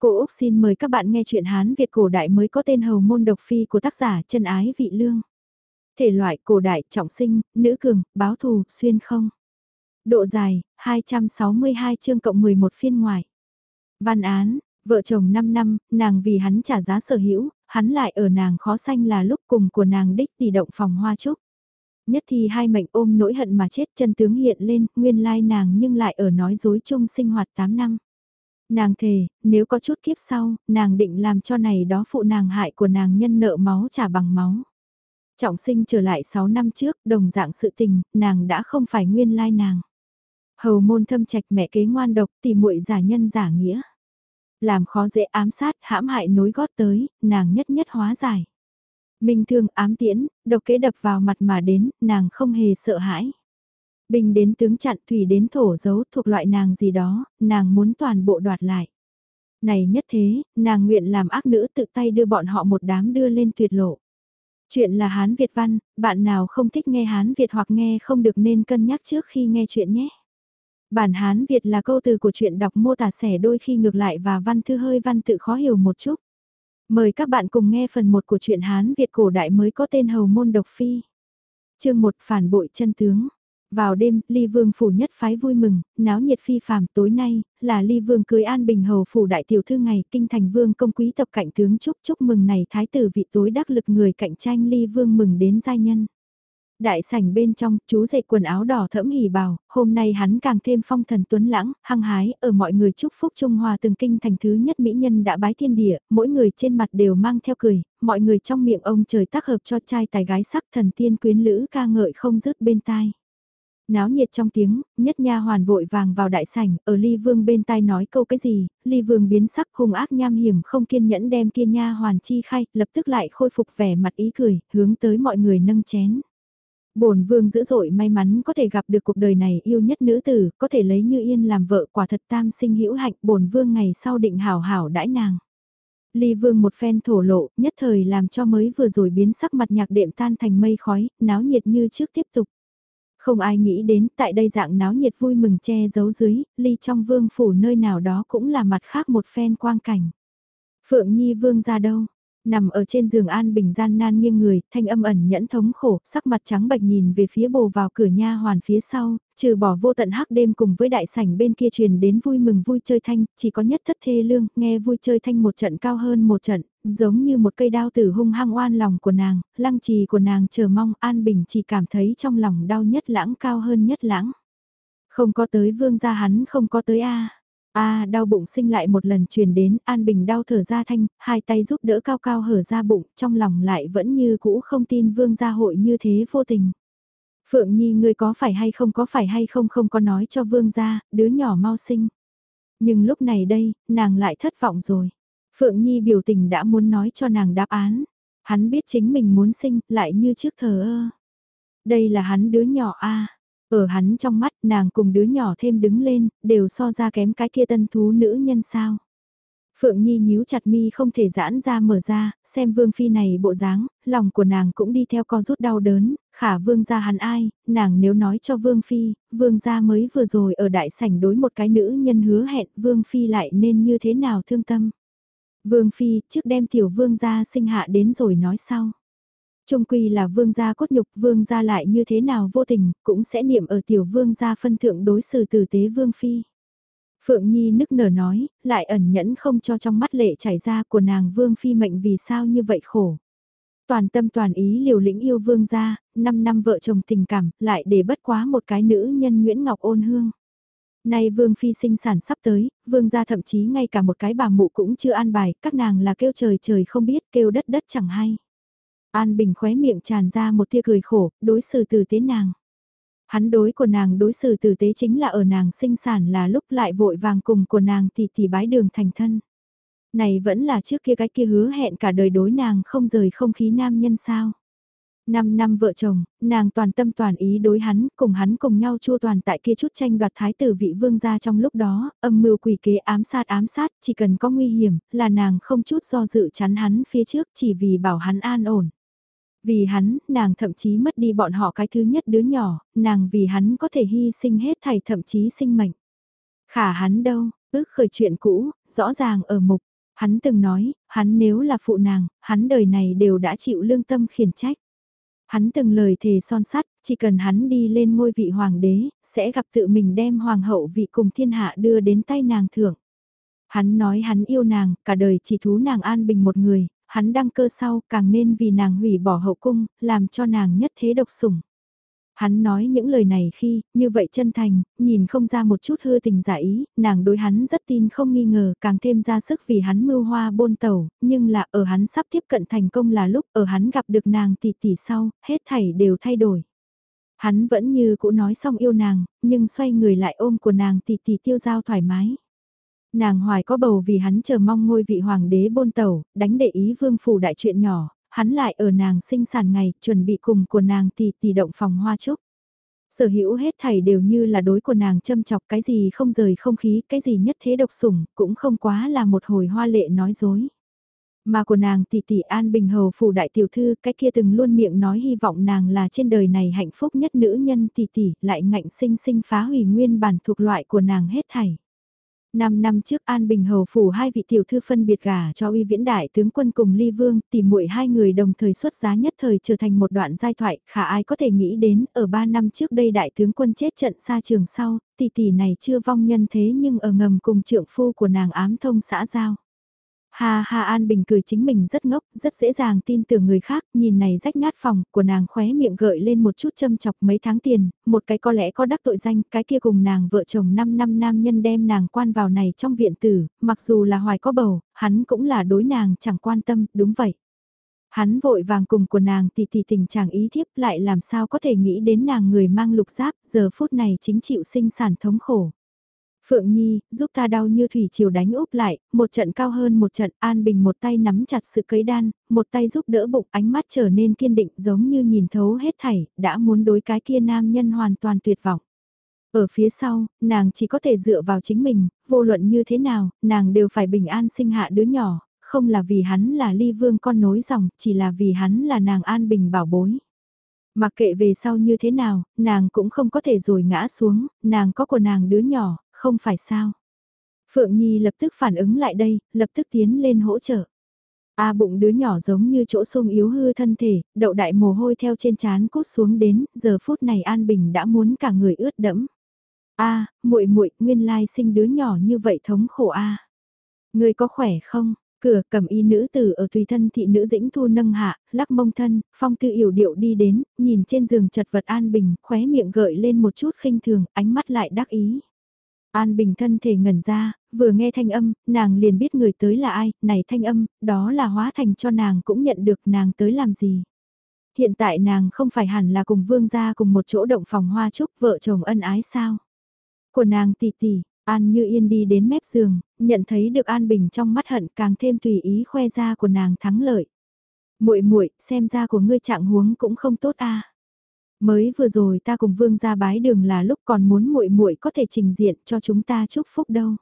Cô Úc xin mời các bạn nghe chuyện Hán Việt cổ đại mới có tên Hầu Môn Độc Phi của tác giả Trân ái vị lương. Thể loại cổ đại trọng sinh, nữ cường, báo thù, xuyên không. Độ dài, 262 chương cộng 11 phiên ngoài. Văn án, vợ chồng 5 năm, nàng vì hắn trả giá sở hữu, hắn lại ở nàng khó sanh là lúc cùng của nàng đích tỷ động phòng hoa trúc. Nhất thì hai mệnh ôm nỗi hận mà chết chân tướng hiện lên, nguyên lai nàng nhưng lại ở nói dối chung sinh hoạt 8 năm. Nàng thề, nếu có chút kiếp sau, nàng định làm cho này đó phụ nàng hại của nàng nhân nợ máu trả bằng máu. Trọng sinh trở lại 6 năm trước, đồng dạng sự tình, nàng đã không phải nguyên lai nàng. Hầu môn thâm trạch mẹ kế ngoan độc tỉ muội giả nhân giả nghĩa. Làm khó dễ ám sát hãm hại nối gót tới, nàng nhất nhất hóa giải. Minh thương ám tiễn, độc kế đập vào mặt mà đến, nàng không hề sợ hãi. Bình đến tướng chặn thủy đến thổ giấu thuộc loại nàng gì đó, nàng muốn toàn bộ đoạt lại. Này nhất thế, nàng nguyện làm ác nữ tự tay đưa bọn họ một đám đưa lên tuyệt lộ. Chuyện là Hán Việt văn, bạn nào không thích nghe Hán Việt hoặc nghe không được nên cân nhắc trước khi nghe chuyện nhé. Bản Hán Việt là câu từ của chuyện đọc mô tả sẻ đôi khi ngược lại và văn thư hơi văn tự khó hiểu một chút. Mời các bạn cùng nghe phần 1 của truyện Hán Việt cổ đại mới có tên Hầu Môn Độc Phi. chương 1 Phản bội chân tướng. Vào đêm, Ly Vương phủ nhất phái vui mừng, náo nhiệt phi phàm tối nay, là Ly Vương cưới an bình hầu phủ đại tiểu thư ngày, kinh thành vương công quý tập cạnh tướng chúc chúc mừng này thái tử vị tối đắc lực người cạnh tranh Ly Vương mừng đến giai nhân. Đại sảnh bên trong, chú dậy quần áo đỏ thẫm hỉ bào, hôm nay hắn càng thêm phong thần tuấn lãng, hăng hái, ở mọi người chúc phúc Trung Hòa từng kinh thành thứ nhất mỹ nhân đã bái thiên địa, mỗi người trên mặt đều mang theo cười, mọi người trong miệng ông trời tác hợp cho trai tài gái sắc thần tiên quyến lữ ca ngợi không dứt bên tai. Náo nhiệt trong tiếng, nhất nha hoàn vội vàng vào đại sảnh, ở ly vương bên tai nói câu cái gì, ly vương biến sắc hung ác nham hiểm không kiên nhẫn đem kia nha hoàn chi khai, lập tức lại khôi phục vẻ mặt ý cười, hướng tới mọi người nâng chén bổn vương dữ dội may mắn có thể gặp được cuộc đời này yêu nhất nữ tử, có thể lấy như yên làm vợ quả thật tam sinh hữu hạnh, bổn vương ngày sau định hảo hảo đãi nàng. Ly vương một phen thổ lộ, nhất thời làm cho mới vừa rồi biến sắc mặt nhạc đệm tan thành mây khói, náo nhiệt như trước tiếp tục. Không ai nghĩ đến tại đây dạng náo nhiệt vui mừng che giấu dưới, ly trong vương phủ nơi nào đó cũng là mặt khác một phen quang cảnh. Phượng Nhi vương ra đâu? Nằm ở trên giường An Bình gian nan nghiêng người, thanh âm ẩn nhẫn thống khổ, sắc mặt trắng bệch nhìn về phía bồ vào cửa nha hoàn phía sau, trừ bỏ vô tận hắc đêm cùng với đại sảnh bên kia truyền đến vui mừng vui chơi thanh, chỉ có nhất thất thê lương, nghe vui chơi thanh một trận cao hơn một trận, giống như một cây đao tử hung hăng oan lòng của nàng, lăng trì của nàng chờ mong An Bình chỉ cảm thấy trong lòng đau nhất lãng cao hơn nhất lãng. Không có tới vương gia hắn không có tới a a đau bụng sinh lại một lần truyền đến, An Bình đau thở ra thanh, hai tay giúp đỡ cao cao hở ra bụng, trong lòng lại vẫn như cũ không tin vương gia hội như thế vô tình. Phượng Nhi ngươi có phải hay không có phải hay không không có nói cho vương gia, đứa nhỏ mau sinh. Nhưng lúc này đây, nàng lại thất vọng rồi. Phượng Nhi biểu tình đã muốn nói cho nàng đáp án. Hắn biết chính mình muốn sinh, lại như trước thờ ơ. Đây là hắn đứa nhỏ a ở hắn trong mắt nàng cùng đứa nhỏ thêm đứng lên, đều so ra kém cái kia tân thú nữ nhân sao. Phượng Nhi nhíu chặt mi không thể giãn ra mở ra, xem vương phi này bộ dáng, lòng của nàng cũng đi theo co rút đau đớn, khả vương gia hắn ai, nàng nếu nói cho vương phi, vương gia mới vừa rồi ở đại sảnh đối một cái nữ nhân hứa hẹn vương phi lại nên như thế nào thương tâm. Vương phi trước đem tiểu vương gia sinh hạ đến rồi nói sau. Trung quy là vương gia cốt nhục, vương gia lại như thế nào vô tình, cũng sẽ niệm ở tiểu vương gia phân thượng đối xử tử tế vương phi. Phượng Nhi nức nở nói, lại ẩn nhẫn không cho trong mắt lệ chảy ra của nàng vương phi mệnh vì sao như vậy khổ. Toàn tâm toàn ý liều lĩnh yêu vương gia, 5 năm vợ chồng tình cảm, lại để bất quá một cái nữ nhân Nguyễn Ngọc ôn hương. Nay vương phi sinh sản sắp tới, vương gia thậm chí ngay cả một cái bà mụ cũng chưa an bài, các nàng là kêu trời trời không biết, kêu đất đất chẳng hay. An Bình khóe miệng tràn ra một tia cười khổ, đối xử tử tế nàng. Hắn đối của nàng đối xử tử tế chính là ở nàng sinh sản là lúc lại vội vàng cùng của nàng thì tỷ bái đường thành thân. Này vẫn là trước kia cái kia hứa hẹn cả đời đối nàng không rời không khí nam nhân sao. Năm năm vợ chồng, nàng toàn tâm toàn ý đối hắn, cùng hắn cùng nhau chua toàn tại kia chút tranh đoạt thái tử vị vương gia trong lúc đó, âm mưu quỷ kế ám sát ám sát, chỉ cần có nguy hiểm, là nàng không chút do dự chắn hắn phía trước chỉ vì bảo hắn an ổn. Vì hắn, nàng thậm chí mất đi bọn họ cái thứ nhất đứa nhỏ, nàng vì hắn có thể hy sinh hết thảy thậm chí sinh mệnh. Khả hắn đâu, Ước khởi chuyện cũ, rõ ràng ở mục. Hắn từng nói, hắn nếu là phụ nàng, hắn đời này đều đã chịu lương tâm khiển trách. Hắn từng lời thề son sắt, chỉ cần hắn đi lên ngôi vị hoàng đế, sẽ gặp tự mình đem hoàng hậu vị cùng thiên hạ đưa đến tay nàng thưởng. Hắn nói hắn yêu nàng, cả đời chỉ thú nàng an bình một người, hắn đăng cơ sau càng nên vì nàng hủy bỏ hậu cung, làm cho nàng nhất thế độc sủng. Hắn nói những lời này khi, như vậy chân thành, nhìn không ra một chút hư tình giả ý, nàng đối hắn rất tin không nghi ngờ, càng thêm ra sức vì hắn mưu hoa bôn tẩu, nhưng là ở hắn sắp tiếp cận thành công là lúc ở hắn gặp được nàng tỷ tỷ sau, hết thảy đều thay đổi. Hắn vẫn như cũ nói xong yêu nàng, nhưng xoay người lại ôm của nàng tỷ tỷ tiêu giao thoải mái. Nàng hoài có bầu vì hắn chờ mong ngôi vị hoàng đế bôn tẩu, đánh để ý vương phủ đại chuyện nhỏ, hắn lại ở nàng sinh sản ngày, chuẩn bị cùng của nàng tỷ tỷ động phòng hoa trúc. Sở hữu hết thảy đều như là đối của nàng châm chọc cái gì không rời không khí, cái gì nhất thế độc sủng, cũng không quá là một hồi hoa lệ nói dối. Mà của nàng tỷ tỷ An Bình Hầu phủ đại tiểu thư, cái kia từng luôn miệng nói hy vọng nàng là trên đời này hạnh phúc nhất nữ nhân tỷ tỷ, lại ngạnh sinh sinh phá hủy nguyên bản thuộc loại của nàng hết thảy. Năm năm trước An Bình Hầu phủ hai vị tiểu thư phân biệt gả cho uy viễn đại tướng quân cùng Ly Vương, tìm muội hai người đồng thời xuất giá nhất thời trở thành một đoạn giai thoại, khả ai có thể nghĩ đến, ở ba năm trước đây đại tướng quân chết trận xa trường sau, tỷ tỷ này chưa vong nhân thế nhưng ở ngầm cùng trượng phu của nàng ám thông xã giao. Ha ha An Bình cười chính mình rất ngốc, rất dễ dàng tin tưởng người khác, nhìn này rách nát phòng của nàng khóe miệng gợi lên một chút châm chọc mấy tháng tiền, một cái có lẽ có đắc tội danh, cái kia cùng nàng vợ chồng 5 năm nam nhân đem nàng quan vào này trong viện tử, mặc dù là hoài có bầu, hắn cũng là đối nàng chẳng quan tâm, đúng vậy. Hắn vội vàng cùng của nàng tỷ tỷ tình chàng ý thiếp lại làm sao có thể nghĩ đến nàng người mang lục giáp, giờ phút này chính chịu sinh sản thống khổ. Phượng Nhi, giúp ta đau như thủy chiều đánh úp lại, một trận cao hơn một trận, An Bình một tay nắm chặt sự cấy đan, một tay giúp đỡ bụng ánh mắt trở nên kiên định giống như nhìn thấu hết thảy, đã muốn đối cái kia nam nhân hoàn toàn tuyệt vọng. Ở phía sau, nàng chỉ có thể dựa vào chính mình, vô luận như thế nào, nàng đều phải bình an sinh hạ đứa nhỏ, không là vì hắn là ly vương con nối dòng, chỉ là vì hắn là nàng an bình bảo bối. Mặc kệ về sau như thế nào, nàng cũng không có thể rồi ngã xuống, nàng có của nàng đứa nhỏ, không phải sao. Phượng Nhi lập tức phản ứng lại đây, lập tức tiến lên hỗ trợ. A bụng đứa nhỏ giống như chỗ sung yếu hư thân thể, đậu đại mồ hôi theo trên trán cút xuống đến, giờ phút này An Bình đã muốn cả người ướt đẫm. A, muội muội, nguyên lai sinh đứa nhỏ như vậy thống khổ a. Người có khỏe không? Cửa cầm y nữ tử ở tùy thân thị nữ dĩnh thu nâng hạ, lắc mông thân, phong tư yểu điệu đi đến, nhìn trên giường chật vật an bình, khóe miệng gợi lên một chút khinh thường, ánh mắt lại đắc ý. An Bình thân thể ngẩn ra, vừa nghe thanh âm, nàng liền biết người tới là ai, này thanh âm, đó là hóa thành cho nàng cũng nhận được nàng tới làm gì. Hiện tại nàng không phải hẳn là cùng vương gia cùng một chỗ động phòng hoa chúc vợ chồng ân ái sao. Của nàng tỷ tỷ, An như yên đi đến mép giường, nhận thấy được An Bình trong mắt hận càng thêm tùy ý khoe ra của nàng thắng lợi. muội muội xem ra của ngươi trạng huống cũng không tốt a Mới vừa rồi ta cùng vương gia bái đường là lúc còn muốn muội muội có thể trình diện cho chúng ta chúc phúc đâu.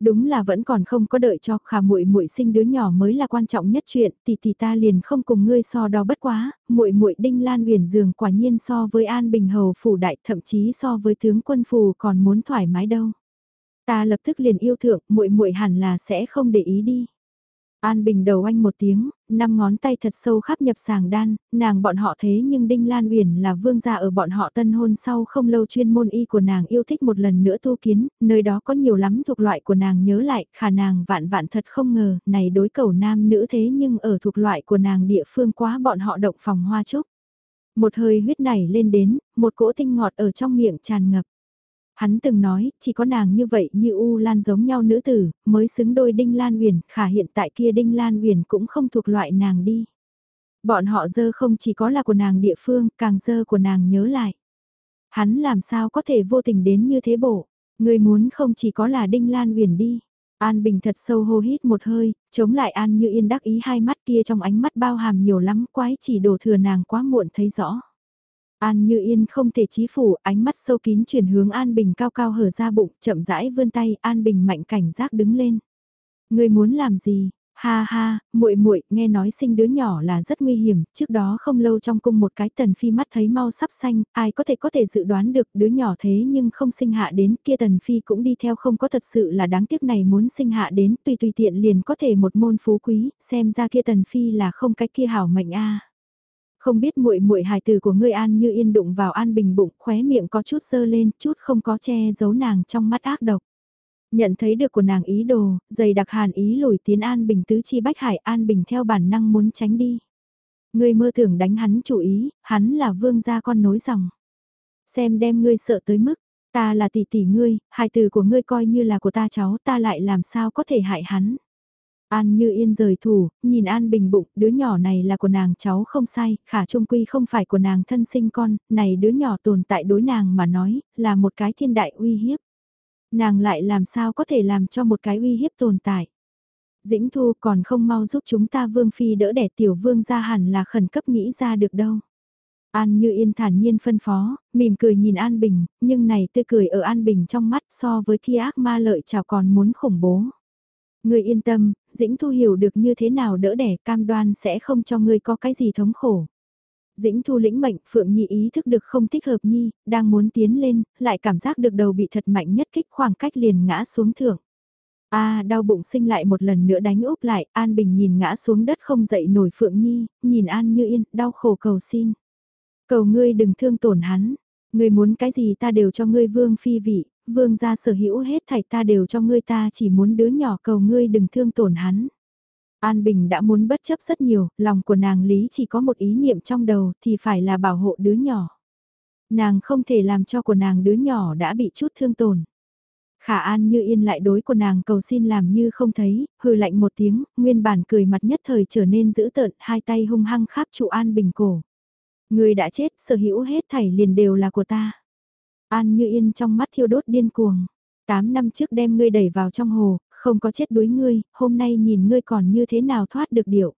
Đúng là vẫn còn không có đợi cho khả muội muội sinh đứa nhỏ mới là quan trọng nhất chuyện, tỷ tỷ ta liền không cùng ngươi so đo bất quá, muội muội Đinh Lan uyển giường quả nhiên so với An Bình Hầu phủ đại, thậm chí so với tướng quân phù còn muốn thoải mái đâu. Ta lập tức liền yêu thượng, muội muội hẳn là sẽ không để ý đi. An Bình đầu anh một tiếng, năm ngón tay thật sâu khắp nhập sàng đan, nàng bọn họ thế nhưng Đinh Lan Uyển là vương gia ở bọn họ tân hôn sau không lâu chuyên môn y của nàng yêu thích một lần nữa tu kiến, nơi đó có nhiều lắm thuộc loại của nàng nhớ lại, khả nàng vạn vạn thật không ngờ, này đối cầu nam nữ thế nhưng ở thuộc loại của nàng địa phương quá bọn họ động phòng hoa trúc. Một hơi huyết nảy lên đến, một cỗ tinh ngọt ở trong miệng tràn ngập. Hắn từng nói, chỉ có nàng như vậy như U Lan giống nhau nữ tử, mới xứng đôi Đinh Lan uyển khả hiện tại kia Đinh Lan uyển cũng không thuộc loại nàng đi. Bọn họ dơ không chỉ có là của nàng địa phương, càng dơ của nàng nhớ lại. Hắn làm sao có thể vô tình đến như thế bộ, người muốn không chỉ có là Đinh Lan uyển đi. An Bình thật sâu hô hít một hơi, chống lại An như yên đắc ý hai mắt kia trong ánh mắt bao hàm nhiều lắm quái chỉ đổ thừa nàng quá muộn thấy rõ. An như yên không thể chí phủ, ánh mắt sâu kín chuyển hướng An Bình cao cao hở ra bụng, chậm rãi vươn tay, An Bình mạnh cảnh giác đứng lên. Người muốn làm gì? Ha ha, muội muội, nghe nói sinh đứa nhỏ là rất nguy hiểm, trước đó không lâu trong cung một cái tần phi mắt thấy mau sắp xanh, ai có thể có thể dự đoán được đứa nhỏ thế nhưng không sinh hạ đến, kia tần phi cũng đi theo không có thật sự là đáng tiếc này muốn sinh hạ đến, tùy tùy tiện liền có thể một môn phú quý, xem ra kia tần phi là không cái kia hảo mệnh a. Không biết muội muội hài tử của ngươi An Như Yên đụng vào An Bình bụng, khóe miệng có chút sơ lên, chút không có che giấu nàng trong mắt ác độc. Nhận thấy được của nàng ý đồ, dày đặc hàn ý lùi tiến An Bình tứ chi bách hải An Bình theo bản năng muốn tránh đi. Ngươi mơ tưởng đánh hắn chủ ý, hắn là vương gia con nối dòng. Xem đem ngươi sợ tới mức, ta là tỷ tỷ ngươi, hài tử của ngươi coi như là của ta cháu ta lại làm sao có thể hại hắn. An như yên rời thủ, nhìn An bình bụng, đứa nhỏ này là của nàng cháu không sai, khả trung quy không phải của nàng thân sinh con, này đứa nhỏ tồn tại đối nàng mà nói, là một cái thiên đại uy hiếp. Nàng lại làm sao có thể làm cho một cái uy hiếp tồn tại. Dĩnh Thu còn không mau giúp chúng ta Vương Phi đỡ đẻ tiểu Vương ra hẳn là khẩn cấp nghĩ ra được đâu. An Như Yên thản nhiên phân phó, mỉm cười nhìn An Bình, nhưng này tươi cười ở An Bình trong mắt so với kia ác ma lợi chào còn muốn khủng bố ngươi yên tâm, Dĩnh Thu hiểu được như thế nào đỡ đẻ cam đoan sẽ không cho ngươi có cái gì thống khổ. Dĩnh Thu lĩnh mệnh, Phượng Nhi ý thức được không thích hợp Nhi, đang muốn tiến lên, lại cảm giác được đầu bị thật mạnh nhất kích khoảng cách liền ngã xuống thượng. A đau bụng sinh lại một lần nữa đánh úp lại, An Bình nhìn ngã xuống đất không dậy nổi Phượng Nhi, nhìn An Như Yên, đau khổ cầu xin. Cầu ngươi đừng thương tổn hắn, ngươi muốn cái gì ta đều cho ngươi vương phi vị, vương gia sở hữu hết thảy ta đều cho ngươi ta chỉ muốn đứa nhỏ cầu ngươi đừng thương tổn hắn. An Bình đã muốn bất chấp rất nhiều, lòng của nàng Lý chỉ có một ý niệm trong đầu thì phải là bảo hộ đứa nhỏ. Nàng không thể làm cho của nàng đứa nhỏ đã bị chút thương tổn. Khả An như yên lại đối của nàng cầu xin làm như không thấy, hừ lạnh một tiếng, nguyên bản cười mặt nhất thời trở nên dữ tợn, hai tay hung hăng kháp trụ An Bình cổ. Người đã chết, sở hữu hết thảy liền đều là của ta. An như yên trong mắt thiêu đốt điên cuồng. Tám năm trước đem ngươi đẩy vào trong hồ, không có chết đuối ngươi, hôm nay nhìn ngươi còn như thế nào thoát được điệu.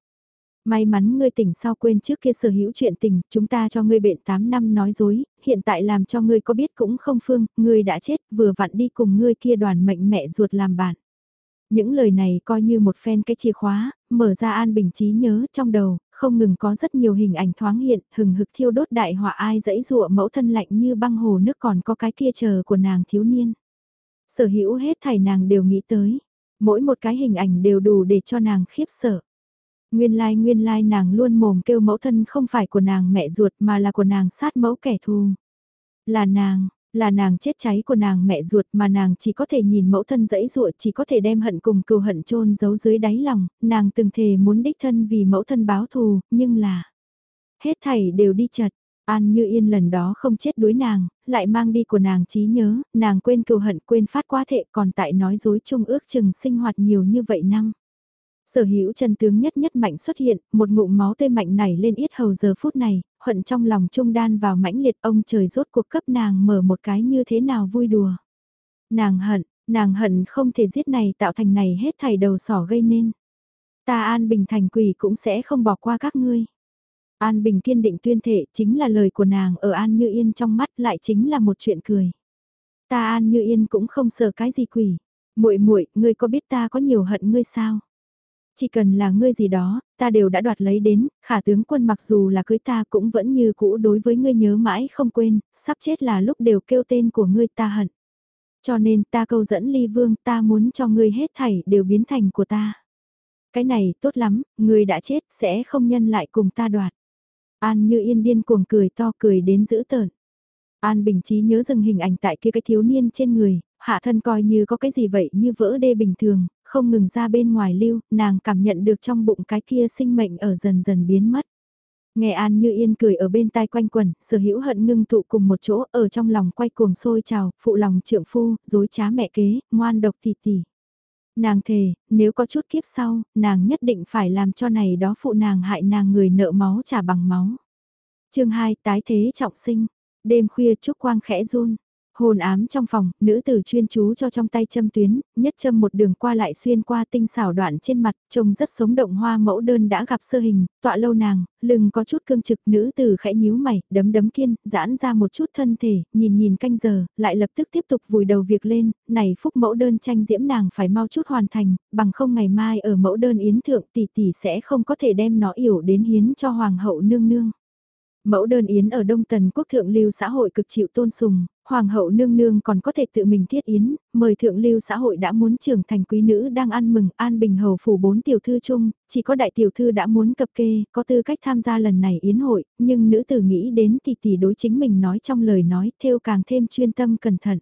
May mắn ngươi tỉnh sau quên trước kia sở hữu chuyện tình, chúng ta cho ngươi bệnh 8 năm nói dối, hiện tại làm cho ngươi có biết cũng không phương, ngươi đã chết, vừa vặn đi cùng ngươi kia đoàn mệnh mẹ ruột làm bạn. Những lời này coi như một phen cái chìa khóa, mở ra an bình trí nhớ trong đầu, không ngừng có rất nhiều hình ảnh thoáng hiện, hừng hực thiêu đốt đại hỏa ai dãy dụa mẫu thân lạnh như băng hồ nước còn có cái kia chờ của nàng thiếu niên. Sở hữu hết thảy nàng đều nghĩ tới, mỗi một cái hình ảnh đều đủ để cho nàng khiếp sợ. Nguyên lai like, nguyên lai like nàng luôn mồm kêu mẫu thân không phải của nàng mẹ ruột mà là của nàng sát mẫu kẻ thù. Là nàng, là nàng chết cháy của nàng mẹ ruột mà nàng chỉ có thể nhìn mẫu thân dẫy ruột chỉ có thể đem hận cùng cừu hận chôn giấu dưới đáy lòng, nàng từng thề muốn đích thân vì mẫu thân báo thù, nhưng là... Hết thảy đều đi chật, An Như Yên lần đó không chết đuối nàng, lại mang đi của nàng trí nhớ, nàng quên cừu hận quên phát quá thệ còn tại nói dối chung ước chừng sinh hoạt nhiều như vậy năm. Sở hữu chân tướng nhất nhất mạnh xuất hiện, một ngụm máu tươi mạnh nảy lên yết hầu giờ phút này, hận trong lòng trung đan vào mãnh liệt ông trời rốt cuộc cấp nàng mở một cái như thế nào vui đùa. Nàng hận, nàng hận không thể giết này tạo thành này hết thảy đầu sỏ gây nên. Ta An Bình thành quỷ cũng sẽ không bỏ qua các ngươi. An Bình kiên định tuyên thể chính là lời của nàng ở An Như Yên trong mắt lại chính là một chuyện cười. Ta An Như Yên cũng không sợ cái gì quỷ. muội muội ngươi có biết ta có nhiều hận ngươi sao? Chỉ cần là ngươi gì đó, ta đều đã đoạt lấy đến, khả tướng quân mặc dù là cưới ta cũng vẫn như cũ đối với ngươi nhớ mãi không quên, sắp chết là lúc đều kêu tên của ngươi ta hận. Cho nên ta câu dẫn ly vương ta muốn cho ngươi hết thảy đều biến thành của ta. Cái này tốt lắm, ngươi đã chết sẽ không nhân lại cùng ta đoạt. An như yên điên cuồng cười to cười đến dữ tợn. An bình trí nhớ dừng hình ảnh tại kia cái thiếu niên trên người, hạ thân coi như có cái gì vậy như vỡ đê bình thường, không ngừng ra bên ngoài lưu, nàng cảm nhận được trong bụng cái kia sinh mệnh ở dần dần biến mất. Nghe An Như Yên cười ở bên tai quanh quần, sở hữu hận ngưng tụ cùng một chỗ ở trong lòng quay cuồng sôi trào, phụ lòng trượng phu, dối trá mẹ kế, ngoan độc tỷ tỷ. Nàng thề, nếu có chút kiếp sau, nàng nhất định phải làm cho này đó phụ nàng hại nàng người nợ máu trả bằng máu. chương 2 tái thế trọng sinh, đêm khuya trúc quang khẽ run, Hồn ám trong phòng, nữ tử chuyên chú cho trong tay châm tuyến, nhất châm một đường qua lại xuyên qua tinh xảo đoạn trên mặt, trông rất sống động hoa mẫu đơn đã gặp sơ hình, tọa lâu nàng, lưng có chút cương trực, nữ tử khẽ nhíu mày, đấm đấm kiên, giãn ra một chút thân thể, nhìn nhìn canh giờ, lại lập tức tiếp tục vùi đầu việc lên, này phúc mẫu đơn tranh diễm nàng phải mau chút hoàn thành, bằng không ngày mai ở mẫu đơn yến thượng tỷ tỷ sẽ không có thể đem nó yểu đến hiến cho hoàng hậu nương nương. Mẫu đơn yến ở Đông Tần quốc thượng lưu xã hội cực chịu tôn sùng, hoàng hậu nương nương còn có thể tự mình thiết yến, mời thượng lưu xã hội đã muốn trưởng thành quý nữ đang ăn mừng an bình hầu phủ bốn tiểu thư chung, chỉ có đại tiểu thư đã muốn cập kê, có tư cách tham gia lần này yến hội, nhưng nữ tử nghĩ đến thì tỷ đối chính mình nói trong lời nói, theo càng thêm chuyên tâm cẩn thận.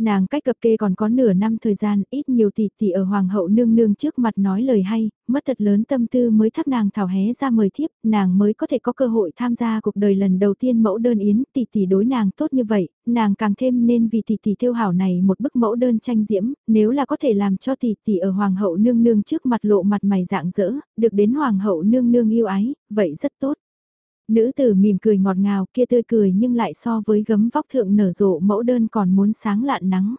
Nàng cách cập kê còn có nửa năm thời gian, ít nhiều tỷ tỷ ở hoàng hậu nương nương trước mặt nói lời hay, mất thật lớn tâm tư mới thắp nàng thảo hé ra mời thiếp, nàng mới có thể có cơ hội tham gia cuộc đời lần đầu tiên mẫu đơn yến, tỷ tỷ đối nàng tốt như vậy, nàng càng thêm nên vì tỷ tỷ thiêu hảo này một bức mẫu đơn tranh diễm, nếu là có thể làm cho tỷ tỷ ở hoàng hậu nương nương trước mặt lộ mặt mày dạng dỡ, được đến hoàng hậu nương nương yêu ái, vậy rất tốt. Nữ tử mỉm cười ngọt ngào kia tươi cười nhưng lại so với gấm vóc thượng nở rộ mẫu đơn còn muốn sáng lạn nắng.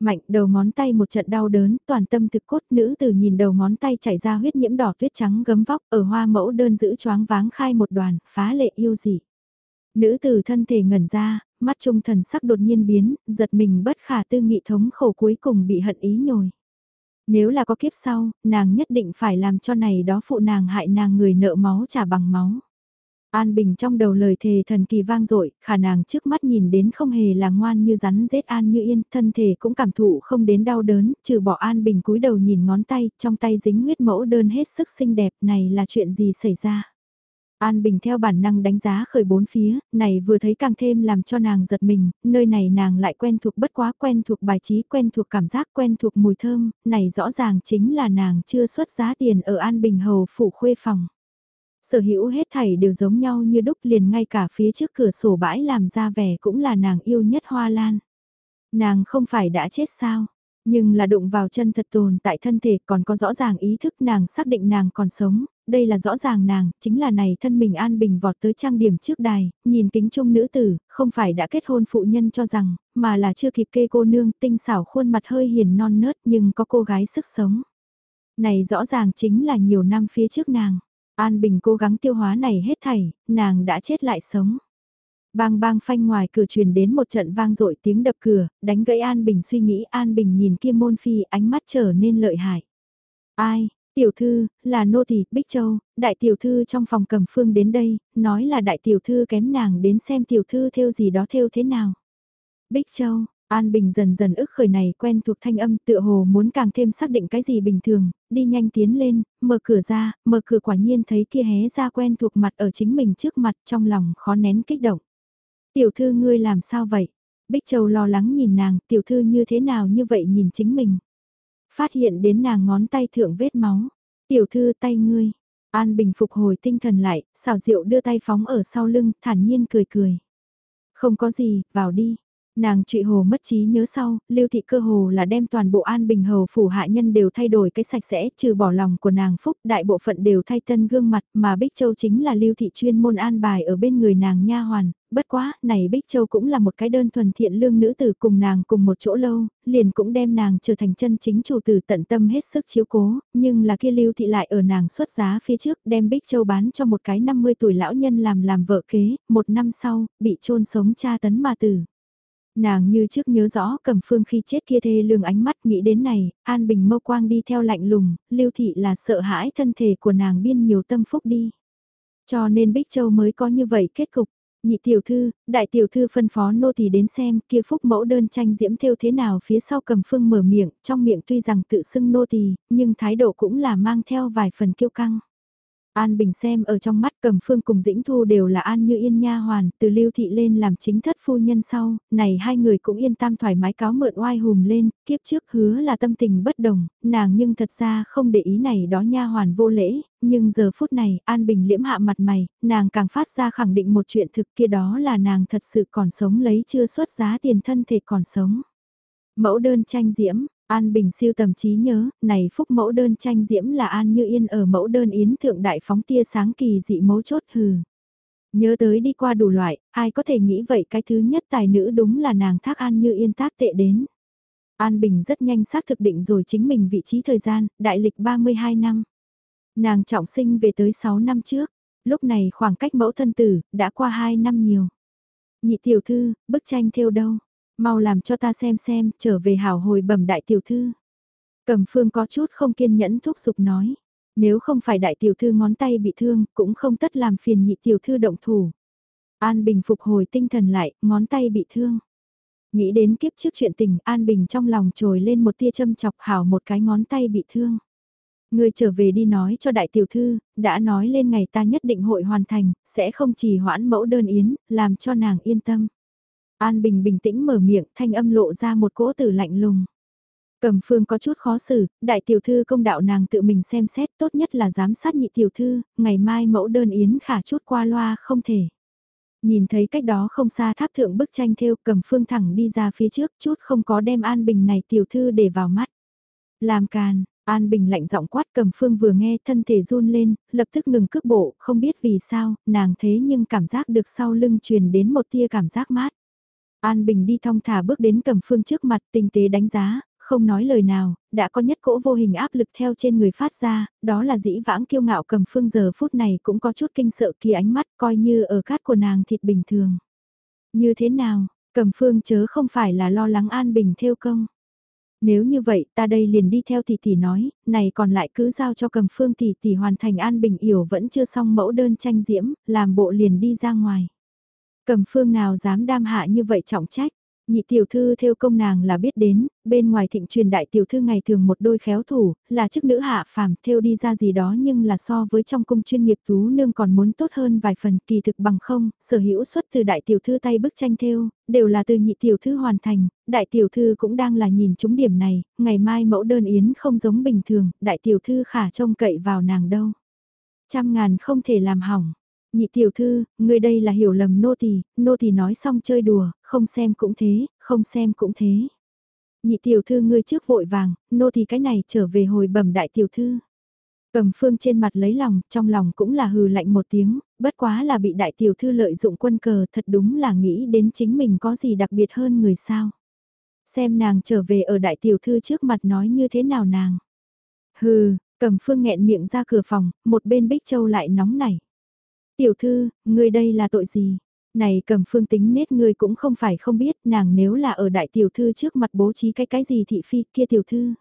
Mạnh đầu ngón tay một trận đau đớn, toàn tâm thực cốt nữ tử nhìn đầu ngón tay chảy ra huyết nhiễm đỏ tuyết trắng gấm vóc ở hoa mẫu đơn giữ choáng váng khai một đoàn, phá lệ yêu dị. Nữ tử thân thể ngẩn ra, mắt trung thần sắc đột nhiên biến, giật mình bất khả tư nghị thống khổ cuối cùng bị hận ý nhồi. Nếu là có kiếp sau, nàng nhất định phải làm cho này đó phụ nàng hại nàng người nợ máu trả bằng máu. An Bình trong đầu lời thề thần kỳ vang dội, khả nàng trước mắt nhìn đến không hề là ngoan như rắn rết An như yên, thân thể cũng cảm thụ không đến đau đớn, trừ bỏ An Bình cúi đầu nhìn ngón tay, trong tay dính huyết mẫu đơn hết sức xinh đẹp, này là chuyện gì xảy ra? An Bình theo bản năng đánh giá khởi bốn phía, này vừa thấy càng thêm làm cho nàng giật mình, nơi này nàng lại quen thuộc bất quá quen thuộc bài trí, quen thuộc cảm giác, quen thuộc mùi thơm, này rõ ràng chính là nàng chưa xuất giá tiền ở An Bình Hầu phủ khuê phòng. Sở hữu hết thảy đều giống nhau như đúc liền ngay cả phía trước cửa sổ bãi làm ra vẻ cũng là nàng yêu nhất hoa lan. Nàng không phải đã chết sao, nhưng là đụng vào chân thật tồn tại thân thể còn có rõ ràng ý thức nàng xác định nàng còn sống, đây là rõ ràng nàng, chính là này thân mình an bình vọt tới trang điểm trước đài, nhìn kính trung nữ tử, không phải đã kết hôn phụ nhân cho rằng, mà là chưa kịp kê cô nương tinh xảo khuôn mặt hơi hiền non nớt nhưng có cô gái sức sống. Này rõ ràng chính là nhiều năm phía trước nàng. An Bình cố gắng tiêu hóa này hết thảy, nàng đã chết lại sống. Bang bang phanh ngoài cửa truyền đến một trận vang dội tiếng đập cửa, đánh gãy An Bình suy nghĩ An Bình nhìn kia môn phi ánh mắt trở nên lợi hại. Ai, tiểu thư, là nô tỳ Bích Châu, đại tiểu thư trong phòng cầm phương đến đây, nói là đại tiểu thư kém nàng đến xem tiểu thư theo gì đó theo thế nào. Bích Châu, An Bình dần dần ức khởi này quen thuộc thanh âm tựa hồ muốn càng thêm xác định cái gì bình thường, đi nhanh tiến lên, mở cửa ra, mở cửa quả nhiên thấy kia hé ra quen thuộc mặt ở chính mình trước mặt trong lòng khó nén kích động. Tiểu thư ngươi làm sao vậy? Bích Châu lo lắng nhìn nàng, tiểu thư như thế nào như vậy nhìn chính mình. Phát hiện đến nàng ngón tay thượng vết máu. Tiểu thư tay ngươi. An Bình phục hồi tinh thần lại, xào rượu đưa tay phóng ở sau lưng, thản nhiên cười cười. Không có gì, vào đi. Nàng trụy hồ mất trí nhớ sau, lưu thị cơ hồ là đem toàn bộ an bình hầu phủ hạ nhân đều thay đổi cái sạch sẽ, trừ bỏ lòng của nàng phúc, đại bộ phận đều thay tân gương mặt, mà Bích Châu chính là lưu thị chuyên môn an bài ở bên người nàng nha hoàn, bất quá, này Bích Châu cũng là một cái đơn thuần thiện lương nữ tử cùng nàng cùng một chỗ lâu, liền cũng đem nàng trở thành chân chính chủ tử tận tâm hết sức chiếu cố, nhưng là kia lưu thị lại ở nàng xuất giá phía trước đem Bích Châu bán cho một cái 50 tuổi lão nhân làm làm vợ kế, một năm sau, bị chôn sống cha tấn mà tử. Nàng như trước nhớ rõ cầm phương khi chết kia thê lương ánh mắt nghĩ đến này, An Bình mâu quang đi theo lạnh lùng, lưu thị là sợ hãi thân thể của nàng biên nhiều tâm phúc đi. Cho nên Bích Châu mới có như vậy kết cục. Nhị tiểu thư, đại tiểu thư phân phó nô tỳ đến xem kia phúc mẫu đơn tranh diễm theo thế nào phía sau cầm phương mở miệng, trong miệng tuy rằng tự xưng nô tỳ, nhưng thái độ cũng là mang theo vài phần kiêu căng. An Bình xem ở trong mắt cầm phương cùng dĩnh thu đều là An như yên nha hoàn, từ lưu thị lên làm chính thất phu nhân sau, này hai người cũng yên tam thoải mái cáo mượn oai hùm lên, kiếp trước hứa là tâm tình bất đồng, nàng nhưng thật ra không để ý này đó nha hoàn vô lễ, nhưng giờ phút này, An Bình liễm hạ mặt mày, nàng càng phát ra khẳng định một chuyện thực kia đó là nàng thật sự còn sống lấy chưa xuất giá tiền thân thể còn sống. Mẫu đơn tranh diễm, An Bình siêu tầm trí nhớ, này phúc mẫu đơn tranh diễm là An Như Yên ở mẫu đơn yến thượng đại phóng tia sáng kỳ dị mấu chốt hừ. Nhớ tới đi qua đủ loại, ai có thể nghĩ vậy cái thứ nhất tài nữ đúng là nàng thác An Như Yên tác tệ đến. An Bình rất nhanh xác thực định rồi chính mình vị trí thời gian, đại lịch 32 năm. Nàng trọng sinh về tới 6 năm trước, lúc này khoảng cách mẫu thân tử, đã qua 2 năm nhiều. Nhị tiểu thư, bức tranh theo đâu? Mau làm cho ta xem xem, trở về hảo hồi bẩm đại tiểu thư. Cẩm phương có chút không kiên nhẫn thúc giục nói. Nếu không phải đại tiểu thư ngón tay bị thương, cũng không tất làm phiền nhị tiểu thư động thủ. An Bình phục hồi tinh thần lại, ngón tay bị thương. Nghĩ đến kiếp trước chuyện tình, An Bình trong lòng trồi lên một tia châm chọc hảo một cái ngón tay bị thương. Người trở về đi nói cho đại tiểu thư, đã nói lên ngày ta nhất định hội hoàn thành, sẽ không chỉ hoãn mẫu đơn yến, làm cho nàng yên tâm. An Bình bình tĩnh mở miệng, thanh âm lộ ra một cỗ tử lạnh lùng. Cầm phương có chút khó xử, đại tiểu thư công đạo nàng tự mình xem xét tốt nhất là giám sát nhị tiểu thư, ngày mai mẫu đơn yến khả chút qua loa không thể. Nhìn thấy cách đó không xa tháp thượng bức tranh theo cầm phương thẳng đi ra phía trước chút không có đem an bình này tiểu thư để vào mắt. Làm càn, An Bình lạnh giọng quát cầm phương vừa nghe thân thể run lên, lập tức ngừng cước bộ, không biết vì sao, nàng thế nhưng cảm giác được sau lưng truyền đến một tia cảm giác mát. An Bình đi thong thả bước đến cầm phương trước mặt tinh tế đánh giá, không nói lời nào, đã có nhất cỗ vô hình áp lực theo trên người phát ra, đó là dĩ vãng kiêu ngạo cầm phương giờ phút này cũng có chút kinh sợ kia ánh mắt coi như ở cát của nàng thịt bình thường. Như thế nào, cầm phương chớ không phải là lo lắng An Bình theo công. Nếu như vậy ta đây liền đi theo tỷ tỷ nói, này còn lại cứ giao cho cầm phương tỷ tỷ hoàn thành An Bình yểu vẫn chưa xong mẫu đơn tranh diễm, làm bộ liền đi ra ngoài. Cầm phương nào dám đam hạ như vậy trọng trách. Nhị tiểu thư theo công nàng là biết đến, bên ngoài thịnh truyền đại tiểu thư ngày thường một đôi khéo thủ, là chức nữ hạ phàm, theo đi ra gì đó nhưng là so với trong cung chuyên nghiệp tú nương còn muốn tốt hơn vài phần kỳ thực bằng không, sở hữu xuất từ đại tiểu thư tay bức tranh theo, đều là từ nhị tiểu thư hoàn thành, đại tiểu thư cũng đang là nhìn chúng điểm này, ngày mai mẫu đơn yến không giống bình thường, đại tiểu thư khả trông cậy vào nàng đâu. Trăm ngàn không thể làm hỏng Nhị tiểu thư, người đây là hiểu lầm nô tỳ, nô tỳ nói xong chơi đùa, không xem cũng thế, không xem cũng thế. Nhị tiểu thư ngươi trước vội vàng, nô tỳ cái này trở về hồi bẩm đại tiểu thư. Cầm phương trên mặt lấy lòng, trong lòng cũng là hừ lạnh một tiếng, bất quá là bị đại tiểu thư lợi dụng quân cờ thật đúng là nghĩ đến chính mình có gì đặc biệt hơn người sao. Xem nàng trở về ở đại tiểu thư trước mặt nói như thế nào nàng. Hừ, cầm phương nghẹn miệng ra cửa phòng, một bên Bích Châu lại nóng nảy. Tiểu thư, ngươi đây là tội gì? Này cầm phương tính nết ngươi cũng không phải không biết nàng nếu là ở đại tiểu thư trước mặt bố trí cái cái gì thị phi kia tiểu thư.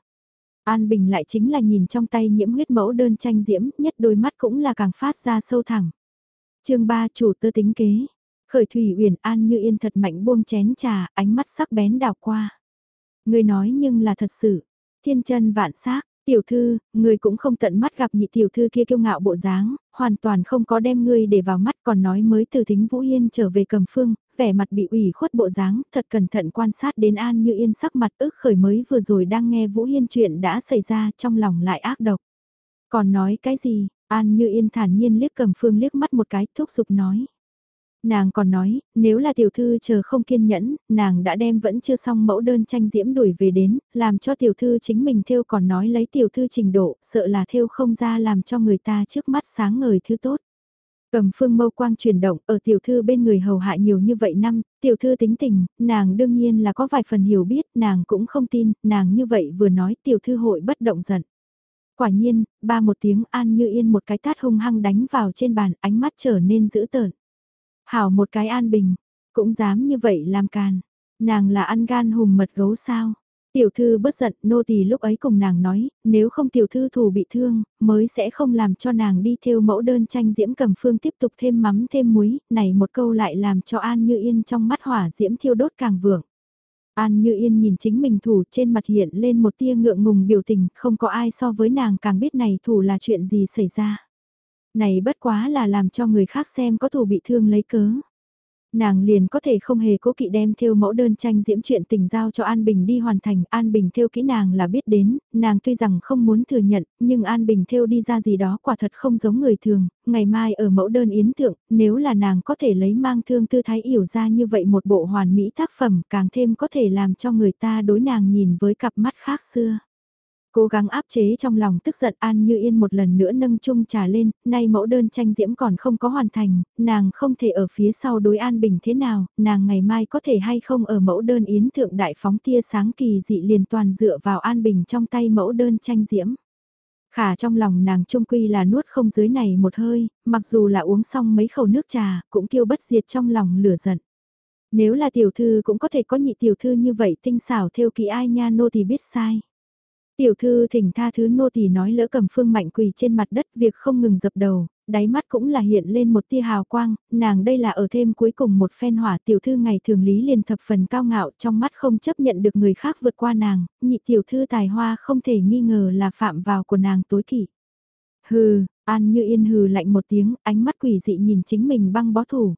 An Bình lại chính là nhìn trong tay nhiễm huyết mẫu đơn tranh diễm, nhất đôi mắt cũng là càng phát ra sâu thẳng. chương 3 chủ tơ tính kế. Khởi Thủy Uyển An như yên thật mạnh buông chén trà, ánh mắt sắc bén đào qua. Người nói nhưng là thật sự, thiên chân vạn xác Tiểu thư, người cũng không tận mắt gặp nhị tiểu thư kia kiêu ngạo bộ dáng, hoàn toàn không có đem ngươi để vào mắt còn nói mới từ thính Vũ Yên trở về cầm phương, vẻ mặt bị ủy khuất bộ dáng, thật cẩn thận quan sát đến An Như Yên sắc mặt ức khởi mới vừa rồi đang nghe Vũ Yên chuyện đã xảy ra trong lòng lại ác độc. Còn nói cái gì, An Như Yên thản nhiên liếc cầm phương liếc mắt một cái thúc giục nói. Nàng còn nói, nếu là tiểu thư chờ không kiên nhẫn, nàng đã đem vẫn chưa xong mẫu đơn tranh diễm đuổi về đến, làm cho tiểu thư chính mình theo còn nói lấy tiểu thư trình độ, sợ là theo không ra làm cho người ta trước mắt sáng ngời thứ tốt. Cầm phương mâu quang chuyển động ở tiểu thư bên người hầu hạ nhiều như vậy năm, tiểu thư tính tình, nàng đương nhiên là có vài phần hiểu biết, nàng cũng không tin, nàng như vậy vừa nói tiểu thư hội bất động giận. Quả nhiên, ba một tiếng an như yên một cái tát hung hăng đánh vào trên bàn, ánh mắt trở nên dữ tợn. Hảo một cái an bình, cũng dám như vậy làm càn. Nàng là ăn gan hùm mật gấu sao? Tiểu thư bất giận, nô tỳ lúc ấy cùng nàng nói, nếu không tiểu thư thủ bị thương, mới sẽ không làm cho nàng đi theo mẫu đơn tranh diễm cầm phương tiếp tục thêm mắm thêm muối, này một câu lại làm cho An Như Yên trong mắt hỏa diễm thiêu đốt càng vượng. An Như Yên nhìn chính mình thủ trên mặt hiện lên một tia ngượng ngùng biểu tình, không có ai so với nàng càng biết này thủ là chuyện gì xảy ra. Này bất quá là làm cho người khác xem có thủ bị thương lấy cớ. Nàng liền có thể không hề cố kỵ đem theo mẫu đơn tranh diễm chuyện tình giao cho An Bình đi hoàn thành. An Bình theo kỹ nàng là biết đến, nàng tuy rằng không muốn thừa nhận, nhưng An Bình theo đi ra gì đó quả thật không giống người thường. Ngày mai ở mẫu đơn yến thượng, nếu là nàng có thể lấy mang thương tư thái yểu ra như vậy một bộ hoàn mỹ tác phẩm càng thêm có thể làm cho người ta đối nàng nhìn với cặp mắt khác xưa. Cố gắng áp chế trong lòng tức giận An Như Yên một lần nữa nâng chung trà lên, nay mẫu đơn tranh diễm còn không có hoàn thành, nàng không thể ở phía sau đối An Bình thế nào, nàng ngày mai có thể hay không ở mẫu đơn yến thượng đại phóng tia sáng kỳ dị liền toàn dựa vào An Bình trong tay mẫu đơn tranh diễm. Khả trong lòng nàng trung quy là nuốt không dưới này một hơi, mặc dù là uống xong mấy khẩu nước trà, cũng kêu bất diệt trong lòng lửa giận. Nếu là tiểu thư cũng có thể có nhị tiểu thư như vậy tinh xảo theo kỳ ai nha nô thì biết sai. Tiểu thư thỉnh tha thứ nô tỳ nói lỡ cầm phương mạnh quỳ trên mặt đất việc không ngừng dập đầu, đáy mắt cũng là hiện lên một tia hào quang, nàng đây là ở thêm cuối cùng một phen hỏa tiểu thư ngày thường lý liền thập phần cao ngạo trong mắt không chấp nhận được người khác vượt qua nàng, nhị tiểu thư tài hoa không thể nghi ngờ là phạm vào của nàng tối kỷ. Hừ, an như yên hừ lạnh một tiếng, ánh mắt quỷ dị nhìn chính mình băng bó thủ.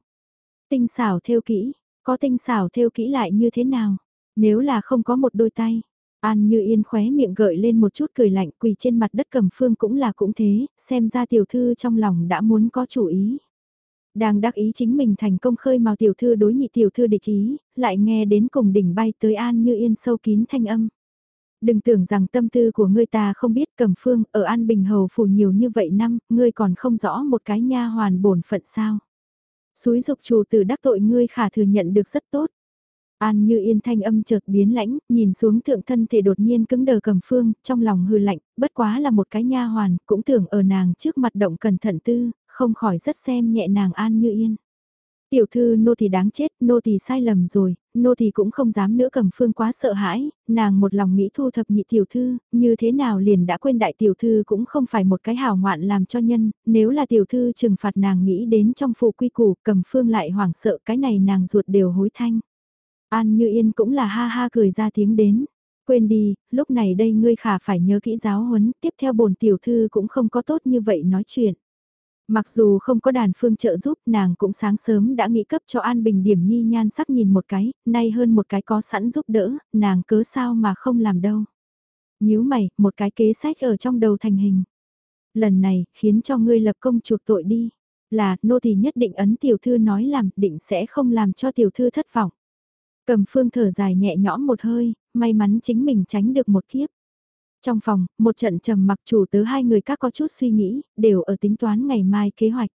Tinh xảo theo kỹ, có tinh xảo theo kỹ lại như thế nào? Nếu là không có một đôi tay, An như yên khóe miệng gợi lên một chút cười lạnh quỳ trên mặt đất cầm phương cũng là cũng thế, xem ra tiểu thư trong lòng đã muốn có chủ ý. Đang đắc ý chính mình thành công khơi màu tiểu thư đối nhị tiểu thư địch ý, lại nghe đến cùng đỉnh bay tới An như yên sâu kín thanh âm. Đừng tưởng rằng tâm tư của ngươi ta không biết cầm phương ở An Bình Hầu phủ nhiều như vậy năm, ngươi còn không rõ một cái nha hoàn bổn phận sao. Suối dục chủ tử đắc tội ngươi khả thừa nhận được rất tốt. An như yên thanh âm chợt biến lãnh, nhìn xuống thượng thân thể đột nhiên cứng đờ cầm phương, trong lòng hư lạnh, bất quá là một cái nha hoàn, cũng tưởng ở nàng trước mặt động cẩn thận tư, không khỏi rất xem nhẹ nàng an như yên. Tiểu thư nô thì đáng chết, nô thì sai lầm rồi, nô thì cũng không dám nữa cầm phương quá sợ hãi, nàng một lòng nghĩ thu thập nhị tiểu thư, như thế nào liền đã quên đại tiểu thư cũng không phải một cái hào ngoạn làm cho nhân, nếu là tiểu thư trừng phạt nàng nghĩ đến trong phụ quy củ cầm phương lại hoảng sợ cái này nàng ruột đều hối thanh. An Như Yên cũng là ha ha cười ra tiếng đến. Quên đi, lúc này đây ngươi khả phải nhớ kỹ giáo huấn, tiếp theo bổn tiểu thư cũng không có tốt như vậy nói chuyện. Mặc dù không có đàn phương trợ giúp nàng cũng sáng sớm đã nghĩ cấp cho An Bình điểm nhi nhan sắc nhìn một cái, nay hơn một cái có sẵn giúp đỡ, nàng cớ sao mà không làm đâu. nhíu mày, một cái kế sách ở trong đầu thành hình. Lần này, khiến cho ngươi lập công chuộc tội đi. Là, nô thì nhất định ấn tiểu thư nói làm, định sẽ không làm cho tiểu thư thất vọng. Cầm phương thở dài nhẹ nhõm một hơi, may mắn chính mình tránh được một kiếp. Trong phòng, một trận trầm mặc chủ tớ hai người các có chút suy nghĩ, đều ở tính toán ngày mai kế hoạch.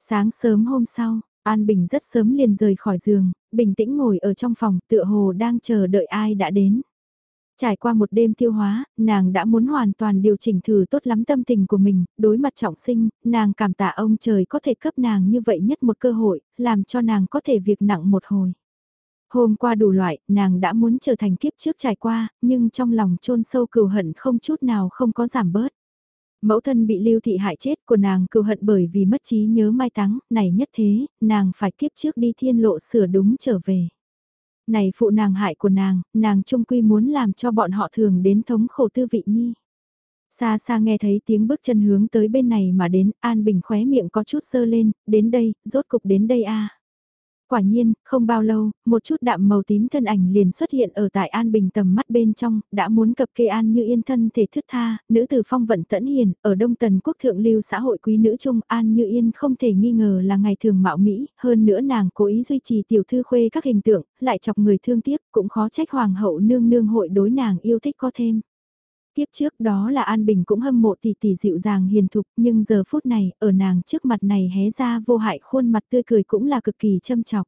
Sáng sớm hôm sau, An Bình rất sớm liền rời khỏi giường, bình tĩnh ngồi ở trong phòng tựa hồ đang chờ đợi ai đã đến. Trải qua một đêm tiêu hóa, nàng đã muốn hoàn toàn điều chỉnh thử tốt lắm tâm tình của mình, đối mặt trọng sinh, nàng cảm tạ ông trời có thể cấp nàng như vậy nhất một cơ hội, làm cho nàng có thể việc nặng một hồi. Hôm qua đủ loại, nàng đã muốn trở thành kiếp trước trải qua, nhưng trong lòng chôn sâu cừu hận không chút nào không có giảm bớt. Mẫu thân bị lưu thị hại chết của nàng cừu hận bởi vì mất trí nhớ mai táng, này nhất thế, nàng phải kiếp trước đi thiên lộ sửa đúng trở về. Này phụ nàng hại của nàng, nàng trung quy muốn làm cho bọn họ thường đến thống khổ tư vị nhi. Xa xa nghe thấy tiếng bước chân hướng tới bên này mà đến, An Bình khóe miệng có chút sơ lên, đến đây, rốt cục đến đây a Quả nhiên, không bao lâu, một chút đạm màu tím thân ảnh liền xuất hiện ở tại An Bình tầm mắt bên trong, đã muốn cập kê An như yên thân thể thức tha, nữ tử phong vận tẫn hiền, ở Đông Tần Quốc Thượng lưu xã hội quý nữ trung An như yên không thể nghi ngờ là ngày thường mạo Mỹ, hơn nữa nàng cố ý duy trì tiểu thư khuê các hình tượng, lại chọc người thương tiếc, cũng khó trách hoàng hậu nương nương hội đối nàng yêu thích có thêm. Tiếp trước đó là An Bình cũng hâm mộ tỷ tỷ dịu dàng hiền thục, nhưng giờ phút này, ở nàng trước mặt này hé ra vô hại khuôn mặt tươi cười cũng là cực kỳ châm chọc.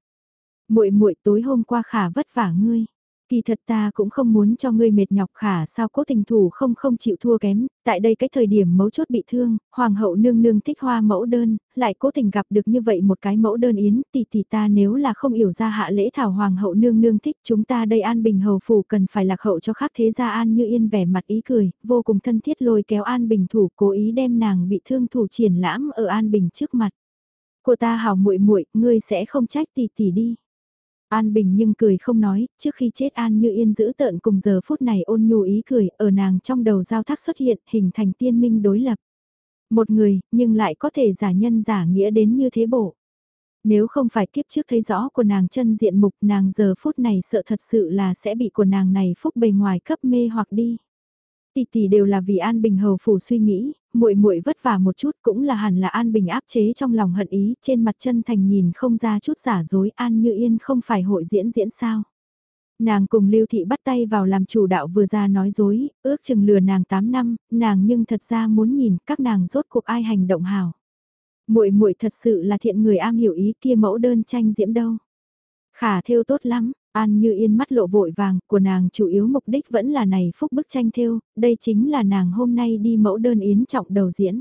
Muội muội tối hôm qua khả vất vả ngươi. Kỳ thật ta cũng không muốn cho ngươi mệt nhọc khả sao cố tình thủ không không chịu thua kém, tại đây cái thời điểm mấu chốt bị thương, hoàng hậu nương nương thích hoa mẫu đơn, lại cố tình gặp được như vậy một cái mẫu đơn yến, tỷ tỷ ta nếu là không hiểu ra hạ lễ thảo hoàng hậu nương nương thích chúng ta đây an bình hầu phủ cần phải lạc hậu cho khác thế gia an như yên vẻ mặt ý cười, vô cùng thân thiết lôi kéo an bình thủ cố ý đem nàng bị thương thủ triển lãm ở an bình trước mặt. Của ta hảo muội muội ngươi sẽ không trách tỷ tỷ đi. An Bình nhưng cười không nói, trước khi chết An Như Yên giữ tợn cùng giờ phút này ôn nhu ý cười, ở nàng trong đầu giao thác xuất hiện, hình thành tiên minh đối lập. Một người, nhưng lại có thể giả nhân giả nghĩa đến như thế bộ. Nếu không phải kiếp trước thấy rõ của nàng chân diện mục nàng giờ phút này sợ thật sự là sẽ bị của nàng này phúc bề ngoài cấp mê hoặc đi tỷ tỷ đều là vì An Bình hầu phủ suy nghĩ, muội muội vất vả một chút cũng là hẳn là An Bình áp chế trong lòng hận ý, trên mặt chân thành nhìn không ra chút giả dối An Như Yên không phải hội diễn diễn sao. Nàng cùng Lưu Thị bắt tay vào làm chủ đạo vừa ra nói dối, ước chừng lừa nàng 8 năm, nàng nhưng thật ra muốn nhìn các nàng rốt cuộc ai hành động hào. Muội muội thật sự là thiện người am hiểu ý kia mẫu đơn tranh diễm đâu. Khả theo tốt lắm, An Như Yên mắt lộ vội vàng, của nàng chủ yếu mục đích vẫn là này phúc bức tranh thêu đây chính là nàng hôm nay đi mẫu đơn yến trọng đầu diễn.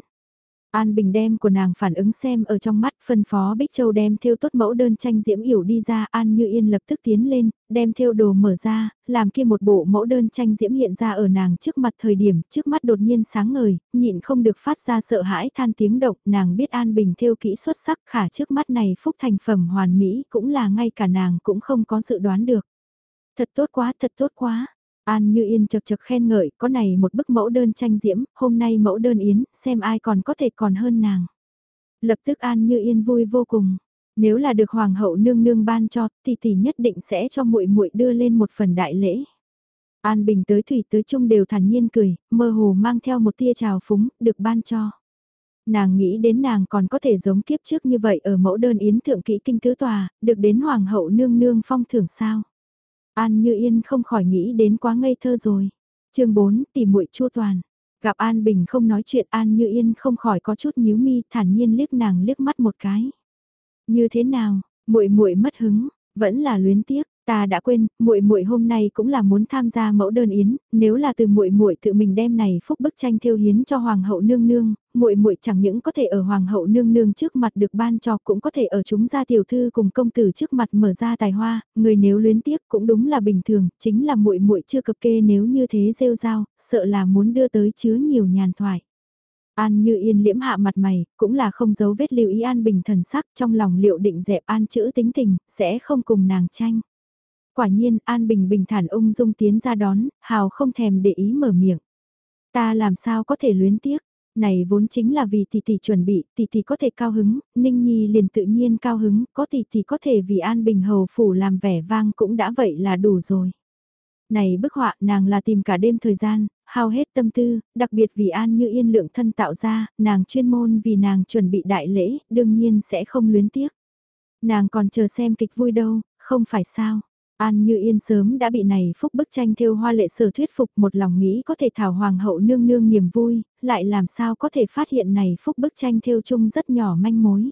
An Bình đem của nàng phản ứng xem ở trong mắt, phân phó Bích Châu đem theo tốt mẫu đơn tranh diễm yểu đi ra, An Như Yên lập tức tiến lên, đem theo đồ mở ra, làm kia một bộ mẫu đơn tranh diễm hiện ra ở nàng trước mặt thời điểm, trước mắt đột nhiên sáng ngời, nhịn không được phát ra sợ hãi than tiếng động, nàng biết An Bình theo kỹ xuất sắc khả trước mắt này phúc thành phẩm hoàn mỹ cũng là ngay cả nàng cũng không có dự đoán được. Thật tốt quá, thật tốt quá. An Như Yên chật chật khen ngợi, có này một bức mẫu đơn tranh diễm, hôm nay mẫu đơn yến, xem ai còn có thể còn hơn nàng. Lập tức An Như Yên vui vô cùng. Nếu là được hoàng hậu nương nương ban cho, thì tỷ nhất định sẽ cho muội muội đưa lên một phần đại lễ. An Bình tới thủy tới trung đều thản nhiên cười, mơ hồ mang theo một tia trào phúng, được ban cho. Nàng nghĩ đến nàng còn có thể giống kiếp trước như vậy ở mẫu đơn yến thượng kỹ kinh tứ tòa, được đến hoàng hậu nương nương phong thưởng sao. An Như Yên không khỏi nghĩ đến quá ngây thơ rồi. chương 4 tỉ muội chua toàn. Gặp An Bình không nói chuyện An Như Yên không khỏi có chút nhíu mi thản nhiên liếc nàng liếc mắt một cái. Như thế nào, muội muội mất hứng, vẫn là luyến tiếc, Ta đã quên, muội muội hôm nay cũng là muốn tham gia mẫu đơn yến, nếu là từ muội muội tự mình đem này phúc bức tranh thiêu hiến cho hoàng hậu nương nương, muội muội chẳng những có thể ở hoàng hậu nương nương trước mặt được ban cho, cũng có thể ở chúng gia tiểu thư cùng công tử trước mặt mở ra tài hoa, người nếu luyến tiếc cũng đúng là bình thường, chính là muội muội chưa cập kê nếu như thế rêu rao, sợ là muốn đưa tới chứa nhiều nhàn thoại. An như yên liễm hạ mặt mày, cũng là không giấu vết lưu ý An bình thần sắc trong lòng liệu định dẹp An chữ tính tình, sẽ không cùng nàng tranh. Quả nhiên An Bình bình thản ung dung tiến ra đón, hào không thèm để ý mở miệng. Ta làm sao có thể luyến tiếc, này vốn chính là vì tỷ tỷ chuẩn bị, tỷ tỷ có thể cao hứng, Ninh Nhi liền tự nhiên cao hứng, có tỷ tỷ có thể vì An Bình hầu phủ làm vẻ vang cũng đã vậy là đủ rồi. Này bức họa nàng là tìm cả đêm thời gian, hao hết tâm tư, đặc biệt vì An như yên lượng thân tạo ra, nàng chuyên môn vì nàng chuẩn bị đại lễ, đương nhiên sẽ không luyến tiếc. Nàng còn chờ xem kịch vui đâu, không phải sao. An Như Yên sớm đã bị này phúc bức tranh thêu hoa lệ sở thuyết phục một lòng nghĩ có thể thảo hoàng hậu nương nương niềm vui, lại làm sao có thể phát hiện này phúc bức tranh thêu chung rất nhỏ manh mối.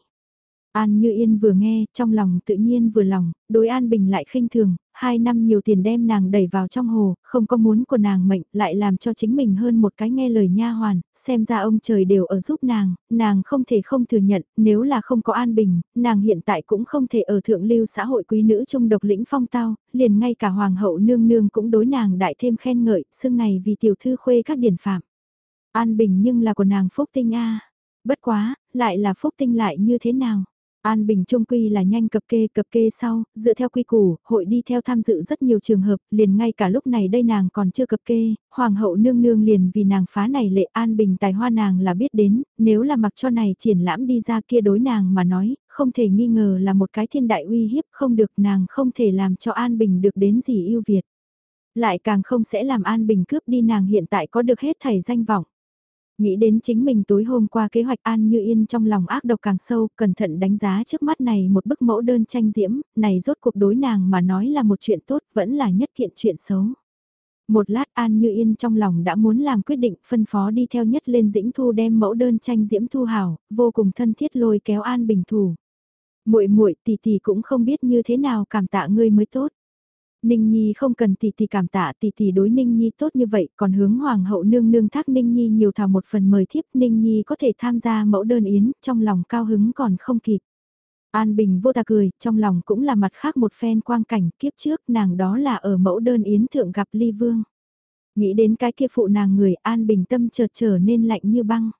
An Như Yên vừa nghe, trong lòng tự nhiên vừa lòng, đối An Bình lại khinh thường, hai năm nhiều tiền đem nàng đẩy vào trong hồ, không có muốn của nàng mệnh, lại làm cho chính mình hơn một cái nghe lời nha hoàn, xem ra ông trời đều ở giúp nàng, nàng không thể không thừa nhận, nếu là không có An Bình, nàng hiện tại cũng không thể ở thượng lưu xã hội quý nữ trung độc lĩnh phong tao, liền ngay cả hoàng hậu nương nương cũng đối nàng đại thêm khen ngợi, xương này vì tiểu thư khuê các điển phạm. An Bình nhưng là của nàng phúc tinh a bất quá, lại là phúc tinh lại như thế nào? An Bình Trung Quy là nhanh cập kê cập kê sau, dựa theo quy củ, hội đi theo tham dự rất nhiều trường hợp, liền ngay cả lúc này đây nàng còn chưa cập kê, Hoàng hậu nương nương liền vì nàng phá này lệ An Bình tài hoa nàng là biết đến, nếu là mặc cho này triển lãm đi ra kia đối nàng mà nói, không thể nghi ngờ là một cái thiên đại uy hiếp không được nàng không thể làm cho An Bình được đến gì yêu Việt. Lại càng không sẽ làm An Bình cướp đi nàng hiện tại có được hết thầy danh vọng. Nghĩ đến chính mình tối hôm qua kế hoạch An Như Yên trong lòng ác độc càng sâu, cẩn thận đánh giá trước mắt này một bức mẫu đơn tranh diễm, này rốt cuộc đối nàng mà nói là một chuyện tốt, vẫn là nhất kiện chuyện xấu. Một lát An Như Yên trong lòng đã muốn làm quyết định phân phó đi theo nhất lên dĩnh thu đem mẫu đơn tranh diễm thu hảo, vô cùng thân thiết lôi kéo An Bình thủ. muội muội tỷ tỷ cũng không biết như thế nào cảm tạ ngươi mới tốt. Ninh Nhi không cần tỷ tỷ cảm tạ tỷ tỷ đối Ninh Nhi tốt như vậy, còn hướng Hoàng hậu nương nương thác Ninh Nhi nhiều thảo một phần mời thiếp Ninh Nhi có thể tham gia mẫu đơn yến, trong lòng cao hứng còn không kịp. An Bình vô ta cười, trong lòng cũng là mặt khác một phen quang cảnh kiếp trước nàng đó là ở mẫu đơn yến thượng gặp Ly Vương. Nghĩ đến cái kia phụ nàng người An Bình tâm chợt trở nên lạnh như băng.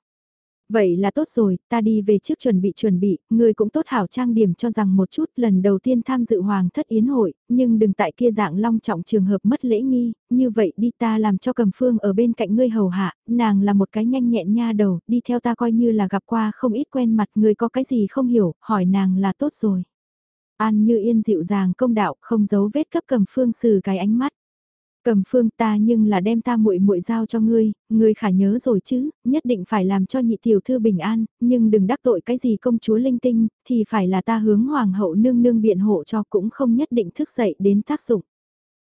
Vậy là tốt rồi, ta đi về trước chuẩn bị chuẩn bị, người cũng tốt hảo trang điểm cho rằng một chút lần đầu tiên tham dự hoàng thất yến hội, nhưng đừng tại kia dạng long trọng trường hợp mất lễ nghi, như vậy đi ta làm cho cầm phương ở bên cạnh ngươi hầu hạ, nàng là một cái nhanh nhẹn nha đầu, đi theo ta coi như là gặp qua không ít quen mặt người có cái gì không hiểu, hỏi nàng là tốt rồi. An như yên dịu dàng công đạo, không giấu vết cấp cầm phương xử cái ánh mắt. Cầm phương ta nhưng là đem ta muội muội giao cho ngươi, ngươi khả nhớ rồi chứ, nhất định phải làm cho nhị tiểu thư bình an, nhưng đừng đắc tội cái gì công chúa linh tinh, thì phải là ta hướng hoàng hậu nương nương biện hộ cho cũng không nhất định thức dậy đến tác dụng.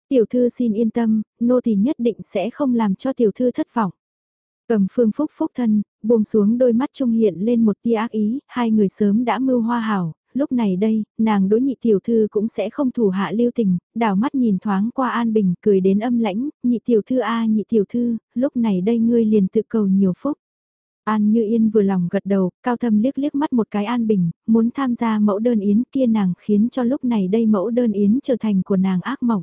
Tiểu thư xin yên tâm, nô thì nhất định sẽ không làm cho tiểu thư thất vọng. Cầm phương phúc phúc thân, buông xuống đôi mắt trung hiện lên một tia ác ý, hai người sớm đã mưu hoa hảo, lúc này đây, nàng đối nhị tiểu thư cũng sẽ không thủ hạ lưu tình, đảo mắt nhìn thoáng qua An Bình, cười đến âm lãnh, nhị tiểu thư a nhị tiểu thư, lúc này đây ngươi liền tự cầu nhiều phúc. An Như Yên vừa lòng gật đầu, cao thâm liếc liếc mắt một cái An Bình, muốn tham gia mẫu đơn yến kia nàng khiến cho lúc này đây mẫu đơn yến trở thành của nàng ác mộng.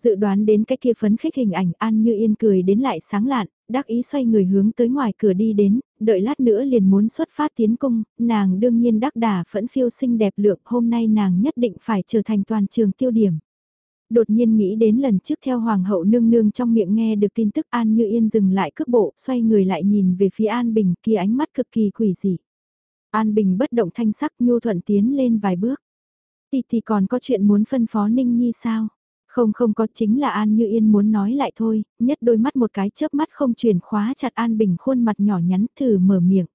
Dự đoán đến cái kia phấn khích hình ảnh An Như Yên cười đến lại sáng lạn, đắc ý xoay người hướng tới ngoài cửa đi đến, đợi lát nữa liền muốn xuất phát tiến cung, nàng đương nhiên đắc đà phẫn phiêu xinh đẹp lượng hôm nay nàng nhất định phải trở thành toàn trường tiêu điểm. Đột nhiên nghĩ đến lần trước theo Hoàng hậu nương nương trong miệng nghe được tin tức An Như Yên dừng lại cước bộ, xoay người lại nhìn về phía An Bình kia ánh mắt cực kỳ quỷ dị. An Bình bất động thanh sắc nhu thuận tiến lên vài bước. Tì thì còn có chuyện muốn phân phó Ninh Nhi sao? Không không có chính là An Như Yên muốn nói lại thôi, nhất đôi mắt một cái chớp mắt không chuyển khóa chặt An Bình khuôn mặt nhỏ nhắn thử mở miệng.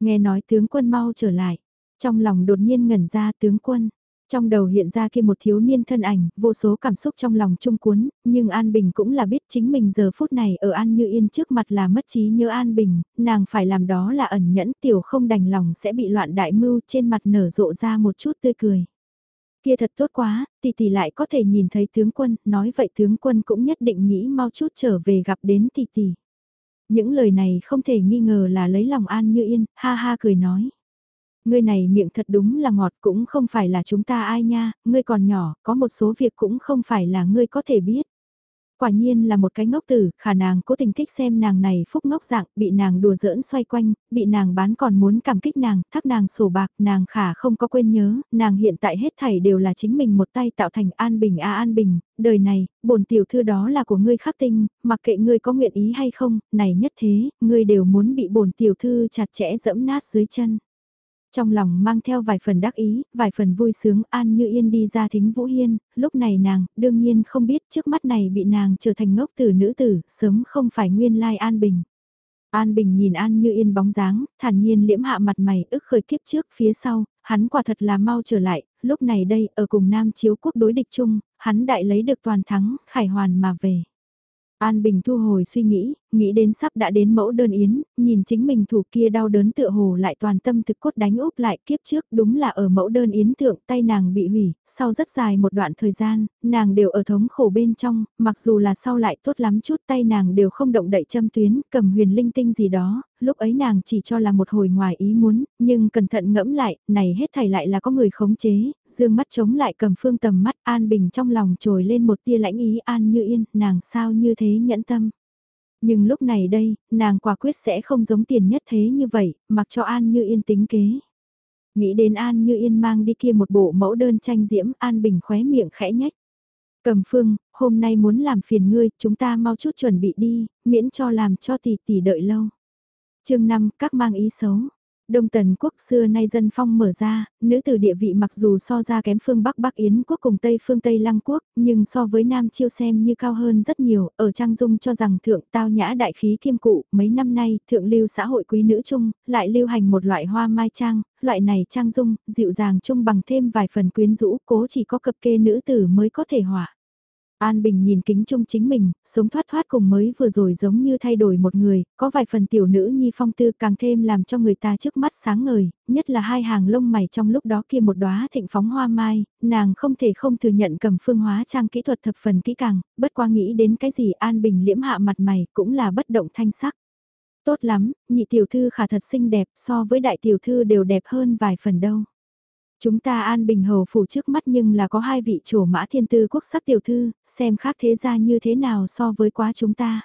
Nghe nói tướng quân mau trở lại, trong lòng đột nhiên ngẩn ra tướng quân. Trong đầu hiện ra kia một thiếu niên thân ảnh, vô số cảm xúc trong lòng trung cuốn, nhưng An Bình cũng là biết chính mình giờ phút này ở An Như Yên trước mặt là mất trí nhớ An Bình, nàng phải làm đó là ẩn nhẫn tiểu không đành lòng sẽ bị loạn đại mưu trên mặt nở rộ ra một chút tươi cười. Kia thật tốt quá, tỷ tỷ lại có thể nhìn thấy tướng quân, nói vậy tướng quân cũng nhất định nghĩ mau chút trở về gặp đến tỷ tỷ. Những lời này không thể nghi ngờ là lấy lòng An Như Yên, ha ha cười nói. Ngươi này miệng thật đúng là ngọt cũng không phải là chúng ta ai nha, ngươi còn nhỏ, có một số việc cũng không phải là ngươi có thể biết. Quả nhiên là một cái ngốc tử, khả nàng cố tình thích xem nàng này phúc ngốc dạng, bị nàng đùa giỡn xoay quanh, bị nàng bán còn muốn cảm kích nàng, thắc nàng sổ bạc, nàng khả không có quên nhớ, nàng hiện tại hết thảy đều là chính mình một tay tạo thành an bình a à an bình, đời này, bổn tiểu thư đó là của ngươi khắc tinh, mặc kệ ngươi có nguyện ý hay không, này nhất thế, ngươi đều muốn bị bổn tiểu thư chặt chẽ dẫm nát dưới chân. Trong lòng mang theo vài phần đắc ý, vài phần vui sướng An Như Yên đi ra thính Vũ Hiên, lúc này nàng, đương nhiên không biết trước mắt này bị nàng trở thành ngốc tử nữ tử, sớm không phải nguyên lai An Bình. An Bình nhìn An Như Yên bóng dáng, thản nhiên liễm hạ mặt mày ức khởi kiếp trước phía sau, hắn quả thật là mau trở lại, lúc này đây ở cùng Nam Chiếu quốc đối địch chung, hắn đại lấy được toàn thắng, khải hoàn mà về. An Bình thu hồi suy nghĩ, nghĩ đến sắp đã đến mẫu đơn yến, nhìn chính mình thủ kia đau đớn tựa hồ lại toàn tâm thực cốt đánh úp lại kiếp trước đúng là ở mẫu đơn yến thượng tay nàng bị hủy, sau rất dài một đoạn thời gian, nàng đều ở thống khổ bên trong, mặc dù là sau lại tốt lắm chút tay nàng đều không động đậy châm tuyến, cầm huyền linh tinh gì đó, lúc ấy nàng chỉ cho là một hồi ngoài ý muốn, nhưng cẩn thận ngẫm lại, này hết thảy lại là có người khống chế, dương mắt chống lại cầm phương tầm mắt An Bình trong lòng trồi lên một tia lãnh ý An như yên, nàng sao như thế nhẫn tâm. Nhưng lúc này đây, nàng quả quyết sẽ không giống tiền nhất thế như vậy, mặc cho An Như Yên tính kế. Nghĩ đến An Như Yên mang đi kia một bộ mẫu đơn tranh diễm, An Bình khóe miệng khẽ nhách. Cầm phương, hôm nay muốn làm phiền ngươi, chúng ta mau chút chuẩn bị đi, miễn cho làm cho tỷ tỷ đợi lâu chương 5, các mang ý xấu. Đông Tần quốc xưa nay dân phong mở ra, nữ tử địa vị mặc dù so ra kém phương Bắc Bắc Yến quốc cùng Tây phương Tây Lăng quốc, nhưng so với Nam Chiêu xem như cao hơn rất nhiều, ở Trang Dung cho rằng thượng tao nhã đại khí kiêm cụ, mấy năm nay, thượng lưu xã hội quý nữ chung, lại lưu hành một loại hoa mai trang, loại này Trang Dung, dịu dàng chung bằng thêm vài phần quyến rũ, cố chỉ có cập kê nữ tử mới có thể hỏa. An Bình nhìn kính chung chính mình, sống thoát thoát cùng mới vừa rồi giống như thay đổi một người, có vài phần tiểu nữ nhi phong tư càng thêm làm cho người ta trước mắt sáng ngời, nhất là hai hàng lông mày trong lúc đó kia một đóa thịnh phóng hoa mai, nàng không thể không thừa nhận cầm phương hóa trang kỹ thuật thập phần kỹ càng, bất qua nghĩ đến cái gì An Bình liễm hạ mặt mày cũng là bất động thanh sắc. Tốt lắm, nhị tiểu thư khả thật xinh đẹp so với đại tiểu thư đều đẹp hơn vài phần đâu. Chúng ta an bình hầu phủ trước mắt nhưng là có hai vị chủ mã thiên tư quốc sắc tiểu thư, xem khác thế ra như thế nào so với quá chúng ta.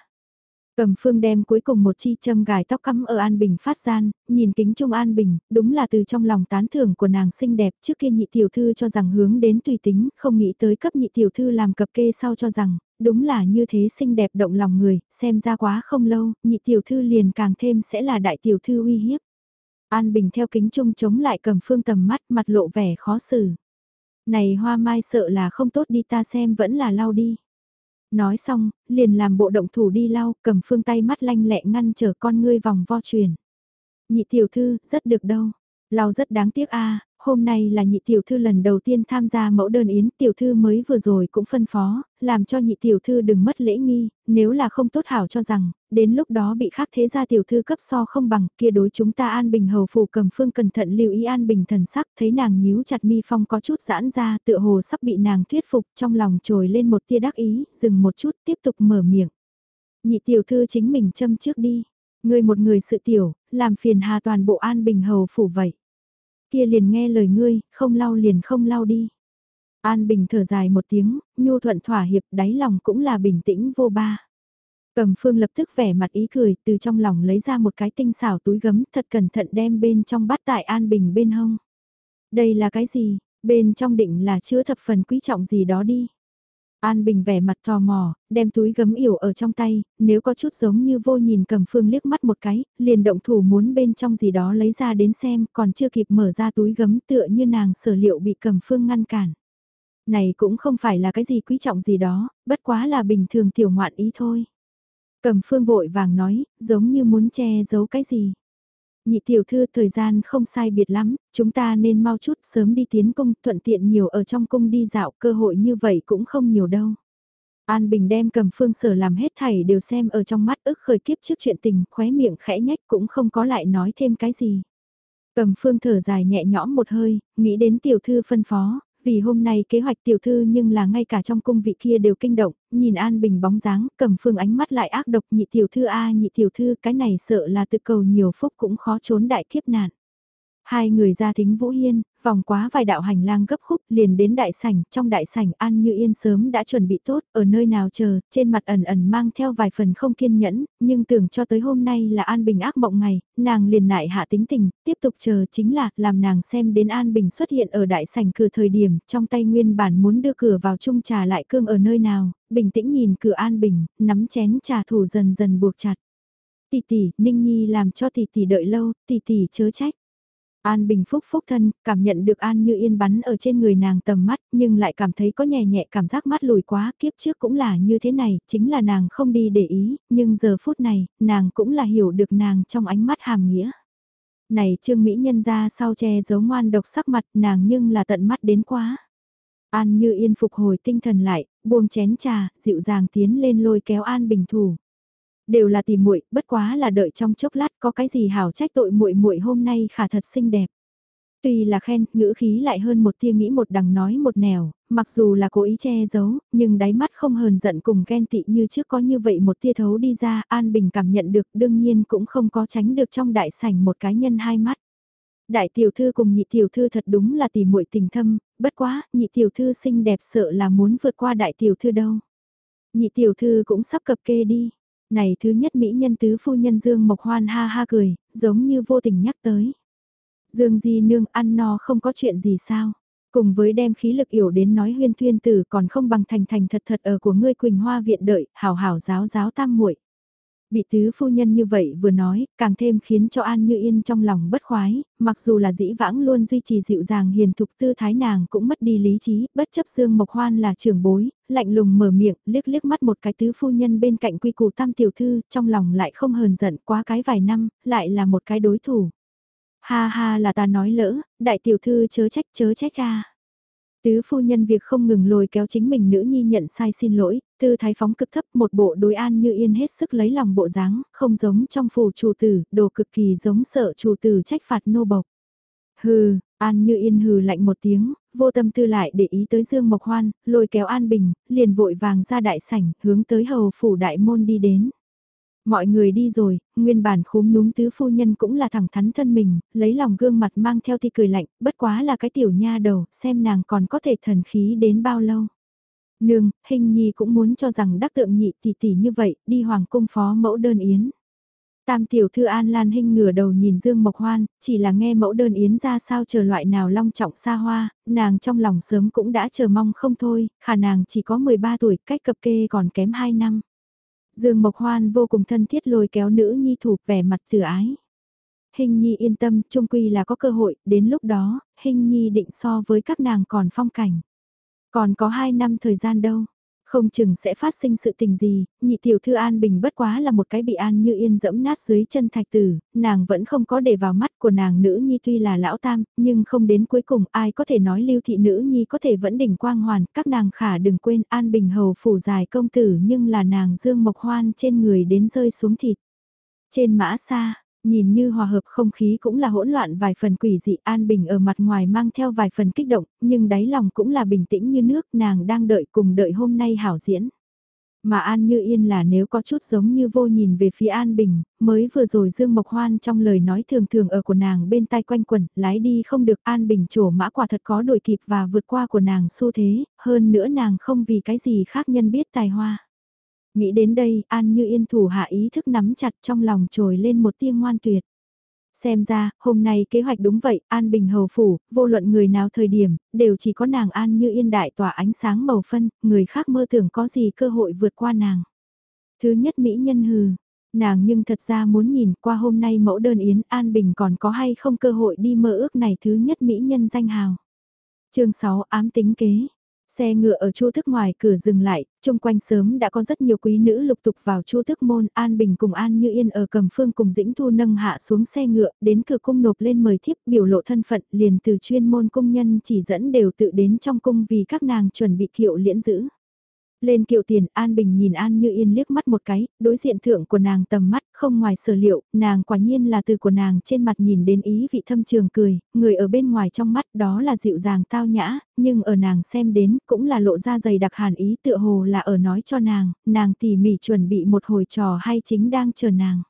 Cầm phương đem cuối cùng một chi châm gài tóc cắm ở An Bình phát gian, nhìn kính trung An Bình, đúng là từ trong lòng tán thưởng của nàng xinh đẹp trước kia nhị tiểu thư cho rằng hướng đến tùy tính, không nghĩ tới cấp nhị tiểu thư làm cập kê sau cho rằng, đúng là như thế xinh đẹp động lòng người, xem ra quá không lâu, nhị tiểu thư liền càng thêm sẽ là đại tiểu thư uy hiếp. An Bình theo kính trung chống lại cầm phương tầm mắt mặt lộ vẻ khó xử. Này hoa mai sợ là không tốt đi ta xem vẫn là lau đi. Nói xong, liền làm bộ động thủ đi lau, cầm phương tay mắt lanh lẹ ngăn trở con ngươi vòng vo truyền. Nhị tiểu thư, rất được đâu. Lau rất đáng tiếc a hôm nay là nhị tiểu thư lần đầu tiên tham gia mẫu đơn yến, tiểu thư mới vừa rồi cũng phân phó, làm cho nhị tiểu thư đừng mất lễ nghi, nếu là không tốt hảo cho rằng, đến lúc đó bị khác thế gia tiểu thư cấp so không bằng, kia đối chúng ta an bình hầu phủ cầm phương cẩn thận lưu ý an bình thần sắc, thấy nàng nhíu chặt mi phong có chút giãn ra, tựa hồ sắp bị nàng thuyết phục, trong lòng trồi lên một tia đắc ý, dừng một chút, tiếp tục mở miệng. Nhị tiểu thư chính mình châm trước đi, người một người sự tiểu, làm phiền hà toàn bộ an bình hầu phủ vậy kia liền nghe lời ngươi, không lau liền không lau đi. An Bình thở dài một tiếng, nhu thuận thỏa hiệp đáy lòng cũng là bình tĩnh vô ba. Cầm phương lập tức vẻ mặt ý cười, từ trong lòng lấy ra một cái tinh xảo túi gấm thật cẩn thận đem bên trong bát tại An Bình bên hông. Đây là cái gì? Bên trong định là chứa thập phần quý trọng gì đó đi. An Bình vẻ mặt tò mò, đem túi gấm yểu ở trong tay, nếu có chút giống như vô nhìn cầm phương liếc mắt một cái, liền động thủ muốn bên trong gì đó lấy ra đến xem, còn chưa kịp mở ra túi gấm tựa như nàng sở liệu bị cầm phương ngăn cản. Này cũng không phải là cái gì quý trọng gì đó, bất quá là bình thường tiểu ngoạn ý thôi. Cầm phương vội vàng nói, giống như muốn che giấu cái gì. Nhị tiểu thư thời gian không sai biệt lắm, chúng ta nên mau chút sớm đi tiến cung thuận tiện nhiều ở trong cung đi dạo cơ hội như vậy cũng không nhiều đâu. An Bình đem cầm phương sở làm hết thảy đều xem ở trong mắt ức khởi kiếp trước chuyện tình khóe miệng khẽ nhách cũng không có lại nói thêm cái gì. Cầm phương thở dài nhẹ nhõm một hơi, nghĩ đến tiểu thư phân phó, vì hôm nay kế hoạch tiểu thư nhưng là ngay cả trong cung vị kia đều kinh động, nhìn An Bình bóng dáng, cầm phương ánh mắt lại ác độc nhị tiểu thư a nhị tiểu thư cái này sợ là tự cầu nhiều phúc cũng khó trốn đại kiếp nạn. Hai người ra thính Vũ Hiên, vòng quá vài đạo hành lang gấp khúc liền đến đại sảnh, trong đại sảnh An Như Yên sớm đã chuẩn bị tốt, ở nơi nào chờ, trên mặt ẩn ẩn mang theo vài phần không kiên nhẫn, nhưng tưởng cho tới hôm nay là An Bình ác mộng ngày, nàng liền nại hạ tính tình, tiếp tục chờ chính là làm nàng xem đến An Bình xuất hiện ở đại sảnh cửa thời điểm, trong tay nguyên bản muốn đưa cửa vào chung trà lại cương ở nơi nào, bình tĩnh nhìn cửa An Bình, nắm chén trà thủ dần dần buộc chặt. Tỷ tỷ, Ninh Nhi làm cho tỷ tỷ đợi lâu, tỷ tỷ chớ trách. An Bình Phúc phúc thân, cảm nhận được An như yên bắn ở trên người nàng tầm mắt, nhưng lại cảm thấy có nhẹ nhẹ cảm giác mắt lùi quá, kiếp trước cũng là như thế này, chính là nàng không đi để ý, nhưng giờ phút này, nàng cũng là hiểu được nàng trong ánh mắt hàm nghĩa. Này Trương Mỹ nhân ra sau che giấu ngoan độc sắc mặt nàng nhưng là tận mắt đến quá. An như yên phục hồi tinh thần lại, buông chén trà, dịu dàng tiến lên lôi kéo An Bình thủ đều là tìm muội, bất quá là đợi trong chốc lát có cái gì hảo trách tội muội muội hôm nay khả thật xinh đẹp. Tuy là khen, ngữ khí lại hơn một tia nghĩ một đằng nói một nẻo, mặc dù là cố ý che giấu, nhưng đáy mắt không hờn giận cùng ghen tị như trước có như vậy một tia thấu đi ra, An Bình cảm nhận được đương nhiên cũng không có tránh được trong đại sảnh một cái nhân hai mắt. Đại tiểu thư cùng nhị tiểu thư thật đúng là tỉ muội tình thâm, bất quá, nhị tiểu thư xinh đẹp sợ là muốn vượt qua đại tiểu thư đâu. Nhị tiểu thư cũng sắp cập kê đi. Này thứ nhất Mỹ nhân tứ phu nhân Dương Mộc Hoan ha ha cười, giống như vô tình nhắc tới. Dương Di Nương ăn no không có chuyện gì sao? Cùng với đem khí lực yểu đến nói huyên tuyên tử còn không bằng thành thành thật thật ở của ngươi Quỳnh Hoa viện đợi, hảo hảo giáo giáo tam muội Bị tứ phu nhân như vậy vừa nói, càng thêm khiến cho An Như Yên trong lòng bất khoái, mặc dù là dĩ vãng luôn duy trì dịu dàng hiền thục tư thái nàng cũng mất đi lý trí, bất chấp Dương Mộc Hoan là trưởng bối, lạnh lùng mở miệng, liếc liếc mắt một cái tứ phu nhân bên cạnh quy củ tam tiểu thư, trong lòng lại không hờn giận quá cái vài năm, lại là một cái đối thủ. Ha ha là ta nói lỡ, đại tiểu thư chớ trách chớ trách ra. Tứ phu nhân việc không ngừng lôi kéo chính mình nữ nhi nhận sai xin lỗi, tư thái phóng cực thấp một bộ đối an như yên hết sức lấy lòng bộ dáng, không giống trong phủ chủ tử, đồ cực kỳ giống sợ chủ tử trách phạt nô bộc. Hừ, An như yên hừ lạnh một tiếng, vô tâm tư lại để ý tới Dương Mộc Hoan, lôi kéo An Bình, liền vội vàng ra đại sảnh, hướng tới hầu phủ đại môn đi đến. Mọi người đi rồi, nguyên bản khúm núm tứ phu nhân cũng là thẳng thắn thân mình, lấy lòng gương mặt mang theo thì cười lạnh, bất quá là cái tiểu nha đầu, xem nàng còn có thể thần khí đến bao lâu. Nương, hình nhi cũng muốn cho rằng đắc tượng nhị tỷ tỷ như vậy, đi hoàng cung phó mẫu đơn yến. Tam tiểu thư An Lan Hinh ngửa đầu nhìn Dương Mộc Hoan, chỉ là nghe mẫu đơn yến ra sao chờ loại nào long trọng xa hoa, nàng trong lòng sớm cũng đã chờ mong không thôi, khả nàng chỉ có 13 tuổi, cách cập kê còn kém 2 năm. Dương Mộc Hoan vô cùng thân thiết lôi kéo nữ nhi thủ vẻ mặt từ ái. Hình nhi yên tâm, trung quy là có cơ hội, đến lúc đó, hình nhi định so với các nàng còn phong cảnh. Còn có 2 năm thời gian đâu. Không chừng sẽ phát sinh sự tình gì, nhị tiểu thư An Bình bất quá là một cái bị An Như Yên dẫm nát dưới chân thạch tử, nàng vẫn không có để vào mắt của nàng nữ nhi tuy là lão tam, nhưng không đến cuối cùng ai có thể nói lưu thị nữ nhi có thể vẫn đỉnh quang hoàn, các nàng khả đừng quên An Bình hầu phủ dài công tử nhưng là nàng dương mộc hoan trên người đến rơi xuống thịt. Trên mã xa, nhìn như hòa hợp không khí cũng là hỗn loạn vài phần quỷ dị an bình ở mặt ngoài mang theo vài phần kích động, nhưng đáy lòng cũng là bình tĩnh như nước nàng đang đợi cùng đợi hôm nay hảo diễn. Mà An Như Yên là nếu có chút giống như vô nhìn về phía An Bình, mới vừa rồi Dương Mộc Hoan trong lời nói thường thường ở của nàng bên tai quanh quẩn, lái đi không được An Bình trổ mã quả thật có đuổi kịp và vượt qua của nàng xu thế, hơn nữa nàng không vì cái gì khác nhân biết tài hoa. Nghĩ đến đây, An Như Yên thủ hạ ý thức nắm chặt trong lòng trồi lên một tia ngoan tuyệt. Xem ra, hôm nay kế hoạch đúng vậy, An Bình Hầu Phủ, vô luận người nào thời điểm, đều chỉ có nàng An Như Yên đại tỏa ánh sáng màu phân, người khác mơ tưởng có gì cơ hội vượt qua nàng. Thứ nhất Mỹ nhân hừ, nàng nhưng thật ra muốn nhìn qua hôm nay mẫu đơn Yến An Bình còn có hay không cơ hội đi mơ ước này thứ nhất Mỹ nhân danh hào. chương 6 ám tính kế, Xe ngựa ở chu thức ngoài cửa dừng lại, chung quanh sớm đã có rất nhiều quý nữ lục tục vào chu thức môn, An Bình cùng An Như Yên ở cầm phương cùng Dĩnh Thu nâng hạ xuống xe ngựa, đến cửa cung nộp lên mời thiếp biểu lộ thân phận liền từ chuyên môn cung nhân chỉ dẫn đều tự đến trong cung vì các nàng chuẩn bị kiệu liễn giữ. Lên kiệu tiền, An Bình nhìn An Như Yên liếc mắt một cái, đối diện thượng của nàng tầm mắt, không ngoài sở liệu, nàng quả nhiên là từ của nàng trên mặt nhìn đến ý vị thâm trường cười, người ở bên ngoài trong mắt đó là dịu dàng tao nhã, nhưng ở nàng xem đến cũng là lộ ra dày đặc hàn ý tựa hồ là ở nói cho nàng, nàng tỉ mỉ chuẩn bị một hồi trò hay chính đang chờ nàng.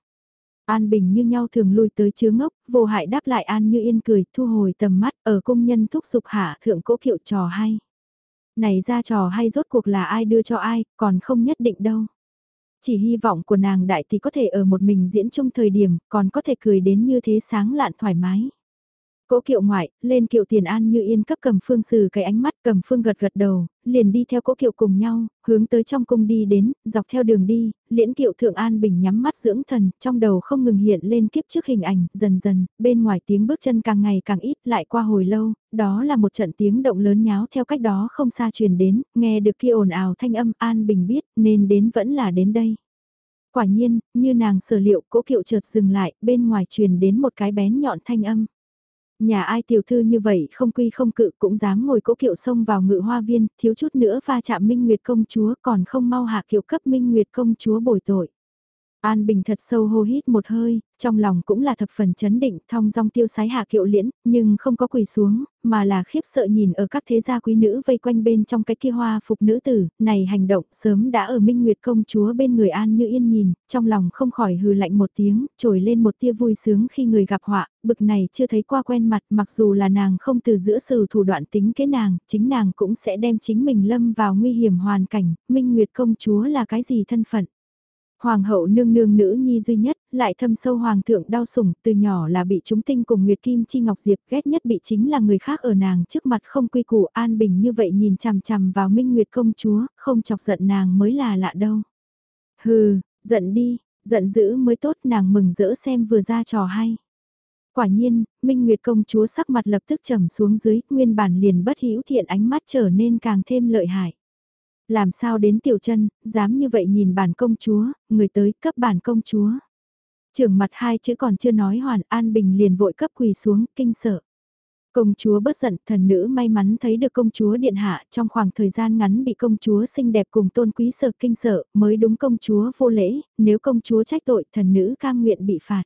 An Bình như nhau thường lui tới chứa ngốc, vô hại đáp lại An Như Yên cười, thu hồi tầm mắt, ở cung nhân thúc giục hạ thượng cố kiệu trò hay. Này ra trò hay rốt cuộc là ai đưa cho ai, còn không nhất định đâu. Chỉ hy vọng của nàng đại thì có thể ở một mình diễn trong thời điểm, còn có thể cười đến như thế sáng lạn thoải mái. Cố kiệu ngoại, lên kiệu tiền an như yên cấp cầm phương sử cái ánh mắt cầm phương gật gật đầu, liền đi theo cố kiệu cùng nhau, hướng tới trong cung đi đến, dọc theo đường đi, liễn kiệu thượng an bình nhắm mắt dưỡng thần, trong đầu không ngừng hiện lên kiếp trước hình ảnh, dần dần, bên ngoài tiếng bước chân càng ngày càng ít lại qua hồi lâu, đó là một trận tiếng động lớn nháo theo cách đó không xa truyền đến, nghe được kia ồn ào thanh âm an bình biết nên đến vẫn là đến đây. Quả nhiên, như nàng sở liệu cố kiệu chợt dừng lại, bên ngoài truyền đến một cái bén nhọn thanh âm. Nhà ai tiểu thư như vậy không quy không cự cũng dám ngồi cỗ kiệu sông vào ngự hoa viên, thiếu chút nữa pha chạm Minh Nguyệt công chúa còn không mau hạ kiệu cấp Minh Nguyệt công chúa bồi tội. An Bình thật sâu hô hít một hơi, trong lòng cũng là thập phần chấn định, thong dong tiêu sái hạ kiệu liễn, nhưng không có quỳ xuống, mà là khiếp sợ nhìn ở các thế gia quý nữ vây quanh bên trong cái kia hoa phục nữ tử, này hành động sớm đã ở Minh Nguyệt công chúa bên người An như yên nhìn, trong lòng không khỏi hừ lạnh một tiếng, trồi lên một tia vui sướng khi người gặp họa, bực này chưa thấy qua quen mặt mặc dù là nàng không từ giữa sự thủ đoạn tính kế nàng, chính nàng cũng sẽ đem chính mình lâm vào nguy hiểm hoàn cảnh, Minh Nguyệt công chúa là cái gì thân phận. Hoàng hậu nương nương nữ nhi duy nhất, lại thâm sâu hoàng thượng đau sủng, từ nhỏ là bị chúng tinh cùng Nguyệt Kim Chi Ngọc Diệp ghét nhất bị chính là người khác ở nàng trước mặt không quy củ an bình như vậy nhìn chằm chằm vào Minh Nguyệt công chúa, không chọc giận nàng mới là lạ đâu. Hừ, giận đi, giận dữ mới tốt nàng mừng rỡ xem vừa ra trò hay. Quả nhiên, Minh Nguyệt công chúa sắc mặt lập tức trầm xuống dưới, nguyên bản liền bất hữu thiện ánh mắt trở nên càng thêm lợi hại. Làm sao đến tiểu chân, dám như vậy nhìn bản công chúa, người tới cấp bản công chúa. trưởng mặt hai chữ còn chưa nói hoàn an bình liền vội cấp quỳ xuống, kinh sợ. Công chúa bất giận, thần nữ may mắn thấy được công chúa điện hạ trong khoảng thời gian ngắn bị công chúa xinh đẹp cùng tôn quý sợ kinh sợ, mới đúng công chúa vô lễ, nếu công chúa trách tội thần nữ cam nguyện bị phạt.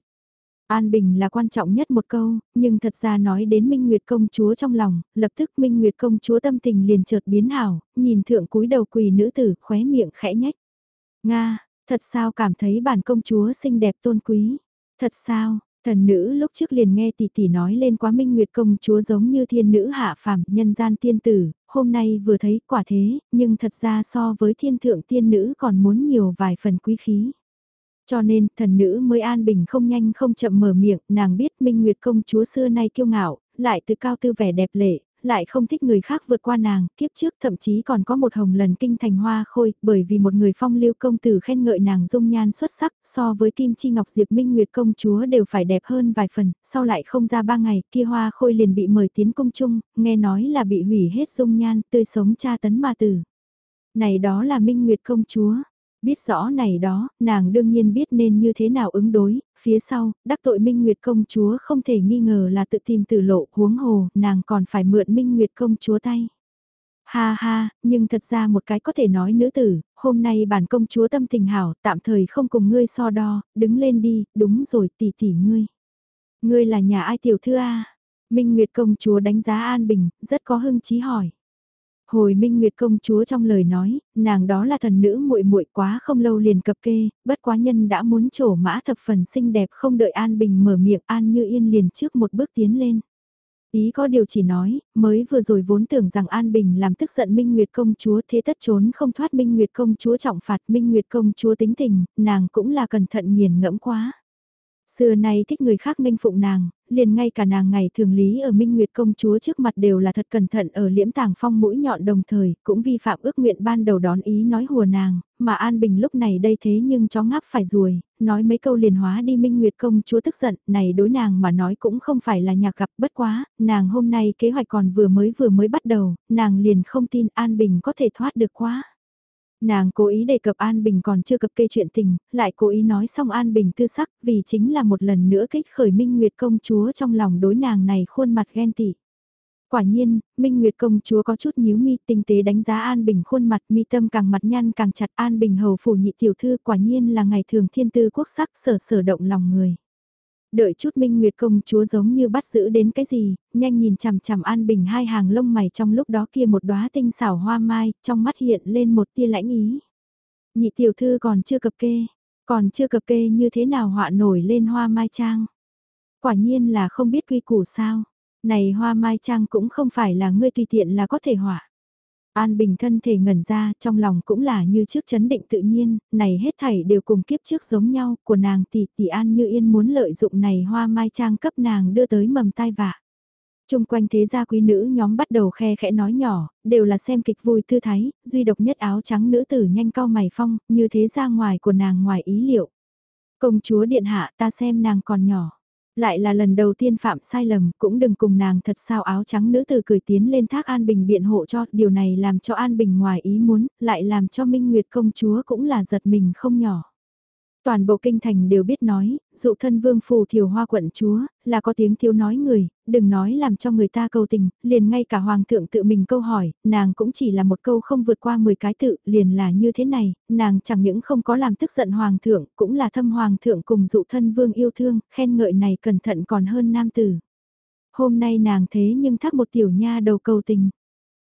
An Bình là quan trọng nhất một câu, nhưng thật ra nói đến Minh Nguyệt công chúa trong lòng, lập tức Minh Nguyệt công chúa tâm tình liền chợt biến hảo, nhìn thượng cúi đầu quỳ nữ tử khóe miệng khẽ nhách. Nga, thật sao cảm thấy bản công chúa xinh đẹp tôn quý? Thật sao, thần nữ lúc trước liền nghe tỷ tỷ nói lên quá Minh Nguyệt công chúa giống như thiên nữ hạ phàm, nhân gian tiên tử, hôm nay vừa thấy quả thế, nhưng thật ra so với thiên thượng tiên nữ còn muốn nhiều vài phần quý khí. Cho nên, thần nữ mới an bình không nhanh không chậm mở miệng, nàng biết Minh Nguyệt công chúa xưa nay kiêu ngạo, lại tự cao tư vẻ đẹp lệ, lại không thích người khác vượt qua nàng, kiếp trước thậm chí còn có một hồng lần kinh thành hoa khôi, bởi vì một người phong lưu công tử khen ngợi nàng dung nhan xuất sắc, so với Kim Chi Ngọc Diệp Minh Nguyệt công chúa đều phải đẹp hơn vài phần, sau lại không ra ba ngày, kia hoa khôi liền bị mời tiến cung chung, nghe nói là bị hủy hết dung nhan, tươi sống cha tấn mà tử. Này đó là Minh Nguyệt công chúa. Biết rõ này đó, nàng đương nhiên biết nên như thế nào ứng đối, phía sau, đắc tội Minh Nguyệt công chúa không thể nghi ngờ là tự tìm tử lộ, huống hồ, nàng còn phải mượn Minh Nguyệt công chúa tay. Ha ha, nhưng thật ra một cái có thể nói nữ tử, hôm nay bản công chúa tâm tình hảo, tạm thời không cùng ngươi so đo, đứng lên đi, đúng rồi tỷ tỷ ngươi. Ngươi là nhà ai tiểu thư a? Minh Nguyệt công chúa đánh giá An Bình, rất có hưng chí hỏi. Hồi Minh Nguyệt công chúa trong lời nói, nàng đó là thần nữ muội muội quá không lâu liền cập kê, bất quá nhân đã muốn trổ mã thập phần xinh đẹp không đợi An Bình mở miệng An Như Yên liền trước một bước tiến lên. Ý có điều chỉ nói, mới vừa rồi vốn tưởng rằng An Bình làm tức giận Minh Nguyệt công chúa thế tất trốn không thoát Minh Nguyệt công chúa trọng phạt Minh Nguyệt công chúa tính tình, nàng cũng là cẩn thận nghiền ngẫm quá. Xưa nay thích người khác minh phụng nàng, liền ngay cả nàng ngày thường lý ở Minh Nguyệt công chúa trước mặt đều là thật cẩn thận ở liễm tàng phong mũi nhọn đồng thời, cũng vi phạm ước nguyện ban đầu đón ý nói hùa nàng, mà An Bình lúc này đây thế nhưng chó ngáp phải ruồi, nói mấy câu liền hóa đi Minh Nguyệt công chúa tức giận, này đối nàng mà nói cũng không phải là nhạc gặp bất quá, nàng hôm nay kế hoạch còn vừa mới vừa mới bắt đầu, nàng liền không tin An Bình có thể thoát được quá. Nàng cố ý đề cập An Bình còn chưa cập kê chuyện tình, lại cố ý nói xong An Bình tư sắc vì chính là một lần nữa kích khởi Minh Nguyệt công chúa trong lòng đối nàng này khuôn mặt ghen tị. Quả nhiên, Minh Nguyệt công chúa có chút nhíu mi tinh tế đánh giá An Bình khuôn mặt mi tâm càng mặt nhăn càng chặt An Bình hầu phủ nhị tiểu thư quả nhiên là ngày thường thiên tư quốc sắc sở sở động lòng người. Đợi chút Minh Nguyệt công chúa giống như bắt giữ đến cái gì, nhanh nhìn chằm chằm An Bình hai hàng lông mày trong lúc đó kia một đóa tinh xảo hoa mai, trong mắt hiện lên một tia lãnh ý. Nhị tiểu thư còn chưa cập kê, còn chưa cập kê như thế nào họa nổi lên hoa mai trang. Quả nhiên là không biết quy củ sao, này hoa mai trang cũng không phải là ngươi tùy tiện là có thể họa. An Bình thân thể ngẩn ra, trong lòng cũng là như trước chấn định tự nhiên, này hết thảy đều cùng kiếp trước giống nhau, của nàng tỷ tỷ An Như Yên muốn lợi dụng này hoa mai trang cấp nàng đưa tới mầm tai vạ. Trung quanh thế gia quý nữ nhóm bắt đầu khe khẽ nói nhỏ, đều là xem kịch vui thư thái, duy độc nhất áo trắng nữ tử nhanh cao mày phong, như thế ra ngoài của nàng ngoài ý liệu. Công chúa điện hạ ta xem nàng còn nhỏ. Lại là lần đầu tiên phạm sai lầm, cũng đừng cùng nàng thật sao áo trắng nữ từ cười tiến lên thác An Bình biện hộ cho, điều này làm cho An Bình ngoài ý muốn, lại làm cho Minh Nguyệt công chúa cũng là giật mình không nhỏ. Toàn bộ kinh thành đều biết nói, dụ thân vương phù thiểu hoa quận chúa, là có tiếng thiếu nói người, đừng nói làm cho người ta câu tình, liền ngay cả hoàng thượng tự mình câu hỏi, nàng cũng chỉ là một câu không vượt qua 10 cái tự, liền là như thế này, nàng chẳng những không có làm tức giận hoàng thượng, cũng là thâm hoàng thượng cùng dụ thân vương yêu thương, khen ngợi này cẩn thận còn hơn nam tử. Hôm nay nàng thế nhưng thắc một tiểu nha đầu câu tình.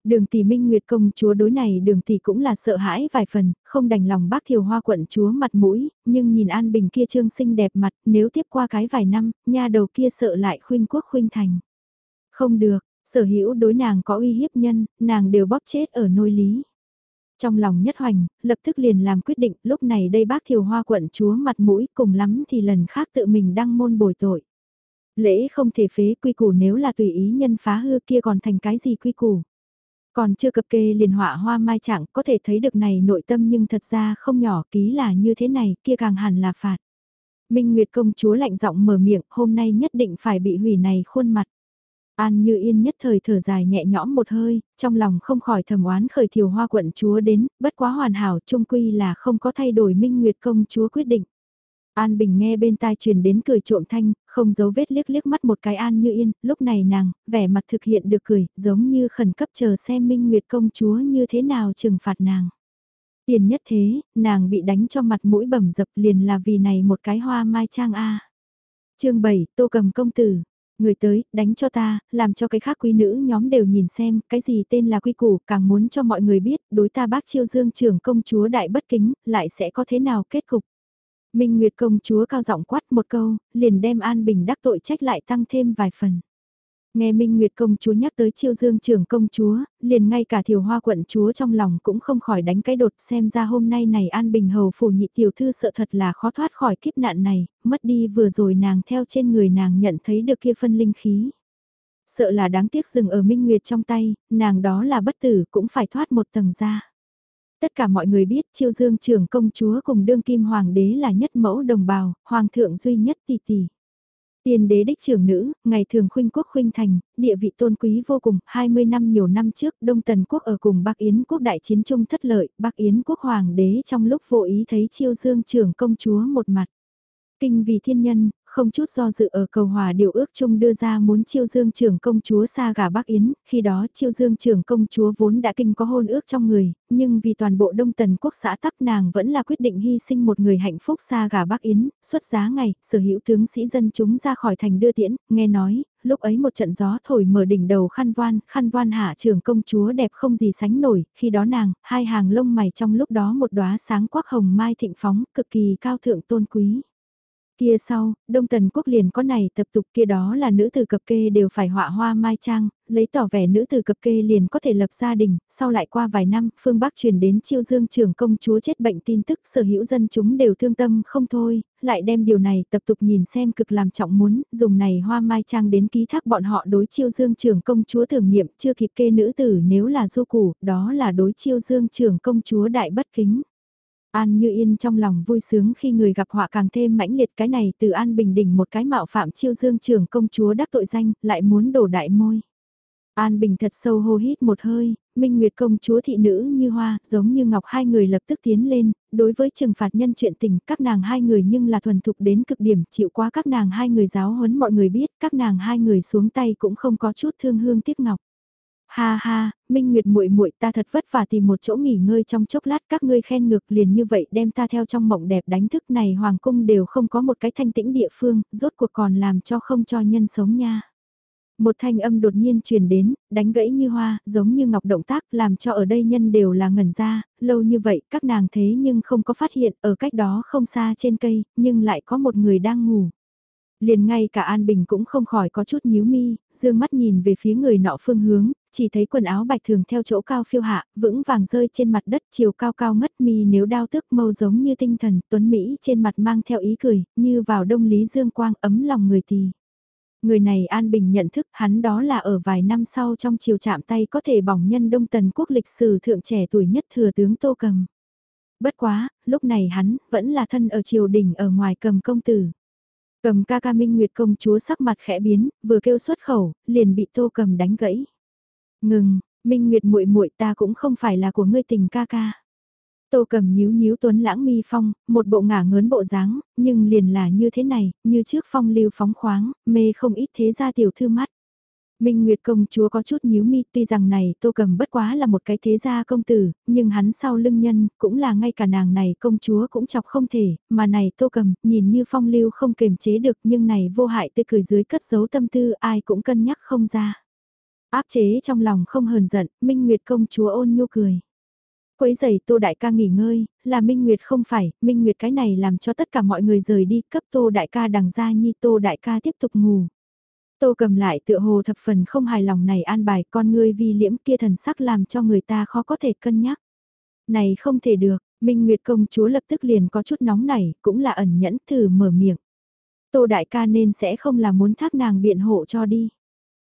Đường tỷ minh nguyệt công chúa đối này đường tỷ cũng là sợ hãi vài phần, không đành lòng bác thiều hoa quận chúa mặt mũi, nhưng nhìn An Bình kia trương xinh đẹp mặt, nếu tiếp qua cái vài năm, nha đầu kia sợ lại khuynh quốc khuynh thành. Không được, sở hữu đối nàng có uy hiếp nhân, nàng đều bóp chết ở nôi lý. Trong lòng nhất hoành, lập tức liền làm quyết định, lúc này đây bác thiều hoa quận chúa mặt mũi cùng lắm thì lần khác tự mình đăng môn bồi tội. Lễ không thể phế quy củ nếu là tùy ý nhân phá hư kia còn thành cái gì quy củ. Còn chưa cập kê liền họa hoa mai trạng có thể thấy được này nội tâm nhưng thật ra không nhỏ ký là như thế này kia càng hẳn là phạt. Minh Nguyệt công chúa lạnh giọng mở miệng hôm nay nhất định phải bị hủy này khuôn mặt. An như yên nhất thời thở dài nhẹ nhõm một hơi, trong lòng không khỏi thầm oán khởi thiều hoa quận chúa đến, bất quá hoàn hảo trung quy là không có thay đổi Minh Nguyệt công chúa quyết định. An Bình nghe bên tai truyền đến cười trộm thanh, không giấu vết liếc liếc mắt một cái An Như Yên, lúc này nàng, vẻ mặt thực hiện được cười, giống như khẩn cấp chờ xem Minh Nguyệt công chúa như thế nào trừng phạt nàng. Tiền nhất thế, nàng bị đánh cho mặt mũi bầm dập liền là vì này một cái hoa mai trang A. chương 7, Tô Cầm Công Tử. Người tới, đánh cho ta, làm cho cái khác quý nữ nhóm đều nhìn xem, cái gì tên là quy củ, càng muốn cho mọi người biết, đối ta bác chiêu dương trưởng công chúa đại bất kính, lại sẽ có thế nào kết cục. Minh Nguyệt công chúa cao giọng quát một câu, liền đem An Bình đắc tội trách lại tăng thêm vài phần. Nghe Minh Nguyệt công chúa nhắc tới chiêu dương trưởng công chúa, liền ngay cả thiểu hoa quận chúa trong lòng cũng không khỏi đánh cái đột xem ra hôm nay này An Bình hầu phủ nhị tiểu thư sợ thật là khó thoát khỏi kiếp nạn này, mất đi vừa rồi nàng theo trên người nàng nhận thấy được kia phân linh khí. Sợ là đáng tiếc dừng ở Minh Nguyệt trong tay, nàng đó là bất tử cũng phải thoát một tầng ra. Tất cả mọi người biết chiêu dương trưởng công chúa cùng đương kim hoàng đế là nhất mẫu đồng bào, hoàng thượng duy nhất tỷ tỷ. Tiên đế đích trưởng nữ, ngày thường khuynh quốc khuynh thành, địa vị tôn quý vô cùng, 20 năm nhiều năm trước, Đông Tần quốc ở cùng Bắc Yến quốc đại chiến chung thất lợi, Bắc Yến quốc hoàng đế trong lúc vô ý thấy chiêu dương trưởng công chúa một mặt. Kinh vì thiên nhân, không chút do dự ở cầu hòa điều ước chung đưa ra muốn chiêu dương trưởng công chúa xa gả Bắc Yến, khi đó chiêu dương trưởng công chúa vốn đã kinh có hôn ước trong người, nhưng vì toàn bộ đông tần quốc xã tắc nàng vẫn là quyết định hy sinh một người hạnh phúc xa gả Bắc Yến, xuất giá ngày, sở hữu tướng sĩ dân chúng ra khỏi thành đưa tiễn, nghe nói, lúc ấy một trận gió thổi mở đỉnh đầu khăn voan, khăn voan hạ trưởng công chúa đẹp không gì sánh nổi, khi đó nàng, hai hàng lông mày trong lúc đó một đóa sáng quắc hồng mai thịnh phóng, cực kỳ cao thượng tôn quý. Kia sau, Đông Tần Quốc liền có này tập tục kia đó là nữ tử cập kê đều phải họa hoa mai trang, lấy tỏ vẻ nữ tử cập kê liền có thể lập gia đình, sau lại qua vài năm, phương Bắc truyền đến chiêu dương trưởng công chúa chết bệnh tin tức sở hữu dân chúng đều thương tâm không thôi, lại đem điều này tập tục nhìn xem cực làm trọng muốn, dùng này hoa mai trang đến ký thác bọn họ đối chiêu dương trưởng công chúa thử niệm chưa kịp kê nữ tử nếu là du củ, đó là đối chiêu dương trưởng công chúa đại bất kính. An Như Yên trong lòng vui sướng khi người gặp họa càng thêm mãnh liệt cái này từ An Bình Đỉnh một cái mạo phạm chiêu dương trưởng công chúa đắc tội danh, lại muốn đổ đại môi. An Bình thật sâu hô hít một hơi, Minh Nguyệt công chúa thị nữ như hoa, giống như ngọc hai người lập tức tiến lên, đối với trừng phạt nhân chuyện tình các nàng hai người nhưng là thuần thục đến cực điểm chịu quá các nàng hai người giáo huấn mọi người biết các nàng hai người xuống tay cũng không có chút thương hương tiếc ngọc. Ha ha, Minh Nguyệt muội muội ta thật vất vả tìm một chỗ nghỉ ngơi trong chốc lát các ngươi khen ngược liền như vậy đem ta theo trong mộng đẹp đánh thức này hoàng cung đều không có một cái thanh tĩnh địa phương, rốt cuộc còn làm cho không cho nhân sống nha. Một thanh âm đột nhiên truyền đến, đánh gãy như hoa, giống như ngọc động tác làm cho ở đây nhân đều là ngẩn ra, lâu như vậy các nàng thế nhưng không có phát hiện ở cách đó không xa trên cây, nhưng lại có một người đang ngủ liền ngay cả An Bình cũng không khỏi có chút nhíu mi, dương mắt nhìn về phía người nọ phương hướng, chỉ thấy quần áo bạch thường theo chỗ cao phiêu hạ, vững vàng rơi trên mặt đất chiều cao cao ngất mi nếu đao tức mâu giống như tinh thần, tuấn Mỹ trên mặt mang theo ý cười, như vào đông lý dương quang ấm lòng người tì. Người này An Bình nhận thức hắn đó là ở vài năm sau trong chiều chạm tay có thể bỏng nhân đông tần quốc lịch sử thượng trẻ tuổi nhất thừa tướng Tô Cầm. Bất quá, lúc này hắn vẫn là thân ở triều đình ở ngoài cầm công tử. Cầm ca ca Minh Nguyệt công chúa sắc mặt khẽ biến, vừa kêu xuất khẩu, liền bị Tô Cầm đánh gãy. Ngừng, Minh Nguyệt muội muội ta cũng không phải là của ngươi tình ca ca. Tô cầm nhíu nhíu tuấn lãng mi phong, một bộ ngả ngớn bộ dáng, nhưng liền là như thế này, như trước phong lưu phóng khoáng, mê không ít thế ra tiểu thư mắt. Minh Nguyệt công chúa có chút nhíu mi, tuy rằng này Tô Cầm bất quá là một cái thế gia công tử, nhưng hắn sau lưng nhân, cũng là ngay cả nàng này công chúa cũng chọc không thể, mà này Tô Cầm, nhìn như phong lưu không kềm chế được nhưng này vô hại tươi cười dưới cất giấu tâm tư ai cũng cân nhắc không ra. Áp chế trong lòng không hờn giận, Minh Nguyệt công chúa ôn nhu cười. Quấy giày Tô Đại ca nghỉ ngơi, là Minh Nguyệt không phải, Minh Nguyệt cái này làm cho tất cả mọi người rời đi, cấp Tô Đại ca đằng ra nhi Tô Đại ca tiếp tục ngủ. Tô cầm lại tựa hồ thập phần không hài lòng này an bài con ngươi vi liễm kia thần sắc làm cho người ta khó có thể cân nhắc. Này không thể được, Minh Nguyệt công chúa lập tức liền có chút nóng nảy, cũng là ẩn nhẫn thử mở miệng. Tô đại ca nên sẽ không là muốn thác nàng biện hộ cho đi.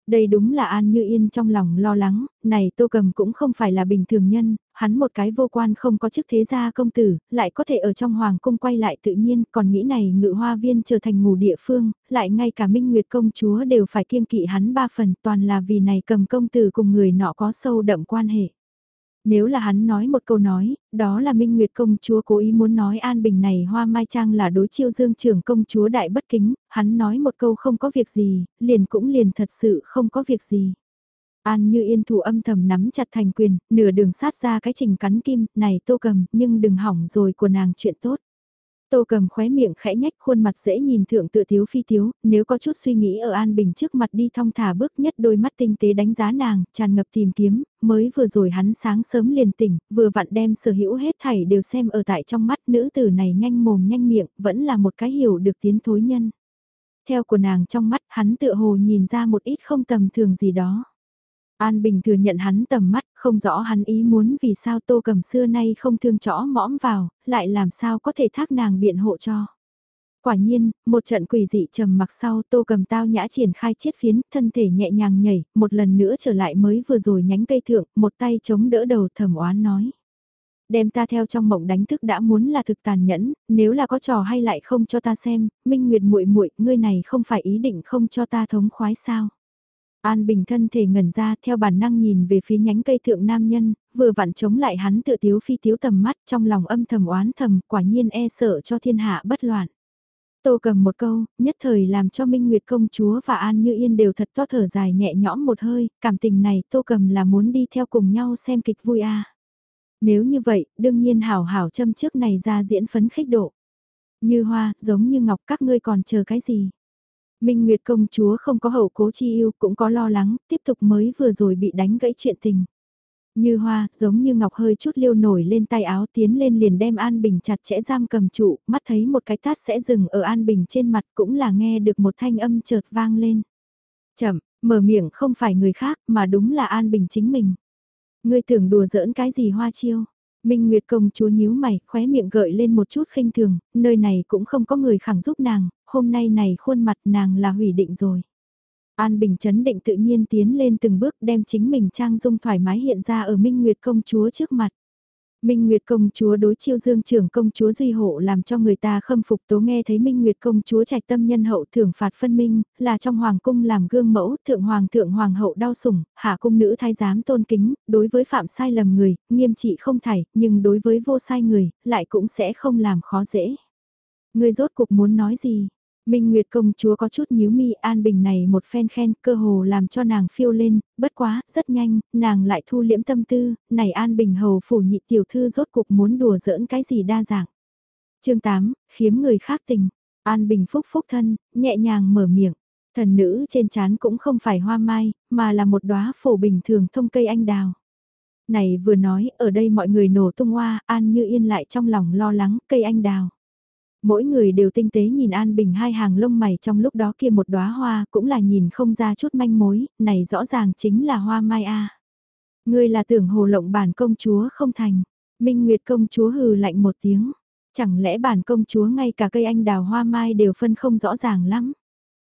Đây đúng là An Như Yên trong lòng lo lắng, này Tô Cầm cũng không phải là bình thường nhân, hắn một cái vô quan không có chức thế gia công tử, lại có thể ở trong hoàng cung quay lại tự nhiên, còn nghĩ này ngự hoa viên trở thành ngủ địa phương, lại ngay cả Minh Nguyệt công chúa đều phải kiêng kỵ hắn ba phần toàn là vì này cầm công tử cùng người nọ có sâu đậm quan hệ. Nếu là hắn nói một câu nói, đó là Minh Nguyệt công chúa cố ý muốn nói An Bình này hoa mai trang là đối chiêu dương trưởng công chúa đại bất kính, hắn nói một câu không có việc gì, liền cũng liền thật sự không có việc gì. An như yên thủ âm thầm nắm chặt thành quyền, nửa đường sát ra cái trình cắn kim, này tô cầm, nhưng đừng hỏng rồi của nàng chuyện tốt. Tô cầm khóe miệng khẽ nhách khuôn mặt dễ nhìn thượng tựa thiếu phi thiếu, nếu có chút suy nghĩ ở An Bình trước mặt đi thong thả bước nhất đôi mắt tinh tế đánh giá nàng, tràn ngập tìm kiếm, mới vừa rồi hắn sáng sớm liền tỉnh, vừa vặn đem sở hữu hết thảy đều xem ở tại trong mắt nữ tử này nhanh mồm nhanh miệng, vẫn là một cái hiểu được tiến thối nhân. Theo của nàng trong mắt hắn tựa hồ nhìn ra một ít không tầm thường gì đó. An Bình thừa nhận hắn tầm mắt, không rõ hắn ý muốn vì sao tô cầm xưa nay không thương chõ mõm vào, lại làm sao có thể thác nàng biện hộ cho. Quả nhiên, một trận quỷ dị trầm mặc sau tô cầm tao nhã triển khai chiết phiến, thân thể nhẹ nhàng nhảy, một lần nữa trở lại mới vừa rồi nhánh cây thượng, một tay chống đỡ đầu thầm oán nói. đem ta theo trong mộng đánh thức đã muốn là thực tàn nhẫn, nếu là có trò hay lại không cho ta xem, Minh Nguyệt muội muội, ngươi này không phải ý định không cho ta thống khoái sao? An Bình thân thể ngẩn ra theo bản năng nhìn về phía nhánh cây thượng nam nhân, vừa vặn chống lại hắn tự tiếu phi tiếu tầm mắt trong lòng âm thầm oán thầm quả nhiên e sợ cho thiên hạ bất loạn. Tô cầm một câu, nhất thời làm cho Minh Nguyệt công chúa và An Như Yên đều thật to thở dài nhẹ nhõm một hơi, cảm tình này Tô cầm là muốn đi theo cùng nhau xem kịch vui à. Nếu như vậy, đương nhiên hảo hảo châm trước này ra diễn phấn khích độ. Như hoa, giống như ngọc các ngươi còn chờ cái gì? Minh Nguyệt công chúa không có hậu cố chi yêu cũng có lo lắng, tiếp tục mới vừa rồi bị đánh gãy chuyện tình. Như hoa, giống như ngọc hơi chút liêu nổi lên tay áo tiến lên liền đem An Bình chặt chẽ giam cầm trụ, mắt thấy một cái tát sẽ dừng ở An Bình trên mặt cũng là nghe được một thanh âm chợt vang lên. Chậm, mở miệng không phải người khác mà đúng là An Bình chính mình. Ngươi tưởng đùa giỡn cái gì hoa chiêu? Minh Nguyệt công chúa nhíu mày, khóe miệng gợi lên một chút khinh thường, nơi này cũng không có người khẳng giúp nàng, hôm nay này khuôn mặt nàng là hủy định rồi. An Bình chấn định tự nhiên tiến lên từng bước đem chính mình trang dung thoải mái hiện ra ở Minh Nguyệt công chúa trước mặt. Minh Nguyệt công chúa đối chiêu dương trưởng công chúa duy hộ làm cho người ta khâm phục tố nghe thấy Minh Nguyệt công chúa trạch tâm nhân hậu thưởng phạt phân minh, là trong hoàng cung làm gương mẫu, thượng hoàng thượng hoàng hậu đau sủng, hạ cung nữ thái giám tôn kính, đối với phạm sai lầm người, nghiêm trị không thảy, nhưng đối với vô sai người, lại cũng sẽ không làm khó dễ. Người rốt cuộc muốn nói gì? Minh Nguyệt công chúa có chút nhíu mi an bình này một phen khen cơ hồ làm cho nàng phiêu lên, bất quá, rất nhanh, nàng lại thu liễm tâm tư, này an bình hầu phủ nhị tiểu thư rốt cuộc muốn đùa giỡn cái gì đa dạng. chương 8, khiếm người khác tình, an bình phúc phúc thân, nhẹ nhàng mở miệng, thần nữ trên chán cũng không phải hoa mai, mà là một đóa phổ bình thường thông cây anh đào. Này vừa nói, ở đây mọi người nổ tung hoa, an như yên lại trong lòng lo lắng, cây anh đào. Mỗi người đều tinh tế nhìn An Bình hai hàng lông mày trong lúc đó kia một đóa hoa cũng là nhìn không ra chút manh mối, này rõ ràng chính là hoa mai a. Ngươi là tưởng hồ lộng bản công chúa không thành. Minh Nguyệt công chúa hừ lạnh một tiếng. Chẳng lẽ bản công chúa ngay cả cây anh đào hoa mai đều phân không rõ ràng lắm.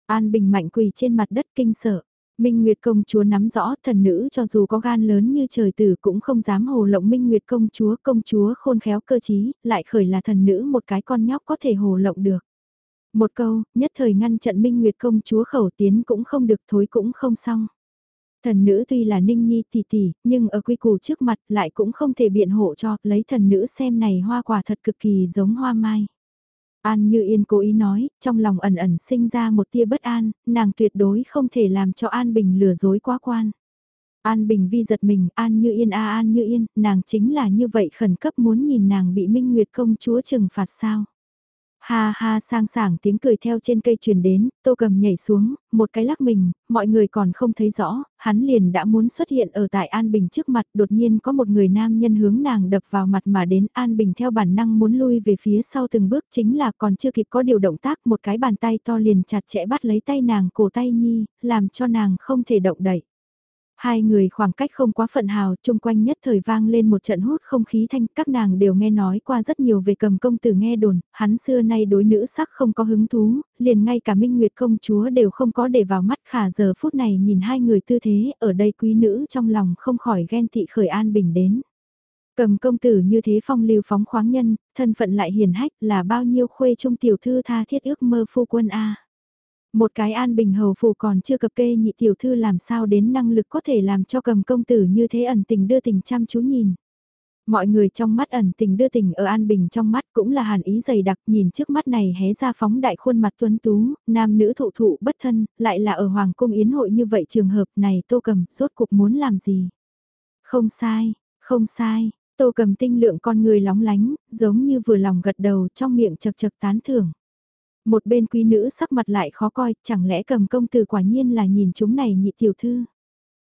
An Bình mạnh quỳ trên mặt đất kinh sợ. Minh Nguyệt công chúa nắm rõ thần nữ cho dù có gan lớn như trời tử cũng không dám hồ lộng Minh Nguyệt công chúa, công chúa khôn khéo cơ trí, lại khởi là thần nữ một cái con nhóc có thể hồ lộng được. Một câu, nhất thời ngăn trận Minh Nguyệt công chúa khẩu tiến cũng không được thối cũng không xong. Thần nữ tuy là ninh nhi tỷ tỷ, nhưng ở quy củ trước mặt lại cũng không thể biện hộ cho, lấy thần nữ xem này hoa quả thật cực kỳ giống hoa mai. An Như Yên cố ý nói, trong lòng ẩn ẩn sinh ra một tia bất an, nàng tuyệt đối không thể làm cho An Bình lừa dối quá quan. An Bình vi giật mình, An Như Yên a An Như Yên, nàng chính là như vậy khẩn cấp muốn nhìn nàng bị Minh Nguyệt công chúa trừng phạt sao. Ha ha sang sảng tiếng cười theo trên cây truyền đến, tô cầm nhảy xuống, một cái lắc mình, mọi người còn không thấy rõ, hắn liền đã muốn xuất hiện ở tại An Bình trước mặt, đột nhiên có một người nam nhân hướng nàng đập vào mặt mà đến An Bình theo bản năng muốn lui về phía sau từng bước chính là còn chưa kịp có điều động tác một cái bàn tay to liền chặt chẽ bắt lấy tay nàng cổ tay nhi, làm cho nàng không thể động đậy. Hai người khoảng cách không quá phận hào, chung quanh nhất thời vang lên một trận hút không khí thanh, các nàng đều nghe nói qua rất nhiều về cầm công tử nghe đồn, hắn xưa nay đối nữ sắc không có hứng thú, liền ngay cả Minh Nguyệt công chúa đều không có để vào mắt khả giờ phút này nhìn hai người tư thế, ở đây quý nữ trong lòng không khỏi ghen tị khởi an bình đến. Cầm công tử như thế phong lưu phóng khoáng nhân, thân phận lại hiền hách là bao nhiêu khuê trung tiểu thư tha thiết ước mơ phu quân A. Một cái an bình hầu phù còn chưa cập kê nhị tiểu thư làm sao đến năng lực có thể làm cho cầm công tử như thế ẩn tình đưa tình chăm chú nhìn. Mọi người trong mắt ẩn tình đưa tình ở An Bình trong mắt cũng là hàn ý dày đặc nhìn trước mắt này hé ra phóng đại khuôn mặt tuấn tú, nam nữ thụ thụ bất thân, lại là ở Hoàng cung yến hội như vậy trường hợp này tô cầm rốt cuộc muốn làm gì. Không sai, không sai, tô cầm tinh lượng con người lóng lánh, giống như vừa lòng gật đầu trong miệng chật chật tán thưởng. Một bên quý nữ sắc mặt lại khó coi, chẳng lẽ cầm công tử quả nhiên là nhìn chúng này nhị tiểu thư.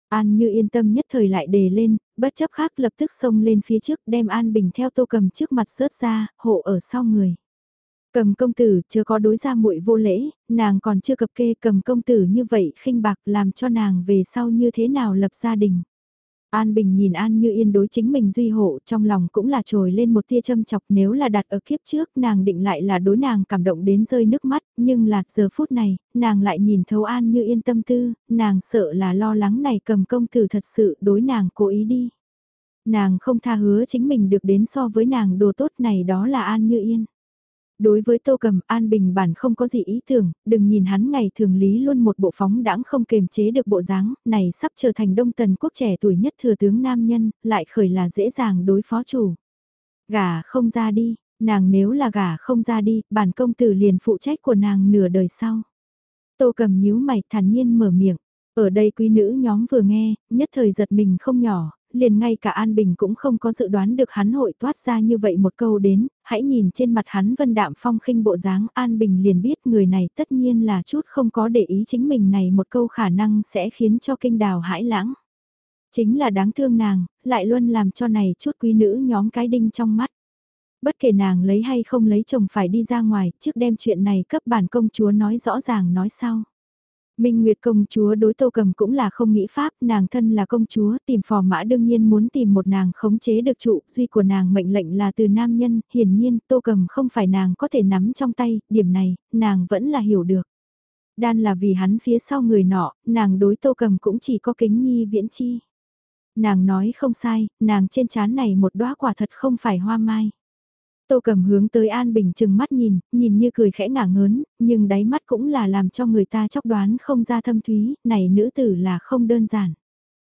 An như yên tâm nhất thời lại đề lên, bất chấp khác lập tức xông lên phía trước đem An Bình theo tô cầm trước mặt rớt ra, hộ ở sau người. Cầm công tử chưa có đối ra muội vô lễ, nàng còn chưa cập kê cầm công tử như vậy khinh bạc làm cho nàng về sau như thế nào lập gia đình. An Bình nhìn An Như Yên đối chính mình duy hộ trong lòng cũng là trồi lên một tia châm chọc nếu là đặt ở kiếp trước nàng định lại là đối nàng cảm động đến rơi nước mắt, nhưng là giờ phút này, nàng lại nhìn thấu An Như Yên tâm tư, nàng sợ là lo lắng này cầm công tử thật sự đối nàng cố ý đi. Nàng không tha hứa chính mình được đến so với nàng đồ tốt này đó là An Như Yên. Đối với Tô Cầm, An Bình bản không có gì ý tưởng, đừng nhìn hắn ngày thường lý luôn một bộ phóng đãng không kềm chế được bộ dáng, này sắp trở thành đông tần quốc trẻ tuổi nhất thừa tướng nam nhân, lại khởi là dễ dàng đối phó chủ. Gả không ra đi, nàng nếu là gả không ra đi, bản công tử liền phụ trách của nàng nửa đời sau. Tô Cầm nhíu mày thản nhiên mở miệng. Ở đây quý nữ nhóm vừa nghe, nhất thời giật mình không nhỏ, liền ngay cả An Bình cũng không có dự đoán được hắn hội toát ra như vậy một câu đến, hãy nhìn trên mặt hắn vân đạm phong khinh bộ dáng An Bình liền biết người này tất nhiên là chút không có để ý chính mình này một câu khả năng sẽ khiến cho kinh đào hãi lãng. Chính là đáng thương nàng, lại luôn làm cho này chút quý nữ nhóm cái đinh trong mắt. Bất kể nàng lấy hay không lấy chồng phải đi ra ngoài, trước đem chuyện này cấp bản công chúa nói rõ ràng nói sau. Minh Nguyệt công chúa đối Tô Cầm cũng là không nghĩ pháp, nàng thân là công chúa, tìm phò mã đương nhiên muốn tìm một nàng khống chế được trụ, duy của nàng mệnh lệnh là từ nam nhân, hiển nhiên Tô Cầm không phải nàng có thể nắm trong tay, điểm này, nàng vẫn là hiểu được. Đan là vì hắn phía sau người nọ, nàng đối Tô Cầm cũng chỉ có kính nhi viễn chi. Nàng nói không sai, nàng trên chán này một đóa quả thật không phải hoa mai. Tô cầm hướng tới An Bình chừng mắt nhìn, nhìn như cười khẽ ngả ngớn, nhưng đáy mắt cũng là làm cho người ta chóc đoán không ra thâm thúy, này nữ tử là không đơn giản.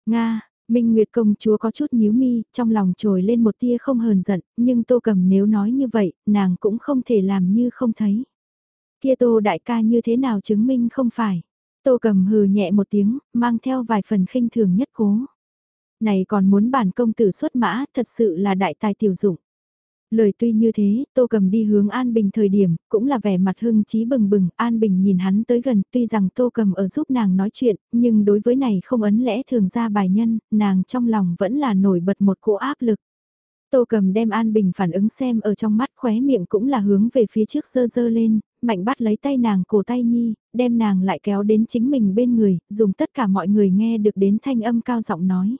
Nga, Minh Nguyệt công chúa có chút nhíu mi, trong lòng trồi lên một tia không hờn giận, nhưng Tô cầm nếu nói như vậy, nàng cũng không thể làm như không thấy. Kia Tô đại ca như thế nào chứng minh không phải. Tô cầm hừ nhẹ một tiếng, mang theo vài phần khinh thường nhất cố. Này còn muốn bản công tử xuất mã, thật sự là đại tài tiểu dụng. Lời tuy như thế, Tô Cầm đi hướng An Bình thời điểm, cũng là vẻ mặt hưng trí bừng bừng, An Bình nhìn hắn tới gần, tuy rằng Tô Cầm ở giúp nàng nói chuyện, nhưng đối với này không ấn lẽ thường ra bài nhân, nàng trong lòng vẫn là nổi bật một cỗ áp lực. Tô Cầm đem An Bình phản ứng xem ở trong mắt khóe miệng cũng là hướng về phía trước dơ dơ lên, mạnh bắt lấy tay nàng cổ tay nhi, đem nàng lại kéo đến chính mình bên người, dùng tất cả mọi người nghe được đến thanh âm cao giọng nói.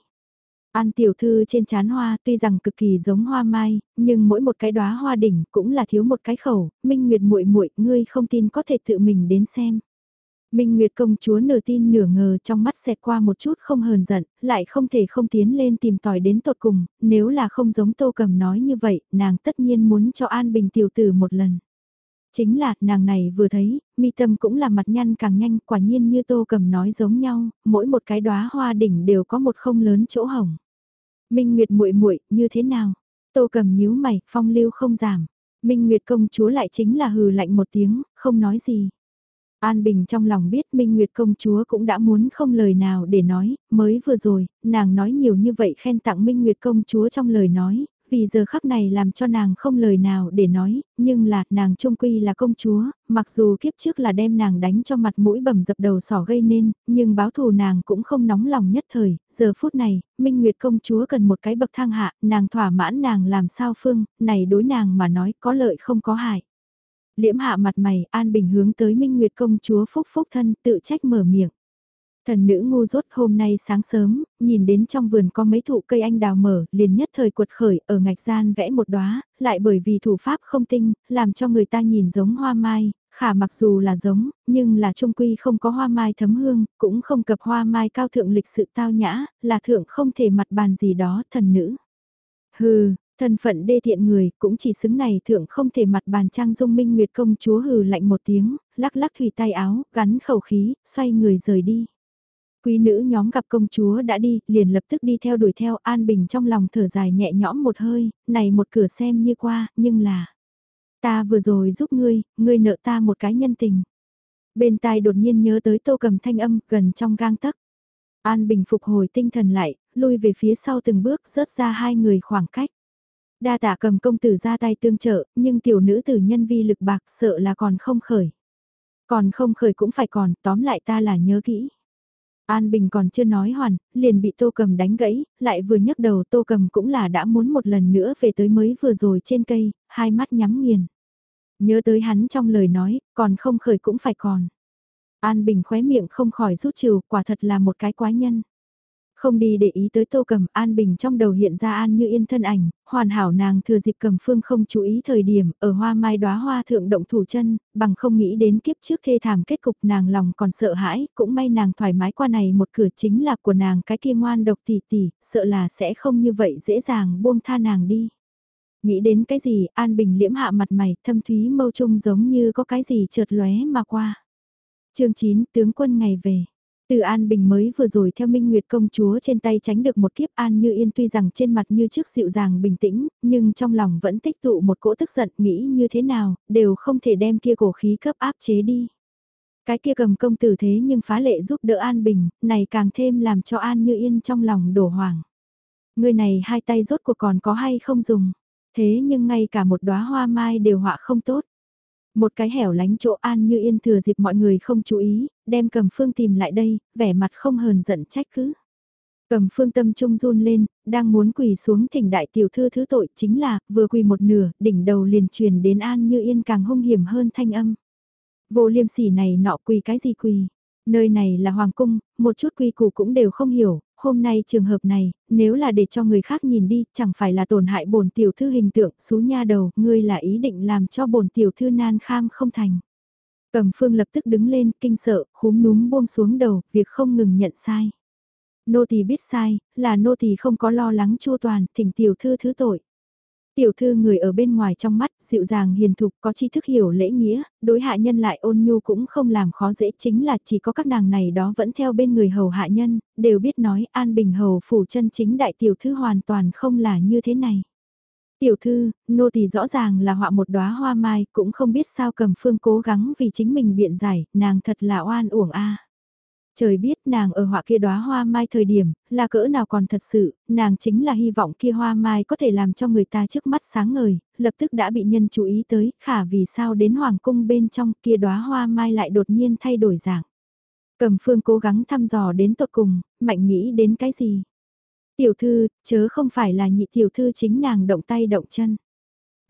An tiểu thư trên chán hoa tuy rằng cực kỳ giống hoa mai, nhưng mỗi một cái đóa hoa đỉnh cũng là thiếu một cái khẩu, Minh Nguyệt muội muội, ngươi không tin có thể tự mình đến xem. Minh Nguyệt công chúa nửa tin nửa ngờ trong mắt xẹt qua một chút không hờn giận, lại không thể không tiến lên tìm tòi đến tột cùng, nếu là không giống Tô Cầm nói như vậy, nàng tất nhiên muốn cho An Bình tiểu tử một lần. Chính là, nàng này vừa thấy, mi tâm cũng là mặt nhăn càng nhanh, quả nhiên như tô cầm nói giống nhau, mỗi một cái đóa hoa đỉnh đều có một không lớn chỗ hỏng. Minh Nguyệt muội muội như thế nào? Tô cầm nhíu mày, phong lưu không giảm. Minh Nguyệt công chúa lại chính là hừ lạnh một tiếng, không nói gì. An Bình trong lòng biết Minh Nguyệt công chúa cũng đã muốn không lời nào để nói, mới vừa rồi, nàng nói nhiều như vậy khen tặng Minh Nguyệt công chúa trong lời nói, vì giờ khắc này làm cho nàng không lời nào để nói, nhưng là nàng trung quy là công chúa, mặc dù kiếp trước là đem nàng đánh cho mặt mũi bầm dập đầu sỏ gây nên, nhưng báo thù nàng cũng không nóng lòng nhất thời, giờ phút này, Minh Nguyệt công chúa cần một cái bậc thang hạ, nàng thỏa mãn nàng làm sao phương, này đối nàng mà nói có lợi không có hại. Liễm hạ mặt mày, An Bình hướng tới Minh Nguyệt công chúa phúc phúc thân tự trách mở miệng. Thần nữ ngu rốt hôm nay sáng sớm, nhìn đến trong vườn có mấy thụ cây anh đào mở, liền nhất thời cuột khởi, ở ngạch gian vẽ một đóa, lại bởi vì thủ pháp không tinh, làm cho người ta nhìn giống hoa mai, khả mặc dù là giống, nhưng là trung quy không có hoa mai thấm hương, cũng không cập hoa mai cao thượng lịch sự tao nhã, là thượng không thể mặt bàn gì đó, thần nữ. Hừ, thân phận đê thiện người, cũng chỉ xứng này thượng không thể mặt bàn trang dung minh nguyệt công chúa hừ lạnh một tiếng, lắc lắc thủy tay áo, gắn khẩu khí, xoay người rời đi. Quý nữ nhóm gặp công chúa đã đi, liền lập tức đi theo đuổi theo An Bình trong lòng thở dài nhẹ nhõm một hơi, này một cửa xem như qua, nhưng là... Ta vừa rồi giúp ngươi, ngươi nợ ta một cái nhân tình. Bên tai đột nhiên nhớ tới tô cầm thanh âm gần trong gang tấc. An Bình phục hồi tinh thần lại, lui về phía sau từng bước rớt ra hai người khoảng cách. Đa tạ cầm công tử ra tay tương trợ, nhưng tiểu nữ tử nhân vi lực bạc sợ là còn không khởi. Còn không khởi cũng phải còn, tóm lại ta là nhớ kỹ. An Bình còn chưa nói hoàn, liền bị Tô Cầm đánh gãy, lại vừa nhấc đầu Tô Cầm cũng là đã muốn một lần nữa về tới mới vừa rồi trên cây, hai mắt nhắm nghiền. Nhớ tới hắn trong lời nói, còn không khởi cũng phải còn. An Bình khóe miệng không khỏi rút trừ, quả thật là một cái quái nhân. Không đi để ý tới tô cầm An Bình trong đầu hiện ra An như yên thân ảnh, hoàn hảo nàng thừa dịp cầm phương không chú ý thời điểm, ở hoa mai đóa hoa thượng động thủ chân, bằng không nghĩ đến kiếp trước thê thảm kết cục nàng lòng còn sợ hãi, cũng may nàng thoải mái qua này một cửa chính là của nàng cái kia ngoan độc tỷ tỷ sợ là sẽ không như vậy dễ dàng buông tha nàng đi. Nghĩ đến cái gì, An Bình liễm hạ mặt mày, thâm thúy mâu trung giống như có cái gì chợt lóe mà qua. chương 9, tướng quân ngày về. Từ An Bình mới vừa rồi theo Minh Nguyệt công chúa trên tay tránh được một kiếp An Như Yên tuy rằng trên mặt như trước dịu dàng bình tĩnh, nhưng trong lòng vẫn tích tụ một cỗ tức giận nghĩ như thế nào, đều không thể đem kia cổ khí cấp áp chế đi. Cái kia cầm công tử thế nhưng phá lệ giúp đỡ An Bình, này càng thêm làm cho An Như Yên trong lòng đổ hoàng. Người này hai tay rốt cuộc còn có hay không dùng, thế nhưng ngay cả một đóa hoa mai đều họa không tốt. Một cái hẻo lánh chỗ an như yên thừa dịp mọi người không chú ý, đem cầm phương tìm lại đây, vẻ mặt không hờn giận trách cứ. Cầm phương tâm trung run lên, đang muốn quỳ xuống thỉnh đại tiểu thư thứ tội chính là, vừa quỳ một nửa, đỉnh đầu liền truyền đến an như yên càng hung hiểm hơn thanh âm. Vô liêm sỉ này nọ quỳ cái gì quỳ, nơi này là hoàng cung, một chút quy củ cũng đều không hiểu, hôm nay trường hợp này, nếu là để cho người khác nhìn đi, chẳng phải là tổn hại bổn tiểu thư hình tượng, xú nha đầu, ngươi là ý định làm cho bổn tiểu thư nan kham không thành. Cầm phương lập tức đứng lên, kinh sợ, khúm núm buông xuống đầu, việc không ngừng nhận sai. Nô tỳ biết sai, là nô tỳ không có lo lắng chu toàn, thỉnh tiểu thư thứ tội. Tiểu thư người ở bên ngoài trong mắt, dịu dàng hiền thục có tri thức hiểu lễ nghĩa, đối hạ nhân lại ôn nhu cũng không làm khó dễ chính là chỉ có các nàng này đó vẫn theo bên người hầu hạ nhân, đều biết nói an bình hầu phủ chân chính đại tiểu thư hoàn toàn không là như thế này. Tiểu thư, nô tỳ rõ ràng là họa một đóa hoa mai, cũng không biết sao cầm phương cố gắng vì chính mình biện giải, nàng thật là oan uổng a. Trời biết nàng ở họa kia đóa hoa mai thời điểm, là cỡ nào còn thật sự, nàng chính là hy vọng kia hoa mai có thể làm cho người ta trước mắt sáng ngời, lập tức đã bị nhân chú ý tới, khả vì sao đến hoàng cung bên trong kia đóa hoa mai lại đột nhiên thay đổi dạng. Cầm phương cố gắng thăm dò đến tột cùng, mạnh nghĩ đến cái gì? Tiểu thư, chớ không phải là nhị tiểu thư chính nàng động tay động chân.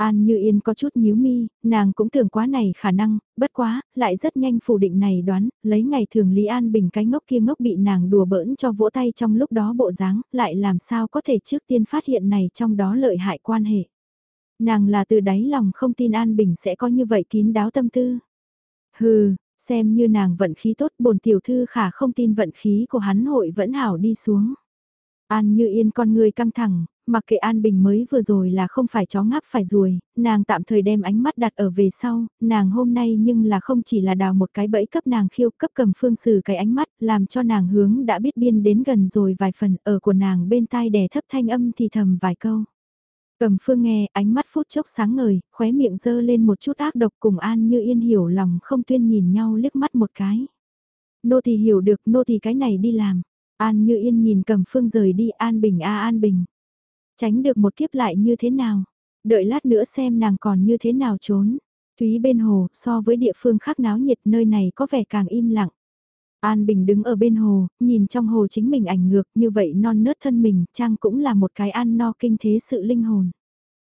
An Như Yên có chút nhíu mi, nàng cũng tưởng quá này khả năng, bất quá, lại rất nhanh phủ định này đoán, lấy ngày thường Lý An Bình cái ngốc kia ngốc bị nàng đùa bỡn cho vỗ tay trong lúc đó bộ dáng, lại làm sao có thể trước tiên phát hiện này trong đó lợi hại quan hệ. Nàng là từ đáy lòng không tin An Bình sẽ có như vậy kín đáo tâm tư. Hừ, xem như nàng vận khí tốt bồn tiểu thư khả không tin vận khí của hắn hội vẫn hảo đi xuống. An như yên con người căng thẳng, mặc kệ An Bình mới vừa rồi là không phải chó ngáp phải ruồi, nàng tạm thời đem ánh mắt đặt ở về sau, nàng hôm nay nhưng là không chỉ là đào một cái bẫy cấp nàng khiêu cấp cầm phương xử cái ánh mắt, làm cho nàng hướng đã biết biên đến gần rồi vài phần ở của nàng bên tai đè thấp thanh âm thì thầm vài câu. Cầm phương nghe, ánh mắt phút chốc sáng ngời, khóe miệng dơ lên một chút ác độc cùng An như yên hiểu lòng không tuyên nhìn nhau liếc mắt một cái. Nô thì hiểu được, nô thì cái này đi làm. An như yên nhìn cầm phương rời đi An Bình a An Bình. Tránh được một kiếp lại như thế nào? Đợi lát nữa xem nàng còn như thế nào trốn. Thúy bên hồ, so với địa phương khác náo nhiệt nơi này có vẻ càng im lặng. An Bình đứng ở bên hồ, nhìn trong hồ chính mình ảnh ngược như vậy non nớt thân mình, trang cũng là một cái ăn no kinh thế sự linh hồn.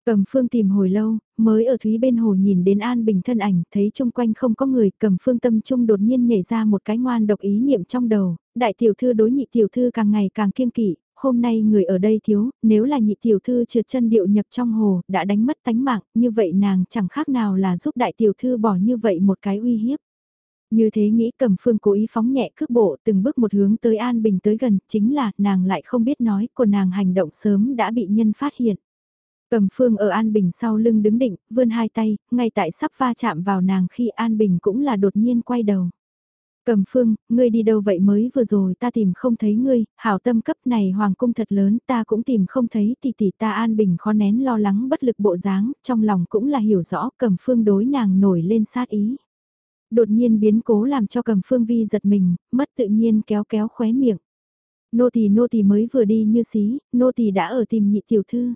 Cầm phương tìm hồi lâu, mới ở Thúy bên hồ nhìn đến An Bình thân ảnh, thấy chung quanh không có người, cầm phương tâm trung đột nhiên nhảy ra một cái ngoan độc ý niệm trong đầu, đại tiểu thư đối nhị tiểu thư càng ngày càng kiêng kỵ, hôm nay người ở đây thiếu, nếu là nhị tiểu thư trượt chân điệu nhập trong hồ, đã đánh mất tánh mạng, như vậy nàng chẳng khác nào là giúp đại tiểu thư bỏ như vậy một cái uy hiếp. Như thế nghĩ cầm phương cố ý phóng nhẹ cước bộ từng bước một hướng tới An Bình tới gần, chính là nàng lại không biết nói, của nàng hành động sớm đã bị nhân phát hiện. Cầm phương ở An Bình sau lưng đứng định, vươn hai tay, ngay tại sắp va chạm vào nàng khi An Bình cũng là đột nhiên quay đầu. Cầm phương, ngươi đi đâu vậy mới vừa rồi ta tìm không thấy ngươi, hảo tâm cấp này hoàng cung thật lớn ta cũng tìm không thấy thì tỷ ta an bình khó nén lo lắng bất lực bộ dáng, trong lòng cũng là hiểu rõ cầm phương đối nàng nổi lên sát ý. Đột nhiên biến cố làm cho cầm phương vi giật mình, mất tự nhiên kéo kéo khóe miệng. Nô tỳ nô tỳ mới vừa đi như xí, nô tỳ đã ở tìm nhị tiểu thư.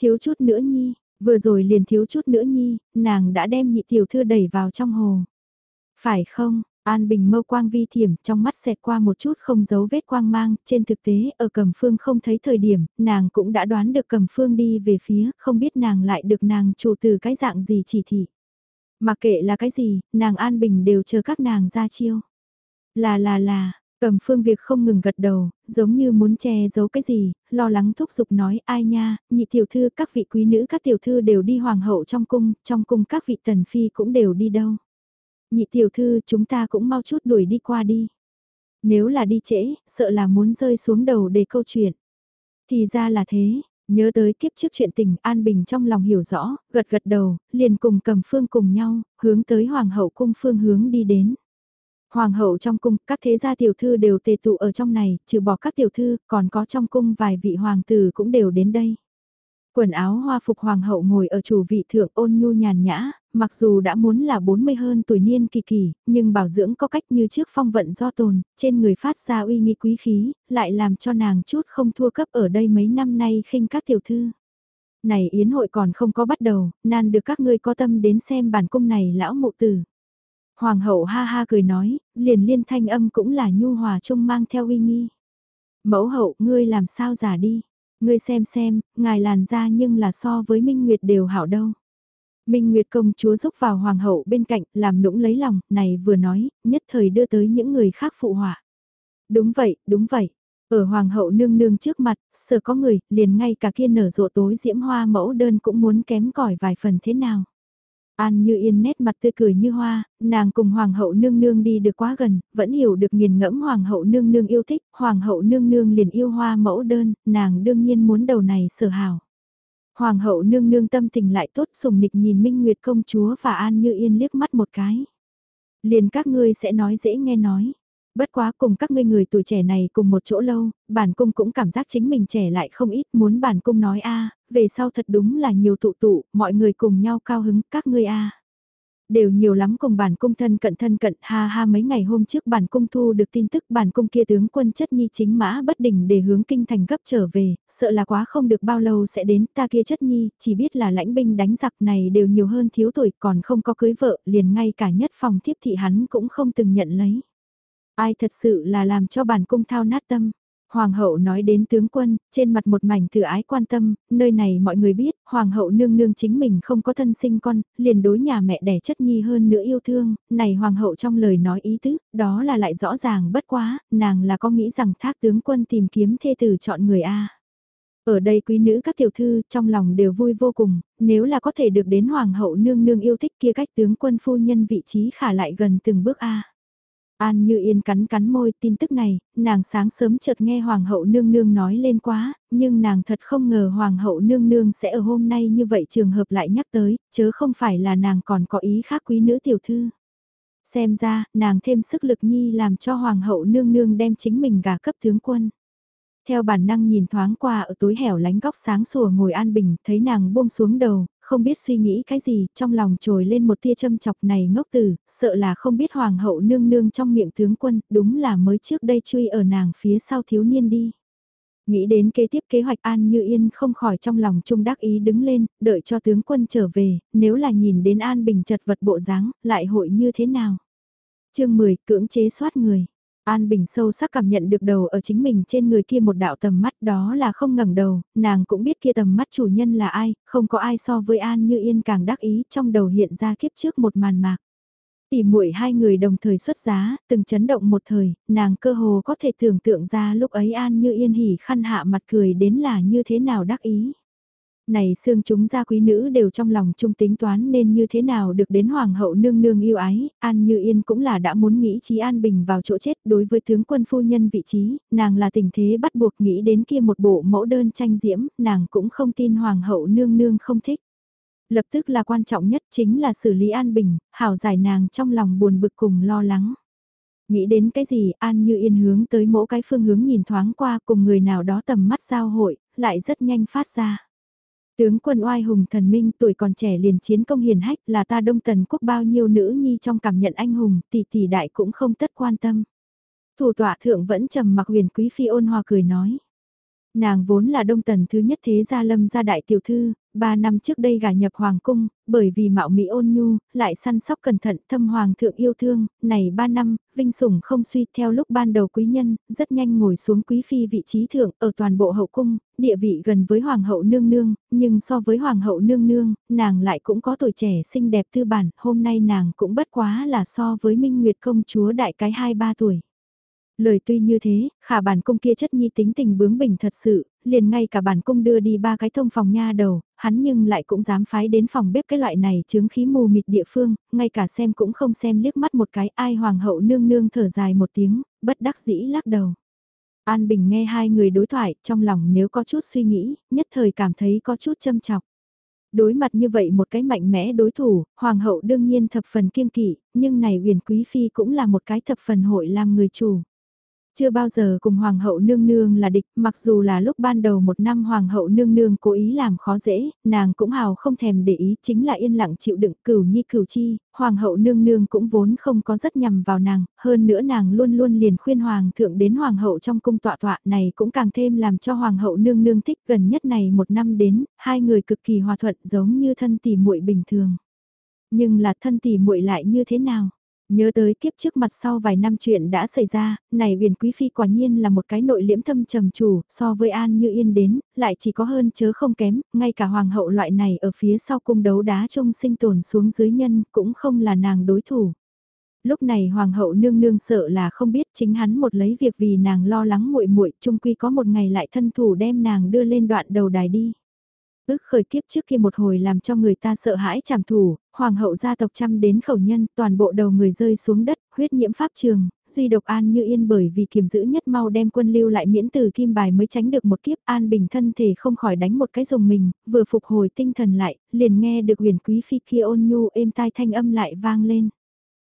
Thiếu chút nữa nhi, vừa rồi liền thiếu chút nữa nhi, nàng đã đem nhị tiểu thư đẩy vào trong hồ. Phải không, An Bình mâu quang vi thiểm trong mắt xẹt qua một chút không giấu vết quang mang, trên thực tế ở cầm phương không thấy thời điểm, nàng cũng đã đoán được cầm phương đi về phía, không biết nàng lại được nàng chủ từ cái dạng gì chỉ thị. Mà kệ là cái gì, nàng An Bình đều chờ các nàng ra chiêu. Là là là, Cầm phương việc không ngừng gật đầu, giống như muốn che giấu cái gì, lo lắng thúc giục nói ai nha, nhị tiểu thư các vị quý nữ các tiểu thư đều đi hoàng hậu trong cung, trong cung các vị tần phi cũng đều đi đâu. Nhị tiểu thư chúng ta cũng mau chút đuổi đi qua đi. Nếu là đi trễ, sợ là muốn rơi xuống đầu để câu chuyện. Thì ra là thế, nhớ tới kiếp trước chuyện tình An Bình trong lòng hiểu rõ, gật gật đầu, liền cùng cầm phương cùng nhau, hướng tới hoàng hậu cung phương hướng đi đến. Hoàng hậu trong cung, các thế gia tiểu thư đều tề tụ ở trong này, trừ bỏ các tiểu thư, còn có trong cung vài vị hoàng tử cũng đều đến đây. Quần áo hoa phục hoàng hậu ngồi ở chủ vị thượng ôn nhu nhàn nhã, mặc dù đã muốn là 40 hơn tuổi niên kỳ kỳ, nhưng bảo dưỡng có cách như trước phong vận do tồn, trên người phát ra uy nghi quý khí, lại làm cho nàng chút không thua cấp ở đây mấy năm nay khinh các tiểu thư. Này yến hội còn không có bắt đầu, nan được các ngươi có tâm đến xem bản cung này lão mụ tử. Hoàng hậu ha ha cười nói, liền liên thanh âm cũng là nhu hòa trung mang theo uy nghi. Mẫu hậu, ngươi làm sao giả đi? Ngươi xem xem, ngài làn da nhưng là so với Minh Nguyệt đều hảo đâu. Minh Nguyệt công chúa giúp vào hoàng hậu bên cạnh, làm nũng lấy lòng, này vừa nói, nhất thời đưa tới những người khác phụ họa. Đúng vậy, đúng vậy. Ở hoàng hậu nương nương trước mặt, sợ có người, liền ngay cả kia nở rộ tối diễm hoa mẫu đơn cũng muốn kém cỏi vài phần thế nào. An như yên nét mặt tươi cười như hoa, nàng cùng hoàng hậu nương nương đi được quá gần, vẫn hiểu được nghiền ngẫm hoàng hậu nương nương yêu thích, hoàng hậu nương nương liền yêu hoa mẫu đơn, nàng đương nhiên muốn đầu này sở hào. Hoàng hậu nương nương tâm tình lại tốt sùng nịch nhìn Minh Nguyệt công chúa và An như yên liếc mắt một cái. Liền các ngươi sẽ nói dễ nghe nói. Bất quá cùng các ngươi người tuổi trẻ này cùng một chỗ lâu, bản cung cũng cảm giác chính mình trẻ lại không ít muốn bản cung nói a về sau thật đúng là nhiều tụ tụ, mọi người cùng nhau cao hứng, các ngươi a Đều nhiều lắm cùng bản cung thân cận thân cận, ha ha mấy ngày hôm trước bản cung thu được tin tức bản cung kia tướng quân chất nhi chính mã bất đình để hướng kinh thành gấp trở về, sợ là quá không được bao lâu sẽ đến ta kia chất nhi, chỉ biết là lãnh binh đánh giặc này đều nhiều hơn thiếu tuổi còn không có cưới vợ, liền ngay cả nhất phòng thiếp thị hắn cũng không từng nhận lấy. Ai thật sự là làm cho bản cung thao nát tâm. Hoàng hậu nói đến tướng quân, trên mặt một mảnh từ ái quan tâm, nơi này mọi người biết, hoàng hậu nương nương chính mình không có thân sinh con, liền đối nhà mẹ đẻ chất nhi hơn nữa yêu thương, này hoàng hậu trong lời nói ý tứ, đó là lại rõ ràng bất quá, nàng là có nghĩ rằng thác tướng quân tìm kiếm thê tử chọn người A. Ở đây quý nữ các tiểu thư trong lòng đều vui vô cùng, nếu là có thể được đến hoàng hậu nương nương yêu thích kia cách tướng quân phu nhân vị trí khả lại gần từng bước A. An như yên cắn cắn môi tin tức này, nàng sáng sớm chợt nghe Hoàng hậu nương nương nói lên quá, nhưng nàng thật không ngờ Hoàng hậu nương nương sẽ ở hôm nay như vậy trường hợp lại nhắc tới, chớ không phải là nàng còn có ý khác quý nữ tiểu thư. Xem ra, nàng thêm sức lực nhi làm cho Hoàng hậu nương nương đem chính mình gà cấp tướng quân. Theo bản năng nhìn thoáng qua ở tối hẻo lánh góc sáng sủa ngồi an bình, thấy nàng buông xuống đầu, không biết suy nghĩ cái gì, trong lòng trồi lên một tia châm chọc này ngốc tử, sợ là không biết hoàng hậu nương nương trong miệng tướng quân, đúng là mới trước đây truy ở nàng phía sau thiếu niên đi. Nghĩ đến kế tiếp kế hoạch An Như Yên không khỏi trong lòng trung đắc ý đứng lên, đợi cho tướng quân trở về, nếu là nhìn đến An Bình chật vật bộ dáng lại hội như thế nào? chương 10 cưỡng chế soát người. An Bình sâu sắc cảm nhận được đầu ở chính mình trên người kia một đạo tầm mắt đó là không ngẩng đầu, nàng cũng biết kia tầm mắt chủ nhân là ai, không có ai so với An Như Yên càng đắc ý trong đầu hiện ra kiếp trước một màn mạc. Tỉ muội hai người đồng thời xuất giá, từng chấn động một thời, nàng cơ hồ có thể tưởng tượng ra lúc ấy An Như Yên hỉ khăn hạ mặt cười đến là như thế nào đắc ý này xương chúng gia quý nữ đều trong lòng chung tính toán nên như thế nào được đến hoàng hậu nương nương yêu ái, An Như Yên cũng là đã muốn nghĩ trí An Bình vào chỗ chết đối với tướng quân phu nhân vị trí, nàng là tình thế bắt buộc nghĩ đến kia một bộ mẫu đơn tranh diễm, nàng cũng không tin hoàng hậu nương nương không thích. Lập tức là quan trọng nhất chính là xử lý An Bình, hảo giải nàng trong lòng buồn bực cùng lo lắng. Nghĩ đến cái gì An Như Yên hướng tới mỗi cái phương hướng nhìn thoáng qua cùng người nào đó tầm mắt giao hội, lại rất nhanh phát ra. Tướng quân oai hùng thần minh tuổi còn trẻ liền chiến công hiền hách là ta đông tần quốc bao nhiêu nữ nhi trong cảm nhận anh hùng tỷ tỷ đại cũng không tất quan tâm. Thủ tọa thượng vẫn trầm mặc huyền quý phi ôn hòa cười nói. Nàng vốn là đông tần thứ nhất thế gia lâm gia đại tiểu thư, ba năm trước đây gả nhập hoàng cung, bởi vì mạo mỹ ôn nhu, lại săn sóc cẩn thận thâm hoàng thượng yêu thương, này ba năm, vinh sủng không suy theo lúc ban đầu quý nhân, rất nhanh ngồi xuống quý phi vị trí thượng ở toàn bộ hậu cung, địa vị gần với hoàng hậu nương nương, nhưng so với hoàng hậu nương nương, nàng lại cũng có tuổi trẻ xinh đẹp tư bản, hôm nay nàng cũng bất quá là so với minh nguyệt công chúa đại cái hai ba tuổi. Lời tuy như thế, khả bản cung kia chất nhi tính tình bướng bỉnh thật sự, liền ngay cả bản cung đưa đi ba cái thông phòng nha đầu, hắn nhưng lại cũng dám phái đến phòng bếp cái loại này chứng khí mù mịt địa phương, ngay cả xem cũng không xem liếc mắt một cái ai hoàng hậu nương nương thở dài một tiếng, bất đắc dĩ lắc đầu. An Bình nghe hai người đối thoại, trong lòng nếu có chút suy nghĩ, nhất thời cảm thấy có chút châm chọc. Đối mặt như vậy một cái mạnh mẽ đối thủ, hoàng hậu đương nhiên thập phần kiêng kỵ, nhưng này huyền quý phi cũng là một cái thập phần hội làm người chủ. Chưa bao giờ cùng Hoàng hậu nương nương là địch, mặc dù là lúc ban đầu một năm Hoàng hậu nương nương cố ý làm khó dễ, nàng cũng hào không thèm để ý chính là yên lặng chịu đựng cửu nhi cửu chi, Hoàng hậu nương nương cũng vốn không có rất nhằm vào nàng, hơn nữa nàng luôn luôn liền khuyên Hoàng thượng đến Hoàng hậu trong cung tọa tọa này cũng càng thêm làm cho Hoàng hậu nương nương thích gần nhất này một năm đến, hai người cực kỳ hòa thuận giống như thân tỷ muội bình thường. Nhưng là thân tỷ muội lại như thế nào? Nhớ tới kiếp trước mặt sau vài năm chuyện đã xảy ra, này huyền quý phi quả nhiên là một cái nội liễm thâm trầm chủ, so với An Như Yên đến, lại chỉ có hơn chớ không kém, ngay cả hoàng hậu loại này ở phía sau cung đấu đá trông sinh tồn xuống dưới nhân cũng không là nàng đối thủ. Lúc này hoàng hậu nương nương sợ là không biết chính hắn một lấy việc vì nàng lo lắng muội muội, chung quy có một ngày lại thân thủ đem nàng đưa lên đoạn đầu đài đi Ước khởi kiếp trước kia một hồi làm cho người ta sợ hãi chảm thủ, hoàng hậu gia tộc trăm đến khẩu nhân, toàn bộ đầu người rơi xuống đất, huyết nhiễm pháp trường, duy độc an như yên bởi vì kiềm giữ nhất mau đem quân lưu lại miễn từ kim bài mới tránh được một kiếp an bình thân thể không khỏi đánh một cái dùng mình, vừa phục hồi tinh thần lại, liền nghe được huyền quý phi kia ôn nhu êm tai thanh âm lại vang lên.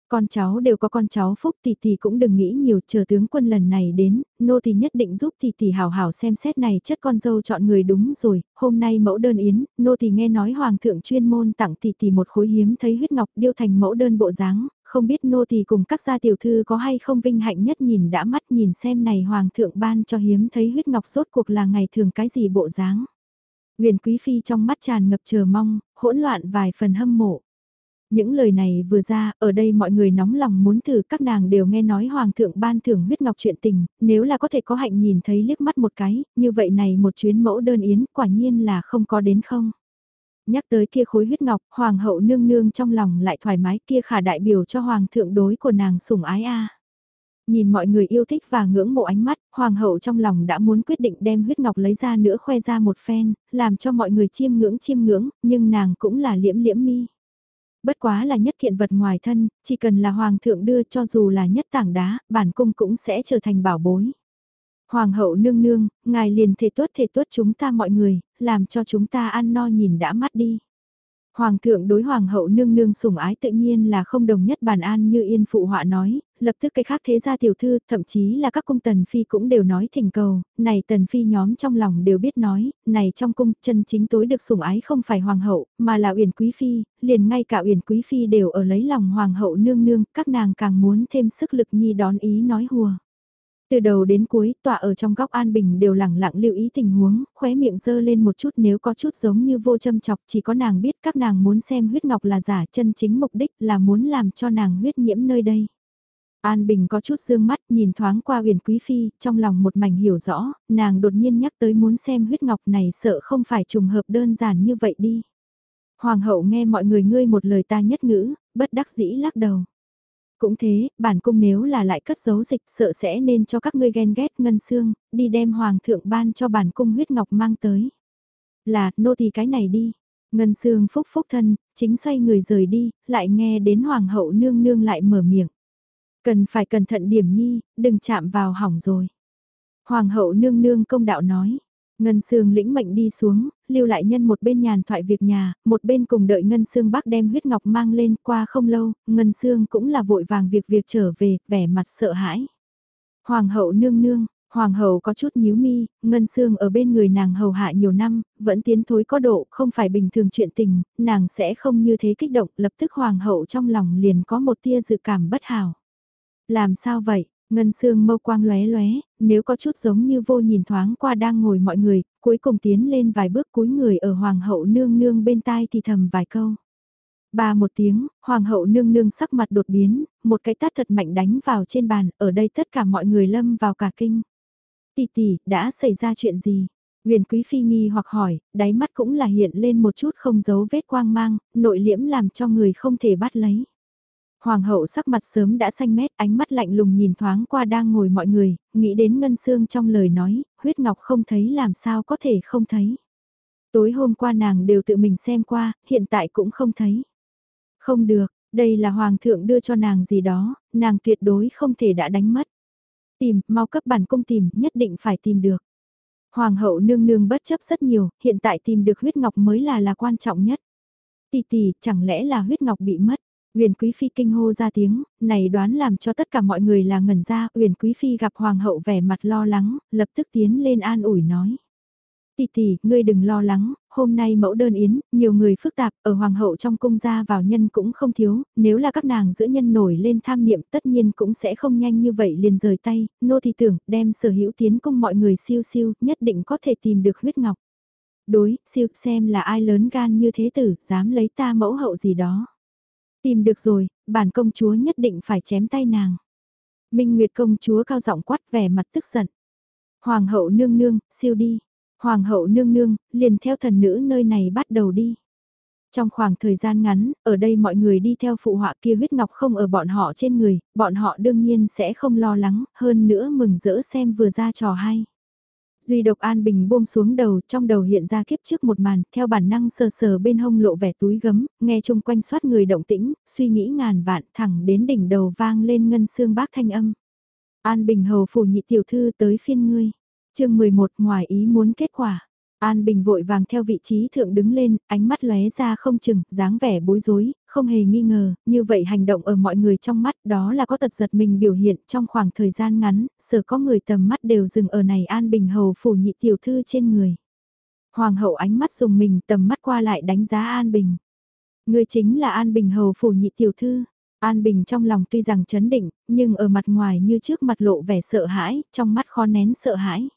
Con cháu đều có con cháu phúc tỷ tỷ cũng đừng nghĩ nhiều chờ tướng quân lần này đến, nô thì nhất định giúp tỷ tỷ hào hào xem xét này chất con dâu chọn người đúng rồi, hôm nay mẫu đơn yến, nô thì nghe nói hoàng thượng chuyên môn tặng tỷ tỷ một khối hiếm thấy huyết ngọc điêu thành mẫu đơn bộ dáng, không biết nô thì cùng các gia tiểu thư có hay không vinh hạnh nhất nhìn đã mắt nhìn xem này hoàng thượng ban cho hiếm thấy huyết ngọc sốt cuộc là ngày thường cái gì bộ dáng. Huyền Quý Phi trong mắt tràn ngập chờ mong, hỗn loạn vài phần hâm mộ. Những lời này vừa ra, ở đây mọi người nóng lòng muốn thử các nàng đều nghe nói Hoàng thượng ban thưởng huyết ngọc chuyện tình, nếu là có thể có hạnh nhìn thấy liếc mắt một cái, như vậy này một chuyến mẫu đơn yến quả nhiên là không có đến không. Nhắc tới kia khối huyết ngọc, Hoàng hậu nương nương trong lòng lại thoải mái kia khả đại biểu cho Hoàng thượng đối của nàng sủng ái a Nhìn mọi người yêu thích và ngưỡng mộ ánh mắt, hoàng hậu trong lòng đã muốn quyết định đem huyết ngọc lấy ra nữa khoe ra một phen, làm cho mọi người chiêm ngưỡng chiêm ngưỡng, nhưng nàng cũng là liễm liễm mi. Bất quá là nhất kiện vật ngoài thân, chỉ cần là hoàng thượng đưa cho dù là nhất tảng đá, bản cung cũng sẽ trở thành bảo bối. Hoàng hậu nương nương, ngài liền thể tuất thể tuất chúng ta mọi người, làm cho chúng ta ăn no nhìn đã mắt đi. Hoàng thượng đối hoàng hậu nương nương sủng ái tự nhiên là không đồng nhất bàn an như yên phụ họa nói, lập tức cái khác thế gia tiểu thư, thậm chí là các cung tần phi cũng đều nói thỉnh cầu, này tần phi nhóm trong lòng đều biết nói, này trong cung chân chính tối được sủng ái không phải hoàng hậu, mà là uyển quý phi, liền ngay cả uyển quý phi đều ở lấy lòng hoàng hậu nương nương, các nàng càng muốn thêm sức lực nhi đón ý nói hùa. Từ đầu đến cuối, tọa ở trong góc an bình đều lẳng lặng lưu ý tình huống, khóe miệng dơ lên một chút nếu có chút giống như vô châm chọc chỉ có nàng biết các nàng muốn xem huyết ngọc là giả chân chính mục đích là muốn làm cho nàng huyết nhiễm nơi đây. An Bình có chút dương mắt nhìn thoáng qua huyền quý phi, trong lòng một mảnh hiểu rõ, nàng đột nhiên nhắc tới muốn xem huyết ngọc này sợ không phải trùng hợp đơn giản như vậy đi. Hoàng hậu nghe mọi người ngươi một lời ta nhất ngữ, bất đắc dĩ lắc đầu. Cũng thế, bản cung nếu là lại cất giấu dịch sợ sẽ nên cho các ngươi ghen ghét ngân xương, đi đem hoàng thượng ban cho bản cung huyết ngọc mang tới. Là, nô thì cái này đi. Ngân xương phúc phúc thân, chính xoay người rời đi, lại nghe đến hoàng hậu nương nương lại mở miệng. Cần phải cẩn thận điểm nhi, đừng chạm vào hỏng rồi. Hoàng hậu nương nương công đạo nói. Ngân Sương lĩnh mệnh đi xuống, lưu lại nhân một bên nhàn thoại việc nhà, một bên cùng đợi Ngân Sương bác đem huyết ngọc mang lên qua không lâu, Ngân Sương cũng là vội vàng việc việc trở về, vẻ mặt sợ hãi. Hoàng hậu nương nương, Hoàng hậu có chút nhíu mi, Ngân Sương ở bên người nàng hầu hạ nhiều năm, vẫn tiến thối có độ, không phải bình thường chuyện tình, nàng sẽ không như thế kích động, lập tức Hoàng hậu trong lòng liền có một tia dự cảm bất hảo. Làm sao vậy? Ngân xương mâu quang lóe lóe, nếu có chút giống như vô nhìn thoáng qua đang ngồi mọi người, cuối cùng tiến lên vài bước cúi người ở hoàng hậu nương nương bên tai thì thầm vài câu. Ba một tiếng, hoàng hậu nương nương sắc mặt đột biến, một cái tát thật mạnh đánh vào trên bàn, ở đây tất cả mọi người lâm vào cả kinh. Tỷ tỷ, đã xảy ra chuyện gì? Huyền quý phi nghi hoặc hỏi, đáy mắt cũng là hiện lên một chút không giấu vết quang mang, nội liễm làm cho người không thể bắt lấy. Hoàng hậu sắc mặt sớm đã xanh mét, ánh mắt lạnh lùng nhìn thoáng qua đang ngồi mọi người, nghĩ đến ngân xương trong lời nói, huyết ngọc không thấy làm sao có thể không thấy. Tối hôm qua nàng đều tự mình xem qua, hiện tại cũng không thấy. Không được, đây là hoàng thượng đưa cho nàng gì đó, nàng tuyệt đối không thể đã đánh mất. Tìm, mau cấp bản cung tìm, nhất định phải tìm được. Hoàng hậu nương nương bất chấp rất nhiều, hiện tại tìm được huyết ngọc mới là là quan trọng nhất. Tì tì, chẳng lẽ là huyết ngọc bị mất? Uyển Quý Phi kinh hô ra tiếng, này đoán làm cho tất cả mọi người là ngẩn ra, Uyển Quý Phi gặp Hoàng hậu vẻ mặt lo lắng, lập tức tiến lên an ủi nói. Tỷ tỷ, ngươi đừng lo lắng, hôm nay mẫu đơn yến, nhiều người phức tạp, ở hoàng hậu trong cung ra vào nhân cũng không thiếu, nếu là các nàng giữa nhân nổi lên tham niệm tất nhiên cũng sẽ không nhanh như vậy liền rời tay, nô thì tưởng, đem sở hữu tiến cung mọi người siêu siêu, nhất định có thể tìm được huyết ngọc. Đối, siêu xem là ai lớn gan như thế tử, dám lấy ta mẫu hậu gì đó. Tìm được rồi, bản công chúa nhất định phải chém tay nàng. Minh Nguyệt công chúa cao giọng quát vẻ mặt tức giận. Hoàng hậu nương nương, siêu đi. Hoàng hậu nương nương, liền theo thần nữ nơi này bắt đầu đi. Trong khoảng thời gian ngắn, ở đây mọi người đi theo phụ họa kia huyết ngọc không ở bọn họ trên người, bọn họ đương nhiên sẽ không lo lắng, hơn nữa mừng rỡ xem vừa ra trò hay. Duy độc An Bình buông xuống đầu, trong đầu hiện ra kiếp trước một màn, theo bản năng sờ sờ bên hông lộ vẻ túi gấm, nghe chung quanh soát người động tĩnh, suy nghĩ ngàn vạn thẳng đến đỉnh đầu vang lên ngân xương bác thanh âm. An Bình hầu phủ nhị tiểu thư tới phiên ngươi chương 11 ngoài ý muốn kết quả. An Bình vội vàng theo vị trí thượng đứng lên, ánh mắt lóe ra không chừng, dáng vẻ bối rối, không hề nghi ngờ, như vậy hành động ở mọi người trong mắt đó là có tật giật mình biểu hiện trong khoảng thời gian ngắn, sở có người tầm mắt đều dừng ở này An Bình hầu phủ nhị tiểu thư trên người. Hoàng hậu ánh mắt dùng mình tầm mắt qua lại đánh giá An Bình. Người chính là An Bình hầu phủ nhị tiểu thư. An Bình trong lòng tuy rằng chấn định, nhưng ở mặt ngoài như trước mặt lộ vẻ sợ hãi, trong mắt khó nén sợ hãi.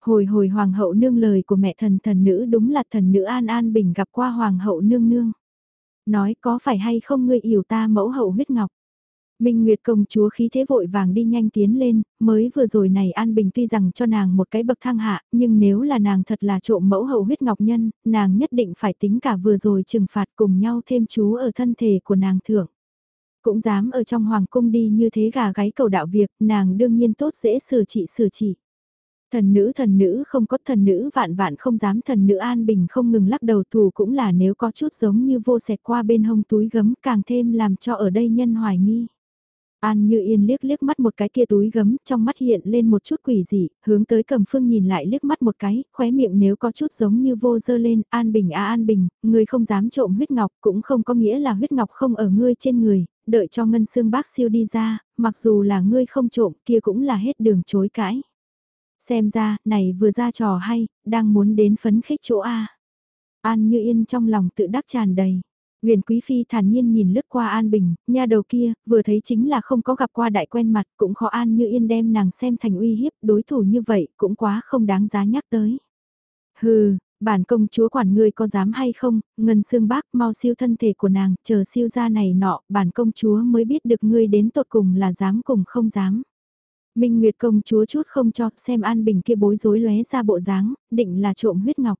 Hồi hồi hoàng hậu nương lời của mẹ thần thần nữ đúng là thần nữ An An Bình gặp qua hoàng hậu nương nương. Nói có phải hay không ngươi yêu ta mẫu hậu huyết ngọc. Minh Nguyệt công chúa khí thế vội vàng đi nhanh tiến lên, mới vừa rồi này An Bình tuy rằng cho nàng một cái bậc thang hạ, nhưng nếu là nàng thật là trộm mẫu hậu huyết ngọc nhân, nàng nhất định phải tính cả vừa rồi trừng phạt cùng nhau thêm chú ở thân thể của nàng thưởng. Cũng dám ở trong hoàng cung đi như thế gà gáy cầu đạo việc, nàng đương nhiên tốt dễ xử trị xử trị. Thần nữ thần nữ không có thần nữ vạn vạn không dám thần nữ an bình không ngừng lắc đầu thù cũng là nếu có chút giống như vô xẹt qua bên hông túi gấm càng thêm làm cho ở đây nhân hoài nghi. An như yên liếc liếc mắt một cái kia túi gấm trong mắt hiện lên một chút quỷ dị, hướng tới cầm phương nhìn lại liếc mắt một cái, khóe miệng nếu có chút giống như vô dơ lên, an bình a an bình, người không dám trộm huyết ngọc cũng không có nghĩa là huyết ngọc không ở ngươi trên người, đợi cho ngân xương bác siêu đi ra, mặc dù là ngươi không trộm kia cũng là hết đường chối cãi. Xem ra, này vừa ra trò hay, đang muốn đến phấn khích chỗ A. An như yên trong lòng tự đắc tràn đầy. Huyền Quý Phi thản nhiên nhìn lướt qua An Bình, nha đầu kia, vừa thấy chính là không có gặp qua đại quen mặt, cũng khó An như yên đem nàng xem thành uy hiếp, đối thủ như vậy cũng quá không đáng giá nhắc tới. Hừ, bản công chúa quản ngươi có dám hay không, ngân xương bác mau siêu thân thể của nàng, chờ siêu ra này nọ, bản công chúa mới biết được ngươi đến tột cùng là dám cùng không dám. Minh Nguyệt công chúa chút không cho xem An Bình kia bối rối lóe ra bộ dáng, định là trộm huyết ngọc.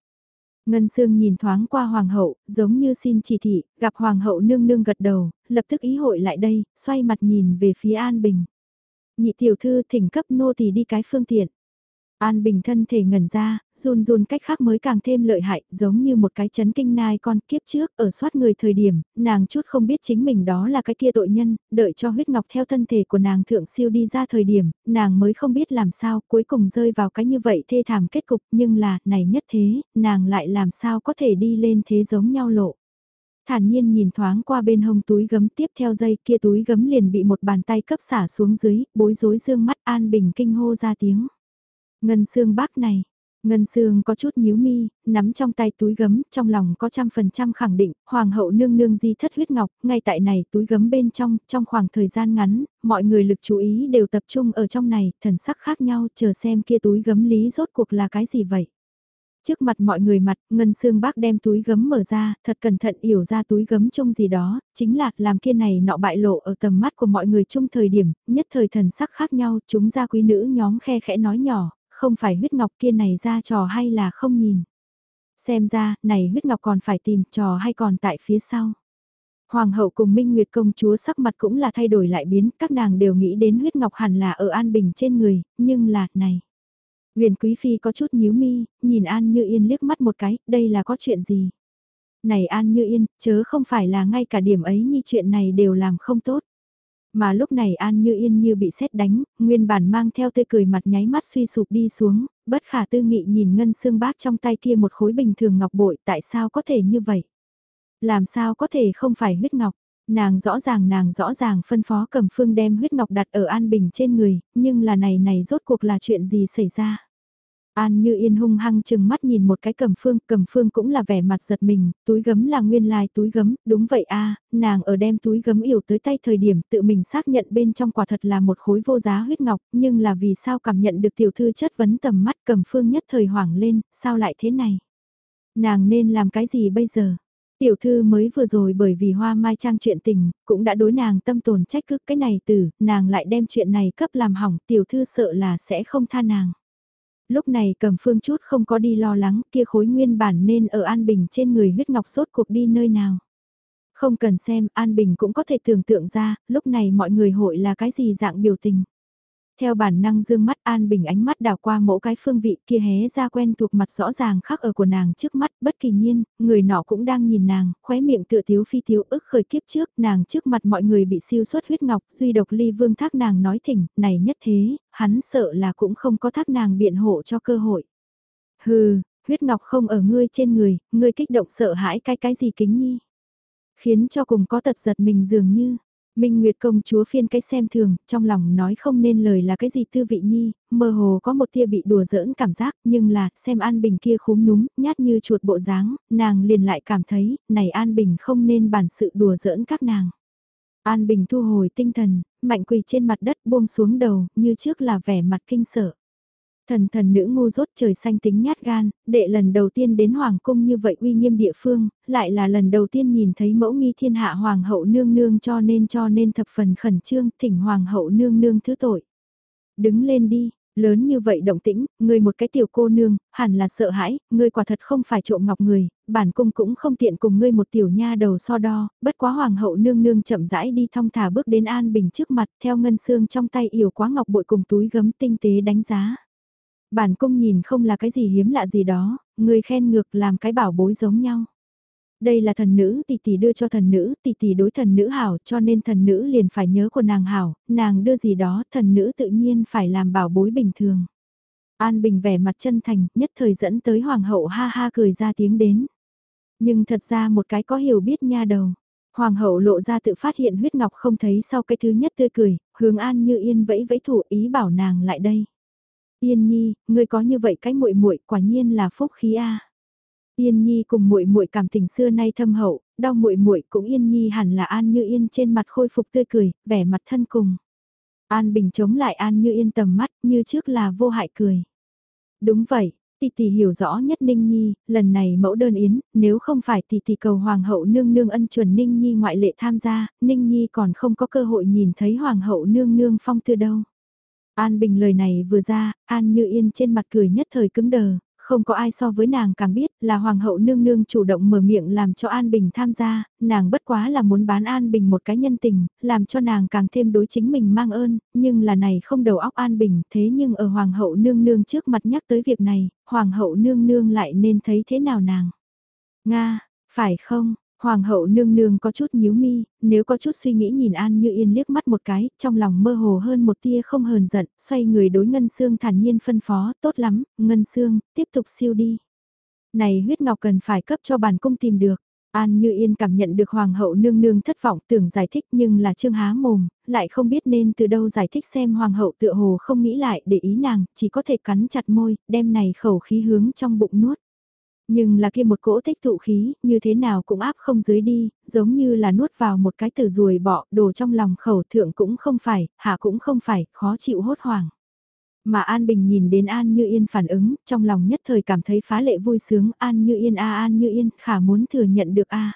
Ngân Sương nhìn thoáng qua hoàng hậu, giống như xin chỉ thị, gặp hoàng hậu nương nương gật đầu, lập tức ý hội lại đây, xoay mặt nhìn về phía An Bình. Nhị tiểu thư thỉnh cấp nô tỳ đi cái phương tiện. An Bình thân thể ngẩn ra, run run cách khác mới càng thêm lợi hại, giống như một cái chấn kinh nai con kiếp trước, ở soát người thời điểm, nàng chút không biết chính mình đó là cái kia tội nhân, đợi cho huyết ngọc theo thân thể của nàng thượng siêu đi ra thời điểm, nàng mới không biết làm sao, cuối cùng rơi vào cái như vậy thê thảm kết cục, nhưng là, này nhất thế, nàng lại làm sao có thể đi lên thế giống nhau lộ thản nhiên nhìn thoáng qua bên hông túi gấm tiếp theo dây kia túi gấm liền bị một bàn tay cấp xả xuống dưới, bối rối dương mắt An Bình kinh hô ra tiếng. Ngân xương bác này, Ngân Sương có chút nhíu mi, nắm trong tay túi gấm, trong lòng có trăm phần trăm khẳng định, Hoàng hậu nương nương di thất huyết ngọc, ngay tại này túi gấm bên trong, trong khoảng thời gian ngắn, mọi người lực chú ý đều tập trung ở trong này, thần sắc khác nhau, chờ xem kia túi gấm lý rốt cuộc là cái gì vậy. Trước mặt mọi người mặt, Ngân Sương bác đem túi gấm mở ra, thật cẩn thận hiểu ra túi gấm trông gì đó, chính là làm kia này nọ bại lộ ở tầm mắt của mọi người chung thời điểm, nhất thời thần sắc khác nhau, chúng ra quý nữ nhóm khe khẽ nói nhỏ, không phải huyết ngọc kia này ra trò hay là không nhìn. Xem ra, này huyết ngọc còn phải tìm trò hay còn tại phía sau. Hoàng hậu cùng Minh Nguyệt công chúa sắc mặt cũng là thay đổi lại biến, các nàng đều nghĩ đến huyết ngọc hẳn là ở An Bình trên người, nhưng là, này. Huyền Quý Phi có chút nhíu mi, nhìn An Như Yên liếc mắt một cái, đây là có chuyện gì? Này An Như Yên, chớ không phải là ngay cả điểm ấy như chuyện này đều làm không tốt. Mà lúc này An Như Yên như bị sét đánh, nguyên bản mang theo tươi cười mặt nháy mắt suy sụp đi xuống, bất khả tư nghị nhìn ngân xương bác trong tay kia một khối bình thường ngọc bội tại sao có thể như vậy? Làm sao có thể không phải huyết ngọc? Nàng rõ ràng nàng rõ ràng phân phó cầm phương đem huyết ngọc đặt ở An Bình trên người, nhưng là này này rốt cuộc là chuyện gì xảy ra? An như yên hung hăng chừng mắt nhìn một cái cầm phương, cầm phương cũng là vẻ mặt giật mình, túi gấm là nguyên lai túi gấm, đúng vậy a nàng ở đem túi gấm yểu tới tay thời điểm tự mình xác nhận bên trong quả thật là một khối vô giá huyết ngọc, nhưng là vì sao cảm nhận được tiểu thư chất vấn tầm mắt cầm phương nhất thời hoảng lên, sao lại thế này? Nàng nên làm cái gì bây giờ? Tiểu thư mới vừa rồi bởi vì hoa mai trang chuyện tình, cũng đã đối nàng tâm tồn trách cứ cái này từ, nàng lại đem chuyện này cấp làm hỏng, tiểu thư sợ là sẽ không tha nàng lúc này cầm phương chút không có đi lo lắng kia khối nguyên bản nên ở An Bình trên người huyết ngọc sốt cuộc đi nơi nào. Không cần xem, An Bình cũng có thể tưởng tượng ra, lúc này mọi người hội là cái gì dạng biểu tình. Theo bản năng dương mắt An Bình ánh mắt đào qua mỗi cái phương vị kia hé ra quen thuộc mặt rõ ràng khác ở của nàng trước mắt, bất kỳ nhiên, người nọ cũng đang nhìn nàng, khóe miệng tựa thiếu phi thiếu ức khởi kiếp trước, nàng trước mặt mọi người bị siêu xuất huyết ngọc, duy độc ly vương thác nàng nói thỉnh, này nhất thế, hắn sợ là cũng không có thác nàng biện hộ cho cơ hội. Hừ, huyết ngọc không ở ngươi trên người, ngươi kích động sợ hãi cái cái gì kính nhi. Khiến cho cùng có tật giật mình dường như, Minh Nguyệt công chúa phiên cái xem thường, trong lòng nói không nên lời là cái gì tư vị nhi, mơ hồ có một tia bị đùa giỡn cảm giác, nhưng là, xem An Bình kia khúm núm, nhát như chuột bộ dáng, nàng liền lại cảm thấy, này An Bình không nên bản sự đùa giỡn các nàng. An Bình thu hồi tinh thần, mạnh quỳ trên mặt đất buông xuống đầu, như trước là vẻ mặt kinh sợ. Thần thần nữ ngu rốt trời xanh tính nhát gan, đệ lần đầu tiên đến Hoàng cung như vậy uy nghiêm địa phương, lại là lần đầu tiên nhìn thấy mẫu nghi thiên hạ Hoàng hậu nương nương cho nên cho nên thập phần khẩn trương thỉnh Hoàng hậu nương nương thứ tội. Đứng lên đi, lớn như vậy động tĩnh, người một cái tiểu cô nương, hẳn là sợ hãi, ngươi quả thật không phải trộm ngọc người, bản cung cũng không tiện cùng ngươi một tiểu nha đầu so đo, bất quá hoàng hậu nương nương chậm rãi đi thong thả bước đến an bình trước mặt theo ngân xương trong tay yểu quá ngọc bội cùng túi gấm tinh tế đánh giá. Bản cung nhìn không là cái gì hiếm lạ gì đó, người khen ngược làm cái bảo bối giống nhau. Đây là thần nữ tỷ tỷ đưa cho thần nữ, tỷ tỷ đối thần nữ hảo cho nên thần nữ liền phải nhớ của nàng hảo, nàng đưa gì đó thần nữ tự nhiên phải làm bảo bối bình thường. An Bình vẻ mặt chân thành, nhất thời dẫn tới hoàng hậu ha ha cười ra tiếng đến. Nhưng thật ra một cái có hiểu biết nha đầu. Hoàng hậu lộ ra tự phát hiện huyết ngọc không thấy sau cái thứ nhất tươi cười, hướng an như yên vẫy vẫy thủ ý bảo nàng lại đây. Yên Nhi, ngươi có như vậy cái muội muội, quả nhiên là phúc khí a. Yên Nhi cùng muội muội cảm tình xưa nay thâm hậu, đau muội muội cũng Yên Nhi hẳn là An Như Yên trên mặt khôi phục tươi cười, vẻ mặt thân cùng. An Bình chống lại An Như Yên tầm mắt, như trước là vô hại cười. Đúng vậy, tỷ tỷ hiểu rõ nhất Ninh Nhi, lần này mẫu đơn yến, nếu không phải tỷ tỷ cầu hoàng hậu nương nương ân chuẩn Ninh Nhi ngoại lệ tham gia, Ninh Nhi còn không có cơ hội nhìn thấy hoàng hậu nương nương phong tư đâu. An Bình lời này vừa ra, An Như Yên trên mặt cười nhất thời cứng đờ, không có ai so với nàng càng biết là Hoàng hậu nương nương chủ động mở miệng làm cho An Bình tham gia, nàng bất quá là muốn bán An Bình một cái nhân tình, làm cho nàng càng thêm đối chính mình mang ơn, nhưng là này không đầu óc An Bình, thế nhưng ở Hoàng hậu nương nương trước mặt nhắc tới việc này, Hoàng hậu nương nương lại nên thấy thế nào nàng? Nga, phải không? Hoàng hậu nương nương có chút nhíu mi, nếu có chút suy nghĩ nhìn An Như Yên liếc mắt một cái, trong lòng mơ hồ hơn một tia không hờn giận, xoay người đối Ngân Sương thản nhiên phân phó, tốt lắm, Ngân Sương, tiếp tục siêu đi. Này huyết ngọc cần phải cấp cho bản cung tìm được. An Như Yên cảm nhận được Hoàng hậu nương nương thất vọng tưởng giải thích nhưng là trương há mồm, lại không biết nên từ đâu giải thích xem Hoàng hậu tựa hồ không nghĩ lại để ý nàng, chỉ có thể cắn chặt môi, đem này khẩu khí hướng trong bụng nuốt. Nhưng là kia một cỗ tích tụ khí, như thế nào cũng áp không dưới đi, giống như là nuốt vào một cái từ ruồi bọ, đồ trong lòng khẩu thượng cũng không phải, hạ cũng không phải, khó chịu hốt hoảng. Mà An Bình nhìn đến An Như Yên phản ứng, trong lòng nhất thời cảm thấy phá lệ vui sướng, An Như Yên a An Như Yên, khả muốn thừa nhận được a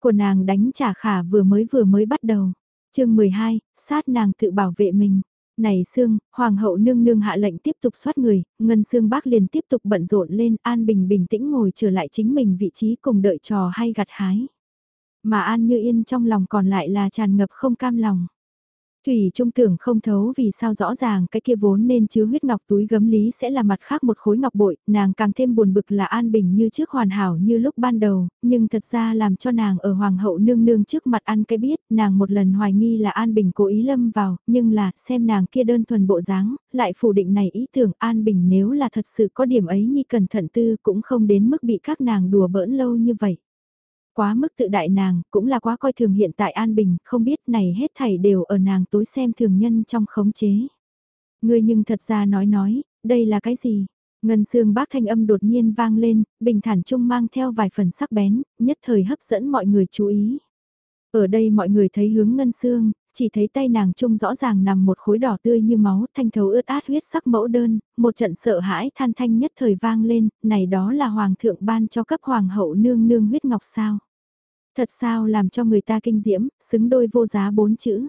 Của nàng đánh trả khả vừa mới vừa mới bắt đầu. chương 12, sát nàng tự bảo vệ mình. Này Sương, Hoàng hậu nương nương hạ lệnh tiếp tục soát người, Ngân Sương bác liền tiếp tục bận rộn lên, An Bình bình tĩnh ngồi trở lại chính mình vị trí cùng đợi trò hay gặt hái. Mà An Như Yên trong lòng còn lại là tràn ngập không cam lòng. Thủy Trung tưởng không thấu vì sao rõ ràng cái kia vốn nên chứa huyết ngọc túi gấm lý sẽ là mặt khác một khối ngọc bội, nàng càng thêm buồn bực là an bình như trước hoàn hảo như lúc ban đầu, nhưng thật ra làm cho nàng ở hoàng hậu nương nương trước mặt ăn cái biết, nàng một lần hoài nghi là an bình cố ý lâm vào, nhưng là xem nàng kia đơn thuần bộ dáng, lại phủ định này ý tưởng an bình nếu là thật sự có điểm ấy như cẩn thận tư cũng không đến mức bị các nàng đùa bỡn lâu như vậy quá mức tự đại nàng, cũng là quá coi thường hiện tại An Bình, không biết này hết thảy đều ở nàng tối xem thường nhân trong khống chế. Ngươi nhưng thật ra nói nói, đây là cái gì? Ngân xương bác thanh âm đột nhiên vang lên, bình thản trung mang theo vài phần sắc bén, nhất thời hấp dẫn mọi người chú ý. Ở đây mọi người thấy hướng ngân xương, chỉ thấy tay nàng trung rõ ràng nằm một khối đỏ tươi như máu thanh thấu ướt át huyết sắc mẫu đơn, một trận sợ hãi than thanh nhất thời vang lên, này đó là hoàng thượng ban cho cấp hoàng hậu nương nương huyết ngọc sao. Thật sao làm cho người ta kinh diễm, xứng đôi vô giá bốn chữ.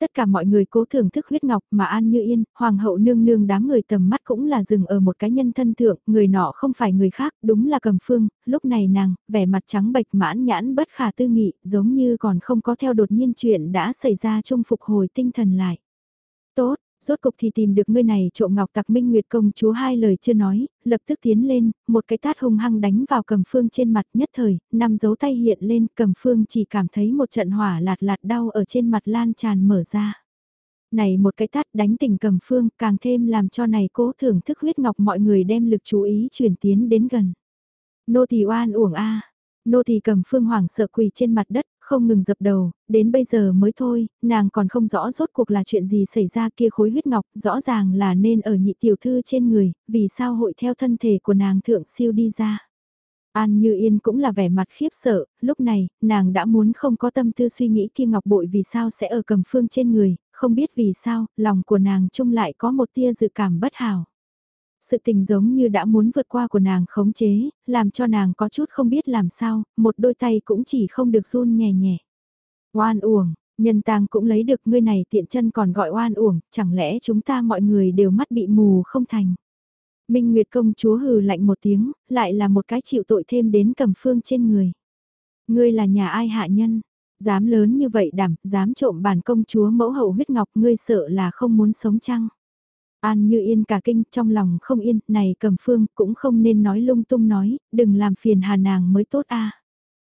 Tất cả mọi người cố thưởng thức huyết ngọc mà an như yên, hoàng hậu nương nương đám người tầm mắt cũng là dừng ở một cái nhân thân thượng, người nọ không phải người khác, đúng là cầm phương, lúc này nàng, vẻ mặt trắng bệch mãn nhãn bất khả tư nghị, giống như còn không có theo đột nhiên chuyện đã xảy ra chung phục hồi tinh thần lại. Tốt, rốt cục thì tìm được ngươi này trộm ngọc tặc minh nguyệt công chúa hai lời chưa nói, lập tức tiến lên, một cái tát hung hăng đánh vào cầm phương trên mặt nhất thời, năm dấu tay hiện lên cầm phương chỉ cảm thấy một trận hỏa lạt lạt đau ở trên mặt lan tràn mở ra. Này một cái tát đánh tình cầm phương càng thêm làm cho này cố thưởng thức huyết ngọc mọi người đem lực chú ý chuyển tiến đến gần. Nô tỳ oan uổng a Nô thì cầm phương hoàng sợ quỳ trên mặt đất, không ngừng dập đầu, đến bây giờ mới thôi, nàng còn không rõ rốt cuộc là chuyện gì xảy ra kia khối huyết ngọc, rõ ràng là nên ở nhị tiểu thư trên người, vì sao hội theo thân thể của nàng thượng siêu đi ra. An Như Yên cũng là vẻ mặt khiếp sợ, lúc này, nàng đã muốn không có tâm tư suy nghĩ kia ngọc bội vì sao sẽ ở cầm phương trên người, không biết vì sao, lòng của nàng chung lại có một tia dự cảm bất hảo. Sự tình giống như đã muốn vượt qua của nàng khống chế, làm cho nàng có chút không biết làm sao, một đôi tay cũng chỉ không được run nhẹ nhẹ. Oan uổng, nhân tang cũng lấy được ngươi này tiện chân còn gọi oan uổng, chẳng lẽ chúng ta mọi người đều mắt bị mù không thành. Minh Nguyệt công chúa hừ lạnh một tiếng, lại là một cái chịu tội thêm đến cầm phương trên người. Ngươi là nhà ai hạ nhân, dám lớn như vậy đảm, dám trộm bản công chúa mẫu hậu huyết ngọc ngươi sợ là không muốn sống chăng. An như yên cả kinh trong lòng không yên, này cầm phương cũng không nên nói lung tung nói, đừng làm phiền hà nàng mới tốt a.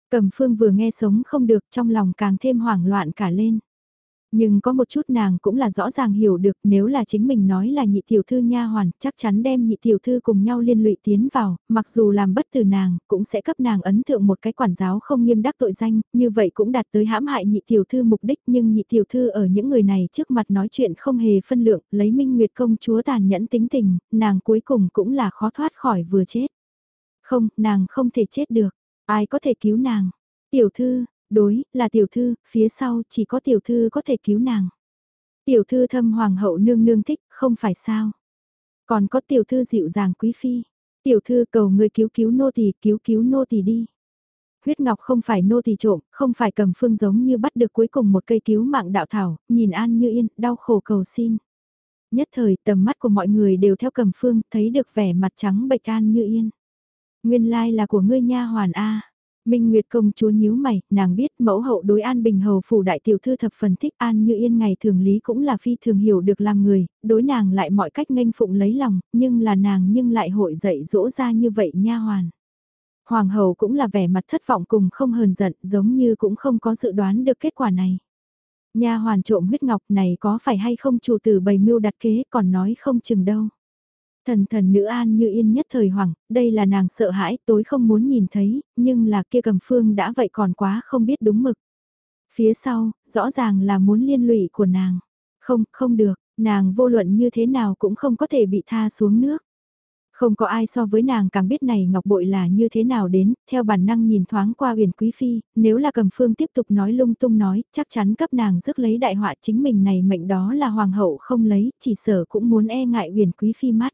Cầm phương vừa nghe sống không được trong lòng càng thêm hoảng loạn cả lên. Nhưng có một chút nàng cũng là rõ ràng hiểu được nếu là chính mình nói là nhị tiểu thư nha hoàn, chắc chắn đem nhị tiểu thư cùng nhau liên lụy tiến vào, mặc dù làm bất từ nàng, cũng sẽ cấp nàng ấn thượng một cái quản giáo không nghiêm đắc tội danh, như vậy cũng đạt tới hãm hại nhị tiểu thư mục đích nhưng nhị tiểu thư ở những người này trước mặt nói chuyện không hề phân lượng, lấy minh nguyệt công chúa tàn nhẫn tính tình, nàng cuối cùng cũng là khó thoát khỏi vừa chết. Không, nàng không thể chết được, ai có thể cứu nàng. Tiểu thư, Đối, là tiểu thư, phía sau chỉ có tiểu thư có thể cứu nàng. Tiểu thư thâm hoàng hậu nương nương thích, không phải sao. Còn có tiểu thư dịu dàng quý phi. Tiểu thư cầu người cứu cứu nô tỳ cứu cứu nô tỳ đi. Huyết ngọc không phải nô tỳ trộm, không phải cầm phương giống như bắt được cuối cùng một cây cứu mạng đạo thảo, nhìn an như yên, đau khổ cầu xin. Nhất thời tầm mắt của mọi người đều theo cầm phương, thấy được vẻ mặt trắng bệch an như yên. Nguyên lai là của ngươi nha hoàn A. Minh Nguyệt công chúa nhíu mày, nàng biết mẫu hậu đối An Bình Hầu phủ đại tiểu thư thập phần thích An Như Yên ngày thường lý cũng là phi thường hiểu được làm người, đối nàng lại mọi cách nghênh phụng lấy lòng, nhưng là nàng nhưng lại hội dạy dỗ ra như vậy nha hoàn. Hoàng hậu cũng là vẻ mặt thất vọng cùng không hờn giận, giống như cũng không có dự đoán được kết quả này. Nha hoàn trộm huyết ngọc này có phải hay không chủ tử bày mưu đặt kế còn nói không chừng đâu. Thần thần nữ an như yên nhất thời hoảng, đây là nàng sợ hãi, tối không muốn nhìn thấy, nhưng là kia cầm phương đã vậy còn quá không biết đúng mực. Phía sau, rõ ràng là muốn liên lụy của nàng. Không, không được, nàng vô luận như thế nào cũng không có thể bị tha xuống nước. Không có ai so với nàng càng biết này ngọc bội là như thế nào đến, theo bản năng nhìn thoáng qua huyền quý phi, nếu là cầm phương tiếp tục nói lung tung nói, chắc chắn cấp nàng rước lấy đại họa chính mình này mệnh đó là hoàng hậu không lấy, chỉ sở cũng muốn e ngại huyền quý phi mắt.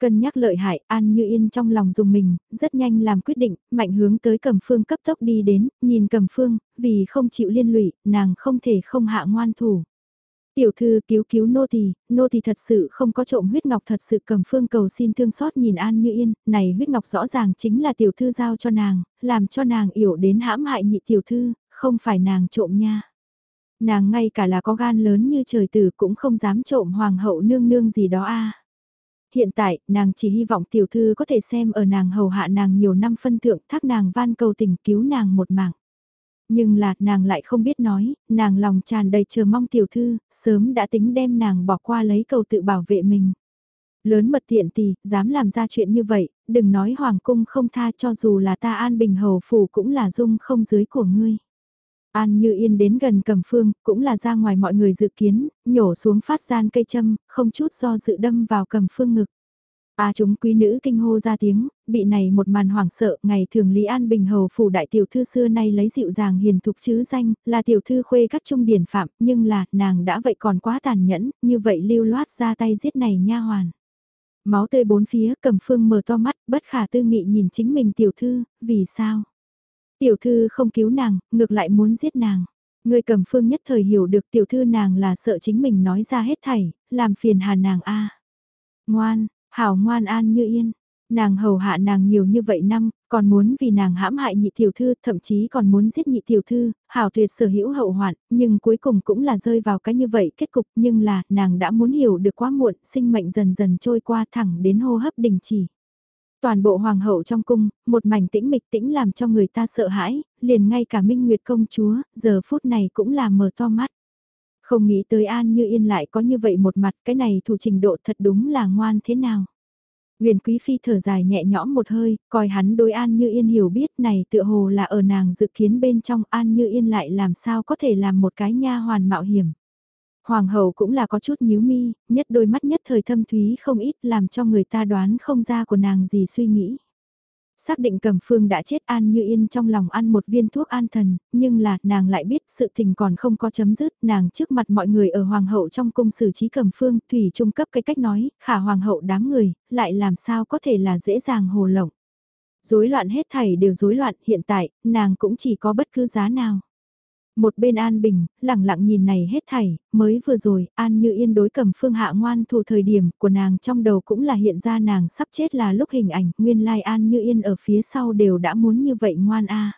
Cân nhắc lợi hại, An Như Yên trong lòng dùng mình, rất nhanh làm quyết định, mạnh hướng tới cầm phương cấp tốc đi đến, nhìn cầm phương, vì không chịu liên lụy, nàng không thể không hạ ngoan thủ. Tiểu thư cứu cứu nô tỳ, nô tỳ thật sự không có trộm huyết ngọc thật sự cầm phương cầu xin thương xót nhìn An Như Yên, này huyết ngọc rõ ràng chính là tiểu thư giao cho nàng, làm cho nàng yểu đến hãm hại nhị tiểu thư, không phải nàng trộm nha. Nàng ngay cả là có gan lớn như trời tử cũng không dám trộm hoàng hậu nương nương gì đó a. Hiện tại, nàng chỉ hy vọng tiểu thư có thể xem ở nàng hầu hạ nàng nhiều năm phân thượng thác nàng van cầu tình cứu nàng một mạng. Nhưng là, nàng lại không biết nói, nàng lòng tràn đầy chờ mong tiểu thư, sớm đã tính đem nàng bỏ qua lấy cầu tự bảo vệ mình. Lớn mật tiện tì dám làm ra chuyện như vậy, đừng nói hoàng cung không tha cho dù là ta an bình hầu phủ cũng là dung không dưới của ngươi. An như yên đến gần cầm phương, cũng là ra ngoài mọi người dự kiến, nhổ xuống phát gian cây châm, không chút do dự đâm vào cầm phương ngực. A chúng quý nữ kinh hô ra tiếng, bị này một màn hoảng sợ, ngày thường Lý An Bình hầu phủ đại tiểu thư xưa nay lấy dịu dàng hiền thục chứ danh, là tiểu thư khuê các trung điển phạm, nhưng là, nàng đã vậy còn quá tàn nhẫn, như vậy lưu loát ra tay giết này nha hoàn. Máu tươi bốn phía, cầm phương mở to mắt, bất khả tư nghị nhìn chính mình tiểu thư, vì sao? Tiểu thư không cứu nàng, ngược lại muốn giết nàng. Người cầm phương nhất thời hiểu được tiểu thư nàng là sợ chính mình nói ra hết thảy, làm phiền hà nàng a Ngoan, Hảo ngoan an như yên, nàng hầu hạ nàng nhiều như vậy năm, còn muốn vì nàng hãm hại nhị tiểu thư, thậm chí còn muốn giết nhị tiểu thư, hảo tuyệt sở hữu hậu hoạn, nhưng cuối cùng cũng là rơi vào cái như vậy kết cục, nhưng là, nàng đã muốn hiểu được quá muộn, sinh mệnh dần dần trôi qua thẳng đến hô hấp đình chỉ. Toàn bộ hoàng hậu trong cung, một mảnh tĩnh mịch tĩnh làm cho người ta sợ hãi, liền ngay cả Minh Nguyệt công chúa, giờ phút này cũng là mở to mắt. Không nghĩ tới An Như Yên lại có như vậy một mặt, cái này thủ trình độ thật đúng là ngoan thế nào. Huyền Quý Phi thở dài nhẹ nhõm một hơi, coi hắn đối An Như Yên hiểu biết này tựa hồ là ở nàng dự kiến bên trong An Như Yên lại làm sao có thể làm một cái nha hoàn mạo hiểm. Hoàng hậu cũng là có chút nhíu mi, nhất đôi mắt nhất thời thâm thúy không ít làm cho người ta đoán không ra của nàng gì suy nghĩ. Xác định Cẩm Phương đã chết An Như Yên trong lòng ăn một viên thuốc an thần, nhưng là nàng lại biết sự tình còn không có chấm dứt, nàng trước mặt mọi người ở Hoàng hậu trong cung xử trí Cẩm Phương, Thủy trung cấp cái cách nói, khả Hoàng hậu đám người, lại làm sao có thể là dễ dàng hồ lộng. Rối loạn hết thảy đều rối loạn, hiện tại, nàng cũng chỉ có bất cứ giá nào. Một bên An Bình, lặng lặng nhìn này hết thảy, mới vừa rồi, An Như Yên đối cầm phương hạ ngoan thủ thời điểm của nàng trong đầu cũng là hiện ra nàng sắp chết là lúc hình ảnh, nguyên lai An Như Yên ở phía sau đều đã muốn như vậy ngoan a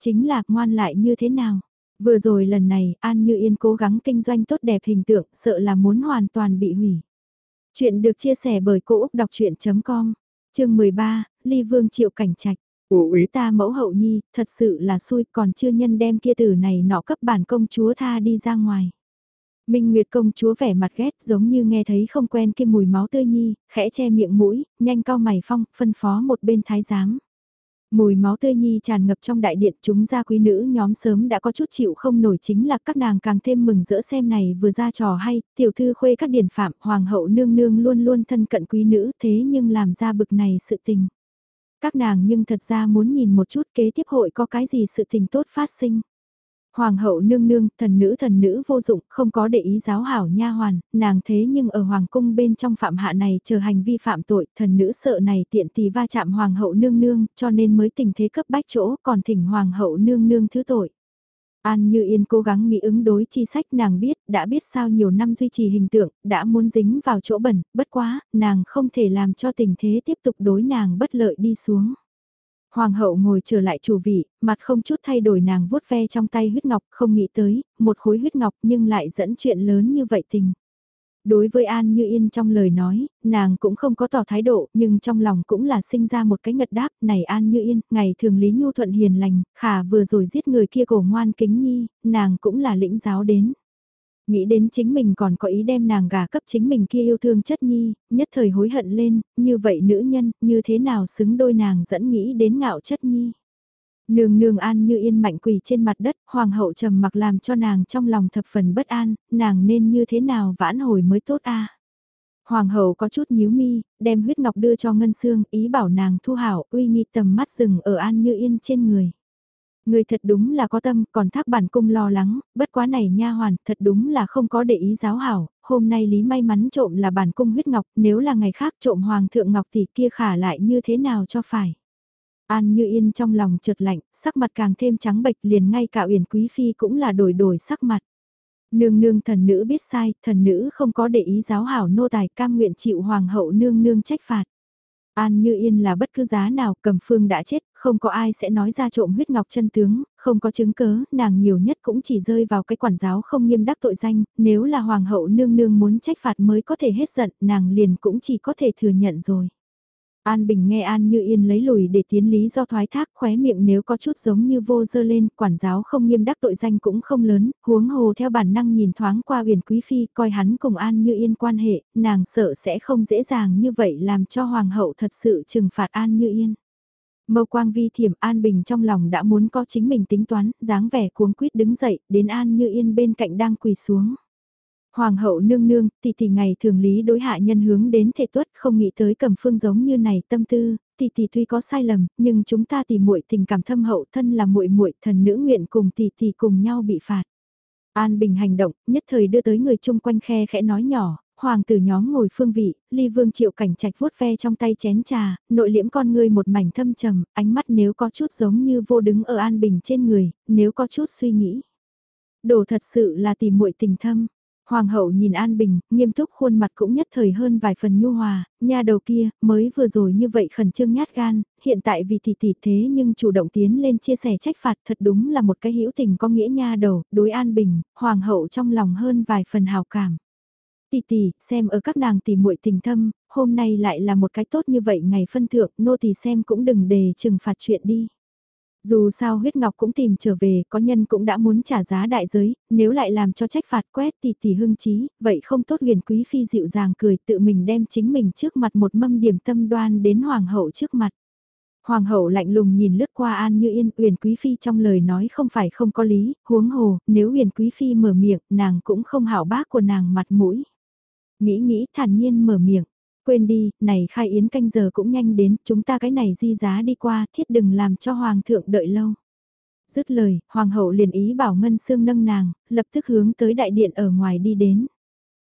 Chính là ngoan lại như thế nào? Vừa rồi lần này, An Như Yên cố gắng kinh doanh tốt đẹp hình tượng, sợ là muốn hoàn toàn bị hủy. Chuyện được chia sẻ bởi Cô Úc Đọc Chuyện.com, chương 13, Ly Vương Triệu Cảnh Trạch. Ủ ý ta mẫu hậu nhi, thật sự là xui còn chưa nhân đem kia tử này nọ cấp bản công chúa tha đi ra ngoài. Minh Nguyệt công chúa vẻ mặt ghét giống như nghe thấy không quen kia mùi máu tươi nhi, khẽ che miệng mũi, nhanh cao mày phong, phân phó một bên thái giám. Mùi máu tươi nhi tràn ngập trong đại điện chúng gia quý nữ nhóm sớm đã có chút chịu không nổi chính là các nàng càng thêm mừng rỡ xem này vừa ra trò hay, tiểu thư khuê các điển phạm, hoàng hậu nương nương luôn luôn thân cận quý nữ thế nhưng làm ra bực này sự tình. Các nàng nhưng thật ra muốn nhìn một chút kế tiếp hội có cái gì sự tình tốt phát sinh. Hoàng hậu nương nương, thần nữ thần nữ vô dụng, không có để ý giáo hảo nha hoàn, nàng thế nhưng ở hoàng cung bên trong phạm hạ này chờ hành vi phạm tội, thần nữ sợ này tiện tì va chạm hoàng hậu nương nương, cho nên mới tình thế cấp bách chỗ, còn thỉnh hoàng hậu nương nương thứ tội. An Như Yên cố gắng nghĩ ứng đối chi sách nàng biết, đã biết sao nhiều năm duy trì hình tượng, đã muốn dính vào chỗ bẩn, bất quá, nàng không thể làm cho tình thế tiếp tục đối nàng bất lợi đi xuống. Hoàng hậu ngồi trở lại chủ vị, mặt không chút thay đổi nàng vuốt ve trong tay huyết ngọc, không nghĩ tới, một khối huyết ngọc nhưng lại dẫn chuyện lớn như vậy tình. Đối với An Như Yên trong lời nói, nàng cũng không có tỏ thái độ, nhưng trong lòng cũng là sinh ra một cái ngật đáp, này An Như Yên, ngày thường Lý Nhu Thuận hiền lành, khả vừa rồi giết người kia cổ ngoan kính nhi, nàng cũng là lĩnh giáo đến. Nghĩ đến chính mình còn có ý đem nàng gà cấp chính mình kia yêu thương chất nhi, nhất thời hối hận lên, như vậy nữ nhân, như thế nào xứng đôi nàng dẫn nghĩ đến ngạo chất nhi. Nương nương an như yên mạnh quỳ trên mặt đất, hoàng hậu trầm mặc làm cho nàng trong lòng thập phần bất an, nàng nên như thế nào vãn hồi mới tốt a Hoàng hậu có chút nhíu mi, đem huyết ngọc đưa cho ngân xương, ý bảo nàng thu hảo, uy nghi tầm mắt rừng ở an như yên trên người. Người thật đúng là có tâm, còn thác bản cung lo lắng, bất quá này nha hoàn, thật đúng là không có để ý giáo hảo, hôm nay lý may mắn trộm là bản cung huyết ngọc, nếu là ngày khác trộm hoàng thượng ngọc thì kia khả lại như thế nào cho phải. An như yên trong lòng chợt lạnh, sắc mặt càng thêm trắng bệch liền ngay cả uyển quý phi cũng là đổi đổi sắc mặt. Nương nương thần nữ biết sai, thần nữ không có để ý giáo hảo nô tài cam nguyện chịu hoàng hậu nương nương trách phạt. An Như Yên là bất cứ giá nào, cầm phương đã chết, không có ai sẽ nói ra trộm huyết ngọc chân tướng, không có chứng cớ, nàng nhiều nhất cũng chỉ rơi vào cái quản giáo không nghiêm đắc tội danh, nếu là hoàng hậu nương nương muốn trách phạt mới có thể hết giận, nàng liền cũng chỉ có thể thừa nhận rồi. An Bình nghe An Như Yên lấy lùi để tiến lý do thoái thác khóe miệng nếu có chút giống như vô dơ lên, quản giáo không nghiêm đắc tội danh cũng không lớn, huống hồ theo bản năng nhìn thoáng qua huyền quý phi coi hắn cùng An Như Yên quan hệ, nàng sợ sẽ không dễ dàng như vậy làm cho Hoàng hậu thật sự trừng phạt An Như Yên. Mâu quang vi thiểm An Bình trong lòng đã muốn có chính mình tính toán, dáng vẻ cuống quýt đứng dậy, đến An Như Yên bên cạnh đang quỳ xuống. Hoàng hậu nương nương, tỷ tỷ ngày thường lý đối hạ nhân hướng đến thể tuất không nghĩ tới cầm phương giống như này tâm tư, tỷ tỷ tuy có sai lầm, nhưng chúng ta tỷ muội tình cảm thâm hậu thân là muội muội thần nữ nguyện cùng tỷ tỷ cùng nhau bị phạt. An Bình hành động, nhất thời đưa tới người chung quanh khe khẽ nói nhỏ, hoàng tử nhóm ngồi phương vị, ly vương triệu cảnh trạch vuốt ve trong tay chén trà, nội liễm con ngươi một mảnh thâm trầm, ánh mắt nếu có chút giống như vô đứng ở An Bình trên người, nếu có chút suy nghĩ. Đồ thật sự là tìm muội tình thâm, Hoàng hậu nhìn An Bình, nghiêm túc khuôn mặt cũng nhất thời hơn vài phần nhu hòa, nha đầu kia, mới vừa rồi như vậy khẩn trương nhát gan, hiện tại vì tỷ tỷ thế nhưng chủ động tiến lên chia sẻ trách phạt thật đúng là một cái hữu tình có nghĩa nha đầu, đối An Bình, Hoàng hậu trong lòng hơn vài phần hào cảm. Tỷ tỷ, xem ở các nàng tỷ muội tình thâm, hôm nay lại là một cái tốt như vậy ngày phân thượng, nô tỷ xem cũng đừng đề trừng phạt chuyện đi. Dù sao huyết ngọc cũng tìm trở về, có nhân cũng đã muốn trả giá đại giới, nếu lại làm cho trách phạt quét thì tỷ hưng trí, vậy không tốt huyền quý phi dịu dàng cười tự mình đem chính mình trước mặt một mâm điểm tâm đoan đến hoàng hậu trước mặt. Hoàng hậu lạnh lùng nhìn lướt qua An Như Yên, huyền Quý Phi trong lời nói không phải không có lý, huống hồ, nếu huyền Quý Phi mở miệng, nàng cũng không hảo bác của nàng mặt mũi. Nghĩ nghĩ thản nhiên mở miệng, quên đi, này khai yến canh giờ cũng nhanh đến, chúng ta cái này di giá đi qua, thiết đừng làm cho hoàng thượng đợi lâu. Dứt lời, hoàng hậu liền ý bảo ngân xương nâng nàng, lập tức hướng tới đại điện ở ngoài đi đến.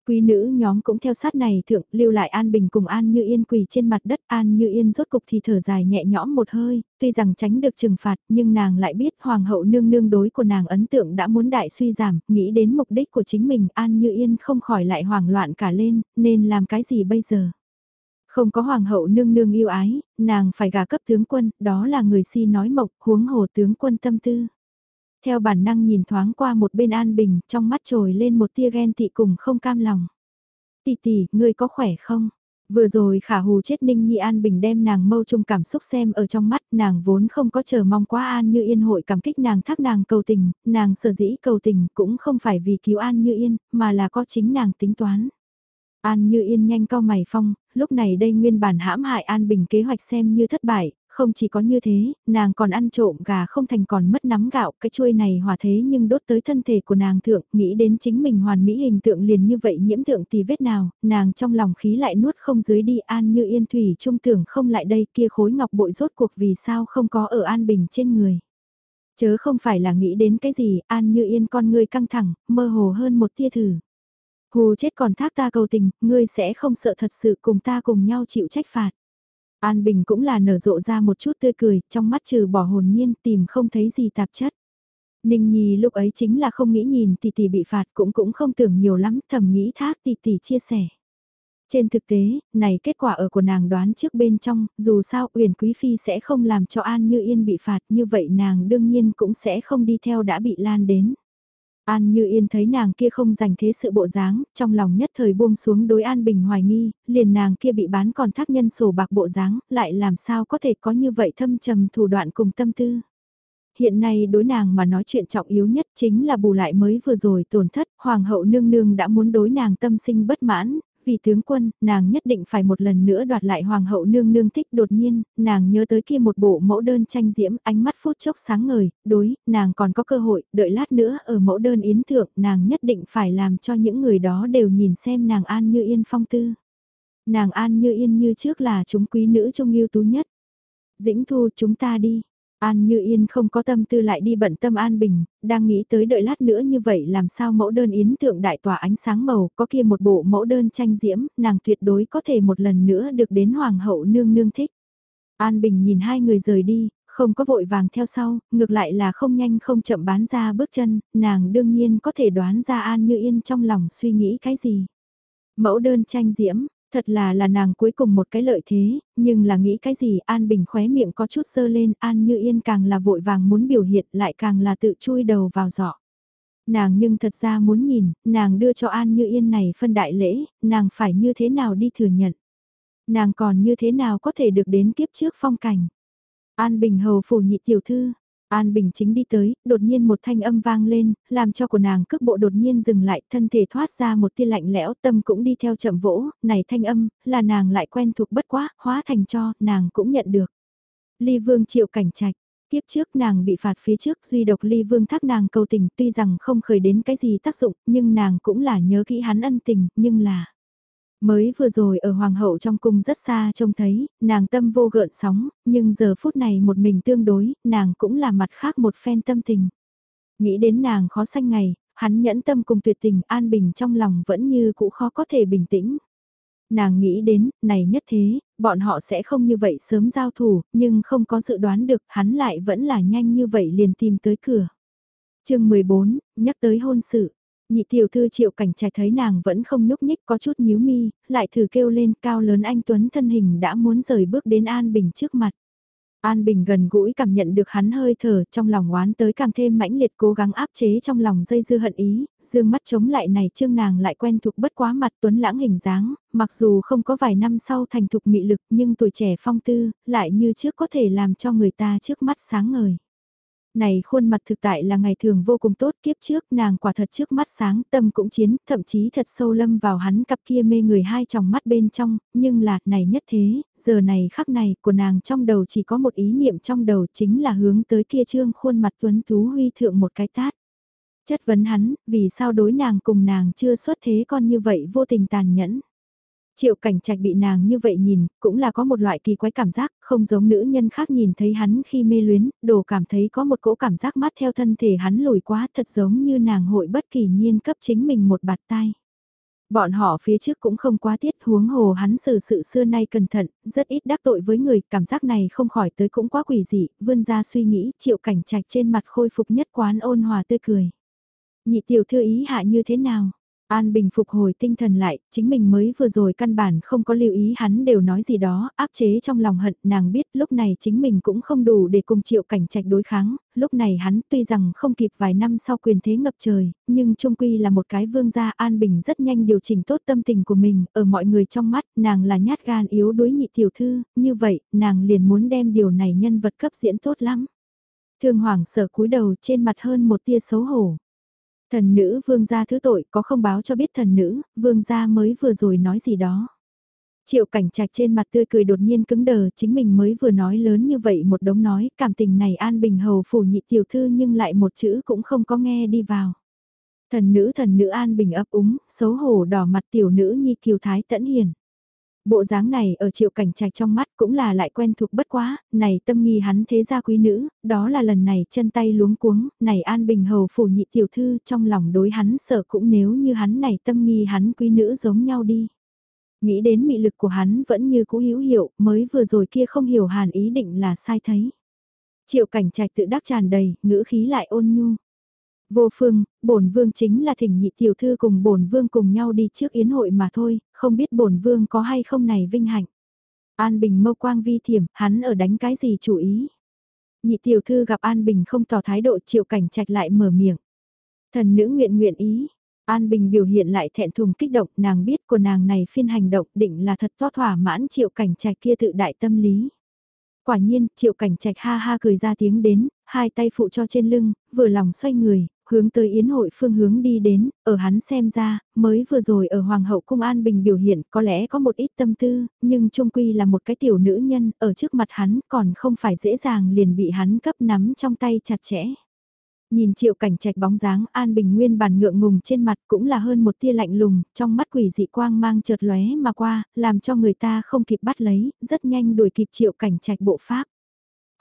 Quý nữ nhóm cũng theo sát này thượng, lưu lại An Bình cùng An Như Yên quỳ trên mặt đất An Như Yên rốt cục thì thở dài nhẹ nhõm một hơi, tuy rằng tránh được trừng phạt nhưng nàng lại biết Hoàng hậu nương nương đối của nàng ấn tượng đã muốn đại suy giảm, nghĩ đến mục đích của chính mình An Như Yên không khỏi lại hoảng loạn cả lên, nên làm cái gì bây giờ. Không có hoàng hậu nương nương yêu ái, nàng phải gả cấp tướng quân, đó là người si nói mộc, huống hồ tướng quân tâm tư. Theo bản năng nhìn thoáng qua một bên an bình, trong mắt trồi lên một tia ghen tị cùng không cam lòng. Tỷ tỷ, ngươi có khỏe không? Vừa rồi khả hù chết Ninh Nhi An Bình đem nàng mâu chung cảm xúc xem ở trong mắt nàng vốn không có chờ mong quá An Như Yên hội cảm kích nàng thác nàng cầu tình, nàng sở dĩ cầu tình cũng không phải vì cứu An Như Yên, mà là có chính nàng tính toán. An Như Yên nhanh co mày phong, lúc này đây nguyên bản hãm hại An Bình kế hoạch xem như thất bại, không chỉ có như thế, nàng còn ăn trộm gà không thành còn mất nắm gạo, cái chuôi này hòa thế nhưng đốt tới thân thể của nàng thượng, nghĩ đến chính mình hoàn mỹ hình tượng liền như vậy nhiễm thượng tì vết nào, nàng trong lòng khí lại nuốt không dưới đi An Như Yên thủy trung tưởng không lại đây kia khối ngọc bội rốt cuộc vì sao không có ở An Bình trên người. Chớ không phải là nghĩ đến cái gì, An Như Yên con ngươi căng thẳng, mơ hồ hơn một tia thử. Hù chết còn thác ta cầu tình, ngươi sẽ không sợ thật sự cùng ta cùng nhau chịu trách phạt. An Bình cũng là nở rộ ra một chút tươi cười, trong mắt trừ bỏ hồn nhiên tìm không thấy gì tạp chất. Ninh Nhi lúc ấy chính là không nghĩ nhìn tỷ tỷ bị phạt cũng cũng không tưởng nhiều lắm, thầm nghĩ thác tỷ tỷ chia sẻ. Trên thực tế, này kết quả ở của nàng đoán trước bên trong, dù sao Uyển Quý Phi sẽ không làm cho An Như Yên bị phạt như vậy nàng đương nhiên cũng sẽ không đi theo đã bị lan đến. An Như Yên thấy nàng kia không dành thế sự bộ dáng, trong lòng nhất thời buông xuống đối An Bình hoài nghi, liền nàng kia bị bán còn thác nhân sổ bạc bộ dáng, lại làm sao có thể có như vậy thâm trầm thủ đoạn cùng tâm tư. Hiện nay đối nàng mà nói chuyện trọng yếu nhất chính là bù lại mới vừa rồi tổn thất, Hoàng hậu nương nương đã muốn đối nàng tâm sinh bất mãn, vì tướng quân, nàng nhất định phải một lần nữa đoạt lại hoàng hậu nương nương thích đột nhiên, nàng nhớ tới kia một bộ mẫu đơn tranh diễm, ánh mắt phút chốc sáng ngời, đối, nàng còn có cơ hội, đợi lát nữa ở mẫu đơn yến thượng, nàng nhất định phải làm cho những người đó đều nhìn xem nàng an như yên phong tư. Nàng an như yên như trước là chúng quý nữ trong yêu tú nhất. Dĩnh thu chúng ta đi. An Như Yên không có tâm tư lại đi bận tâm An Bình, đang nghĩ tới đợi lát nữa như vậy làm sao mẫu đơn yến tượng đại tỏa ánh sáng màu, có kia một bộ mẫu đơn tranh diễm, nàng tuyệt đối có thể một lần nữa được đến Hoàng hậu nương nương thích. An Bình nhìn hai người rời đi, không có vội vàng theo sau, ngược lại là không nhanh không chậm bán ra bước chân, nàng đương nhiên có thể đoán ra An Như Yên trong lòng suy nghĩ cái gì. Mẫu đơn tranh diễm, thật là là nàng cuối cùng một cái lợi thế, nhưng là nghĩ cái gì An Bình khóe miệng có chút sơ lên, An Như Yên càng là vội vàng muốn biểu hiện lại càng là tự chui đầu vào giỏ. Nàng nhưng thật ra muốn nhìn, nàng đưa cho An Như Yên này phân đại lễ, nàng phải như thế nào đi thừa nhận. Nàng còn như thế nào có thể được đến kiếp trước phong cảnh. An Bình hầu phủ nhị tiểu thư, An Bình chính đi tới, đột nhiên một thanh âm vang lên, làm cho của nàng cước bộ đột nhiên dừng lại, thân thể thoát ra một tia lạnh lẽo, tâm cũng đi theo chậm vỗ, này thanh âm, là nàng lại quen thuộc bất quá, hóa thành cho, nàng cũng nhận được. Ly Vương triệu cảnh trạch, tiếp trước nàng bị phạt phía trước, duy độc Ly Vương thác nàng cầu tình, tuy rằng không khởi đến cái gì tác dụng, nhưng nàng cũng là nhớ kỹ hắn ân tình, nhưng là Mới vừa rồi ở Hoàng hậu trong cung rất xa trông thấy, nàng tâm vô gợn sóng, nhưng giờ phút này một mình tương đối, nàng cũng là mặt khác một phen tâm tình. Nghĩ đến nàng khó sanh ngày, hắn nhẫn tâm cùng tuyệt tình an bình trong lòng vẫn như cũ khó có thể bình tĩnh. Nàng nghĩ đến, này nhất thế, bọn họ sẽ không như vậy sớm giao thủ, nhưng không có dự đoán được hắn lại vẫn là nhanh như vậy liền tìm tới cửa. chương 14, nhắc tới hôn sự. Nhị tiểu thư triệu cảnh trạch thấy nàng vẫn không nhúc nhích có chút nhíu mi, lại thử kêu lên cao lớn anh Tuấn thân hình đã muốn rời bước đến An Bình trước mặt. An Bình gần gũi cảm nhận được hắn hơi thở trong lòng oán tới càng thêm mãnh liệt cố gắng áp chế trong lòng dây dư hận ý, dương mắt chống lại này trương nàng lại quen thuộc bất quá mặt tuấn lãng hình dáng, mặc dù không có vài năm sau thành thục mị lực nhưng tuổi trẻ phong tư, lại như trước có thể làm cho người ta trước mắt sáng ngời. Này khuôn mặt thực tại là ngày thường vô cùng tốt kiếp trước nàng quả thật trước mắt sáng tâm cũng chiến, thậm chí thật sâu lâm vào hắn cặp kia mê người hai tròng mắt bên trong, nhưng là này nhất thế, giờ này khắc này của nàng trong đầu chỉ có một ý niệm trong đầu chính là hướng tới kia trương khuôn mặt tuấn tú huy thượng một cái tát. Chất vấn hắn, vì sao đối nàng cùng nàng chưa xuất thế con như vậy vô tình tàn nhẫn. Triệu cảnh trạch bị nàng như vậy nhìn, cũng là có một loại kỳ quái cảm giác, không giống nữ nhân khác nhìn thấy hắn khi mê luyến, đồ cảm thấy có một cỗ cảm giác mát theo thân thể hắn lùi quá thật giống như nàng hội bất kỳ nhiên cấp chính mình một bạt tay. Bọn họ phía trước cũng không quá tiết huống hồ hắn xử sự xưa nay cẩn thận, rất ít đắc tội với người, cảm giác này không khỏi tới cũng quá quỷ dị, vươn ra suy nghĩ, triệu cảnh trạch trên mặt khôi phục nhất quán ôn hòa tươi cười. Nhị tiểu thư ý hạ như thế nào? An Bình phục hồi tinh thần lại, chính mình mới vừa rồi căn bản không có lưu ý hắn đều nói gì đó, áp chế trong lòng hận, nàng biết lúc này chính mình cũng không đủ để cùng chịu cảnh trạch đối kháng, lúc này hắn tuy rằng không kịp vài năm sau quyền thế ngập trời, nhưng trung quy là một cái vương gia An Bình rất nhanh điều chỉnh tốt tâm tình của mình, ở mọi người trong mắt, nàng là nhát gan yếu đuối nhị tiểu thư, như vậy, nàng liền muốn đem điều này nhân vật cấp diễn tốt lắm. Thương hoàng sở cúi đầu trên mặt hơn một tia xấu hổ. Thần nữ vương gia thứ tội có không báo cho biết thần nữ, vương gia mới vừa rồi nói gì đó. Triệu cảnh trạch trên mặt tươi cười đột nhiên cứng đờ chính mình mới vừa nói lớn như vậy một đống nói cảm tình này an bình hầu phủ nhị tiểu thư nhưng lại một chữ cũng không có nghe đi vào. Thần nữ thần nữ an bình ấp úng, xấu hổ đỏ mặt tiểu nữ nhi kiều thái tẫn hiền. Bộ dáng này ở triệu cảnh trạch trong mắt cũng là lại quen thuộc bất quá, này tâm nghi hắn thế gia quý nữ, đó là lần này chân tay luống cuống, này an bình hầu phủ nhị tiểu thư trong lòng đối hắn sợ cũng nếu như hắn này tâm nghi hắn quý nữ giống nhau đi. Nghĩ đến mị lực của hắn vẫn như cũ hữu hiệu, mới vừa rồi kia không hiểu hàn ý định là sai thấy. Triệu cảnh trạch tự đắc tràn đầy, ngữ khí lại ôn nhu. Vô phương, bổn vương chính là thỉnh nhị tiểu thư cùng bổn vương cùng nhau đi trước yến hội mà thôi, không biết bổn vương có hay không này vinh hạnh. An Bình mâu quang vi thiểm, hắn ở đánh cái gì chủ ý. Nhị tiểu thư gặp An Bình không tỏ thái độ triệu cảnh trạch lại mở miệng. Thần nữ nguyện nguyện ý. An Bình biểu hiện lại thẹn thùng kích động, nàng biết của nàng này phiên hành động định là thật to thỏa mãn triệu cảnh trạch kia tự đại tâm lý. Quả nhiên, triệu cảnh trạch ha ha cười ra tiếng đến, hai tay phụ cho trên lưng, vừa lòng xoay người, hướng tới yến hội phương hướng đi đến, ở hắn xem ra, mới vừa rồi ở Hoàng hậu Cung An Bình biểu hiện có lẽ có một ít tâm tư, nhưng trung quy là một cái tiểu nữ nhân, ở trước mặt hắn còn không phải dễ dàng liền bị hắn cấp nắm trong tay chặt chẽ. Nhìn triệu cảnh trạch bóng dáng An Bình nguyên bản ngượng ngùng trên mặt cũng là hơn một tia lạnh lùng, trong mắt quỷ dị quang mang chợt lóe mà qua, làm cho người ta không kịp bắt lấy, rất nhanh đuổi kịp triệu cảnh trạch bộ pháp.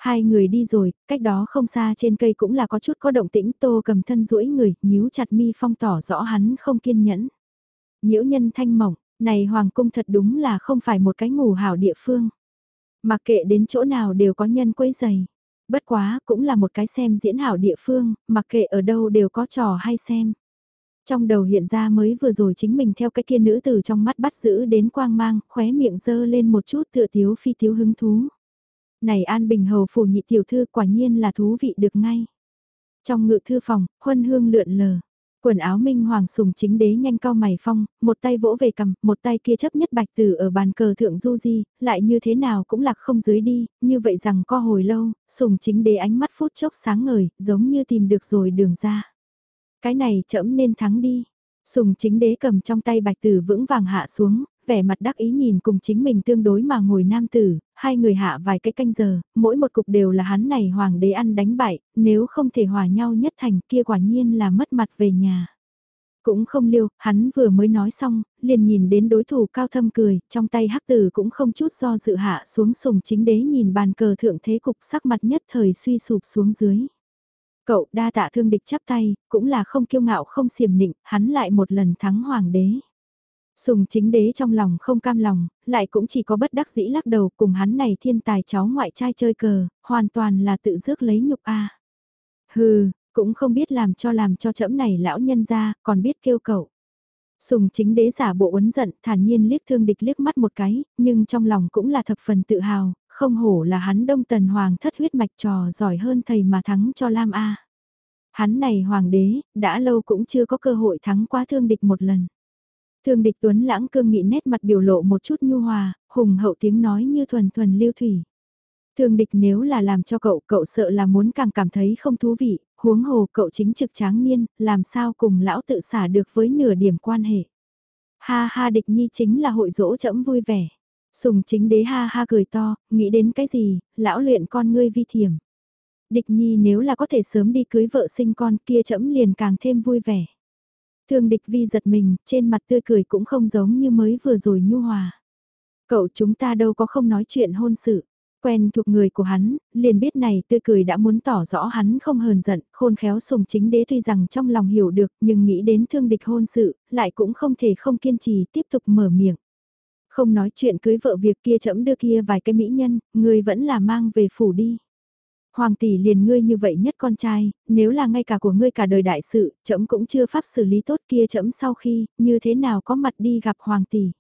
Hai người đi rồi, cách đó không xa trên cây cũng là có chút có động tĩnh tô cầm thân duỗi người, nhíu chặt mi phong tỏ rõ hắn không kiên nhẫn. Nhiễu nhân thanh mỏng, này hoàng cung thật đúng là không phải một cái ngủ hảo địa phương. Mặc kệ đến chỗ nào đều có nhân quấy giày. Bất quá, cũng là một cái xem diễn hảo địa phương, mặc kệ ở đâu đều có trò hay xem. Trong đầu hiện ra mới vừa rồi chính mình theo cái kia nữ từ trong mắt bắt giữ đến quang mang, khóe miệng dơ lên một chút tựa thiếu phi thiếu hứng thú. Này An Bình Hầu phủ nhị tiểu thư quả nhiên là thú vị được ngay. Trong ngự thư phòng, huân hương lượn lờ. Quần áo minh hoàng sùng chính đế nhanh cao mày phong, một tay vỗ về cầm, một tay kia chấp nhất bạch tử ở bàn cờ thượng du di, lại như thế nào cũng lạc không dưới đi, như vậy rằng co hồi lâu, sùng chính đế ánh mắt phút chốc sáng ngời, giống như tìm được rồi đường ra. Cái này chậm nên thắng đi. Sùng chính đế cầm trong tay bạch tử vững vàng hạ xuống, vẻ mặt đắc ý nhìn cùng chính mình tương đối mà ngồi nam tử, hai người hạ vài cái canh giờ, mỗi một cục đều là hắn này hoàng đế ăn đánh bại, nếu không thể hòa nhau nhất thành kia quả nhiên là mất mặt về nhà. Cũng không liêu, hắn vừa mới nói xong, liền nhìn đến đối thủ cao thâm cười, trong tay hắc tử cũng không chút do dự hạ xuống sùng chính đế nhìn bàn cờ thượng thế cục sắc mặt nhất thời suy sụp xuống dưới. Cậu đa tạ thương địch chắp tay, cũng là không kiêu ngạo không xiểm nịnh, hắn lại một lần thắng hoàng đế. Sùng chính đế trong lòng không cam lòng, lại cũng chỉ có bất đắc dĩ lắc đầu cùng hắn này thiên tài cháu ngoại trai chơi cờ, hoàn toàn là tự rước lấy nhục a. Hừ, cũng không biết làm cho làm cho chẫm này lão nhân ra, còn biết kêu cậu. Sùng chính đế giả bộ uấn giận, thản nhiên liếc thương địch liếc mắt một cái, nhưng trong lòng cũng là thập phần tự hào, không hổ là hắn đông tần hoàng thất huyết mạch trò giỏi hơn thầy mà thắng cho Lam A. Hắn này hoàng đế, đã lâu cũng chưa có cơ hội thắng qua thương địch một lần. Thương địch tuấn lãng cương nghị nét mặt biểu lộ một chút nhu hòa, hùng hậu tiếng nói như thuần thuần lưu thủy. Thương địch nếu là làm cho cậu, cậu sợ là muốn càng cảm thấy không thú vị, huống hồ cậu chính trực tráng niên, làm sao cùng lão tự xả được với nửa điểm quan hệ. Ha ha địch nhi chính là hội dỗ chẫm vui vẻ. Sùng chính đế ha ha cười to, nghĩ đến cái gì, lão luyện con ngươi vi thiểm. Địch nhi nếu là có thể sớm đi cưới vợ sinh con kia chẫm liền càng thêm vui vẻ. Thương địch vi giật mình, trên mặt tươi cười cũng không giống như mới vừa rồi nhu hòa. Cậu chúng ta đâu có không nói chuyện hôn sự. Quen thuộc người của hắn, liền biết này tươi cười đã muốn tỏ rõ hắn không hờn giận, khôn khéo sùng chính đế tuy rằng trong lòng hiểu được nhưng nghĩ đến thương địch hôn sự, lại cũng không thể không kiên trì tiếp tục mở miệng. Không nói chuyện cưới vợ việc kia chậm đưa kia vài cái mỹ nhân, người vẫn là mang về phủ đi. Hoàng tỷ liền ngươi như vậy nhất con trai, nếu là ngay cả của ngươi cả đời đại sự, trẫm cũng chưa pháp xử lý tốt kia trẫm sau khi, như thế nào có mặt đi gặp hoàng tỷ.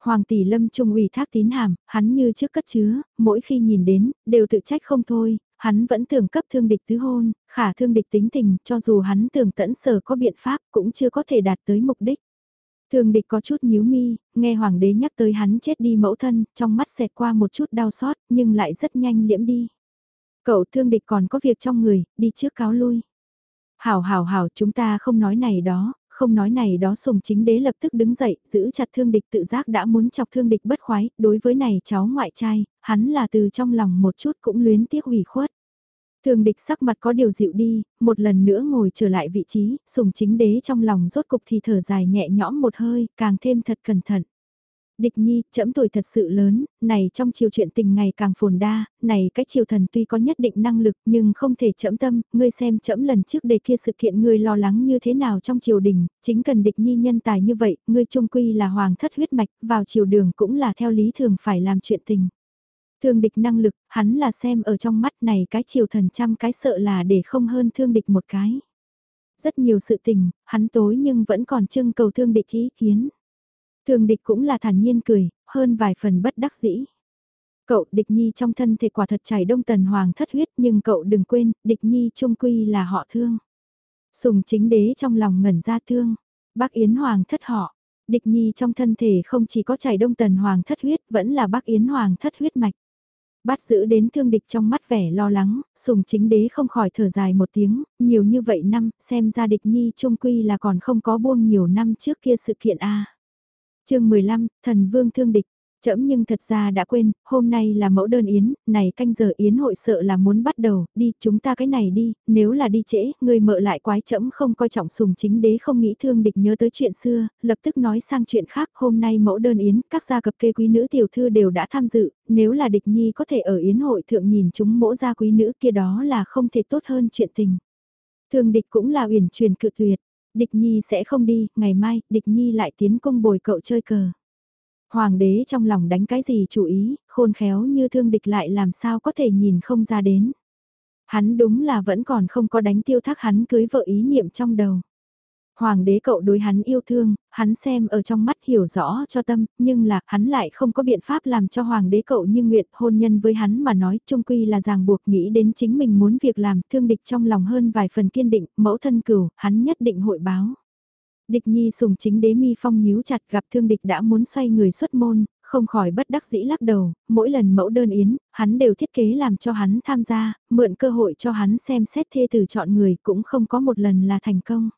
Hoàng tỷ lâm trung ủy thác tín hàm, hắn như trước cất chứa, mỗi khi nhìn đến, đều tự trách không thôi, hắn vẫn tưởng cấp thương địch tứ hôn, khả thương địch tính tình, cho dù hắn tưởng tẫn sở có biện pháp cũng chưa có thể đạt tới mục đích. Thương địch có chút nhíu mi, nghe hoàng đế nhắc tới hắn chết đi mẫu thân, trong mắt xẹt qua một chút đau xót, nhưng lại rất nhanh liễm đi. Cậu thương địch còn có việc trong người, đi trước cáo lui. Hảo hảo hảo chúng ta không nói này đó, không nói này đó sùng chính đế lập tức đứng dậy, giữ chặt thương địch tự giác đã muốn chọc thương địch bất khoái, đối với này cháu ngoại trai, hắn là từ trong lòng một chút cũng luyến tiếc hủy khuất. Thương địch sắc mặt có điều dịu đi, một lần nữa ngồi trở lại vị trí, sùng chính đế trong lòng rốt cục thì thở dài nhẹ nhõm một hơi, càng thêm thật cẩn thận. Địch nhi, trẫm tuổi thật sự lớn, này trong chiều chuyện tình ngày càng phồn đa, này cái chiều thần tuy có nhất định năng lực nhưng không thể trẫm tâm, ngươi xem trẫm lần trước đề kia sự kiện ngươi lo lắng như thế nào trong triều đình, chính cần địch nhi nhân tài như vậy, ngươi trung quy là hoàng thất huyết mạch, vào triều đường cũng là theo lý thường phải làm chuyện tình. Thương địch năng lực, hắn là xem ở trong mắt này cái triều thần trăm cái sợ là để không hơn thương địch một cái. Rất nhiều sự tình, hắn tối nhưng vẫn còn trưng cầu thương địch ý kiến. Thường địch cũng là thản nhiên cười, hơn vài phần bất đắc dĩ. Cậu địch nhi trong thân thể quả thật chảy đông tần hoàng thất huyết nhưng cậu đừng quên, địch nhi trung quy là họ thương. Sùng chính đế trong lòng ngẩn ra thương, bác Yến hoàng thất họ, địch nhi trong thân thể không chỉ có chảy đông tần hoàng thất huyết vẫn là bác Yến hoàng thất huyết mạch. Bắt giữ đến thương địch trong mắt vẻ lo lắng, sùng chính đế không khỏi thở dài một tiếng, nhiều như vậy năm, xem ra địch nhi trung quy là còn không có buông nhiều năm trước kia sự kiện a chương 15, thần vương thương địch. Chậm nhưng thật ra đã quên, hôm nay là mẫu đơn yến, này canh giờ yến hội sợ là muốn bắt đầu, đi, chúng ta cái này đi, nếu là đi trễ, người mợ lại quái chậm không coi trọng sùng chính đế không nghĩ thương địch nhớ tới chuyện xưa, lập tức nói sang chuyện khác, hôm nay mẫu đơn yến, các gia cập kê quý nữ tiểu thư đều đã tham dự, nếu là địch nhi có thể ở yến hội thượng nhìn chúng mẫu gia quý nữ kia đó là không thể tốt hơn chuyện tình. Thương địch cũng là uyển truyền cự tuyệt, Địch Nhi sẽ không đi, ngày mai, Địch Nhi lại tiến công bồi cậu chơi cờ. Hoàng đế trong lòng đánh cái gì chủ ý, khôn khéo như thương địch lại làm sao có thể nhìn không ra đến. Hắn đúng là vẫn còn không có đánh tiêu thác hắn cưới vợ ý niệm trong đầu. Hoàng đế cậu đối hắn yêu thương, hắn xem ở trong mắt hiểu rõ cho tâm, nhưng là hắn lại không có biện pháp làm cho hoàng đế cậu như nguyện hôn nhân với hắn mà nói trung quy là ràng buộc nghĩ đến chính mình muốn việc làm thương địch trong lòng hơn vài phần kiên định, mẫu thân cửu, hắn nhất định hội báo. Địch nhi sùng chính đế mi phong nhíu chặt gặp thương địch đã muốn xoay người xuất môn, không khỏi bất đắc dĩ lắc đầu, mỗi lần mẫu đơn yến, hắn đều thiết kế làm cho hắn tham gia, mượn cơ hội cho hắn xem xét thê từ chọn người cũng không có một lần là thành công.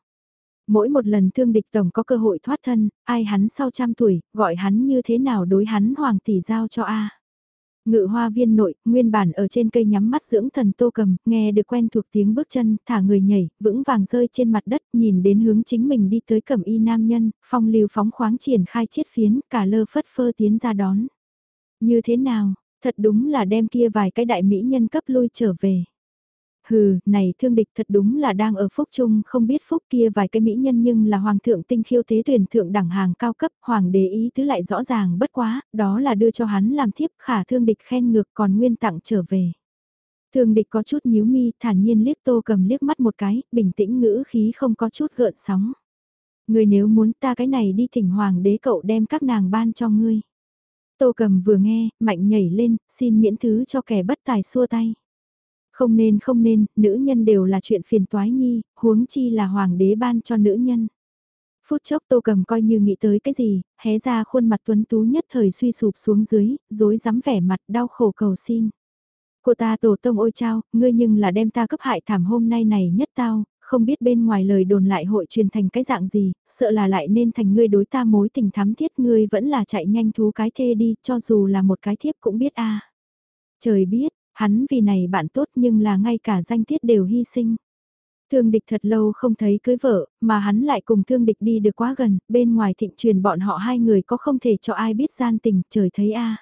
Mỗi một lần thương địch tổng có cơ hội thoát thân, ai hắn sau trăm tuổi, gọi hắn như thế nào đối hắn hoàng tỷ giao cho A. Ngự hoa viên nội, nguyên bản ở trên cây nhắm mắt dưỡng thần tô cầm, nghe được quen thuộc tiếng bước chân, thả người nhảy, vững vàng rơi trên mặt đất, nhìn đến hướng chính mình đi tới cầm y nam nhân, phong lưu phóng khoáng triển khai chiết phiến, cả lơ phất phơ tiến ra đón. Như thế nào, thật đúng là đem kia vài cái đại mỹ nhân cấp lui trở về. Hừ, này thương địch thật đúng là đang ở phúc chung không biết phúc kia vài cái mỹ nhân nhưng là hoàng thượng tinh khiêu thế tuyển thượng đẳng hàng cao cấp, hoàng đế ý tứ lại rõ ràng bất quá, đó là đưa cho hắn làm thiếp khả thương địch khen ngược còn nguyên tặng trở về. Thương địch có chút nhíu mi, thản nhiên liếc tô cầm liếc mắt một cái, bình tĩnh ngữ khí không có chút gợn sóng. Người nếu muốn ta cái này đi thỉnh hoàng đế cậu đem các nàng ban cho ngươi. Tô cầm vừa nghe, mạnh nhảy lên, xin miễn thứ cho kẻ bất tài xua tay. Không nên không nên, nữ nhân đều là chuyện phiền toái nhi, huống chi là hoàng đế ban cho nữ nhân. Phút chốc tô cầm coi như nghĩ tới cái gì, hé ra khuôn mặt tuấn tú nhất thời suy sụp xuống dưới, dối rắm vẻ mặt đau khổ cầu xin. Cô ta tổ tông ôi trao, ngươi nhưng là đem ta cấp hại thảm hôm nay này nhất tao, không biết bên ngoài lời đồn lại hội truyền thành cái dạng gì, sợ là lại nên thành ngươi đối ta mối tình thắm thiết ngươi vẫn là chạy nhanh thú cái thê đi, cho dù là một cái thiếp cũng biết a Trời biết, Hắn vì này bạn tốt nhưng là ngay cả danh tiết đều hy sinh. Thương địch thật lâu không thấy cưới vợ, mà hắn lại cùng thương địch đi được quá gần, bên ngoài thịnh truyền bọn họ hai người có không thể cho ai biết gian tình, trời thấy a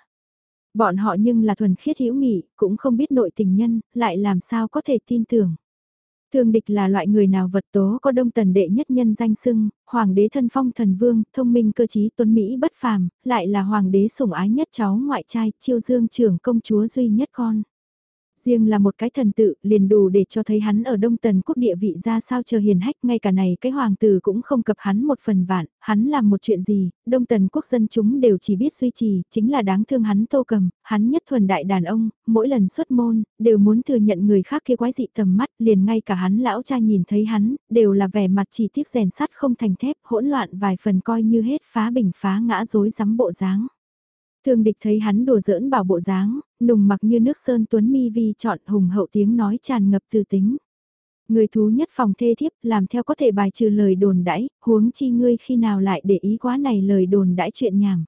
Bọn họ nhưng là thuần khiết hữu nghị, cũng không biết nội tình nhân, lại làm sao có thể tin tưởng. Thương địch là loại người nào vật tố có đông tần đệ nhất nhân danh sưng, hoàng đế thân phong thần vương, thông minh cơ trí tuấn Mỹ bất phàm, lại là hoàng đế sủng ái nhất cháu ngoại trai, chiêu dương trưởng công chúa duy nhất con. Riêng là một cái thần tự, liền đủ để cho thấy hắn ở Đông Tần quốc địa vị ra sao chờ hiền hách, ngay cả này cái hoàng tử cũng không cập hắn một phần vạn, hắn làm một chuyện gì, Đông Tần quốc dân chúng đều chỉ biết duy trì, chính là đáng thương hắn tô cầm, hắn nhất thuần đại đàn ông, mỗi lần xuất môn, đều muốn thừa nhận người khác kia quái dị tầm mắt, liền ngay cả hắn lão cha nhìn thấy hắn, đều là vẻ mặt chỉ tiếc rèn sắt không thành thép, hỗn loạn vài phần coi như hết phá bình phá ngã dối rắm bộ dáng. Thương địch thấy hắn đùa giỡn bảo bộ dáng, nùng mặc như nước sơn tuấn mi vi chọn hùng hậu tiếng nói tràn ngập từ tính. Người thú nhất phòng thê thiếp làm theo có thể bài trừ lời đồn đãi, huống chi ngươi khi nào lại để ý quá này lời đồn đãi chuyện nhảm.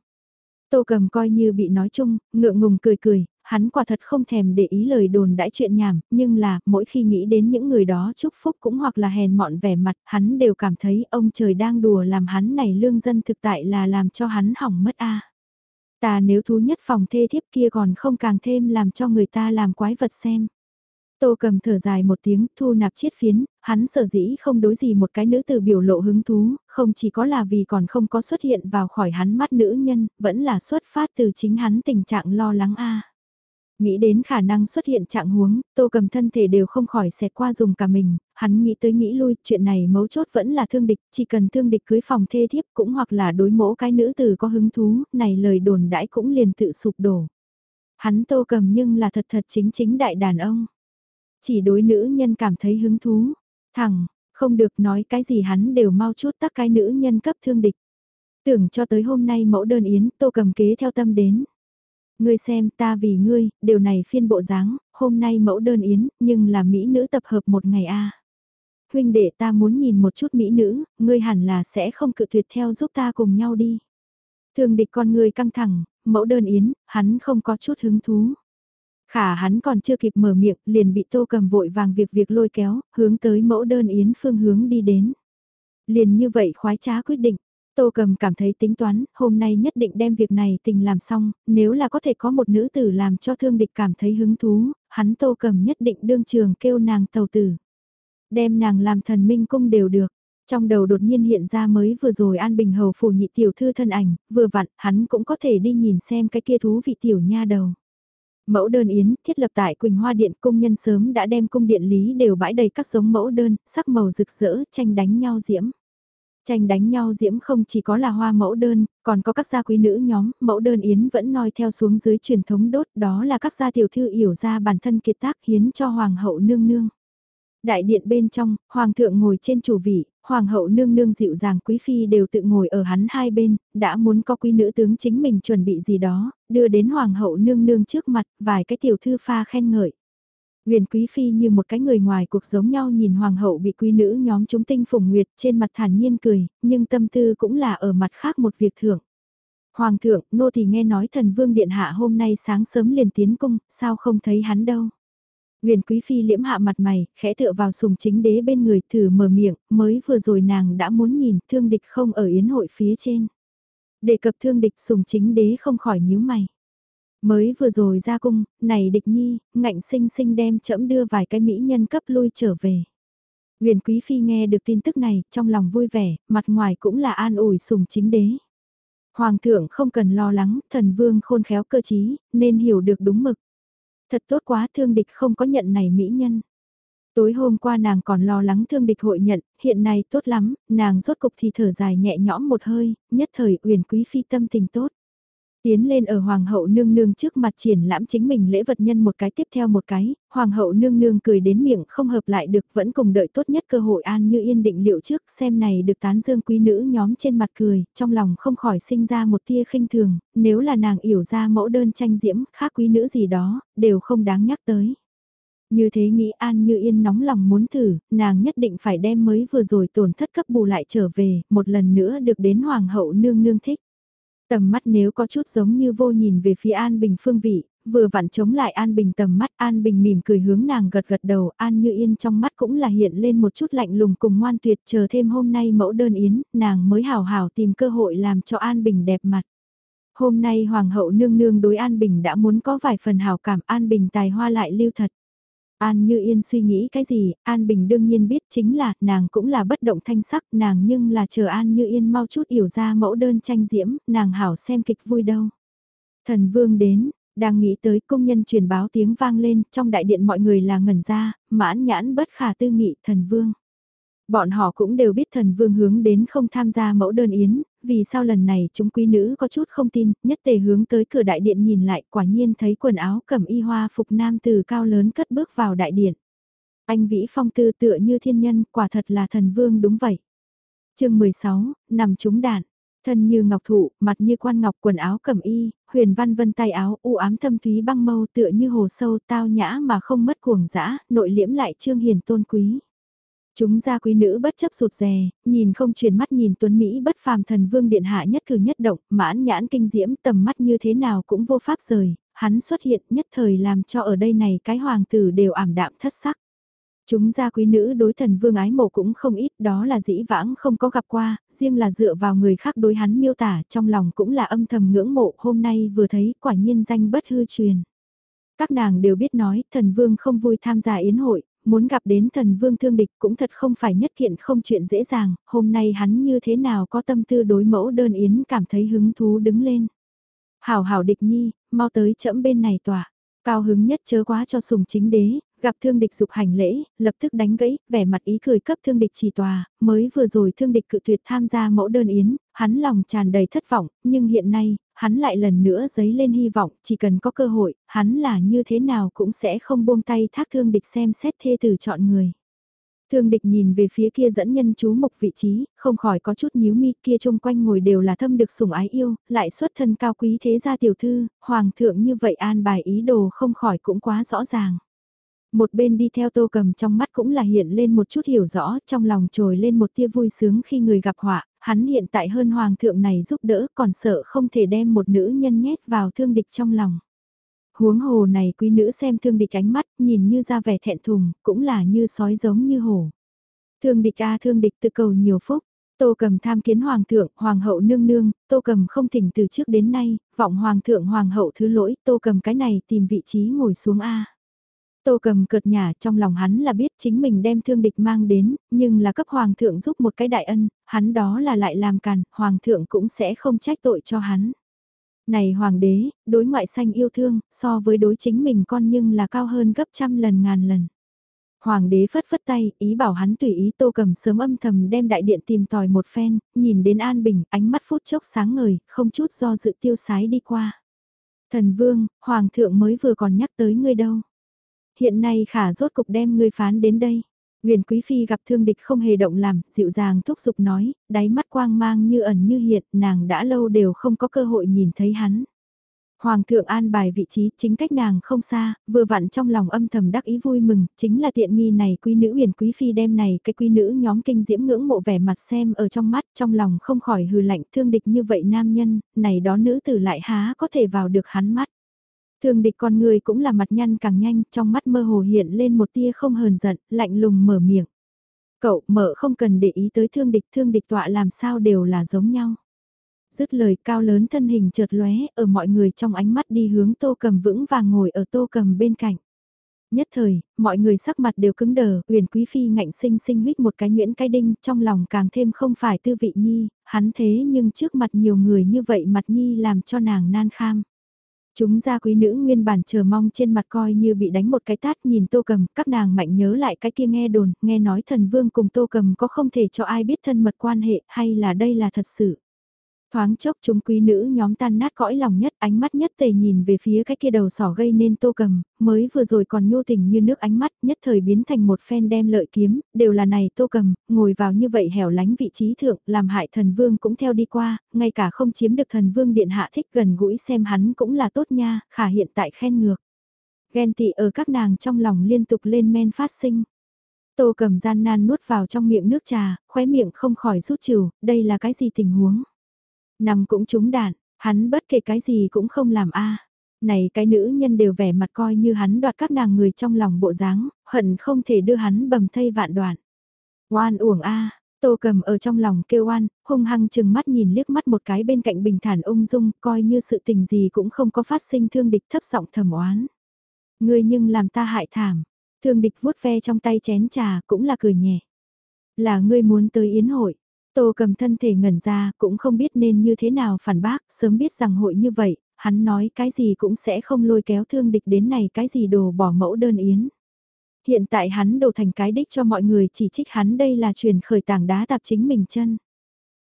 Tô cầm coi như bị nói chung, ngượng ngùng cười cười, hắn quả thật không thèm để ý lời đồn đãi chuyện nhảm, nhưng là, mỗi khi nghĩ đến những người đó chúc phúc cũng hoặc là hèn mọn vẻ mặt, hắn đều cảm thấy ông trời đang đùa làm hắn này lương dân thực tại là làm cho hắn hỏng mất a Ta nếu thú nhất phòng thê thiếp kia còn không càng thêm làm cho người ta làm quái vật xem. Tô cầm thở dài một tiếng, thu nạp chiết phiến, hắn sở dĩ không đối gì một cái nữ từ biểu lộ hứng thú, không chỉ có là vì còn không có xuất hiện vào khỏi hắn mắt nữ nhân, vẫn là xuất phát từ chính hắn tình trạng lo lắng a. Nghĩ đến khả năng xuất hiện trạng huống, tô cầm thân thể đều không khỏi xẹt qua dùng cả mình, hắn nghĩ tới nghĩ lui, chuyện này mấu chốt vẫn là thương địch, chỉ cần thương địch cưới phòng thê thiếp cũng hoặc là đối mỗ cái nữ từ có hứng thú, này lời đồn đãi cũng liền tự sụp đổ. Hắn tô cầm nhưng là thật thật chính chính đại đàn ông. Chỉ đối nữ nhân cảm thấy hứng thú, thẳng, không được nói cái gì hắn đều mau chút tắc cái nữ nhân cấp thương địch. Tưởng cho tới hôm nay mẫu đơn yến, tô cầm kế theo tâm đến. Ngươi xem ta vì ngươi, điều này phiên bộ dáng, hôm nay mẫu đơn yến, nhưng là mỹ nữ tập hợp một ngày a. Huynh đệ ta muốn nhìn một chút mỹ nữ, ngươi hẳn là sẽ không cự tuyệt theo giúp ta cùng nhau đi. Thường địch con ngươi căng thẳng, mẫu đơn yến, hắn không có chút hứng thú. Khả hắn còn chưa kịp mở miệng, liền bị tô cầm vội vàng việc việc lôi kéo, hướng tới mẫu đơn yến phương hướng đi đến. Liền như vậy khoái trá quyết định, Tô Cầm cảm thấy tính toán, hôm nay nhất định đem việc này tình làm xong, nếu là có thể có một nữ tử làm cho thương địch cảm thấy hứng thú, hắn Tô Cầm nhất định đương trường kêu nàng tàu tử. Đem nàng làm thần minh cung đều được. Trong đầu đột nhiên hiện ra mới vừa rồi An Bình Hầu phủ nhị tiểu thư thân ảnh, vừa vặn, hắn cũng có thể đi nhìn xem cái kia thú vị tiểu nha đầu. Mẫu đơn yến thiết lập tại Quỳnh Hoa Điện công nhân sớm đã đem cung điện lý đều bãi đầy các giống mẫu đơn, sắc màu rực rỡ, tranh đánh nhau diễm. Tranh đánh nhau diễm không chỉ có là hoa mẫu đơn, còn có các gia quý nữ nhóm, mẫu đơn yến vẫn noi theo xuống dưới truyền thống đốt, đó là các gia tiểu thư yểu ra bản thân kiệt tác hiến cho hoàng hậu nương nương. Đại điện bên trong, hoàng thượng ngồi trên chủ vị, hoàng hậu nương nương dịu dàng quý phi đều tự ngồi ở hắn hai bên, đã muốn có quý nữ tướng chính mình chuẩn bị gì đó, đưa đến hoàng hậu nương nương trước mặt, vài cái tiểu thư pha khen ngợi. Huyền Quý Phi như một cái người ngoài cuộc giống nhau nhìn hoàng hậu bị quý nữ nhóm chúng tinh phùng nguyệt trên mặt thản nhiên cười, nhưng tâm tư cũng là ở mặt khác một việc thưởng. Hoàng thượng, nô thì nghe nói thần vương điện hạ hôm nay sáng sớm liền tiến cung, sao không thấy hắn đâu. Huyền Quý Phi liễm hạ mặt mày, khẽ tựa vào sùng chính đế bên người thử mở miệng, mới vừa rồi nàng đã muốn nhìn thương địch không ở yến hội phía trên. Đề cập thương địch sùng chính đế không khỏi nhíu mày. Mới vừa rồi ra cung, này địch nhi, ngạnh sinh sinh đem chẫm đưa vài cái mỹ nhân cấp lui trở về. Huyền Quý Phi nghe được tin tức này, trong lòng vui vẻ, mặt ngoài cũng là an ủi sùng chính đế. Hoàng thượng không cần lo lắng, thần vương khôn khéo cơ trí, nên hiểu được đúng mực. Thật tốt quá thương địch không có nhận này mỹ nhân. Tối hôm qua nàng còn lo lắng thương địch hội nhận, hiện nay tốt lắm, nàng rốt cục thì thở dài nhẹ nhõm một hơi, nhất thời uyển quý phi tâm tình tốt. Tiến lên ở hoàng hậu nương nương trước mặt triển lãm chính mình lễ vật nhân một cái tiếp theo một cái, hoàng hậu nương nương cười đến miệng không hợp lại được vẫn cùng đợi tốt nhất cơ hội an như yên định liệu trước xem này được tán dương quý nữ nhóm trên mặt cười, trong lòng không khỏi sinh ra một tia khinh thường, nếu là nàng yểu ra mẫu đơn tranh diễm khác quý nữ gì đó, đều không đáng nhắc tới. Như thế nghĩ An Như Yên nóng lòng muốn thử, nàng nhất định phải đem mới vừa rồi tổn thất cấp bù lại trở về, một lần nữa được đến Hoàng hậu nương nương thích. Tầm mắt nếu có chút giống như vô nhìn về phía An Bình phương vị, vừa vặn chống lại An Bình tầm mắt An Bình mỉm cười hướng nàng gật gật đầu An Như Yên trong mắt cũng là hiện lên một chút lạnh lùng cùng ngoan tuyệt chờ thêm hôm nay mẫu đơn yến, nàng mới hào hào tìm cơ hội làm cho An Bình đẹp mặt. Hôm nay Hoàng hậu nương nương đối An Bình đã muốn có vài phần hào cảm An Bình tài hoa lại lưu thật. An Như Yên suy nghĩ cái gì, An Bình đương nhiên biết chính là, nàng cũng là bất động thanh sắc, nàng nhưng là chờ An Như Yên mau chút hiểu ra mẫu đơn tranh diễm, nàng hảo xem kịch vui đâu. Thần Vương đến, đang nghĩ tới công nhân truyền báo tiếng vang lên, trong đại điện mọi người là ngẩn ra, mãn nhãn bất khả tư nghị Thần Vương. Bọn họ cũng đều biết thần vương hướng đến không tham gia mẫu đơn yến, vì sao lần này chúng quý nữ có chút không tin, nhất tề hướng tới cửa đại điện nhìn lại quả nhiên thấy quần áo cẩm y hoa phục nam từ cao lớn cất bước vào đại điện. Anh Vĩ Phong tư tựa như thiên nhân, quả thật là thần vương đúng vậy. chương 16, nằm trúng đạn. Thân như ngọc thụ, mặt như quan ngọc quần áo cẩm y, huyền văn vân tay áo u ám thâm thúy băng mâu tựa như hồ sâu tao nhã mà không mất cuồng dã, nội liễm lại trương hiền tôn quý. Chúng gia quý nữ bất chấp sụt rè, nhìn không chuyển mắt nhìn tuấn Mỹ bất phàm thần vương điện hạ nhất cử nhất động, mãn nhãn kinh diễm tầm mắt như thế nào cũng vô pháp rời, hắn xuất hiện nhất thời làm cho ở đây này cái hoàng tử đều ảm đạm thất sắc. Chúng gia quý nữ đối thần vương ái mộ cũng không ít, đó là dĩ vãng không có gặp qua, riêng là dựa vào người khác đối hắn miêu tả, trong lòng cũng là âm thầm ngưỡng mộ, hôm nay vừa thấy quả nhiên danh bất hư truyền. Các nàng đều biết nói, thần vương không vui tham gia yến hội, muốn gặp đến thần vương thương địch cũng thật không phải nhất kiện không chuyện dễ dàng, hôm nay hắn như thế nào có tâm tư đối mẫu đơn yến cảm thấy hứng thú đứng lên. Hảo hảo địch nhi, mau tới chẫm bên này tỏa, cao hứng nhất chớ quá cho sùng chính đế, gặp thương địch dục hành lễ, lập tức đánh gãy, vẻ mặt ý cười cấp thương địch chỉ tòa, mới vừa rồi thương địch cự tuyệt tham gia mẫu đơn yến, hắn lòng tràn đầy thất vọng, nhưng hiện nay, hắn lại lần nữa dấy lên hy vọng, chỉ cần có cơ hội, hắn là như thế nào cũng sẽ không buông tay thác thương địch xem xét thê tử chọn người. Thương địch nhìn về phía kia dẫn nhân chú mục vị trí, không khỏi có chút nhíu mi kia chung quanh ngồi đều là thâm được sủng ái yêu, lại xuất thân cao quý thế gia tiểu thư, hoàng thượng như vậy an bài ý đồ không khỏi cũng quá rõ ràng. Một bên đi theo tô cầm trong mắt cũng là hiện lên một chút hiểu rõ, trong lòng trồi lên một tia vui sướng khi người gặp họa, hắn hiện tại hơn hoàng thượng này giúp đỡ còn sợ không thể đem một nữ nhân nhét vào thương địch trong lòng. Huống hồ này quý nữ xem thương địch ánh mắt, nhìn như ra vẻ thẹn thùng, cũng là như sói giống như hổ. Thương địch a thương địch tự cầu nhiều phúc, Tô cầm tham kiến hoàng thượng, hoàng hậu nương nương, tô cầm không thỉnh từ trước đến nay, vọng hoàng thượng hoàng hậu thứ lỗi, tô cầm cái này tìm vị trí ngồi xuống A. Tô cầm cợt nhả trong lòng hắn là biết chính mình đem thương địch mang đến, nhưng là cấp hoàng thượng giúp một cái đại ân, hắn đó là lại làm càn, hoàng thượng cũng sẽ không trách tội cho hắn. Này hoàng đế, đối ngoại xanh yêu thương, so với đối chính mình con nhưng là cao hơn gấp trăm lần ngàn lần. Hoàng đế phất phất tay, ý bảo hắn tùy ý tô cầm sớm âm thầm đem đại điện tìm tòi một phen, nhìn đến An Bình, ánh mắt phút chốc sáng ngời, không chút do dự tiêu sái đi qua. Thần vương, hoàng thượng mới vừa còn nhắc tới ngươi đâu. Hiện nay khả rốt cục đem ngươi phán đến đây. Huyền Quý Phi gặp thương địch không hề động làm, dịu dàng thúc giục nói, đáy mắt quang mang như ẩn như hiện, nàng đã lâu đều không có cơ hội nhìn thấy hắn. Hoàng thượng an bài vị trí chính cách nàng không xa, vừa vặn trong lòng âm thầm đắc ý vui mừng, chính là tiện nghi này quý nữ huyền quý phi đem này cái quý nữ nhóm kinh diễm ngưỡng mộ vẻ mặt xem ở trong mắt trong lòng không khỏi hừ lạnh thương địch như vậy nam nhân, này đó nữ tử lại há có thể vào được hắn mắt. Thương địch con người cũng là mặt nhăn càng nhanh, trong mắt mơ hồ hiện lên một tia không hờn giận, lạnh lùng mở miệng. Cậu mở không cần để ý tới thương địch, thương địch tọa làm sao đều là giống nhau. Dứt lời cao lớn thân hình chợt lóe ở mọi người trong ánh mắt đi hướng tô cầm vững vàng ngồi ở tô cầm bên cạnh. Nhất thời, mọi người sắc mặt đều cứng đờ, huyền quý phi ngạnh sinh sinh huyết một cái nguyễn cái đinh, trong lòng càng thêm không phải tư vị nhi, hắn thế nhưng trước mặt nhiều người như vậy mặt nhi làm cho nàng nan kham. Chúng gia quý nữ nguyên bản chờ mong trên mặt coi như bị đánh một cái tát nhìn tô cầm, các nàng mạnh nhớ lại cái kia nghe đồn, nghe nói thần vương cùng tô cầm có không thể cho ai biết thân mật quan hệ hay là đây là thật sự. Thoáng chốc chúng quý nữ nhóm tan nát cõi lòng nhất, ánh mắt nhất tề nhìn về phía cái kia đầu sỏ gây nên tô cầm, mới vừa rồi còn nhô tình như nước ánh mắt, nhất thời biến thành một phen đem lợi kiếm, đều là này tô cầm, ngồi vào như vậy hẻo lánh vị trí thượng, làm hại thần vương cũng theo đi qua, ngay cả không chiếm được thần vương điện hạ thích gần gũi xem hắn cũng là tốt nha, khả hiện tại khen ngược. Ghen tị ở các nàng trong lòng liên tục lên men phát sinh. Tô cầm gian nan nuốt vào trong miệng nước trà, khóe miệng không khỏi rút trừ, đây là cái gì tình huống? Nằm cũng trúng đạn, hắn bất kể cái gì cũng không làm a. Này cái nữ nhân đều vẻ mặt coi như hắn đoạt các nàng người trong lòng bộ dáng, hận không thể đưa hắn bầm thây vạn đoạn. Oan uổng a, Tô cầm ở trong lòng kêu oan, hung hăng chừng mắt nhìn liếc mắt một cái bên cạnh bình thản ung dung, coi như sự tình gì cũng không có phát sinh thương địch thấp giọng thầm oán. Ngươi nhưng làm ta hại thảm, thương địch vuốt ve trong tay chén trà cũng là cười nhẹ. Là ngươi muốn tới yến hội, Tô cầm thân thể ngẩn ra, cũng không biết nên như thế nào phản bác, sớm biết rằng hội như vậy, hắn nói cái gì cũng sẽ không lôi kéo thương địch đến này cái gì đồ bỏ mẫu đơn yến. Hiện tại hắn đổ thành cái đích cho mọi người chỉ trích hắn đây là truyền khởi tảng đá tạp chính mình chân.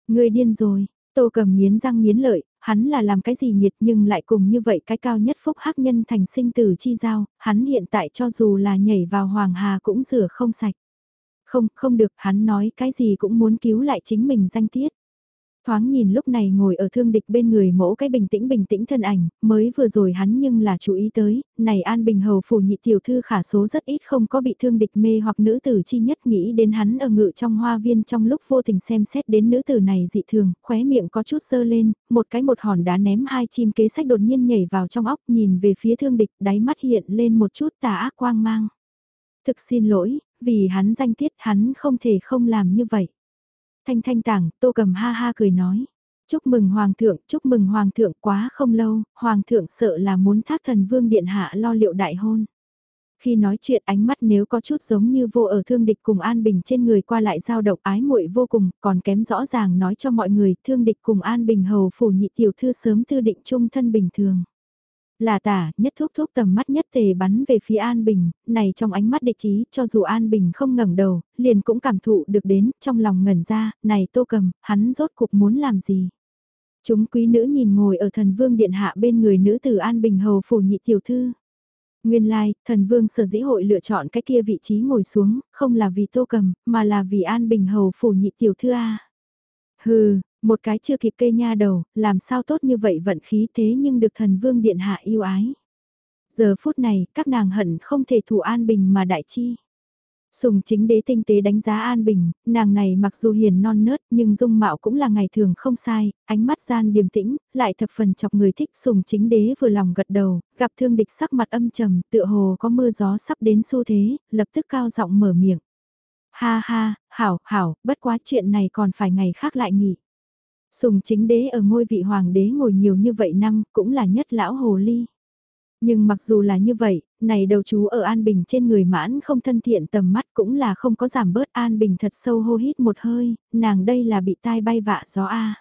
Người điên rồi, tô cầm nghiến răng nghiến lợi, hắn là làm cái gì nhiệt nhưng lại cùng như vậy cái cao nhất phúc hắc nhân thành sinh tử chi giao, hắn hiện tại cho dù là nhảy vào hoàng hà cũng rửa không sạch. Không, không được, hắn nói cái gì cũng muốn cứu lại chính mình danh tiết. Thoáng nhìn lúc này ngồi ở thương địch bên người mẫu cái bình tĩnh bình tĩnh thân ảnh, mới vừa rồi hắn nhưng là chú ý tới, này An Bình Hầu phủ nhị tiểu thư khả số rất ít không có bị thương địch mê hoặc nữ tử chi nhất nghĩ đến hắn ở ngự trong hoa viên trong lúc vô tình xem xét đến nữ tử này dị thường, khóe miệng có chút sơ lên, một cái một hòn đá ném hai chim kế sách đột nhiên nhảy vào trong óc nhìn về phía thương địch, đáy mắt hiện lên một chút tà ác quang mang. Thực xin lỗi, vì hắn danh tiết hắn không thể không làm như vậy. Thanh thanh tảng, tô cầm ha ha cười nói. Chúc mừng Hoàng thượng, chúc mừng Hoàng thượng quá không lâu, Hoàng thượng sợ là muốn thác thần vương điện hạ lo liệu đại hôn. Khi nói chuyện ánh mắt nếu có chút giống như vô ở thương địch cùng An Bình trên người qua lại giao động ái muội vô cùng, còn kém rõ ràng nói cho mọi người thương địch cùng An Bình hầu phủ nhị tiểu thư sớm thư định chung thân bình thường. Là tả, nhất thúc thúc tầm mắt nhất tề bắn về phía An Bình, này trong ánh mắt địch ý, cho dù An Bình không ngẩng đầu, liền cũng cảm thụ được đến, trong lòng ngẩn ra, này tô cầm, hắn rốt cuộc muốn làm gì. Chúng quý nữ nhìn ngồi ở thần vương điện hạ bên người nữ tử An Bình hầu phủ nhị tiểu thư. Nguyên lai, like, thần vương sở dĩ hội lựa chọn cái kia vị trí ngồi xuống, không là vì tô cầm, mà là vì An Bình hầu phủ nhị tiểu thư A. Hừ, một cái chưa kịp cây nha đầu, làm sao tốt như vậy vận khí thế nhưng được thần vương điện hạ yêu ái. Giờ phút này, các nàng hận không thể thủ An Bình mà đại chi. Sùng chính đế tinh tế đánh giá An Bình, nàng này mặc dù hiền non nớt nhưng dung mạo cũng là ngày thường không sai, ánh mắt gian điềm tĩnh, lại thập phần chọc người thích sùng chính đế vừa lòng gật đầu, gặp thương địch sắc mặt âm trầm, tựa hồ có mưa gió sắp đến xu thế, lập tức cao giọng mở miệng. Ha ha, hảo, hảo, bất quá chuyện này còn phải ngày khác lại nghỉ. Sùng chính đế ở ngôi vị hoàng đế ngồi nhiều như vậy năm cũng là nhất lão hồ ly. Nhưng mặc dù là như vậy, này đầu chú ở An Bình trên người mãn không thân thiện tầm mắt cũng là không có giảm bớt An Bình thật sâu hô hít một hơi, nàng đây là bị tai bay vạ gió A.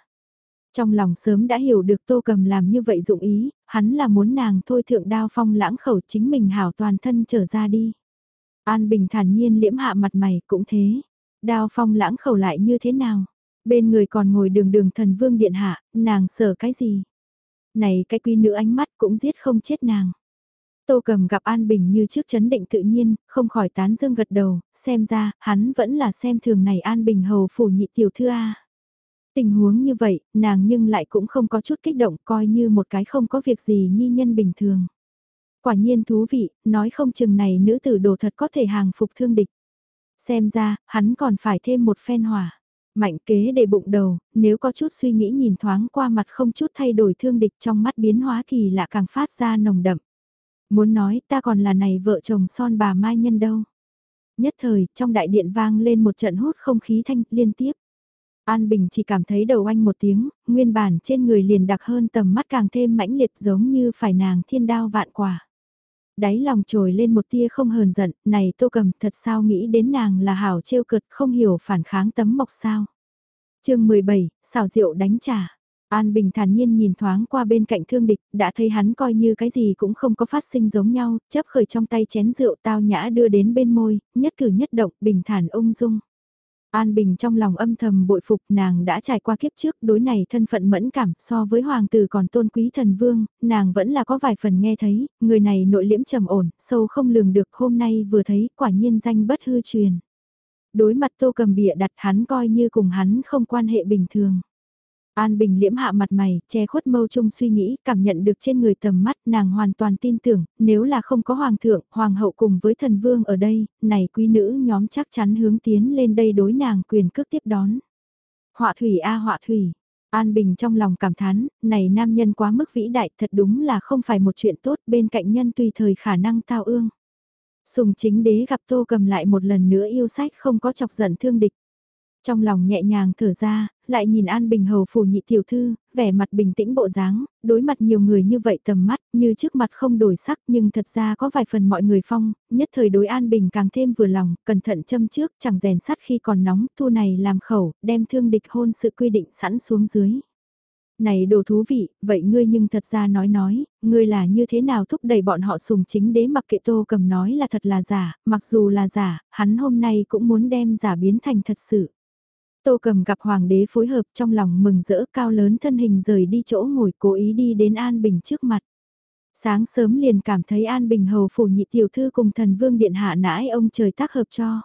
Trong lòng sớm đã hiểu được Tô Cầm làm như vậy dụng ý, hắn là muốn nàng thôi thượng đao phong lãng khẩu chính mình hảo toàn thân trở ra đi. An Bình thản nhiên liễm hạ mặt mày cũng thế. Đao phong lãng khẩu lại như thế nào? Bên người còn ngồi đường đường thần vương điện hạ, nàng sợ cái gì? Này cái quy nữ ánh mắt cũng giết không chết nàng. Tô cầm gặp An Bình như trước chấn định tự nhiên, không khỏi tán dương gật đầu, xem ra, hắn vẫn là xem thường này An Bình hầu phủ nhị tiểu thư A. Tình huống như vậy, nàng nhưng lại cũng không có chút kích động coi như một cái không có việc gì nhi nhân bình thường. Quả nhiên thú vị, nói không chừng này nữ tử đồ thật có thể hàng phục thương địch. Xem ra, hắn còn phải thêm một phen hỏa. Mạnh kế để bụng đầu, nếu có chút suy nghĩ nhìn thoáng qua mặt không chút thay đổi thương địch trong mắt biến hóa kỳ lạ càng phát ra nồng đậm. Muốn nói ta còn là này vợ chồng son bà Mai Nhân đâu. Nhất thời, trong đại điện vang lên một trận hút không khí thanh liên tiếp. An Bình chỉ cảm thấy đầu anh một tiếng, nguyên bản trên người liền đặc hơn tầm mắt càng thêm mãnh liệt giống như phải nàng thiên đao vạn quả. Đáy lòng trồi lên một tia không hờn giận, này tô cầm thật sao nghĩ đến nàng là hảo trêu cực không hiểu phản kháng tấm mộc sao. chương 17, xào rượu đánh trả. An Bình thản nhiên nhìn thoáng qua bên cạnh thương địch, đã thấy hắn coi như cái gì cũng không có phát sinh giống nhau, chấp khởi trong tay chén rượu tao nhã đưa đến bên môi, nhất cử nhất động, bình thản ung dung. An Bình trong lòng âm thầm bội phục nàng đã trải qua kiếp trước đối này thân phận mẫn cảm so với hoàng tử còn tôn quý thần vương, nàng vẫn là có vài phần nghe thấy, người này nội liễm trầm ổn, sâu không lường được hôm nay vừa thấy quả nhiên danh bất hư truyền. Đối mặt tô cầm bịa đặt hắn coi như cùng hắn không quan hệ bình thường. An Bình liễm hạ mặt mày, che khuất mâu trung suy nghĩ, cảm nhận được trên người tầm mắt, nàng hoàn toàn tin tưởng, nếu là không có hoàng thượng, hoàng hậu cùng với thần vương ở đây, này quý nữ nhóm chắc chắn hướng tiến lên đây đối nàng quyền cước tiếp đón. Họa thủy a họa thủy. An Bình trong lòng cảm thán, này nam nhân quá mức vĩ đại thật đúng là không phải một chuyện tốt bên cạnh nhân tùy thời khả năng tao ương. Sùng chính đế gặp tô cầm lại một lần nữa yêu sách không có chọc giận thương địch. Trong lòng nhẹ nhàng thở ra, lại nhìn An Bình hầu phủ nhị tiểu thư, vẻ mặt bình tĩnh bộ dáng, đối mặt nhiều người như vậy tầm mắt, như trước mặt không đổi sắc nhưng thật ra có vài phần mọi người phong, nhất thời đối An Bình càng thêm vừa lòng, cẩn thận châm trước, chẳng rèn sắt khi còn nóng, thu này làm khẩu, đem thương địch hôn sự quy định sẵn xuống dưới. Này đồ thú vị, vậy ngươi nhưng thật ra nói nói, ngươi là như thế nào thúc đẩy bọn họ sùng chính đế mặc kệ tô cầm nói là thật là giả, mặc dù là giả, hắn hôm nay cũng muốn đem giả biến thành thật sự. Tô cầm gặp hoàng đế phối hợp trong lòng mừng rỡ cao lớn thân hình rời đi chỗ ngồi cố ý đi đến An Bình trước mặt. Sáng sớm liền cảm thấy An Bình hầu phủ nhị tiểu thư cùng thần vương điện hạ nãi ông trời tác hợp cho.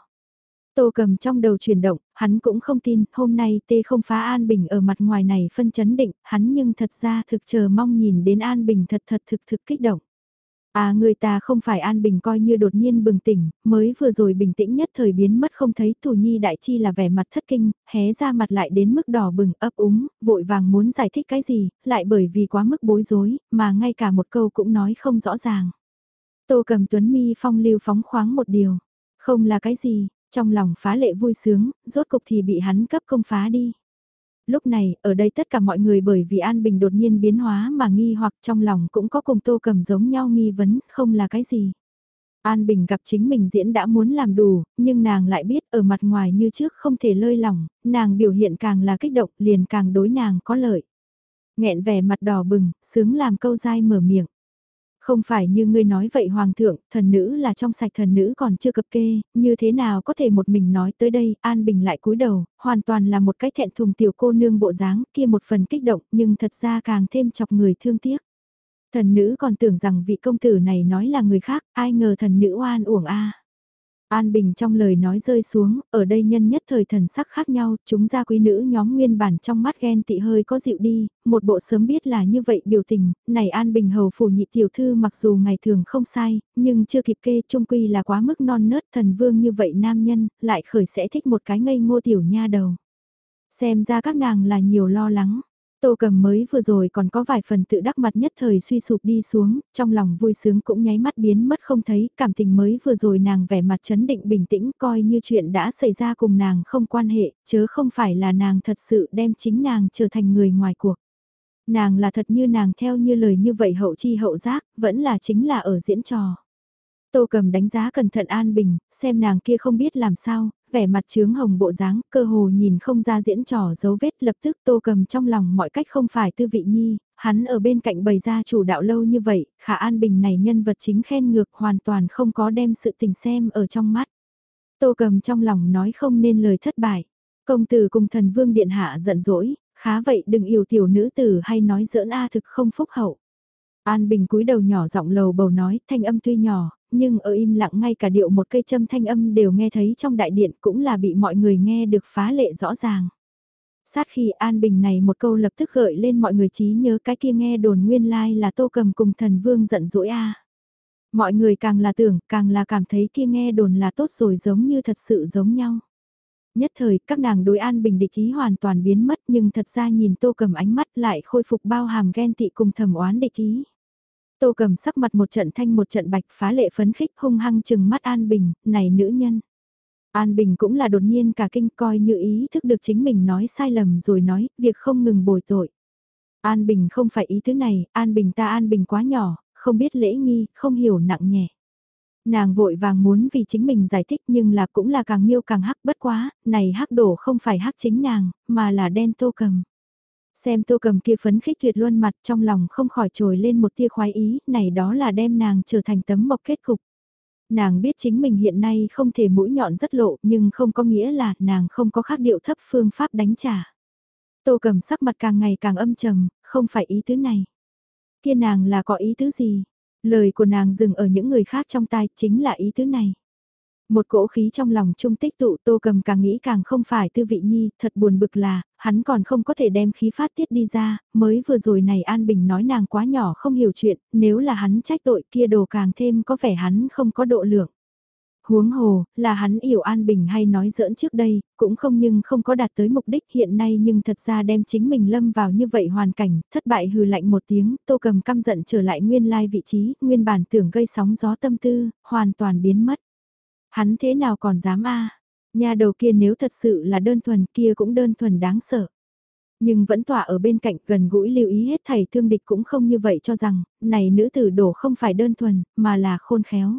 Tô cầm trong đầu chuyển động, hắn cũng không tin, hôm nay tê không phá An Bình ở mặt ngoài này phân chấn định, hắn nhưng thật ra thực chờ mong nhìn đến An Bình thật thật thực thực kích động. À người ta không phải an bình coi như đột nhiên bừng tỉnh, mới vừa rồi bình tĩnh nhất thời biến mất không thấy thủ nhi đại chi là vẻ mặt thất kinh, hé ra mặt lại đến mức đỏ bừng ấp úng, vội vàng muốn giải thích cái gì, lại bởi vì quá mức bối rối, mà ngay cả một câu cũng nói không rõ ràng. Tô cầm tuấn mi phong lưu phóng khoáng một điều, không là cái gì, trong lòng phá lệ vui sướng, rốt cục thì bị hắn cấp công phá đi. Lúc này, ở đây tất cả mọi người bởi vì An Bình đột nhiên biến hóa mà nghi hoặc trong lòng cũng có cùng tô cầm giống nhau nghi vấn, không là cái gì. An Bình gặp chính mình diễn đã muốn làm đủ, nhưng nàng lại biết ở mặt ngoài như trước không thể lơi lỏng, nàng biểu hiện càng là kích động liền càng đối nàng có lợi. nghẹn vẻ mặt đỏ bừng, sướng làm câu dai mở miệng. Không phải như ngươi nói vậy hoàng thượng, thần nữ là trong sạch thần nữ còn chưa cập kê, như thế nào có thể một mình nói tới đây, An Bình lại cúi đầu, hoàn toàn là một cái thẹn thùng tiểu cô nương bộ dáng, kia một phần kích động nhưng thật ra càng thêm chọc người thương tiếc. Thần nữ còn tưởng rằng vị công tử này nói là người khác, ai ngờ thần nữ oan uổng a. An Bình trong lời nói rơi xuống, ở đây nhân nhất thời thần sắc khác nhau, chúng gia quý nữ nhóm nguyên bản trong mắt ghen tị hơi có dịu đi, một bộ sớm biết là như vậy biểu tình, này An Bình hầu phủ nhị tiểu thư mặc dù ngày thường không sai, nhưng chưa kịp kê trung quy là quá mức non nớt thần vương như vậy nam nhân, lại khởi sẽ thích một cái ngây ngô tiểu nha đầu. Xem ra các nàng là nhiều lo lắng. Tô cầm mới vừa rồi còn có vài phần tự đắc mặt nhất thời suy sụp đi xuống, trong lòng vui sướng cũng nháy mắt biến mất không thấy, cảm tình mới vừa rồi nàng vẻ mặt chấn định bình tĩnh coi như chuyện đã xảy ra cùng nàng không quan hệ, chớ không phải là nàng thật sự đem chính nàng trở thành người ngoài cuộc. Nàng là thật như nàng theo như lời như vậy hậu chi hậu giác, vẫn là chính là ở diễn trò. Tô cầm đánh giá cẩn thận An Bình, xem nàng kia không biết làm sao, vẻ mặt trướng hồng bộ dáng, cơ hồ nhìn không ra diễn trò dấu vết lập tức tô cầm trong lòng mọi cách không phải tư vị nhi, hắn ở bên cạnh bày ra chủ đạo lâu như vậy, khả an bình này nhân vật chính khen ngược hoàn toàn không có đem sự tình xem ở trong mắt. Tô cầm trong lòng nói không nên lời thất bại. Công tử cùng thần vương điện hạ giận dỗi, khá vậy đừng yêu tiểu nữ tử hay nói giỡn a thực không phúc hậu. An Bình cúi đầu nhỏ giọng lầu bầu nói, thanh âm tuy nhỏ, nhưng ở im lặng ngay cả điệu một cây châm thanh âm đều nghe thấy trong đại điện cũng là bị mọi người nghe được phá lệ rõ ràng. Sát khi An Bình này một câu lập tức gợi lên mọi người trí nhớ cái kia nghe đồn nguyên lai là tô cầm cùng thần vương giận dỗi a Mọi người càng là tưởng, càng là cảm thấy kia nghe đồn là tốt rồi giống như thật sự giống nhau. Nhất thời, các nàng đối an bình địch ý hoàn toàn biến mất nhưng thật ra nhìn tô cầm ánh mắt lại khôi phục bao hàm ghen tị cùng thầm oán địch ý. Tô cầm sắc mặt một trận thanh một trận bạch phá lệ phấn khích hung hăng chừng mắt An Bình, này nữ nhân. An Bình cũng là đột nhiên cả kinh coi như ý thức được chính mình nói sai lầm rồi nói, việc không ngừng bồi tội. An Bình không phải ý thứ này, An Bình ta An Bình quá nhỏ, không biết lễ nghi, không hiểu nặng nhẹ. Nàng vội vàng muốn vì chính mình giải thích nhưng là cũng là càng miêu càng hắc bất quá, này hắc đổ không phải hắc chính nàng, mà là đen tô cầm. Xem tô cầm kia phấn khích tuyệt luôn mặt trong lòng không khỏi trồi lên một tia khoái ý, này đó là đem nàng trở thành tấm mộc kết cục. Nàng biết chính mình hiện nay không thể mũi nhọn rất lộ nhưng không có nghĩa là nàng không có khác điệu thấp phương pháp đánh trả. Tô cầm sắc mặt càng ngày càng âm trầm, không phải ý tứ này. Kia nàng là có ý tứ gì? Lời của nàng dừng ở những người khác trong tai chính là ý tứ này. Một cỗ khí trong lòng trung tích tụ tô cầm càng nghĩ càng không phải tư vị nhi, thật buồn bực là, hắn còn không có thể đem khí phát tiết đi ra, mới vừa rồi này An Bình nói nàng quá nhỏ không hiểu chuyện, nếu là hắn trách tội kia đồ càng thêm có vẻ hắn không có độ lượng. Huống hồ, là hắn hiểu An Bình hay nói giỡn trước đây, cũng không nhưng không có đạt tới mục đích hiện nay nhưng thật ra đem chính mình lâm vào như vậy hoàn cảnh, thất bại hừ lạnh một tiếng, tô cầm căm giận trở lại nguyên lai vị trí, nguyên bản tưởng gây sóng gió tâm tư, hoàn toàn biến mất. Hắn thế nào còn dám a Nhà đầu kia nếu thật sự là đơn thuần kia cũng đơn thuần đáng sợ. Nhưng vẫn tỏa ở bên cạnh gần gũi lưu ý hết thầy thương địch cũng không như vậy cho rằng, này nữ tử đổ không phải đơn thuần, mà là khôn khéo.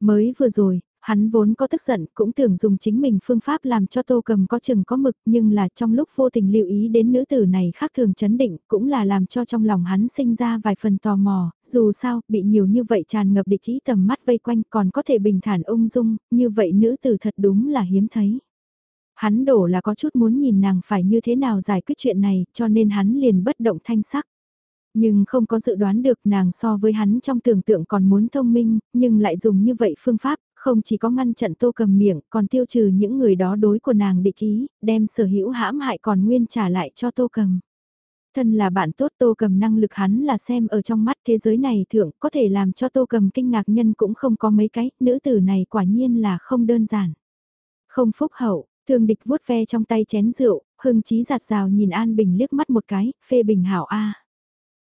Mới vừa rồi, hắn vốn có tức giận cũng tưởng dùng chính mình phương pháp làm cho tô cầm có chừng có mực nhưng là trong lúc vô tình lưu ý đến nữ tử này khác thường chấn định cũng là làm cho trong lòng hắn sinh ra vài phần tò mò, dù sao bị nhiều như vậy tràn ngập địch ý tầm mắt vây quanh còn có thể bình thản ung dung, như vậy nữ tử thật đúng là hiếm thấy. Hắn đổ là có chút muốn nhìn nàng phải như thế nào giải quyết chuyện này cho nên hắn liền bất động thanh sắc. Nhưng không có dự đoán được nàng so với hắn trong tưởng tượng còn muốn thông minh, nhưng lại dùng như vậy phương pháp, không chỉ có ngăn chặn tô cầm miệng, còn tiêu trừ những người đó đối của nàng địch ý, đem sở hữu hãm hại còn nguyên trả lại cho tô cầm. Thân là bạn tốt tô cầm năng lực hắn là xem ở trong mắt thế giới này thượng có thể làm cho tô cầm kinh ngạc nhân cũng không có mấy cái, nữ tử này quả nhiên là không đơn giản. Không phúc hậu, thương địch vuốt ve trong tay chén rượu, hưng trí giạt rào nhìn An Bình liếc mắt một cái, phê bình hảo A.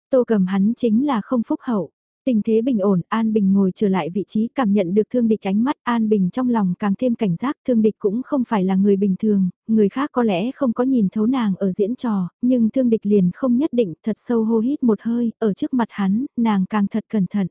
Tô cầm hắn chính là không phúc hậu. Tình thế bình ổn, An Bình ngồi trở lại vị trí cảm nhận được thương địch ánh mắt, An Bình trong lòng càng thêm cảnh giác, thương địch cũng không phải là người bình thường, người khác có lẽ không có nhìn thấu nàng ở diễn trò, nhưng thương địch liền không nhất định thật sâu hô hít một hơi, ở trước mặt hắn, nàng càng thật cẩn thận.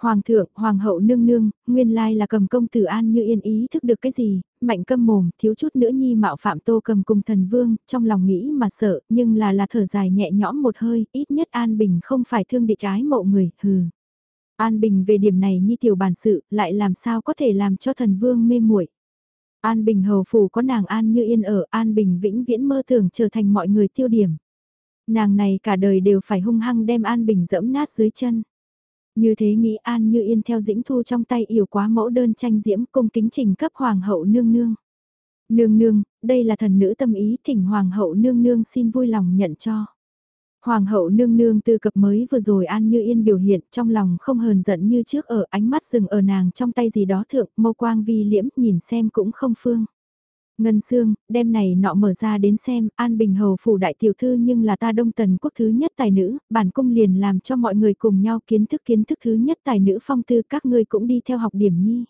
Hoàng thượng, hoàng hậu nương nương, nguyên lai là cầm công tử an như yên ý thức được cái gì, mạnh câm mồm, thiếu chút nữa nhi mạo phạm tô cầm cùng thần vương, trong lòng nghĩ mà sợ, nhưng là là thở dài nhẹ nhõm một hơi, ít nhất an bình không phải thương địch ái mộ người, hừ. An bình về điểm này nhi tiểu bản sự, lại làm sao có thể làm cho thần vương mê muội An bình hầu phủ có nàng an như yên ở, an bình vĩnh viễn mơ tưởng trở thành mọi người tiêu điểm. Nàng này cả đời đều phải hung hăng đem an bình dẫm nát dưới chân như thế nghĩ An Như Yên theo dĩnh thu trong tay yểu quá mẫu đơn tranh diễm cung kính trình cấp Hoàng hậu nương nương. Nương nương, đây là thần nữ tâm ý thỉnh Hoàng hậu nương nương xin vui lòng nhận cho. Hoàng hậu nương nương tư cập mới vừa rồi An Như Yên biểu hiện trong lòng không hờn giận như trước ở ánh mắt dừng ở nàng trong tay gì đó thượng mâu quang vi liễm nhìn xem cũng không phương. Ngân Sương, đem này nọ mở ra đến xem, An Bình Hầu phủ đại tiểu thư nhưng là ta đông tần quốc thứ nhất tài nữ, bản cung liền làm cho mọi người cùng nhau kiến thức kiến thức thứ nhất tài nữ phong tư các ngươi cũng đi theo học điểm nhi.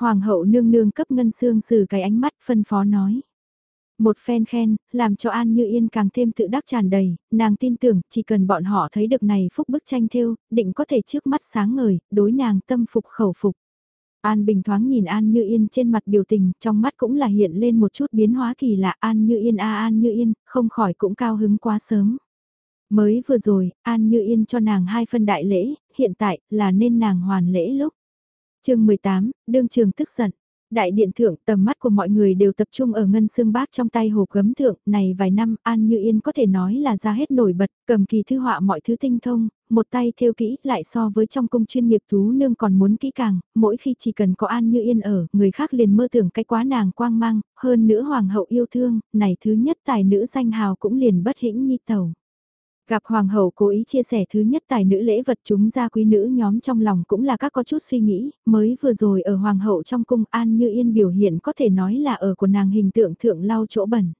Hoàng hậu nương nương cấp Ngân Sương xử cái ánh mắt phân phó nói. Một phen khen, làm cho An Như Yên càng thêm tự đắc tràn đầy, nàng tin tưởng chỉ cần bọn họ thấy được này phúc bức tranh thêu, định có thể trước mắt sáng ngời, đối nàng tâm phục khẩu phục. An Bình thoáng nhìn An Như Yên trên mặt biểu tình, trong mắt cũng là hiện lên một chút biến hóa kỳ lạ An Như Yên a An Như Yên, không khỏi cũng cao hứng quá sớm. Mới vừa rồi, An Như Yên cho nàng hai phân đại lễ, hiện tại là nên nàng hoàn lễ lúc. chương 18, đương trường tức giận. Đại điện thượng tầm mắt của mọi người đều tập trung ở ngân xương bát trong tay hồ gấm thượng, này vài năm An Như Yên có thể nói là ra hết nổi bật, cầm kỳ thư họa mọi thứ tinh thông, một tay theo kỹ lại so với trong cung chuyên nghiệp tú nương còn muốn kỹ càng, mỗi khi chỉ cần có An Như Yên ở, người khác liền mơ tưởng cái quá nàng quang mang, hơn nữa hoàng hậu yêu thương, này thứ nhất tài nữ danh hào cũng liền bất hĩnh nhi tẩu. Gặp hoàng hậu cố ý chia sẻ thứ nhất tài nữ lễ vật chúng gia quý nữ nhóm trong lòng cũng là các có chút suy nghĩ, mới vừa rồi ở hoàng hậu trong cung an như yên biểu hiện có thể nói là ở của nàng hình tượng thượng lau chỗ bẩn.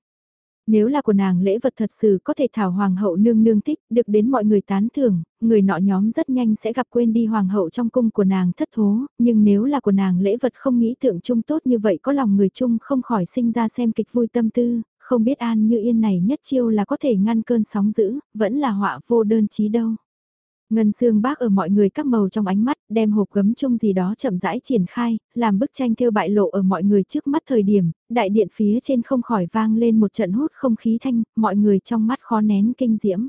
Nếu là của nàng lễ vật thật sự có thể thảo hoàng hậu nương nương thích, được đến mọi người tán thưởng, người nọ nhóm rất nhanh sẽ gặp quên đi hoàng hậu trong cung của nàng thất thố, nhưng nếu là của nàng lễ vật không nghĩ tượng chung tốt như vậy có lòng người chung không khỏi sinh ra xem kịch vui tâm tư, không biết An Như Yên này nhất chiêu là có thể ngăn cơn sóng dữ, vẫn là họa vô đơn chí đâu. Ngân xương bác ở mọi người các màu trong ánh mắt, đem hộp gấm chung gì đó chậm rãi triển khai, làm bức tranh thêu bại lộ ở mọi người trước mắt thời điểm, đại điện phía trên không khỏi vang lên một trận hút không khí thanh, mọi người trong mắt khó nén kinh diễm.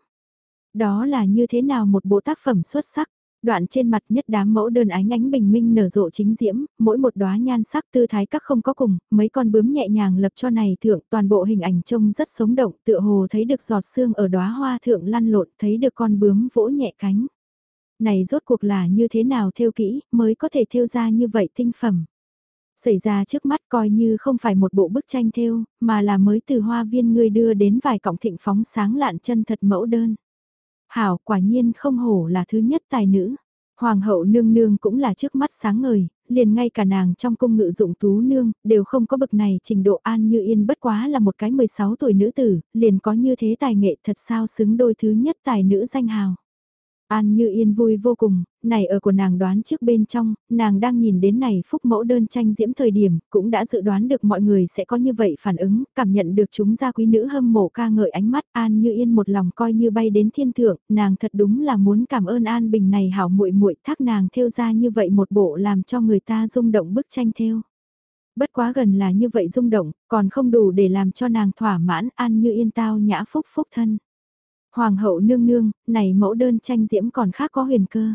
Đó là như thế nào một bộ tác phẩm xuất sắc, Đoạn trên mặt nhất đám mẫu đơn ánh ánh bình minh nở rộ chính diễm, mỗi một đóa nhan sắc tư thái các không có cùng, mấy con bướm nhẹ nhàng lập cho này thượng, toàn bộ hình ảnh trông rất sống động, tựa hồ thấy được giọt sương ở đóa hoa thượng lăn lộn, thấy được con bướm vỗ nhẹ cánh. Này rốt cuộc là như thế nào theo kỹ, mới có thể theo ra như vậy tinh phẩm. Xảy ra trước mắt coi như không phải một bộ bức tranh theo, mà là mới từ hoa viên người đưa đến vài cọng thịnh phóng sáng lạn chân thật mẫu đơn. Hảo quả nhiên không hổ là thứ nhất tài nữ. Hoàng hậu nương nương cũng là trước mắt sáng ngời, liền ngay cả nàng trong cung ngự dụng tú nương, đều không có bực này trình độ an như yên bất quá là một cái 16 tuổi nữ tử, liền có như thế tài nghệ thật sao xứng đôi thứ nhất tài nữ danh hào. An Như Yên vui vô cùng, này ở của nàng đoán trước bên trong, nàng đang nhìn đến này phúc mẫu đơn tranh diễm thời điểm, cũng đã dự đoán được mọi người sẽ có như vậy phản ứng, cảm nhận được chúng gia quý nữ hâm mộ ca ngợi ánh mắt An Như Yên một lòng coi như bay đến thiên thượng, nàng thật đúng là muốn cảm ơn An Bình này hảo muội muội thác nàng theo ra như vậy một bộ làm cho người ta rung động bức tranh theo. Bất quá gần là như vậy rung động, còn không đủ để làm cho nàng thỏa mãn An Như Yên tao nhã phúc phúc thân. Hoàng hậu nương nương, này mẫu đơn tranh diễm còn khác có huyền cơ.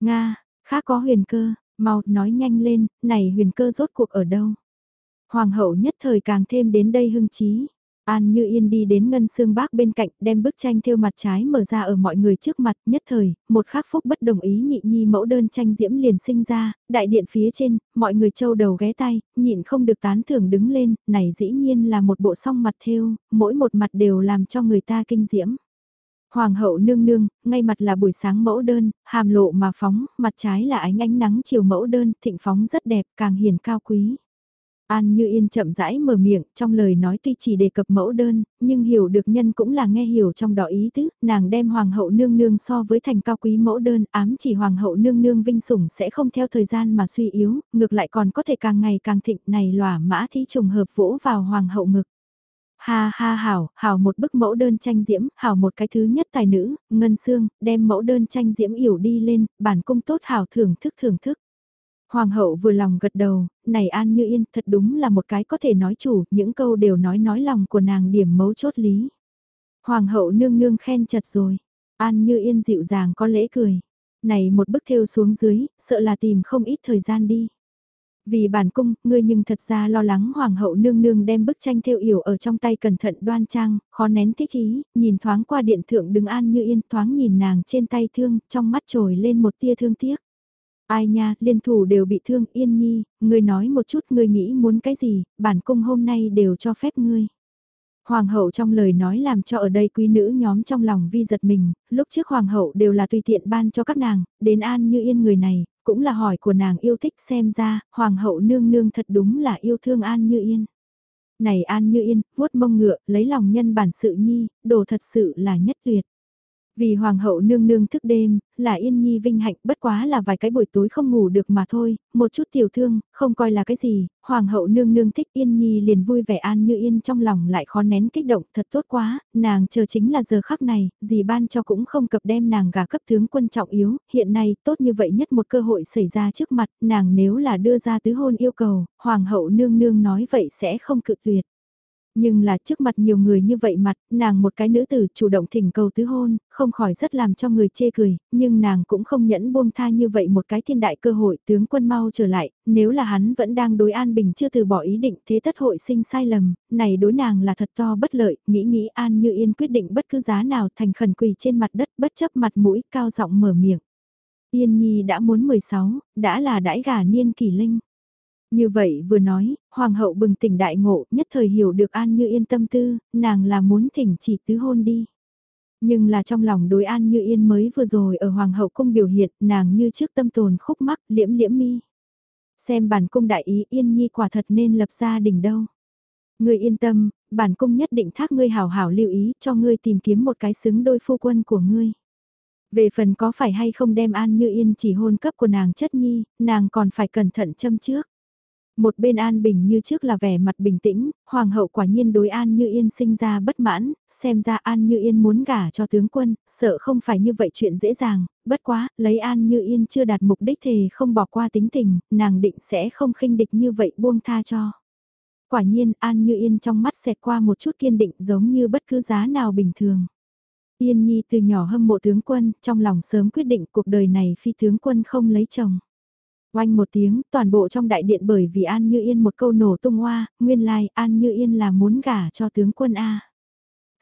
Nga, khác có huyền cơ, mau nói nhanh lên, này huyền cơ rốt cuộc ở đâu. Hoàng hậu nhất thời càng thêm đến đây hưng trí. An Như Yên đi đến ngân xương bác bên cạnh, đem bức tranh theo mặt trái mở ra ở mọi người trước mặt, nhất thời, một khắc phúc bất đồng ý nhị nhi mẫu đơn tranh diễm liền sinh ra, đại điện phía trên, mọi người châu đầu ghé tay, nhịn không được tán thưởng đứng lên, này dĩ nhiên là một bộ song mặt theo, mỗi một mặt đều làm cho người ta kinh diễm. Hoàng hậu nương nương, ngay mặt là buổi sáng mẫu đơn, hàm lộ mà phóng, mặt trái là ánh ánh nắng chiều mẫu đơn, thịnh phóng rất đẹp, càng hiền cao quý. An Như Yên chậm rãi mở miệng, trong lời nói tuy chỉ đề cập mẫu đơn, nhưng hiểu được nhân cũng là nghe hiểu trong đó ý tứ, nàng đem hoàng hậu nương nương so với thành cao quý mẫu đơn, ám chỉ hoàng hậu nương nương vinh sủng sẽ không theo thời gian mà suy yếu, ngược lại còn có thể càng ngày càng thịnh này lòa mã thí trùng hợp vỗ vào hoàng hậu ngực. Ha ha hảo, hảo một bức mẫu đơn tranh diễm, hảo một cái thứ nhất tài nữ, ngân xương, đem mẫu đơn tranh diễm yểu đi lên, bản cung tốt hảo thưởng thức thưởng thức. Hoàng hậu vừa lòng gật đầu, này An Như Yên thật đúng là một cái có thể nói chủ, những câu đều nói nói lòng của nàng điểm mấu chốt lý. Hoàng hậu nương nương khen chật rồi, An Như Yên dịu dàng có lễ cười. Này một bức thêu xuống dưới, sợ là tìm không ít thời gian đi. Vì bản cung, ngươi nhưng thật ra lo lắng hoàng hậu nương nương đem bức tranh theo yểu ở trong tay cẩn thận đoan trang, khó nén thích ý, nhìn thoáng qua điện thượng đứng an như yên thoáng nhìn nàng trên tay thương, trong mắt trồi lên một tia thương tiếc. Ai nha, liên thủ đều bị thương, yên nhi, ngươi nói một chút ngươi nghĩ muốn cái gì, bản cung hôm nay đều cho phép ngươi. Hoàng hậu trong lời nói làm cho ở đây quý nữ nhóm trong lòng vi giật mình, lúc trước hoàng hậu đều là tùy tiện ban cho các nàng, đến an như yên người này, cũng là hỏi của nàng yêu thích xem ra, hoàng hậu nương nương thật đúng là yêu thương An Như Yên. Này An Như Yên, vuốt mông ngựa, lấy lòng nhân bản sự nhi, đồ thật sự là nhất tuyệt. Vì hoàng hậu nương nương thức đêm, là yên nhi vinh hạnh bất quá là vài cái buổi tối không ngủ được mà thôi, một chút tiểu thương, không coi là cái gì, hoàng hậu nương nương thích yên nhi liền vui vẻ an như yên trong lòng lại khó nén kích động thật tốt quá, nàng chờ chính là giờ khắc này, gì ban cho cũng không cập đem nàng gà cấp tướng quân trọng yếu, hiện nay tốt như vậy nhất một cơ hội xảy ra trước mặt, nàng nếu là đưa ra tứ hôn yêu cầu, hoàng hậu nương nương nói vậy sẽ không cự tuyệt. Nhưng là trước mặt nhiều người như vậy mặt, nàng một cái nữ tử chủ động thỉnh cầu tứ hôn, không khỏi rất làm cho người chê cười, nhưng nàng cũng không nhẫn buông tha như vậy một cái thiên đại cơ hội tướng quân mau trở lại, nếu là hắn vẫn đang đối An Bình chưa từ bỏ ý định thế tất hội sinh sai lầm, này đối nàng là thật to bất lợi, nghĩ nghĩ An Như Yên quyết định bất cứ giá nào thành khẩn quỳ trên mặt đất bất chấp mặt mũi cao giọng mở miệng. Yên Nhi đã muốn 16, đã là đãi gà niên kỳ linh. Như vậy vừa nói, hoàng hậu bừng tỉnh đại ngộ, nhất thời hiểu được An Như Yên tâm tư, nàng là muốn thỉnh chỉ tứ hôn đi. Nhưng là trong lòng đối An Như Yên mới vừa rồi ở hoàng hậu cung biểu hiện, nàng như trước tâm tồn khúc mắc liễm liễm mi. Xem bản cung đại ý Yên Nhi quả thật nên lập gia đình đâu. người yên tâm, bản cung nhất định thác ngươi hảo hảo lưu ý cho ngươi tìm kiếm một cái xứng đôi phu quân của ngươi. Về phần có phải hay không đem An Như Yên chỉ hôn cấp của nàng chất nhi, nàng còn phải cẩn thận châm trước. Một bên An Bình như trước là vẻ mặt bình tĩnh, Hoàng hậu quả nhiên đối An Như Yên sinh ra bất mãn, xem ra An Như Yên muốn gả cho tướng quân, sợ không phải như vậy chuyện dễ dàng, bất quá, lấy An Như Yên chưa đạt mục đích thì không bỏ qua tính tình, nàng định sẽ không khinh địch như vậy buông tha cho. Quả nhiên An Như Yên trong mắt xẹt qua một chút kiên định giống như bất cứ giá nào bình thường. Yên Nhi từ nhỏ hâm mộ tướng quân, trong lòng sớm quyết định cuộc đời này phi tướng quân không lấy chồng. Oanh một tiếng, toàn bộ trong đại điện bởi vì An Như Yên một câu nổ tung hoa, nguyên lai like, An Như Yên là muốn gả cho tướng quân A.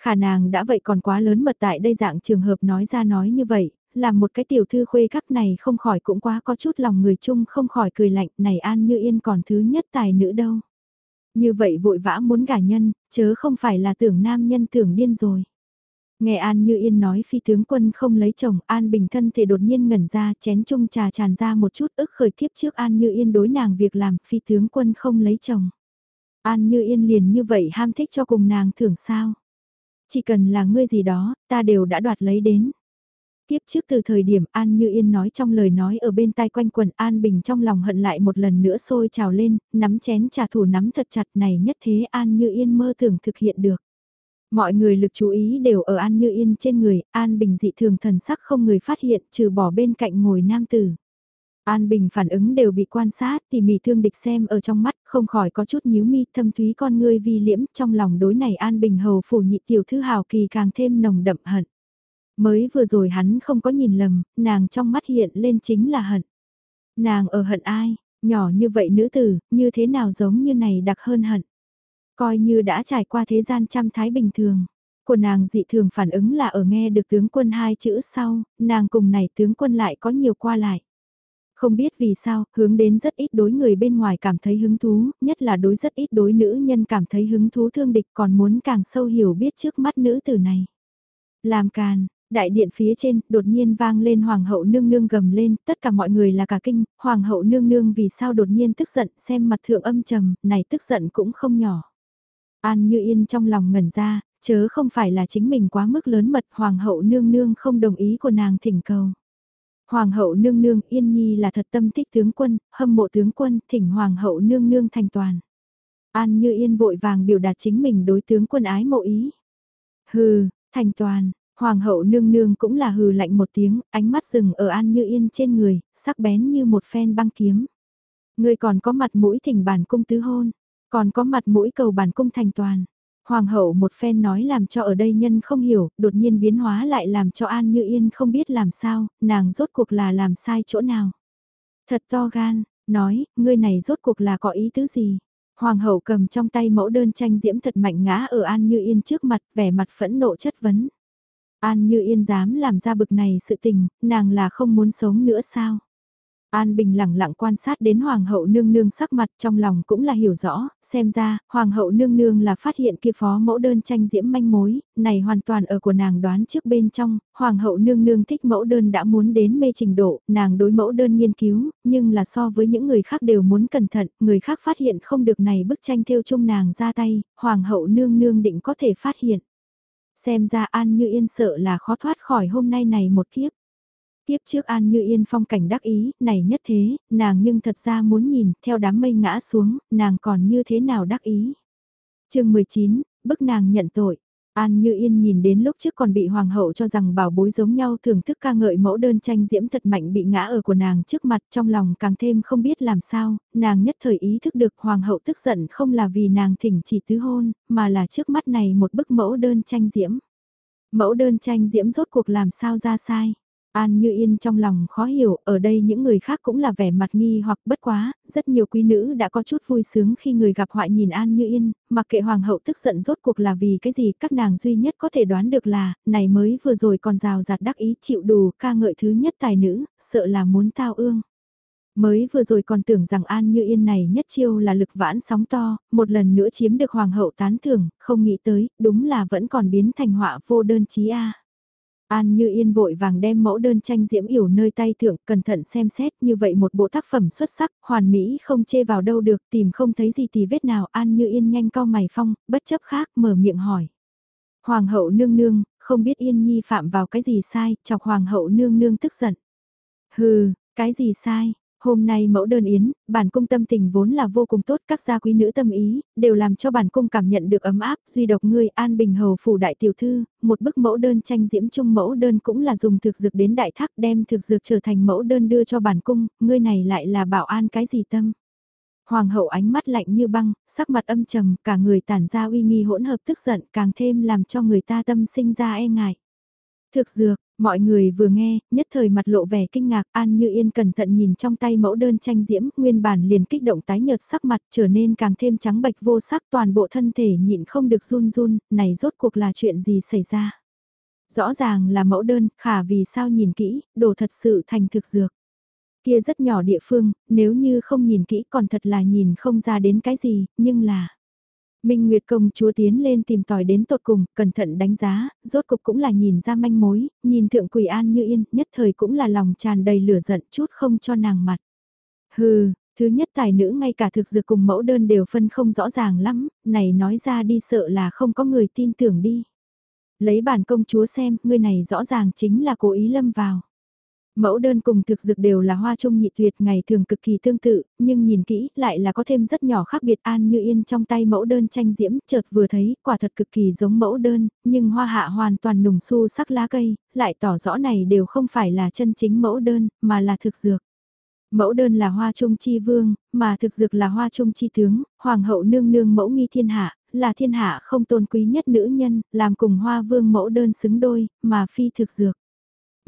Khả nàng đã vậy còn quá lớn mật tại đây dạng trường hợp nói ra nói như vậy, làm một cái tiểu thư khuê các này không khỏi cũng quá có chút lòng người chung không khỏi cười lạnh này An Như Yên còn thứ nhất tài nữ đâu. Như vậy vội vã muốn gả nhân, chớ không phải là tưởng nam nhân tưởng điên rồi. Nghe An Như Yên nói phi tướng quân không lấy chồng, An Bình thân thể đột nhiên ngẩn ra, chén chung trà tràn ra một chút ức khởi kiếp trước An Như Yên đối nàng việc làm, phi tướng quân không lấy chồng. An Như Yên liền như vậy ham thích cho cùng nàng thưởng sao. Chỉ cần là ngươi gì đó, ta đều đã đoạt lấy đến. Tiếp trước từ thời điểm An Như Yên nói trong lời nói ở bên tai quanh quần An Bình trong lòng hận lại một lần nữa sôi trào lên, nắm chén trà thủ nắm thật chặt này nhất thế An Như Yên mơ tưởng thực hiện được. Mọi người lực chú ý đều ở An Như Yên trên người, An Bình dị thường thần sắc không người phát hiện trừ bỏ bên cạnh ngồi nam tử. An Bình phản ứng đều bị quan sát tỉ mỉ thương địch xem ở trong mắt không khỏi có chút nhíu mi thâm thúy con ngươi vi liễm trong lòng đối này An Bình hầu phủ nhị tiểu thư hào kỳ càng thêm nồng đậm hận. Mới vừa rồi hắn không có nhìn lầm, nàng trong mắt hiện lên chính là hận. Nàng ở hận ai, nhỏ như vậy nữ tử, như thế nào giống như này đặc hơn hận. Coi như đã trải qua thế gian trăm thái bình thường. Của nàng dị thường phản ứng là ở nghe được tướng quân hai chữ sau, nàng cùng này tướng quân lại có nhiều qua lại. Không biết vì sao, hướng đến rất ít đối người bên ngoài cảm thấy hứng thú, nhất là đối rất ít đối nữ nhân cảm thấy hứng thú thương địch còn muốn càng sâu hiểu biết trước mắt nữ tử này. Làm càn, Đại điện phía trên, đột nhiên vang lên hoàng hậu nương nương gầm lên, tất cả mọi người là cả kinh, hoàng hậu nương nương vì sao đột nhiên tức giận, xem mặt thượng âm trầm, này tức giận cũng không nhỏ. An như yên trong lòng ngẩn ra, chớ không phải là chính mình quá mức lớn mật hoàng hậu nương nương không đồng ý của nàng thỉnh cầu. Hoàng hậu nương nương yên nhi là thật tâm thích tướng quân, hâm mộ tướng quân, thỉnh hoàng hậu nương nương thành toàn. An như yên vội vàng biểu đạt chính mình đối tướng quân ái mộ ý. Hừ, thành toàn, hoàng hậu nương nương cũng là hừ lạnh một tiếng, ánh mắt rừng ở an như yên trên người, sắc bén như một phen băng kiếm. Người còn có mặt mũi thỉnh bản cung tứ hôn, còn có mặt mũi cầu bản cung thành toàn. Hoàng hậu một phen nói làm cho ở đây nhân không hiểu, đột nhiên biến hóa lại làm cho An Như Yên không biết làm sao, nàng rốt cuộc là làm sai chỗ nào. Thật to gan, nói, ngươi này rốt cuộc là có ý tứ gì? Hoàng hậu cầm trong tay mẫu đơn tranh diễm thật mạnh ngã ở An Như Yên trước mặt, vẻ mặt phẫn nộ chất vấn. An Như Yên dám làm ra bực này sự tình, nàng là không muốn sống nữa sao? An Bình lặng lặng quan sát đến Hoàng hậu nương nương sắc mặt trong lòng cũng là hiểu rõ, xem ra, Hoàng hậu nương nương là phát hiện kia phó mẫu đơn tranh diễm manh mối, này hoàn toàn ở của nàng đoán trước bên trong, Hoàng hậu nương nương thích mẫu đơn đã muốn đến mê trình độ, nàng đối mẫu đơn nghiên cứu, nhưng là so với những người khác đều muốn cẩn thận, người khác phát hiện không được này bức tranh theo chung nàng ra tay, Hoàng hậu nương nương định có thể phát hiện. Xem ra An Như Yên sợ là khó thoát khỏi hôm nay này một kiếp. Tiếp trước An Như Yên phong cảnh đắc ý, này nhất thế, nàng nhưng thật ra muốn nhìn, theo đám mây ngã xuống, nàng còn như thế nào đắc ý. chương 19, bức nàng nhận tội. An Như Yên nhìn đến lúc trước còn bị hoàng hậu cho rằng bảo bối giống nhau thưởng thức ca ngợi mẫu đơn tranh diễm thật mạnh bị ngã ở của nàng trước mặt trong lòng càng thêm không biết làm sao, nàng nhất thời ý thức được hoàng hậu tức giận không là vì nàng thỉnh chỉ tứ hôn, mà là trước mắt này một bức mẫu đơn tranh diễm. Mẫu đơn tranh diễm rốt cuộc làm sao ra sai. An Như Yên trong lòng khó hiểu, ở đây những người khác cũng là vẻ mặt nghi hoặc bất quá, rất nhiều quý nữ đã có chút vui sướng khi người gặp họa nhìn An Như Yên, mặc kệ hoàng hậu tức giận rốt cuộc là vì cái gì các nàng duy nhất có thể đoán được là, này mới vừa rồi còn rào rạt đắc ý chịu đủ ca ngợi thứ nhất tài nữ, sợ là muốn tao ương. Mới vừa rồi còn tưởng rằng An Như Yên này nhất chiêu là lực vãn sóng to, một lần nữa chiếm được hoàng hậu tán thưởng, không nghĩ tới, đúng là vẫn còn biến thành họa vô đơn chí A. An Như Yên vội vàng đem mẫu đơn tranh diễm yểu nơi tay thượng, cẩn thận xem xét như vậy một bộ tác phẩm xuất sắc, hoàn mỹ không chê vào đâu được, tìm không thấy gì thì vết nào, An Như Yên nhanh cao mày phong, bất chấp khác, mở miệng hỏi. Hoàng hậu nương nương, không biết Yên Nhi phạm vào cái gì sai, chọc Hoàng hậu nương nương tức giận. Hừ, cái gì sai, Hôm nay mẫu đơn yến, bản cung tâm tình vốn là vô cùng tốt, các gia quý nữ tâm ý, đều làm cho bản cung cảm nhận được ấm áp, duy độc ngươi an bình hầu phủ đại tiểu thư, một bức mẫu đơn tranh diễm chung mẫu đơn cũng là dùng thực dược đến đại thác đem thực dược trở thành mẫu đơn đưa cho bản cung, ngươi này lại là bảo an cái gì tâm. Hoàng hậu ánh mắt lạnh như băng, sắc mặt âm trầm, cả người tản ra uy nghi hỗn hợp tức giận càng thêm làm cho người ta tâm sinh ra e ngại. Thực dược, Mọi người vừa nghe, nhất thời mặt lộ vẻ kinh ngạc An Như Yên cẩn thận nhìn trong tay mẫu đơn tranh diễm, nguyên bản liền kích động tái nhợt sắc mặt trở nên càng thêm trắng bệch vô sắc toàn bộ thân thể nhịn không được run run, này rốt cuộc là chuyện gì xảy ra. Rõ ràng là mẫu đơn, khả vì sao nhìn kỹ, đồ thật sự thành thực dược. Kia rất nhỏ địa phương, nếu như không nhìn kỹ còn thật là nhìn không ra đến cái gì, nhưng là... Minh Nguyệt công chúa tiến lên tìm tòi đến tột cùng, cẩn thận đánh giá, rốt cục cũng là nhìn ra manh mối, nhìn thượng quỷ an như yên, nhất thời cũng là lòng tràn đầy lửa giận chút không cho nàng mặt. Hừ, thứ nhất tài nữ ngay cả thực dược cùng mẫu đơn đều phân không rõ ràng lắm, này nói ra đi sợ là không có người tin tưởng đi. Lấy bản công chúa xem, người này rõ ràng chính là cố ý lâm vào. Mẫu đơn cùng thực dược đều là hoa trung nhị tuyệt ngày thường cực kỳ tương tự, nhưng nhìn kỹ lại là có thêm rất nhỏ khác biệt an như yên trong tay mẫu đơn tranh diễm chợt vừa thấy quả thật cực kỳ giống mẫu đơn, nhưng hoa hạ hoàn toàn nùng su sắc lá cây, lại tỏ rõ này đều không phải là chân chính mẫu đơn, mà là thực dược. Mẫu đơn là hoa trung chi vương, mà thực dược là hoa trung chi tướng, hoàng hậu nương nương mẫu nghi thiên hạ, là thiên hạ không tôn quý nhất nữ nhân, làm cùng hoa vương mẫu đơn xứng đôi, mà phi thực dược.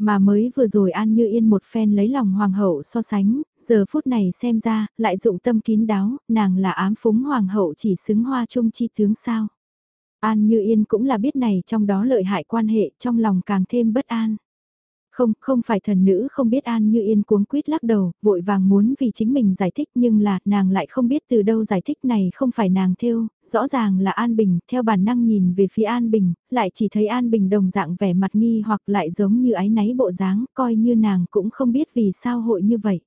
Mà mới vừa rồi An Như Yên một phen lấy lòng hoàng hậu so sánh, giờ phút này xem ra, lại dụng tâm kín đáo, nàng là ám phúng hoàng hậu chỉ xứng hoa trung chi tướng sao. An Như Yên cũng là biết này trong đó lợi hại quan hệ trong lòng càng thêm bất an. Không, không phải thần nữ không biết An Như Yên cuống quýt lắc đầu, vội vàng muốn vì chính mình giải thích nhưng là nàng lại không biết từ đâu giải thích này không phải nàng theo, rõ ràng là An Bình, theo bản năng nhìn về phía An Bình, lại chỉ thấy An Bình đồng dạng vẻ mặt nghi hoặc lại giống như ái náy bộ dáng, coi như nàng cũng không biết vì sao hội như vậy.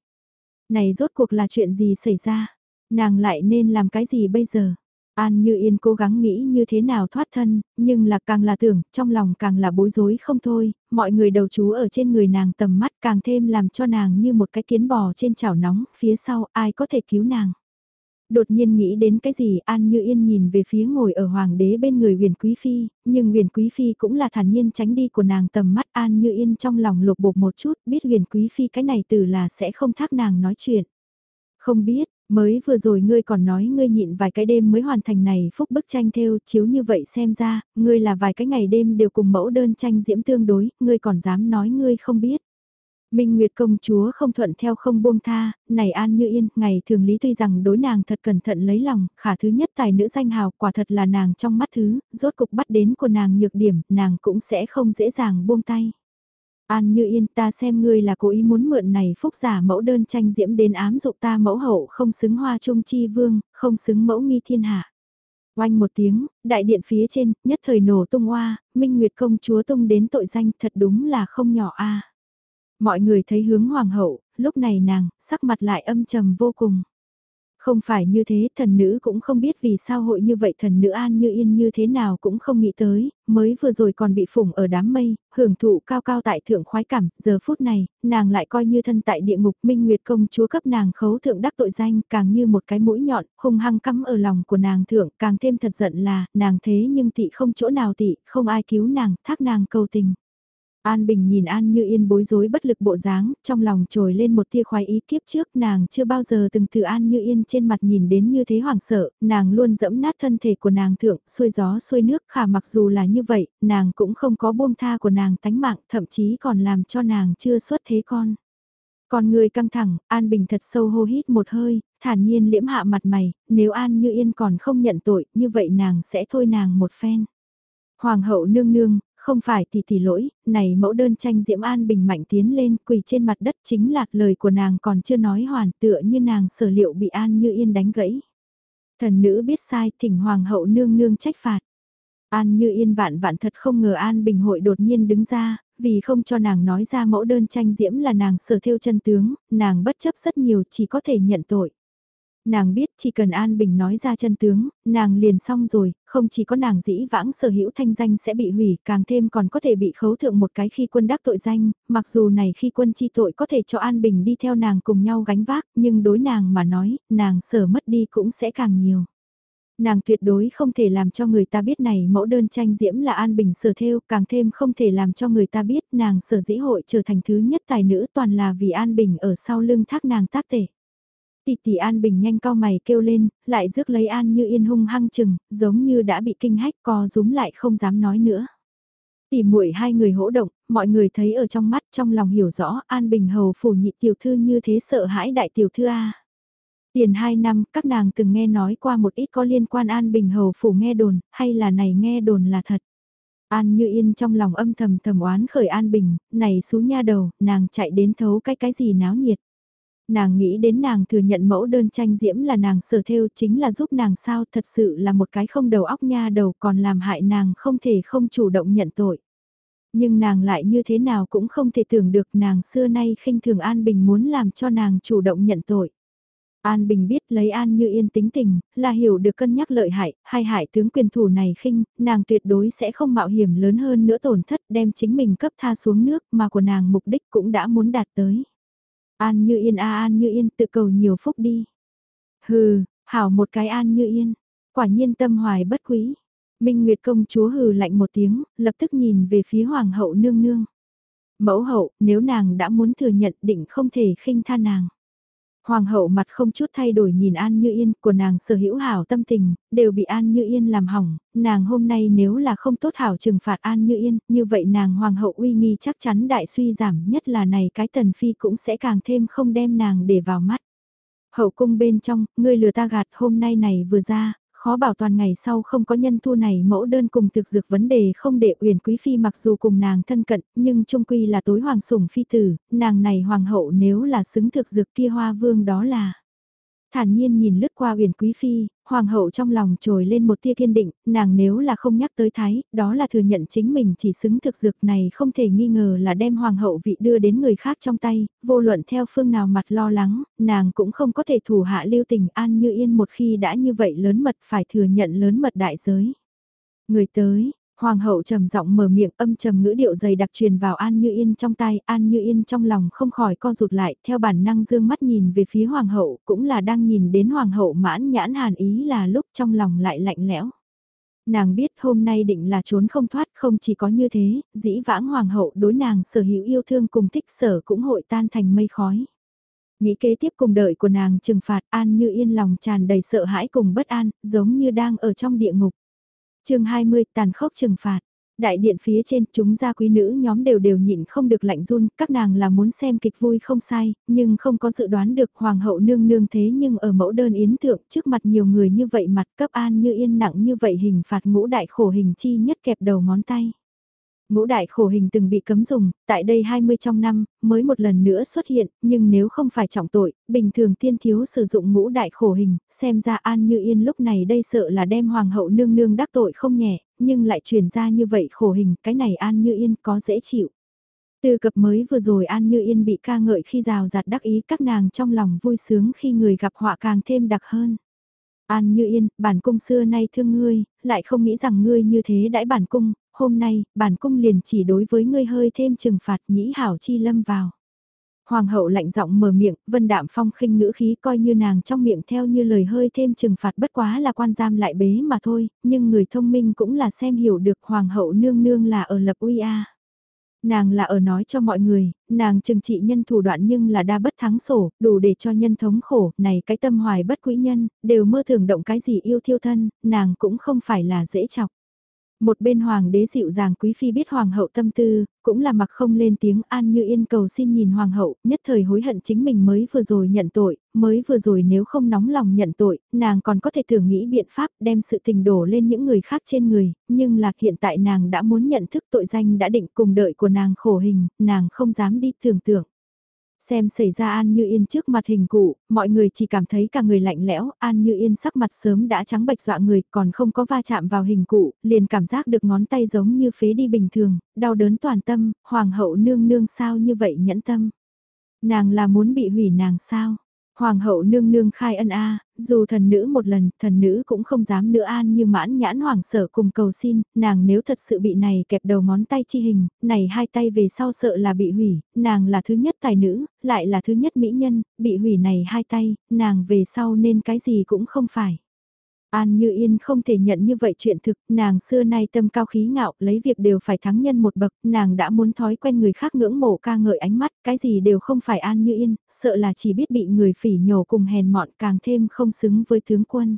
Này rốt cuộc là chuyện gì xảy ra? Nàng lại nên làm cái gì bây giờ? An Như Yên cố gắng nghĩ như thế nào thoát thân, nhưng là càng là tưởng, trong lòng càng là bối rối không thôi, mọi người đầu chú ở trên người nàng tầm mắt càng thêm làm cho nàng như một cái kiến bò trên chảo nóng, phía sau ai có thể cứu nàng. Đột nhiên nghĩ đến cái gì An Như Yên nhìn về phía ngồi ở hoàng đế bên người huyền quý phi, nhưng huyền quý phi cũng là thản nhiên tránh đi của nàng tầm mắt An Như Yên trong lòng lục bột một chút biết huyền quý phi cái này từ là sẽ không thác nàng nói chuyện. Không biết, Mới vừa rồi ngươi còn nói ngươi nhịn vài cái đêm mới hoàn thành này phúc bức tranh theo chiếu như vậy xem ra, ngươi là vài cái ngày đêm đều cùng mẫu đơn tranh diễm tương đối, ngươi còn dám nói ngươi không biết. Minh Nguyệt công chúa không thuận theo không buông tha, này an như yên, ngày thường lý tuy rằng đối nàng thật cẩn thận lấy lòng, khả thứ nhất tài nữ danh hào quả thật là nàng trong mắt thứ, rốt cục bắt đến của nàng nhược điểm, nàng cũng sẽ không dễ dàng buông tay. An như yên ta xem ngươi là cố ý muốn mượn này phúc giả mẫu đơn tranh diễm đến ám dục ta mẫu hậu không xứng hoa trung chi vương, không xứng mẫu nghi thiên hạ. Oanh một tiếng, đại điện phía trên, nhất thời nổ tung hoa, minh nguyệt công chúa tung đến tội danh thật đúng là không nhỏ a Mọi người thấy hướng hoàng hậu, lúc này nàng, sắc mặt lại âm trầm vô cùng. Không phải như thế, thần nữ cũng không biết vì sao hội như vậy thần nữ an như yên như thế nào cũng không nghĩ tới, mới vừa rồi còn bị phủng ở đám mây, hưởng thụ cao cao tại thượng khoái cảm, giờ phút này, nàng lại coi như thân tại địa ngục minh nguyệt công chúa cấp nàng khấu thượng đắc tội danh càng như một cái mũi nhọn, hung hăng cắm ở lòng của nàng thượng, càng thêm thật giận là, nàng thế nhưng tị không chỗ nào tị, không ai cứu nàng, thác nàng cầu tình. An Bình nhìn An Như Yên bối rối bất lực bộ dáng, trong lòng trồi lên một tia khoái ý kiếp trước nàng chưa bao giờ từng từ An Như Yên trên mặt nhìn đến như thế hoảng sợ, nàng luôn dẫm nát thân thể của nàng thượng, xuôi gió xuôi nước khả mặc dù là như vậy, nàng cũng không có buông tha của nàng tánh mạng, thậm chí còn làm cho nàng chưa xuất thế con. Còn người căng thẳng, An Bình thật sâu hô hít một hơi, thản nhiên liễm hạ mặt mày, nếu An Như Yên còn không nhận tội, như vậy nàng sẽ thôi nàng một phen. Hoàng hậu nương nương, không phải thì tỷ lỗi, này mẫu đơn tranh Diễm An Bình mạnh tiến lên quỳ trên mặt đất chính là lời của nàng còn chưa nói hoàn tựa như nàng sở liệu bị An Như Yên đánh gãy. Thần nữ biết sai thỉnh Hoàng hậu nương nương trách phạt. An Như Yên vạn vạn thật không ngờ An Bình hội đột nhiên đứng ra, vì không cho nàng nói ra mẫu đơn tranh Diễm là nàng sở theo chân tướng, nàng bất chấp rất nhiều chỉ có thể nhận tội. Nàng biết chỉ cần An Bình nói ra chân tướng, nàng liền xong rồi, không chỉ có nàng dĩ vãng sở hữu thanh danh sẽ bị hủy, càng thêm còn có thể bị khấu thượng một cái khi quân đắc tội danh, mặc dù này khi quân chi tội có thể cho An Bình đi theo nàng cùng nhau gánh vác, nhưng đối nàng mà nói, nàng sở mất đi cũng sẽ càng nhiều. Nàng tuyệt đối không thể làm cho người ta biết này mẫu đơn tranh diễm là An Bình sở theo, càng thêm không thể làm cho người ta biết nàng sở dĩ hội trở thành thứ nhất tài nữ toàn là vì An Bình ở sau lưng thác nàng tác tể. Tỷ tỷ An Bình nhanh cao mày kêu lên, lại rước lấy An như yên hung hăng chừng, giống như đã bị kinh hách co rúm lại không dám nói nữa. Tỷ muội hai người hỗ động, mọi người thấy ở trong mắt trong lòng hiểu rõ An Bình hầu phủ nhị tiểu thư như thế sợ hãi đại tiểu thư A. Tiền hai năm các nàng từng nghe nói qua một ít có liên quan An Bình hầu phủ nghe đồn, hay là này nghe đồn là thật. An như yên trong lòng âm thầm thầm oán khởi An Bình, này xú nha đầu, nàng chạy đến thấu cái cái gì náo nhiệt. Nàng nghĩ đến nàng thừa nhận mẫu đơn tranh diễm là nàng sở theo chính là giúp nàng sao thật sự là một cái không đầu óc nha đầu còn làm hại nàng không thể không chủ động nhận tội. Nhưng nàng lại như thế nào cũng không thể tưởng được nàng xưa nay khinh thường An Bình muốn làm cho nàng chủ động nhận tội. An Bình biết lấy An như yên tính tình, là hiểu được cân nhắc lợi hại, hai hại tướng quyền thủ này khinh, nàng tuyệt đối sẽ không mạo hiểm lớn hơn nữa tổn thất đem chính mình cấp tha xuống nước mà của nàng mục đích cũng đã muốn đạt tới. An như yên a an như yên tự cầu nhiều phúc đi. Hừ, hảo một cái an như yên, quả nhiên tâm hoài bất quý. Minh Nguyệt công chúa hừ lạnh một tiếng, lập tức nhìn về phía hoàng hậu nương nương. Mẫu hậu, nếu nàng đã muốn thừa nhận định không thể khinh tha nàng. Hoàng hậu mặt không chút thay đổi nhìn An Như Yên của nàng sở hữu hảo tâm tình, đều bị An Như Yên làm hỏng, nàng hôm nay nếu là không tốt hảo trừng phạt An Như Yên, như vậy nàng Hoàng hậu uy nghi chắc chắn đại suy giảm nhất là này cái tần phi cũng sẽ càng thêm không đem nàng để vào mắt. Hậu cung bên trong, ngươi lừa ta gạt hôm nay này vừa ra, khó bảo toàn ngày sau không có nhân thu này mẫu đơn cùng thực dược vấn đề không để uyển quý phi mặc dù cùng nàng thân cận, nhưng trung quy là tối hoàng sủng phi tử, nàng này hoàng hậu nếu là xứng thực dược kia hoa vương đó là. Thản nhiên nhìn lướt qua uyển quý phi, hoàng hậu trong lòng trồi lên một tia kiên định, nàng nếu là không nhắc tới thái, đó là thừa nhận chính mình chỉ xứng thực dược này không thể nghi ngờ là đem hoàng hậu vị đưa đến người khác trong tay, vô luận theo phương nào mặt lo lắng, nàng cũng không có thể thủ hạ lưu tình an như yên một khi đã như vậy lớn mật phải thừa nhận lớn mật đại giới. Người tới, Hoàng hậu trầm giọng mở miệng âm trầm ngữ điệu dày đặc truyền vào An Như Yên trong tay, An Như Yên trong lòng không khỏi co rụt lại, theo bản năng dương mắt nhìn về phía Hoàng hậu, cũng là đang nhìn đến Hoàng hậu mãn nhãn hàn ý là lúc trong lòng lại lạnh lẽo. Nàng biết hôm nay định là trốn không thoát không chỉ có như thế, dĩ vãng Hoàng hậu đối nàng sở hữu yêu thương cùng thích sở cũng hội tan thành mây khói. Nghĩ kế tiếp cùng đợi của nàng trừng phạt An Như Yên lòng tràn đầy sợ hãi cùng bất an, giống như đang ở trong địa ngục chương 20 tàn khốc trừng phạt. Đại điện phía trên chúng gia quý nữ nhóm đều đều nhịn không được lạnh run, các nàng là muốn xem kịch vui không sai, nhưng không có dự đoán được hoàng hậu nương nương thế nhưng ở mẫu đơn yến thượng trước mặt nhiều người như vậy mặt cấp an như yên nặng như vậy hình phạt ngũ đại khổ hình chi nhất kẹp đầu ngón tay. Ngũ đại khổ hình từng bị cấm dùng, tại đây 20 trong năm, mới một lần nữa xuất hiện, nhưng nếu không phải trọng tội, bình thường tiên thiếu sử dụng ngũ đại khổ hình, xem ra An Như Yên lúc này đây sợ là đem Hoàng hậu nương nương đắc tội không nhẹ, nhưng lại truyền ra như vậy khổ hình, cái này An Như Yên có dễ chịu. Từ cập mới vừa rồi An Như Yên bị ca ngợi khi rào rạt đắc ý các nàng trong lòng vui sướng khi người gặp họa càng thêm đặc hơn. An Như Yên, bản cung xưa nay thương ngươi, lại không nghĩ rằng ngươi như thế đãi bản cung, hôm nay, bản cung liền chỉ đối với ngươi hơi thêm trừng phạt nhĩ hảo chi lâm vào. Hoàng hậu lạnh giọng mở miệng, vân đạm phong khinh ngữ khí coi như nàng trong miệng theo như lời hơi thêm trừng phạt bất quá là quan giam lại bế mà thôi, nhưng người thông minh cũng là xem hiểu được hoàng hậu nương nương là ở lập uy a. Nàng là ở nói cho mọi người, nàng trừng trị nhân thủ đoạn nhưng là đa bất thắng sổ, đủ để cho nhân thống khổ, này cái tâm hoài bất quỹ nhân, đều mơ thường động cái gì yêu thiêu thân, nàng cũng không phải là dễ chọc. Một bên hoàng đế dịu dàng quý phi biết hoàng hậu tâm tư, cũng là mặc không lên tiếng an như yên cầu xin nhìn hoàng hậu, nhất thời hối hận chính mình mới vừa rồi nhận tội, mới vừa rồi nếu không nóng lòng nhận tội, nàng còn có thể tưởng nghĩ biện pháp đem sự tình đổ lên những người khác trên người, nhưng là hiện tại nàng đã muốn nhận thức tội danh đã định cùng đợi của nàng khổ hình, nàng không dám đi tưởng tượng. Xem xảy ra An Như Yên trước mặt hình cụ, mọi người chỉ cảm thấy cả người lạnh lẽo, An Như Yên sắc mặt sớm đã trắng bệch dọa người, còn không có va chạm vào hình cụ, liền cảm giác được ngón tay giống như phế đi bình thường, đau đớn toàn tâm, hoàng hậu nương nương sao như vậy nhẫn tâm. Nàng là muốn bị hủy nàng sao? Hoàng hậu nương nương khai ân a, dù thần nữ một lần, thần nữ cũng không dám nữa an như mãn nhãn hoàng sở cùng cầu xin, nàng nếu thật sự bị này kẹp đầu ngón tay chi hình, này hai tay về sau sợ là bị hủy, nàng là thứ nhất tài nữ, lại là thứ nhất mỹ nhân, bị hủy này hai tay, nàng về sau nên cái gì cũng không phải. An Như Yên không thể nhận như vậy chuyện thực, nàng xưa nay tâm cao khí ngạo, lấy việc đều phải thắng nhân một bậc, nàng đã muốn thói quen người khác ngưỡng mộ ca ngợi ánh mắt, cái gì đều không phải An Như Yên, sợ là chỉ biết bị người phỉ nhổ cùng hèn mọn càng thêm không xứng với tướng quân.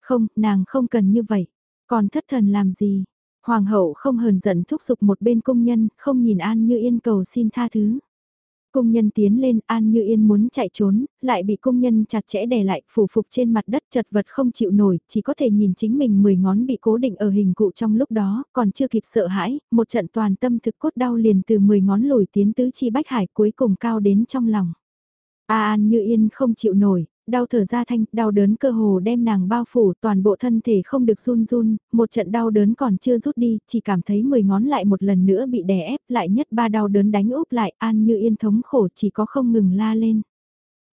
Không, nàng không cần như vậy, còn thất thần làm gì? Hoàng hậu không hờn giận thúc giục một bên công nhân, không nhìn An Như Yên cầu xin tha thứ. Công nhân tiến lên, An Như Yên muốn chạy trốn, lại bị công nhân chặt chẽ đè lại, phủ phục trên mặt đất chật vật không chịu nổi, chỉ có thể nhìn chính mình mười ngón bị cố định ở hình cụ trong lúc đó, còn chưa kịp sợ hãi, một trận toàn tâm thực cốt đau liền từ mười ngón lùi tiến tứ chi bách hải cuối cùng cao đến trong lòng. A An Như Yên không chịu nổi, đau thở ra thanh, đau đớn cơ hồ đem nàng bao phủ toàn bộ thân thể không được run run, một trận đau đớn còn chưa rút đi, chỉ cảm thấy mười ngón lại một lần nữa bị đè ép lại nhất ba đau đớn đánh úp lại an như yên thống khổ chỉ có không ngừng la lên.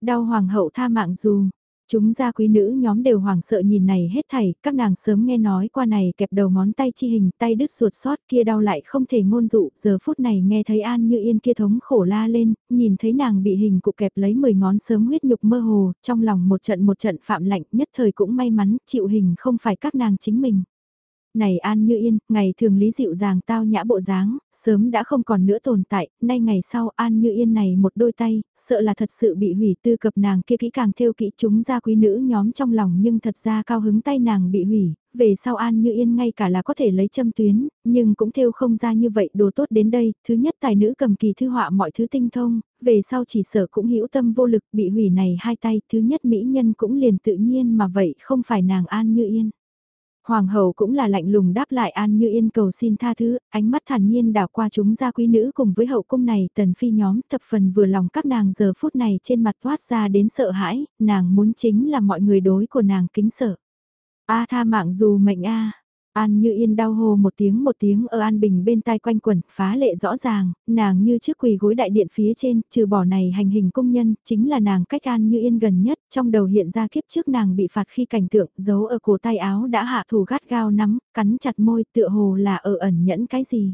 Đau hoàng hậu tha mạng dù, Chúng gia quý nữ nhóm đều hoảng sợ nhìn này hết thảy, các nàng sớm nghe nói qua này kẹp đầu ngón tay chi hình, tay đứt ruột sót kia đau lại không thể ngôn dụ, giờ phút này nghe thấy An Như Yên kia thống khổ la lên, nhìn thấy nàng bị hình cụ kẹp lấy 10 ngón sớm huyết nhục mơ hồ, trong lòng một trận một trận phạm lạnh nhất thời cũng may mắn, chịu hình không phải các nàng chính mình. Này An Như Yên, ngày thường lý dịu dàng tao nhã bộ dáng, sớm đã không còn nữa tồn tại, nay ngày sau An Như Yên này một đôi tay, sợ là thật sự bị hủy tư cập nàng kia kỹ càng theo kỹ chúng ra quý nữ nhóm trong lòng nhưng thật ra cao hứng tay nàng bị hủy, về sau An Như Yên ngay cả là có thể lấy châm tuyến, nhưng cũng theo không ra như vậy đồ tốt đến đây, thứ nhất tài nữ cầm kỳ thư họa mọi thứ tinh thông, về sau chỉ sợ cũng hữu tâm vô lực bị hủy này hai tay, thứ nhất mỹ nhân cũng liền tự nhiên mà vậy không phải nàng An Như Yên. Hoàng hậu cũng là lạnh lùng đáp lại An Như Yên cầu xin tha thứ, ánh mắt thản nhiên đảo qua chúng gia quý nữ cùng với hậu cung này tần phi nhóm thập phần vừa lòng các nàng giờ phút này trên mặt thoát ra đến sợ hãi, nàng muốn chính là mọi người đối của nàng kính sợ. A tha mạng dù mệnh A, An như yên đau hồ một tiếng một tiếng ở An Bình bên tai quanh quẩn, phá lệ rõ ràng, nàng như trước quỳ gối đại điện phía trên, trừ bỏ này hành hình công nhân, chính là nàng cách An như yên gần nhất, trong đầu hiện ra kiếp trước nàng bị phạt khi cảnh tượng, giấu ở cổ tay áo đã hạ thủ gắt gao nắm, cắn chặt môi tựa hồ là ở ẩn nhẫn cái gì.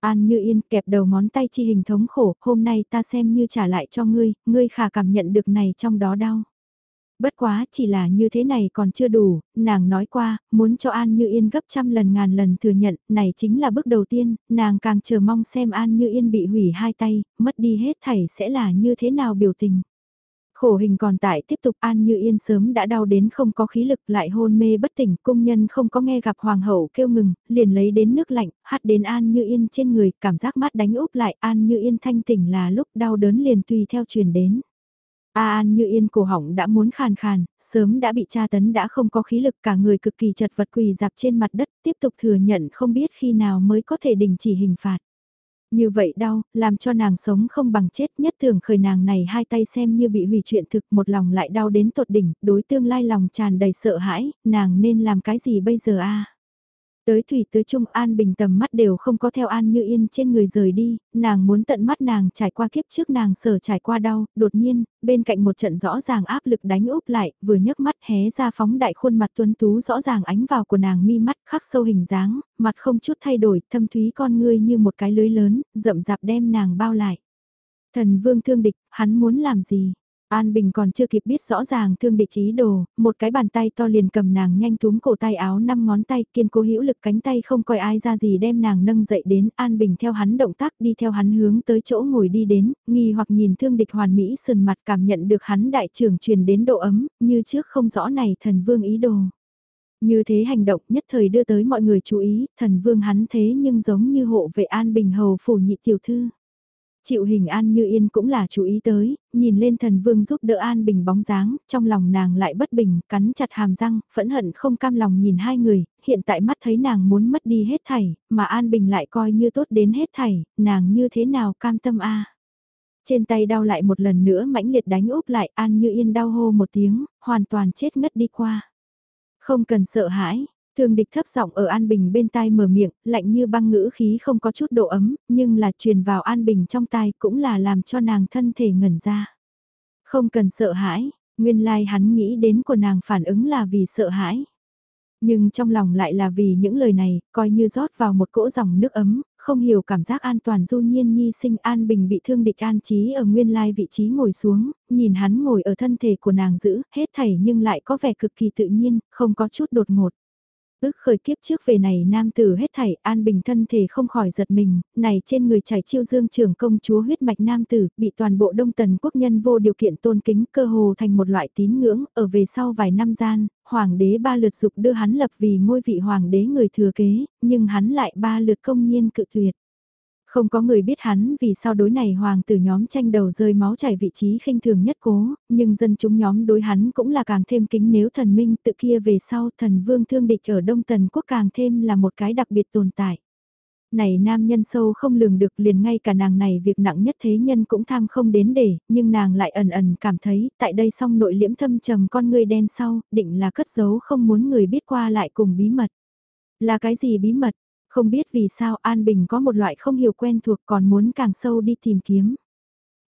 An như yên kẹp đầu ngón tay chi hình thống khổ, hôm nay ta xem như trả lại cho ngươi, ngươi khả cảm nhận được này trong đó đau. Bất quá chỉ là như thế này còn chưa đủ, nàng nói qua, muốn cho An Như Yên gấp trăm lần ngàn lần thừa nhận, này chính là bước đầu tiên, nàng càng chờ mong xem An Như Yên bị hủy hai tay, mất đi hết thảy sẽ là như thế nào biểu tình. Khổ hình còn tại tiếp tục An Như Yên sớm đã đau đến không có khí lực lại hôn mê bất tỉnh, công nhân không có nghe gặp hoàng hậu kêu ngừng, liền lấy đến nước lạnh, hắt đến An Như Yên trên người, cảm giác mắt đánh úp lại An Như Yên thanh tỉnh là lúc đau đớn liền tùy theo truyền đến. A An như yên cổ họng đã muốn khàn khàn, sớm đã bị tra tấn đã không có khí lực cả người cực kỳ chật vật quỳ dạp trên mặt đất tiếp tục thừa nhận không biết khi nào mới có thể đình chỉ hình phạt. Như vậy đau, làm cho nàng sống không bằng chết nhất thường khởi nàng này hai tay xem như bị hủy chuyện thực một lòng lại đau đến tột đỉnh, đối tương lai lòng tràn đầy sợ hãi, nàng nên làm cái gì bây giờ a Tới thủy tới trung An Bình tầm mắt đều không có theo An Như Yên trên người rời đi, nàng muốn tận mắt nàng trải qua kiếp trước nàng sở trải qua đau, đột nhiên, bên cạnh một trận rõ ràng áp lực đánh úp lại, vừa nhấc mắt hé ra phóng đại khuôn mặt tuấn tú rõ ràng ánh vào của nàng mi mắt khắc sâu hình dáng, mặt không chút thay đổi, thâm thúy con ngươi như một cái lưới lớn, rậm rạp đem nàng bao lại. Thần vương thương địch, hắn muốn làm gì? An Bình còn chưa kịp biết rõ ràng thương địch ý đồ, một cái bàn tay to liền cầm nàng nhanh túm cổ tay áo năm ngón tay kiên cố hữu lực cánh tay không coi ai ra gì đem nàng nâng dậy đến An Bình theo hắn động tác đi theo hắn hướng tới chỗ ngồi đi đến, nghi hoặc nhìn thương địch hoàn mỹ sườn mặt cảm nhận được hắn đại trưởng truyền đến độ ấm, như trước không rõ này thần vương ý đồ. Như thế hành động nhất thời đưa tới mọi người chú ý, thần vương hắn thế nhưng giống như hộ vệ An Bình hầu phủ nhị tiểu thư. Chịu hình An Như Yên cũng là chú ý tới, nhìn lên thần vương giúp đỡ An Bình bóng dáng, trong lòng nàng lại bất bình, cắn chặt hàm răng, phẫn hận không cam lòng nhìn hai người, hiện tại mắt thấy nàng muốn mất đi hết thảy, mà An Bình lại coi như tốt đến hết thảy, nàng như thế nào cam tâm a Trên tay đau lại một lần nữa mãnh liệt đánh úp lại An Như Yên đau hô một tiếng, hoàn toàn chết ngất đi qua. Không cần sợ hãi, Thương địch thấp giọng ở An Bình bên tai mở miệng, lạnh như băng ngữ khí không có chút độ ấm, nhưng là truyền vào An Bình trong tai cũng là làm cho nàng thân thể ngẩn ra. Không cần sợ hãi, nguyên lai like hắn nghĩ đến của nàng phản ứng là vì sợ hãi. Nhưng trong lòng lại là vì những lời này, coi như rót vào một cỗ dòng nước ấm, không hiểu cảm giác an toàn du nhiên nhi sinh an bình bị thương địch an trí ở nguyên lai vị trí ngồi xuống, nhìn hắn ngồi ở thân thể của nàng giữ, hết thảy nhưng lại có vẻ cực kỳ tự nhiên, không có chút đột ngột. Ước khởi kiếp trước về này nam tử hết thảy an bình thân thể không khỏi giật mình, này trên người chảy chiêu dương trưởng công chúa huyết mạch nam tử, bị toàn bộ đông tần quốc nhân vô điều kiện tôn kính cơ hồ thành một loại tín ngưỡng, ở về sau vài năm gian, hoàng đế ba lượt dục đưa hắn lập vì ngôi vị hoàng đế người thừa kế, nhưng hắn lại ba lượt công nhiên cự tuyệt. Không có người biết hắn vì sao đối này hoàng tử nhóm tranh đầu rơi máu chảy vị trí khinh thường nhất cố, nhưng dân chúng nhóm đối hắn cũng là càng thêm kính nếu thần minh tự kia về sau thần vương thương địch ở Đông Tần Quốc càng thêm là một cái đặc biệt tồn tại. Này nam nhân sâu không lường được liền ngay cả nàng này việc nặng nhất thế nhân cũng tham không đến để, nhưng nàng lại ẩn ẩn cảm thấy tại đây song nội liễm thâm trầm con người đen sau, định là cất giấu không muốn người biết qua lại cùng bí mật. Là cái gì bí mật? Không biết vì sao An Bình có một loại không hiểu quen thuộc còn muốn càng sâu đi tìm kiếm.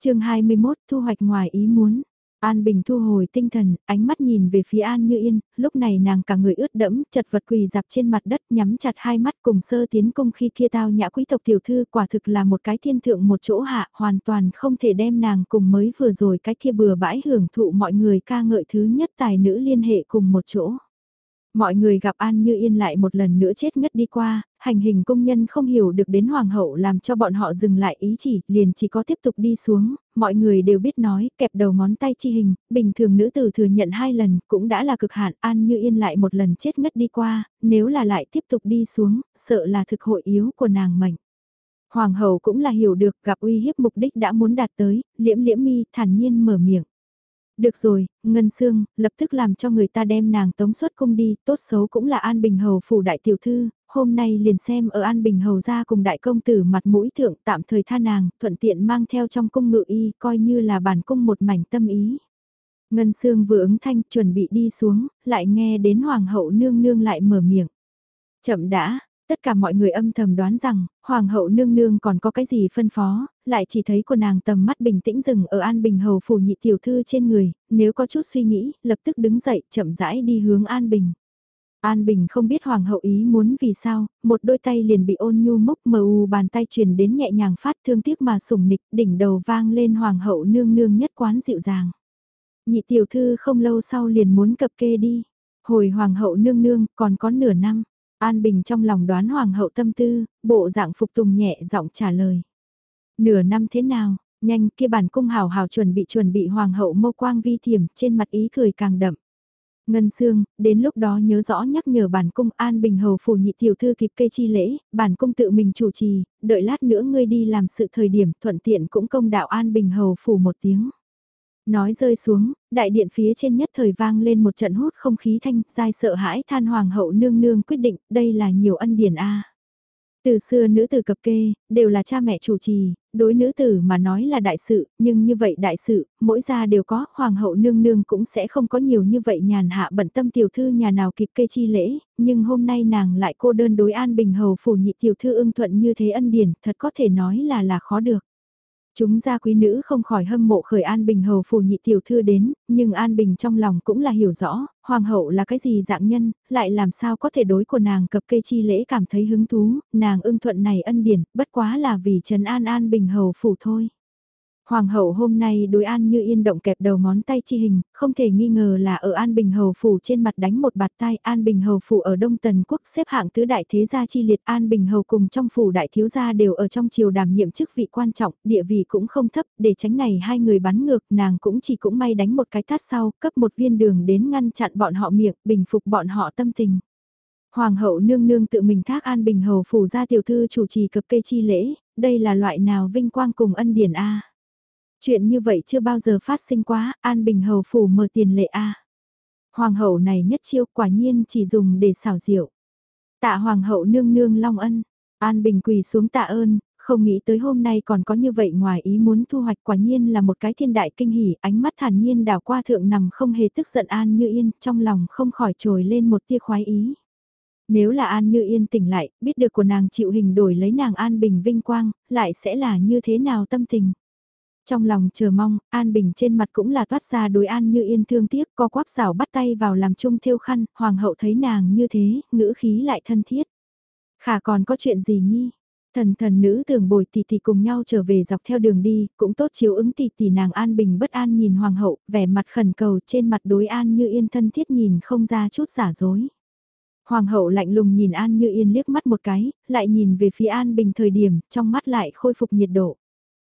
chương 21 thu hoạch ngoài ý muốn. An Bình thu hồi tinh thần, ánh mắt nhìn về phía An Như Yên, lúc này nàng cả người ướt đẫm, chật vật quỳ dạp trên mặt đất nhắm chặt hai mắt cùng sơ tiến công khi kia tao nhã quý tộc tiểu thư quả thực là một cái thiên thượng một chỗ hạ, hoàn toàn không thể đem nàng cùng mới vừa rồi cái kia bừa bãi hưởng thụ mọi người ca ngợi thứ nhất tài nữ liên hệ cùng một chỗ. Mọi người gặp An Như Yên lại một lần nữa chết ngất đi qua, hành hình công nhân không hiểu được đến hoàng hậu làm cho bọn họ dừng lại ý chỉ, liền chỉ có tiếp tục đi xuống, mọi người đều biết nói, kẹp đầu ngón tay chi hình, bình thường nữ tử thừa nhận hai lần, cũng đã là cực hạn, An Như Yên lại một lần chết ngất đi qua, nếu là lại tiếp tục đi xuống, sợ là thực hội yếu của nàng mệnh. Hoàng hậu cũng là hiểu được gặp uy hiếp mục đích đã muốn đạt tới, liễm liễm mi thản nhiên mở miệng. Được rồi, Ngân Sương, lập tức làm cho người ta đem nàng tống xuất cung đi, tốt xấu cũng là An Bình Hầu phủ đại tiểu thư, hôm nay liền xem ở An Bình Hầu ra cùng đại công tử mặt mũi thượng tạm thời tha nàng, thuận tiện mang theo trong cung ngự y, coi như là bản cung một mảnh tâm ý. Ngân Sương vừa ứng thanh chuẩn bị đi xuống, lại nghe đến Hoàng hậu nương nương lại mở miệng. Chậm đã, Tất cả mọi người âm thầm đoán rằng, Hoàng hậu nương nương còn có cái gì phân phó, lại chỉ thấy của nàng tầm mắt bình tĩnh dừng ở An Bình hầu phủ nhị tiểu thư trên người, nếu có chút suy nghĩ, lập tức đứng dậy, chậm rãi đi hướng An Bình. An Bình không biết Hoàng hậu ý muốn vì sao, một đôi tay liền bị ôn nhu mốc mờ u bàn tay truyền đến nhẹ nhàng phát thương tiếc mà sủng nịch, đỉnh đầu vang lên Hoàng hậu nương nương nhất quán dịu dàng. Nhị tiểu thư không lâu sau liền muốn cập kê đi. Hồi Hoàng hậu nương nương còn có nửa năm. An Bình trong lòng đoán hoàng hậu tâm tư, bộ dạng phục tùng nhẹ giọng trả lời. Nửa năm thế nào, nhanh kia bản cung hào hào chuẩn bị chuẩn bị hoàng hậu mâu quang vi thiểm trên mặt ý cười càng đậm. Ngân Sương, đến lúc đó nhớ rõ nhắc nhở bản cung An Bình hầu phủ nhị tiểu thư kịp cây chi lễ, bản cung tự mình chủ trì, đợi lát nữa ngươi đi làm sự thời điểm thuận tiện cũng công đạo An Bình hầu phủ một tiếng. Nói rơi xuống, đại điện phía trên nhất thời vang lên một trận hút không khí thanh, dai sợ hãi than hoàng hậu nương nương quyết định, đây là nhiều ân điển a. Từ xưa nữ tử cập kê, đều là cha mẹ chủ trì, đối nữ tử mà nói là đại sự, nhưng như vậy đại sự, mỗi gia đều có, hoàng hậu nương nương cũng sẽ không có nhiều như vậy nhàn hạ bận tâm tiểu thư nhà nào kịp kê chi lễ, nhưng hôm nay nàng lại cô đơn đối an bình hầu phủ nhị tiểu thư ưng thuận như thế ân điển, thật có thể nói là là khó được. Chúng gia quý nữ không khỏi hâm mộ khởi An Bình hầu phủ nhị tiểu thư đến, nhưng An Bình trong lòng cũng là hiểu rõ, hoàng hậu là cái gì dạng nhân, lại làm sao có thể đối của nàng cập cây chi lễ cảm thấy hứng thú, nàng ưng thuận này ân điển, bất quá là vì Trần An An Bình hầu phủ thôi. Hoàng hậu hôm nay đối An Như Yên động kẹp đầu ngón tay chi hình, không thể nghi ngờ là ở An Bình Hầu Phủ trên mặt đánh một bạt tay An Bình Hầu Phủ ở Đông Tần Quốc xếp hạng tứ đại thế gia chi liệt An Bình Hầu cùng trong phủ đại thiếu gia đều ở trong triều đảm nhiệm chức vị quan trọng, địa vị cũng không thấp, để tránh này hai người bắn ngược nàng cũng chỉ cũng may đánh một cái tát sau, cấp một viên đường đến ngăn chặn bọn họ miệng, bình phục bọn họ tâm tình. Hoàng hậu nương nương tự mình thác An Bình Hầu Phủ ra tiểu thư chủ trì cập cây chi lễ, đây là loại nào vinh quang cùng ân điển A. Chuyện như vậy chưa bao giờ phát sinh quá, An Bình Hầu phủ mở tiền lệ A. Hoàng hậu này nhất chiêu quả nhiên chỉ dùng để xảo diệu. Tạ Hoàng hậu nương nương long ân, An Bình quỳ xuống tạ ơn, không nghĩ tới hôm nay còn có như vậy ngoài ý muốn thu hoạch quả nhiên là một cái thiên đại kinh hỉ, ánh mắt thản nhiên đảo qua thượng nằm không hề tức giận An Như Yên, trong lòng không khỏi trồi lên một tia khoái ý. Nếu là An Như Yên tỉnh lại, biết được của nàng chịu hình đổi lấy nàng An Bình vinh quang, lại sẽ là như thế nào tâm tình. Trong lòng chờ mong, An Bình trên mặt cũng là toát ra đối An như yên thương tiếc, co quắp xảo bắt tay vào làm chung thiêu khăn, hoàng hậu thấy nàng như thế, ngữ khí lại thân thiết. Khả còn có chuyện gì nhi? Thần thần nữ tưởng bồi tỷ tỷ cùng nhau trở về dọc theo đường đi, cũng tốt chiếu ứng tỷ tỷ nàng An Bình bất an nhìn hoàng hậu, vẻ mặt khẩn cầu trên mặt đối An như yên thân thiết nhìn không ra chút giả dối. Hoàng hậu lạnh lùng nhìn An Như Yên liếc mắt một cái, lại nhìn về phía An Bình thời điểm, trong mắt lại khôi phục nhiệt độ.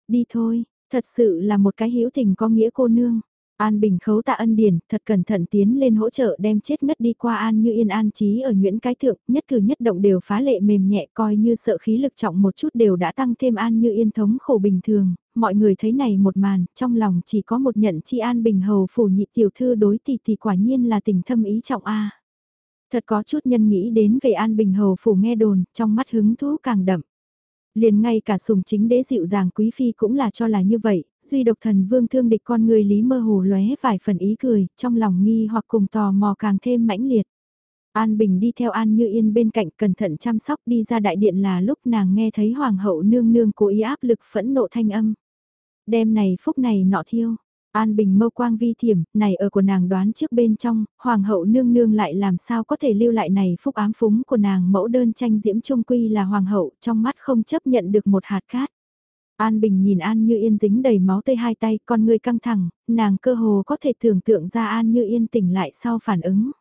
Đi thôi, Thật sự là một cái hữu tình có nghĩa cô nương. An Bình khấu tạ ân điển, thật cẩn thận tiến lên hỗ trợ đem chết ngất đi qua An như yên an trí ở nguyễn cái thượng, nhất cử nhất động đều phá lệ mềm nhẹ coi như sợ khí lực trọng một chút đều đã tăng thêm An như yên thống khổ bình thường, mọi người thấy này một màn, trong lòng chỉ có một nhận chi An Bình hầu phủ nhị tiểu thư đối tỷ thì quả nhiên là tình thâm ý trọng A. Thật có chút nhân nghĩ đến về An Bình hầu phủ nghe đồn, trong mắt hứng thú càng đậm. Liền ngay cả sùng chính đế dịu dàng quý phi cũng là cho là như vậy, duy độc thần vương thương địch con người lý mơ hồ lóe vài phần ý cười, trong lòng nghi hoặc cùng tò mò càng thêm mãnh liệt. An Bình đi theo An Như Yên bên cạnh cẩn thận chăm sóc đi ra đại điện là lúc nàng nghe thấy hoàng hậu nương nương cố ý áp lực phẫn nộ thanh âm. Đêm này phúc này nọ thiêu, An Bình mâu quang vi thiểm, này ở của nàng đoán trước bên trong, hoàng hậu nương nương lại làm sao có thể lưu lại này phúc ám phúng của nàng mẫu đơn tranh diễm trung quy là hoàng hậu, trong mắt không chấp nhận được một hạt cát. An Bình nhìn An Như Yên dính đầy máu tê hai tay, con người căng thẳng, nàng cơ hồ có thể tưởng tượng ra An Như Yên tỉnh lại sau phản ứng.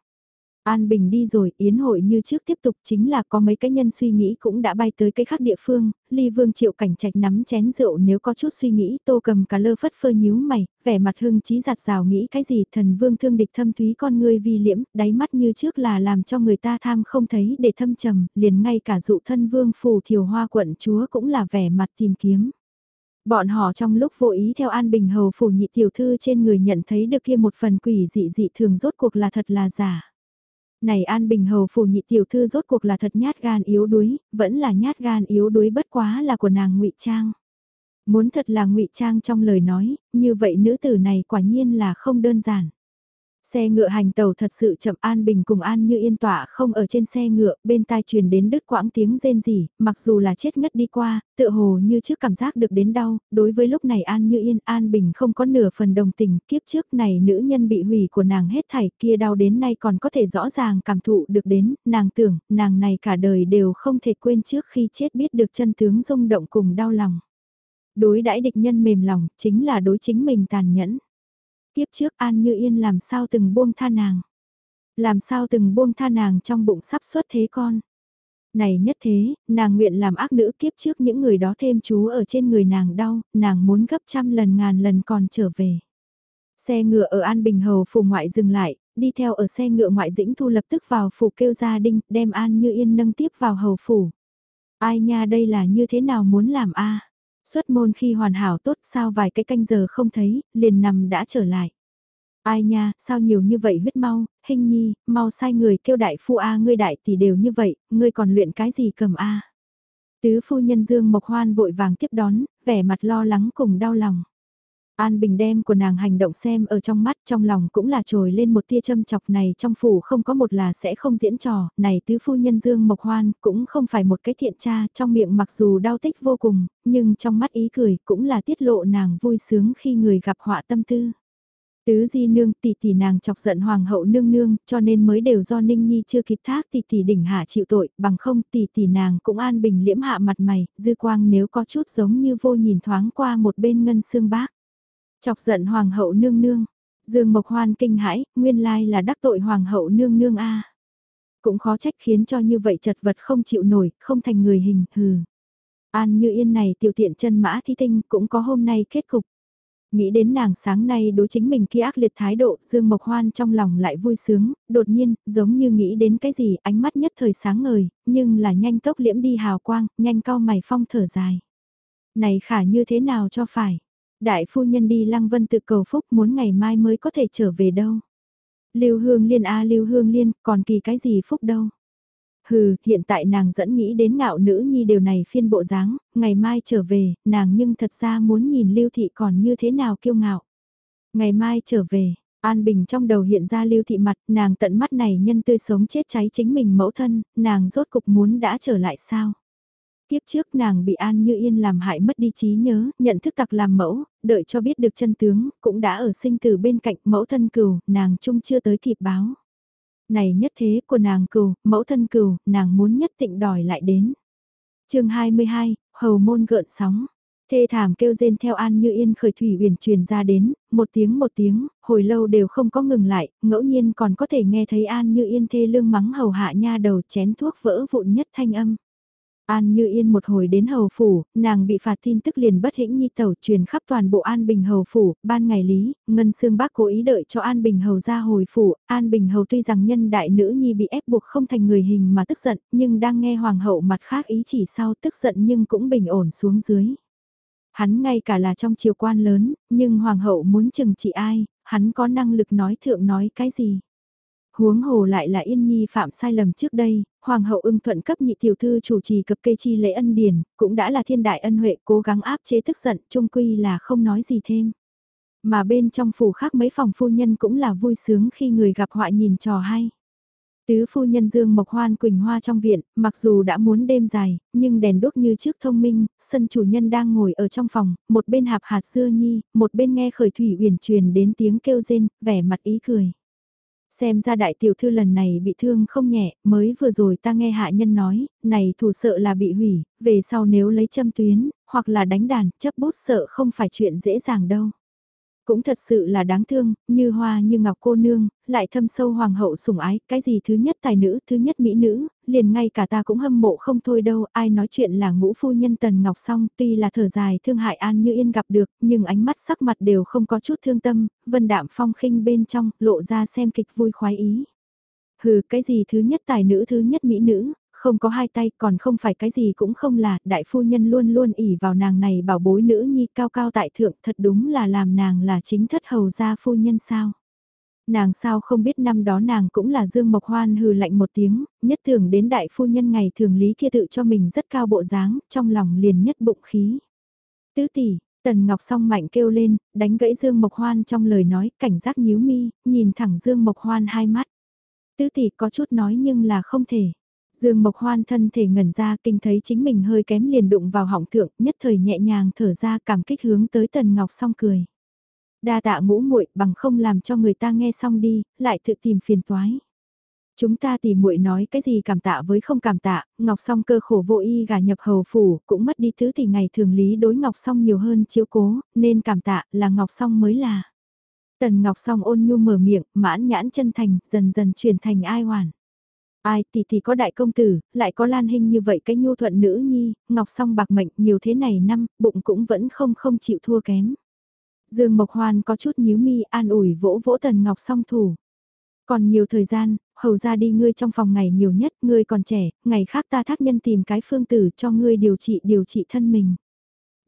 An Bình đi rồi, yến hội như trước tiếp tục chính là có mấy cái nhân suy nghĩ cũng đã bay tới cái khác địa phương, ly vương triệu cảnh trạch nắm chén rượu nếu có chút suy nghĩ tô cầm cả lơ phất phơ nhíu mày, vẻ mặt hưng trí giặt rào nghĩ cái gì thần vương thương địch thâm thúy con ngươi vi liễm, đáy mắt như trước là làm cho người ta tham không thấy để thâm trầm, liền ngay cả dụ thân vương phù thiều hoa quận chúa cũng là vẻ mặt tìm kiếm. Bọn họ trong lúc vô ý theo An Bình Hầu phủ nhị tiểu thư trên người nhận thấy được kia một phần quỷ dị dị thường rốt cuộc là thật là giả. Này An Bình Hầu phủ nhị tiểu thư rốt cuộc là thật nhát gan yếu đuối, vẫn là nhát gan yếu đuối bất quá là của nàng ngụy Trang. Muốn thật là ngụy Trang trong lời nói, như vậy nữ tử này quả nhiên là không đơn giản. Xe ngựa hành tàu thật sự chậm An Bình cùng An như yên tỏa không ở trên xe ngựa, bên tai truyền đến đứt quãng tiếng rên rỉ, mặc dù là chết ngất đi qua, tựa hồ như trước cảm giác được đến đau, đối với lúc này An như yên An Bình không có nửa phần đồng tình, kiếp trước này nữ nhân bị hủy của nàng hết thảy kia đau đến nay còn có thể rõ ràng cảm thụ được đến, nàng tưởng, nàng này cả đời đều không thể quên trước khi chết biết được chân tướng rung động cùng đau lòng. Đối đãi địch nhân mềm lòng, chính là đối chính mình tàn nhẫn tiếp trước An Như Yên làm sao từng buông tha nàng. Làm sao từng buông tha nàng trong bụng sắp xuất thế con. Này nhất thế, nàng nguyện làm ác nữ kiếp trước những người đó thêm chú ở trên người nàng đau, nàng muốn gấp trăm lần ngàn lần còn trở về. Xe ngựa ở An Bình Hầu phủ ngoại dừng lại, đi theo ở xe ngựa ngoại dĩnh thu lập tức vào phủ kêu gia đinh, đem An Như Yên nâng tiếp vào hầu phủ. Ai nha đây là như thế nào muốn làm a Xuất môn khi hoàn hảo tốt sao vài cái canh giờ không thấy, liền nằm đã trở lại. Ai nha, sao nhiều như vậy huyết mau, hình nhi, mau sai người kêu đại phu A ngươi đại tỷ đều như vậy, ngươi còn luyện cái gì cầm A. Tứ phu nhân Dương Mộc Hoan vội vàng tiếp đón, vẻ mặt lo lắng cùng đau lòng. An Bình đem của nàng hành động xem ở trong mắt trong lòng cũng là trồi lên một tia châm chọc này trong phủ không có một là sẽ không diễn trò, này tứ phu nhân Dương Mộc Hoan cũng không phải một cái thiện cha trong miệng mặc dù đau tích vô cùng, nhưng trong mắt ý cười cũng là tiết lộ nàng vui sướng khi người gặp họa tâm tư. Tứ di nương tỷ tỷ nàng chọc giận hoàng hậu nương nương cho nên mới đều do Ninh Nhi chưa kịp thác tỷ tỷ đỉnh hạ chịu tội bằng không tỷ tỷ nàng cũng an bình liễm hạ mặt mày, dư quang nếu có chút giống như vô nhìn thoáng qua một bên ngân xương bác. Chọc giận hoàng hậu nương nương, Dương Mộc Hoan kinh hãi, nguyên lai là đắc tội hoàng hậu nương nương a. Cũng khó trách khiến cho như vậy chật vật không chịu nổi, không thành người hình, hừ. An như yên này tiểu tiện chân mã thi tinh cũng có hôm nay kết cục. Nghĩ đến nàng sáng nay đối chính mình kia ác liệt thái độ, Dương Mộc Hoan trong lòng lại vui sướng, đột nhiên, giống như nghĩ đến cái gì, ánh mắt nhất thời sáng ngời, nhưng là nhanh tốc liễm đi hào quang, nhanh cao mày phong thở dài. Này khả như thế nào cho phải? Đại phu nhân đi Lăng Vân tự cầu phúc muốn ngày mai mới có thể trở về đâu. Lưu Hương Liên a Lưu Hương Liên, còn kỳ cái gì phúc đâu. Hừ, hiện tại nàng dẫn nghĩ đến ngạo nữ nhi điều này phiên bộ dáng, ngày mai trở về, nàng nhưng thật ra muốn nhìn Lưu Thị còn như thế nào kiêu ngạo. Ngày mai trở về, An Bình trong đầu hiện ra Lưu Thị mặt, nàng tận mắt này nhân tươi sống chết cháy chính mình mẫu thân, nàng rốt cục muốn đã trở lại sao? Tiếp trước nàng bị An Như Yên làm hại mất đi trí nhớ, nhận thức tặc làm mẫu, đợi cho biết được chân tướng, cũng đã ở sinh từ bên cạnh mẫu thân cừu, nàng chung chưa tới kịp báo. Này nhất thế của nàng cừu, mẫu thân cừu, nàng muốn nhất định đòi lại đến. chương 22, Hầu Môn gợn sóng. Thê thảm kêu rên theo An Như Yên khởi thủy uyển truyền ra đến, một tiếng một tiếng, hồi lâu đều không có ngừng lại, ngẫu nhiên còn có thể nghe thấy An Như Yên thê lương mắng hầu hạ nha đầu chén thuốc vỡ vụn nhất thanh âm. An Như Yên một hồi đến hầu phủ, nàng bị phạt tin tức liền bất hĩnh nhi tẩu truyền khắp toàn bộ An Bình hầu phủ, ban ngày lý, Ngân Sương Bác cố ý đợi cho An Bình hầu ra hồi phủ, An Bình hầu tuy rằng nhân đại nữ nhi bị ép buộc không thành người hình mà tức giận, nhưng đang nghe hoàng hậu mặt khác ý chỉ sau tức giận nhưng cũng bình ổn xuống dưới. Hắn ngay cả là trong triều quan lớn, nhưng hoàng hậu muốn chừng trị ai, hắn có năng lực nói thượng nói cái gì. Huống hồ lại là Yên Nhi phạm sai lầm trước đây, Hoàng hậu ưng thuận cấp nhị tiểu thư chủ trì cập cây chi lễ ân điển, cũng đã là thiên đại ân huệ cố gắng áp chế tức giận, trung quy là không nói gì thêm. Mà bên trong phủ khác mấy phòng phu nhân cũng là vui sướng khi người gặp họa nhìn trò hay. Tứ phu nhân Dương Mộc Hoan Quỳnh Hoa trong viện, mặc dù đã muốn đêm dài, nhưng đèn đốt như trước thông minh, sân chủ nhân đang ngồi ở trong phòng, một bên hạp hạt dưa nhi, một bên nghe khởi thủy uyển truyền đến tiếng kêu rên, vẻ mặt ý cười. Xem ra đại tiểu thư lần này bị thương không nhẹ, mới vừa rồi ta nghe hạ nhân nói, này thủ sợ là bị hủy, về sau nếu lấy châm tuyến, hoặc là đánh đàn, chấp bút sợ không phải chuyện dễ dàng đâu. Cũng thật sự là đáng thương, như hoa như ngọc cô nương, lại thâm sâu hoàng hậu sủng ái, cái gì thứ nhất tài nữ, thứ nhất mỹ nữ, liền ngay cả ta cũng hâm mộ không thôi đâu, ai nói chuyện là ngũ phu nhân tần ngọc song, tuy là thở dài thương hại an như yên gặp được, nhưng ánh mắt sắc mặt đều không có chút thương tâm, vân đạm phong khinh bên trong, lộ ra xem kịch vui khoái ý. Hừ, cái gì thứ nhất tài nữ thứ nhất mỹ nữ, không có hai tay còn không phải cái gì cũng không là, đại phu nhân luôn luôn ỉ vào nàng này bảo bối nữ nhi cao cao tại thượng thật đúng là làm nàng là chính thất hầu gia phu nhân sao. Nàng sao không biết năm đó nàng cũng là Dương Mộc Hoan hừ lạnh một tiếng, nhất thường đến đại phu nhân ngày thường lý kia tự cho mình rất cao bộ dáng, trong lòng liền nhất bụng khí. Tứ tỷ, Tần Ngọc song mạnh kêu lên, đánh gãy Dương Mộc Hoan trong lời nói, cảnh giác nhíu mi, nhìn thẳng Dương Mộc Hoan hai mắt. Tứ tỷ có chút nói nhưng là không thể. Dương Mộc Hoan thân thể ngẩn ra kinh thấy chính mình hơi kém liền đụng vào họng thượng, nhất thời nhẹ nhàng thở ra cảm kích hướng tới Tần Ngọc song cười. Đa tạ ngũ muội bằng không làm cho người ta nghe xong đi, lại tự tìm phiền toái. Chúng ta tìm muội nói cái gì cảm tạ với không cảm tạ, Ngọc Song cơ khổ vô y gà nhập hầu phủ, cũng mất đi thứ thì ngày thường lý đối Ngọc Song nhiều hơn chiếu cố, nên cảm tạ là Ngọc Song mới là. Tần Ngọc Song ôn nhu mở miệng, mãn nhãn chân thành, dần dần chuyển thành ai hoàn. Ai thì thì có đại công tử, lại có lan hình như vậy cái nhu thuận nữ nhi, ngọc song bạc mệnh nhiều thế này năm, bụng cũng vẫn không không chịu thua kém. Dương Mộc Hoan có chút nhíu mi an ủi vỗ vỗ tần ngọc song thủ. Còn nhiều thời gian, hầu ra đi ngươi trong phòng ngày nhiều nhất, ngươi còn trẻ, ngày khác ta thác nhân tìm cái phương tử cho ngươi điều trị điều trị thân mình.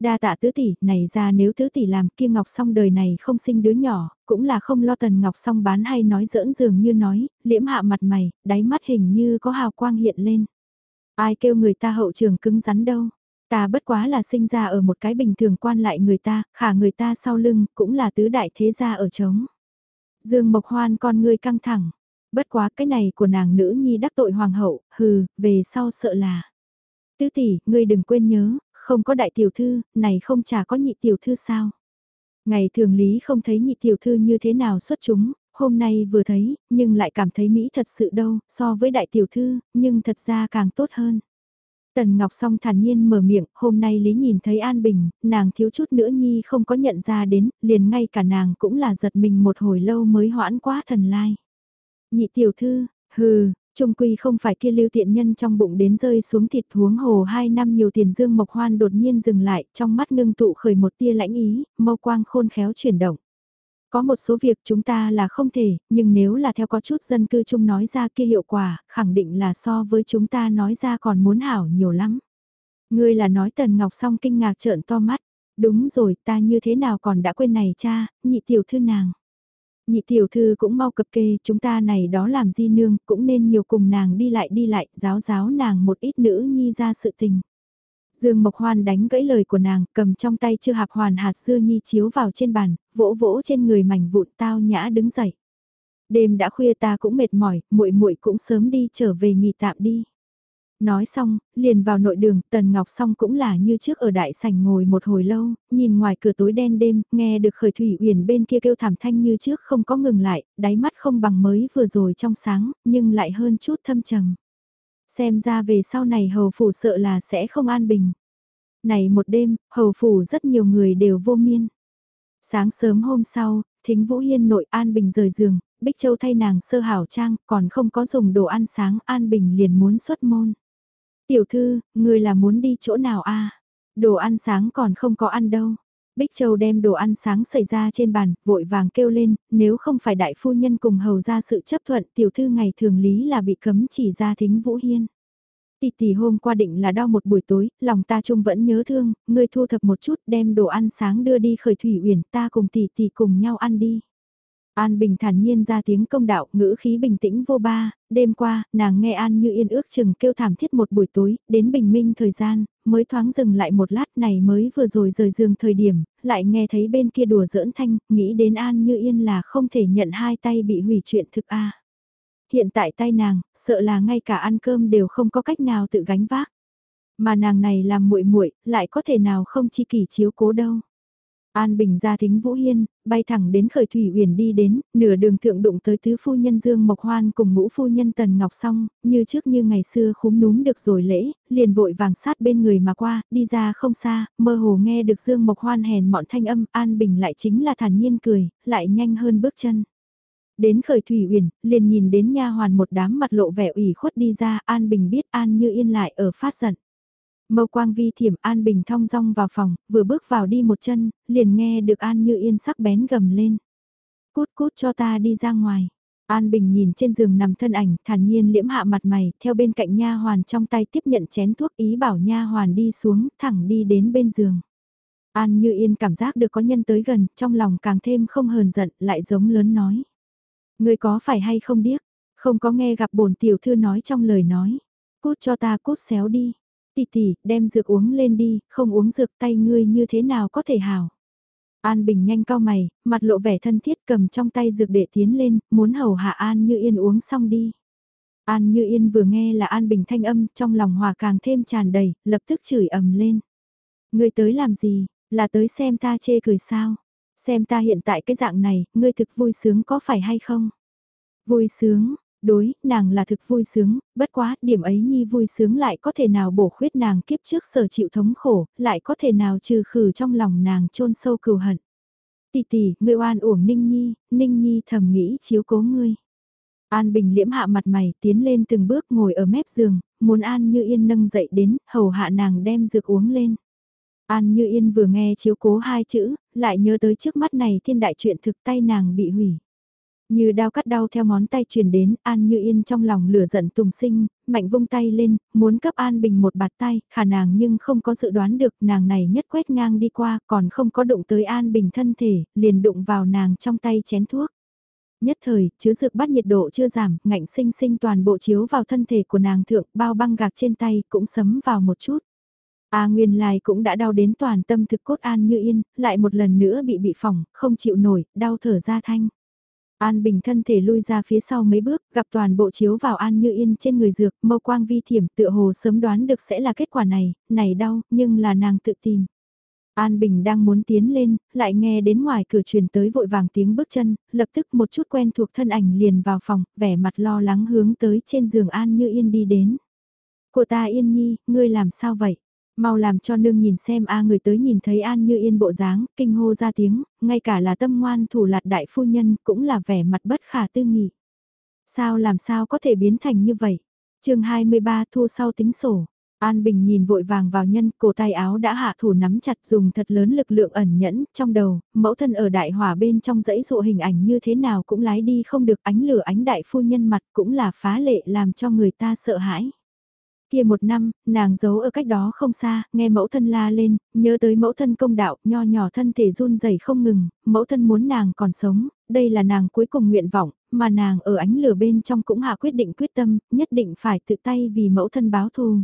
Đa tạ tứ tỷ, này ra nếu tứ tỷ làm kia Ngọc Song đời này không sinh đứa nhỏ, cũng là không lo tần Ngọc Song bán hay nói giỡn dường như nói, liễm hạ mặt mày, đáy mắt hình như có hào quang hiện lên. Ai kêu người ta hậu trường cứng rắn đâu. Ta bất quá là sinh ra ở một cái bình thường quan lại người ta, khả người ta sau lưng cũng là tứ đại thế gia ở trống. Dương Mộc Hoan con ngươi căng thẳng. Bất quá cái này của nàng nữ nhi đắc tội hoàng hậu, hừ, về sau sợ là. Tứ tỷ, ngươi đừng quên nhớ, không có đại tiểu thư, này không chả có nhị tiểu thư sao. Ngày thường lý không thấy nhị tiểu thư như thế nào xuất chúng, hôm nay vừa thấy, nhưng lại cảm thấy Mỹ thật sự đâu, so với đại tiểu thư, nhưng thật ra càng tốt hơn. Tần Ngọc Song thản nhiên mở miệng, hôm nay Lý nhìn thấy An Bình, nàng thiếu chút nữa nhi không có nhận ra đến, liền ngay cả nàng cũng là giật mình một hồi lâu mới hoãn quá thần lai. Nhị tiểu thư, hừ, trung quy không phải kia lưu tiện nhân trong bụng đến rơi xuống thịt huống hồ hai năm nhiều tiền dương mộc hoan đột nhiên dừng lại, trong mắt ngưng tụ khởi một tia lãnh ý, mâu quang khôn khéo chuyển động. Có một số việc chúng ta là không thể, nhưng nếu là theo có chút dân cư chung nói ra kia hiệu quả, khẳng định là so với chúng ta nói ra còn muốn hảo nhiều lắm. Ngươi là nói Tần Ngọc song kinh ngạc trợn to mắt. Đúng rồi, ta như thế nào còn đã quên này cha, nhị tiểu thư nàng. Nhị tiểu thư cũng mau cập kê, chúng ta này đó làm di nương, cũng nên nhiều cùng nàng đi lại đi lại, giáo giáo nàng một ít nữ nhi ra sự tình. Dương Mộc Hoan đánh gãy lời của nàng, cầm trong tay chưa hạp hoàn hạt dưa nhi chiếu vào trên bàn, vỗ vỗ trên người mảnh vụn tao nhã đứng dậy. Đêm đã khuya ta cũng mệt mỏi, muội muội cũng sớm đi trở về nghỉ tạm đi. Nói xong, liền vào nội đường, Tần Ngọc Song cũng là như trước ở đại sảnh ngồi một hồi lâu, nhìn ngoài cửa tối đen đêm, nghe được khởi thủy uyển bên kia kêu thảm thanh như trước không có ngừng lại, đáy mắt không bằng mới vừa rồi trong sáng, nhưng lại hơn chút thâm trầm. Xem ra về sau này hầu phủ sợ là sẽ không an bình. Này một đêm, hầu phủ rất nhiều người đều vô miên. Sáng sớm hôm sau, Thính Vũ Hiên nội An Bình rời giường, Bích Châu thay nàng sơ hảo trang, còn không có dùng đồ ăn sáng, An Bình liền muốn xuất môn. Tiểu thư, người là muốn đi chỗ nào a? Đồ ăn sáng còn không có ăn đâu. Bích Châu đem đồ ăn sáng xảy ra trên bàn, vội vàng kêu lên, nếu không phải đại phu nhân cùng hầu ra sự chấp thuận tiểu thư ngày thường lý là bị cấm chỉ ra thính Vũ Hiên. Tỷ tỷ hôm qua định là đau một buổi tối, lòng ta chung vẫn nhớ thương, ngươi thu thập một chút đem đồ ăn sáng đưa đi khởi thủy uyển ta cùng tỷ tỷ cùng nhau ăn đi. An Bình thản nhiên ra tiếng công đạo, ngữ khí bình tĩnh vô ba, đêm qua, nàng nghe An như yên ước chừng kêu thảm thiết một buổi tối, đến bình minh thời gian, mới thoáng dừng lại một lát này mới vừa rồi rời giường thời điểm, lại nghe thấy bên kia đùa giỡn thanh, nghĩ đến An như yên là không thể nhận hai tay bị hủy chuyện thực a. Hiện tại tay nàng, sợ là ngay cả ăn cơm đều không có cách nào tự gánh vác. Mà nàng này làm muội muội lại có thể nào không chi kỷ chiếu cố đâu. An Bình ra thính Vũ Hiên, bay thẳng đến khởi thủy uyển đi đến, nửa đường thượng đụng tới tứ phu nhân Dương Mộc Hoan cùng ngũ phu nhân Tần Ngọc Song, như trước như ngày xưa khúm núm được rồi lễ, liền vội vàng sát bên người mà qua, đi ra không xa, mơ hồ nghe được Dương Mộc Hoan hèn mọn thanh âm, An Bình lại chính là thản nhiên cười, lại nhanh hơn bước chân. Đến khởi thủy uyển, liền nhìn đến nha hoàn một đám mặt lộ vẻ ủy khuất đi ra, An Bình biết An như yên lại ở phát giận. Mâu quang vi thiểm An Bình thong dong vào phòng, vừa bước vào đi một chân, liền nghe được An như yên sắc bén gầm lên. Cút cút cho ta đi ra ngoài. An Bình nhìn trên giường nằm thân ảnh, thản nhiên liễm hạ mặt mày, theo bên cạnh nha hoàn trong tay tiếp nhận chén thuốc ý bảo nha hoàn đi xuống, thẳng đi đến bên giường. An Như Yên cảm giác được có nhân tới gần, trong lòng càng thêm không hờn giận, lại giống lớn nói. Người có phải hay không điếc, không có nghe gặp bổn tiểu thư nói trong lời nói. Cút cho ta cút xéo đi. Tỷ tỷ, đem dược uống lên đi, không uống dược tay ngươi như thế nào có thể hảo. An Bình nhanh cao mày, mặt lộ vẻ thân thiết cầm trong tay dược để tiến lên, muốn hầu hạ An Như Yên uống xong đi. An Như Yên vừa nghe là An Bình thanh âm, trong lòng hòa càng thêm tràn đầy, lập tức chửi ầm lên. Ngươi tới làm gì, là tới xem ta chê cười sao? Xem ta hiện tại cái dạng này, ngươi thực vui sướng có phải hay không? Vui sướng, đối, nàng là thực vui sướng, bất quá, điểm ấy nhi vui sướng lại có thể nào bổ khuyết nàng kiếp trước sở chịu thống khổ, lại có thể nào trừ khử trong lòng nàng chôn sâu cừu hận. Tỷ tỷ, ngươi oan uổng Ninh Nhi, Ninh Nhi thầm nghĩ chiếu cố ngươi. An Bình liễm hạ mặt mày, tiến lên từng bước ngồi ở mép giường, muốn An Như Yên nâng dậy đến, hầu hạ nàng đem dược uống lên. An Như Yên vừa nghe chiếu cố hai chữ, lại nhớ tới trước mắt này thiên đại chuyện thực tay nàng bị hủy. Như đao cắt đau theo ngón tay truyền đến, An Như Yên trong lòng lửa giận tùng sinh, mạnh vung tay lên, muốn cấp An Bình một bạt tay, khả nàng nhưng không có dự đoán được nàng này nhất quét ngang đi qua, còn không có đụng tới An Bình thân thể, liền đụng vào nàng trong tay chén thuốc. Nhất thời, chứa dược bắt nhiệt độ chưa giảm, ngạnh sinh sinh toàn bộ chiếu vào thân thể của nàng thượng, bao băng gạc trên tay cũng sấm vào một chút. A Nguyên Lai cũng đã đau đến toàn tâm thực cốt An Như Yên, lại một lần nữa bị bị phỏng, không chịu nổi, đau thở ra thanh. An Bình thân thể lui ra phía sau mấy bước, gặp toàn bộ chiếu vào An Như Yên trên người dược, mâu quang vi thiểm tựa hồ sớm đoán được sẽ là kết quả này, này đau, nhưng là nàng tự tìm. An Bình đang muốn tiến lên, lại nghe đến ngoài cửa truyền tới vội vàng tiếng bước chân, lập tức một chút quen thuộc thân ảnh liền vào phòng, vẻ mặt lo lắng hướng tới trên giường An Như Yên đi đến. Của ta Yên Nhi, ngươi làm sao vậy? Mau làm cho nương nhìn xem a người tới nhìn thấy An Như Yên bộ dáng, kinh hô ra tiếng, ngay cả là tâm ngoan thủ lạt đại phu nhân cũng là vẻ mặt bất khả tư nghị. Sao làm sao có thể biến thành như vậy? chương 23 thu sau tính sổ. An Bình nhìn vội vàng vào nhân, cổ tay áo đã hạ thủ nắm chặt dùng thật lớn lực lượng ẩn nhẫn, trong đầu, mẫu thân ở đại hỏa bên trong dãy dụ hình ảnh như thế nào cũng lái đi không được ánh lửa ánh đại phu nhân mặt cũng là phá lệ làm cho người ta sợ hãi. Kia một năm, nàng giấu ở cách đó không xa, nghe mẫu thân la lên, nhớ tới mẫu thân công đạo, nho nhỏ thân thể run rẩy không ngừng, mẫu thân muốn nàng còn sống, đây là nàng cuối cùng nguyện vọng, mà nàng ở ánh lửa bên trong cũng hạ quyết định quyết tâm, nhất định phải tự tay vì mẫu thân báo thù.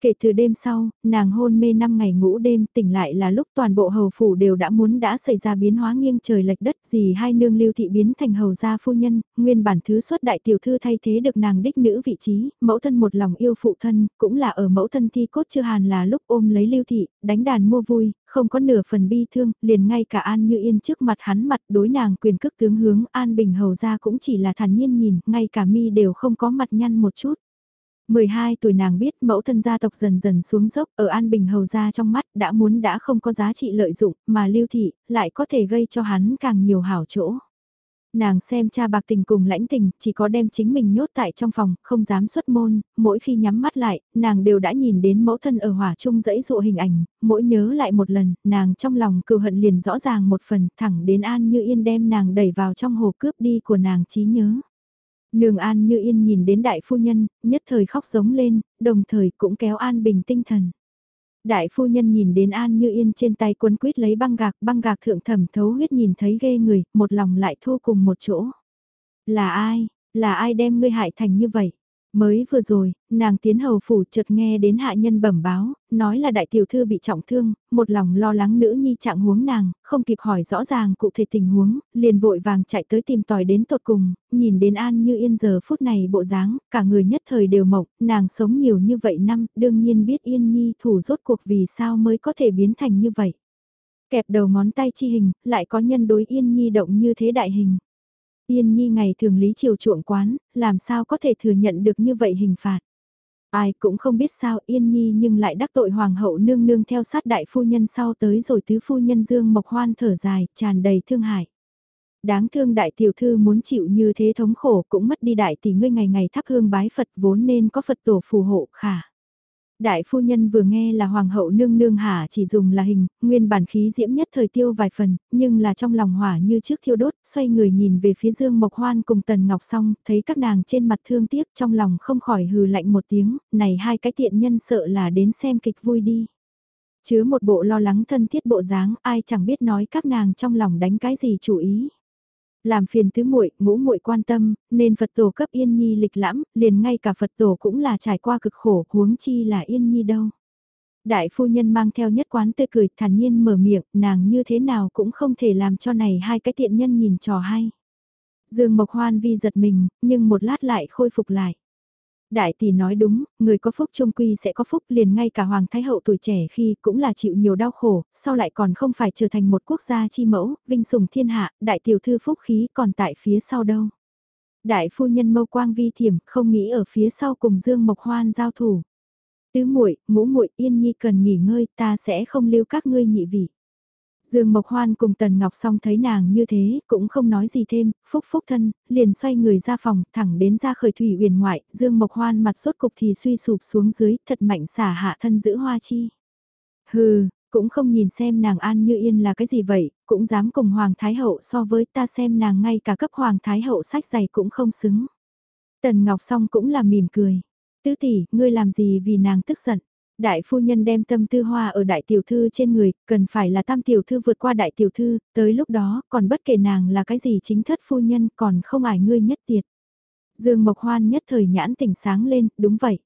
Kể từ đêm sau, nàng hôn mê 5 ngày ngủ đêm tỉnh lại là lúc toàn bộ hầu phủ đều đã muốn đã xảy ra biến hóa nghiêng trời lệch đất gì hai nương lưu thị biến thành hầu gia phu nhân, nguyên bản thứ xuất đại tiểu thư thay thế được nàng đích nữ vị trí, mẫu thân một lòng yêu phụ thân, cũng là ở mẫu thân thi cốt chưa hàn là lúc ôm lấy lưu thị, đánh đàn mua vui, không có nửa phần bi thương, liền ngay cả An Như Yên trước mặt hắn mặt đối nàng quyền cước tướng hướng An Bình hầu gia cũng chỉ là thản nhiên nhìn, ngay cả mi đều không có mặt nhăn một chút. 12 tuổi nàng biết mẫu thân gia tộc dần dần xuống dốc ở An Bình Hầu gia trong mắt đã muốn đã không có giá trị lợi dụng mà lưu thị lại có thể gây cho hắn càng nhiều hảo chỗ. Nàng xem cha bạc tình cùng lãnh tình chỉ có đem chính mình nhốt tại trong phòng không dám xuất môn, mỗi khi nhắm mắt lại, nàng đều đã nhìn đến mẫu thân ở hỏa chung dẫy dụ hình ảnh, mỗi nhớ lại một lần, nàng trong lòng cừu hận liền rõ ràng một phần thẳng đến An Như Yên đem nàng đẩy vào trong hồ cướp đi của nàng trí nhớ. Nương An như yên nhìn đến đại phu nhân, nhất thời khóc giống lên, đồng thời cũng kéo An bình tinh thần. Đại phu nhân nhìn đến An như yên trên tay quấn quýt lấy băng gạc, băng gạc thượng thẩm thấu huyết nhìn thấy ghê người, một lòng lại thu cùng một chỗ. Là ai, là ai đem ngươi hại thành như vậy? Mới vừa rồi, nàng tiến hầu phủ chợt nghe đến hạ nhân bẩm báo, nói là đại tiểu thư bị trọng thương, một lòng lo lắng nữ nhi trạng huống nàng, không kịp hỏi rõ ràng cụ thể tình huống, liền vội vàng chạy tới tìm tòi đến tột cùng, nhìn đến an như yên giờ phút này bộ dáng, cả người nhất thời đều mộng, nàng sống nhiều như vậy năm, đương nhiên biết yên nhi thủ rốt cuộc vì sao mới có thể biến thành như vậy. Kẹp đầu ngón tay chi hình, lại có nhân đối yên nhi động như thế đại hình. Yên Nhi ngày thường lý chiều chuộng quán, làm sao có thể thừa nhận được như vậy hình phạt. Ai cũng không biết sao Yên Nhi nhưng lại đắc tội hoàng hậu nương nương theo sát đại phu nhân sau tới rồi tứ phu nhân Dương Mộc Hoan thở dài, tràn đầy thương hại. Đáng thương đại tiểu thư muốn chịu như thế thống khổ cũng mất đi đại tỷ ngươi ngày ngày thắp hương bái Phật vốn nên có Phật tổ phù hộ khả. Đại phu nhân vừa nghe là hoàng hậu nương nương hả chỉ dùng là hình, nguyên bản khí diễm nhất thời tiêu vài phần, nhưng là trong lòng hỏa như trước thiêu đốt, xoay người nhìn về phía Dương Mộc Hoan cùng Tần Ngọc Song, thấy các nàng trên mặt thương tiếc trong lòng không khỏi hừ lạnh một tiếng, này hai cái tiện nhân sợ là đến xem kịch vui đi. Chứa một bộ lo lắng thân thiết bộ dáng, ai chẳng biết nói các nàng trong lòng đánh cái gì chủ ý làm phiền tứ muội ngũ muội quan tâm, nên Phật tổ cấp Yên Nhi lịch lãm, liền ngay cả Phật tổ cũng là trải qua cực khổ, huống chi là Yên Nhi đâu. Đại phu nhân mang theo nhất quán tươi cười, thản nhiên mở miệng, nàng như thế nào cũng không thể làm cho này hai cái tiện nhân nhìn trò hay. Dương Mộc Hoan vi giật mình, nhưng một lát lại khôi phục lại. Đại tỷ nói đúng, người có phúc trung quy sẽ có phúc liền ngay cả Hoàng Thái Hậu tuổi trẻ khi cũng là chịu nhiều đau khổ, sau lại còn không phải trở thành một quốc gia chi mẫu, vinh sùng thiên hạ, đại tiểu thư phúc khí còn tại phía sau đâu. Đại phu nhân mâu quang vi thiểm không nghĩ ở phía sau cùng Dương Mộc Hoan giao thủ. Tứ muội ngũ muội yên nhi cần nghỉ ngơi ta sẽ không lưu các ngươi nhị vị. Dương Mộc Hoan cùng Tần Ngọc Song thấy nàng như thế, cũng không nói gì thêm, phúc phúc thân, liền xoay người ra phòng, thẳng đến ra khởi thủy huyền ngoại, Dương Mộc Hoan mặt sốt cục thì suy sụp xuống dưới, thật mạnh xả hạ thân giữ hoa chi. Hừ, cũng không nhìn xem nàng an như yên là cái gì vậy, cũng dám cùng Hoàng Thái Hậu so với ta xem nàng ngay cả cấp Hoàng Thái Hậu sách giày cũng không xứng. Tần Ngọc Song cũng là mỉm cười. Tứ tỷ, ngươi làm gì vì nàng tức giận? Đại phu nhân đem tâm tư hoa ở đại tiểu thư trên người, cần phải là tam tiểu thư vượt qua đại tiểu thư, tới lúc đó, còn bất kể nàng là cái gì chính thất phu nhân còn không ải ngươi nhất tiệt. Dương Mộc Hoan nhất thời nhãn tỉnh sáng lên, đúng vậy.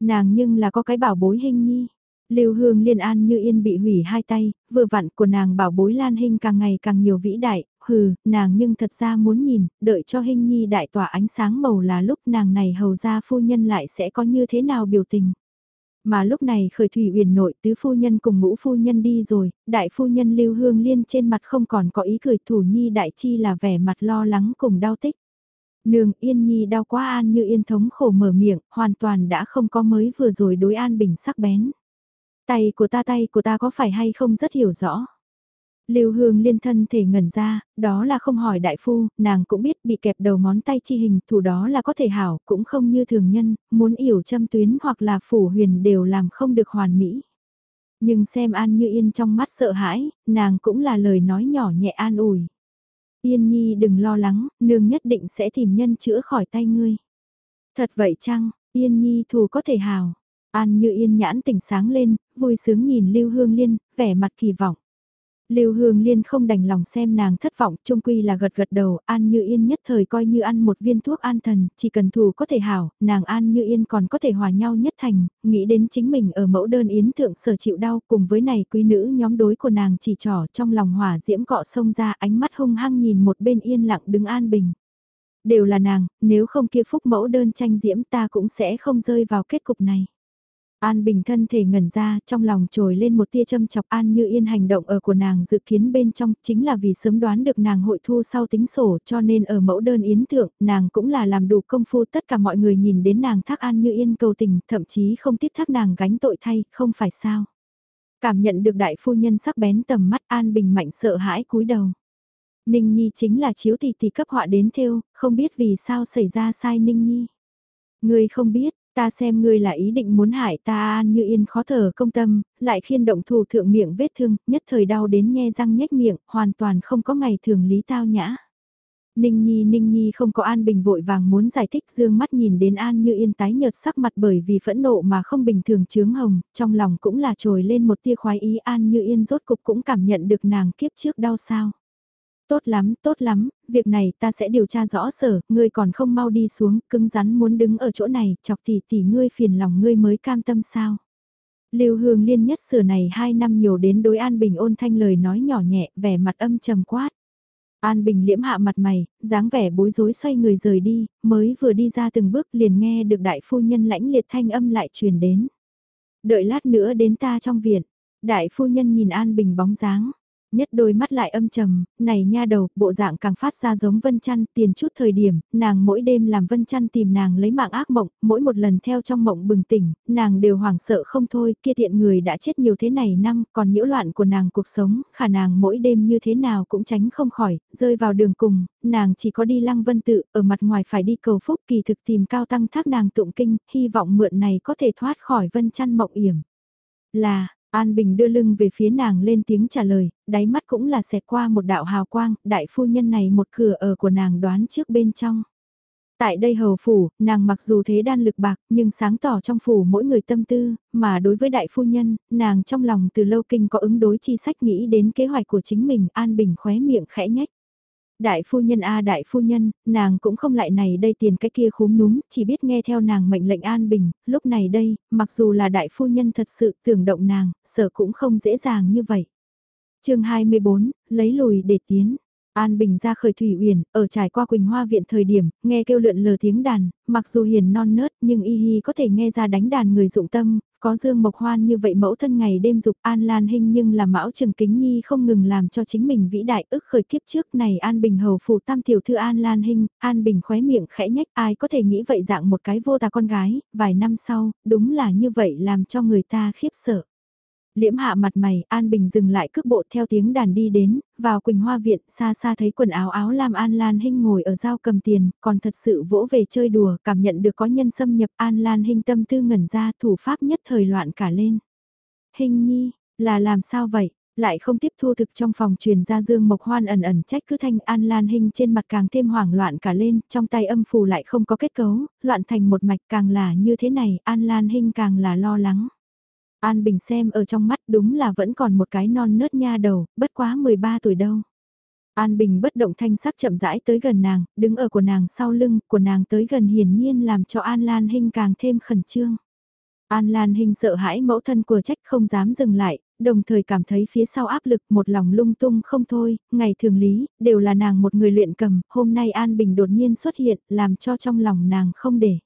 Nàng nhưng là có cái bảo bối hình nhi. Lưu Hương Liên An như yên bị hủy hai tay, vừa vặn của nàng bảo bối Lan Hinh càng ngày càng nhiều vĩ đại, hừ, nàng nhưng thật ra muốn nhìn, đợi cho Hinh Nhi đại tỏa ánh sáng màu là lúc nàng này hầu ra phu nhân lại sẽ có như thế nào biểu tình. Mà lúc này khởi thủy uyển nội tứ phu nhân cùng ngũ phu nhân đi rồi, đại phu nhân Lưu Hương Liên trên mặt không còn có ý cười thủ nhi đại chi là vẻ mặt lo lắng cùng đau tích. Nương Yên Nhi đau quá An như yên thống khổ mở miệng, hoàn toàn đã không có mới vừa rồi đối An Bình sắc bén. Tay của ta tay của ta có phải hay không rất hiểu rõ. Lưu Hương liên thân thể ngẩn ra, đó là không hỏi đại phu, nàng cũng biết bị kẹp đầu ngón tay chi hình, thủ đó là có thể hảo, cũng không như thường nhân, muốn yểu châm tuyến hoặc là phủ huyền đều làm không được hoàn mỹ. Nhưng xem An Như Yên trong mắt sợ hãi, nàng cũng là lời nói nhỏ nhẹ an ủi. Yên Nhi đừng lo lắng, nương nhất định sẽ tìm nhân chữa khỏi tay ngươi. Thật vậy chăng, Yên Nhi thù có thể hào. An Như Yên nhãn tỉnh sáng lên, vui sướng nhìn Lưu Hương Liên, vẻ mặt kỳ vọng. Lưu Hương Liên không đành lòng xem nàng thất vọng, trung quy là gật gật đầu, An Như Yên nhất thời coi như ăn một viên thuốc an thần, chỉ cần thù có thể hảo, nàng An Như Yên còn có thể hòa nhau nhất thành, nghĩ đến chính mình ở mẫu đơn yến thượng sở chịu đau cùng với này quý nữ nhóm đối của nàng chỉ trỏ trong lòng hỏa diễm cọ sông ra ánh mắt hung hăng nhìn một bên yên lặng đứng an bình. Đều là nàng, nếu không kia phúc mẫu đơn tranh diễm ta cũng sẽ không rơi vào kết cục này. An Bình thân thể ngẩn ra, trong lòng trồi lên một tia châm chọc An Như Yên hành động ở của nàng dự kiến bên trong, chính là vì sớm đoán được nàng hội thu sau tính sổ, cho nên ở mẫu đơn yến thượng, nàng cũng là làm đủ công phu tất cả mọi người nhìn đến nàng thác An Như Yên cầu tình, thậm chí không tiếc thác nàng gánh tội thay, không phải sao. Cảm nhận được đại phu nhân sắc bén tầm mắt An Bình mạnh sợ hãi cúi đầu. Ninh Nhi chính là chiếu tỷ tỷ cấp họa đến theo, không biết vì sao xảy ra sai Ninh Nhi. Người không biết, Ta xem ngươi là ý định muốn hại ta an như yên khó thở công tâm, lại khiên động thủ thượng miệng vết thương, nhất thời đau đến nhe răng nhếch miệng, hoàn toàn không có ngày thường lý tao nhã. Ninh Nhi Ninh Nhi không có An Bình vội vàng muốn giải thích dương mắt nhìn đến An như yên tái nhợt sắc mặt bởi vì phẫn nộ mà không bình thường chướng hồng, trong lòng cũng là trồi lên một tia khoái ý An như yên rốt cục cũng cảm nhận được nàng kiếp trước đau sao. Tốt lắm, tốt lắm, việc này ta sẽ điều tra rõ sở, ngươi còn không mau đi xuống, cứng rắn muốn đứng ở chỗ này, chọc tỷ tỷ ngươi phiền lòng ngươi mới cam tâm sao. Lưu Hương Liên nhất sửa này hai năm nhiều đến đối An Bình ôn thanh lời nói nhỏ nhẹ, vẻ mặt âm trầm quát. An Bình liễm hạ mặt mày, dáng vẻ bối rối xoay người rời đi, mới vừa đi ra từng bước liền nghe được đại phu nhân lãnh liệt thanh âm lại truyền đến. Đợi lát nữa đến ta trong viện, đại phu nhân nhìn An Bình bóng dáng, nhất đôi mắt lại âm trầm, này nha đầu, bộ dạng càng phát ra giống Vân Chăn, tiền chút thời điểm, nàng mỗi đêm làm Vân Chăn tìm nàng lấy mạng ác mộng, mỗi một lần theo trong mộng bừng tỉnh, nàng đều hoảng sợ không thôi, kia tiện người đã chết nhiều thế này năm, còn nhiễu loạn của nàng cuộc sống, khả nàng mỗi đêm như thế nào cũng tránh không khỏi, rơi vào đường cùng, nàng chỉ có đi lăng vân tự, ở mặt ngoài phải đi cầu phúc kỳ thực tìm cao tăng thác nàng tụng kinh, hy vọng mượn này có thể thoát khỏi Vân Chăn mộng yểm. Là, An Bình đưa lưng về phía nàng lên tiếng trả lời, đáy mắt cũng là xẹt qua một đạo hào quang, đại phu nhân này một cửa ở của nàng đoán trước bên trong. Tại đây hầu phủ, nàng mặc dù thế đan lực bạc, nhưng sáng tỏ trong phủ mỗi người tâm tư, mà đối với đại phu nhân, nàng trong lòng từ lâu kinh có ứng đối chi sách nghĩ đến kế hoạch của chính mình, An Bình khóe miệng khẽ nhách. Đại phu nhân a đại phu nhân, nàng cũng không lại này đây tiền cái kia khúm núm, chỉ biết nghe theo nàng mệnh lệnh an bình, lúc này đây, mặc dù là đại phu nhân thật sự tưởng động nàng, sợ cũng không dễ dàng như vậy. chương 24, lấy lùi để tiến. An Bình ra khởi thủy uyển, ở trải qua Quỳnh Hoa viện thời điểm, nghe kêu lượn lờ tiếng đàn, mặc dù hiền non nớt nhưng y hi có thể nghe ra đánh đàn người dụng tâm, có Dương Mộc Hoan như vậy mẫu thân ngày đêm dục An Lan Hinh nhưng là mão trừng kính nhi không ngừng làm cho chính mình vĩ đại ức khởi kiếp trước này An Bình hầu phụ tam tiểu thư An Lan Hinh, An Bình khóe miệng khẽ nhách ai có thể nghĩ vậy dạng một cái vô tà con gái, vài năm sau, đúng là như vậy làm cho người ta khiếp sợ. Liễm hạ mặt mày, An Bình dừng lại cước bộ theo tiếng đàn đi đến, vào Quỳnh Hoa Viện, xa xa thấy quần áo áo lam An Lan Hinh ngồi ở dao cầm tiền, còn thật sự vỗ về chơi đùa, cảm nhận được có nhân xâm nhập An Lan Hinh tâm tư ngẩn ra thủ pháp nhất thời loạn cả lên. hình nhi, là làm sao vậy? Lại không tiếp thu thực trong phòng truyền ra Dương Mộc Hoan ẩn ẩn trách cứ thanh An Lan Hinh trên mặt càng thêm hoảng loạn cả lên, trong tay âm phù lại không có kết cấu, loạn thành một mạch càng là như thế này, An Lan Hinh càng là lo lắng. An Bình xem ở trong mắt đúng là vẫn còn một cái non nớt nha đầu, bất quá 13 tuổi đâu. An Bình bất động thanh sắc chậm rãi tới gần nàng, đứng ở của nàng sau lưng, của nàng tới gần hiển nhiên làm cho An Lan Hinh càng thêm khẩn trương. An Lan Hinh sợ hãi mẫu thân của trách không dám dừng lại, đồng thời cảm thấy phía sau áp lực một lòng lung tung không thôi, ngày thường lý, đều là nàng một người luyện cầm, hôm nay An Bình đột nhiên xuất hiện, làm cho trong lòng nàng không để.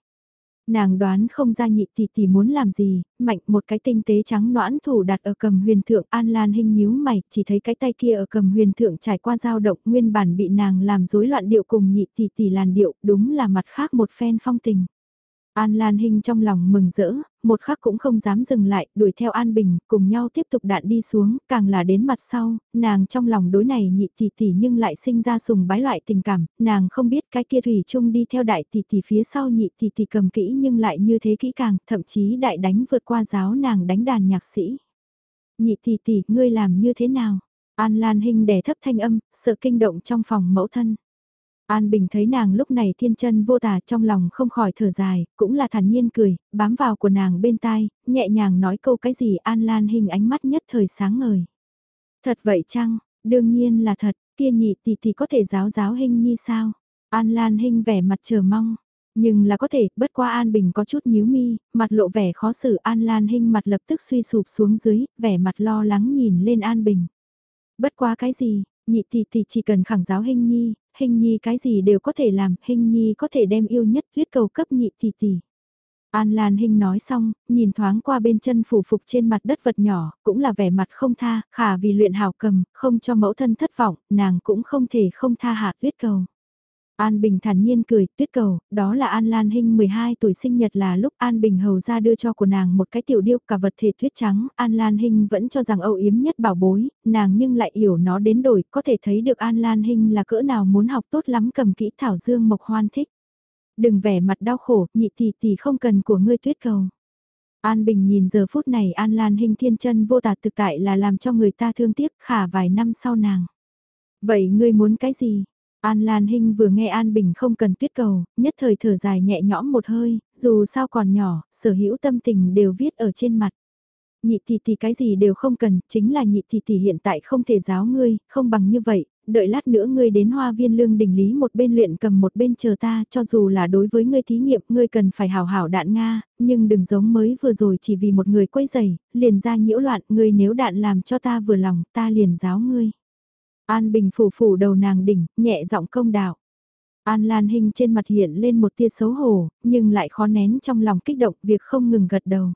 Nàng đoán không ra nhị tỷ tỷ muốn làm gì, mạnh một cái tinh tế trắng noãn thủ đặt ở cầm huyền thượng an lan hình nhíu mày, chỉ thấy cái tay kia ở cầm huyền thượng trải qua dao động nguyên bản bị nàng làm rối loạn điệu cùng nhị tỷ tỷ làn điệu, đúng là mặt khác một phen phong tình. An Lan Hinh trong lòng mừng rỡ, một khắc cũng không dám dừng lại, đuổi theo An Bình, cùng nhau tiếp tục đạn đi xuống, càng là đến mặt sau, nàng trong lòng đối này nhị tỷ tỷ nhưng lại sinh ra sùng bái loại tình cảm, nàng không biết cái kia thủy chung đi theo đại tỷ tỷ phía sau nhị tỷ tỷ cầm kỹ nhưng lại như thế kỹ càng, thậm chí đại đánh vượt qua giáo nàng đánh đàn nhạc sĩ. Nhị tỷ tỷ, ngươi làm như thế nào? An Lan Hinh đè thấp thanh âm, sợ kinh động trong phòng mẫu thân. An Bình thấy nàng lúc này thiên chân vô tà trong lòng không khỏi thở dài, cũng là thản nhiên cười, bám vào của nàng bên tai, nhẹ nhàng nói câu cái gì An Lan hình ánh mắt nhất thời sáng ngời. Thật vậy chăng, đương nhiên là thật, kia nhị tỷ tỷ có thể giáo giáo hình nhi sao? An Lan hình vẻ mặt chờ mong. Nhưng là có thể, bất qua An Bình có chút nhíu mi, mặt lộ vẻ khó xử An Lan Hinh mặt lập tức suy sụp xuống dưới, vẻ mặt lo lắng nhìn lên An Bình. Bất quá cái gì, nhị tỷ tỷ chỉ cần khẳng giáo hình nhi, hình nhi cái gì đều có thể làm, hình nhi có thể đem yêu nhất tuyết cầu cấp nhị tỷ tỷ. An Lan Hinh nói xong, nhìn thoáng qua bên chân phủ phục trên mặt đất vật nhỏ, cũng là vẻ mặt không tha, khả vì luyện hảo cầm, không cho mẫu thân thất vọng, nàng cũng không thể không tha hạt tuyết cầu. An Bình thản nhiên cười, tuyết cầu, đó là An Lan Hinh 12 tuổi sinh nhật là lúc An Bình hầu ra đưa cho của nàng một cái tiểu điêu cả vật thể tuyết trắng, An Lan Hinh vẫn cho rằng âu yếm nhất bảo bối, nàng nhưng lại hiểu nó đến đổi, có thể thấy được An Lan Hinh là cỡ nào muốn học tốt lắm cầm kỹ thảo dương mộc hoan thích. Đừng vẻ mặt đau khổ, nhị tỷ tỷ không cần của ngươi tuyết cầu. An Bình nhìn giờ phút này An Lan Hinh thiên chân vô tạt thực tại là làm cho người ta thương tiếc khả vài năm sau nàng. Vậy ngươi muốn cái gì? An Lan Hinh vừa nghe An Bình không cần tuyết cầu, nhất thời thở dài nhẹ nhõm một hơi, dù sao còn nhỏ, sở hữu tâm tình đều viết ở trên mặt. Nhị tỷ tỷ cái gì đều không cần, chính là nhị tỷ tỷ hiện tại không thể giáo ngươi, không bằng như vậy, đợi lát nữa ngươi đến hoa viên lương đình lý một bên luyện cầm một bên chờ ta, cho dù là đối với ngươi thí nghiệm ngươi cần phải hào hảo đạn Nga, nhưng đừng giống mới vừa rồi chỉ vì một người quấy giày, liền ra nhiễu loạn, ngươi nếu đạn làm cho ta vừa lòng, ta liền giáo ngươi. An Bình phủ phủ đầu nàng đỉnh, nhẹ giọng công đạo. An Lan Hinh trên mặt hiện lên một tia xấu hổ, nhưng lại khó nén trong lòng kích động việc không ngừng gật đầu.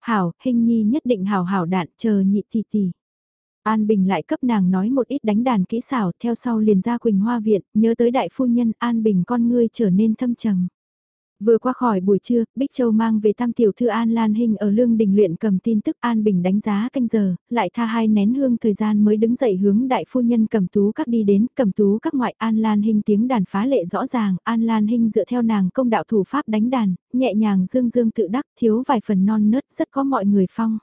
Hảo, Hinh Nhi nhất định hảo hảo đạn chờ nhị tỷ tỷ. An Bình lại cấp nàng nói một ít đánh đàn kỹ xảo theo sau liền ra Quỳnh Hoa Viện, nhớ tới đại phu nhân An Bình con ngươi trở nên thâm trầm. Vừa qua khỏi buổi trưa, Bích Châu mang về tam tiểu thư An Lan Hinh ở lương đình luyện cầm tin tức An Bình đánh giá canh giờ, lại tha hai nén hương thời gian mới đứng dậy hướng đại phu nhân cầm tú các đi đến, cầm tú các ngoại An Lan Hinh tiếng đàn phá lệ rõ ràng, An Lan Hinh dựa theo nàng công đạo thủ pháp đánh đàn, nhẹ nhàng dương dương tự đắc thiếu vài phần non nớt rất có mọi người phong.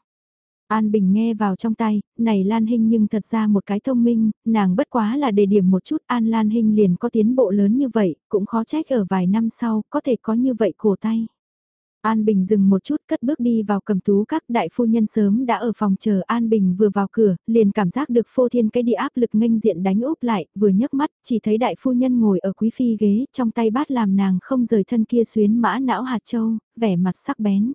An Bình nghe vào trong tay, này Lan Hinh nhưng thật ra một cái thông minh, nàng bất quá là đề điểm một chút An Lan Hinh liền có tiến bộ lớn như vậy, cũng khó trách ở vài năm sau, có thể có như vậy cổ tay. An Bình dừng một chút cất bước đi vào cầm tú các đại phu nhân sớm đã ở phòng chờ An Bình vừa vào cửa, liền cảm giác được phô thiên cái đi áp lực nghênh diện đánh úp lại, vừa nhấc mắt, chỉ thấy đại phu nhân ngồi ở quý phi ghế, trong tay bát làm nàng không rời thân kia xuyến mã não hạt châu, vẻ mặt sắc bén.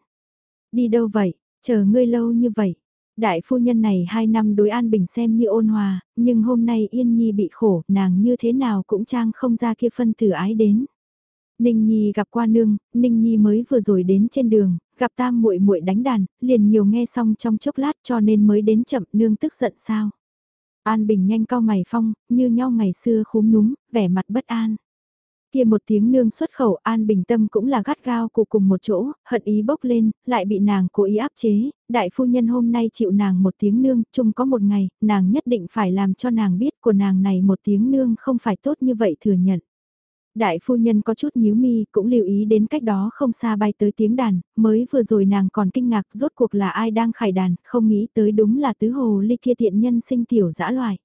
Đi đâu vậy, chờ ngươi lâu như vậy, Đại phu nhân này hai năm đối An Bình xem như ôn hòa, nhưng hôm nay Yên Nhi bị khổ, nàng như thế nào cũng trang không ra kia phân tử ái đến. Ninh Nhi gặp qua nương, Ninh Nhi mới vừa rồi đến trên đường, gặp tam muội muội đánh đàn, liền nhiều nghe xong trong chốc lát cho nên mới đến chậm nương tức giận sao. An Bình nhanh cao mày phong, như nhau ngày xưa khúm núm, vẻ mặt bất an. Kia một tiếng nương xuất khẩu an bình tâm cũng là gắt gao của cùng một chỗ, hận ý bốc lên, lại bị nàng cố ý áp chế, đại phu nhân hôm nay chịu nàng một tiếng nương, chung có một ngày, nàng nhất định phải làm cho nàng biết của nàng này một tiếng nương không phải tốt như vậy thừa nhận. Đại phu nhân có chút nhíu mi cũng lưu ý đến cách đó không xa bay tới tiếng đàn, mới vừa rồi nàng còn kinh ngạc rốt cuộc là ai đang khải đàn, không nghĩ tới đúng là tứ hồ ly kia tiện nhân sinh tiểu dã loài.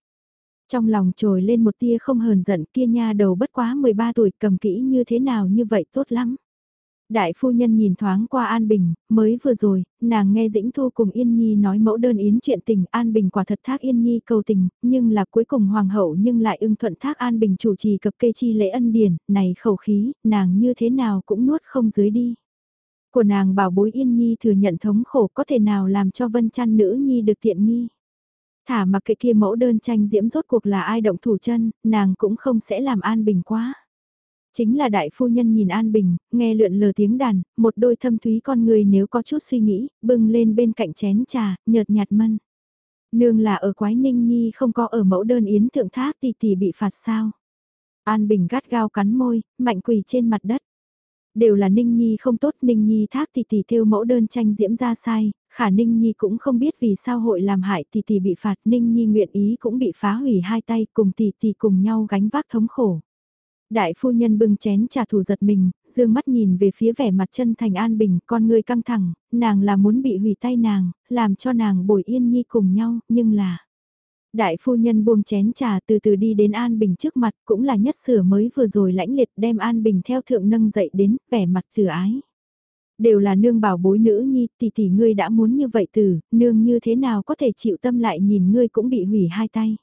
Trong lòng trồi lên một tia không hờn giận kia nha đầu bất quá 13 tuổi cầm kỹ như thế nào như vậy tốt lắm. Đại phu nhân nhìn thoáng qua An Bình, mới vừa rồi, nàng nghe Dĩnh Thu cùng Yên Nhi nói mẫu đơn yến chuyện tình An Bình quả thật thác Yên Nhi cầu tình, nhưng là cuối cùng hoàng hậu nhưng lại ưng thuận thác An Bình chủ trì cập kê chi lễ ân điển, này khẩu khí, nàng như thế nào cũng nuốt không dưới đi. Của nàng bảo bối Yên Nhi thừa nhận thống khổ có thể nào làm cho Vân chăn nữ Nhi được tiện nghi. Thả mặc kệ kia mẫu đơn tranh diễm rốt cuộc là ai động thủ chân, nàng cũng không sẽ làm An Bình quá. Chính là đại phu nhân nhìn An Bình, nghe lượn lờ tiếng đàn, một đôi thâm thúy con người nếu có chút suy nghĩ, bưng lên bên cạnh chén trà, nhợt nhạt mân. Nương là ở quái ninh nhi không có ở mẫu đơn yến thượng thác tì tỷ bị phạt sao. An Bình gắt gao cắn môi, mạnh quỳ trên mặt đất. Đều là Ninh Nhi không tốt, Ninh Nhi thác thì tỷ theo mẫu đơn tranh diễm ra sai, khả Ninh Nhi cũng không biết vì sao hội làm hại tỷ tỷ bị phạt, Ninh Nhi nguyện ý cũng bị phá hủy hai tay cùng tỷ tỷ cùng nhau gánh vác thống khổ. Đại phu nhân bưng chén trà thủ giật mình, dương mắt nhìn về phía vẻ mặt chân thành an bình, con người căng thẳng, nàng là muốn bị hủy tay nàng, làm cho nàng bồi yên nhi cùng nhau, nhưng là... Đại phu nhân buông chén trà từ từ đi đến An Bình trước mặt cũng là nhất sửa mới vừa rồi lãnh liệt đem An Bình theo thượng nâng dậy đến vẻ mặt từ ái. Đều là nương bảo bối nữ nhi tỷ tỷ ngươi đã muốn như vậy từ, nương như thế nào có thể chịu tâm lại nhìn ngươi cũng bị hủy hai tay.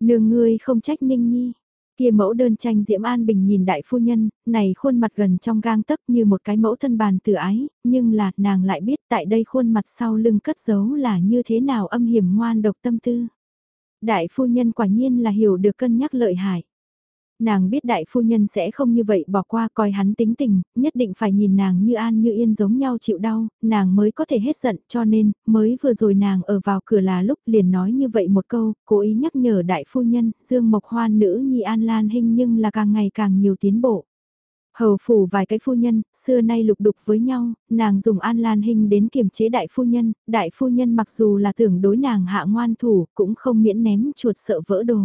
Nương ngươi không trách ninh nhi, Kia mẫu đơn tranh Diễm An Bình nhìn đại phu nhân, này khuôn mặt gần trong gang tấc như một cái mẫu thân bàn từ ái, nhưng là nàng lại biết tại đây khuôn mặt sau lưng cất giấu là như thế nào âm hiểm ngoan độc tâm tư. Đại phu nhân quả nhiên là hiểu được cân nhắc lợi hại. Nàng biết đại phu nhân sẽ không như vậy bỏ qua coi hắn tính tình, nhất định phải nhìn nàng như an như yên giống nhau chịu đau, nàng mới có thể hết giận cho nên, mới vừa rồi nàng ở vào cửa là lúc liền nói như vậy một câu, cố ý nhắc nhở đại phu nhân, Dương Mộc Hoan nữ nhi an lan hình nhưng là càng ngày càng nhiều tiến bộ. Hầu phủ vài cái phu nhân, xưa nay lục đục với nhau, nàng dùng an lan hình đến kiềm chế đại phu nhân, đại phu nhân mặc dù là tưởng đối nàng hạ ngoan thủ, cũng không miễn ném chuột sợ vỡ đồ.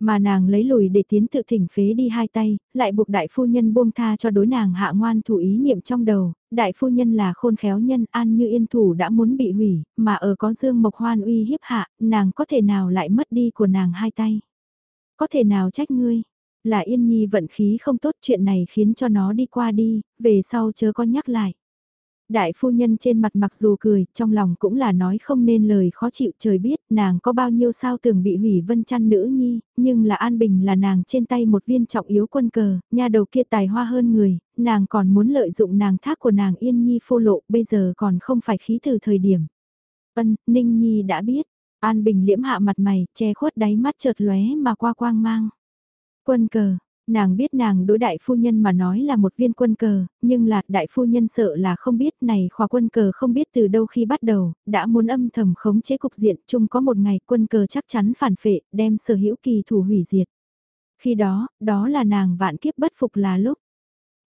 Mà nàng lấy lùi để tiến tự thỉnh phế đi hai tay, lại buộc đại phu nhân buông tha cho đối nàng hạ ngoan thủ ý niệm trong đầu, đại phu nhân là khôn khéo nhân an như yên thủ đã muốn bị hủy, mà ở có dương mộc hoan uy hiếp hạ, nàng có thể nào lại mất đi của nàng hai tay. Có thể nào trách ngươi, là yên nhi vận khí không tốt chuyện này khiến cho nó đi qua đi, về sau chớ có nhắc lại. Đại phu nhân trên mặt mặc dù cười, trong lòng cũng là nói không nên lời khó chịu trời biết nàng có bao nhiêu sao tưởng bị hủy vân chăn nữ nhi, nhưng là An Bình là nàng trên tay một viên trọng yếu quân cờ, nhà đầu kia tài hoa hơn người, nàng còn muốn lợi dụng nàng thác của nàng yên nhi phô lộ, bây giờ còn không phải khí từ thời điểm. Ân, Ninh Nhi đã biết, An Bình liễm hạ mặt mày, che khuất đáy mắt chợt lóe mà qua quang mang. Quân cờ, Nàng biết nàng đối đại phu nhân mà nói là một viên quân cờ, nhưng là đại phu nhân sợ là không biết này khóa quân cờ không biết từ đâu khi bắt đầu, đã muốn âm thầm khống chế cục diện chung có một ngày quân cờ chắc chắn phản phệ, đem sở hữu kỳ thủ hủy diệt. Khi đó, đó là nàng vạn kiếp bất phục là lúc.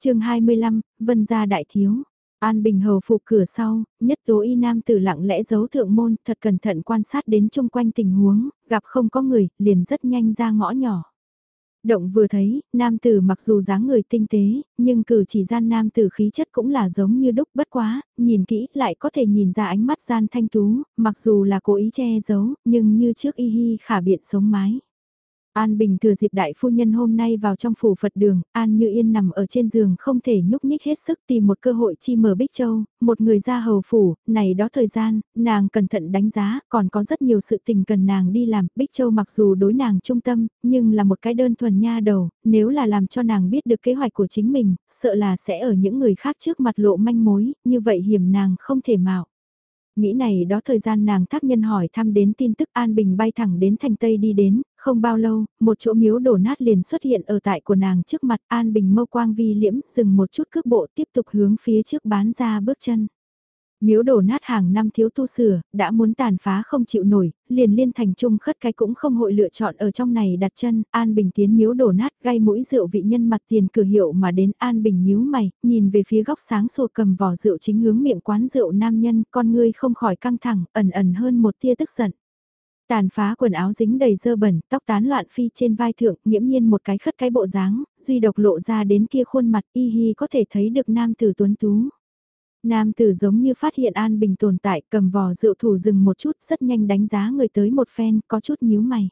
chương 25, Vân gia đại thiếu. An Bình hầu phục cửa sau, nhất tố y nam tử lặng lẽ giấu thượng môn, thật cẩn thận quan sát đến chung quanh tình huống, gặp không có người, liền rất nhanh ra ngõ nhỏ. Động vừa thấy, nam tử mặc dù dáng người tinh tế, nhưng cử chỉ gian nam tử khí chất cũng là giống như đúc bất quá, nhìn kỹ lại có thể nhìn ra ánh mắt gian thanh tú, mặc dù là cố ý che giấu, nhưng như trước y hi khả biện sống mái. An Bình thừa dịp đại phu nhân hôm nay vào trong phủ Phật đường, An Như Yên nằm ở trên giường không thể nhúc nhích hết sức tìm một cơ hội chi mở Bích Châu, một người ra hầu phủ, này đó thời gian, nàng cẩn thận đánh giá, còn có rất nhiều sự tình cần nàng đi làm, Bích Châu mặc dù đối nàng trung tâm, nhưng là một cái đơn thuần nha đầu, nếu là làm cho nàng biết được kế hoạch của chính mình, sợ là sẽ ở những người khác trước mặt lộ manh mối, như vậy hiểm nàng không thể mạo. Nghĩ này đó thời gian nàng thác nhân hỏi thăm đến tin tức An Bình bay thẳng đến thành Tây đi đến, không bao lâu, một chỗ miếu đổ nát liền xuất hiện ở tại của nàng trước mặt An Bình mâu quang vi liễm, dừng một chút cước bộ tiếp tục hướng phía trước bán ra bước chân. Miếu đổ nát hàng năm thiếu tu sửa, đã muốn tàn phá không chịu nổi, liền liên thành trung khất cái cũng không hội lựa chọn ở trong này đặt chân, An Bình tiến miếu đổ nát gây mũi rượu vị nhân mặt tiền cửa hiệu mà đến An Bình nhíu mày, nhìn về phía góc sáng sùa cầm vỏ rượu chính hướng miệng quán rượu nam nhân, con ngươi không khỏi căng thẳng, ẩn ẩn hơn một tia tức giận. Tàn phá quần áo dính đầy dơ bẩn, tóc tán loạn phi trên vai thượng, nghiễm nhiên một cái khất cái bộ dáng, duy độc lộ ra đến kia khuôn mặt y hi có thể thấy được nam tử tuấn tú. Nam tử giống như phát hiện An Bình tồn tại cầm vò rượu thủ dừng một chút rất nhanh đánh giá người tới một phen có chút nhíu mày.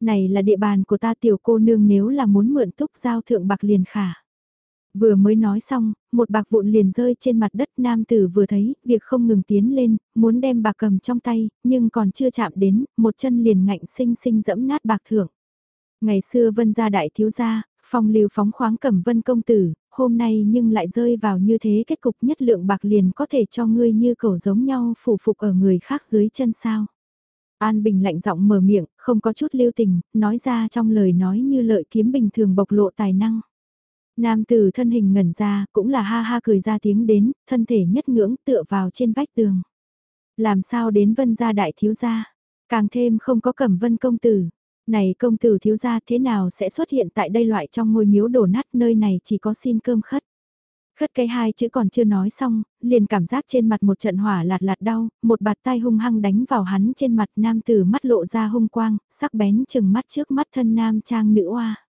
Này là địa bàn của ta tiểu cô nương nếu là muốn mượn túc giao thượng bạc liền khả. Vừa mới nói xong, một bạc vụn liền rơi trên mặt đất nam tử vừa thấy, việc không ngừng tiến lên, muốn đem bạc cầm trong tay, nhưng còn chưa chạm đến, một chân liền ngạnh sinh sinh dẫm nát bạc thưởng. Ngày xưa vân gia đại thiếu gia, phong lưu phóng khoáng cầm vân công tử, hôm nay nhưng lại rơi vào như thế kết cục nhất lượng bạc liền có thể cho ngươi như cầu giống nhau phủ phục ở người khác dưới chân sao. An Bình lạnh giọng mở miệng, không có chút lưu tình, nói ra trong lời nói như lợi kiếm bình thường bộc lộ tài năng. Nam tử thân hình ngẩn ra, cũng là ha ha cười ra tiếng đến, thân thể nhất ngưỡng tựa vào trên vách tường. Làm sao đến vân gia đại thiếu gia, càng thêm không có cẩm vân công tử. Này công tử thiếu gia thế nào sẽ xuất hiện tại đây loại trong ngôi miếu đổ nát nơi này chỉ có xin cơm khất. Khất cái hai chữ còn chưa nói xong, liền cảm giác trên mặt một trận hỏa lạt lạt đau, một bạt tay hung hăng đánh vào hắn trên mặt nam tử mắt lộ ra hung quang, sắc bén chừng mắt trước mắt thân nam trang nữ oa.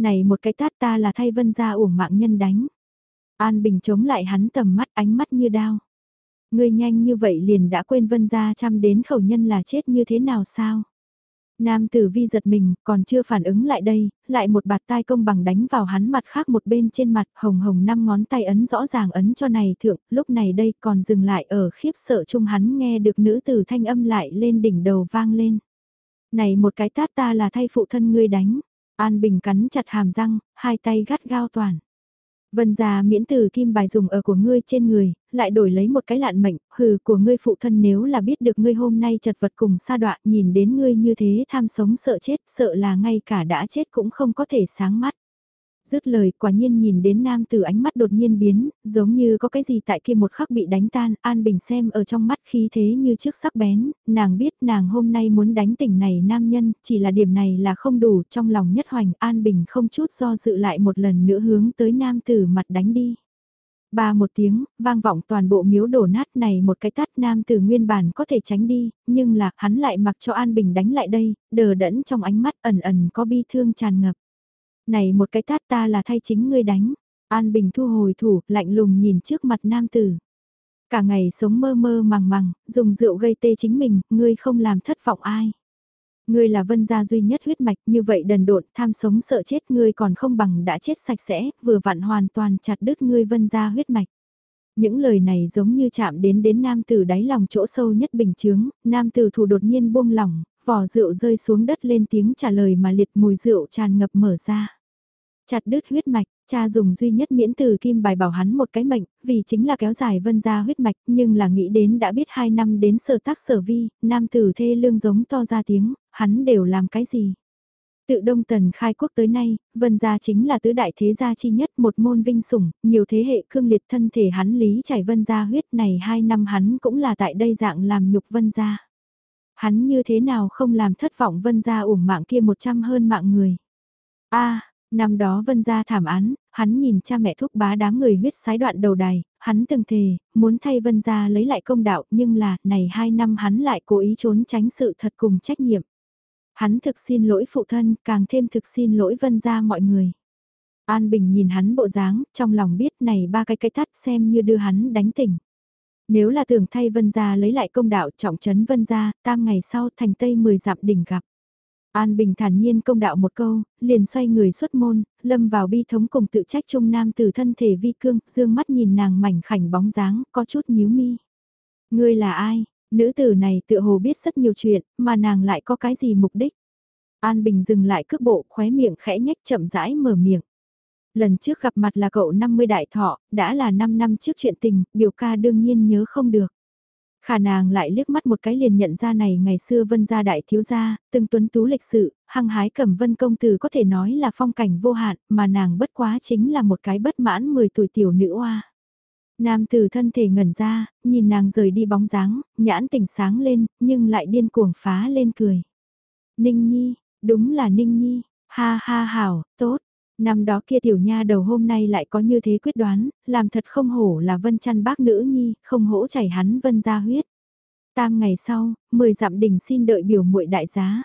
Này một cái tát ta là thay vân gia uổng mạng nhân đánh. An Bình chống lại hắn tầm mắt ánh mắt như đao. Ngươi nhanh như vậy liền đã quên vân gia chăm đến khẩu nhân là chết như thế nào sao? Nam tử vi giật mình, còn chưa phản ứng lại đây, lại một bạt tai công bằng đánh vào hắn mặt khác một bên trên mặt, hồng hồng năm ngón tay ấn rõ ràng ấn cho này thượng, lúc này đây còn dừng lại ở khiếp sợ chung hắn nghe được nữ tử thanh âm lại lên đỉnh đầu vang lên. Này một cái tát ta là thay phụ thân ngươi đánh, An Bình cắn chặt hàm răng, hai tay gắt gao toàn. Vân già miễn từ kim bài dùng ở của ngươi trên người, lại đổi lấy một cái lạn mệnh, hừ của ngươi phụ thân nếu là biết được ngươi hôm nay chật vật cùng sa đoạn nhìn đến ngươi như thế tham sống sợ chết, sợ là ngay cả đã chết cũng không có thể sáng mắt. Dứt lời quả nhiên nhìn đến nam tử ánh mắt đột nhiên biến, giống như có cái gì tại kia một khắc bị đánh tan, An Bình xem ở trong mắt khí thế như trước sắc bén, nàng biết nàng hôm nay muốn đánh tỉnh này nam nhân, chỉ là điểm này là không đủ, trong lòng nhất hoành An Bình không chút do dự lại một lần nữa hướng tới nam tử mặt đánh đi. Ba một tiếng, vang vọng toàn bộ miếu đổ nát này một cái tát nam tử nguyên bản có thể tránh đi, nhưng là hắn lại mặc cho An Bình đánh lại đây, đờ đẫn trong ánh mắt ẩn ẩn có bi thương tràn ngập. Này một cái tát ta là thay chính ngươi đánh. An Bình thu hồi thủ, lạnh lùng nhìn trước mặt nam tử. Cả ngày sống mơ mơ màng màng, dùng rượu gây tê chính mình, ngươi không làm thất vọng ai. Ngươi là vân gia duy nhất huyết mạch như vậy đần độn tham sống sợ chết ngươi còn không bằng đã chết sạch sẽ, vừa vặn hoàn toàn chặt đứt ngươi vân gia huyết mạch. Những lời này giống như chạm đến đến nam tử đáy lòng chỗ sâu nhất bình chướng, nam tử thủ đột nhiên buông lỏng, vỏ rượu rơi xuống đất lên tiếng trả lời mà liệt mùi rượu tràn ngập mở ra. Chặt đứt huyết mạch, cha dùng duy nhất miễn từ kim bài bảo hắn một cái mệnh, vì chính là kéo dài vân ra huyết mạch, nhưng là nghĩ đến đã biết hai năm đến sở tác sở vi, nam tử thê lương giống to ra tiếng, hắn đều làm cái gì. Tự Đông Tần khai quốc tới nay, Vân Gia chính là tứ đại thế gia chi nhất một môn vinh sủng, nhiều thế hệ cương liệt thân thể hắn lý chảy Vân Gia huyết này hai năm hắn cũng là tại đây dạng làm nhục Vân Gia. Hắn như thế nào không làm thất vọng Vân Gia uổng mạng kia một trăm hơn mạng người. a Năm đó vân gia thảm án, hắn nhìn cha mẹ thúc bá đám người huyết sái đoạn đầu đài, hắn từng thề, muốn thay vân gia lấy lại công đạo nhưng là, này hai năm hắn lại cố ý trốn tránh sự thật cùng trách nhiệm. Hắn thực xin lỗi phụ thân, càng thêm thực xin lỗi vân gia mọi người. An Bình nhìn hắn bộ dáng, trong lòng biết này ba cái cái tắt xem như đưa hắn đánh tỉnh. Nếu là tưởng thay vân gia lấy lại công đạo trọng trấn vân gia, tam ngày sau thành tây mười dặm đỉnh gặp. An Bình thản nhiên công đạo một câu, liền xoay người xuất môn, lâm vào bi thống cùng tự trách trung nam từ thân thể vi cương, dương mắt nhìn nàng mảnh khảnh bóng dáng, có chút nhíu mi. Ngươi là ai? Nữ tử này tựa hồ biết rất nhiều chuyện, mà nàng lại có cái gì mục đích? An Bình dừng lại cước bộ, khóe miệng khẽ nhách chậm rãi mở miệng. Lần trước gặp mặt là cậu 50 đại thọ, đã là 5 năm trước chuyện tình, biểu ca đương nhiên nhớ không được. Khả nàng lại liếc mắt một cái liền nhận ra này ngày xưa vân gia đại thiếu gia, từng tuấn tú lịch sự, hăng hái cẩm vân công tử có thể nói là phong cảnh vô hạn, mà nàng bất quá chính là một cái bất mãn 10 tuổi tiểu nữ oa. Nam tử thân thể ngẩn ra, nhìn nàng rời đi bóng dáng, nhãn tỉnh sáng lên, nhưng lại điên cuồng phá lên cười. Ninh Nhi, đúng là Ninh Nhi, ha ha hảo, tốt, Năm đó kia tiểu nha đầu hôm nay lại có như thế quyết đoán, làm thật không hổ là vân chăn bác nữ nhi, không hổ chảy hắn vân ra huyết. Tam ngày sau, mười dặm đỉnh xin đợi biểu muội đại giá.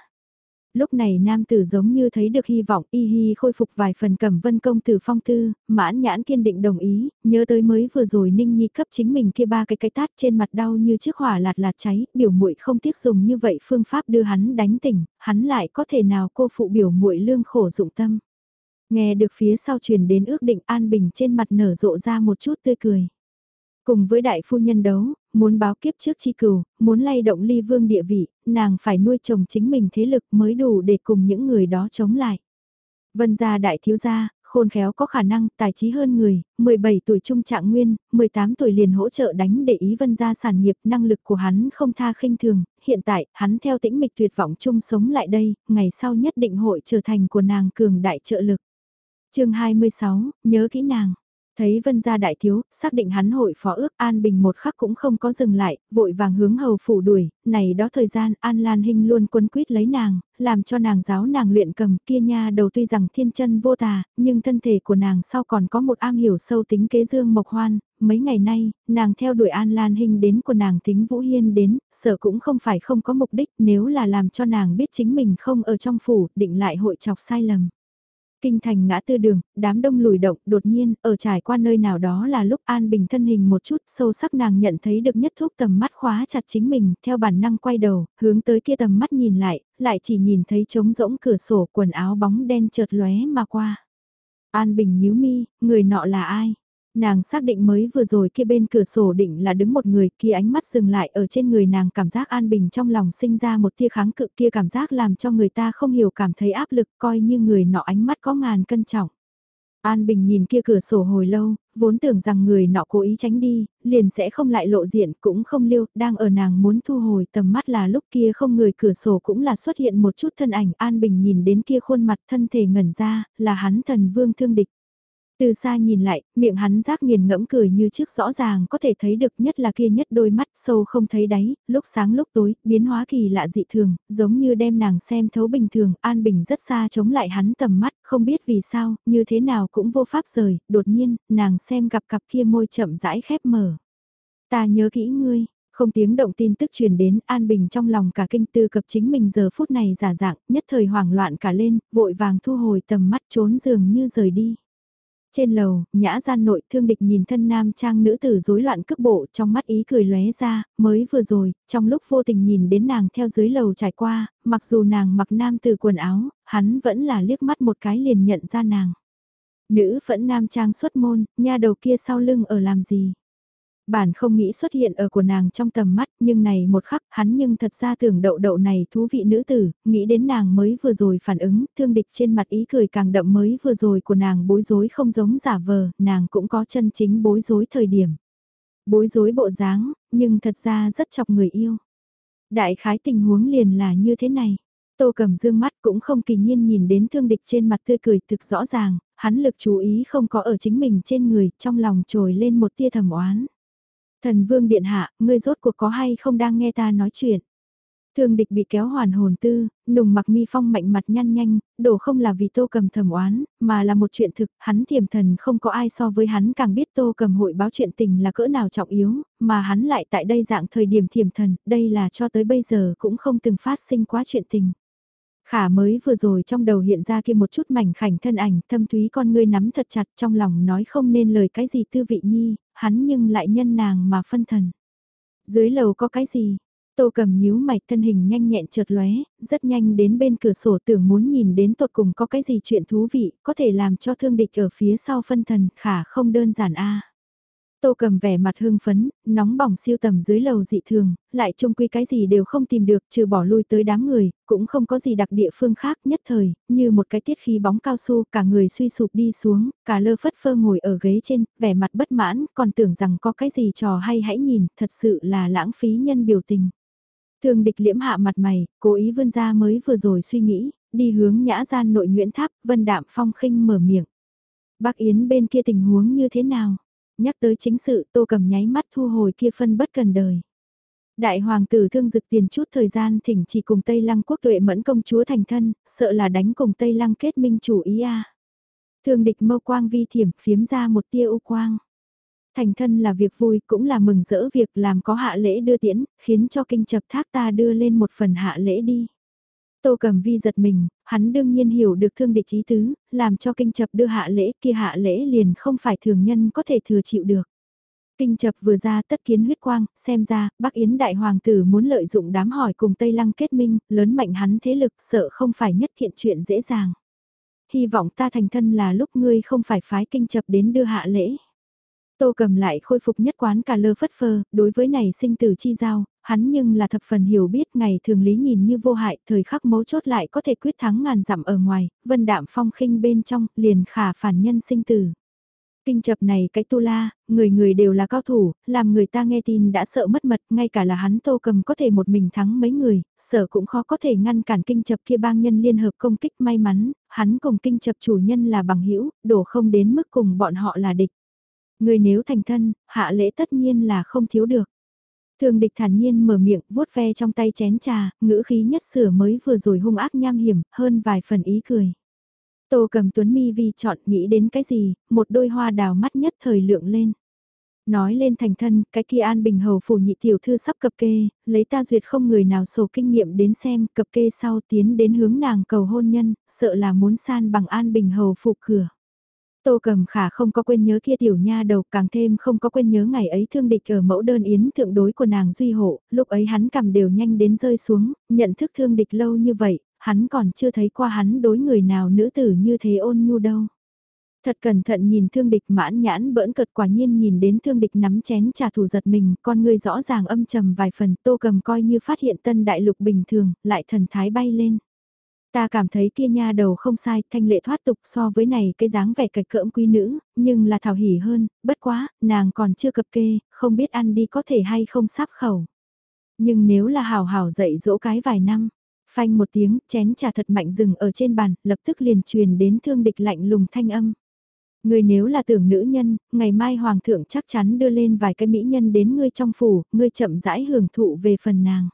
Lúc này nam tử giống như thấy được hy vọng y hy khôi phục vài phần cầm vân công tử phong tư, mãn nhãn kiên định đồng ý, nhớ tới mới vừa rồi ninh nhi cấp chính mình kia ba cái cái tát trên mặt đau như chiếc hỏa lạt lạt cháy, biểu muội không tiếc dùng như vậy phương pháp đưa hắn đánh tỉnh, hắn lại có thể nào cô phụ biểu muội lương khổ dụng tâm. Nghe được phía sau truyền đến ước định An Bình trên mặt nở rộ ra một chút tươi cười. Cùng với đại phu nhân đấu, muốn báo kiếp trước chi cừu, muốn lay động ly vương địa vị, nàng phải nuôi chồng chính mình thế lực mới đủ để cùng những người đó chống lại. Vân gia đại thiếu gia, khôn khéo có khả năng, tài trí hơn người, 17 tuổi trung trạng nguyên, 18 tuổi liền hỗ trợ đánh để ý vân gia sản nghiệp, năng lực của hắn không tha khinh thường, hiện tại, hắn theo tĩnh mịch tuyệt vọng chung sống lại đây, ngày sau nhất định hội trở thành của nàng cường đại trợ lực chương 26, nhớ kỹ nàng. Thấy vân gia đại thiếu, xác định hắn hội phó ước An Bình một khắc cũng không có dừng lại, vội vàng hướng hầu phủ đuổi, này đó thời gian An Lan Hinh luôn quân quyết lấy nàng, làm cho nàng giáo nàng luyện cầm kia nha đầu tuy rằng thiên chân vô tà, nhưng thân thể của nàng sau còn có một am hiểu sâu tính kế dương mộc hoan, mấy ngày nay, nàng theo đuổi An Lan Hinh đến của nàng tính Vũ Hiên đến, sợ cũng không phải không có mục đích nếu là làm cho nàng biết chính mình không ở trong phủ, định lại hội chọc sai lầm. Kinh thành ngã tư đường, đám đông lùi động, đột nhiên, ở trải qua nơi nào đó là lúc An Bình thân hình một chút, sâu sắc nàng nhận thấy được nhất thúc tầm mắt khóa chặt chính mình, theo bản năng quay đầu, hướng tới kia tầm mắt nhìn lại, lại chỉ nhìn thấy trống rỗng cửa sổ quần áo bóng đen chợt lóe mà qua. An Bình nhíu mi, người nọ là ai? Nàng xác định mới vừa rồi kia bên cửa sổ định là đứng một người kia ánh mắt dừng lại ở trên người nàng cảm giác an bình trong lòng sinh ra một tia kháng cự kia cảm giác làm cho người ta không hiểu cảm thấy áp lực coi như người nọ ánh mắt có ngàn cân trọng. An Bình nhìn kia cửa sổ hồi lâu, vốn tưởng rằng người nọ cố ý tránh đi, liền sẽ không lại lộ diện cũng không lưu, đang ở nàng muốn thu hồi tầm mắt là lúc kia không người cửa sổ cũng là xuất hiện một chút thân ảnh An Bình nhìn đến kia khuôn mặt thân thể ngẩn ra, là hắn thần vương thương địch. Từ xa nhìn lại, miệng hắn rác nghiền ngẫm cười như trước rõ ràng có thể thấy được nhất là kia nhất đôi mắt sâu không thấy đáy, lúc sáng lúc tối, biến hóa kỳ lạ dị thường, giống như đem nàng xem thấu bình thường, An Bình rất xa chống lại hắn tầm mắt, không biết vì sao, như thế nào cũng vô pháp rời, đột nhiên, nàng xem gặp cặp kia môi chậm rãi khép mở. Ta nhớ kỹ ngươi, không tiếng động tin tức truyền đến An Bình trong lòng cả kinh tư cập chính mình giờ phút này giả dạng, nhất thời hoảng loạn cả lên, vội vàng thu hồi tầm mắt trốn giường như rời đi. Trên lầu, nhã gian nội thương địch nhìn thân nam trang nữ tử rối loạn cước bộ trong mắt ý cười lóe ra, mới vừa rồi, trong lúc vô tình nhìn đến nàng theo dưới lầu trải qua, mặc dù nàng mặc nam từ quần áo, hắn vẫn là liếc mắt một cái liền nhận ra nàng. Nữ vẫn nam trang xuất môn, nha đầu kia sau lưng ở làm gì? Bản không nghĩ xuất hiện ở của nàng trong tầm mắt, nhưng này một khắc hắn nhưng thật ra tưởng đậu đậu này thú vị nữ tử, nghĩ đến nàng mới vừa rồi phản ứng, thương địch trên mặt ý cười càng đậm mới vừa rồi của nàng bối rối không giống giả vờ, nàng cũng có chân chính bối rối thời điểm. Bối rối bộ dáng, nhưng thật ra rất chọc người yêu. Đại khái tình huống liền là như thế này. Tô cầm dương mắt cũng không kỳ nhiên nhìn đến thương địch trên mặt tươi cười thực rõ ràng, hắn lực chú ý không có ở chính mình trên người, trong lòng trồi lên một tia thầm oán. Thần vương điện hạ, ngươi rốt cuộc có hay không đang nghe ta nói chuyện. Thương địch bị kéo hoàn hồn tư, nùng mặc mi phong mạnh mặt nhăn nhanh, đổ không là vì tô cầm thầm oán, mà là một chuyện thực, hắn thiềm thần không có ai so với hắn càng biết tô cầm hội báo chuyện tình là cỡ nào trọng yếu, mà hắn lại tại đây dạng thời điểm thiềm thần, đây là cho tới bây giờ cũng không từng phát sinh quá chuyện tình. Khả mới vừa rồi trong đầu hiện ra kia một chút mảnh khảnh thân ảnh, thâm thúy con ngươi nắm thật chặt trong lòng nói không nên lời cái gì tư vị nhi, hắn nhưng lại nhân nàng mà phân thần. Dưới lầu có cái gì? Tô cầm nhíu mạch thân hình nhanh nhẹn trượt lóe, rất nhanh đến bên cửa sổ tưởng muốn nhìn đến tột cùng có cái gì chuyện thú vị, có thể làm cho thương địch ở phía sau phân thần, khả không đơn giản a Tô cầm vẻ mặt hưng phấn, nóng bỏng siêu tầm dưới lầu dị thường, lại chung quy cái gì đều không tìm được trừ bỏ lui tới đám người, cũng không có gì đặc địa phương khác nhất thời, như một cái tiết khí bóng cao su cả người suy sụp đi xuống, cả lơ phất phơ ngồi ở ghế trên, vẻ mặt bất mãn, còn tưởng rằng có cái gì trò hay hãy nhìn, thật sự là lãng phí nhân biểu tình. Thường địch liễm hạ mặt mày, cố ý vươn ra mới vừa rồi suy nghĩ, đi hướng nhã gian nội nguyễn tháp, vân đạm phong khinh mở miệng. Bác Yến bên kia tình huống như thế nào? Nhắc tới chính sự tô cầm nháy mắt thu hồi kia phân bất cần đời. Đại hoàng tử thương dực tiền chút thời gian thỉnh chỉ cùng Tây Lăng quốc tuệ mẫn công chúa thành thân, sợ là đánh cùng Tây Lăng kết minh chủ ý a. Thương địch mâu quang vi thiểm phiếm ra một tia u quang. Thành thân là việc vui cũng là mừng rỡ việc làm có hạ lễ đưa tiễn, khiến cho kinh chập thác ta đưa lên một phần hạ lễ đi. Tô Cầm Vi giật mình, hắn đương nhiên hiểu được thương địch ý tứ, làm cho kinh chập đưa hạ lễ kia hạ lễ liền không phải thường nhân có thể thừa chịu được. Kinh chập vừa ra tất kiến huyết quang, xem ra, Bắc Yến Đại Hoàng tử muốn lợi dụng đám hỏi cùng Tây Lăng kết minh, lớn mạnh hắn thế lực sợ không phải nhất thiện chuyện dễ dàng. hy vọng ta thành thân là lúc ngươi không phải phái kinh chập đến đưa hạ lễ. Tô cầm lại khôi phục nhất quán cả lơ phất phơ, đối với này sinh tử chi giao, hắn nhưng là thập phần hiểu biết ngày thường lý nhìn như vô hại, thời khắc mấu chốt lại có thể quyết thắng ngàn dặm ở ngoài, vân đạm phong khinh bên trong, liền khả phản nhân sinh tử. Kinh chập này cái tu la, người người đều là cao thủ, làm người ta nghe tin đã sợ mất mật, ngay cả là hắn tô cầm có thể một mình thắng mấy người, sợ cũng khó có thể ngăn cản kinh chập kia bang nhân liên hợp công kích may mắn, hắn cùng kinh chập chủ nhân là bằng hữu đổ không đến mức cùng bọn họ là địch. Người nếu thành thân, hạ lễ tất nhiên là không thiếu được. Thường địch thản nhiên mở miệng, vuốt ve trong tay chén trà, ngữ khí nhất sửa mới vừa rồi hung ác nham hiểm, hơn vài phần ý cười. Tô cầm tuấn mi vi chọn nghĩ đến cái gì, một đôi hoa đào mắt nhất thời lượng lên. Nói lên thành thân, cái kia an bình hầu phủ nhị tiểu thư sắp cập kê, lấy ta duyệt không người nào sổ kinh nghiệm đến xem, cập kê sau tiến đến hướng nàng cầu hôn nhân, sợ là muốn san bằng an bình hầu phủ cửa. Tô cầm khả không có quên nhớ kia tiểu nha đầu càng thêm không có quên nhớ ngày ấy thương địch ở mẫu đơn yến thượng đối của nàng duy hộ, lúc ấy hắn cầm đều nhanh đến rơi xuống, nhận thức thương địch lâu như vậy, hắn còn chưa thấy qua hắn đối người nào nữ tử như thế ôn nhu đâu. Thật cẩn thận nhìn thương địch mãn nhãn bỡn cợt quả nhiên nhìn đến thương địch nắm chén trà thủ giật mình, con người rõ ràng âm trầm vài phần, tô cầm coi như phát hiện tân đại lục bình thường, lại thần thái bay lên. Ta cảm thấy kia nha đầu không sai, thanh lệ thoát tục so với này cái dáng vẻ cạch cỡm quý nữ, nhưng là thảo hỉ hơn, bất quá, nàng còn chưa cập kê, không biết ăn đi có thể hay không sáp khẩu. Nhưng nếu là hào hào dạy dỗ cái vài năm, phanh một tiếng, chén trà thật mạnh dừng ở trên bàn, lập tức liền truyền đến thương địch lạnh lùng thanh âm. Người nếu là tưởng nữ nhân, ngày mai hoàng thượng chắc chắn đưa lên vài cái mỹ nhân đến ngươi trong phủ, ngươi chậm rãi hưởng thụ về phần nàng.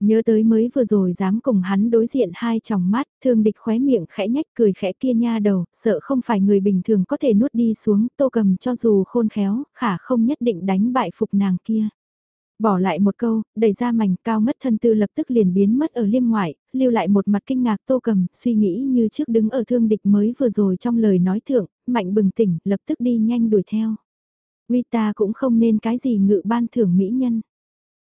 Nhớ tới mới vừa rồi dám cùng hắn đối diện hai tròng mắt, thương địch khóe miệng khẽ nhách cười khẽ kia nha đầu, sợ không phải người bình thường có thể nuốt đi xuống, tô cầm cho dù khôn khéo, khả không nhất định đánh bại phục nàng kia. Bỏ lại một câu, đẩy ra mảnh cao ngất thân tư lập tức liền biến mất ở liêm ngoại, lưu lại một mặt kinh ngạc tô cầm, suy nghĩ như trước đứng ở thương địch mới vừa rồi trong lời nói thượng, mạnh bừng tỉnh, lập tức đi nhanh đuổi theo. vita ta cũng không nên cái gì ngự ban thưởng mỹ nhân.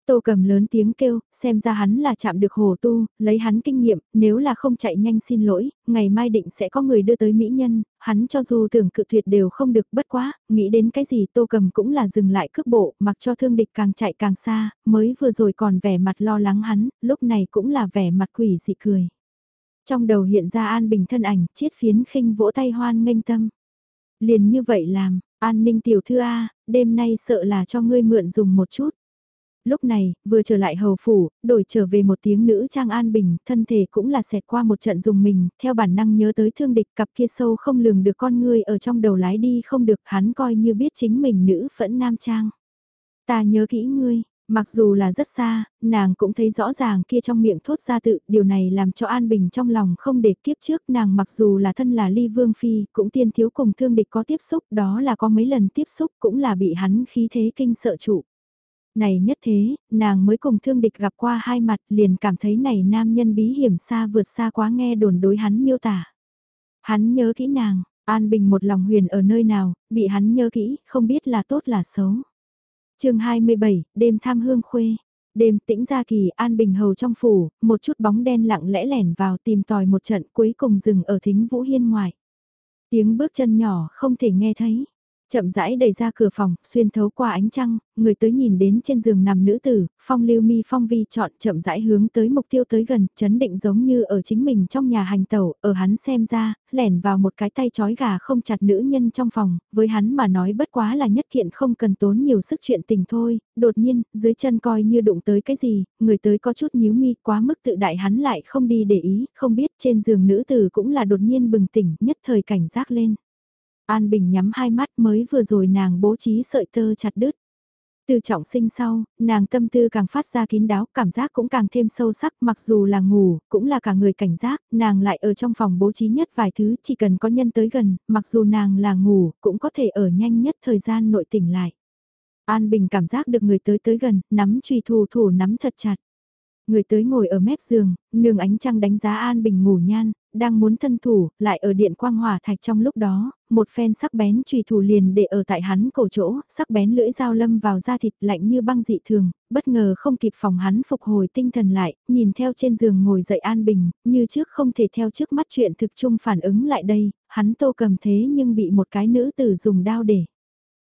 Tô cầm lớn tiếng kêu, xem ra hắn là chạm được hồ tu, lấy hắn kinh nghiệm, nếu là không chạy nhanh xin lỗi, ngày mai định sẽ có người đưa tới mỹ nhân, hắn cho dù tưởng cự tuyệt đều không được bất quá, nghĩ đến cái gì tô cầm cũng là dừng lại cước bộ, mặc cho thương địch càng chạy càng xa, mới vừa rồi còn vẻ mặt lo lắng hắn, lúc này cũng là vẻ mặt quỷ dị cười. Trong đầu hiện ra an bình thân ảnh, chiết phiến khinh vỗ tay hoan nghênh tâm. Liền như vậy làm, an ninh tiểu thư A, đêm nay sợ là cho ngươi mượn dùng một chút. Lúc này, vừa trở lại hầu phủ, đổi trở về một tiếng nữ trang an bình, thân thể cũng là xẹt qua một trận dùng mình, theo bản năng nhớ tới thương địch cặp kia sâu không lường được con người ở trong đầu lái đi không được hắn coi như biết chính mình nữ phẫn nam trang. Ta nhớ kỹ ngươi, Mặc dù là rất xa, nàng cũng thấy rõ ràng kia trong miệng thốt ra tự, điều này làm cho An Bình trong lòng không để kiếp trước nàng mặc dù là thân là ly vương phi, cũng tiên thiếu cùng thương địch có tiếp xúc, đó là có mấy lần tiếp xúc cũng là bị hắn khí thế kinh sợ trụ. Này nhất thế, nàng mới cùng thương địch gặp qua hai mặt liền cảm thấy này nam nhân bí hiểm xa vượt xa quá nghe đồn đối hắn miêu tả. Hắn nhớ kỹ nàng, An Bình một lòng huyền ở nơi nào, bị hắn nhớ kỹ, không biết là tốt là xấu. chương 27, đêm tham hương khuê. Đêm tĩnh ra kỳ an bình hầu trong phủ, một chút bóng đen lặng lẽ lẻn vào tìm tòi một trận cuối cùng dừng ở thính vũ hiên ngoài. Tiếng bước chân nhỏ không thể nghe thấy, Chậm rãi đẩy ra cửa phòng, xuyên thấu qua ánh trăng, người tới nhìn đến trên giường nằm nữ tử, phong lưu mi phong vi chọn chậm rãi hướng tới mục tiêu tới gần, chấn định giống như ở chính mình trong nhà hành tẩu, ở hắn xem ra, lẻn vào một cái tay chói gà không chặt nữ nhân trong phòng, với hắn mà nói bất quá là nhất kiện không cần tốn nhiều sức chuyện tình thôi, đột nhiên, dưới chân coi như đụng tới cái gì, người tới có chút nhíu mi quá mức tự đại hắn lại không đi để ý, không biết trên giường nữ tử cũng là đột nhiên bừng tỉnh, nhất thời cảnh giác lên. An Bình nhắm hai mắt mới vừa rồi nàng bố trí sợi tơ chặt đứt. Từ trọng sinh sau, nàng tâm tư càng phát ra kín đáo, cảm giác cũng càng thêm sâu sắc, mặc dù là ngủ, cũng là cả người cảnh giác, nàng lại ở trong phòng bố trí nhất vài thứ, chỉ cần có nhân tới gần, mặc dù nàng là ngủ, cũng có thể ở nhanh nhất thời gian nội tỉnh lại. An Bình cảm giác được người tới tới gần, nắm truy thủ thủ nắm thật chặt. Người tới ngồi ở mép giường, nương ánh trăng đánh giá An Bình ngủ nhan, đang muốn thân thủ, lại ở điện quang hỏa thạch trong lúc đó, một phen sắc bén trùy thủ liền để ở tại hắn cổ chỗ, sắc bén lưỡi dao lâm vào da thịt lạnh như băng dị thường, bất ngờ không kịp phòng hắn phục hồi tinh thần lại, nhìn theo trên giường ngồi dậy An Bình, như trước không thể theo trước mắt chuyện thực chung phản ứng lại đây, hắn tô cầm thế nhưng bị một cái nữ tử dùng đao để.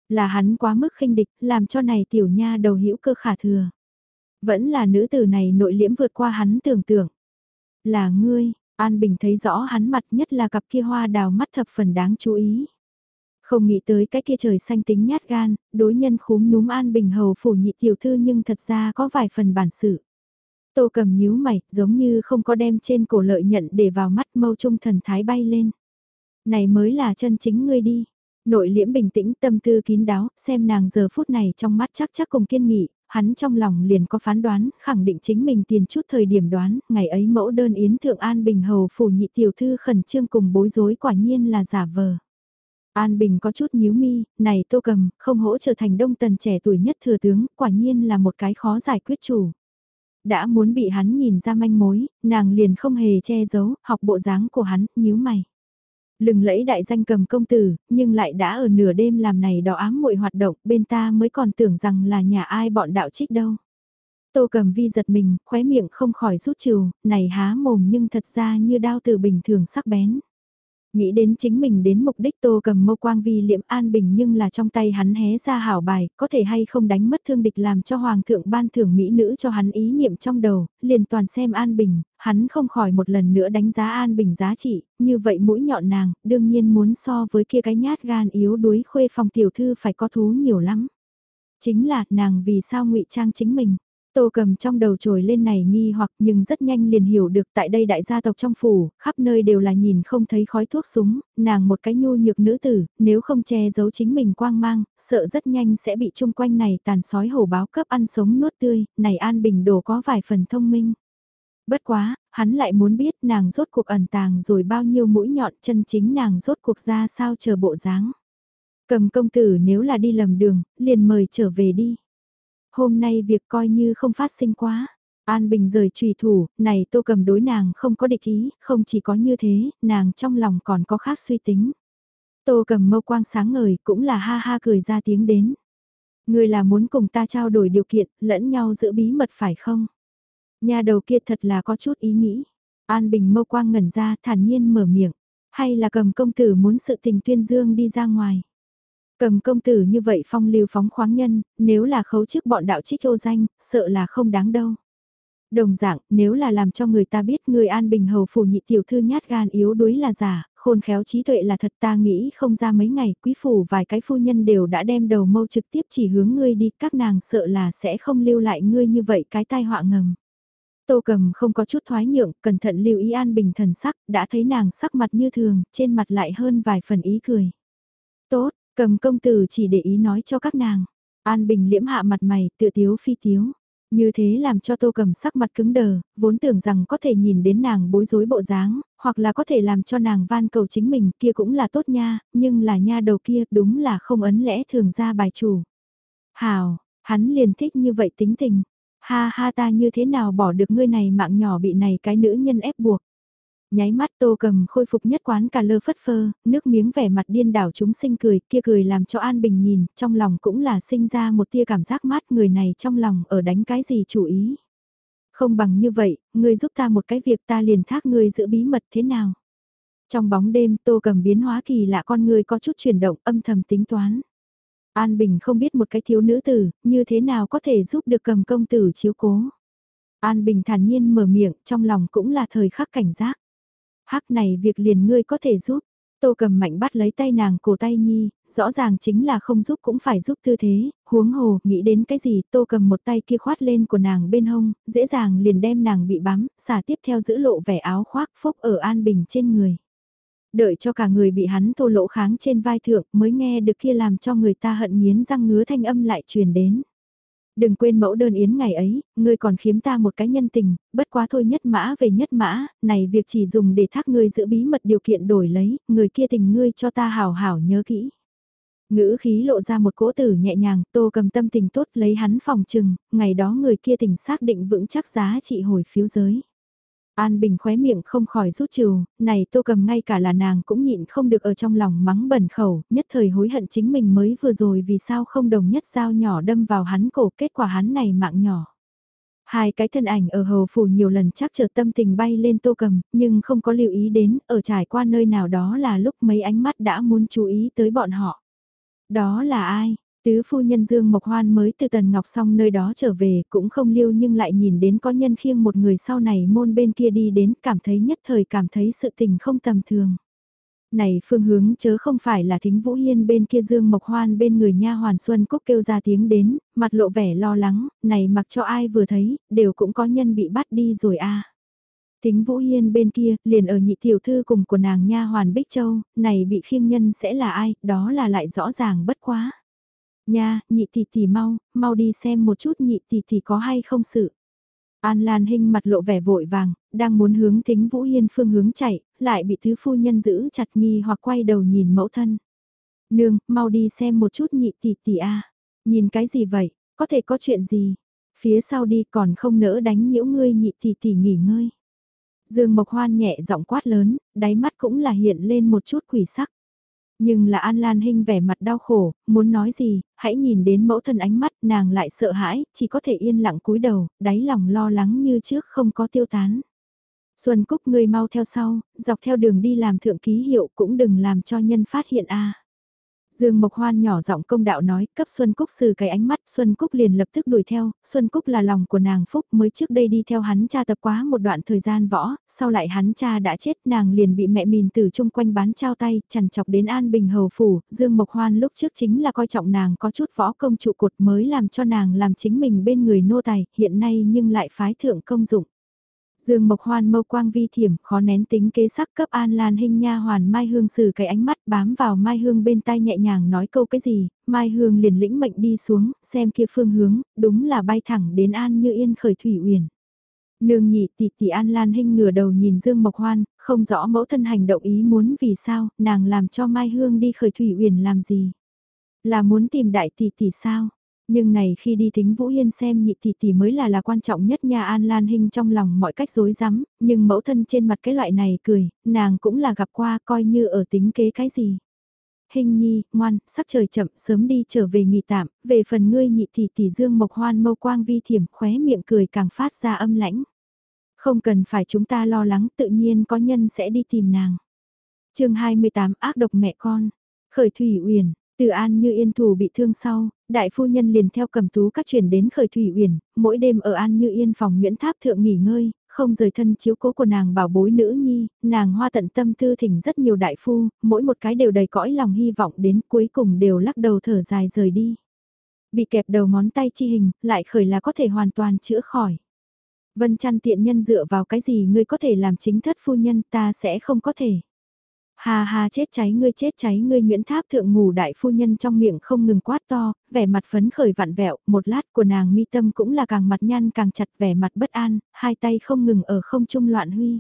Là hắn quá mức khinh địch, làm cho này tiểu nha đầu hữu cơ khả thừa. Vẫn là nữ tử này nội liễm vượt qua hắn tưởng tượng. Là ngươi, An Bình thấy rõ hắn mặt nhất là cặp kia hoa đào mắt thập phần đáng chú ý. Không nghĩ tới cái kia trời xanh tính nhát gan, đối nhân khúm núm An Bình hầu phủ nhị tiểu thư nhưng thật ra có vài phần bản sự. Tô cầm nhíu mày, giống như không có đem trên cổ lợi nhận để vào mắt mâu trung thần thái bay lên. Này mới là chân chính ngươi đi. Nội liễm bình tĩnh tâm tư kín đáo, xem nàng giờ phút này trong mắt chắc chắc cùng kiên nghị, hắn trong lòng liền có phán đoán, khẳng định chính mình tiền chút thời điểm đoán, ngày ấy mẫu đơn yến thượng An Bình hầu phủ nhị tiểu thư khẩn trương cùng bối rối quả nhiên là giả vờ. An Bình có chút nhíu mi, này tô cầm, không hỗ trở thành đông tần trẻ tuổi nhất thừa tướng, quả nhiên là một cái khó giải quyết chủ. Đã muốn bị hắn nhìn ra manh mối, nàng liền không hề che giấu, học bộ dáng của hắn, nhíu mày lừng lẫy đại danh cầm công tử, nhưng lại đã ở nửa đêm làm này đỏ ám muội hoạt động, bên ta mới còn tưởng rằng là nhà ai bọn đạo trích đâu. Tô cầm vi giật mình, khóe miệng không khỏi rút trừ, này há mồm nhưng thật ra như đao từ bình thường sắc bén. Nghĩ đến chính mình đến mục đích tô cầm mâu quang vi liệm an bình nhưng là trong tay hắn hé ra hảo bài, có thể hay không đánh mất thương địch làm cho hoàng thượng ban thưởng mỹ nữ cho hắn ý niệm trong đầu, liền toàn xem an bình, hắn không khỏi một lần nữa đánh giá an bình giá trị, như vậy mũi nhọn nàng, đương nhiên muốn so với kia cái nhát gan yếu đuối khuê phòng tiểu thư phải có thú nhiều lắm. Chính là nàng vì sao ngụy trang chính mình. Tô cầm trong đầu trồi lên này nghi hoặc nhưng rất nhanh liền hiểu được tại đây đại gia tộc trong phủ, khắp nơi đều là nhìn không thấy khói thuốc súng, nàng một cái nhu nhược nữ tử, nếu không che giấu chính mình quang mang, sợ rất nhanh sẽ bị chung quanh này tàn sói hổ báo cấp ăn sống nuốt tươi, này an bình đồ có vài phần thông minh. Bất quá, hắn lại muốn biết nàng rốt cuộc ẩn tàng rồi bao nhiêu mũi nhọn chân chính nàng rốt cuộc ra sao chờ bộ dáng. Cầm công tử nếu là đi lầm đường, liền mời trở về đi. Hôm nay việc coi như không phát sinh quá. An Bình rời trùy thủ, này tô cầm đối nàng không có địch ý, không chỉ có như thế, nàng trong lòng còn có khác suy tính. Tô cầm mâu quang sáng ngời cũng là ha ha cười ra tiếng đến. Người là muốn cùng ta trao đổi điều kiện, lẫn nhau giữ bí mật phải không? Nhà đầu kia thật là có chút ý nghĩ. An Bình mâu quang ngẩn ra thản nhiên mở miệng. Hay là cầm công tử muốn sự tình tuyên dương đi ra ngoài? Cầm công tử như vậy phong lưu phóng khoáng nhân, nếu là khấu chức bọn đạo trích ô danh, sợ là không đáng đâu. Đồng dạng, nếu là làm cho người ta biết người an bình hầu phủ nhị tiểu thư nhát gan yếu đuối là giả, khôn khéo trí tuệ là thật ta nghĩ không ra mấy ngày quý phủ vài cái phu nhân đều đã đem đầu mâu trực tiếp chỉ hướng ngươi đi các nàng sợ là sẽ không lưu lại ngươi như vậy cái tai họa ngầm. Tô cầm không có chút thoái nhượng, cẩn thận lưu ý an bình thần sắc, đã thấy nàng sắc mặt như thường, trên mặt lại hơn vài phần ý cười. Tốt, Cầm công tử chỉ để ý nói cho các nàng. An Bình liễm hạ mặt mày, tựa tiếu phi tiếu. Như thế làm cho tô cầm sắc mặt cứng đờ, vốn tưởng rằng có thể nhìn đến nàng bối rối bộ dáng, hoặc là có thể làm cho nàng van cầu chính mình kia cũng là tốt nha, nhưng là nha đầu kia đúng là không ấn lẽ thường ra bài chủ. Hào, hắn liền thích như vậy tính tình. Ha ha ta như thế nào bỏ được ngươi này mạng nhỏ bị này cái nữ nhân ép buộc. Nháy mắt tô cầm khôi phục nhất quán cả lơ phất phơ, nước miếng vẻ mặt điên đảo chúng sinh cười, kia cười làm cho An Bình nhìn, trong lòng cũng là sinh ra một tia cảm giác mát người này trong lòng ở đánh cái gì chủ ý. Không bằng như vậy, ngươi giúp ta một cái việc ta liền thác ngươi giữ bí mật thế nào. Trong bóng đêm tô cầm biến hóa kỳ lạ con người có chút chuyển động âm thầm tính toán. An Bình không biết một cái thiếu nữ tử, như thế nào có thể giúp được cầm công tử chiếu cố. An Bình thản nhiên mở miệng, trong lòng cũng là thời khắc cảnh giác hắc này việc liền ngươi có thể giúp. Tô cầm mạnh bắt lấy tay nàng cổ tay nhi, rõ ràng chính là không giúp cũng phải giúp tư thế, huống hồ, nghĩ đến cái gì, tô cầm một tay kia khoát lên của nàng bên hông, dễ dàng liền đem nàng bị bám, xả tiếp theo giữ lộ vẻ áo khoác phúc ở an bình trên người. Đợi cho cả người bị hắn thô lỗ kháng trên vai thượng mới nghe được kia làm cho người ta hận miến răng ngứa thanh âm lại truyền đến. Đừng quên mẫu đơn yến ngày ấy, ngươi còn khiếm ta một cái nhân tình, bất quá thôi nhất mã về nhất mã, này việc chỉ dùng để thác ngươi giữ bí mật điều kiện đổi lấy, người kia tình ngươi cho ta hảo hảo nhớ kỹ. Ngữ khí lộ ra một cỗ tử nhẹ nhàng, tô cầm tâm tình tốt lấy hắn phòng trừng, ngày đó người kia tình xác định vững chắc giá trị hồi phiếu giới. An Bình khóe miệng không khỏi rút trừ, này tô cầm ngay cả là nàng cũng nhịn không được ở trong lòng mắng bẩn khẩu, nhất thời hối hận chính mình mới vừa rồi vì sao không đồng nhất dao nhỏ đâm vào hắn cổ kết quả hắn này mạng nhỏ. Hai cái thân ảnh ở hầu phủ nhiều lần chắc chờ tâm tình bay lên tô cầm, nhưng không có lưu ý đến, ở trải qua nơi nào đó là lúc mấy ánh mắt đã muốn chú ý tới bọn họ. Đó là ai? Tứ phu nhân Dương Mộc Hoan mới từ Tần Ngọc xong nơi đó trở về cũng không lưu nhưng lại nhìn đến có nhân khiêng một người sau này môn bên kia đi đến cảm thấy nhất thời cảm thấy sự tình không tầm thường. Này phương hướng chớ không phải là thính Vũ Hiên bên kia Dương Mộc Hoan bên người nha hoàn Xuân Cúc kêu ra tiếng đến, mặt lộ vẻ lo lắng, này mặc cho ai vừa thấy, đều cũng có nhân bị bắt đi rồi a. thính Vũ Hiên bên kia, liền ở nhị tiểu thư cùng của nàng nha hoàn Bích Châu, này bị khiêng nhân sẽ là ai, đó là lại rõ ràng bất quá. Nha, nhị tỷ tỷ mau, mau đi xem một chút nhị tỷ tỷ có hay không sự. An Lan Hinh mặt lộ vẻ vội vàng, đang muốn hướng thính Vũ Hiên phương hướng chạy, lại bị thứ phu nhân giữ chặt nghi hoặc quay đầu nhìn mẫu thân. Nương, mau đi xem một chút nhị tỷ tỷ a. Nhìn cái gì vậy, có thể có chuyện gì? Phía sau đi còn không nỡ đánh nhiễu ngươi nhị tỷ tỷ nghỉ ngơi. Dương Mộc Hoan nhẹ giọng quát lớn, đáy mắt cũng là hiện lên một chút quỷ sắc. Nhưng là An Lan Hinh vẻ mặt đau khổ, muốn nói gì, hãy nhìn đến mẫu thân ánh mắt nàng lại sợ hãi, chỉ có thể yên lặng cúi đầu, đáy lòng lo lắng như trước không có tiêu tán. Xuân Cúc người mau theo sau, dọc theo đường đi làm thượng ký hiệu cũng đừng làm cho nhân phát hiện a. Dương Mộc Hoan nhỏ giọng công đạo nói, cấp Xuân Cúc xử cái ánh mắt, Xuân Cúc liền lập tức đuổi theo, Xuân Cúc là lòng của nàng Phúc mới trước đây đi theo hắn cha tập quá một đoạn thời gian võ, sau lại hắn cha đã chết nàng liền bị mẹ mìn từ chung quanh bán trao tay, chằn chọc đến An Bình Hầu Phủ, Dương Mộc Hoan lúc trước chính là coi trọng nàng có chút võ công trụ cột mới làm cho nàng làm chính mình bên người nô tài, hiện nay nhưng lại phái thượng công dụng. Dương Mộc Hoan mâu quang vi thiểm, khó nén tính kế sắc cấp An Lan Hinh nha hoàn Mai Hương sử cái ánh mắt bám vào Mai Hương bên tai nhẹ nhàng nói câu cái gì, Mai Hương liền lĩnh mệnh đi xuống, xem kia phương hướng, đúng là bay thẳng đến An Như Yên khởi thủy uyển. Nương nhị tỷ tỷ An Lan Hinh ngửa đầu nhìn Dương Mộc Hoan, không rõ mẫu thân hành động ý muốn vì sao, nàng làm cho Mai Hương đi khởi thủy uyển làm gì? Là muốn tìm đại tỷ tỷ sao? Nhưng này khi đi tính Vũ Hiên xem nhị tỷ tỷ mới là là quan trọng nhất nhà An Lan Hinh trong lòng mọi cách dối rắm, nhưng mẫu thân trên mặt cái loại này cười, nàng cũng là gặp qua coi như ở tính kế cái gì. Hình nhi, ngoan, sắc trời chậm, sớm đi trở về nghỉ tạm, về phần ngươi nhị tỷ tỷ dương mộc hoan mâu quang vi thiểm khóe miệng cười càng phát ra âm lãnh. Không cần phải chúng ta lo lắng tự nhiên có nhân sẽ đi tìm nàng. chương 28 ác độc mẹ con, khởi thủy uyển từ An Như Yên thủ bị thương sau, đại phu nhân liền theo cầm tú các chuyển đến khởi thủy uyển, mỗi đêm ở An Như Yên phòng Nguyễn Tháp thượng nghỉ ngơi, không rời thân chiếu cố của nàng bảo bối nữ nhi, nàng hoa tận tâm tư thỉnh rất nhiều đại phu, mỗi một cái đều đầy cõi lòng hy vọng đến cuối cùng đều lắc đầu thở dài rời đi. Bị kẹp đầu ngón tay chi hình, lại khởi là có thể hoàn toàn chữa khỏi. Vân chăn tiện nhân dựa vào cái gì ngươi có thể làm chính thất phu nhân ta sẽ không có thể. Hà hà chết cháy ngươi chết cháy ngươi Nguyễn Tháp thượng ngủ đại phu nhân trong miệng không ngừng quát to, vẻ mặt phấn khởi vặn vẹo, một lát của nàng mi tâm cũng là càng mặt nhăn càng chặt vẻ mặt bất an, hai tay không ngừng ở không trung loạn huy.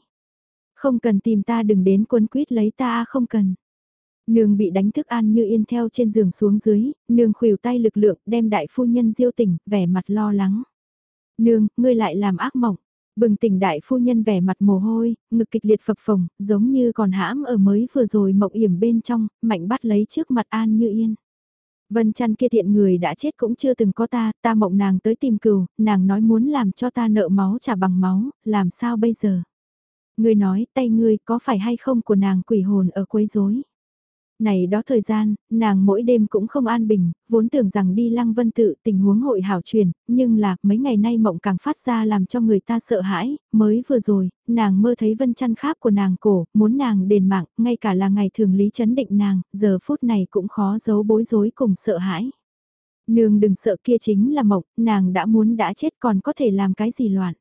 Không cần tìm ta đừng đến quân quýt lấy ta không cần. Nương bị đánh thức an như yên theo trên giường xuống dưới, nương khuỷu tay lực lượng đem đại phu nhân diêu tỉnh, vẻ mặt lo lắng. Nương, ngươi lại làm ác mộng. Bừng tỉnh đại phu nhân vẻ mặt mồ hôi, ngực kịch liệt phập phồng, giống như còn hãm ở mới vừa rồi mộng yểm bên trong, mạnh bắt lấy trước mặt An Như Yên. Vân chăn kia thiện người đã chết cũng chưa từng có ta, ta mộng nàng tới tìm cừu, nàng nói muốn làm cho ta nợ máu trả bằng máu, làm sao bây giờ? Ngươi nói tay ngươi có phải hay không của nàng quỷ hồn ở quấy rối này đó thời gian, nàng mỗi đêm cũng không an bình, vốn tưởng rằng đi lăng vân tự tình huống hội hảo truyền, nhưng là mấy ngày nay mộng càng phát ra làm cho người ta sợ hãi, mới vừa rồi, nàng mơ thấy vân chăn khác của nàng cổ, muốn nàng đền mạng, ngay cả là ngày thường lý chấn định nàng, giờ phút này cũng khó giấu bối rối cùng sợ hãi. Nương đừng sợ kia chính là mộng, nàng đã muốn đã chết còn có thể làm cái gì loạn.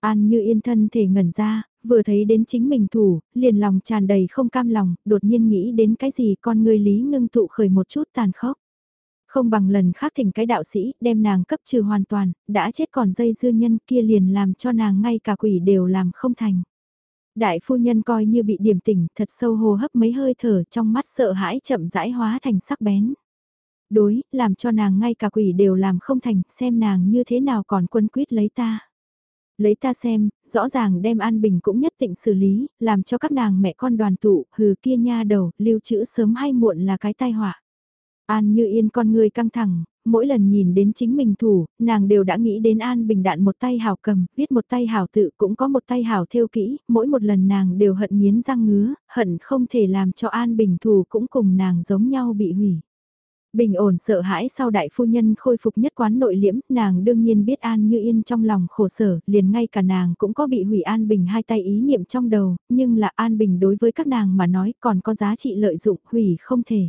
An như yên thân thể ngẩn ra, vừa thấy đến chính mình thủ, liền lòng tràn đầy không cam lòng, đột nhiên nghĩ đến cái gì con người lý ngưng tụ khởi một chút tàn khốc. Không bằng lần khác thỉnh cái đạo sĩ, đem nàng cấp trừ hoàn toàn, đã chết còn dây dưa nhân kia liền làm cho nàng ngay cả quỷ đều làm không thành. Đại phu nhân coi như bị điểm tỉnh, thật sâu hồ hấp mấy hơi thở trong mắt sợ hãi chậm rãi hóa thành sắc bén. đối, làm cho nàng ngay cả quỷ đều làm không thành, xem nàng như thế nào còn quân quyết lấy ta. Lấy ta xem, rõ ràng đem An Bình cũng nhất định xử lý, làm cho các nàng mẹ con đoàn tụ, hừ kia nha đầu, lưu trữ sớm hay muộn là cái tai họa. An như yên con người căng thẳng, mỗi lần nhìn đến chính mình thủ, nàng đều đã nghĩ đến An Bình đạn một tay hảo cầm, viết một tay hảo tự cũng có một tay hảo theo kỹ, mỗi một lần nàng đều hận nghiến răng ngứa, hận không thể làm cho An Bình thủ cũng cùng nàng giống nhau bị hủy. Bình ổn sợ hãi sau đại phu nhân khôi phục nhất quán nội liễm, nàng đương nhiên biết An Như Yên trong lòng khổ sở, liền ngay cả nàng cũng có bị hủy An Bình hai tay ý niệm trong đầu, nhưng là An Bình đối với các nàng mà nói còn có giá trị lợi dụng hủy không thể.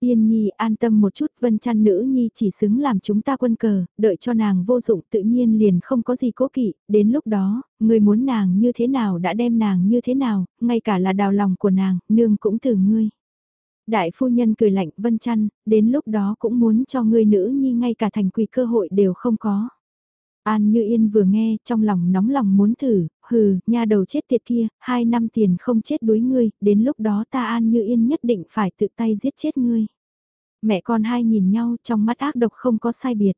Yên Nhi an tâm một chút vân chăn nữ Nhi chỉ xứng làm chúng ta quân cờ, đợi cho nàng vô dụng tự nhiên liền không có gì cố kỵ, đến lúc đó, người muốn nàng như thế nào đã đem nàng như thế nào, ngay cả là đào lòng của nàng, nương cũng từ ngươi. Đại phu nhân cười lạnh vân chăn, đến lúc đó cũng muốn cho người nữ nhi ngay cả thành quỷ cơ hội đều không có. An Như Yên vừa nghe, trong lòng nóng lòng muốn thử, hừ, nha đầu chết tiệt kia, hai năm tiền không chết đuối ngươi, đến lúc đó ta An Như Yên nhất định phải tự tay giết chết ngươi. Mẹ con hai nhìn nhau trong mắt ác độc không có sai biệt.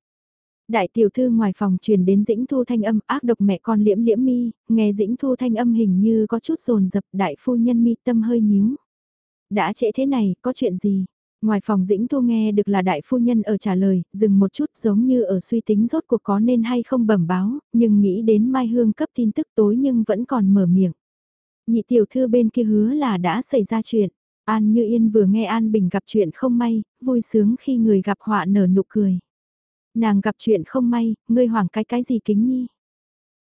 Đại tiểu thư ngoài phòng truyền đến dĩnh thu thanh âm ác độc mẹ con liễm liễm mi, nghe dĩnh thu thanh âm hình như có chút rồn dập đại phu nhân mi tâm hơi nhíu. Đã trễ thế này, có chuyện gì? Ngoài phòng dĩnh thu nghe được là đại phu nhân ở trả lời, dừng một chút giống như ở suy tính rốt cuộc có nên hay không bẩm báo, nhưng nghĩ đến Mai Hương cấp tin tức tối nhưng vẫn còn mở miệng. Nhị tiểu thư bên kia hứa là đã xảy ra chuyện. An Như Yên vừa nghe An Bình gặp chuyện không may, vui sướng khi người gặp họa nở nụ cười. Nàng gặp chuyện không may, ngươi hoảng cái cái gì kính nhi.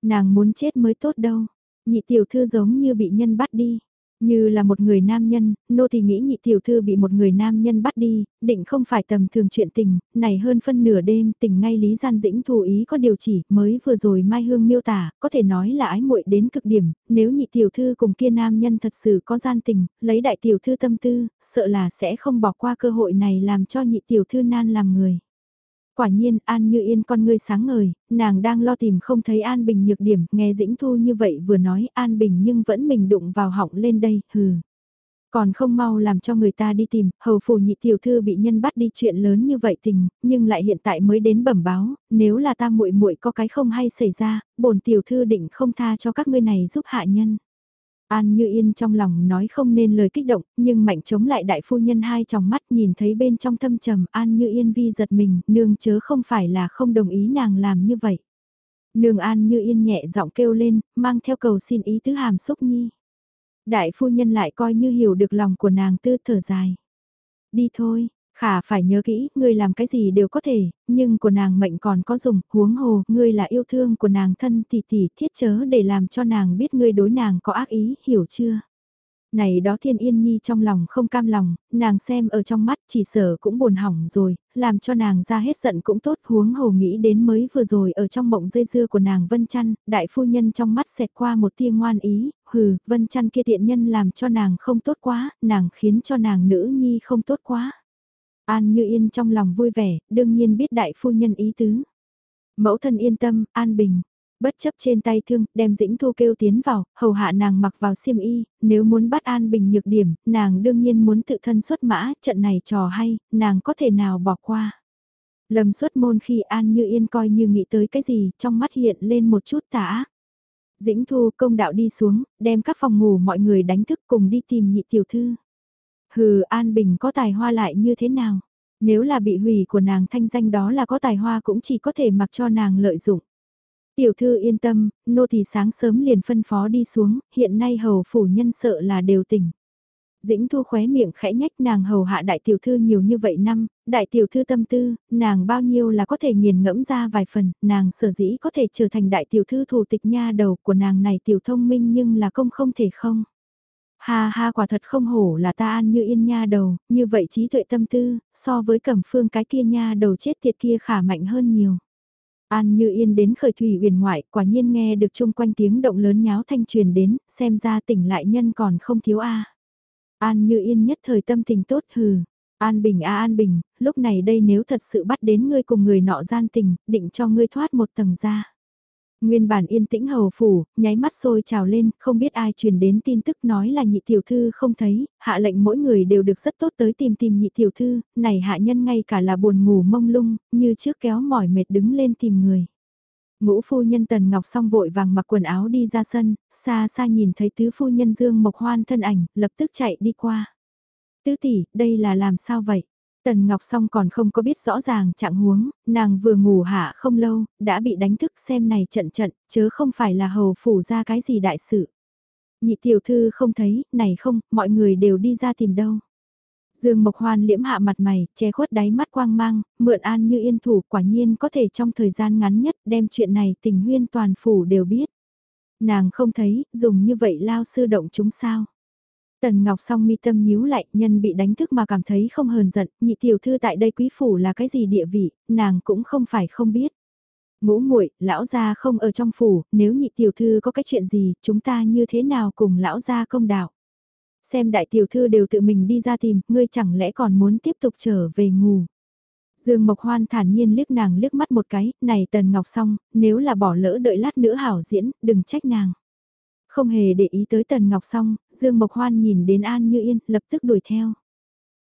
Nàng muốn chết mới tốt đâu. Nhị tiểu thư giống như bị nhân bắt đi. Như là một người nam nhân, nô thì nghĩ nhị tiểu thư bị một người nam nhân bắt đi, định không phải tầm thường chuyện tình, này hơn phân nửa đêm tình ngay Lý Gian Dĩnh thù ý có điều chỉ, mới vừa rồi Mai Hương miêu tả, có thể nói là ái muội đến cực điểm, nếu nhị tiểu thư cùng kia nam nhân thật sự có gian tình, lấy đại tiểu thư tâm tư, sợ là sẽ không bỏ qua cơ hội này làm cho nhị tiểu thư nan làm người. Quả nhiên An Như Yên con ngươi sáng ngời, nàng đang lo tìm không thấy An Bình nhược điểm, nghe Dĩnh Thu như vậy vừa nói An Bình nhưng vẫn mình đụng vào họng lên đây, hừ. Còn không mau làm cho người ta đi tìm, hầu phù nhị tiểu thư bị nhân bắt đi chuyện lớn như vậy tình, nhưng lại hiện tại mới đến bẩm báo, nếu là ta muội muội có cái không hay xảy ra, bổn tiểu thư định không tha cho các ngươi này giúp hạ nhân. An Như Yên trong lòng nói không nên lời kích động, nhưng mạnh chống lại đại phu nhân hai tròng mắt nhìn thấy bên trong thâm trầm An Như Yên vi giật mình, nương chớ không phải là không đồng ý nàng làm như vậy. Nương An Như Yên nhẹ giọng kêu lên, mang theo cầu xin ý tứ hàm xúc nhi. Đại phu nhân lại coi như hiểu được lòng của nàng tư thở dài. Đi thôi, Khả phải nhớ kỹ, ngươi làm cái gì đều có thể, nhưng của nàng mệnh còn có dùng, huống hồ, ngươi là yêu thương của nàng thân tỷ tỷ thiết chớ để làm cho nàng biết ngươi đối nàng có ác ý, hiểu chưa? Này đó thiên yên nhi trong lòng không cam lòng, nàng xem ở trong mắt chỉ sở cũng buồn hỏng rồi, làm cho nàng ra hết giận cũng tốt huống hồ nghĩ đến mới vừa rồi ở trong mộng dây dưa của nàng Vân Chăn, đại phu nhân trong mắt xẹt qua một tia ngoan ý, hừ, Vân Chăn kia tiện nhân làm cho nàng không tốt quá, nàng khiến cho nàng nữ nhi không tốt quá. An Như Yên trong lòng vui vẻ, đương nhiên biết đại phu nhân ý tứ. Mẫu thân yên tâm, An Bình. Bất chấp trên tay thương, đem dĩnh thu kêu tiến vào, hầu hạ nàng mặc vào xiêm y, nếu muốn bắt An Bình nhược điểm, nàng đương nhiên muốn tự thân xuất mã, trận này trò hay, nàng có thể nào bỏ qua. Lầm xuất môn khi An Như Yên coi như nghĩ tới cái gì, trong mắt hiện lên một chút tà ác. Dĩnh thu công đạo đi xuống, đem các phòng ngủ mọi người đánh thức cùng đi tìm nhị tiểu thư. Hừ, An Bình có tài hoa lại như thế nào? Nếu là bị hủy của nàng thanh danh đó là có tài hoa cũng chỉ có thể mặc cho nàng lợi dụng. Tiểu thư yên tâm, nô thì sáng sớm liền phân phó đi xuống, hiện nay hầu phủ nhân sợ là đều tỉnh. Dĩnh thu khóe miệng khẽ nhách nàng hầu hạ đại tiểu thư nhiều như vậy năm, đại tiểu thư tâm tư, nàng bao nhiêu là có thể nghiền ngẫm ra vài phần, nàng sở dĩ có thể trở thành đại tiểu thư thủ tịch nha đầu của nàng này tiểu thông minh nhưng là công không thể không. Ha ha quả thật không hổ là ta an như yên nha đầu, như vậy trí tuệ tâm tư, so với cẩm phương cái kia nha đầu chết tiệt kia khả mạnh hơn nhiều. An như yên đến khởi thủy huyền ngoại, quả nhiên nghe được chung quanh tiếng động lớn nháo thanh truyền đến, xem ra tỉnh lại nhân còn không thiếu a. An như yên nhất thời tâm tình tốt hừ. An bình a an bình, lúc này đây nếu thật sự bắt đến ngươi cùng người nọ gian tình, định cho ngươi thoát một tầng ra. Nguyên bản yên tĩnh hầu phủ, nháy mắt sôi trào lên, không biết ai truyền đến tin tức nói là nhị tiểu thư không thấy, hạ lệnh mỗi người đều được rất tốt tới tìm tìm nhị tiểu thư, này hạ nhân ngay cả là buồn ngủ mông lung, như trước kéo mỏi mệt đứng lên tìm người. Ngũ phu nhân Tần Ngọc song vội vàng mặc quần áo đi ra sân, xa xa nhìn thấy tứ phu nhân Dương Mộc Hoan thân ảnh, lập tức chạy đi qua. Tứ tỷ, đây là làm sao vậy? Tần Ngọc Song còn không có biết rõ ràng trạng huống, nàng vừa ngủ hạ không lâu, đã bị đánh thức xem này trận trận, chớ không phải là hầu phủ ra cái gì đại sự. Nhị tiểu thư không thấy, này không, mọi người đều đi ra tìm đâu. Dương Mộc Hoan liễm hạ mặt mày, che khuất đáy mắt quang mang, mượn an như yên thủ quả nhiên có thể trong thời gian ngắn nhất đem chuyện này tình huyên toàn phủ đều biết. Nàng không thấy, dùng như vậy lao sư động chúng sao. Tần Ngọc song mi tâm nhíu lại, nhân bị đánh thức mà cảm thấy không hờn giận, nhị tiểu thư tại đây quý phủ là cái gì địa vị, nàng cũng không phải không biết. Ngũ muội, lão gia không ở trong phủ, nếu nhị tiểu thư có cái chuyện gì, chúng ta như thế nào cùng lão gia công đạo. Xem đại tiểu thư đều tự mình đi ra tìm, ngươi chẳng lẽ còn muốn tiếp tục trở về ngủ. Dương Mộc Hoan thản nhiên liếc nàng liếc mắt một cái, này Tần Ngọc song, nếu là bỏ lỡ đợi lát nữa hảo diễn, đừng trách nàng. Không hề để ý tới Tần Ngọc Song, Dương Mộc Hoan nhìn đến An Như Yên, lập tức đuổi theo.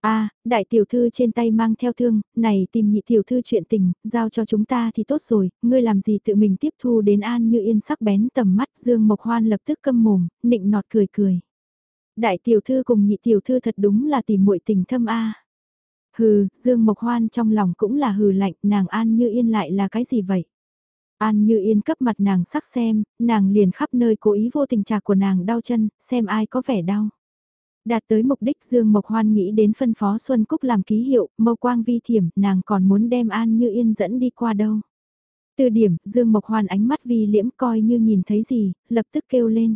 a đại tiểu thư trên tay mang theo thương, này tìm nhị tiểu thư chuyện tình, giao cho chúng ta thì tốt rồi, ngươi làm gì tự mình tiếp thu đến An Như Yên sắc bén tầm mắt Dương Mộc Hoan lập tức câm mồm, nịnh nọt cười cười. Đại tiểu thư cùng nhị tiểu thư thật đúng là tìm muội tình thâm a. Hừ, Dương Mộc Hoan trong lòng cũng là hừ lạnh, nàng An Như Yên lại là cái gì vậy? An như yên cấp mặt nàng sắc xem, nàng liền khắp nơi cố ý vô tình trạc của nàng đau chân, xem ai có vẻ đau. Đạt tới mục đích Dương Mộc Hoan nghĩ đến phân phó Xuân Cúc làm ký hiệu, mâu quang vi thiểm, nàng còn muốn đem An như yên dẫn đi qua đâu. Từ điểm, Dương Mộc Hoan ánh mắt vi liễm coi như nhìn thấy gì, lập tức kêu lên.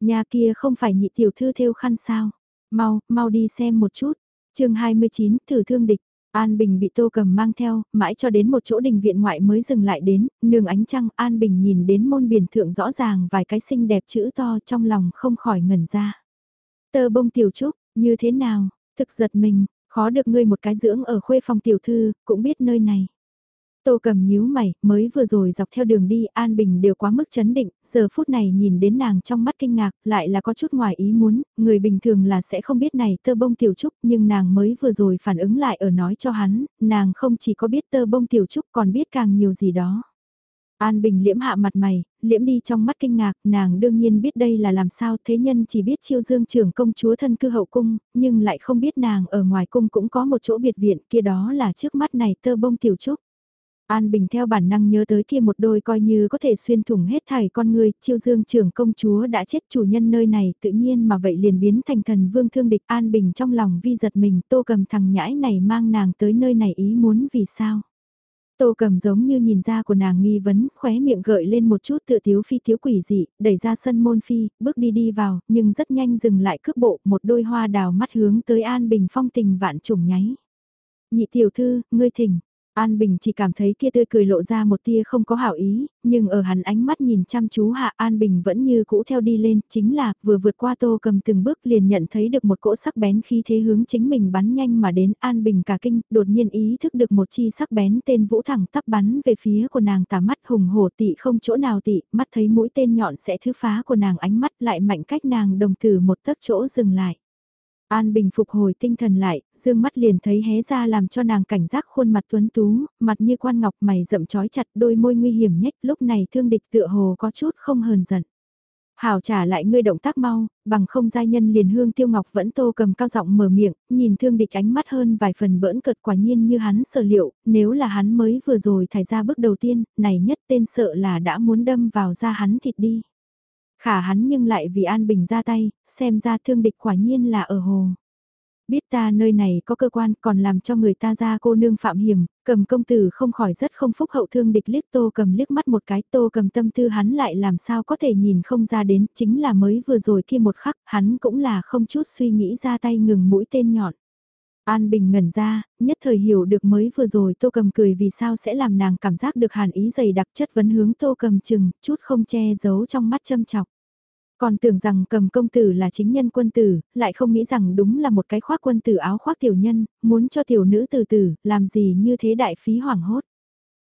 Nhà kia không phải nhị tiểu thư theo khăn sao. Mau, mau đi xem một chút. chương 29, thử thương địch. An Bình bị Tô Cầm mang theo, mãi cho đến một chỗ đình viện ngoại mới dừng lại đến, nương ánh trăng An Bình nhìn đến môn biển thượng rõ ràng vài cái xinh đẹp chữ to trong lòng không khỏi ngẩn ra. Tơ bông tiểu trúc, như thế nào, thực giật mình, khó được ngươi một cái dưỡng ở khuê phòng tiểu thư, cũng biết nơi này. Tô cầm nhíu mày, mới vừa rồi dọc theo đường đi An Bình đều quá mức chấn định, giờ phút này nhìn đến nàng trong mắt kinh ngạc, lại là có chút ngoài ý muốn, người bình thường là sẽ không biết này tơ bông tiểu trúc, nhưng nàng mới vừa rồi phản ứng lại ở nói cho hắn, nàng không chỉ có biết tơ bông tiểu trúc còn biết càng nhiều gì đó. An Bình liễm hạ mặt mày, liễm đi trong mắt kinh ngạc, nàng đương nhiên biết đây là làm sao thế nhân chỉ biết chiêu dương trưởng công chúa thân cư hậu cung, nhưng lại không biết nàng ở ngoài cung cũng có một chỗ biệt viện kia đó là trước mắt này tơ bông tiểu trúc. An Bình theo bản năng nhớ tới kia một đôi coi như có thể xuyên thủng hết thảy con người, chiêu dương trưởng công chúa đã chết chủ nhân nơi này tự nhiên mà vậy liền biến thành thần vương thương địch An Bình trong lòng vi giật mình tô cầm thằng nhãi này mang nàng tới nơi này ý muốn vì sao. Tô cầm giống như nhìn ra của nàng nghi vấn, khóe miệng gợi lên một chút tựa thiếu phi thiếu quỷ dị, đẩy ra sân môn phi, bước đi đi vào, nhưng rất nhanh dừng lại cước bộ, một đôi hoa đào mắt hướng tới An Bình phong tình vạn trùng nháy. Nhị tiểu thư, ngươi thỉnh, An Bình chỉ cảm thấy kia tươi cười lộ ra một tia không có hảo ý, nhưng ở hắn ánh mắt nhìn chăm chú hạ An Bình vẫn như cũ theo đi lên, chính là vừa vượt qua tô cầm từng bước liền nhận thấy được một cỗ sắc bén khi thế hướng chính mình bắn nhanh mà đến An Bình cả kinh, đột nhiên ý thức được một chi sắc bén tên vũ thẳng tắp bắn về phía của nàng tà mắt hùng hổ tị không chỗ nào tị, mắt thấy mũi tên nhọn sẽ thứ phá của nàng ánh mắt lại mạnh cách nàng đồng tử một tấc chỗ dừng lại. An Bình phục hồi tinh thần lại, dương mắt liền thấy hé ra làm cho nàng cảnh giác khuôn mặt tuấn tú, mặt như quan ngọc mày rậm trói chặt đôi môi nguy hiểm nhất lúc này thương địch tựa hồ có chút không hờn giận. Hảo trả lại ngươi động tác mau, bằng không giai nhân liền hương tiêu ngọc vẫn tô cầm cao giọng mở miệng, nhìn thương địch ánh mắt hơn vài phần bỡn cợt quả nhiên như hắn sở liệu, nếu là hắn mới vừa rồi thải ra bước đầu tiên, này nhất tên sợ là đã muốn đâm vào da hắn thịt đi. Khả hắn nhưng lại vì An Bình ra tay, xem ra thương địch quả nhiên là ở hồ. Biết ta nơi này có cơ quan còn làm cho người ta ra cô nương phạm hiểm, cầm công tử không khỏi rất không phúc hậu thương địch liếc tô cầm liếc mắt một cái tô cầm tâm tư hắn lại làm sao có thể nhìn không ra đến chính là mới vừa rồi kia một khắc hắn cũng là không chút suy nghĩ ra tay ngừng mũi tên nhọn. An Bình ngẩn ra, nhất thời hiểu được mới vừa rồi Tô Cầm cười vì sao sẽ làm nàng cảm giác được hàn ý dày đặc chất vấn hướng Tô Cầm chừng, chút không che giấu trong mắt châm chọc. Còn tưởng rằng cầm công tử là chính nhân quân tử, lại không nghĩ rằng đúng là một cái khoác quân tử áo khoác tiểu nhân, muốn cho tiểu nữ từ tử, làm gì như thế đại phí hoảng hốt.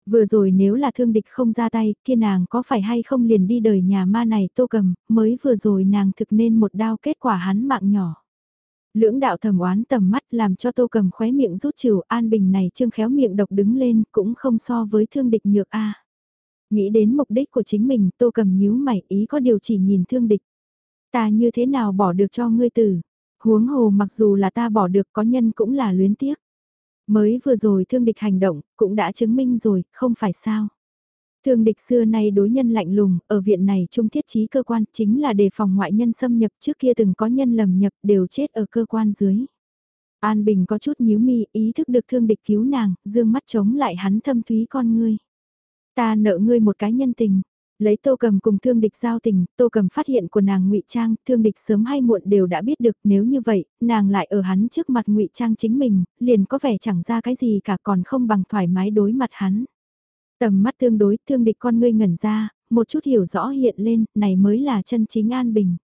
Vừa rồi nếu là thương địch không ra tay, kia nàng có phải hay không liền đi đời nhà ma này tô cầm, mới vừa rồi nàng thực nên một đao kết quả hắn mạng nhỏ. Lưỡng đạo thầm oán tầm mắt làm cho tô cầm khóe miệng rút trừ an bình này trương khéo miệng độc đứng lên cũng không so với thương địch nhược a Nghĩ đến mục đích của chính mình tô cầm nhíu mày ý có điều chỉ nhìn thương địch. Ta như thế nào bỏ được cho ngươi tử, huống hồ mặc dù là ta bỏ được có nhân cũng là luyến tiếc. Mới vừa rồi thương địch hành động, cũng đã chứng minh rồi, không phải sao. Thương địch xưa nay đối nhân lạnh lùng, ở viện này trung thiết trí cơ quan chính là đề phòng ngoại nhân xâm nhập trước kia từng có nhân lầm nhập đều chết ở cơ quan dưới. An Bình có chút nhíu mi ý thức được thương địch cứu nàng, dương mắt chống lại hắn thâm thúy con ngươi. Ta nợ ngươi một cái nhân tình, Lấy tô cầm cùng thương địch giao tình, tô cầm phát hiện của nàng ngụy Trang, thương địch sớm hay muộn đều đã biết được nếu như vậy, nàng lại ở hắn trước mặt ngụy Trang chính mình, liền có vẻ chẳng ra cái gì cả còn không bằng thoải mái đối mặt hắn. Tầm mắt tương đối, thương địch con ngươi ngẩn ra, một chút hiểu rõ hiện lên, này mới là chân chính an bình.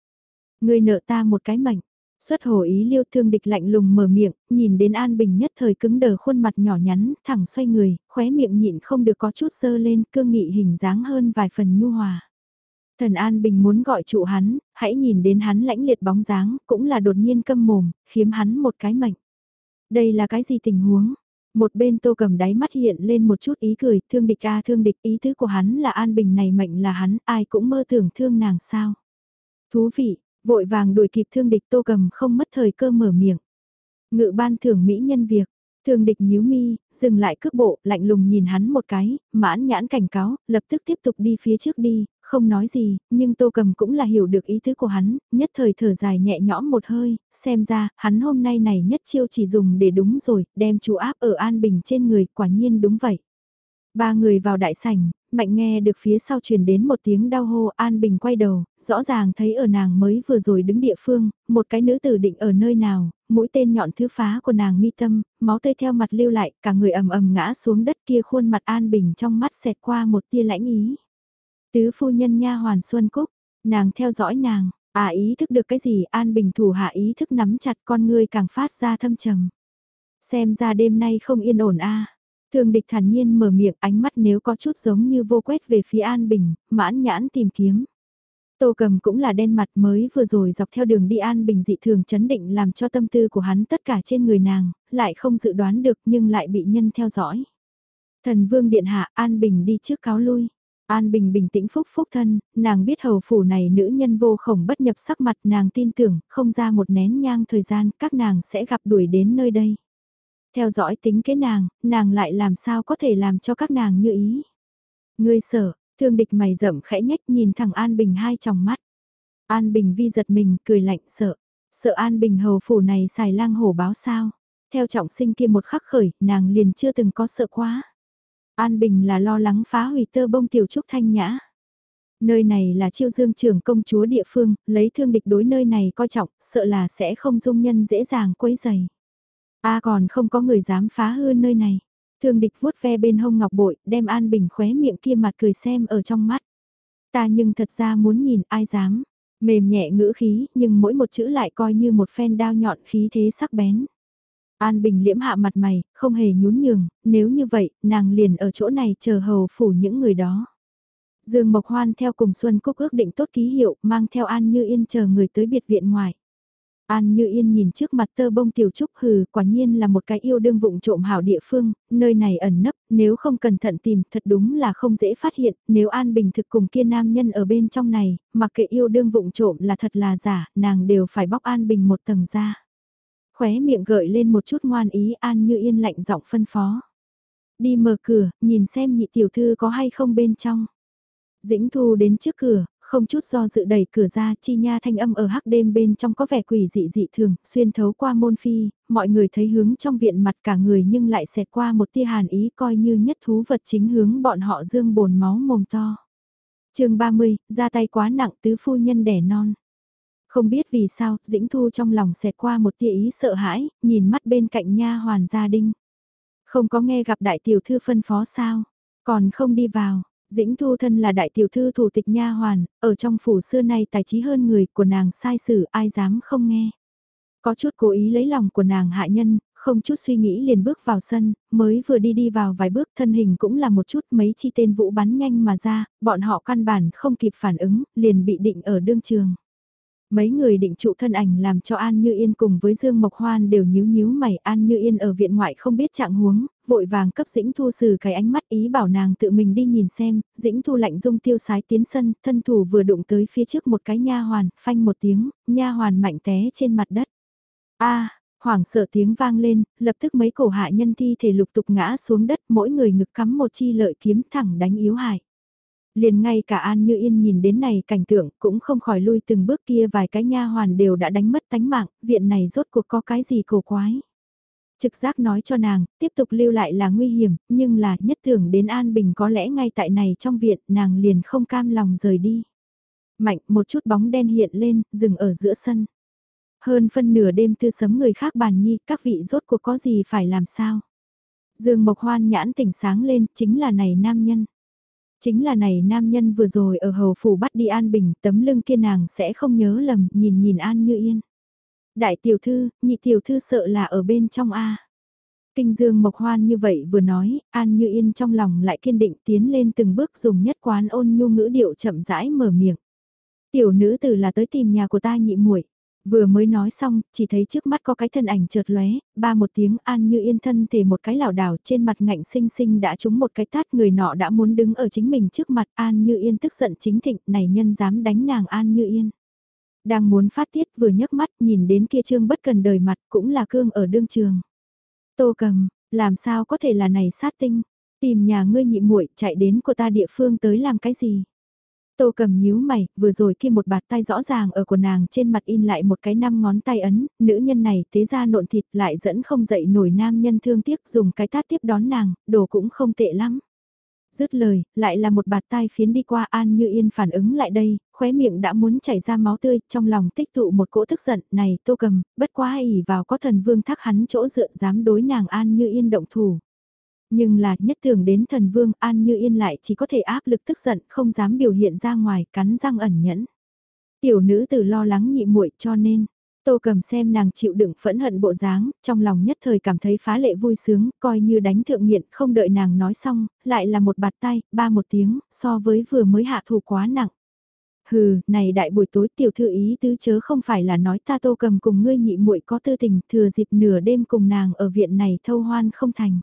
Ngươi nợ ta một cái mệnh, Xuất hồ ý liêu thương địch lạnh lùng mở miệng, nhìn đến An Bình nhất thời cứng đờ khuôn mặt nhỏ nhắn, thẳng xoay người, khóe miệng nhịn không được có chút dơ lên, cương nghị hình dáng hơn vài phần nhu hòa. Thần An Bình muốn gọi trụ hắn, hãy nhìn đến hắn lãnh liệt bóng dáng, cũng là đột nhiên câm mồm, khiếm hắn một cái mệnh. Đây là cái gì tình huống? Một bên tô cầm đáy mắt hiện lên một chút ý cười, thương địch a thương địch ý tứ của hắn là An Bình này mệnh là hắn, ai cũng mơ tưởng thương nàng sao. Thú vị, Vội vàng đuổi kịp thương địch tô cầm không mất thời cơ mở miệng. Ngự ban thưởng mỹ nhân việc, thương địch nhíu mi, dừng lại cước bộ, lạnh lùng nhìn hắn một cái, mãn nhãn cảnh cáo, lập tức tiếp tục đi phía trước đi, không nói gì, nhưng tô cầm cũng là hiểu được ý tứ của hắn, nhất thời thở dài nhẹ nhõm một hơi, xem ra, hắn hôm nay này nhất chiêu chỉ dùng để đúng rồi, đem chú áp ở an bình trên người, quả nhiên đúng vậy. Ba người vào đại sảnh, mạnh nghe được phía sau truyền đến một tiếng đau hô An Bình quay đầu, rõ ràng thấy ở nàng mới vừa rồi đứng địa phương, một cái nữ tử định ở nơi nào, mũi tên nhọn thứ phá của nàng mi tâm, máu tươi theo mặt lưu lại, cả người ầm ầm ngã xuống đất kia khuôn mặt An Bình trong mắt xẹt qua một tia lãnh ý. Tứ phu nhân nha hoàn Xuân Cúc, nàng theo dõi nàng, à ý thức được cái gì An Bình thủ hạ ý thức nắm chặt con ngươi càng phát ra thâm trầm. Xem ra đêm nay không yên ổn a Thương địch thản nhiên mở miệng ánh mắt nếu có chút giống như vô quét về phía An Bình, mãn nhãn tìm kiếm. Tô cầm cũng là đen mặt mới vừa rồi dọc theo đường đi An Bình dị thường chấn định làm cho tâm tư của hắn tất cả trên người nàng, lại không dự đoán được nhưng lại bị nhân theo dõi. Thần vương điện hạ An Bình đi trước cáo lui. An Bình bình tĩnh phúc phúc thân, nàng biết hầu phủ này nữ nhân vô khổng bất nhập sắc mặt nàng tin tưởng, không ra một nén nhang thời gian các nàng sẽ gặp đuổi đến nơi đây. Theo dõi tính kế nàng, nàng lại làm sao có thể làm cho các nàng như ý. Ngươi sợ, thương địch mày rậm khẽ nhách nhìn thẳng An Bình hai tròng mắt. An Bình vi giật mình, cười lạnh sợ. Sợ An Bình hầu phủ này xài lang hổ báo sao. Theo trọng sinh kia một khắc khởi, nàng liền chưa từng có sợ quá. An Bình là lo lắng phá hủy tơ bông tiểu trúc thanh nhã. Nơi này là chiêu dương trưởng công chúa địa phương, lấy thương địch đối nơi này coi trọng, sợ là sẽ không dung nhân dễ dàng quấy dày. A còn không có người dám phá hư nơi này. Thương địch vuốt ve bên hông ngọc bội, đem An Bình khóe miệng kia mặt cười xem ở trong mắt. Ta nhưng thật ra muốn nhìn ai dám. Mềm nhẹ ngữ khí, nhưng mỗi một chữ lại coi như một phen đao nhọn khí thế sắc bén. An Bình liễm hạ mặt mày, không hề nhún nhường, nếu như vậy, nàng liền ở chỗ này chờ hầu phủ những người đó. Dương Mộc Hoan theo cùng Xuân Cúc ước định tốt ký hiệu, mang theo An Như Yên chờ người tới biệt viện ngoài. An Như Yên nhìn trước mặt tơ bông tiểu trúc hừ, quả nhiên là một cái yêu đương vụng trộm hảo địa phương, nơi này ẩn nấp, nếu không cẩn thận tìm thật đúng là không dễ phát hiện, nếu An Bình thực cùng kia nam nhân ở bên trong này, mặc kệ yêu đương vụng trộm là thật là giả, nàng đều phải bóc An Bình một tầng ra. Khóe miệng gợi lên một chút ngoan ý An Như Yên lạnh giọng phân phó. Đi mở cửa, nhìn xem nhị tiểu thư có hay không bên trong. Dĩnh Thu đến trước cửa, không chút do dự đẩy cửa ra chi nha thanh âm ở hắc đêm bên trong có vẻ quỷ dị dị thường, xuyên thấu qua môn phi, mọi người thấy hướng trong viện mặt cả người nhưng lại xẹt qua một tia hàn ý coi như nhất thú vật chính hướng bọn họ dương bồn máu mồm to. chương 30, ra tay quá nặng tứ phu nhân đẻ non. Không biết vì sao, Dĩnh Thu trong lòng xẹt qua một tia ý sợ hãi, nhìn mắt bên cạnh nha hoàn gia đình. Không có nghe gặp đại tiểu thư phân phó sao, còn không đi vào, Dĩnh Thu thân là đại tiểu thư thủ tịch nha hoàn, ở trong phủ xưa nay tài trí hơn người của nàng sai xử ai dám không nghe. Có chút cố ý lấy lòng của nàng hạ nhân, Không chút suy nghĩ liền bước vào sân, mới vừa đi đi vào vài bước thân hình cũng là một chút mấy chi tên vũ bắn nhanh mà ra, bọn họ căn bản không kịp phản ứng, liền bị định ở đương trường. Mấy người định trụ thân ảnh làm cho An Như Yên cùng với Dương Mộc Hoan đều nhíu nhíu mày An Như Yên ở viện ngoại không biết trạng huống, vội vàng cấp Dĩnh Thu xử cái ánh mắt ý bảo nàng tự mình đi nhìn xem, Dĩnh Thu lạnh dung tiêu sái tiến sân, thân thủ vừa đụng tới phía trước một cái nha hoàn, phanh một tiếng, nha hoàn mạnh té trên mặt đất. a hoảng sợ tiếng vang lên, lập tức mấy cổ hạ nhân thi thể lục tục ngã xuống đất, mỗi người ngực cắm một chi lợi kiếm thẳng đánh yếu hại. Liền ngay cả An Như Yên nhìn đến này cảnh tượng cũng không khỏi lui từng bước kia vài cái nha hoàn đều đã đánh mất tánh mạng, viện này rốt cuộc có cái gì cổ quái. Trực giác nói cho nàng, tiếp tục lưu lại là nguy hiểm, nhưng là nhất tưởng đến An Bình có lẽ ngay tại này trong viện nàng liền không cam lòng rời đi. Mạnh một chút bóng đen hiện lên, dừng ở giữa sân. Hơn phân nửa đêm tư sấm người khác bàn nhi, các vị rốt cuộc có gì phải làm sao. Dương Mộc Hoan nhãn tỉnh sáng lên, chính là này nam nhân. Chính là này nam nhân vừa rồi ở hầu phủ bắt đi An Bình, tấm lưng kia nàng sẽ không nhớ lầm, nhìn nhìn An như yên. Đại tiểu thư, nhị tiểu thư sợ là ở bên trong A. Kinh Dương Mộc Hoan như vậy vừa nói, An Như Yên trong lòng lại kiên định tiến lên từng bước dùng nhất quán ôn nhu ngữ điệu chậm rãi mở miệng. Tiểu nữ tử là tới tìm nhà của ta nhị muội. Vừa mới nói xong, chỉ thấy trước mắt có cái thân ảnh chợt lóe, ba một tiếng an như yên thân thể một cái lảo đảo trên mặt ngạnh sinh sinh đã trúng một cái tát người nọ đã muốn đứng ở chính mình trước mặt an như yên tức giận chính thịnh này nhân dám đánh nàng an như yên. Đang muốn phát tiết vừa nhấc mắt nhìn đến kia trương bất cần đời mặt cũng là cương ở đương trường. Tô cầm, làm sao có thể là này sát tinh, tìm nhà ngươi nhị muội chạy đến của ta địa phương tới làm cái gì. Tô cầm nhíu mày, vừa rồi kia một bạt tay rõ ràng ở của nàng trên mặt in lại một cái năm ngón tay ấn, nữ nhân này tế ra nộn thịt lại dẫn không dậy nổi nam nhân thương tiếc dùng cái tát tiếp đón nàng, đồ cũng không tệ lắm. Dứt lời, lại là một bạt tay phiến đi qua An Như Yên phản ứng lại đây, khóe miệng đã muốn chảy ra máu tươi, trong lòng tích tụ một cỗ tức giận, này tô cầm, bất quá ỉ vào có thần vương thắc hắn chỗ dựa dám đối nàng An Như Yên động thủ. Nhưng là nhất tưởng đến thần vương An Như Yên lại chỉ có thể áp lực tức giận không dám biểu hiện ra ngoài cắn răng ẩn nhẫn. Tiểu nữ từ lo lắng nhị muội cho nên, Tô cầm xem nàng chịu đựng phẫn hận bộ dáng, trong lòng nhất thời cảm thấy phá lệ vui sướng, coi như đánh thượng nghiện, không đợi nàng nói xong, lại là một bạt tay, ba một tiếng, so với vừa mới hạ thủ quá nặng. Hừ, này đại buổi tối tiểu thư ý tứ chớ không phải là nói ta tô cầm cùng ngươi nhị muội có tư tình, thừa dịp nửa đêm cùng nàng ở viện này thâu hoan không thành.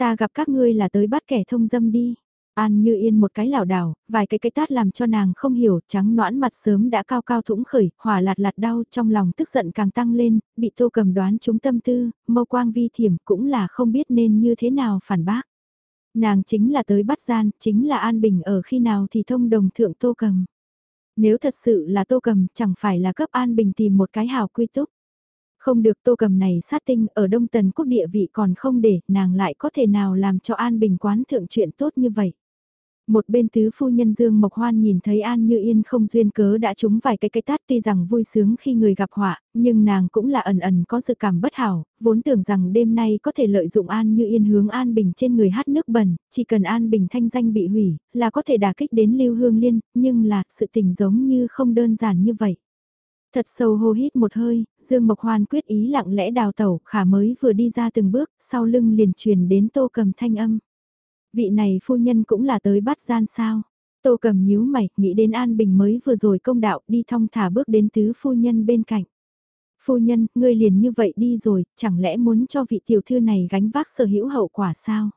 Ta gặp các ngươi là tới bắt kẻ thông dâm đi. An như yên một cái lảo đảo, vài cái cái tát làm cho nàng không hiểu, trắng noãn mặt sớm đã cao cao thủng khởi, hỏa lạt lạt đau trong lòng tức giận càng tăng lên, bị tô cầm đoán chúng tâm tư, mâu quang vi thiểm cũng là không biết nên như thế nào phản bác. Nàng chính là tới bắt gian, chính là An Bình ở khi nào thì thông đồng thượng tô cầm. Nếu thật sự là tô cầm, chẳng phải là cấp An Bình tìm một cái hào quy túc. Không được tô cầm này sát tinh ở Đông Tần Quốc địa vị còn không để nàng lại có thể nào làm cho An Bình quán thượng chuyện tốt như vậy. Một bên tứ phu nhân Dương Mộc Hoan nhìn thấy An Như Yên không duyên cớ đã trúng vài cái cái tát tuy rằng vui sướng khi người gặp họa, nhưng nàng cũng là ẩn ẩn có sự cảm bất hảo, vốn tưởng rằng đêm nay có thể lợi dụng An Như Yên hướng An Bình trên người hát nước bẩn, chỉ cần An Bình thanh danh bị hủy, là có thể đả kích đến Lưu Hương Liên, nhưng là sự tình giống như không đơn giản như vậy. Thật sâu hô hít một hơi, Dương Mộc Hoan quyết ý lặng lẽ đào tẩu, khả mới vừa đi ra từng bước, sau lưng liền truyền đến tô cầm thanh âm. Vị này phu nhân cũng là tới bắt gian sao. Tô cầm nhíu mày, nghĩ đến An Bình mới vừa rồi công đạo, đi thong thả bước đến tứ phu nhân bên cạnh. Phu nhân, ngươi liền như vậy đi rồi, chẳng lẽ muốn cho vị tiểu thư này gánh vác sở hữu hậu quả sao?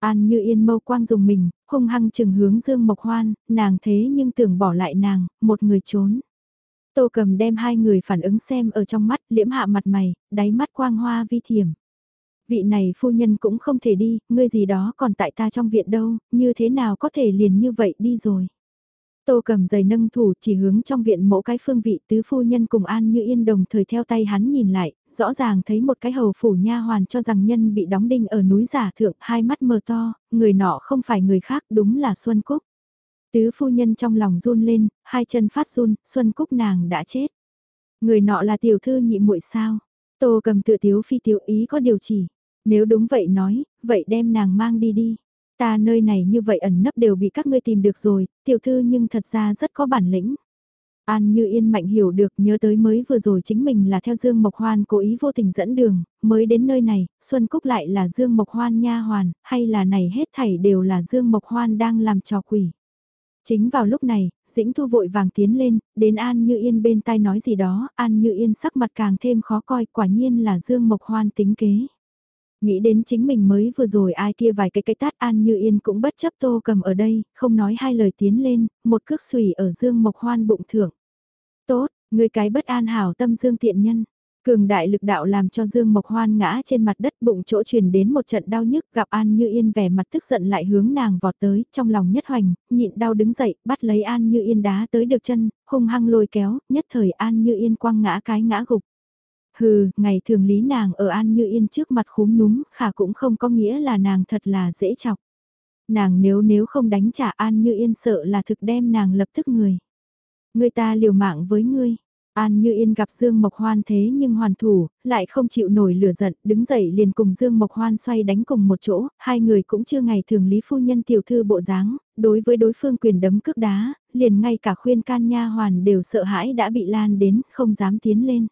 An như yên mâu quang dùng mình, hung hăng chừng hướng Dương Mộc Hoan, nàng thế nhưng tưởng bỏ lại nàng, một người trốn. Tô cầm đem hai người phản ứng xem ở trong mắt, liễm hạ mặt mày, đáy mắt quang hoa vi thiểm. Vị này phu nhân cũng không thể đi, ngươi gì đó còn tại ta trong viện đâu, như thế nào có thể liền như vậy đi rồi. Tô cầm giày nâng thủ chỉ hướng trong viện mỗi cái phương vị tứ phu nhân cùng An Như Yên đồng thời theo tay hắn nhìn lại, rõ ràng thấy một cái hầu phủ nha hoàn cho rằng nhân bị đóng đinh ở núi giả thượng hai mắt mờ to, người nọ không phải người khác đúng là Xuân Cúc. Tứ phu nhân trong lòng run lên, hai chân phát run, Xuân Cúc nàng đã chết. Người nọ là tiểu thư nhị muội sao? Tô cầm tự tiếu phi tiểu ý có điều chỉ. Nếu đúng vậy nói, vậy đem nàng mang đi đi. Ta nơi này như vậy ẩn nấp đều bị các ngươi tìm được rồi, tiểu thư nhưng thật ra rất có bản lĩnh. An Như Yên mạnh hiểu được nhớ tới mới vừa rồi chính mình là theo Dương Mộc Hoan cố ý vô tình dẫn đường, mới đến nơi này, Xuân Cúc lại là Dương Mộc Hoan nha hoàn, hay là này hết thảy đều là Dương Mộc Hoan đang làm trò quỷ. Chính vào lúc này, Dĩnh Thu vội vàng tiến lên, đến An Như Yên bên tai nói gì đó, An Như Yên sắc mặt càng thêm khó coi, quả nhiên là Dương Mộc Hoan tính kế. Nghĩ đến chính mình mới vừa rồi ai kia vài cái cái tát An Như Yên cũng bất chấp tô cầm ở đây, không nói hai lời tiến lên, một cước xùy ở Dương Mộc Hoan bụng thưởng. Tốt, người cái bất an hảo tâm Dương tiện nhân. Cường đại lực đạo làm cho Dương Mộc Hoan ngã trên mặt đất bụng chỗ truyền đến một trận đau nhức gặp An Như Yên vẻ mặt tức giận lại hướng nàng vọt tới, trong lòng nhất hoành, nhịn đau đứng dậy, bắt lấy An Như Yên đá tới được chân, hung hăng lôi kéo, nhất thời An Như Yên quăng ngã cái ngã gục. Hừ, ngày thường lý nàng ở An Như Yên trước mặt khúm núm, khả cũng không có nghĩa là nàng thật là dễ chọc. Nàng nếu nếu không đánh trả An Như Yên sợ là thực đem nàng lập tức người. Người ta liều mạng với ngươi. An Như Yên gặp Dương Mộc Hoan thế nhưng hoàn thủ, lại không chịu nổi lửa giận, đứng dậy liền cùng Dương Mộc Hoan xoay đánh cùng một chỗ, hai người cũng chưa ngày thường lý phu nhân tiểu thư bộ dáng, đối với đối phương quyền đấm cước đá, liền ngay cả khuyên can nha hoàn đều sợ hãi đã bị lan đến, không dám tiến lên.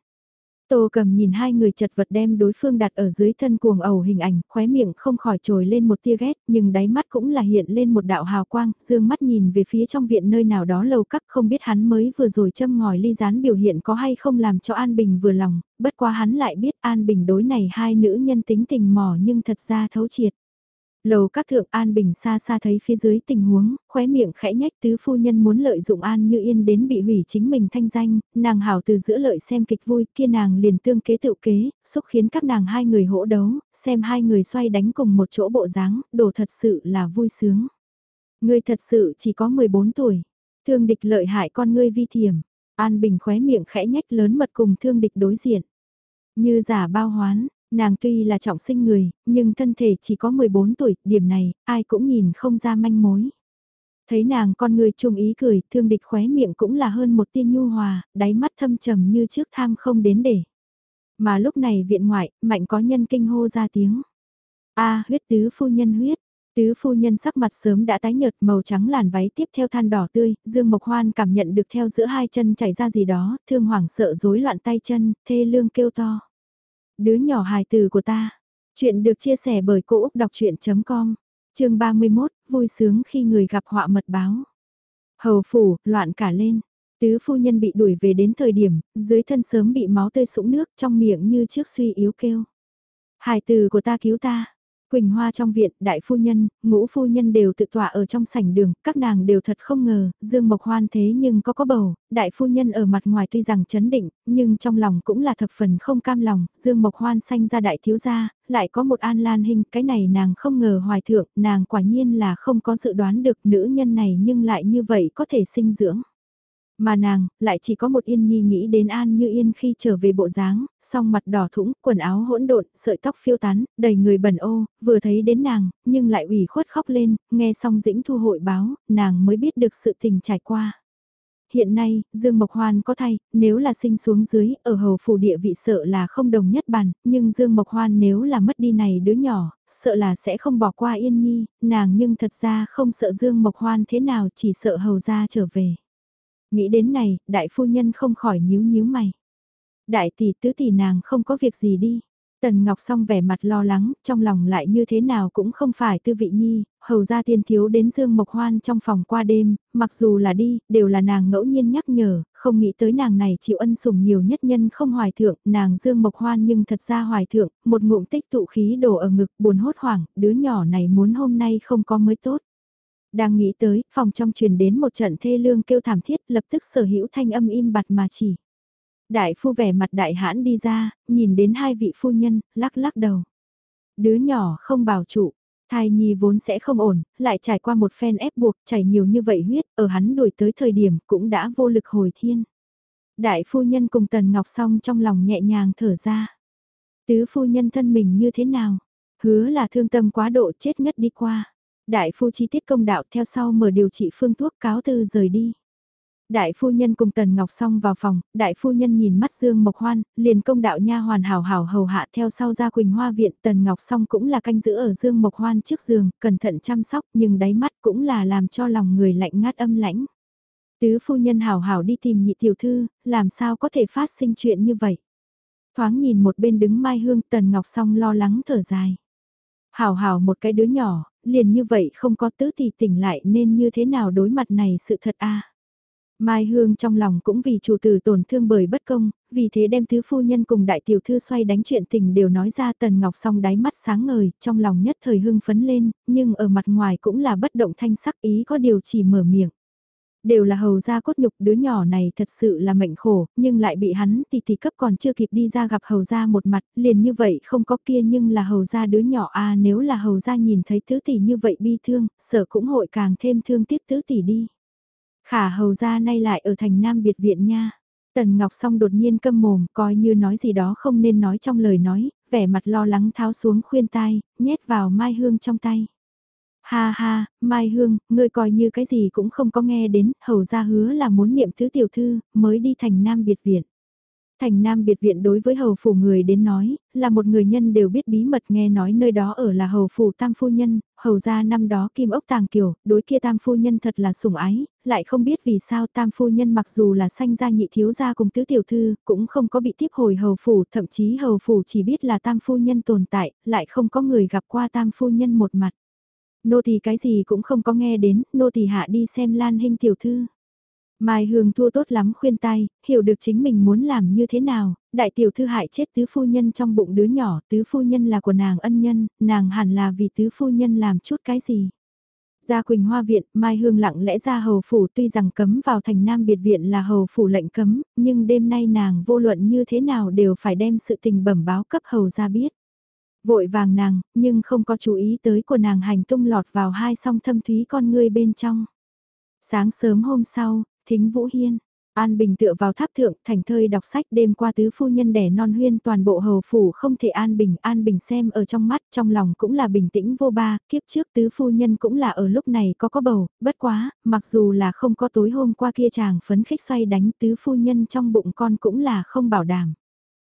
Tô cầm nhìn hai người chật vật đem đối phương đặt ở dưới thân cuồng ẩu hình ảnh, khóe miệng không khỏi trồi lên một tia ghét, nhưng đáy mắt cũng là hiện lên một đạo hào quang, dương mắt nhìn về phía trong viện nơi nào đó lầu cắt không biết hắn mới vừa rồi châm ngòi ly rán biểu hiện có hay không làm cho An Bình vừa lòng, bất quá hắn lại biết An Bình đối này hai nữ nhân tính tình mò nhưng thật ra thấu triệt. Lầu các thượng An Bình xa xa thấy phía dưới tình huống, khóe miệng khẽ nhách tứ phu nhân muốn lợi dụng An Như Yên đến bị hủy chính mình thanh danh, nàng hảo từ giữa lợi xem kịch vui kia nàng liền tương kế tựu kế, xúc khiến các nàng hai người hỗ đấu, xem hai người xoay đánh cùng một chỗ bộ dáng, đồ thật sự là vui sướng. Ngươi thật sự chỉ có 14 tuổi, thương địch lợi hại con ngươi vi thiểm, An Bình khóe miệng khẽ nhách lớn mật cùng thương địch đối diện. Như giả bao hoán, Nàng tuy là trọng sinh người, nhưng thân thể chỉ có 14 tuổi, điểm này, ai cũng nhìn không ra manh mối. Thấy nàng con người trung ý cười, thương địch khóe miệng cũng là hơn một tiên nhu hòa, đáy mắt thâm trầm như trước tham không đến để. Mà lúc này viện ngoại, mạnh có nhân kinh hô ra tiếng. a huyết tứ phu nhân huyết, Tứ phu nhân sắc mặt sớm đã tái nhợt màu trắng làn váy tiếp theo than đỏ tươi, Dương Mộc Hoan cảm nhận được theo giữa hai chân chảy ra gì đó, thương hoảng sợ rối loạn tay chân, thê lương kêu to. Đứa nhỏ hài từ của ta. Chuyện được chia sẻ bởi Cô Úc Đọc Chuyện.com Trường 31, vui sướng khi người gặp họa mật báo. Hầu phủ, loạn cả lên. Tứ phu nhân bị đuổi về đến thời điểm, dưới thân sớm bị máu tươi sũng nước trong miệng như trước suy yếu kêu. Hài từ của ta cứu ta. Quỳnh Hoa trong viện, đại phu nhân, ngũ phu nhân đều tự tọa ở trong sảnh đường, các nàng đều thật không ngờ, Dương Mộc Hoan thế nhưng có có bầu, đại phu nhân ở mặt ngoài tuy rằng chấn định, nhưng trong lòng cũng là thập phần không cam lòng, Dương Mộc Hoan sanh ra đại thiếu gia, lại có một an lan hình, cái này nàng không ngờ hoài thượng, nàng quả nhiên là không có dự đoán được nữ nhân này nhưng lại như vậy có thể sinh dưỡng. Mà nàng, lại chỉ có một yên nhi nghĩ đến An Như Yên khi trở về bộ dáng, song mặt đỏ thũng, quần áo hỗn độn, sợi tóc phiêu tán, đầy người bẩn ô, vừa thấy đến nàng, nhưng lại ủy khuất khóc lên, nghe xong dĩnh thu hội báo, nàng mới biết được sự tình trải qua. Hiện nay, Dương Mộc Hoan có thay, nếu là sinh xuống dưới, ở hầu phủ địa vị sợ là không đồng nhất bàn, nhưng Dương Mộc Hoan nếu là mất đi này đứa nhỏ, sợ là sẽ không bỏ qua Yên Nhi, nàng nhưng thật ra không sợ Dương Mộc Hoan thế nào chỉ sợ hầu ra trở về. Nghĩ đến này, đại phu nhân không khỏi nhíu nhíu mày. Đại tỷ tứ tỷ nàng không có việc gì đi. Tần Ngọc Song vẻ mặt lo lắng, trong lòng lại như thế nào cũng không phải tư vị nhi, hầu ra tiên thiếu đến Dương Mộc Hoan trong phòng qua đêm, mặc dù là đi, đều là nàng ngẫu nhiên nhắc nhở, không nghĩ tới nàng này chịu ân sủng nhiều nhất nhân không hoài thượng, nàng Dương Mộc Hoan nhưng thật ra hoài thượng, một ngụm tích tụ khí đổ ở ngực buồn hốt hoảng, đứa nhỏ này muốn hôm nay không có mới tốt. Đang nghĩ tới, phòng trong truyền đến một trận thê lương kêu thảm thiết lập tức sở hữu thanh âm im bặt mà chỉ. Đại phu vẻ mặt đại hãn đi ra, nhìn đến hai vị phu nhân, lắc lắc đầu. Đứa nhỏ không bảo trụ, thai nhi vốn sẽ không ổn, lại trải qua một phen ép buộc, chảy nhiều như vậy huyết, ở hắn đuổi tới thời điểm cũng đã vô lực hồi thiên. Đại phu nhân cùng Tần Ngọc Song trong lòng nhẹ nhàng thở ra. Tứ phu nhân thân mình như thế nào? Hứa là thương tâm quá độ chết ngất đi qua. Đại phu chi tiết công đạo theo sau mở điều trị phương thuốc cáo tư rời đi. Đại phu nhân cùng Tần Ngọc Song vào phòng, đại phu nhân nhìn mắt Dương Mộc Hoan, liền công đạo nha hoàn hảo hảo hầu hạ theo sau ra Quỳnh Hoa viện, Tần Ngọc Song cũng là canh giữ ở Dương Mộc Hoan trước giường, cẩn thận chăm sóc nhưng đáy mắt cũng là làm cho lòng người lạnh ngát âm lãnh. Tứ phu nhân hảo hảo đi tìm nhị tiểu thư, làm sao có thể phát sinh chuyện như vậy. Thoáng nhìn một bên đứng Mai Hương Tần Ngọc Song lo lắng thở dài. Hảo hảo một cái đứa nhỏ, liền như vậy không có tứ thì tỉnh lại nên như thế nào đối mặt này sự thật a Mai Hương trong lòng cũng vì chủ tử tổn thương bởi bất công, vì thế đem tứ phu nhân cùng đại tiểu thư xoay đánh chuyện tình đều nói ra Tần Ngọc song đáy mắt sáng ngời, trong lòng nhất thời hưng phấn lên, nhưng ở mặt ngoài cũng là bất động thanh sắc ý có điều chỉ mở miệng. Đều là hầu gia cốt nhục đứa nhỏ này thật sự là mệnh khổ, nhưng lại bị hắn tỷ tỷ cấp còn chưa kịp đi ra gặp hầu gia một mặt, liền như vậy không có kia nhưng là hầu gia đứa nhỏ a nếu là hầu gia nhìn thấy tứ tỷ như vậy bi thương, sợ cũng hội càng thêm thương tiếc tứ tỷ đi. Khả hầu gia nay lại ở thành Nam biệt viện nha. Tần Ngọc Song đột nhiên câm mồm, coi như nói gì đó không nên nói trong lời nói, vẻ mặt lo lắng tháo xuống khuyên tai, nhét vào Mai Hương trong tay. Ha ha, Mai Hương, ngươi coi như cái gì cũng không có nghe đến, hầu ra hứa là muốn niệm thứ tiểu thư, mới đi thành Nam biệt viện. Thành Nam biệt viện đối với hầu phủ người đến nói, là một người nhân đều biết bí mật nghe nói nơi đó ở là hầu phủ tam phu nhân, hầu ra năm đó kim ốc tàng kiều, đối kia tam phu nhân thật là sủng ái, lại không biết vì sao tam phu nhân mặc dù là sanh gia nhị thiếu gia cùng tứ tiểu thư, cũng không có bị tiếp hồi hầu phủ, thậm chí hầu phủ chỉ biết là tam phu nhân tồn tại, lại không có người gặp qua tam phu nhân một mặt. Nô thì cái gì cũng không có nghe đến, nô thì hạ đi xem Lan Hinh tiểu thư. Mai Hương thua tốt lắm khuyên tay, hiểu được chính mình muốn làm như thế nào, đại tiểu thư hại chết tứ phu nhân trong bụng đứa nhỏ, tứ phu nhân là của nàng ân nhân, nàng hẳn là vì tứ phu nhân làm chút cái gì. Ra Quỳnh Hoa Viện, Mai Hương lặng lẽ ra hầu phủ tuy rằng cấm vào thành Nam Biệt Viện là hầu phủ lệnh cấm, nhưng đêm nay nàng vô luận như thế nào đều phải đem sự tình bẩm báo cấp hầu ra biết. Vội vàng nàng, nhưng không có chú ý tới của nàng hành tung lọt vào hai song thâm thúy con ngươi bên trong. Sáng sớm hôm sau, thính Vũ Hiên, An Bình tựa vào tháp thượng, thành thơi đọc sách đêm qua tứ phu nhân đẻ non huyên toàn bộ hầu phủ không thể An Bình, An Bình xem ở trong mắt, trong lòng cũng là bình tĩnh vô ba, kiếp trước tứ phu nhân cũng là ở lúc này có có bầu, bất quá, mặc dù là không có tối hôm qua kia chàng phấn khích xoay đánh tứ phu nhân trong bụng con cũng là không bảo đảm.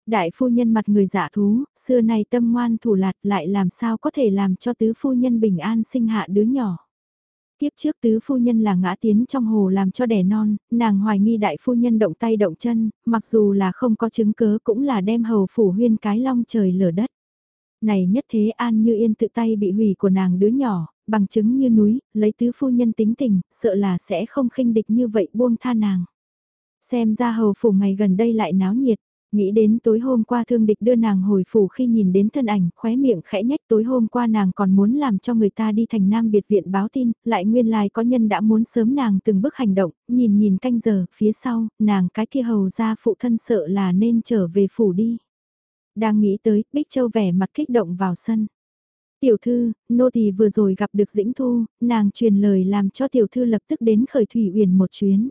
Đại phu nhân mặt người giả thú, xưa nay tâm ngoan thủ lạt lại làm sao có thể làm cho tứ phu nhân bình an sinh hạ đứa nhỏ. Tiếp trước tứ phu nhân là ngã tiến trong hồ làm cho đẻ non, nàng hoài nghi đại phu nhân động tay động chân, mặc dù là không có chứng cớ cũng là đem hầu phủ huyên cái long trời lở đất. Này nhất thế an như yên tự tay bị hủy của nàng đứa nhỏ, bằng chứng như núi, lấy tứ phu nhân tính tình, sợ là sẽ không khinh địch như vậy buông tha nàng. Xem ra hầu phủ ngày gần đây lại náo nhiệt, Nghĩ đến tối hôm qua thương địch đưa nàng hồi phủ khi nhìn đến thân ảnh, khóe miệng khẽ nhách tối hôm qua nàng còn muốn làm cho người ta đi thành nam biệt viện báo tin, lại nguyên lai có nhân đã muốn sớm nàng từng bước hành động, nhìn nhìn canh giờ, phía sau, nàng cái kia hầu ra phụ thân sợ là nên trở về phủ đi. Đang nghĩ tới, Bích Châu vẻ mặt kích động vào sân. Tiểu thư, nô tỳ vừa rồi gặp được Dĩnh Thu, nàng truyền lời làm cho tiểu thư lập tức đến khởi thủy uyển một chuyến.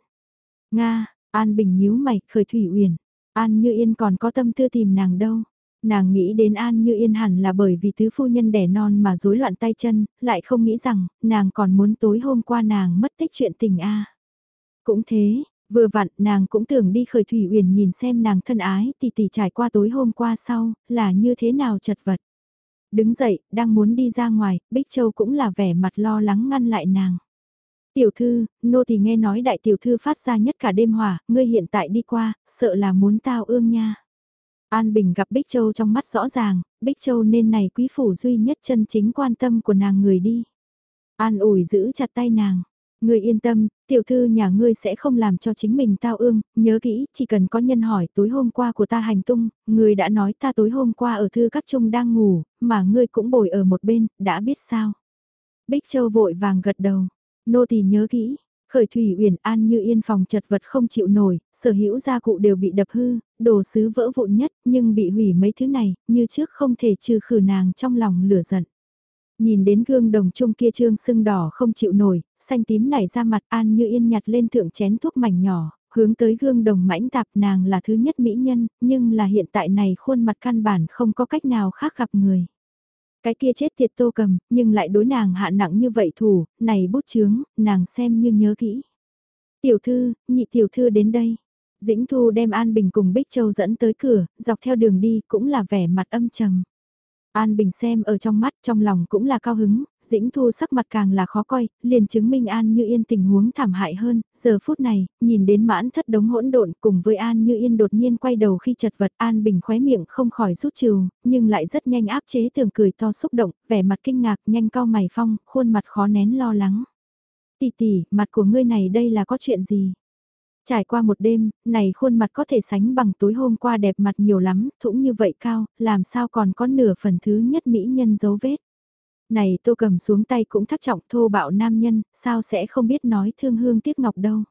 Nga, An Bình nhíu mày, khởi thủy uyển. An Như Yên còn có tâm tư tìm nàng đâu. Nàng nghĩ đến An Như Yên hẳn là bởi vì tứ phu nhân đẻ non mà rối loạn tay chân, lại không nghĩ rằng, nàng còn muốn tối hôm qua nàng mất tích chuyện tình a. Cũng thế, vừa vặn nàng cũng tưởng đi khởi thủy uyển nhìn xem nàng thân ái tỷ tỷ trải qua tối hôm qua sau, là như thế nào chật vật. Đứng dậy, đang muốn đi ra ngoài, Bích Châu cũng là vẻ mặt lo lắng ngăn lại nàng. Tiểu thư, nô thì nghe nói đại tiểu thư phát ra nhất cả đêm hỏa, ngươi hiện tại đi qua, sợ là muốn tao ương nha. An Bình gặp Bích Châu trong mắt rõ ràng, Bích Châu nên này quý phủ duy nhất chân chính quan tâm của nàng người đi. An ủi giữ chặt tay nàng. Ngươi yên tâm, tiểu thư nhà ngươi sẽ không làm cho chính mình tao ương, nhớ kỹ, chỉ cần có nhân hỏi tối hôm qua của ta hành tung, ngươi đã nói ta tối hôm qua ở thư các trung đang ngủ, mà ngươi cũng bồi ở một bên, đã biết sao. Bích Châu vội vàng gật đầu, Nô tỳ nhớ kỹ, khởi thủy uyển an như yên phòng chật vật không chịu nổi, sở hữu gia cụ đều bị đập hư, đồ sứ vỡ vụn nhất, nhưng bị hủy mấy thứ này, như trước không thể trừ khử nàng trong lòng lửa giận. Nhìn đến gương đồng chung kia trương sưng đỏ không chịu nổi, xanh tím nảy ra mặt an như yên nhặt lên thượng chén thuốc mảnh nhỏ, hướng tới gương đồng mãnh tạp nàng là thứ nhất mỹ nhân, nhưng là hiện tại này khuôn mặt căn bản không có cách nào khác gặp người. Cái kia chết thiệt tô cầm, nhưng lại đối nàng hạ nặng như vậy thủ, này bút chướng, nàng xem như nhớ kỹ. Tiểu thư, nhị tiểu thư đến đây. Dĩnh Thu đem An Bình cùng Bích Châu dẫn tới cửa, dọc theo đường đi cũng là vẻ mặt âm trầm. An Bình xem ở trong mắt, trong lòng cũng là cao hứng, Dĩnh Thu sắc mặt càng là khó coi, liền chứng minh An Như Yên tình huống thảm hại hơn, giờ phút này, nhìn đến mãn thất đống hỗn độn cùng với An Như Yên đột nhiên quay đầu khi chật vật An Bình khóe miệng không khỏi rút trừ, nhưng lại rất nhanh áp chế tưởng cười to xúc động, vẻ mặt kinh ngạc nhanh cao mày phong, khuôn mặt khó nén lo lắng. Tỷ tỷ, mặt của ngươi này đây là có chuyện gì? Trải qua một đêm, này khuôn mặt có thể sánh bằng tối hôm qua đẹp mặt nhiều lắm, thũng như vậy cao, làm sao còn có nửa phần thứ nhất mỹ nhân dấu vết. Này tô cầm xuống tay cũng thắc trọng thô bạo nam nhân, sao sẽ không biết nói thương hương tiếc ngọc đâu.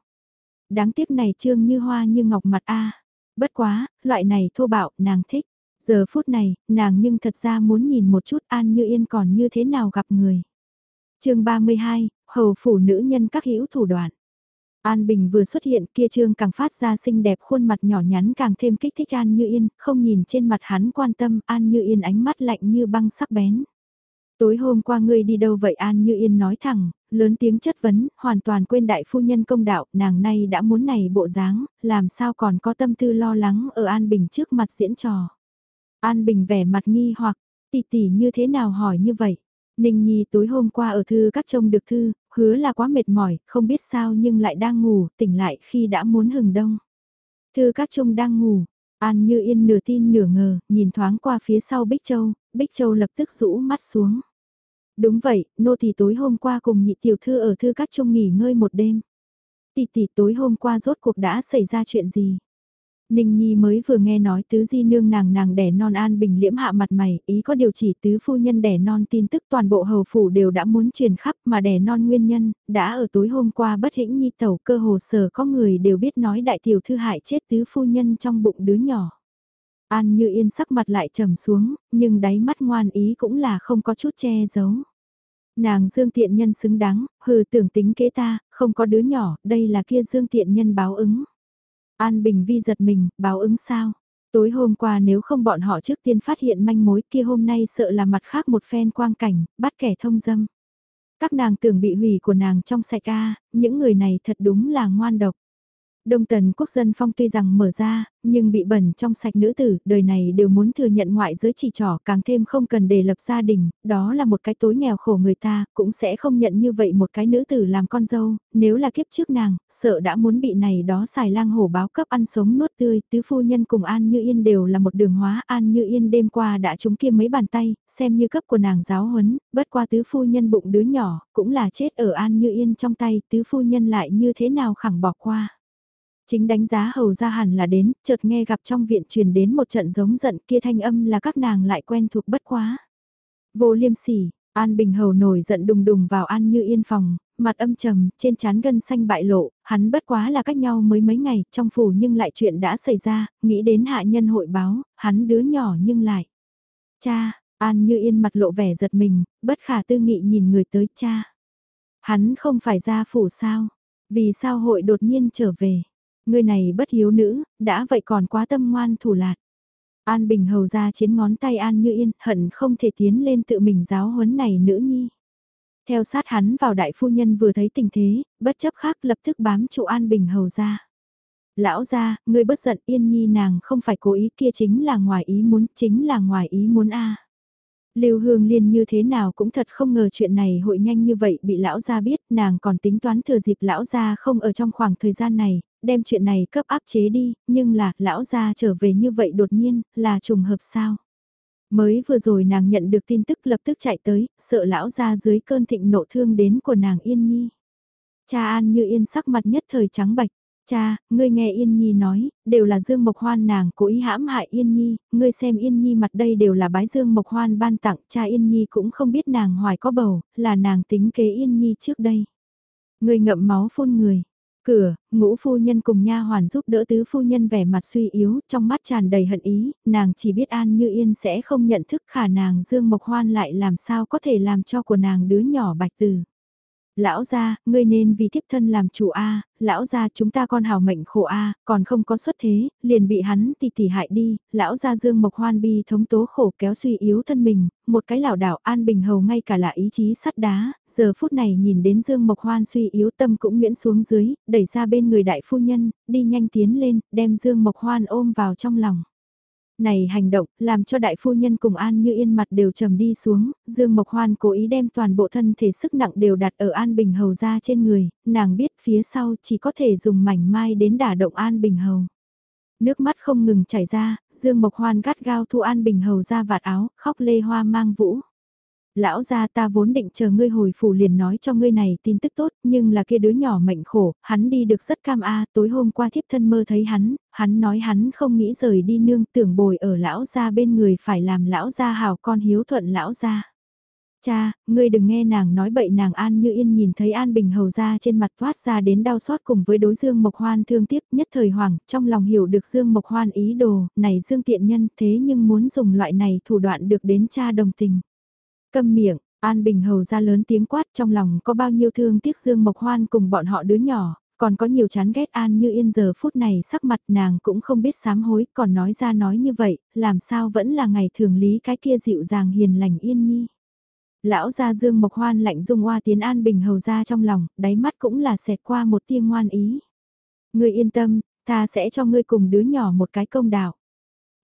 Đáng tiếc này trương như hoa như ngọc mặt a Bất quá, loại này thô bạo, nàng thích. Giờ phút này, nàng nhưng thật ra muốn nhìn một chút an như yên còn như thế nào gặp người. chương 32, hầu phủ nữ nhân các hữu thủ đoạn. An Bình vừa xuất hiện kia trương càng phát ra xinh đẹp khuôn mặt nhỏ nhắn càng thêm kích thích An Như Yên, không nhìn trên mặt hắn quan tâm An Như Yên ánh mắt lạnh như băng sắc bén. Tối hôm qua ngươi đi đâu vậy An Như Yên nói thẳng, lớn tiếng chất vấn, hoàn toàn quên đại phu nhân công đạo, nàng nay đã muốn này bộ dáng, làm sao còn có tâm tư lo lắng ở An Bình trước mặt diễn trò. An Bình vẻ mặt nghi hoặc, tỷ tỷ như thế nào hỏi như vậy? Ninh Nhi tối hôm qua ở thư các trông được thư, hứa là quá mệt mỏi, không biết sao nhưng lại đang ngủ, tỉnh lại khi đã muốn hừng đông. Thư các trung đang ngủ, An như yên nửa tin nửa ngờ, nhìn thoáng qua phía sau Bích Châu, Bích Châu lập tức rũ mắt xuống. Đúng vậy, nô thì tối hôm qua cùng nhị tiểu thư ở thư các trung nghỉ ngơi một đêm. Tỷ tỷ tối hôm qua rốt cuộc đã xảy ra chuyện gì? Ninh Nhi mới vừa nghe nói tứ di nương nàng nàng đẻ non an bình liễm hạ mặt mày, ý có điều chỉ tứ phu nhân đẻ non tin tức toàn bộ hầu phủ đều đã muốn truyền khắp mà đẻ non nguyên nhân, đã ở tối hôm qua bất hĩnh nhi tẩu cơ hồ sở có người đều biết nói đại tiểu thư hại chết tứ phu nhân trong bụng đứa nhỏ. An như yên sắc mặt lại trầm xuống, nhưng đáy mắt ngoan ý cũng là không có chút che giấu. Nàng dương tiện nhân xứng đáng, hừ tưởng tính kế ta, không có đứa nhỏ, đây là kia dương tiện nhân báo ứng. An Bình Vi giật mình, báo ứng sao? Tối hôm qua nếu không bọn họ trước tiên phát hiện manh mối kia hôm nay sợ là mặt khác một phen quang cảnh, bắt kẻ thông dâm. Các nàng tưởng bị hủy của nàng trong sạch ca, những người này thật đúng là ngoan độc. Đông tần quốc dân phong tuy rằng mở ra, nhưng bị bẩn trong sạch nữ tử, đời này đều muốn thừa nhận ngoại giới chỉ trỏ càng thêm không cần để lập gia đình, đó là một cái tối nghèo khổ người ta, cũng sẽ không nhận như vậy một cái nữ tử làm con dâu, nếu là kiếp trước nàng, sợ đã muốn bị này đó xài lang hổ báo cấp ăn sống nuốt tươi, tứ phu nhân cùng An Như Yên đều là một đường hóa, An Như Yên đêm qua đã trúng kia mấy bàn tay, xem như cấp của nàng giáo huấn, bất qua tứ phu nhân bụng đứa nhỏ, cũng là chết ở An Như Yên trong tay, tứ phu nhân lại như thế nào khẳng bỏ qua. Chính đánh giá hầu ra hẳn là đến, chợt nghe gặp trong viện truyền đến một trận giống giận kia thanh âm là các nàng lại quen thuộc bất quá. Vô liêm sỉ, An Bình Hầu nổi giận đùng đùng vào An Như Yên phòng, mặt âm trầm, trên trán gân xanh bại lộ, hắn bất quá là cách nhau mới mấy ngày, trong phủ nhưng lại chuyện đã xảy ra, nghĩ đến hạ nhân hội báo, hắn đứa nhỏ nhưng lại. Cha, An Như Yên mặt lộ vẻ giật mình, bất khả tư nghị nhìn người tới cha. Hắn không phải ra phủ sao, vì sao hội đột nhiên trở về. Người này bất hiếu nữ, đã vậy còn quá tâm ngoan thủ lạt. An Bình hầu ra chiến ngón tay An Như Yên, hận không thể tiến lên tự mình giáo huấn này nữ nhi. Theo sát hắn vào đại phu nhân vừa thấy tình thế, bất chấp khác lập tức bám trụ An Bình hầu ra. Lão ra, người bất giận yên nhi nàng không phải cố ý kia chính là ngoài ý muốn, chính là ngoài ý muốn a Lưu Hương Liên như thế nào cũng thật không ngờ chuyện này hội nhanh như vậy bị lão gia biết, nàng còn tính toán thừa dịp lão gia không ở trong khoảng thời gian này, đem chuyện này cấp áp chế đi, nhưng là, lão gia trở về như vậy đột nhiên, là trùng hợp sao? Mới vừa rồi nàng nhận được tin tức lập tức chạy tới, sợ lão gia dưới cơn thịnh nộ thương đến của nàng Yên Nhi. Cha An như yên sắc mặt nhất thời trắng bạch, Cha, ngươi nghe Yên Nhi nói, đều là Dương Mộc Hoan nàng cố ý hãm hại Yên Nhi, ngươi xem Yên Nhi mặt đây đều là bái Dương Mộc Hoan ban tặng, cha Yên Nhi cũng không biết nàng hoài có bầu, là nàng tính kế Yên Nhi trước đây. Ngươi ngậm máu phun người, Cửa, ngũ phu nhân cùng nha hoàn giúp đỡ tứ phu nhân vẻ mặt suy yếu, trong mắt tràn đầy hận ý, nàng chỉ biết An Như Yên sẽ không nhận thức khả nàng Dương Mộc Hoan lại làm sao có thể làm cho của nàng đứa nhỏ bạch tử. Lão gia, ngươi nên vì thiếp thân làm chủ A, lão gia chúng ta con hào mệnh khổ A, còn không có xuất thế, liền bị hắn tì tỉ hại đi, lão gia dương mộc hoan bi thống tố khổ kéo suy yếu thân mình, một cái lão đảo an bình hầu ngay cả là ý chí sắt đá, giờ phút này nhìn đến dương mộc hoan suy yếu tâm cũng nguyễn xuống dưới, đẩy ra bên người đại phu nhân, đi nhanh tiến lên, đem dương mộc hoan ôm vào trong lòng. Này hành động, làm cho đại phu nhân cùng An Như Yên mặt đều trầm đi xuống, Dương Mộc Hoan cố ý đem toàn bộ thân thể sức nặng đều đặt ở An Bình Hầu ra trên người, nàng biết phía sau chỉ có thể dùng mảnh mai đến đả động An Bình Hầu. Nước mắt không ngừng chảy ra, Dương Mộc Hoan gắt gao thu An Bình Hầu ra vạt áo, khóc lê hoa mang vũ lão gia ta vốn định chờ ngươi hồi phủ liền nói cho ngươi này tin tức tốt, nhưng là kia đứa nhỏ mệnh khổ, hắn đi được rất cam a, tối hôm qua thiếp thân mơ thấy hắn, hắn nói hắn không nghĩ rời đi nương tưởng bồi ở lão gia bên người phải làm lão gia hào con hiếu thuận lão gia. Cha, ngươi đừng nghe nàng nói bậy nàng An Như Yên nhìn thấy An Bình Hầu ra trên mặt thoát ra đến đau xót cùng với đối Dương Mộc Hoan thương tiếc nhất thời hoàng, trong lòng hiểu được Dương Mộc Hoan ý đồ, này Dương tiện nhân thế nhưng muốn dùng loại này thủ đoạn được đến cha đồng tình. Câm miệng, An Bình Hầu ra lớn tiếng quát trong lòng có bao nhiêu thương tiếc Dương Mộc Hoan cùng bọn họ đứa nhỏ, còn có nhiều chán ghét An như yên giờ phút này sắc mặt nàng cũng không biết sám hối, còn nói ra nói như vậy, làm sao vẫn là ngày thường lý cái kia dịu dàng hiền lành yên nhi. Lão gia Dương Mộc Hoan lạnh dung hoa tiến An Bình Hầu ra trong lòng, đáy mắt cũng là xẹt qua một tia ngoan ý. người yên tâm, ta sẽ cho ngươi cùng đứa nhỏ một cái công đạo.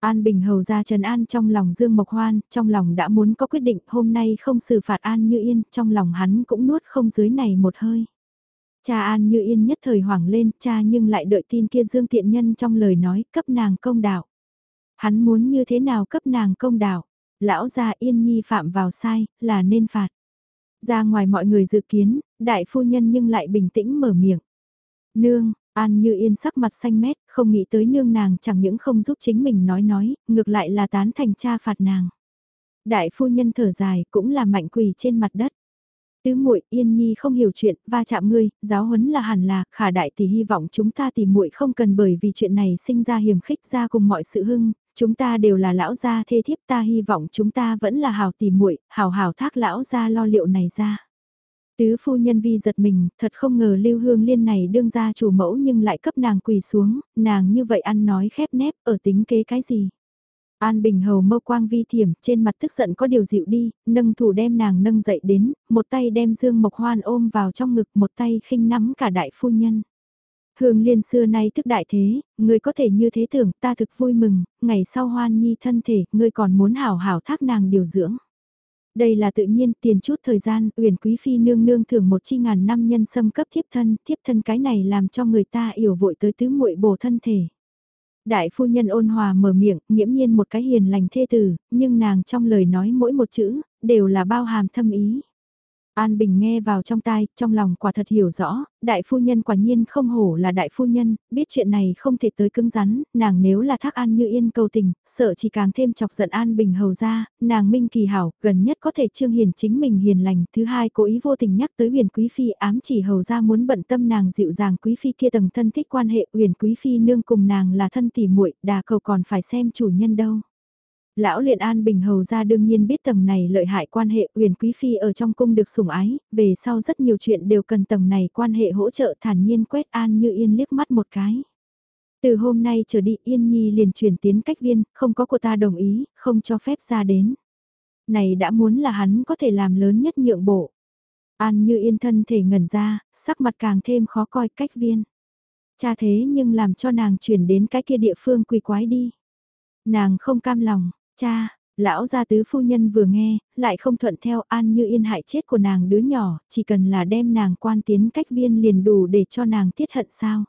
An Bình Hầu ra Trần An trong lòng Dương Mộc Hoan, trong lòng đã muốn có quyết định hôm nay không xử phạt An Như Yên, trong lòng hắn cũng nuốt không dưới này một hơi. Cha An Như Yên nhất thời hoảng lên, cha nhưng lại đợi tin kia Dương Tiện Nhân trong lời nói cấp nàng công đạo. Hắn muốn như thế nào cấp nàng công đạo, lão gia Yên Nhi phạm vào sai, là nên phạt. Ra ngoài mọi người dự kiến, đại phu nhân nhưng lại bình tĩnh mở miệng. Nương, An như yên sắc mặt xanh mét, không nghĩ tới nương nàng chẳng những không giúp chính mình nói nói, ngược lại là tán thành cha phạt nàng. Đại phu nhân thở dài cũng là mạnh quỳ trên mặt đất. Tứ muội yên nhi không hiểu chuyện, va chạm ngươi, giáo huấn là hẳn là, khả đại thì hy vọng chúng ta tìm muội không cần bởi vì chuyện này sinh ra hiểm khích ra cùng mọi sự hưng, chúng ta đều là lão gia thê thiếp ta hy vọng chúng ta vẫn là hào tìm muội, hào hào thác lão gia lo liệu này ra. Tứ phu nhân vi giật mình, thật không ngờ Lưu Hương Liên này đương ra chủ mẫu nhưng lại cấp nàng quỳ xuống, nàng như vậy ăn nói khép nép, ở tính kế cái gì. An Bình Hầu mâu quang vi thiểm, trên mặt tức giận có điều dịu đi, nâng thủ đem nàng nâng dậy đến, một tay đem Dương Mộc Hoan ôm vào trong ngực, một tay khinh nắm cả đại phu nhân. Hương liên xưa nay thức đại thế, người có thể như thế tưởng, ta thực vui mừng, ngày sau hoan nhi thân thể, ngươi còn muốn hảo hảo thác nàng điều dưỡng. Đây là tự nhiên tiền chút thời gian, uyển quý phi nương nương thưởng một chi ngàn năm nhân sâm cấp thiếp thân, thiếp thân cái này làm cho người ta yểu vội tới tứ muội bổ thân thể. Đại phu nhân ôn hòa mở miệng, nghiễm nhiên một cái hiền lành thê tử, nhưng nàng trong lời nói mỗi một chữ, đều là bao hàm thâm ý. An Bình nghe vào trong tai, trong lòng quả thật hiểu rõ, đại phu nhân quả nhiên không hổ là đại phu nhân, biết chuyện này không thể tới cứng rắn, nàng nếu là thác An như yên cầu tình, sợ chỉ càng thêm chọc giận An Bình hầu ra, nàng minh kỳ hảo, gần nhất có thể trương hiền chính mình hiền lành, thứ hai cố ý vô tình nhắc tới huyền quý phi ám chỉ hầu ra muốn bận tâm nàng dịu dàng quý phi kia tầng thân thích quan hệ huyền quý phi nương cùng nàng là thân tỉ muội đà cầu còn phải xem chủ nhân đâu. Lão luyện an bình hầu ra đương nhiên biết tầng này lợi hại quan hệ huyền quý phi ở trong cung được sủng ái, về sau rất nhiều chuyện đều cần tầng này quan hệ hỗ trợ thản nhiên quét an như yên liếc mắt một cái. Từ hôm nay trở đi Yên Nhi liền chuyển tiến cách viên, không có của ta đồng ý, không cho phép ra đến. Này đã muốn là hắn có thể làm lớn nhất nhượng bộ. An như yên thân thể ngẩn ra, sắc mặt càng thêm khó coi cách viên. Cha thế nhưng làm cho nàng chuyển đến cái kia địa phương quỳ quái đi. Nàng không cam lòng, Cha, lão gia tứ phu nhân vừa nghe, lại không thuận theo an như yên hại chết của nàng đứa nhỏ, chỉ cần là đem nàng quan tiến cách viên liền đủ để cho nàng tiết hận sao.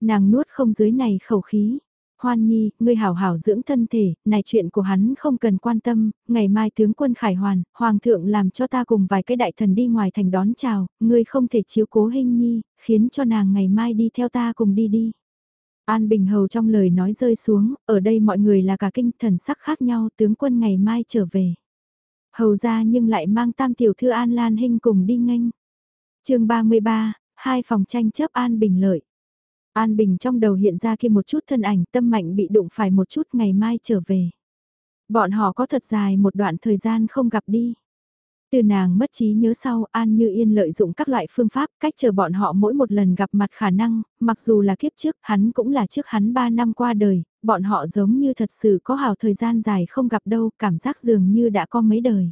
Nàng nuốt không dưới này khẩu khí. Hoan Nhi, ngươi hảo hảo dưỡng thân thể, này chuyện của hắn không cần quan tâm, ngày mai tướng quân Khải Hoàn, Hoàng thượng làm cho ta cùng vài cái đại thần đi ngoài thành đón chào, ngươi không thể chiếu cố hình Nhi, khiến cho nàng ngày mai đi theo ta cùng đi đi. An Bình Hầu trong lời nói rơi xuống, ở đây mọi người là cả kinh thần sắc khác nhau tướng quân ngày mai trở về. Hầu ra nhưng lại mang tam tiểu thư An Lan Hinh cùng đi nghênh. chương 33, hai phòng tranh chấp An Bình lợi. An Bình trong đầu hiện ra kia một chút thân ảnh tâm mạnh bị đụng phải một chút ngày mai trở về. Bọn họ có thật dài một đoạn thời gian không gặp đi. Từ nàng mất trí nhớ sau An Như Yên lợi dụng các loại phương pháp cách chờ bọn họ mỗi một lần gặp mặt khả năng, mặc dù là kiếp trước hắn cũng là trước hắn 3 năm qua đời, bọn họ giống như thật sự có hào thời gian dài không gặp đâu, cảm giác dường như đã có mấy đời.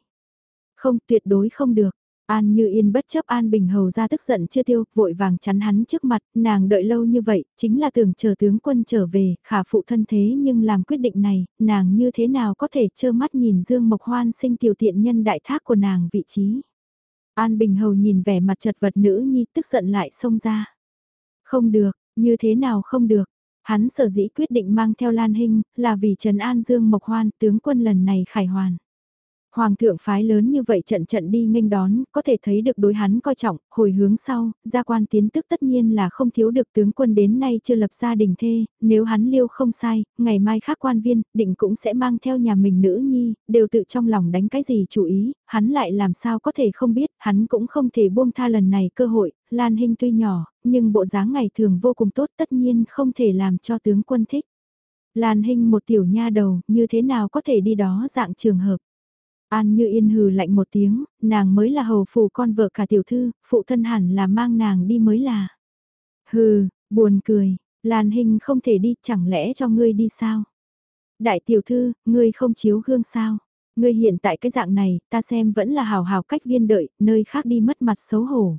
Không tuyệt đối không được. An Như Yên bất chấp An Bình Hầu ra tức giận chưa tiêu, vội vàng chắn hắn trước mặt, nàng đợi lâu như vậy, chính là tưởng chờ tướng quân trở về, khả phụ thân thế nhưng làm quyết định này, nàng như thế nào có thể trơ mắt nhìn Dương Mộc Hoan sinh tiểu tiện nhân đại thác của nàng vị trí. An Bình Hầu nhìn vẻ mặt chật vật nữ nhi tức giận lại xông ra. Không được, như thế nào không được, hắn sở dĩ quyết định mang theo Lan Hinh, là vì Trần An Dương Mộc Hoan tướng quân lần này khải hoàn. Hoàng thượng phái lớn như vậy trận trận đi nghênh đón, có thể thấy được đối hắn coi trọng, hồi hướng sau, gia quan tiến tức tất nhiên là không thiếu được tướng quân đến nay chưa lập gia đình thê, nếu hắn liêu không sai, ngày mai khác quan viên, định cũng sẽ mang theo nhà mình nữ nhi, đều tự trong lòng đánh cái gì chủ ý, hắn lại làm sao có thể không biết, hắn cũng không thể buông tha lần này cơ hội, Lan Hinh tuy nhỏ, nhưng bộ dáng ngày thường vô cùng tốt tất nhiên không thể làm cho tướng quân thích. Lan Hinh một tiểu nha đầu, như thế nào có thể đi đó dạng trường hợp. An như yên hừ lạnh một tiếng, nàng mới là hầu phủ con vợ cả tiểu thư, phụ thân hẳn là mang nàng đi mới là. Hừ, buồn cười, Lan Hình không thể đi, chẳng lẽ cho ngươi đi sao? Đại tiểu thư, ngươi không chiếu gương sao? Ngươi hiện tại cái dạng này, ta xem vẫn là hào hào cách viên đợi, nơi khác đi mất mặt xấu hổ.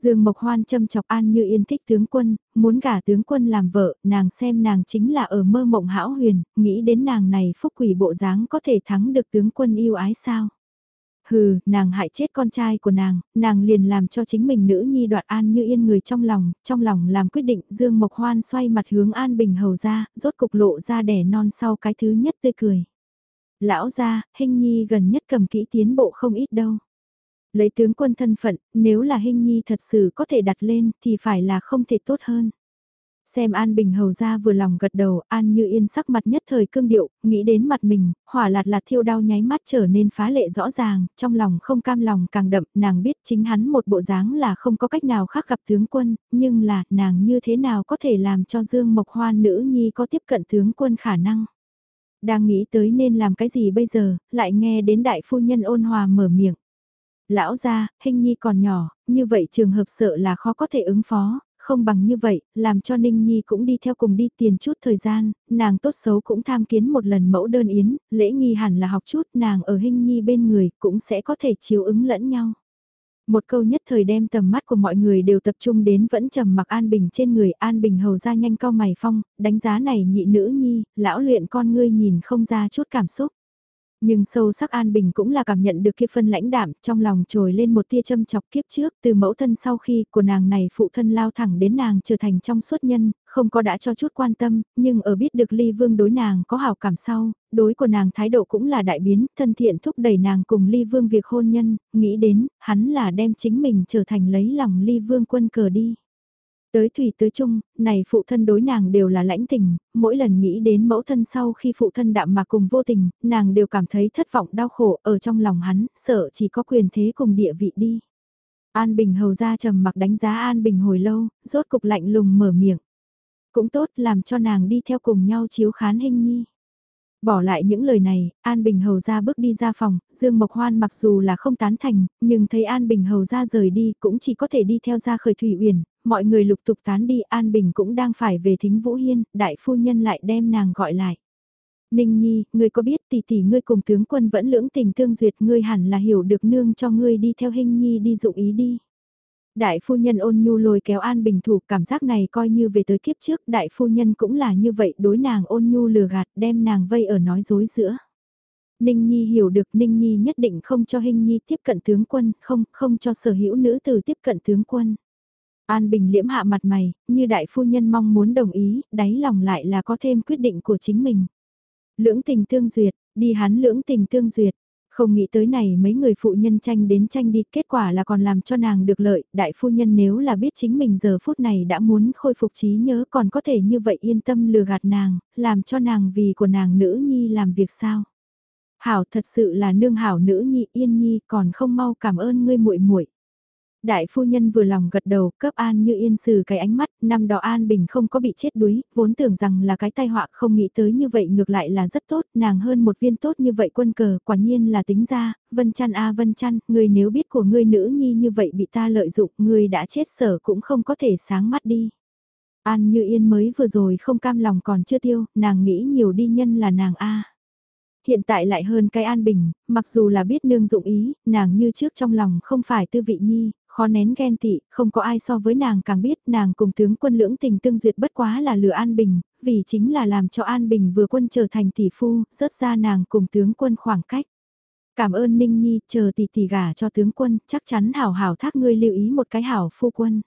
Dương Mộc Hoan châm chọc An Như Yên thích tướng quân, muốn gả tướng quân làm vợ, nàng xem nàng chính là ở mơ mộng hão huyền, nghĩ đến nàng này phúc quỷ bộ dáng có thể thắng được tướng quân yêu ái sao. Hừ, nàng hại chết con trai của nàng, nàng liền làm cho chính mình nữ nhi đoạt An Như Yên người trong lòng, trong lòng làm quyết định Dương Mộc Hoan xoay mặt hướng An Bình Hầu ra, rốt cục lộ ra đẻ non sau cái thứ nhất tươi cười. Lão ra, hình nhi gần nhất cầm kỹ tiến bộ không ít đâu. Lấy tướng quân thân phận, nếu là hình nhi thật sự có thể đặt lên thì phải là không thể tốt hơn. Xem An Bình hầu ra vừa lòng gật đầu, An như yên sắc mặt nhất thời cương điệu, nghĩ đến mặt mình, hỏa lạt lạt thiêu đau nháy mắt trở nên phá lệ rõ ràng, trong lòng không cam lòng càng đậm, nàng biết chính hắn một bộ dáng là không có cách nào khác gặp tướng quân, nhưng là, nàng như thế nào có thể làm cho Dương Mộc Hoan nữ nhi có tiếp cận tướng quân khả năng. Đang nghĩ tới nên làm cái gì bây giờ, lại nghe đến đại phu nhân ôn hòa mở miệng. Lão gia, hình nhi còn nhỏ, như vậy trường hợp sợ là khó có thể ứng phó, không bằng như vậy, làm cho Ninh Nhi cũng đi theo cùng đi tiền chút thời gian, nàng tốt xấu cũng tham kiến một lần mẫu đơn yến, lễ nghi hẳn là học chút nàng ở hình nhi bên người cũng sẽ có thể chiếu ứng lẫn nhau. Một câu nhất thời đem tầm mắt của mọi người đều tập trung đến vẫn trầm mặc An Bình trên người An Bình hầu ra nhanh cao mày phong, đánh giá này nhị nữ nhi, lão luyện con ngươi nhìn không ra chút cảm xúc. Nhưng sâu sắc An Bình cũng là cảm nhận được kia phân lãnh đạm, trong lòng trồi lên một tia châm chọc kiếp trước, từ mẫu thân sau khi của nàng này phụ thân lao thẳng đến nàng trở thành trong suốt nhân, không có đã cho chút quan tâm, nhưng ở biết được ly vương đối nàng có hảo cảm sau, đối của nàng thái độ cũng là đại biến, thân thiện thúc đẩy nàng cùng ly vương việc hôn nhân, nghĩ đến, hắn là đem chính mình trở thành lấy lòng ly vương quân cờ đi. Tới thủy tới chung, này phụ thân đối nàng đều là lãnh tình, mỗi lần nghĩ đến mẫu thân sau khi phụ thân đạm mà cùng vô tình, nàng đều cảm thấy thất vọng đau khổ ở trong lòng hắn, sợ chỉ có quyền thế cùng địa vị đi. An Bình hầu ra trầm mặc đánh giá An Bình hồi lâu, rốt cục lạnh lùng mở miệng. Cũng tốt làm cho nàng đi theo cùng nhau chiếu khán hình nhi. Bỏ lại những lời này, An Bình Hầu ra bước đi ra phòng, Dương Mộc Hoan mặc dù là không tán thành, nhưng thấy An Bình Hầu ra rời đi cũng chỉ có thể đi theo ra khởi Thủy Uyển, mọi người lục tục tán đi An Bình cũng đang phải về thính Vũ Hiên, đại phu nhân lại đem nàng gọi lại. Ninh Nhi, ngươi có biết tỷ tỷ ngươi cùng tướng quân vẫn lưỡng tình tương duyệt ngươi hẳn là hiểu được nương cho ngươi đi theo hình nhi đi dụng ý đi. Đại phu nhân ôn nhu lôi kéo An Bình thủ cảm giác này coi như về tới kiếp trước đại phu nhân cũng là như vậy đối nàng ôn nhu lừa gạt đem nàng vây ở nói dối giữa. Ninh Nhi hiểu được Ninh Nhi nhất định không cho Hình Nhi tiếp cận tướng quân, không, không cho sở hữu nữ tử tiếp cận tướng quân. An Bình liễm hạ mặt mày, như đại phu nhân mong muốn đồng ý, đáy lòng lại là có thêm quyết định của chính mình. Lưỡng tình tương duyệt, đi hắn lưỡng tình tương duyệt, không nghĩ tới này mấy người phụ nhân tranh đến tranh đi, kết quả là còn làm cho nàng được lợi, đại phu nhân nếu là biết chính mình giờ phút này đã muốn khôi phục trí nhớ còn có thể như vậy yên tâm lừa gạt nàng, làm cho nàng vì của nàng nữ nhi làm việc sao. Hảo thật sự là nương hảo nữ nhi yên nhi còn không mau cảm ơn ngươi muội muội Đại phu nhân vừa lòng gật đầu, cấp An Như Yên sử cái ánh mắt, năm đó An Bình không có bị chết đuối, vốn tưởng rằng là cái tai họa không nghĩ tới như vậy ngược lại là rất tốt, nàng hơn một viên tốt như vậy quân cờ, quả nhiên là tính ra, Vân Chăn a à, Vân Chăn, người nếu biết của ngươi nữ nhi như vậy bị ta lợi dụng, người đã chết sở cũng không có thể sáng mắt đi. An Như Yên mới vừa rồi không cam lòng còn chưa tiêu, nàng nghĩ nhiều đi nhân là nàng a Hiện tại lại hơn cái an bình, mặc dù là biết nương dụng ý, nàng như trước trong lòng không phải tư vị nhi, khó nén ghen tị, không có ai so với nàng càng biết nàng cùng tướng quân lưỡng tình tương duyệt bất quá là lừa An Bình, vì chính là làm cho An Bình vừa quân trở thành tỷ phu, rớt ra nàng cùng tướng quân khoảng cách. Cảm ơn Ninh Nhi, chờ tỷ tỷ gả cho tướng quân, chắc chắn hảo hảo thác ngươi lưu ý một cái hảo phu quân.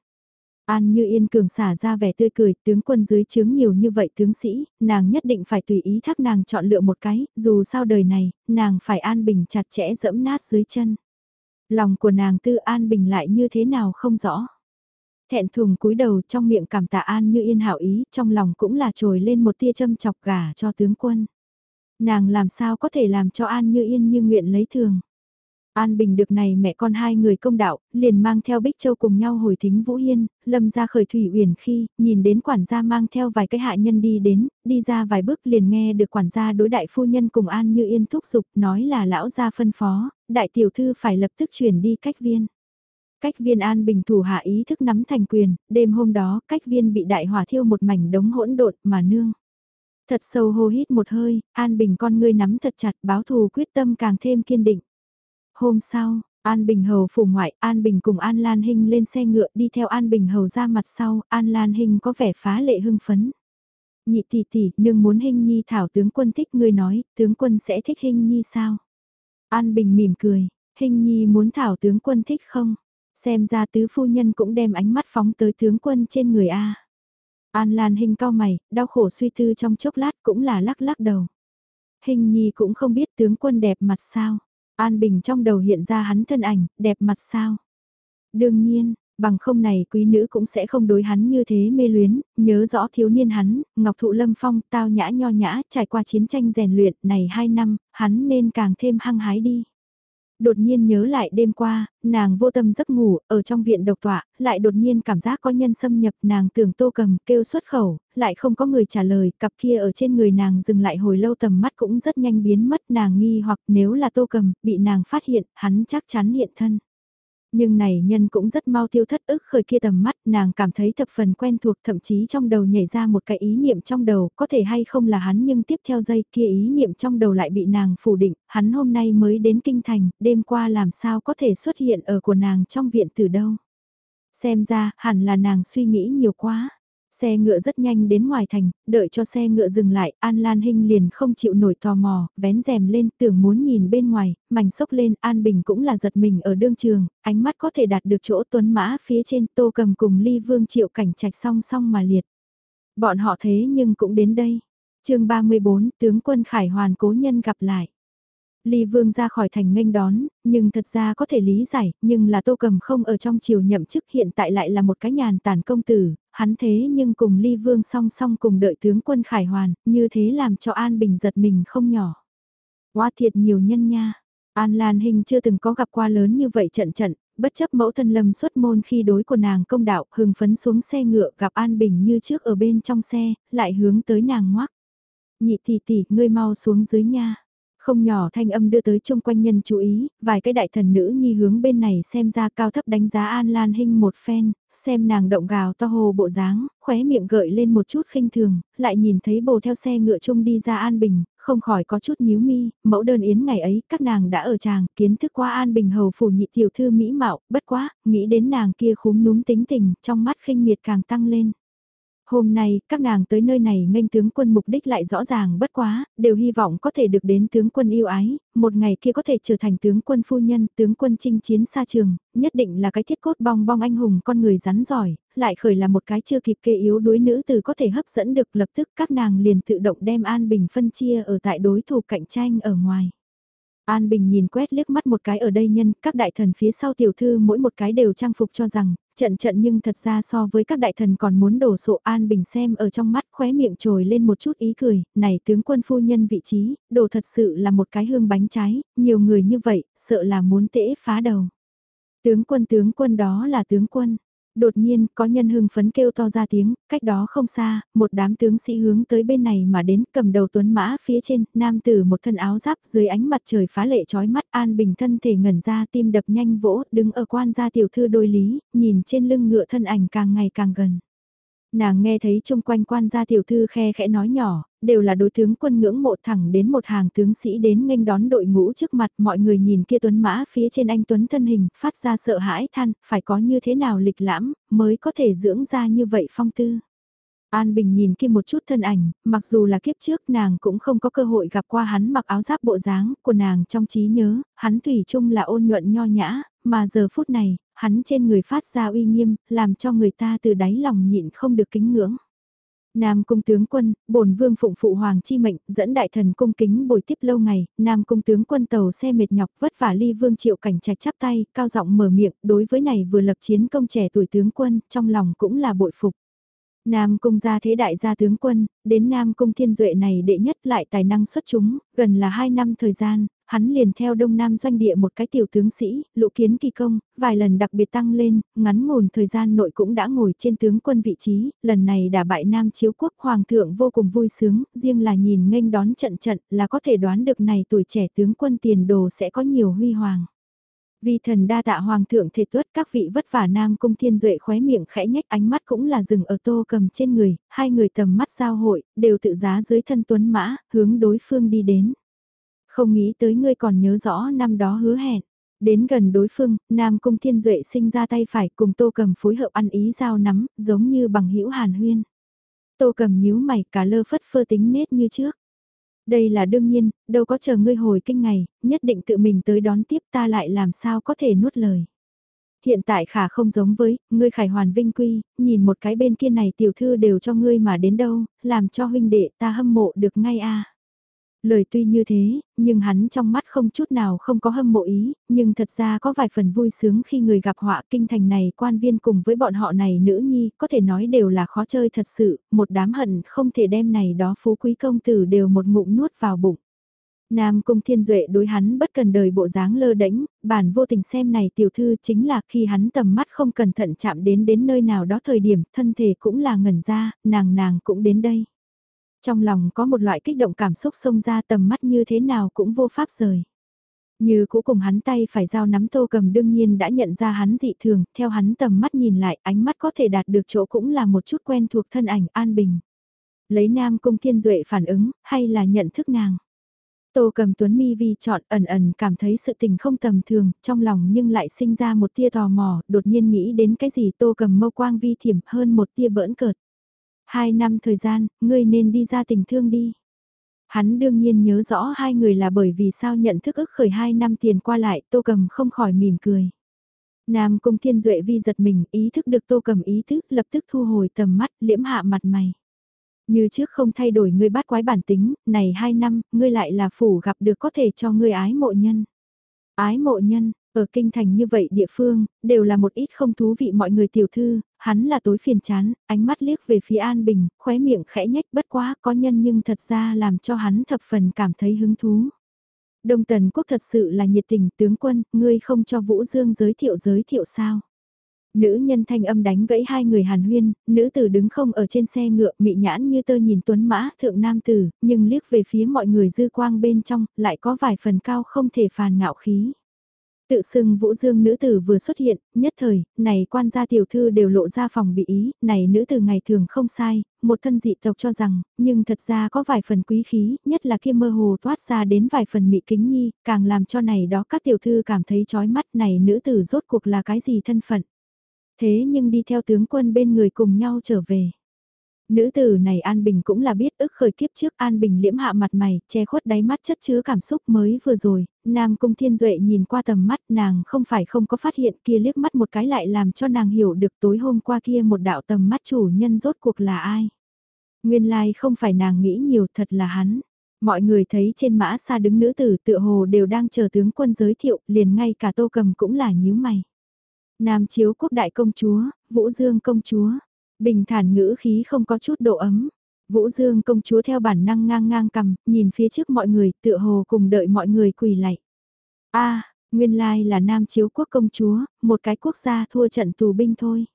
An như yên cường xả ra vẻ tươi cười, tướng quân dưới chướng nhiều như vậy tướng sĩ, nàng nhất định phải tùy ý thác nàng chọn lựa một cái, dù sao đời này, nàng phải an bình chặt chẽ dẫm nát dưới chân. Lòng của nàng tư an bình lại như thế nào không rõ. Thẹn thùng cúi đầu trong miệng cảm tạ an như yên hảo ý, trong lòng cũng là trồi lên một tia châm chọc gà cho tướng quân. Nàng làm sao có thể làm cho an như yên như nguyện lấy thường. An Bình được này mẹ con hai người công đạo, liền mang theo Bích Châu cùng nhau hồi thính Vũ Hiên, lâm ra khởi thủy uyển khi, nhìn đến quản gia mang theo vài cái hạ nhân đi đến, đi ra vài bước liền nghe được quản gia đối đại phu nhân cùng An Như Yên thúc giục nói là lão gia phân phó, đại tiểu thư phải lập tức chuyển đi cách viên. Cách viên An Bình thủ hạ ý thức nắm thành quyền, đêm hôm đó cách viên bị đại hỏa thiêu một mảnh đống hỗn độn mà nương. Thật sâu hô hít một hơi, An Bình con ngươi nắm thật chặt báo thù quyết tâm càng thêm kiên định. Hôm sau, An Bình Hầu phủ ngoại, An Bình cùng An Lan Hinh lên xe ngựa đi theo An Bình Hầu ra mặt sau, An Lan Hinh có vẻ phá lệ hưng phấn. Nhị tỷ tỷ, nương muốn Hinh Nhi thảo tướng quân thích người nói, tướng quân sẽ thích Hinh Nhi sao? An Bình mỉm cười, Hinh Nhi muốn thảo tướng quân thích không? Xem ra tứ phu nhân cũng đem ánh mắt phóng tới tướng quân trên người A. An Lan Hinh cao mày, đau khổ suy tư trong chốc lát cũng là lắc lắc đầu. Hình nhi cũng không biết tướng quân đẹp mặt sao. An Bình trong đầu hiện ra hắn thân ảnh, đẹp mặt sao? Đương nhiên, bằng không này quý nữ cũng sẽ không đối hắn như thế mê luyến, nhớ rõ thiếu niên hắn, Ngọc Thụ Lâm Phong, tao nhã nho nhã, trải qua chiến tranh rèn luyện, này hai năm, hắn nên càng thêm hăng hái đi đột nhiên nhớ lại đêm qua, nàng vô tâm giấc ngủ, ở trong viện độc tọa, lại đột nhiên cảm giác có nhân xâm nhập, nàng tưởng tô cầm, kêu xuất khẩu, lại không có người trả lời, cặp kia ở trên người nàng dừng lại hồi lâu tầm mắt cũng rất nhanh biến mất, nàng nghi hoặc nếu là tô cầm, bị nàng phát hiện, hắn chắc chắn hiện thân. Nhưng này nhân cũng rất mau tiêu thất ức khởi kia tầm mắt, nàng cảm thấy thập phần quen thuộc thậm chí trong đầu nhảy ra một cái ý niệm trong đầu, có thể hay không là hắn nhưng tiếp theo giây kia ý niệm trong đầu lại bị nàng phủ định, hắn hôm nay mới đến kinh thành, đêm qua làm sao có thể xuất hiện ở của nàng trong viện từ đâu. Xem ra, hẳn là nàng suy nghĩ nhiều quá. Xe ngựa rất nhanh đến ngoài thành, đợi cho xe ngựa dừng lại, An Lan Hinh liền không chịu nổi tò mò, vén rèm lên tưởng muốn nhìn bên ngoài, mảnh sốc lên, An Bình cũng là giật mình ở đương trường, ánh mắt có thể đạt được chỗ tuấn mã phía trên tô cầm cùng ly vương triệu cảnh trạch song song mà liệt. Bọn họ thế nhưng cũng đến đây. chương 34 tướng quân Khải Hoàn cố nhân gặp lại. Ly Vương ra khỏi thành nghênh đón, nhưng thật ra có thể lý giải, nhưng là Tô Cầm không ở trong triều nhậm chức hiện tại lại là một cái nhàn tản công tử, hắn thế nhưng cùng Ly Vương song song cùng đợi tướng quân Khải Hoàn, như thế làm cho An Bình giật mình không nhỏ. Quá thiệt nhiều nhân nha. An Lan Hình chưa từng có gặp qua lớn như vậy trận trận, bất chấp mẫu thân lâm xuất môn khi đối của nàng công đạo, hừng phấn xuống xe ngựa gặp An Bình như trước ở bên trong xe, lại hướng tới nàng ngoắc Nhị tỷ tỷ, ngươi mau xuống dưới nha. Không nhỏ thanh âm đưa tới chung quanh nhân chú ý, vài cái đại thần nữ nhi hướng bên này xem ra cao thấp đánh giá An Lan Hinh một phen, xem nàng động gào to hồ bộ dáng, khóe miệng gợi lên một chút khinh thường, lại nhìn thấy bồ theo xe ngựa chung đi ra An Bình, không khỏi có chút nhíu mi, mẫu đơn yến ngày ấy các nàng đã ở tràng, kiến thức qua An Bình hầu phủ nhị tiểu thư mỹ mạo, bất quá, nghĩ đến nàng kia khúm núm tính tình, trong mắt khinh miệt càng tăng lên. Hôm nay, các nàng tới nơi này nghênh tướng quân mục đích lại rõ ràng bất quá, đều hy vọng có thể được đến tướng quân yêu ái, một ngày kia có thể trở thành tướng quân phu nhân, tướng quân chinh chiến xa trường, nhất định là cái thiết cốt bong bong anh hùng con người rắn giỏi, lại khởi là một cái chưa kịp kê yếu đuối nữ từ có thể hấp dẫn được lập tức các nàng liền tự động đem an bình phân chia ở tại đối thủ cạnh tranh ở ngoài. An Bình nhìn quét liếc mắt một cái ở đây nhân, các đại thần phía sau tiểu thư mỗi một cái đều trang phục cho rằng, trận trận nhưng thật ra so với các đại thần còn muốn đổ sộ An Bình xem ở trong mắt khóe miệng trồi lên một chút ý cười, này tướng quân phu nhân vị trí, đồ thật sự là một cái hương bánh trái, nhiều người như vậy, sợ là muốn tễ phá đầu. Tướng quân tướng quân đó là tướng quân, Đột nhiên, có nhân hưng phấn kêu to ra tiếng, cách đó không xa, một đám tướng sĩ hướng tới bên này mà đến cầm đầu tuấn mã phía trên, nam tử một thân áo giáp dưới ánh mặt trời phá lệ trói mắt an bình thân thể ngẩn ra tim đập nhanh vỗ, đứng ở quan gia tiểu thư đôi lý, nhìn trên lưng ngựa thân ảnh càng ngày càng gần. Nàng nghe thấy chung quanh quan gia tiểu thư khe khẽ nói nhỏ, đều là đối tướng quân ngưỡng mộ thẳng đến một hàng tướng sĩ đến nghênh đón đội ngũ trước mặt mọi người nhìn kia tuấn mã phía trên anh tuấn thân hình, phát ra sợ hãi than, phải có như thế nào lịch lãm, mới có thể dưỡng ra như vậy phong tư. An Bình nhìn kia một chút thân ảnh, mặc dù là kiếp trước nàng cũng không có cơ hội gặp qua hắn mặc áo giáp bộ dáng của nàng trong trí nhớ, hắn thủy chung là ôn nhuận nho nhã, mà giờ phút này, hắn trên người phát ra uy nghiêm, làm cho người ta từ đáy lòng nhịn không được kính ngưỡng. Nam cung tướng quân, bổn vương phụng phụ hoàng chi mệnh, dẫn đại thần cung kính bồi tiếp lâu ngày, Nam cung tướng quân tàu xe mệt nhọc vất vả ly vương triệu cảnh trạch chắp tay, cao giọng mở miệng, đối với này vừa lập chiến công trẻ tuổi tướng quân, trong lòng cũng là bội phục. Nam cung gia thế đại gia tướng quân, đến Nam cung thiên duệ này đệ nhất lại tài năng xuất chúng, gần là 2 năm thời gian, hắn liền theo Đông Nam doanh địa một cái tiểu tướng sĩ, lũ kiến kỳ công, vài lần đặc biệt tăng lên, ngắn ngủn thời gian nội cũng đã ngồi trên tướng quân vị trí, lần này đã bại Nam chiếu quốc hoàng thượng vô cùng vui sướng, riêng là nhìn nghênh đón trận trận là có thể đoán được này tuổi trẻ tướng quân tiền đồ sẽ có nhiều huy hoàng. Vì thần đa tạ hoàng thượng thể tuất các vị vất vả nam cung thiên duệ khóe miệng khẽ nhách ánh mắt cũng là dừng ở tô cầm trên người, hai người tầm mắt giao hội, đều tự giá dưới thân tuấn mã, hướng đối phương đi đến. Không nghĩ tới ngươi còn nhớ rõ năm đó hứa hẹn. Đến gần đối phương, Nam Cung Thiên Duệ sinh ra tay phải cùng Tô Cầm phối hợp ăn ý giao nắm, giống như bằng hữu hàn huyên. Tô Cầm nhíu mày cả lơ phất phơ tính nết như trước. Đây là đương nhiên, đâu có chờ ngươi hồi kinh ngày, nhất định tự mình tới đón tiếp ta lại làm sao có thể nuốt lời. Hiện tại khả không giống với, ngươi khải hoàn vinh quy, nhìn một cái bên kia này tiểu thư đều cho ngươi mà đến đâu, làm cho huynh đệ ta hâm mộ được ngay a Lời tuy như thế, nhưng hắn trong mắt không chút nào không có hâm mộ ý, nhưng thật ra có vài phần vui sướng khi người gặp họa kinh thành này quan viên cùng với bọn họ này nữ nhi, có thể nói đều là khó chơi thật sự, một đám hận không thể đem này đó phú quý công tử đều một ngụm nuốt vào bụng. Nam Cung Thiên Duệ đối hắn bất cần đời bộ dáng lơ đễnh, bản vô tình xem này tiểu thư chính là khi hắn tầm mắt không cẩn thận chạm đến đến nơi nào đó thời điểm, thân thể cũng là ngẩn ra, nàng nàng cũng đến đây. Trong lòng có một loại kích động cảm xúc xông ra tầm mắt như thế nào cũng vô pháp rời. Như cũ cùng hắn tay phải giao nắm tô cầm đương nhiên đã nhận ra hắn dị thường, theo hắn tầm mắt nhìn lại ánh mắt có thể đạt được chỗ cũng là một chút quen thuộc thân ảnh an bình. Lấy nam cung thiên duệ phản ứng, hay là nhận thức nàng. Tô cầm tuấn mi vi chọn ẩn ẩn cảm thấy sự tình không tầm thường, trong lòng nhưng lại sinh ra một tia tò mò, đột nhiên nghĩ đến cái gì tô cầm mâu quang vi thiểm hơn một tia bỡn cợt. Hai năm thời gian, ngươi nên đi ra tình thương đi. Hắn đương nhiên nhớ rõ hai người là bởi vì sao nhận thức ức khởi hai năm tiền qua lại, tô cầm không khỏi mỉm cười. Nam Cung Thiên Duệ vi giật mình, ý thức được tô cầm ý thức, lập tức thu hồi tầm mắt, liễm hạ mặt mày. Như trước không thay đổi ngươi bắt quái bản tính, này hai năm, ngươi lại là phủ gặp được có thể cho ngươi ái mộ nhân. Ái mộ nhân, ở kinh thành như vậy địa phương, đều là một ít không thú vị mọi người tiểu thư, hắn là tối phiền chán, ánh mắt liếc về phía An Bình, khóe miệng khẽ nhách bất quá có nhân nhưng thật ra làm cho hắn thập phần cảm thấy hứng thú. Đông Tần Quốc thật sự là nhiệt tình tướng quân, ngươi không cho Vũ Dương giới thiệu giới thiệu sao? Nữ nhân thanh âm đánh gãy hai người hàn huyên, nữ tử đứng không ở trên xe ngựa mị nhãn như tơ nhìn tuấn mã thượng nam tử, nhưng liếc về phía mọi người dư quang bên trong, lại có vài phần cao không thể phàn ngạo khí. Tự xưng Vũ Dương nữ tử vừa xuất hiện, nhất thời, này quan gia tiểu thư đều lộ ra phòng bị ý, này nữ tử ngày thường không sai, một thân dị tộc cho rằng, nhưng thật ra có vài phần quý khí, nhất là kia mơ hồ toát ra đến vài phần mị kính nhi, càng làm cho này đó các tiểu thư cảm thấy chói mắt này nữ tử rốt cuộc là cái gì thân phận. Thế nhưng đi theo tướng quân bên người cùng nhau trở về. Nữ tử này An Bình cũng là biết ức khởi kiếp trước An Bình liễm hạ mặt mày, che khuất đáy mắt chất chứa cảm xúc mới vừa rồi, Nam Cung Thiên Duệ nhìn qua tầm mắt nàng không phải không có phát hiện kia liếc mắt một cái lại làm cho nàng hiểu được tối hôm qua kia một đạo tầm mắt chủ nhân rốt cuộc là ai. Nguyên lai like không phải nàng nghĩ nhiều thật là hắn. Mọi người thấy trên mã xa đứng nữ tử tựa hồ đều đang chờ tướng quân giới thiệu, liền ngay cả tô cầm cũng là nhíu mày. Nam chiếu quốc đại công chúa, Vũ Dương công chúa, Bình thản ngữ khí không có chút độ ấm. Vũ Dương công chúa theo bản năng ngang ngang cầm, nhìn phía trước mọi người, tựa hồ cùng đợi mọi người quỳ lạy. A, nguyên lai là Nam Chiếu quốc công chúa, một cái quốc gia thua trận tù binh thôi.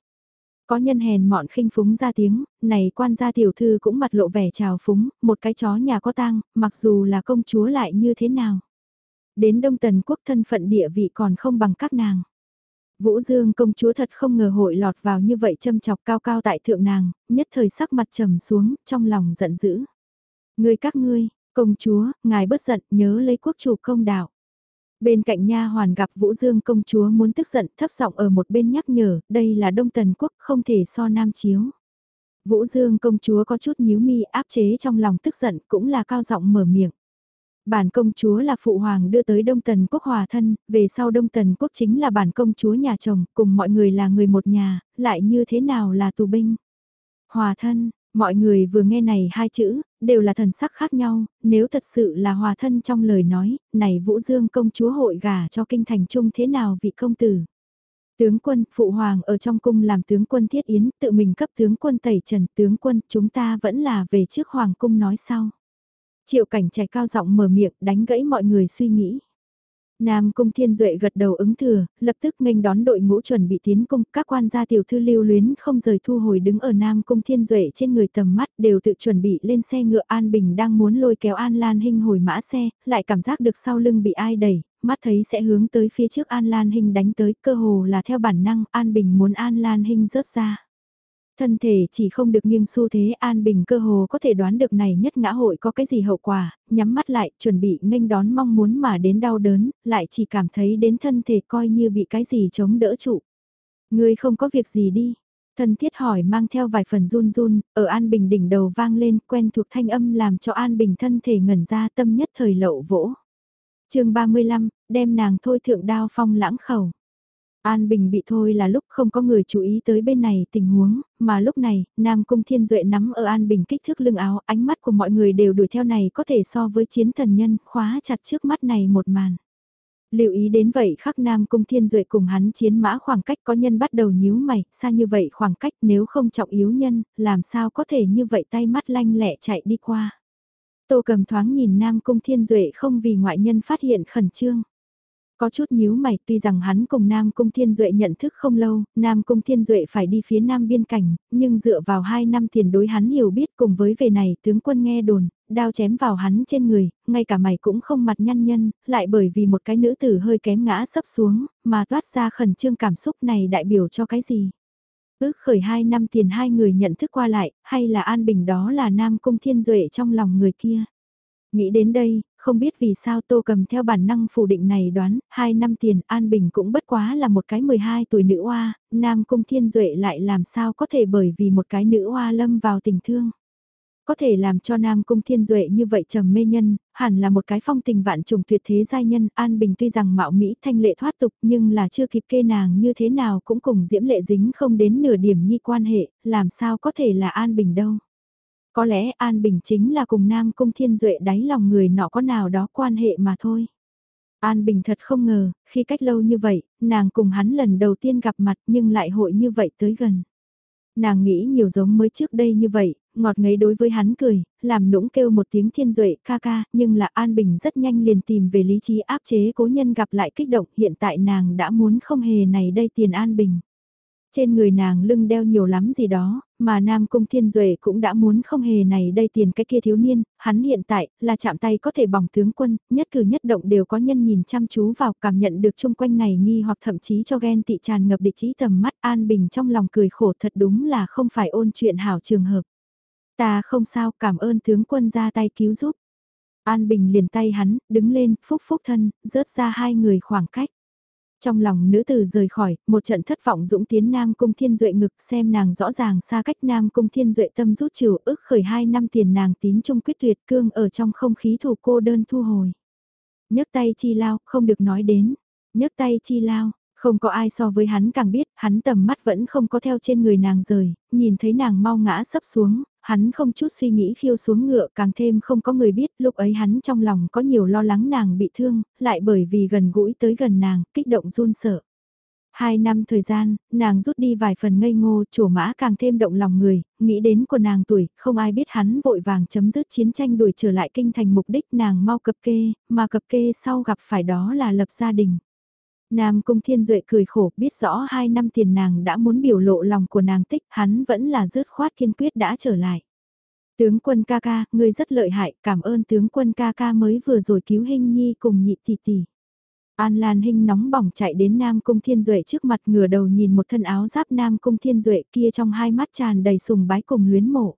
Có nhân hèn mọn khinh phúng ra tiếng, này quan gia tiểu thư cũng mặt lộ vẻ trào phúng, một cái chó nhà có tang, mặc dù là công chúa lại như thế nào. Đến Đông Tần quốc thân phận địa vị còn không bằng các nàng. Vũ Dương công chúa thật không ngờ hội lọt vào như vậy châm chọc cao cao tại thượng nàng, nhất thời sắc mặt trầm xuống, trong lòng giận dữ. Ngươi các ngươi, công chúa, ngài bất giận, nhớ lấy quốc chủ công đạo. Bên cạnh nha hoàn gặp Vũ Dương công chúa muốn tức giận thấp giọng ở một bên nhắc nhở, đây là Đông Tần quốc không thể so nam chiếu. Vũ Dương công chúa có chút nhíu mi áp chế trong lòng tức giận cũng là cao giọng mở miệng. Bản công chúa là phụ hoàng đưa tới Đông Tần quốc hòa thân, về sau Đông Tần quốc chính là bản công chúa nhà chồng, cùng mọi người là người một nhà, lại như thế nào là tù binh. Hòa thân, mọi người vừa nghe này hai chữ, đều là thần sắc khác nhau, nếu thật sự là hòa thân trong lời nói, này Vũ Dương công chúa hội gả cho kinh thành trung thế nào vị công tử. Tướng quân, phụ hoàng ở trong cung làm tướng quân thiết yến, tự mình cấp tướng quân tẩy trần tướng quân, chúng ta vẫn là về trước hoàng cung nói sau. Triệu cảnh trẻ cao giọng mở miệng đánh gãy mọi người suy nghĩ. Nam Cung Thiên Duệ gật đầu ứng thừa, lập tức nghênh đón đội ngũ chuẩn bị tiến cung, các quan gia tiểu thư lưu luyến không rời thu hồi đứng ở Nam Cung Thiên Duệ trên người tầm mắt đều tự chuẩn bị lên xe ngựa An Bình đang muốn lôi kéo An Lan Hinh hồi mã xe, lại cảm giác được sau lưng bị ai đẩy, mắt thấy sẽ hướng tới phía trước An Lan Hinh đánh tới, cơ hồ là theo bản năng, An Bình muốn An Lan Hinh rớt ra. Thân thể chỉ không được nghiêng xu thế an bình cơ hồ có thể đoán được này nhất ngã hội có cái gì hậu quả, nhắm mắt lại, chuẩn bị nghênh đón mong muốn mà đến đau đớn, lại chỉ cảm thấy đến thân thể coi như bị cái gì chống đỡ trụ. Người không có việc gì đi. Thân thiết hỏi mang theo vài phần run run, ở An Bình đỉnh đầu vang lên quen thuộc thanh âm làm cho An Bình thân thể ngẩn ra tâm nhất thời lậu vỗ. chương 35, đem nàng thôi thượng đao phong lãng khẩu. An Bình bị thôi là lúc không có người chú ý tới bên này tình huống, mà lúc này, Nam Cung Thiên Duệ nắm ở An Bình kích thước lưng áo, ánh mắt của mọi người đều đuổi theo này có thể so với chiến thần nhân, khóa chặt trước mắt này một màn. Lưu ý đến vậy khắc Nam Cung Thiên Duệ cùng hắn chiến mã khoảng cách có nhân bắt đầu nhíu mày, xa như vậy khoảng cách nếu không trọng yếu nhân, làm sao có thể như vậy tay mắt lanh lẹ chạy đi qua. Tô cầm thoáng nhìn Nam Cung Thiên Duệ không vì ngoại nhân phát hiện khẩn trương. Có chút nhíu mày tuy rằng hắn cùng Nam Cung Thiên Duệ nhận thức không lâu, Nam Cung Thiên Duệ phải đi phía Nam biên cảnh, nhưng dựa vào hai năm tiền đối hắn hiểu biết cùng với về này tướng quân nghe đồn, đao chém vào hắn trên người, ngay cả mày cũng không mặt nhăn nhân, lại bởi vì một cái nữ tử hơi kém ngã sấp xuống, mà toát ra khẩn trương cảm xúc này đại biểu cho cái gì. Ước khởi hai năm tiền hai người nhận thức qua lại, hay là an bình đó là Nam Cung Thiên Duệ trong lòng người kia. Nghĩ đến đây, không biết vì sao Tô cầm theo bản năng phủ định này đoán, hai năm tiền An Bình cũng bất quá là một cái 12 tuổi nữ oa, Nam Cung Thiên Duệ lại làm sao có thể bởi vì một cái nữ oa lâm vào tình thương. Có thể làm cho Nam Cung Thiên Duệ như vậy trầm mê nhân, hẳn là một cái phong tình vạn trùng tuyệt thế giai nhân, An Bình tuy rằng mạo Mỹ thanh lệ thoát tục nhưng là chưa kịp kê nàng như thế nào cũng cùng diễm lệ dính không đến nửa điểm nhi quan hệ, làm sao có thể là An Bình đâu. Có lẽ An Bình chính là cùng Nam Cung Thiên Duệ đáy lòng người nọ có nào đó quan hệ mà thôi. An Bình thật không ngờ, khi cách lâu như vậy, nàng cùng hắn lần đầu tiên gặp mặt nhưng lại hội như vậy tới gần. Nàng nghĩ nhiều giống mới trước đây như vậy, ngọt ngấy đối với hắn cười, làm nũng kêu một tiếng thiên duệ ca ca, nhưng là An Bình rất nhanh liền tìm về lý trí áp chế cố nhân gặp lại kích động, hiện tại nàng đã muốn không hề này đây tiền An Bình. Trên người nàng lưng đeo nhiều lắm gì đó, mà Nam Cung Thiên Duệ cũng đã muốn không hề này đây tiền cái kia thiếu niên, hắn hiện tại là chạm tay có thể bỏng tướng quân, nhất cử nhất động đều có nhân nhìn chăm chú vào cảm nhận được chung quanh này nghi hoặc thậm chí cho ghen tị tràn ngập địch ý tầm mắt an bình trong lòng cười khổ thật đúng là không phải ôn chuyện hảo trường hợp. Ta không sao cảm ơn tướng quân ra tay cứu giúp. An Bình liền tay hắn, đứng lên, phúc phúc thân, rớt ra hai người khoảng cách. Trong lòng nữ tử rời khỏi, một trận thất vọng dũng tiến Nam Cung Thiên Duệ ngực xem nàng rõ ràng xa cách Nam Cung Thiên Duệ tâm rút trừ ức khởi hai năm tiền nàng tín trung quyết tuyệt cương ở trong không khí thủ cô đơn thu hồi. nhấc tay chi lao, không được nói đến. nhấc tay chi lao, không có ai so với hắn càng biết, hắn tầm mắt vẫn không có theo trên người nàng rời, nhìn thấy nàng mau ngã sấp xuống, hắn không chút suy nghĩ khiêu xuống ngựa càng thêm không có người biết lúc ấy hắn trong lòng có nhiều lo lắng nàng bị thương, lại bởi vì gần gũi tới gần nàng, kích động run sợ. Hai năm thời gian, nàng rút đi vài phần ngây ngô, chủ mã càng thêm động lòng người, nghĩ đến của nàng tuổi, không ai biết hắn vội vàng chấm dứt chiến tranh đuổi trở lại kinh thành mục đích nàng mau cập kê, mà cập kê sau gặp phải đó là lập gia đình. Nam Cung Thiên Duệ cười khổ biết rõ hai năm tiền nàng đã muốn biểu lộ lòng của nàng tích, hắn vẫn là dứt khoát kiên quyết đã trở lại. Tướng quân ca ca, ngươi rất lợi hại, cảm ơn tướng quân ca ca mới vừa rồi cứu hình nhi cùng nhị tỷ tỷ. An Lan Hinh nóng bỏng chạy đến Nam Cung Thiên Duệ trước mặt ngửa đầu nhìn một thân áo giáp Nam Cung Thiên Duệ kia trong hai mắt tràn đầy sùng bái cùng luyến mộ.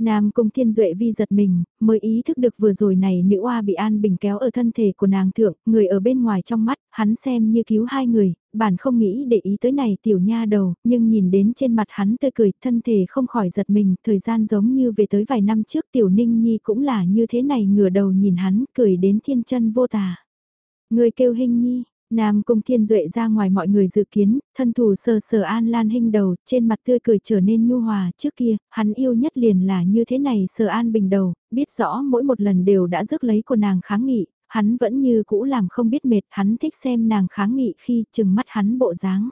Nam Cung Thiên Duệ vi giật mình, mới ý thức được vừa rồi này nữ oa bị An Bình kéo ở thân thể của nàng thượng, người ở bên ngoài trong mắt, hắn xem như cứu hai người, bản không nghĩ để ý tới này tiểu nha đầu, nhưng nhìn đến trên mặt hắn tươi cười, thân thể không khỏi giật mình, thời gian giống như về tới vài năm trước tiểu Ninh Nhi cũng là như thế này ngửa đầu nhìn hắn, cười đến thiên chân vô tà. Người kêu hình nhi, Nam Cung Thiên Duệ ra ngoài mọi người dự kiến, thân thủ sờ sờ An Lan Hinh đầu, trên mặt tươi cười trở nên nhu hòa, trước kia, hắn yêu nhất liền là như thế này sờ An Bình đầu, biết rõ mỗi một lần đều đã rước lấy của nàng kháng nghị, hắn vẫn như cũ làm không biết mệt, hắn thích xem nàng kháng nghị khi chừng mắt hắn bộ dáng.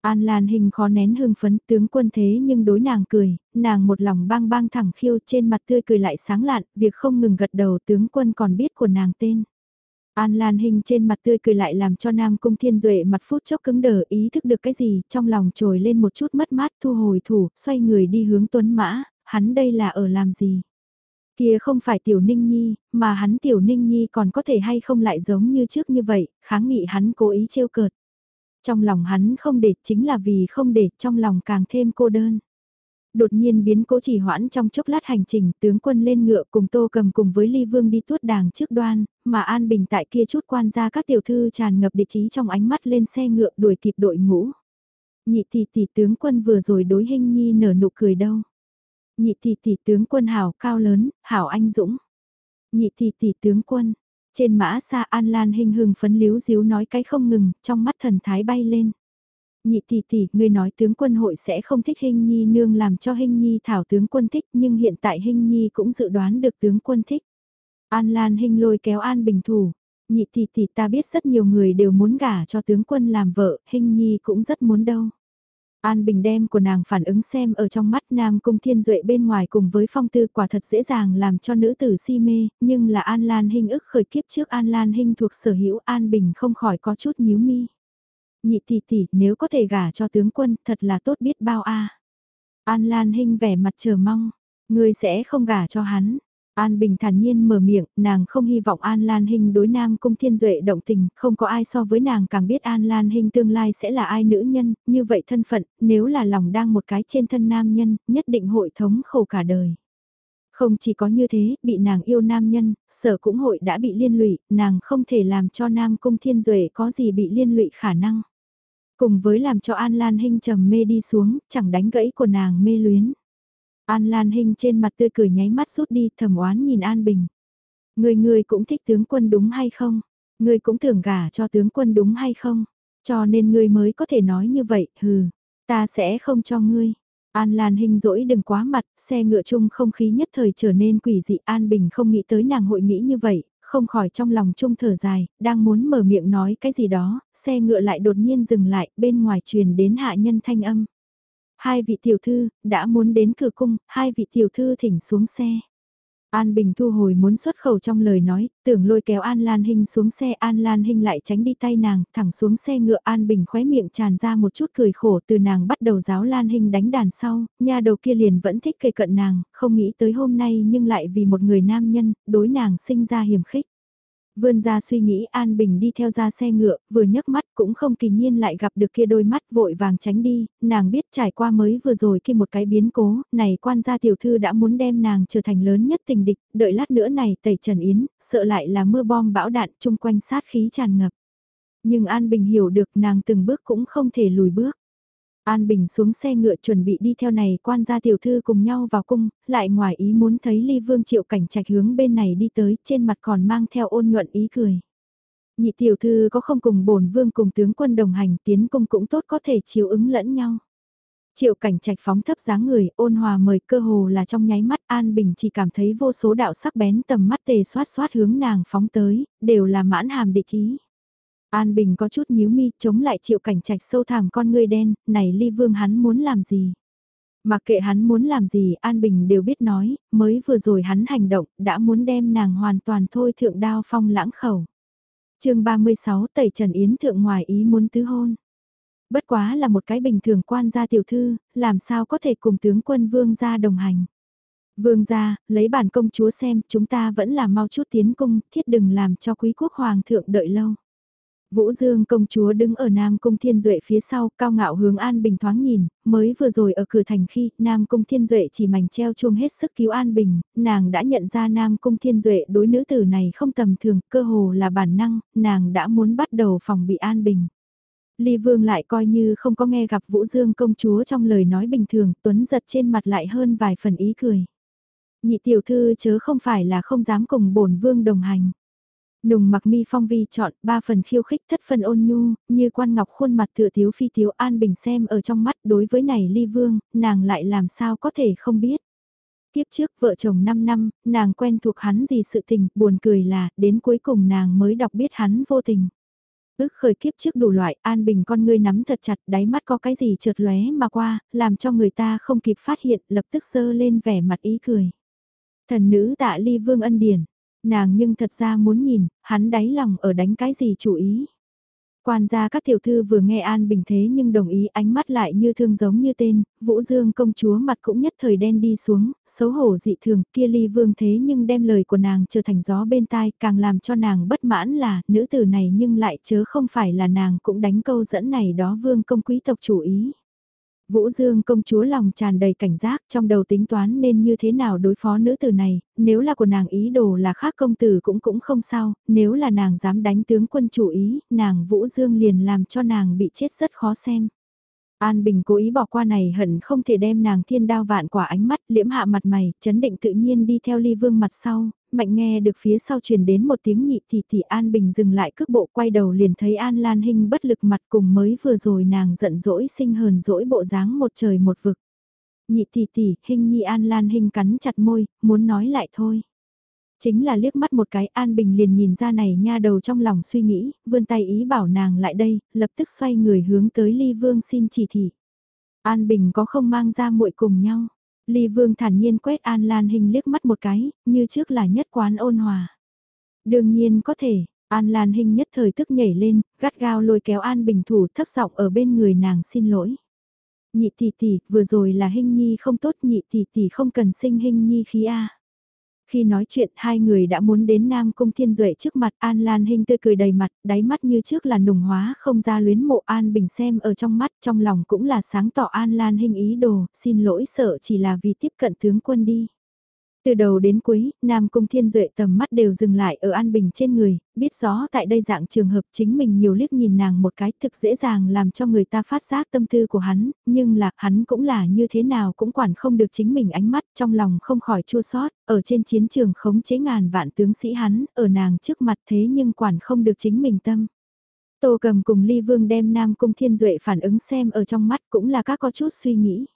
An Lan Hinh khó nén hưng phấn tướng quân thế nhưng đối nàng cười, nàng một lòng bang bang thẳng khiêu trên mặt tươi cười lại sáng lạn, việc không ngừng gật đầu tướng quân còn biết của nàng tên. An Lan Hinh trên mặt tươi cười lại làm cho Nam Cung Thiên Duệ mặt phút chốc cứng đờ ý thức được cái gì, trong lòng trồi lên một chút mất mát thu hồi thủ, xoay người đi hướng Tuấn Mã, hắn đây là ở làm gì? Kia không phải Tiểu Ninh Nhi, mà hắn Tiểu Ninh Nhi còn có thể hay không lại giống như trước như vậy, kháng nghị hắn cố ý trêu cợt. Trong lòng hắn không để chính là vì không để trong lòng càng thêm cô đơn đột nhiên biến cố chỉ hoãn trong chốc lát hành trình tướng quân lên ngựa cùng tô cầm cùng với ly vương đi tuốt đàng trước đoan, mà an bình tại kia chút quan ra các tiểu thư tràn ngập địch ý trong ánh mắt lên xe ngựa đuổi kịp đội ngũ. Nhị tỷ tỷ tướng quân vừa rồi đối hình nhi nở nụ cười đâu. Nhị tỷ tỷ tướng quân hảo cao lớn, hảo anh dũng. Nhị tỷ tỷ tướng quân, trên mã xa an lan hình hừng phấn liếu díu nói cái không ngừng, trong mắt thần thái bay lên. Nhị tỷ tỷ, ngươi nói tướng quân hội sẽ không thích hình nhi nương làm cho hình nhi thảo tướng quân thích nhưng hiện tại hình nhi cũng dự đoán được tướng quân thích. An Lan hình lôi kéo An Bình Thủ. Nhị tỷ tỷ ta biết rất nhiều người đều muốn gả cho tướng quân làm vợ, hình nhi cũng rất muốn đâu. An Bình đem của nàng phản ứng xem ở trong mắt Nam Cung Thiên Duệ bên ngoài cùng với phong tư quả thật dễ dàng làm cho nữ tử si mê, nhưng là An Lan Hinh ức khởi kiếp trước An Lan Hinh thuộc sở hữu An Bình không khỏi có chút nhíu mi nhị tỷ tỷ nếu có thể gả cho tướng quân thật là tốt biết bao a. An Lan Hinh vẻ mặt chờ mong, ngươi sẽ không gả cho hắn. An Bình thản nhiên mở miệng, nàng không hy vọng An Lan Hinh đối Nam Cung Thiên Duệ động tình, không có ai so với nàng càng biết An Lan Hinh tương lai sẽ là ai nữ nhân, như vậy thân phận, nếu là lòng đang một cái trên thân nam nhân, nhất định hội thống khổ cả đời. Không chỉ có như thế, bị nàng yêu nam nhân, sở cũng hội đã bị liên lụy, nàng không thể làm cho Nam Cung Thiên Duệ có gì bị liên lụy khả năng. Cùng với làm cho An Lan Hinh trầm mê đi xuống, chẳng đánh gãy của nàng mê luyến. An Lan Hinh trên mặt tươi cười nháy mắt rút đi thầm oán nhìn An Bình. Người người cũng thích tướng quân đúng hay không? Người cũng tưởng gả cho tướng quân đúng hay không? Cho nên ngươi mới có thể nói như vậy, hừ, ta sẽ không cho ngươi. An Lan Hinh dỗi đừng quá mặt, xe ngựa chung không khí nhất thời trở nên quỷ dị. An Bình không nghĩ tới nàng hội nghĩ như vậy, không khỏi trong lòng chung thở dài, đang muốn mở miệng nói cái gì đó, xe ngựa lại đột nhiên dừng lại, bên ngoài truyền đến hạ nhân thanh âm. Hai vị tiểu thư, đã muốn đến cửa cung, hai vị tiểu thư thỉnh xuống xe. An Bình thu hồi muốn xuất khẩu trong lời nói, tưởng lôi kéo An Lan Hinh xuống xe An Lan Hinh lại tránh đi tay nàng, thẳng xuống xe ngựa An Bình khóe miệng tràn ra một chút cười khổ từ nàng bắt đầu giáo Lan Hinh đánh đàn sau, nhà đầu kia liền vẫn thích kề cận nàng, không nghĩ tới hôm nay nhưng lại vì một người nam nhân, đối nàng sinh ra hiểm khích. Vươn ra suy nghĩ An Bình đi theo ra xe ngựa, vừa nhấc mắt cũng không kỳ nhiên lại gặp được kia đôi mắt vội vàng tránh đi, nàng biết trải qua mới vừa rồi khi một cái biến cố, này quan gia tiểu thư đã muốn đem nàng trở thành lớn nhất tình địch, đợi lát nữa này tẩy Trần Yến, sợ lại là mưa bom bão đạn chung quanh sát khí tràn ngập. Nhưng An Bình hiểu được nàng từng bước cũng không thể lùi bước. An Bình xuống xe ngựa chuẩn bị đi theo này quan gia tiểu thư cùng nhau vào cung, lại ngoài ý muốn thấy ly vương triệu cảnh trạch hướng bên này đi tới, trên mặt còn mang theo ôn nhuận ý cười. Nhị tiểu thư có không cùng bổn vương cùng tướng quân đồng hành tiến cung cũng tốt có thể chiếu ứng lẫn nhau. Triệu cảnh trạch phóng thấp dáng người, ôn hòa mời cơ hồ là trong nháy mắt An Bình chỉ cảm thấy vô số đạo sắc bén tầm mắt tề xoát xoát hướng nàng phóng tới, đều là mãn hàm địch ý. An Bình có chút nhíu mi, chống lại triệu cảnh trạch sâu thẳm con ngươi đen, này ly vương hắn muốn làm gì? Mà kệ hắn muốn làm gì, An Bình đều biết nói, mới vừa rồi hắn hành động, đã muốn đem nàng hoàn toàn thôi thượng đao phong lãng khẩu. chương 36 tẩy Trần Yến thượng ngoài ý muốn tứ hôn. Bất quá là một cái bình thường quan gia tiểu thư, làm sao có thể cùng tướng quân vương gia đồng hành. Vương gia, lấy bản công chúa xem, chúng ta vẫn là mau chút tiến cung, thiết đừng làm cho quý quốc hoàng thượng đợi lâu. Vũ Dương công chúa đứng ở Nam Cung Thiên Duệ phía sau, cao ngạo hướng An Bình thoáng nhìn, mới vừa rồi ở cửa thành khi Nam Cung Thiên Duệ chỉ mảnh treo chuông hết sức cứu An Bình, nàng đã nhận ra Nam Cung Thiên Duệ đối nữ tử này không tầm thường, cơ hồ là bản năng, nàng đã muốn bắt đầu phòng bị An Bình. Ly Vương lại coi như không có nghe gặp Vũ Dương công chúa trong lời nói bình thường, Tuấn giật trên mặt lại hơn vài phần ý cười. Nhị tiểu thư chớ không phải là không dám cùng bổn vương đồng hành. Nùng mặc mi phong vi chọn ba phần khiêu khích thất phần ôn nhu, như quan ngọc khuôn mặt thừa thiếu phi thiếu an bình xem ở trong mắt đối với này ly vương, nàng lại làm sao có thể không biết. Tiếp trước vợ chồng 5 năm, nàng quen thuộc hắn gì sự tình, buồn cười là, đến cuối cùng nàng mới đọc biết hắn vô tình. Ước khởi kiếp trước đủ loại, an bình con ngươi nắm thật chặt, đáy mắt có cái gì trượt lóe mà qua, làm cho người ta không kịp phát hiện, lập tức sơ lên vẻ mặt ý cười. Thần nữ tạ ly vương ân điển, Nàng nhưng thật ra muốn nhìn, hắn đáy lòng ở đánh cái gì chủ ý. Quan gia các tiểu thư vừa nghe An Bình thế nhưng đồng ý ánh mắt lại như thương giống như tên, Vũ Dương công chúa mặt cũng nhất thời đen đi xuống, xấu hổ dị thường, kia ly vương thế nhưng đem lời của nàng trở thành gió bên tai, càng làm cho nàng bất mãn là, nữ tử này nhưng lại chớ không phải là nàng cũng đánh câu dẫn này đó vương công quý tộc chủ ý. Vũ Dương công chúa lòng tràn đầy cảnh giác trong đầu tính toán nên như thế nào đối phó nữ tử này, nếu là của nàng ý đồ là khác công tử cũng cũng không sao, nếu là nàng dám đánh tướng quân chủ ý, nàng Vũ Dương liền làm cho nàng bị chết rất khó xem. An Bình cố ý bỏ qua này hận không thể đem nàng thiên đao vạn quả ánh mắt liễm hạ mặt mày, chấn định tự nhiên đi theo ly vương mặt sau, mạnh nghe được phía sau truyền đến một tiếng nhị thì thì An Bình dừng lại cước bộ quay đầu liền thấy An Lan Hinh bất lực mặt cùng mới vừa rồi nàng giận dỗi sinh hờn dỗi bộ dáng một trời một vực. Nhị tỷ tỷ, Hinh Nhi An Lan Hinh cắn chặt môi, muốn nói lại thôi. Chính là liếc mắt một cái An Bình liền nhìn ra này nha đầu trong lòng suy nghĩ, vươn tay ý bảo nàng lại đây, lập tức xoay người hướng tới Ly Vương xin chỉ thị. An Bình có không mang ra muội cùng nhau. Ly Vương thản nhiên quét An Lan Hinh liếc mắt một cái, như trước là nhất quán ôn hòa. Đương nhiên có thể, An Lan Hinh nhất thời tức nhảy lên, gắt gao lôi kéo An Bình thủ thấp giọng ở bên người nàng xin lỗi. Nhị tỷ tỷ, vừa rồi là Hinh Nhi không tốt, nhị tỷ tỷ không cần sinh Hinh Nhi khí a. Khi nói chuyện hai người đã muốn đến Nam Cung Thiên Duệ trước mặt An Lan Hinh tươi cười đầy mặt, đáy mắt như trước là nùng hóa không ra luyến mộ An Bình xem ở trong mắt trong lòng cũng là sáng tỏ An Lan Hinh ý đồ, xin lỗi sợ chỉ là vì tiếp cận tướng quân đi. Từ đầu đến cuối, Nam Cung Thiên Duệ tầm mắt đều dừng lại ở An Bình trên người, biết rõ tại đây dạng trường hợp chính mình nhiều liếc nhìn nàng một cái thực dễ dàng làm cho người ta phát giác tâm tư của hắn, nhưng là hắn cũng là như thế nào cũng quản không được chính mình ánh mắt trong lòng không khỏi chua sót, ở trên chiến trường khống chế ngàn vạn tướng sĩ hắn, ở nàng trước mặt thế nhưng quản không được chính mình tâm. Tô cầm cùng Ly Vương đem Nam Cung Thiên Duệ phản ứng xem ở trong mắt cũng là các có chút suy nghĩ.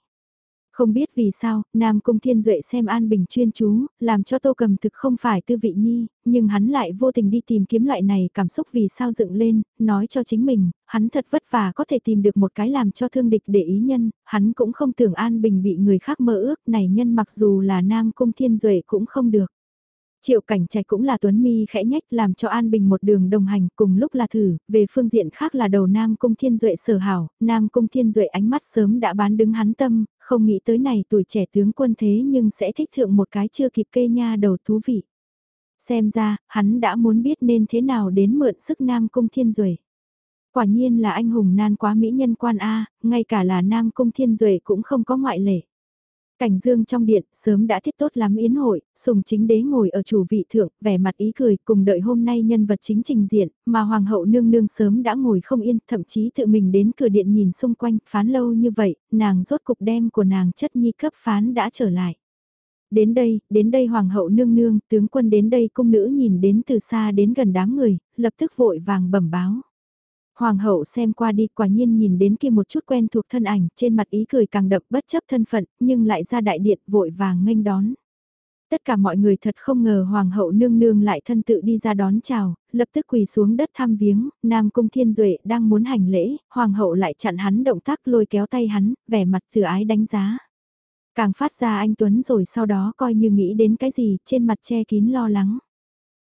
Không biết vì sao, Nam Cung Thiên Duệ xem An Bình chuyên chú, làm cho Tô Cầm thực không phải tư vị nhi, nhưng hắn lại vô tình đi tìm kiếm loại này cảm xúc vì sao dựng lên, nói cho chính mình, hắn thật vất vả có thể tìm được một cái làm cho thương địch để ý nhân, hắn cũng không tưởng An Bình bị người khác mơ ước này nhân mặc dù là Nam Cung Thiên Duệ cũng không được. Triệu cảnh trạch cũng là tuấn mi khẽ nhách làm cho An Bình một đường đồng hành cùng lúc là thử, về phương diện khác là đầu Nam Cung Thiên Duệ sở hảo, Nam Cung Thiên Duệ ánh mắt sớm đã bán đứng hắn tâm, không nghĩ tới này tuổi trẻ tướng quân thế nhưng sẽ thích thượng một cái chưa kịp kê nha đầu thú vị. Xem ra, hắn đã muốn biết nên thế nào đến mượn sức Nam Cung Thiên Duệ. Quả nhiên là anh hùng nan quá mỹ nhân quan A, ngay cả là Nam Cung Thiên Duệ cũng không có ngoại lệ. Cảnh dương trong điện, sớm đã thiết tốt lắm yến hội, sùng chính đế ngồi ở chủ vị thượng, vẻ mặt ý cười, cùng đợi hôm nay nhân vật chính trình diện, mà hoàng hậu nương nương sớm đã ngồi không yên, thậm chí tự mình đến cửa điện nhìn xung quanh, phán lâu như vậy, nàng rốt cục đem của nàng chất nhi cấp phán đã trở lại. Đến đây, đến đây hoàng hậu nương nương, tướng quân đến đây cung nữ nhìn đến từ xa đến gần đám người, lập tức vội vàng bẩm báo. Hoàng hậu xem qua đi quả nhiên nhìn đến kia một chút quen thuộc thân ảnh, trên mặt ý cười càng đậm bất chấp thân phận, nhưng lại ra đại điện vội vàng nghênh đón. Tất cả mọi người thật không ngờ Hoàng hậu nương nương lại thân tự đi ra đón chào, lập tức quỳ xuống đất thăm viếng, Nam Cung Thiên Duệ đang muốn hành lễ, Hoàng hậu lại chặn hắn động tác lôi kéo tay hắn, vẻ mặt từ ái đánh giá. Càng phát ra anh Tuấn rồi sau đó coi như nghĩ đến cái gì, trên mặt che kín lo lắng.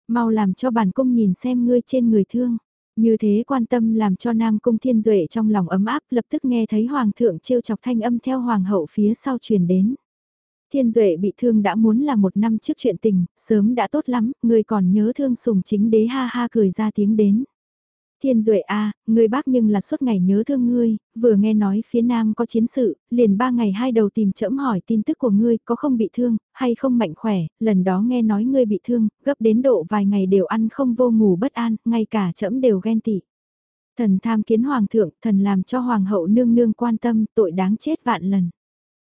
Mau làm cho bản cung nhìn xem ngươi trên người thương. Như thế quan tâm làm cho Nam Cung Thiên Duệ trong lòng ấm áp lập tức nghe thấy Hoàng thượng trêu chọc thanh âm theo Hoàng hậu phía sau truyền đến. Thiên Duệ bị thương đã muốn là một năm trước chuyện tình, sớm đã tốt lắm, người còn nhớ thương sùng chính đế ha ha cười ra tiếng đến. Thiên Duệ a, người bác nhưng là suốt ngày nhớ thương ngươi, vừa nghe nói phía Nam có chiến sự, liền ba ngày hai đầu tìm trẫm hỏi tin tức của ngươi có không bị thương, hay không mạnh khỏe, lần đó nghe nói ngươi bị thương, gấp đến độ vài ngày đều ăn không vô ngủ bất an, ngay cả trẫm đều ghen tị. Thần tham kiến hoàng thượng, thần làm cho hoàng hậu nương nương quan tâm, tội đáng chết vạn lần.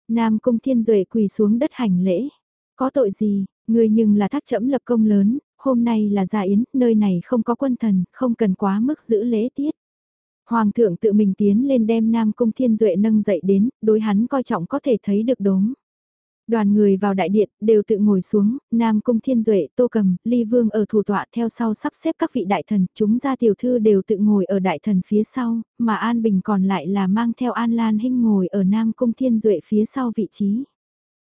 Nam cung thiên duệ quỳ xuống đất hành lễ. Có tội gì, người nhưng là thác trẫm lập công lớn, hôm nay là gia yến, nơi này không có quân thần, không cần quá mức giữ lễ tiết. Hoàng thượng tự mình tiến lên đem Nam Cung Thiên Duệ nâng dậy đến, đối hắn coi trọng có thể thấy được đốm. Đoàn người vào đại điện, đều tự ngồi xuống, Nam Cung Thiên Duệ, Tô Cầm, Ly Vương ở thủ tọa theo sau sắp xếp các vị đại thần, chúng ra tiểu thư đều tự ngồi ở đại thần phía sau, mà An Bình còn lại là mang theo An Lan Hinh ngồi ở Nam Cung Thiên Duệ phía sau vị trí.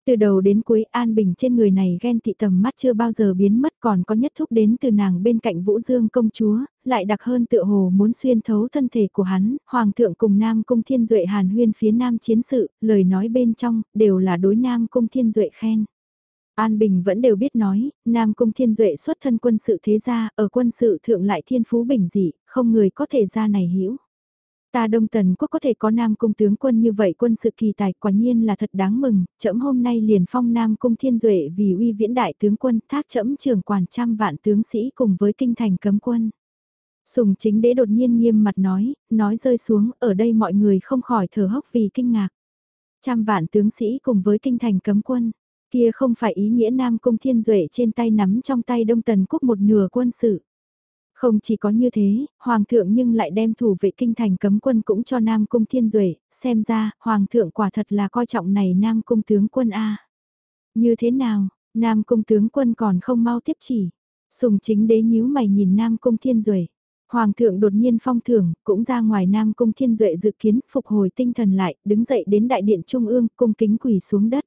Từ đầu đến cuối An Bình trên người này ghen tị tầm mắt chưa bao giờ biến mất còn có nhất thúc đến từ nàng bên cạnh Vũ Dương công chúa, lại đặc hơn tựa hồ muốn xuyên thấu thân thể của hắn, Hoàng thượng cùng Nam Cung Thiên Duệ hàn huyên phía Nam chiến sự, lời nói bên trong, đều là đối Nam Cung Thiên Duệ khen. An Bình vẫn đều biết nói, Nam Cung Thiên Duệ xuất thân quân sự thế gia, ở quân sự thượng lại thiên phú bình dị, không người có thể ra này hiểu. Ta Đông Tần Quốc có thể có Nam Cung tướng quân như vậy quân sự kỳ tài quả nhiên là thật đáng mừng, trẫm hôm nay liền phong Nam Cung Thiên Duệ vì uy viễn đại tướng quân thác trẫm trưởng quản trăm vạn tướng sĩ cùng với kinh thành cấm quân. Sùng chính đế đột nhiên nghiêm mặt nói, nói rơi xuống, ở đây mọi người không khỏi thở hốc vì kinh ngạc. Trăm vạn tướng sĩ cùng với kinh thành cấm quân, kia không phải ý nghĩa Nam Cung Thiên Duệ trên tay nắm trong tay Đông Tần Quốc một nửa quân sự. Không chỉ có như thế, Hoàng thượng nhưng lại đem thủ vệ kinh thành cấm quân cũng cho Nam Cung Thiên Duệ, xem ra, Hoàng thượng quả thật là coi trọng này Nam Cung tướng quân A. Như thế nào, Nam Cung tướng quân còn không mau tiếp chỉ. Sùng chính đế nhíu mày nhìn Nam Cung Thiên Duệ. Hoàng thượng đột nhiên phong thưởng, cũng ra ngoài Nam Cung Thiên Duệ dự kiến, phục hồi tinh thần lại, đứng dậy đến đại điện trung ương, cung kính quỳ xuống đất.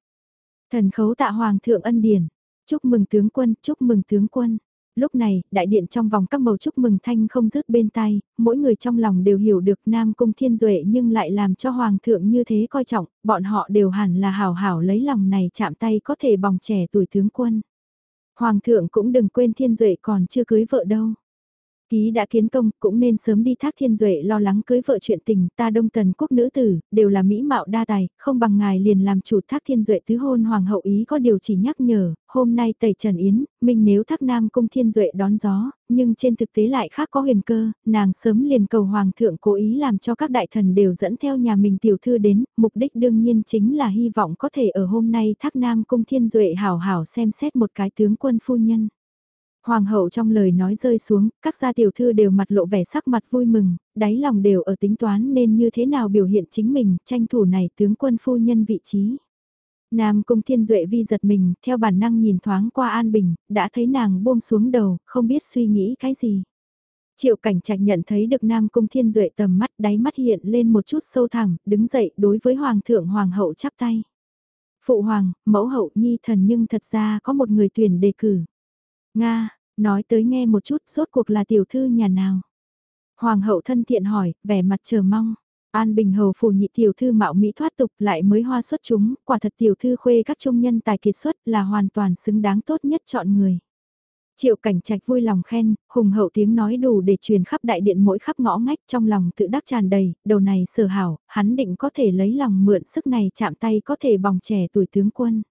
Thần khấu tạ Hoàng thượng ân điển. Chúc mừng tướng quân, chúc mừng tướng quân lúc này, đại điện trong vòng các màu chúc mừng thanh không dứt bên tay, mỗi người trong lòng đều hiểu được Nam Cung Thiên Duệ nhưng lại làm cho Hoàng thượng như thế coi trọng, bọn họ đều hẳn là hảo hảo lấy lòng này chạm tay có thể bòng trẻ tuổi tướng quân. Hoàng thượng cũng đừng quên Thiên Duệ còn chưa cưới vợ đâu. Ký đã kiến công, cũng nên sớm đi thác thiên duệ lo lắng cưới vợ chuyện tình, ta đông tần quốc nữ tử, đều là mỹ mạo đa tài, không bằng ngài liền làm chủ thác thiên duệ tứ hôn hoàng hậu ý có điều chỉ nhắc nhở, hôm nay tẩy trần yến, mình nếu thác nam cung thiên duệ đón gió, nhưng trên thực tế lại khác có huyền cơ, nàng sớm liền cầu hoàng thượng cố ý làm cho các đại thần đều dẫn theo nhà mình tiểu thư đến, mục đích đương nhiên chính là hy vọng có thể ở hôm nay thác nam cung thiên duệ hảo hảo xem xét một cái tướng quân phu nhân. Hoàng hậu trong lời nói rơi xuống, các gia tiểu thư đều mặt lộ vẻ sắc mặt vui mừng, đáy lòng đều ở tính toán nên như thế nào biểu hiện chính mình, tranh thủ này tướng quân phu nhân vị trí. Nam Cung Thiên Duệ vi giật mình, theo bản năng nhìn thoáng qua An Bình, đã thấy nàng buông xuống đầu, không biết suy nghĩ cái gì. Triệu cảnh trạch nhận thấy được Nam Cung Thiên Duệ tầm mắt đáy mắt hiện lên một chút sâu thẳm, đứng dậy đối với Hoàng thượng Hoàng hậu chắp tay. Phụ Hoàng, mẫu hậu nhi thần nhưng thật ra có một người tuyển đề cử. Nga, nói tới nghe một chút rốt cuộc là tiểu thư nhà nào. Hoàng hậu thân thiện hỏi, vẻ mặt chờ mong. An Bình Hầu phủ nhị tiểu thư mạo mỹ thoát tục lại mới hoa xuất chúng, quả thật tiểu thư khuê các trung nhân tài kiệt xuất là hoàn toàn xứng đáng tốt nhất chọn người. Triệu cảnh trạch vui lòng khen, hùng hậu tiếng nói đủ để truyền khắp đại điện mỗi khắp ngõ ngách trong lòng tự đắc tràn đầy, đầu này sở hảo, hắn định có thể lấy lòng mượn sức này chạm tay có thể bòng trẻ tuổi tướng quân.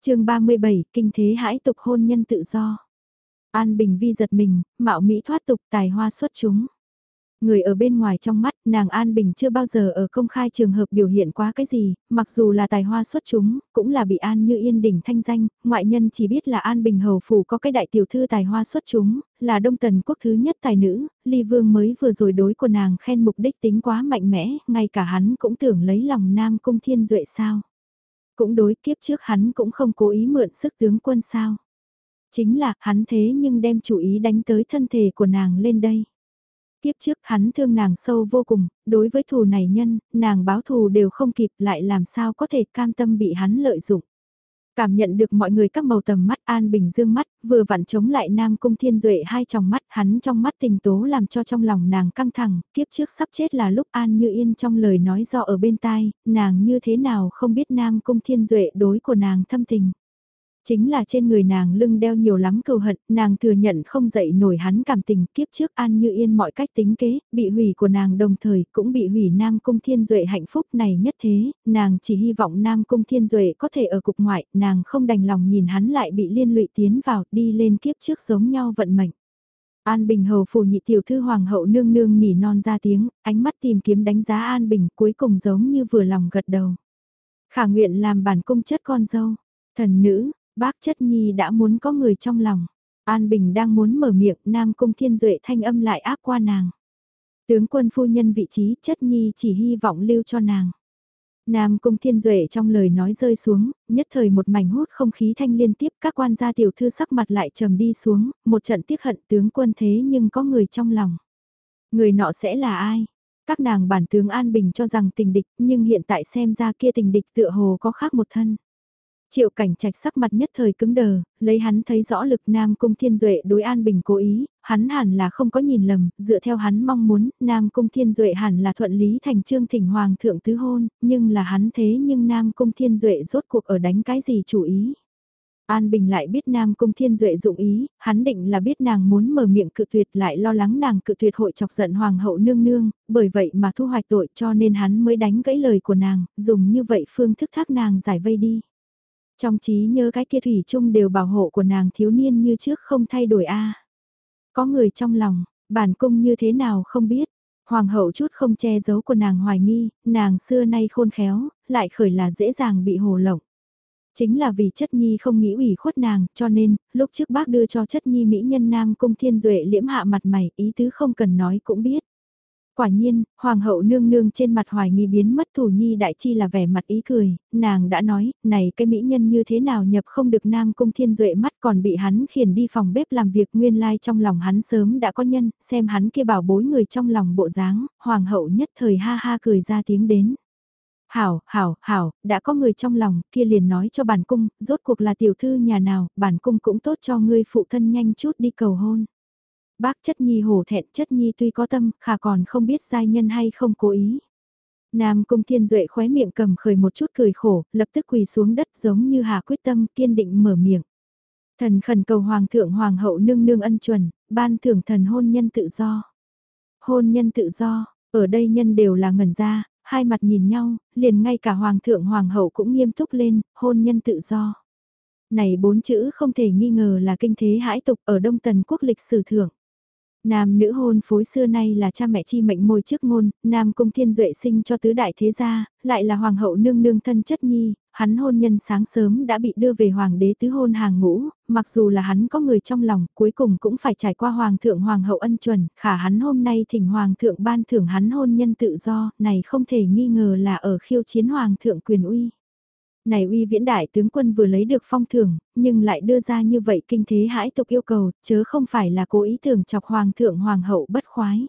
chương 37, Kinh thế hãi tục hôn nhân tự do. An Bình Vi giật mình, mạo Mỹ thoát tục tài hoa xuất chúng. Người ở bên ngoài trong mắt, nàng An Bình chưa bao giờ ở công khai trường hợp biểu hiện quá cái gì, mặc dù là tài hoa xuất chúng, cũng là bị An như yên đỉnh thanh danh, ngoại nhân chỉ biết là An Bình hầu phủ có cái đại tiểu thư tài hoa xuất chúng, là đông tần quốc thứ nhất tài nữ, ly vương mới vừa rồi đối của nàng khen mục đích tính quá mạnh mẽ, ngay cả hắn cũng tưởng lấy lòng nam cung thiên duệ sao. Cũng đối kiếp trước hắn cũng không cố ý mượn sức tướng quân sao. Chính là hắn thế nhưng đem chủ ý đánh tới thân thể của nàng lên đây. Tiếp trước hắn thương nàng sâu vô cùng, đối với thù này nhân, nàng báo thù đều không kịp lại làm sao có thể cam tâm bị hắn lợi dụng. Cảm nhận được mọi người các màu tầm mắt an bình dương mắt, vừa vặn chống lại nam cung thiên duệ hai tròng mắt hắn trong mắt tình tố làm cho trong lòng nàng căng thẳng, kiếp trước sắp chết là lúc an như yên trong lời nói do ở bên tai, nàng như thế nào không biết nam cung thiên duệ đối của nàng thâm tình. Chính là trên người nàng lưng đeo nhiều lắm cầu hận, nàng thừa nhận không dậy nổi hắn cảm tình kiếp trước an như yên mọi cách tính kế, bị hủy của nàng đồng thời cũng bị hủy Nam Cung Thiên Duệ hạnh phúc này nhất thế, nàng chỉ hy vọng Nam Cung Thiên Duệ có thể ở cục ngoại, nàng không đành lòng nhìn hắn lại bị liên lụy tiến vào, đi lên kiếp trước giống nhau vận mệnh. An Bình hầu phủ nhị tiểu thư hoàng hậu nương nương nỉ non ra tiếng, ánh mắt tìm kiếm đánh giá An Bình cuối cùng giống như vừa lòng gật đầu. Khả nguyện làm bản cung chất con dâu, thần nữ, bác chất nhi đã muốn có người trong lòng. An Bình đang muốn mở miệng, Nam Cung Thiên Duệ thanh âm lại áp qua nàng. Tướng quân phu nhân vị trí chất nhi chỉ hy vọng lưu cho nàng. Nam Cung Thiên Duệ trong lời nói rơi xuống, nhất thời một mảnh hút không khí thanh liên tiếp các quan gia tiểu thư sắc mặt lại trầm đi xuống, một trận tiếc hận tướng quân thế nhưng có người trong lòng. Người nọ sẽ là ai? Các nàng bản tướng An Bình cho rằng tình địch nhưng hiện tại xem ra kia tình địch tựa hồ có khác một thân. Triệu cảnh trạch sắc mặt nhất thời cứng đờ, lấy hắn thấy rõ lực Nam Cung Thiên Duệ đối An Bình cố ý, hắn hẳn là không có nhìn lầm, dựa theo hắn mong muốn, Nam Cung Thiên Duệ hẳn là thuận lý thành trương thỉnh Hoàng thượng tứ hôn, nhưng là hắn thế nhưng Nam Cung Thiên Duệ rốt cuộc ở đánh cái gì chủ ý. An Bình lại biết Nam Cung Thiên Duệ dụng ý, hắn định là biết nàng muốn mở miệng cự tuyệt lại lo lắng nàng cự tuyệt hội chọc giận Hoàng hậu nương nương, bởi vậy mà thu hoạch tội cho nên hắn mới đánh gãy lời của nàng, dùng như vậy phương thức thác nàng giải vây đi. Trong trí nhớ cái kia thủy chung đều bảo hộ của nàng thiếu niên như trước không thay đổi a. Có người trong lòng, bản cung như thế nào không biết. Hoàng hậu chút không che giấu của nàng hoài nghi, nàng xưa nay khôn khéo, lại khởi là dễ dàng bị hồ lộng. Chính là vì chất nhi không nghĩ ủy khuất nàng, cho nên, lúc trước bác đưa cho chất nhi mỹ nhân nam cung thiên duệ liễm hạ mặt mày, ý tứ không cần nói cũng biết. Quả nhiên, hoàng hậu nương nương trên mặt hoài nghi biến mất thủ nhi đại chi là vẻ mặt ý cười, nàng đã nói, này cái mỹ nhân như thế nào nhập không được nam cung thiên duệ mắt còn bị hắn khiển đi phòng bếp làm việc nguyên lai trong lòng hắn sớm đã có nhân, xem hắn kia bảo bối người trong lòng bộ dáng, hoàng hậu nhất thời ha ha cười ra tiếng đến. Hảo, hảo, hảo, đã có người trong lòng, kia liền nói cho bản cung, rốt cuộc là tiểu thư nhà nào, bản cung cũng tốt cho ngươi phụ thân nhanh chút đi cầu hôn. Bác chất nhi hổ thẹn chất nhi tuy có tâm, khả còn không biết giai nhân hay không cố ý. Nam cung thiên duệ khóe miệng cầm khởi một chút cười khổ, lập tức quỳ xuống đất giống như hà quyết tâm kiên định mở miệng. Thần khẩn cầu hoàng thượng hoàng hậu nương nương ân chuẩn, ban thưởng thần hôn nhân tự do. Hôn nhân tự do, ở đây nhân đều là ngẩn ra, hai mặt nhìn nhau, liền ngay cả hoàng thượng hoàng hậu cũng nghiêm túc lên, hôn nhân tự do. Này bốn chữ không thể nghi ngờ là kinh thế hãi tục ở Đông Tần quốc lịch sử thưởng. Nam nữ hôn phối xưa nay là cha mẹ chi mệnh môi trước ngôn, Nam Cung Thiên Duệ sinh cho tứ đại thế gia, lại là hoàng hậu nương nương thân chất nhi, hắn hôn nhân sáng sớm đã bị đưa về hoàng đế tứ hôn hàng ngũ, mặc dù là hắn có người trong lòng, cuối cùng cũng phải trải qua hoàng thượng hoàng hậu ân chuẩn, khả hắn hôm nay thỉnh hoàng thượng ban thưởng hắn hôn nhân tự do, này không thể nghi ngờ là ở khiêu chiến hoàng thượng quyền uy. Này uy viễn đại tướng quân vừa lấy được phong thưởng, nhưng lại đưa ra như vậy kinh thế hãi tục yêu cầu, chớ không phải là cố ý tưởng chọc hoàng thượng hoàng hậu bất khoái.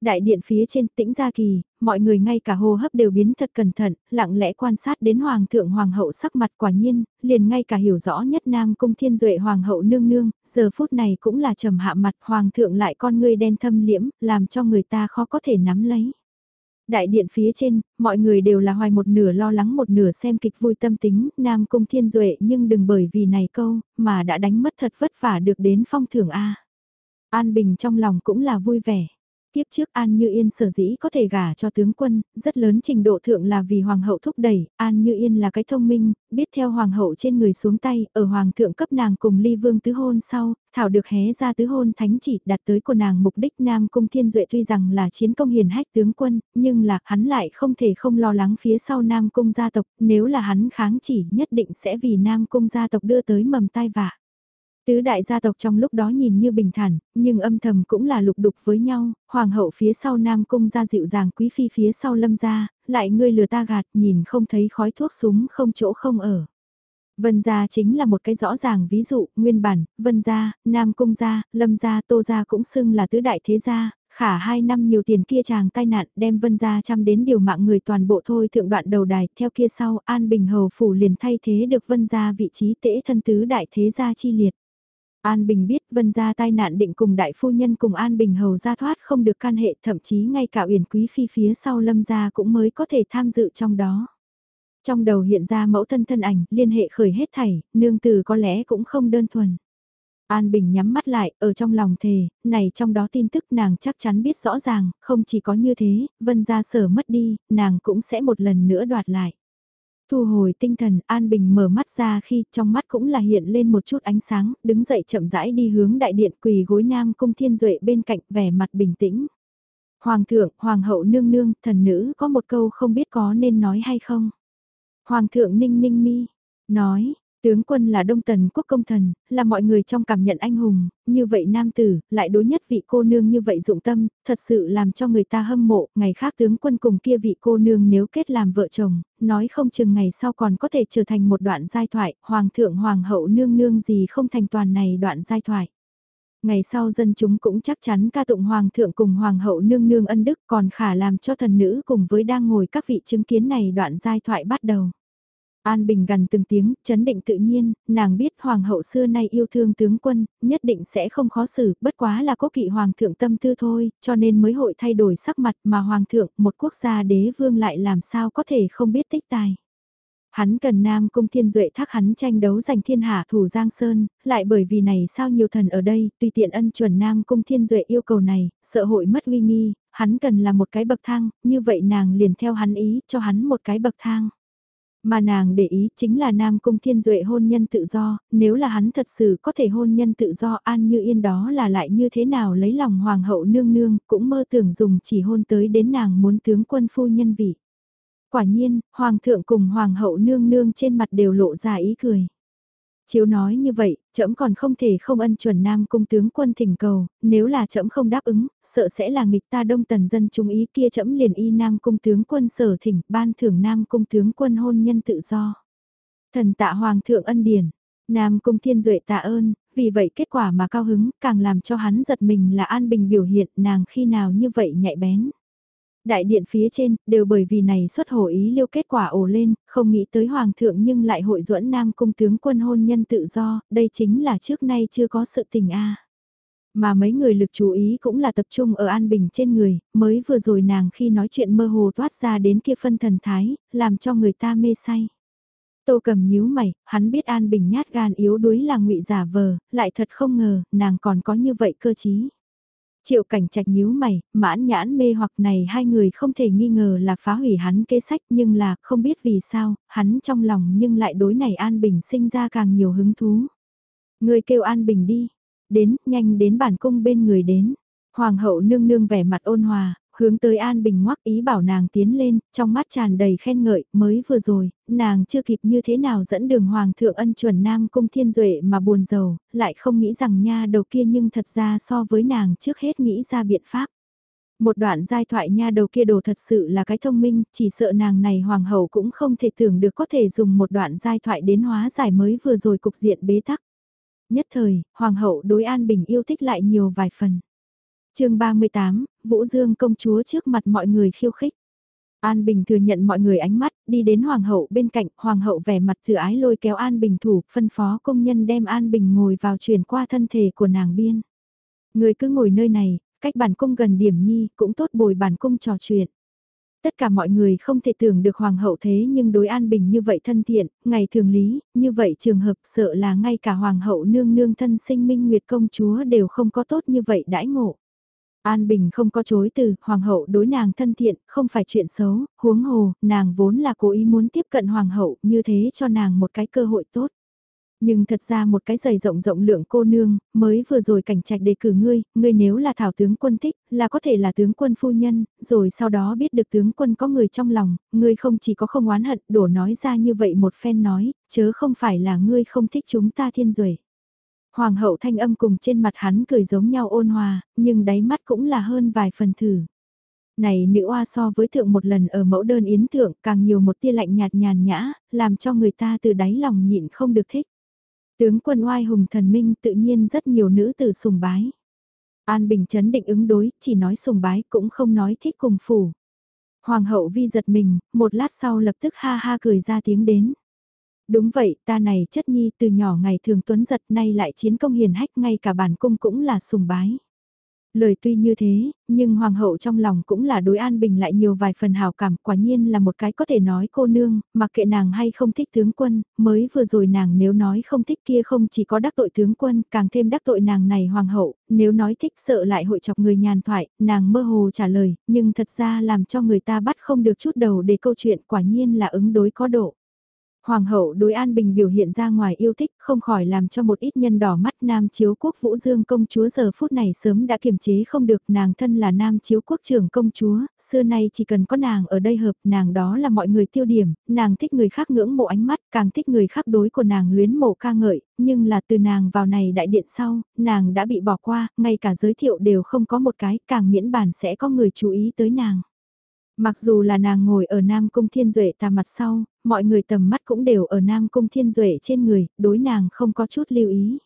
Đại điện phía trên tĩnh gia kỳ, mọi người ngay cả hô hấp đều biến thật cẩn thận, lặng lẽ quan sát đến hoàng thượng hoàng hậu sắc mặt quả nhiên, liền ngay cả hiểu rõ nhất nam cung thiên duệ hoàng hậu nương nương, giờ phút này cũng là trầm hạ mặt hoàng thượng lại con ngươi đen thâm liễm, làm cho người ta khó có thể nắm lấy. Đại điện phía trên, mọi người đều là hoài một nửa lo lắng một nửa xem kịch vui tâm tính, Nam Cung Thiên Duệ nhưng đừng bởi vì này câu, mà đã đánh mất thật vất vả được đến phong thưởng A. An Bình trong lòng cũng là vui vẻ. Tiếp trước An Như Yên sở dĩ có thể gả cho tướng quân, rất lớn trình độ thượng là vì Hoàng hậu thúc đẩy, An Như Yên là cái thông minh, biết theo Hoàng hậu trên người xuống tay, ở Hoàng thượng cấp nàng cùng ly vương tứ hôn sau, Thảo được hé ra tứ hôn thánh chỉ đặt tới của nàng mục đích Nam Cung Thiên Duệ tuy rằng là chiến công hiền hách tướng quân, nhưng là hắn lại không thể không lo lắng phía sau Nam Cung gia tộc, nếu là hắn kháng chỉ nhất định sẽ vì Nam Cung gia tộc đưa tới mầm tai vạ. Tứ đại gia tộc trong lúc đó nhìn như bình thản, nhưng âm thầm cũng là lục đục với nhau, hoàng hậu phía sau nam cung ra dịu dàng quý phi phía sau lâm gia, lại ngươi lừa ta gạt nhìn không thấy khói thuốc súng không chỗ không ở. Vân gia chính là một cái rõ ràng ví dụ, nguyên bản, vân gia, nam cung gia, lâm gia, tô gia cũng xưng là tứ đại thế gia, khả hai năm nhiều tiền kia chàng tai nạn đem vân gia chăm đến điều mạng người toàn bộ thôi thượng đoạn đầu đài, theo kia sau An Bình Hầu Phủ liền thay thế được vân gia vị trí tễ thân tứ đại thế gia chi liệt. An Bình biết vân gia tai nạn định cùng đại phu nhân cùng An Bình hầu ra thoát không được can hệ thậm chí ngay cả uyển quý phi phía sau lâm gia cũng mới có thể tham dự trong đó. Trong đầu hiện ra mẫu thân thân ảnh, liên hệ khởi hết thảy, nương từ có lẽ cũng không đơn thuần. An Bình nhắm mắt lại, ở trong lòng thề, này trong đó tin tức nàng chắc chắn biết rõ ràng, không chỉ có như thế, vân gia sở mất đi, nàng cũng sẽ một lần nữa đoạt lại. Thu hồi tinh thần, An Bình mở mắt ra khi trong mắt cũng là hiện lên một chút ánh sáng, đứng dậy chậm rãi đi hướng đại điện quỳ gối nam cung thiên duệ bên cạnh vẻ mặt bình tĩnh. Hoàng thượng, hoàng hậu nương nương, thần nữ có một câu không biết có nên nói hay không. Hoàng thượng ninh ninh mi, nói, Tướng quân là đông tần quốc công thần, là mọi người trong cảm nhận anh hùng, như vậy nam tử, lại đối nhất vị cô nương như vậy dụng tâm, thật sự làm cho người ta hâm mộ, ngày khác tướng quân cùng kia vị cô nương nếu kết làm vợ chồng, nói không chừng ngày sau còn có thể trở thành một đoạn giai thoại, hoàng thượng hoàng hậu nương nương gì không thành toàn này đoạn giai thoại. Ngày sau dân chúng cũng chắc chắn ca tụng hoàng thượng cùng hoàng hậu nương nương ân đức còn khả làm cho thần nữ cùng với đang ngồi các vị chứng kiến này đoạn giai thoại bắt đầu. An Bình gần từng tiếng, chấn định tự nhiên, nàng biết hoàng hậu xưa nay yêu thương tướng quân, nhất định sẽ không khó xử, bất quá là cố kỵ hoàng thượng tâm tư thôi, cho nên mới hội thay đổi sắc mặt mà hoàng thượng, một quốc gia đế vương lại làm sao có thể không biết tích tài. Hắn cần Nam Cung Thiên Duệ thác hắn tranh đấu giành thiên hạ thủ Giang Sơn, lại bởi vì này sao nhiều thần ở đây, tùy tiện ân chuẩn Nam Cung Thiên Duệ yêu cầu này, sợ hội mất uy nghi, hắn cần là một cái bậc thang, như vậy nàng liền theo hắn ý, cho hắn một cái bậc thang. Mà nàng để ý chính là Nam Cung Thiên Duệ hôn nhân tự do, nếu là hắn thật sự có thể hôn nhân tự do an như yên đó là lại như thế nào lấy lòng hoàng hậu nương nương, cũng mơ tưởng dùng chỉ hôn tới đến nàng muốn tướng quân phu nhân vị. Quả nhiên, hoàng thượng cùng hoàng hậu nương nương trên mặt đều lộ ra ý cười. Chiếu nói như vậy, trẫm còn không thể không ân chuẩn nam cung tướng quân thỉnh cầu, nếu là trẫm không đáp ứng, sợ sẽ là nghịch ta đông tần dân chúng ý kia trẫm liền y nam cung tướng quân sở thỉnh, ban thưởng nam cung tướng quân hôn nhân tự do. Thần tạ hoàng thượng ân điển, nam cung thiên duệ tạ ơn, vì vậy kết quả mà cao hứng càng làm cho hắn giật mình là an bình biểu hiện nàng khi nào như vậy nhạy bén. Đại điện phía trên, đều bởi vì này xuất hổ ý liêu kết quả ổ lên, không nghĩ tới hoàng thượng nhưng lại hội duẫn nam cung tướng quân hôn nhân tự do, đây chính là trước nay chưa có sự tình a. Mà mấy người lực chú ý cũng là tập trung ở an bình trên người, mới vừa rồi nàng khi nói chuyện mơ hồ toát ra đến kia phân thần thái, làm cho người ta mê say. Tô cầm nhíu mày, hắn biết An Bình nhát gan yếu đuối là ngụy giả vờ, lại thật không ngờ, nàng còn có như vậy cơ chí. Triệu cảnh trạch nhíu mày, mãn nhãn mê hoặc này hai người không thể nghi ngờ là phá hủy hắn kế sách nhưng là không biết vì sao, hắn trong lòng nhưng lại đối này An Bình sinh ra càng nhiều hứng thú. Người kêu An Bình đi, đến, nhanh đến bản cung bên người đến. Hoàng hậu nương nương vẻ mặt ôn hòa, hướng tới An Bình ngoắc ý bảo nàng tiến lên, trong mắt tràn đầy khen ngợi, mới vừa rồi, nàng chưa kịp như thế nào dẫn đường Hoàng thượng ân chuẩn Nam Cung Thiên Duệ mà buồn giàu, lại không nghĩ rằng nha đầu kia nhưng thật ra so với nàng trước hết nghĩ ra biện pháp. Một đoạn giai thoại nha đầu kia đồ thật sự là cái thông minh, chỉ sợ nàng này Hoàng hậu cũng không thể tưởng được có thể dùng một đoạn giai thoại đến hóa giải mới vừa rồi cục diện bế tắc. Nhất thời, Hoàng hậu đối An Bình yêu thích lại nhiều vài phần chương 38, Vũ Dương công chúa trước mặt mọi người khiêu khích. An Bình thừa nhận mọi người ánh mắt, đi đến Hoàng hậu bên cạnh, Hoàng hậu vẻ mặt thừa ái lôi kéo An Bình thủ, phân phó công nhân đem An Bình ngồi vào chuyển qua thân thể của nàng biên. Người cứ ngồi nơi này, cách bản cung gần điểm nhi, cũng tốt bồi bản cung trò chuyện. Tất cả mọi người không thể tưởng được Hoàng hậu thế nhưng đối An Bình như vậy thân thiện, ngày thường lý, như vậy trường hợp sợ là ngay cả Hoàng hậu nương nương thân sinh minh nguyệt công chúa đều không có tốt như vậy đãi ngộ. An Bình không có chối từ, hoàng hậu đối nàng thân thiện, không phải chuyện xấu, huống hồ, nàng vốn là cố ý muốn tiếp cận hoàng hậu, như thế cho nàng một cái cơ hội tốt. Nhưng thật ra một cái giày rộng rộng lượng cô nương, mới vừa rồi cảnh trạch đề cử ngươi, ngươi nếu là thảo tướng quân thích, là có thể là tướng quân phu nhân, rồi sau đó biết được tướng quân có người trong lòng, ngươi không chỉ có không oán hận, đổ nói ra như vậy một phen nói, chớ không phải là ngươi không thích chúng ta thiên rồi. Hoàng hậu thanh âm cùng trên mặt hắn cười giống nhau ôn hòa, nhưng đáy mắt cũng là hơn vài phần thử. Này nữ oa so với thượng một lần ở mẫu đơn yến thượng càng nhiều một tia lạnh nhạt nhàn nhã, làm cho người ta từ đáy lòng nhịn không được thích. Tướng quân oai hùng thần minh tự nhiên rất nhiều nữ tử sùng bái. An Bình chấn định ứng đối, chỉ nói sùng bái cũng không nói thích cùng phủ. Hoàng hậu vi giật mình, một lát sau lập tức ha ha cười ra tiếng đến. Đúng vậy, ta này chất nhi từ nhỏ ngày thường tuấn giật nay lại chiến công hiền hách ngay cả bản cung cũng là sùng bái. Lời tuy như thế, nhưng hoàng hậu trong lòng cũng là đối An Bình lại nhiều vài phần hào cảm, quả nhiên là một cái có thể nói cô nương, mặc kệ nàng hay không thích tướng quân, mới vừa rồi nàng nếu nói không thích kia không chỉ có đắc tội tướng quân, càng thêm đắc tội nàng này hoàng hậu, nếu nói thích sợ lại hội chọc người nhàn thoại, nàng mơ hồ trả lời, nhưng thật ra làm cho người ta bắt không được chút đầu để câu chuyện quả nhiên là ứng đối có độ. Hoàng hậu đối An Bình biểu hiện ra ngoài yêu thích không khỏi làm cho một ít nhân đỏ mắt Nam Chiếu Quốc Vũ Dương công chúa giờ phút này sớm đã kiềm chế không được nàng thân là Nam Chiếu Quốc trưởng công chúa, xưa nay chỉ cần có nàng ở đây hợp nàng đó là mọi người tiêu điểm, nàng thích người khác ngưỡng mộ ánh mắt càng thích người khác đối của nàng luyến mộ ca ngợi, nhưng là từ nàng vào này đại điện sau, nàng đã bị bỏ qua, ngay cả giới thiệu đều không có một cái, càng miễn bàn sẽ có người chú ý tới nàng. Mặc dù là nàng ngồi ở Nam Cung Thiên Duệ tà mặt sau, mọi người tầm mắt cũng đều ở Nam Cung Thiên Duệ trên người, đối nàng không có chút lưu ý.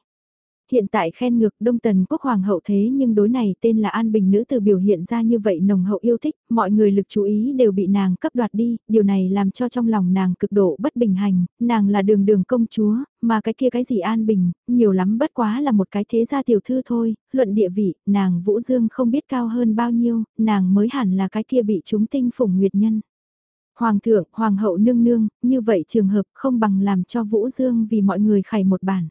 Hiện tại khen ngược Đông Tần Quốc Hoàng hậu thế nhưng đối này tên là An Bình nữ từ biểu hiện ra như vậy nồng hậu yêu thích, mọi người lực chú ý đều bị nàng cấp đoạt đi, điều này làm cho trong lòng nàng cực độ bất bình hành, nàng là đường đường công chúa, mà cái kia cái gì An Bình, nhiều lắm bất quá là một cái thế gia tiểu thư thôi, luận địa vị, nàng Vũ Dương không biết cao hơn bao nhiêu, nàng mới hẳn là cái kia bị chúng tinh phủng nguyệt nhân. Hoàng thượng, hoàng hậu nương nương, như vậy trường hợp không bằng làm cho Vũ Dương vì mọi người khải một bản.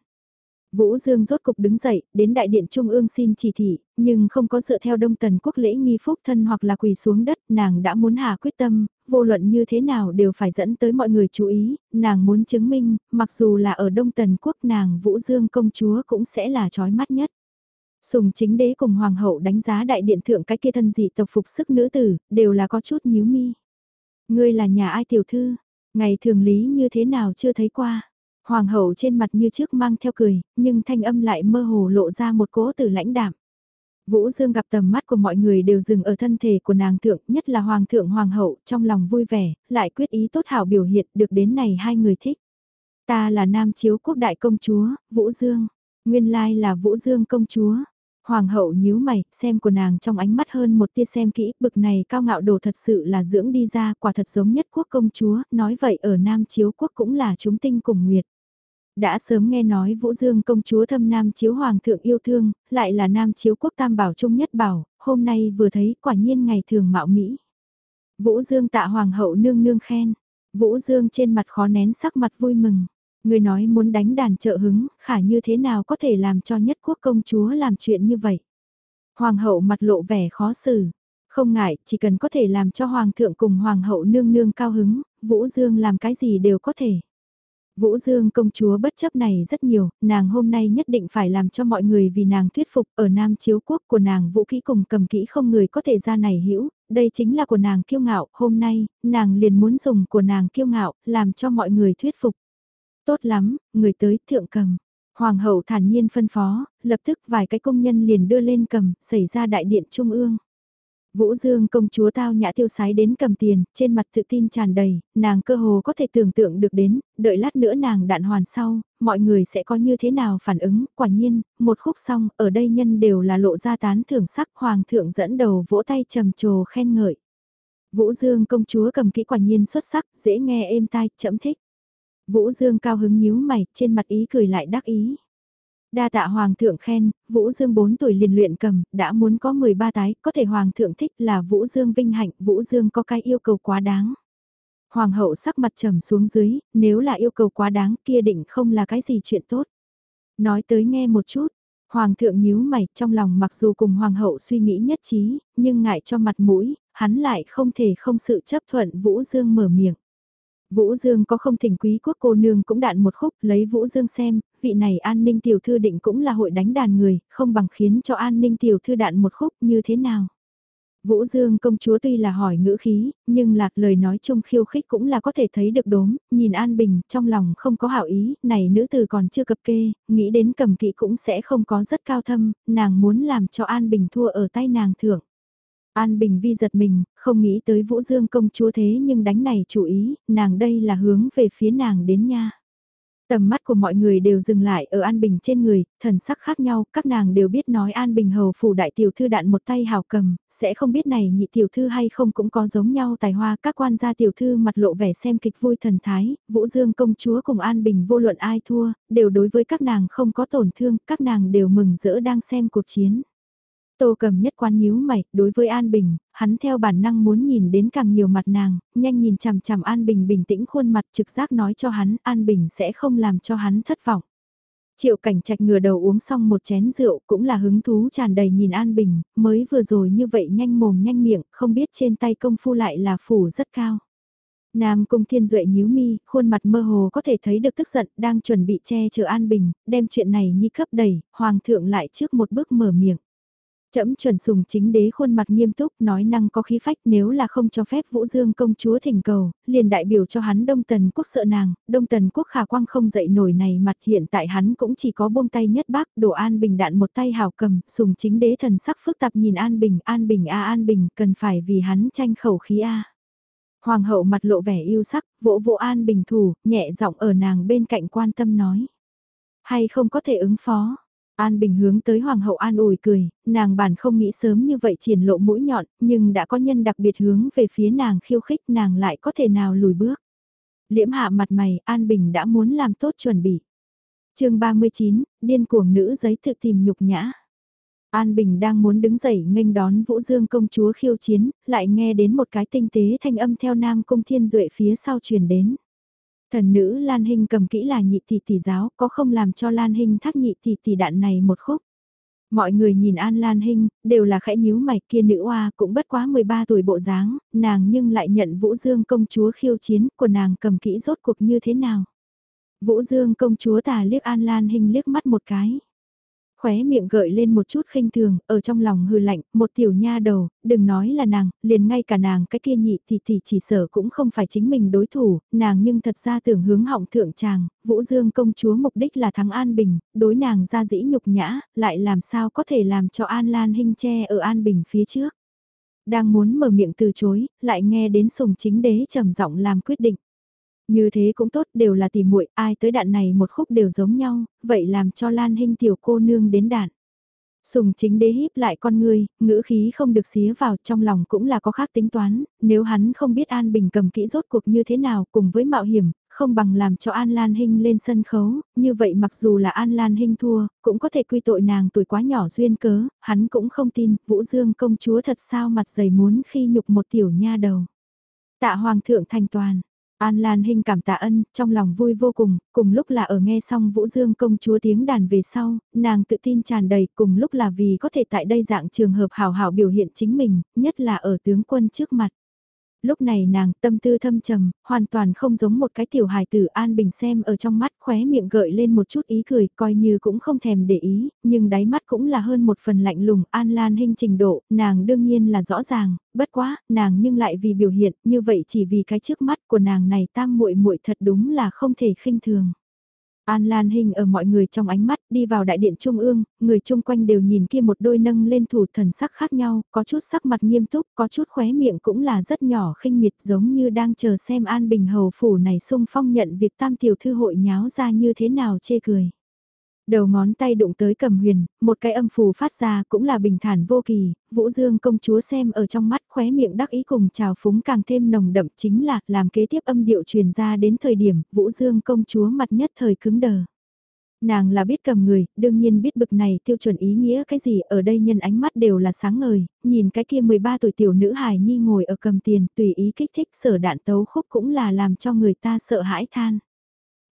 Vũ Dương rốt cục đứng dậy, đến đại điện trung ương xin chỉ thị, nhưng không có dựa theo đông tần quốc lễ nghi phúc thân hoặc là quỳ xuống đất, nàng đã muốn hạ quyết tâm, vô luận như thế nào đều phải dẫn tới mọi người chú ý, nàng muốn chứng minh, mặc dù là ở đông tần quốc nàng Vũ Dương công chúa cũng sẽ là trói mắt nhất. Sùng chính đế cùng hoàng hậu đánh giá đại điện thượng cái kia thân dị tộc phục sức nữ tử, đều là có chút nhíu mi. Ngươi là nhà ai tiểu thư, ngày thường lý như thế nào chưa thấy qua. Hoàng hậu trên mặt như trước mang theo cười, nhưng thanh âm lại mơ hồ lộ ra một cỗ từ lãnh đạm. Vũ Dương gặp tầm mắt của mọi người đều dừng ở thân thể của nàng thượng, nhất là hoàng thượng hoàng hậu, trong lòng vui vẻ, lại quyết ý tốt hảo biểu hiện được đến này hai người thích. Ta là nam chiếu quốc đại công chúa, Vũ Dương. Nguyên lai là Vũ Dương công chúa. Hoàng hậu nhíu mày, xem của nàng trong ánh mắt hơn một tia xem kỹ, bực này cao ngạo đồ thật sự là dưỡng đi ra, quả thật giống nhất quốc công chúa, nói vậy ở Nam Chiếu quốc cũng là chúng tinh cùng nguyệt. Đã sớm nghe nói Vũ Dương công chúa thâm Nam Chiếu Hoàng thượng yêu thương, lại là Nam Chiếu quốc tam bảo trung nhất bảo, hôm nay vừa thấy quả nhiên ngày thường mạo Mỹ. Vũ Dương tạ Hoàng hậu nương nương khen, Vũ Dương trên mặt khó nén sắc mặt vui mừng. Người nói muốn đánh đàn trợ hứng, khả như thế nào có thể làm cho nhất quốc công chúa làm chuyện như vậy. Hoàng hậu mặt lộ vẻ khó xử. Không ngại, chỉ cần có thể làm cho hoàng thượng cùng hoàng hậu nương nương cao hứng, Vũ Dương làm cái gì đều có thể. Vũ Dương công chúa bất chấp này rất nhiều, nàng hôm nay nhất định phải làm cho mọi người vì nàng thuyết phục ở Nam Chiếu Quốc của nàng vũ kỹ cùng cầm kỹ không người có thể ra này hữu đây chính là của nàng kiêu ngạo, hôm nay, nàng liền muốn dùng của nàng kiêu ngạo, làm cho mọi người thuyết phục. Tốt lắm, người tới thượng cầm. Hoàng hậu thản nhiên phân phó, lập tức vài cái công nhân liền đưa lên cầm, xảy ra đại điện trung ương. Vũ Dương công chúa tao nhã tiêu sái đến cầm tiền, trên mặt tự tin tràn đầy, nàng cơ hồ có thể tưởng tượng được đến, đợi lát nữa nàng đạn hoàn sau, mọi người sẽ có như thế nào phản ứng, quả nhiên, một khúc xong, ở đây nhân đều là lộ ra tán thưởng sắc, hoàng thượng dẫn đầu vỗ tay trầm trồ khen ngợi. Vũ Dương công chúa cầm kỹ quả nhiên xuất sắc, dễ nghe êm tai, chậm thích. Vũ Dương cao hứng nhíu mày, trên mặt ý cười lại đắc ý. Đa tạ Hoàng thượng khen, Vũ Dương 4 tuổi liền luyện cầm, đã muốn có 13 tái, có thể Hoàng thượng thích là Vũ Dương vinh hạnh, Vũ Dương có cái yêu cầu quá đáng. Hoàng hậu sắc mặt trầm xuống dưới, nếu là yêu cầu quá đáng kia định không là cái gì chuyện tốt. Nói tới nghe một chút, Hoàng thượng nhíu mày trong lòng mặc dù cùng Hoàng hậu suy nghĩ nhất trí, nhưng ngại cho mặt mũi, hắn lại không thể không sự chấp thuận Vũ Dương mở miệng. Vũ Dương có không thỉnh quý quốc cô nương cũng đạn một khúc lấy Vũ Dương xem, vị này an ninh tiểu thư định cũng là hội đánh đàn người, không bằng khiến cho an ninh tiểu thư đạn một khúc như thế nào. Vũ Dương công chúa tuy là hỏi ngữ khí, nhưng lạc lời nói chung khiêu khích cũng là có thể thấy được đốm, nhìn An Bình trong lòng không có hảo ý, này nữ tử còn chưa cập kê, nghĩ đến cầm kỵ cũng sẽ không có rất cao thâm, nàng muốn làm cho An Bình thua ở tay nàng thưởng. An Bình Vi giật mình, không nghĩ tới Vũ Dương công chúa thế nhưng đánh này chú ý, nàng đây là hướng về phía nàng đến nha. Tầm mắt của mọi người đều dừng lại ở An Bình trên người, thần sắc khác nhau, các nàng đều biết nói An Bình hầu phủ đại tiểu thư đạn một tay hào cầm, sẽ không biết này nhị tiểu thư hay không cũng có giống nhau tài hoa, các quan gia tiểu thư mặt lộ vẻ xem kịch vui thần thái, Vũ Dương công chúa cùng An Bình vô luận ai thua, đều đối với các nàng không có tổn thương, các nàng đều mừng rỡ đang xem cuộc chiến. Tô cầm nhất quan nhíu mày, đối với An Bình, hắn theo bản năng muốn nhìn đến càng nhiều mặt nàng, nhanh nhìn chằm chằm An Bình bình tĩnh khuôn mặt trực giác nói cho hắn An Bình sẽ không làm cho hắn thất vọng. Triệu cảnh trạch ngửa đầu uống xong một chén rượu cũng là hứng thú tràn đầy nhìn An Bình, mới vừa rồi như vậy nhanh mồm nhanh miệng, không biết trên tay công phu lại là phủ rất cao. Nam Cung Thiên Duệ nhíu mi, khuôn mặt mơ hồ có thể thấy được tức giận, đang chuẩn bị che chở An Bình, đem chuyện này nhi cấp đẩy, Hoàng thượng lại trước một bước mở miệng. Trẫm chuẩn sùng chính đế khuôn mặt nghiêm túc nói năng có khí phách nếu là không cho phép Vũ Dương công chúa thỉnh cầu, liền đại biểu cho hắn Đông Tần quốc sợ nàng, Đông Tần quốc khả quang không dậy nổi này mặt hiện tại hắn cũng chỉ có buông tay nhất bác, đổ An Bình đạn một tay hào cầm, sùng chính đế thần sắc phức tạp nhìn An Bình, An Bình a An Bình, cần phải vì hắn tranh khẩu khí a. Hoàng hậu mặt lộ vẻ yêu sắc, vỗ vỗ An Bình thủ, nhẹ giọng ở nàng bên cạnh quan tâm nói. Hay không có thể ứng phó, An Bình hướng tới Hoàng hậu An ủi cười, nàng bản không nghĩ sớm như vậy triển lộ mũi nhọn, nhưng đã có nhân đặc biệt hướng về phía nàng khiêu khích nàng lại có thể nào lùi bước. Liễm hạ mặt mày, An Bình đã muốn làm tốt chuẩn bị. chương 39, điên cuồng nữ giấy tự tìm nhục nhã. An Bình đang muốn đứng dậy nghênh đón Vũ Dương công chúa khiêu chiến, lại nghe đến một cái tinh tế thanh âm theo Nam Cung Thiên Duệ phía sau truyền đến. Thần nữ Lan Hinh cầm kỹ là nhị tỷ tỷ giáo, có không làm cho Lan Hinh thác nhị tỷ tỷ đạn này một khúc. Mọi người nhìn An Lan Hinh, đều là khẽ nhíu mày kia nữ oa cũng bất quá 13 tuổi bộ dáng, nàng nhưng lại nhận Vũ Dương công chúa khiêu chiến của nàng cầm kỹ rốt cuộc như thế nào. Vũ Dương công chúa tà liếc An Lan Hinh liếc mắt một cái khóe miệng gợi lên một chút khinh thường, ở trong lòng hư lạnh, một tiểu nha đầu, đừng nói là nàng, liền ngay cả nàng cái kia nhị thì thì chỉ sở cũng không phải chính mình đối thủ, nàng nhưng thật ra tưởng hướng họng thượng chàng Vũ Dương công chúa mục đích là thắng An Bình, đối nàng ra dĩ nhục nhã, lại làm sao có thể làm cho An Lan Hinh che ở An Bình phía trước. Đang muốn mở miệng từ chối, lại nghe đến sùng chính đế trầm giọng làm quyết định. Như thế cũng tốt, đều là tìm muội, ai tới đạn này một khúc đều giống nhau, vậy làm cho Lan Hinh tiểu cô nương đến đạn. Sùng chính đế híp lại con ngươi, ngữ khí không được xía vào trong lòng cũng là có khác tính toán, nếu hắn không biết An Bình cầm kỹ rốt cuộc như thế nào cùng với mạo hiểm, không bằng làm cho An Lan Hinh lên sân khấu, như vậy mặc dù là An Lan Hinh thua, cũng có thể quy tội nàng tuổi quá nhỏ duyên cớ, hắn cũng không tin, Vũ Dương công chúa thật sao mặt dày muốn khi nhục một tiểu nha đầu. Tạ Hoàng thượng thành toàn, An Lan Hinh cảm tạ ân, trong lòng vui vô cùng, cùng lúc là ở nghe xong Vũ Dương công chúa tiếng đàn về sau, nàng tự tin tràn đầy, cùng lúc là vì có thể tại đây dạng trường hợp hào hảo biểu hiện chính mình, nhất là ở tướng quân trước mặt lúc này nàng tâm tư thâm trầm, hoàn toàn không giống một cái tiểu hài tử an bình xem ở trong mắt khóe miệng gợi lên một chút ý cười, coi như cũng không thèm để ý, nhưng đáy mắt cũng là hơn một phần lạnh lùng, an lan hình trình độ, nàng đương nhiên là rõ ràng, bất quá, nàng nhưng lại vì biểu hiện, như vậy chỉ vì cái trước mắt của nàng này tam muội muội thật đúng là không thể khinh thường. An Lan Hinh ở mọi người trong ánh mắt đi vào đại điện trung ương, người chung quanh đều nhìn kia một đôi nâng lên thủ thần sắc khác nhau, có chút sắc mặt nghiêm túc, có chút khóe miệng cũng là rất nhỏ khinh miệt giống như đang chờ xem An Bình Hầu Phủ này sung phong nhận việc tam tiểu thư hội nháo ra như thế nào chê cười. Đầu ngón tay đụng tới cầm huyền, một cái âm phù phát ra cũng là bình thản vô kỳ, Vũ Dương công chúa xem ở trong mắt khóe miệng đắc ý cùng trào phúng càng thêm nồng đậm chính là làm kế tiếp âm điệu truyền ra đến thời điểm Vũ Dương công chúa mặt nhất thời cứng đờ. Nàng là biết cầm người, đương nhiên biết bực này tiêu chuẩn ý nghĩa cái gì ở đây nhân ánh mắt đều là sáng ngời, nhìn cái kia 13 tuổi tiểu nữ hài nhi ngồi ở cầm tiền tùy ý kích thích sở đạn tấu khúc cũng là làm cho người ta sợ hãi than.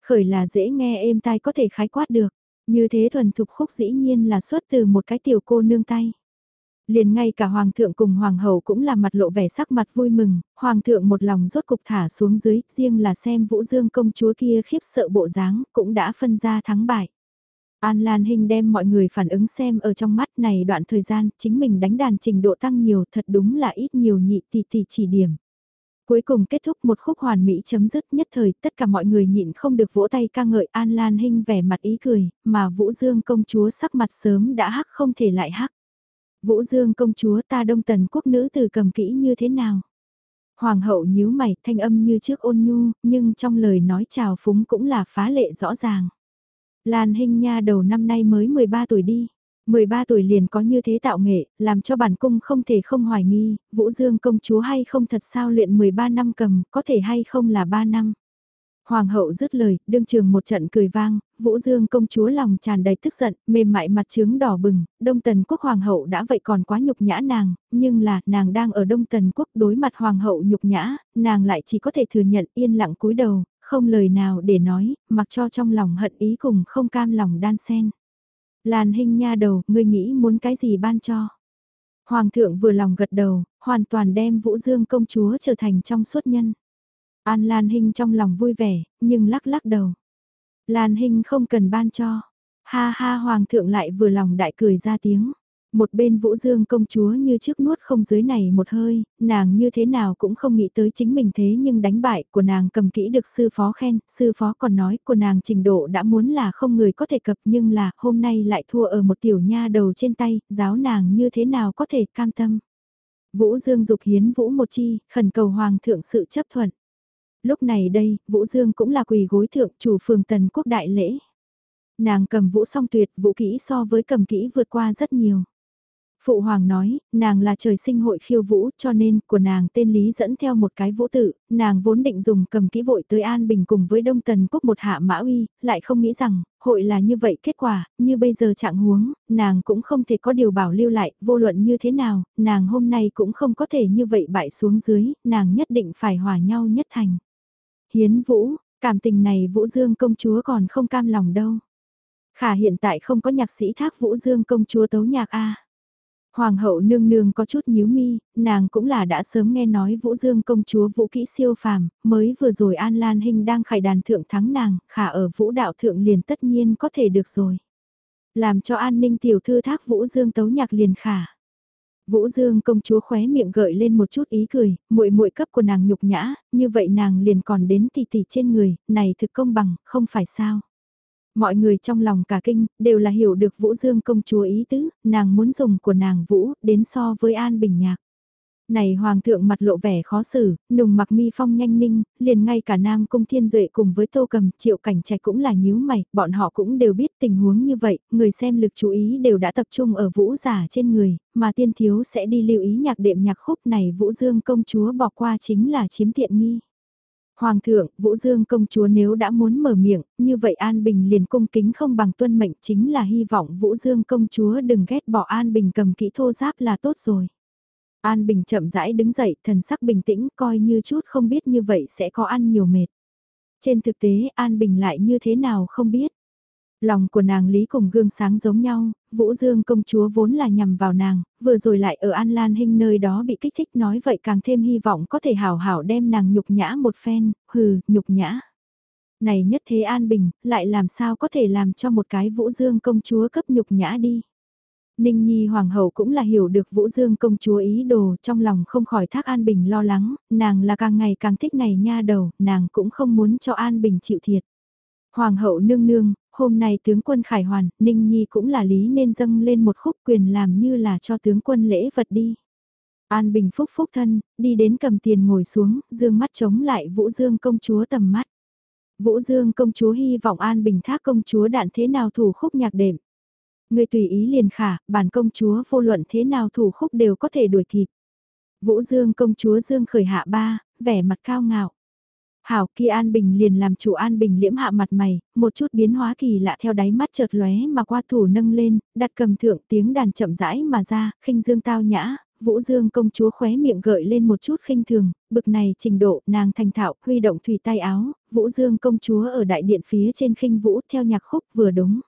Khởi là dễ nghe êm tai có thể khái quát được như thế thuần thục khúc dĩ nhiên là xuất từ một cái tiểu cô nương tay. Liền ngay cả hoàng thượng cùng hoàng hậu cũng là mặt lộ vẻ sắc mặt vui mừng, hoàng thượng một lòng rốt cục thả xuống dưới, riêng là xem vũ dương công chúa kia khiếp sợ bộ dáng, cũng đã phân ra thắng bại. An Lan Hinh đem mọi người phản ứng xem ở trong mắt này đoạn thời gian, chính mình đánh đàn trình độ tăng nhiều thật đúng là ít nhiều nhị tỷ tỷ chỉ điểm. Cuối cùng kết thúc một khúc hoàn mỹ chấm dứt nhất thời tất cả mọi người nhịn không được vỗ tay ca ngợi An Lan Hinh vẻ mặt ý cười, mà Vũ Dương công chúa sắc mặt sớm đã hắc không thể lại hắc. Vũ Dương công chúa ta đông tần quốc nữ từ cầm kỹ như thế nào? Hoàng hậu nhíu mày thanh âm như trước ôn nhu, nhưng trong lời nói chào phúng cũng là phá lệ rõ ràng. Lan Hinh Nha đầu năm nay mới 13 tuổi đi. 13 tuổi liền có như thế tạo nghệ, làm cho bản cung không thể không hoài nghi, Vũ Dương công chúa hay không thật sao luyện 13 năm cầm, có thể hay không là 3 năm. Hoàng hậu dứt lời, đương trường một trận cười vang, Vũ Dương công chúa lòng tràn đầy tức giận, mềm mại mặt trướng đỏ bừng, Đông Tần quốc hoàng hậu đã vậy còn quá nhục nhã nàng, nhưng là, nàng đang ở Đông Tần quốc đối mặt hoàng hậu nhục nhã, nàng lại chỉ có thể thừa nhận yên lặng cúi đầu, không lời nào để nói, mặc cho trong lòng hận ý cùng không cam lòng đan sen. Lan hình nha đầu, ngươi nghĩ muốn cái gì ban cho? Hoàng thượng vừa lòng gật đầu, hoàn toàn đem Vũ Dương công chúa trở thành trong suốt nhân. An Lan Hinh trong lòng vui vẻ, nhưng lắc lắc đầu. Lan Hinh không cần ban cho. Ha ha Hoàng thượng lại vừa lòng đại cười ra tiếng. Một bên Vũ Dương công chúa như trước nuốt không dưới này một hơi, nàng như thế nào cũng không nghĩ tới chính mình thế nhưng đánh bại của nàng cầm kỹ được sư phó khen, sư phó còn nói của nàng trình độ đã muốn là không người có thể cập nhưng là hôm nay lại thua ở một tiểu nha đầu trên tay, giáo nàng như thế nào có thể cam tâm. Vũ Dương dục hiến Vũ một chi, khẩn cầu Hoàng thượng sự chấp thuận. Lúc này đây, Vũ Dương cũng là quỳ gối thượng chủ phường tần quốc đại lễ. Nàng cầm vũ song tuyệt, vũ kỹ so với cầm kỹ vượt qua rất nhiều. Phụ hoàng nói, nàng là trời sinh hội khiêu vũ cho nên của nàng tên lý dẫn theo một cái vũ tự, nàng vốn định dùng cầm kỹ vội tới An Bình cùng với Đông Tần Quốc một hạ mã uy, lại không nghĩ rằng, hội là như vậy kết quả, như bây giờ trạng huống, nàng cũng không thể có điều bảo lưu lại, vô luận như thế nào, nàng hôm nay cũng không có thể như vậy bại xuống dưới, nàng nhất định phải hòa nhau nhất thành. Hiến Vũ, cảm tình này Vũ Dương công chúa còn không cam lòng đâu. Khả hiện tại không có nhạc sĩ thác Vũ Dương công chúa tấu nhạc A. Hoàng hậu nương nương có chút nhíu mi, nàng cũng là đã sớm nghe nói Vũ Dương công chúa Vũ kỹ siêu phàm, mới vừa rồi An Lan Hinh đang khải đàn thượng thắng nàng, khả ở Vũ đạo thượng liền tất nhiên có thể được rồi. Làm cho an ninh tiểu thư thác Vũ Dương tấu nhạc liền khả. Vũ Dương công chúa khóe miệng gợi lên một chút ý cười, muội muội cấp của nàng nhục nhã, như vậy nàng liền còn đến tỷ tỷ trên người, này thực công bằng, không phải sao. Mọi người trong lòng cả kinh, đều là hiểu được Vũ Dương công chúa ý tứ, nàng muốn dùng của nàng Vũ, đến so với An Bình Nhạc. Này hoàng thượng mặt lộ vẻ khó xử, nùng mặc mi phong nhanh ninh, liền ngay cả nam cung thiên duệ cùng với tô cầm, triệu cảnh trạch cũng là nhíu mày, bọn họ cũng đều biết tình huống như vậy, người xem lực chú ý đều đã tập trung ở vũ giả trên người, mà tiên thiếu sẽ đi lưu ý nhạc đệm nhạc khúc này vũ dương công chúa bỏ qua chính là chiếm tiện nghi. Hoàng thượng, Vũ Dương công chúa nếu đã muốn mở miệng, như vậy An Bình liền cung kính không bằng tuân mệnh chính là hy vọng Vũ Dương công chúa đừng ghét bỏ An Bình cầm kỹ thô giáp là tốt rồi. An Bình chậm rãi đứng dậy, thần sắc bình tĩnh, coi như chút không biết như vậy sẽ có ăn nhiều mệt. Trên thực tế, An Bình lại như thế nào không biết. Lòng của nàng Lý cùng gương sáng giống nhau, Vũ Dương công chúa vốn là nhằm vào nàng, vừa rồi lại ở An Lan Hinh nơi đó bị kích thích nói vậy càng thêm hy vọng có thể hảo hảo đem nàng nhục nhã một phen, hừ, nhục nhã. Này nhất thế An Bình, lại làm sao có thể làm cho một cái Vũ Dương công chúa cấp nhục nhã đi. Ninh Nhi Hoàng hậu cũng là hiểu được Vũ Dương công chúa ý đồ trong lòng không khỏi thác An Bình lo lắng, nàng là càng ngày càng thích này nha đầu, nàng cũng không muốn cho An Bình chịu thiệt. Hoàng hậu nương nương, hôm nay tướng quân Khải Hoàn, Ninh Nhi cũng là lý nên dâng lên một khúc quyền làm như là cho tướng quân lễ vật đi. An Bình phúc phúc thân, đi đến cầm tiền ngồi xuống, dương mắt chống lại Vũ Dương công chúa tầm mắt. Vũ Dương công chúa hy vọng An Bình thác công chúa đạn thế nào thủ khúc nhạc đệm. Người tùy ý liền khả, bản công chúa vô luận thế nào thủ khúc đều có thể đuổi kịp. Vũ Dương công chúa Dương khởi hạ ba, vẻ mặt cao ngạo. Hảo kia An Bình liền làm chủ An Bình liễm hạ mặt mày, một chút biến hóa kỳ lạ theo đáy mắt chợt lóe mà qua thủ nâng lên, đặt cầm thượng tiếng đàn chậm rãi mà ra, khinh dương tao nhã, Vũ Dương công chúa khóe miệng gợi lên một chút khinh thường, bực này trình độ, nàng thành thạo, huy động thủy tay áo, Vũ Dương công chúa ở đại điện phía trên khinh vũ theo nhạc khúc vừa đúng.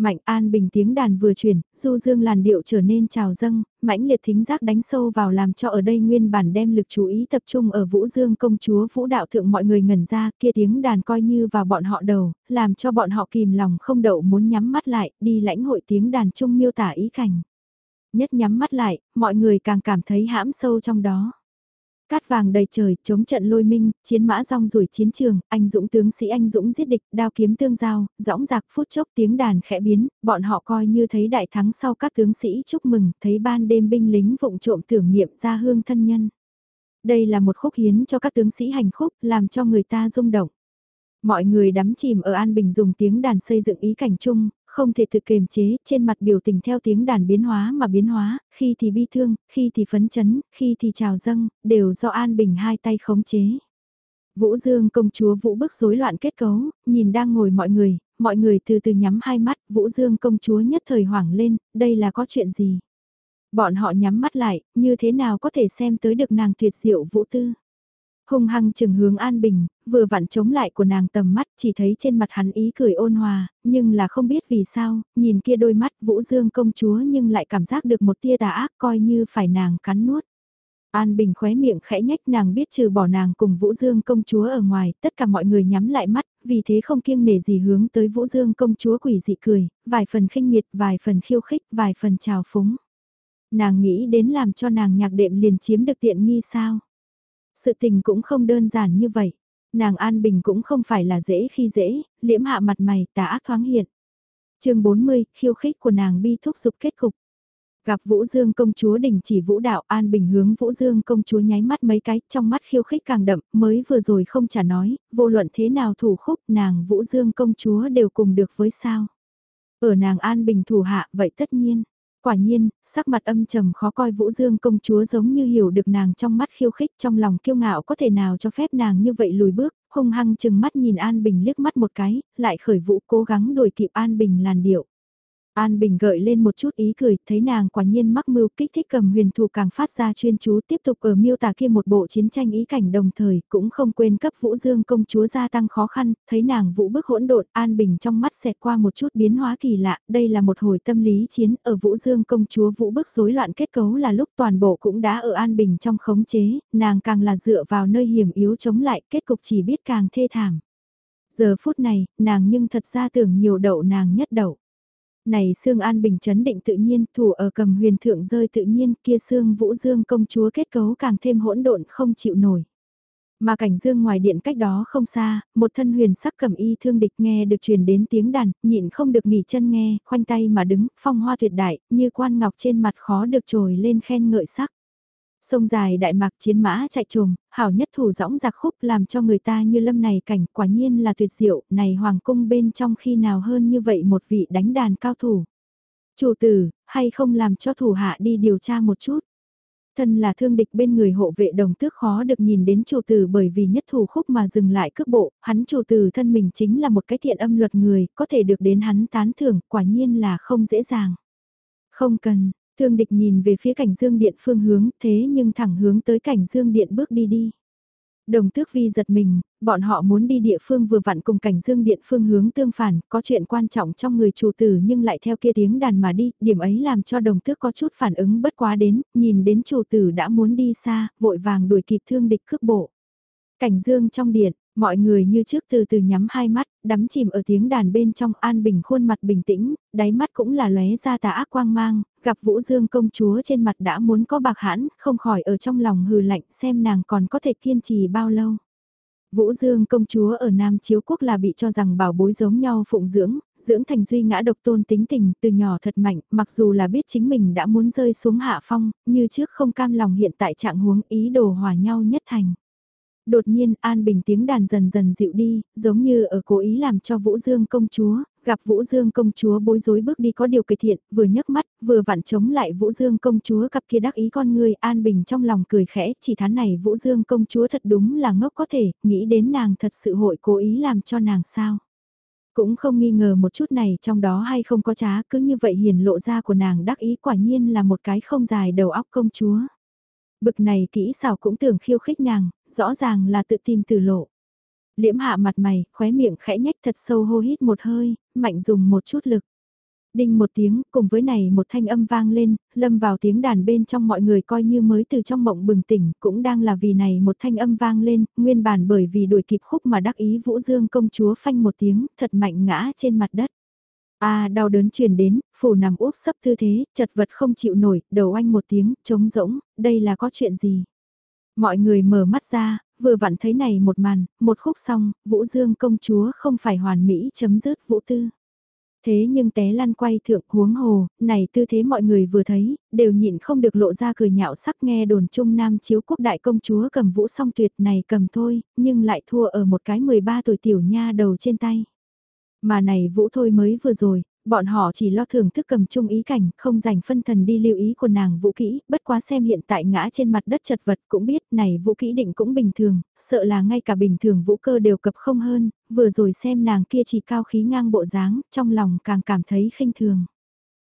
Mạnh an bình tiếng đàn vừa chuyển, du dương làn điệu trở nên trào dâng, mãnh liệt thính giác đánh sâu vào làm cho ở đây nguyên bản đem lực chú ý tập trung ở vũ dương công chúa vũ đạo thượng mọi người ngẩn ra kia tiếng đàn coi như vào bọn họ đầu, làm cho bọn họ kìm lòng không đậu muốn nhắm mắt lại, đi lãnh hội tiếng đàn chung miêu tả ý cảnh. Nhất nhắm mắt lại, mọi người càng cảm thấy hãm sâu trong đó. Cát vàng đầy trời, chống trận lôi minh, chiến mã rong rủi chiến trường, anh dũng tướng sĩ anh dũng giết địch, đao kiếm tương giao, dõng dạc phút chốc tiếng đàn khẽ biến, bọn họ coi như thấy đại thắng sau các tướng sĩ chúc mừng, thấy ban đêm binh lính vụng trộm tưởng niệm ra hương thân nhân. Đây là một khúc hiến cho các tướng sĩ hành khúc, làm cho người ta rung động. Mọi người đắm chìm ở An Bình dùng tiếng đàn xây dựng ý cảnh chung, không thể tự kiềm chế, trên mặt biểu tình theo tiếng đàn biến hóa mà biến hóa, khi thì bi thương, khi thì phấn chấn, khi thì trào dâng, đều do An Bình hai tay khống chế. Vũ Dương công chúa Vũ bức rối loạn kết cấu, nhìn đang ngồi mọi người, mọi người từ từ nhắm hai mắt, Vũ Dương công chúa nhất thời hoảng lên, đây là có chuyện gì? Bọn họ nhắm mắt lại, như thế nào có thể xem tới được nàng tuyệt diệu Vũ Tư? Hung hăng chừng hướng An Bình, vừa vặn chống lại của nàng tầm mắt chỉ thấy trên mặt hắn ý cười ôn hòa, nhưng là không biết vì sao, nhìn kia đôi mắt Vũ Dương công chúa nhưng lại cảm giác được một tia tà ác coi như phải nàng cắn nuốt. An Bình khóe miệng khẽ nhách nàng biết trừ bỏ nàng cùng Vũ Dương công chúa ở ngoài, tất cả mọi người nhắm lại mắt, vì thế không kiêng nể gì hướng tới Vũ Dương công chúa quỷ dị cười, vài phần khinh miệt, vài phần khiêu khích, vài phần trào phúng. Nàng nghĩ đến làm cho nàng nhạc đệm liền chiếm được tiện nghi sao. Sự tình cũng không đơn giản như vậy. Nàng An Bình cũng không phải là dễ khi dễ, liễm hạ mặt mày tà ác thoáng hiện. chương 40, khiêu khích của nàng bi thúc dục kết cục. Gặp Vũ Dương công chúa đình chỉ vũ đạo An Bình hướng Vũ Dương công chúa nháy mắt mấy cái trong mắt khiêu khích càng đậm mới vừa rồi không trả nói, vô luận thế nào thủ khúc nàng Vũ Dương công chúa đều cùng được với sao. Ở nàng An Bình thủ hạ vậy tất nhiên. Quả nhiên, sắc mặt âm trầm khó coi Vũ Dương công chúa giống như hiểu được nàng trong mắt khiêu khích trong lòng kiêu ngạo có thể nào cho phép nàng như vậy lùi bước, hung hăng chừng mắt nhìn An Bình liếc mắt một cái, lại khởi vũ cố gắng đuổi kịp An Bình làn điệu. An Bình gợi lên một chút ý cười, thấy nàng quả nhiên mắc mưu kích thích cầm huyền thù càng phát ra chuyên chú tiếp tục ở miêu tả kia một bộ chiến tranh ý cảnh đồng thời, cũng không quên cấp Vũ Dương công chúa gia tăng khó khăn, thấy nàng vũ bức hỗn độn, An Bình trong mắt xẹt qua một chút biến hóa kỳ lạ, đây là một hồi tâm lý chiến ở Vũ Dương công chúa vũ bức rối loạn kết cấu là lúc toàn bộ cũng đã ở An Bình trong khống chế, nàng càng là dựa vào nơi hiểm yếu chống lại, kết cục chỉ biết càng thê thảm. Giờ phút này, nàng nhưng thật ra tưởng nhiều đậu nàng nhất đậu. Này xương an bình chấn định tự nhiên, thủ ở cầm huyền thượng rơi tự nhiên, kia xương vũ dương công chúa kết cấu càng thêm hỗn độn không chịu nổi. Mà cảnh dương ngoài điện cách đó không xa, một thân huyền sắc cầm y thương địch nghe được truyền đến tiếng đàn, nhịn không được nghỉ chân nghe, khoanh tay mà đứng, phong hoa tuyệt đại, như quan ngọc trên mặt khó được trồi lên khen ngợi sắc. Sông dài đại mạc chiến mã chạy trồm, hảo nhất thủ rõng giặc khúc làm cho người ta như lâm này cảnh quả nhiên là tuyệt diệu, này hoàng cung bên trong khi nào hơn như vậy một vị đánh đàn cao thủ. Chủ tử, hay không làm cho thủ hạ đi điều tra một chút. Thân là thương địch bên người hộ vệ đồng tước khó được nhìn đến chủ tử bởi vì nhất thủ khúc mà dừng lại cước bộ, hắn chủ tử thân mình chính là một cái thiện âm luật người, có thể được đến hắn tán thưởng, quả nhiên là không dễ dàng. Không cần, Thương địch nhìn về phía cảnh dương điện phương hướng thế nhưng thẳng hướng tới cảnh dương điện bước đi đi. Đồng tước vi giật mình, bọn họ muốn đi địa phương vừa vặn cùng cảnh dương điện phương hướng tương phản, có chuyện quan trọng trong người chủ tử nhưng lại theo kia tiếng đàn mà đi, điểm ấy làm cho đồng tước có chút phản ứng bất quá đến, nhìn đến chủ tử đã muốn đi xa, vội vàng đuổi kịp thương địch cước bộ. Cảnh dương trong điện, Mọi người như trước từ từ nhắm hai mắt, đắm chìm ở tiếng đàn bên trong an bình khuôn mặt bình tĩnh, đáy mắt cũng là lóe ra tà ác quang mang, gặp Vũ Dương công chúa trên mặt đã muốn có bạc hãn, không khỏi ở trong lòng hừ lạnh xem nàng còn có thể kiên trì bao lâu. Vũ Dương công chúa ở Nam Chiếu Quốc là bị cho rằng bảo bối giống nhau phụng dưỡng, dưỡng thành duy ngã độc tôn tính tình từ nhỏ thật mạnh, mặc dù là biết chính mình đã muốn rơi xuống hạ phong, như trước không cam lòng hiện tại trạng huống ý đồ hòa nhau nhất thành. Đột nhiên An Bình tiếng đàn dần dần dịu đi, giống như ở cố ý làm cho Vũ Dương công chúa, gặp Vũ Dương công chúa bối rối bước đi có điều kỳ thiện, vừa nhấc mắt, vừa vặn chống lại Vũ Dương công chúa cặp kia đắc ý con người An Bình trong lòng cười khẽ, chỉ thán này Vũ Dương công chúa thật đúng là ngốc có thể, nghĩ đến nàng thật sự hội cố ý làm cho nàng sao. Cũng không nghi ngờ một chút này trong đó hay không có trá, cứ như vậy hiền lộ ra của nàng đắc ý quả nhiên là một cái không dài đầu óc công chúa. Bực này kỹ xảo cũng tưởng khiêu khích nàng, rõ ràng là tự tìm từ lộ. Liễm hạ mặt mày, khóe miệng khẽ nhách thật sâu hô hít một hơi, mạnh dùng một chút lực. Đinh một tiếng, cùng với này một thanh âm vang lên, lâm vào tiếng đàn bên trong mọi người coi như mới từ trong mộng bừng tỉnh, cũng đang là vì này một thanh âm vang lên, nguyên bản bởi vì đuổi kịp khúc mà đắc ý Vũ Dương công chúa phanh một tiếng, thật mạnh ngã trên mặt đất. A đau đớn truyền đến, phủ nằm úp sấp tư thế, chật vật không chịu nổi, đầu anh một tiếng, trống rỗng, đây là có chuyện gì? Mọi người mở mắt ra, vừa vặn thấy này một màn, một khúc xong, Vũ Dương công chúa không phải hoàn mỹ chấm dứt Vũ Tư. Thế nhưng té lăn quay thượng huống hồ, này tư thế mọi người vừa thấy, đều nhịn không được lộ ra cười nhạo sắc nghe đồn trung nam chiếu quốc đại công chúa cầm vũ song tuyệt này cầm thôi, nhưng lại thua ở một cái 13 tuổi tiểu nha đầu trên tay. Mà này vũ thôi mới vừa rồi, bọn họ chỉ lo thưởng thức cầm chung ý cảnh, không dành phân thần đi lưu ý của nàng vũ kỹ, bất quá xem hiện tại ngã trên mặt đất chật vật cũng biết này vũ kỹ định cũng bình thường, sợ là ngay cả bình thường vũ cơ đều cập không hơn, vừa rồi xem nàng kia chỉ cao khí ngang bộ dáng, trong lòng càng cảm thấy khinh thường.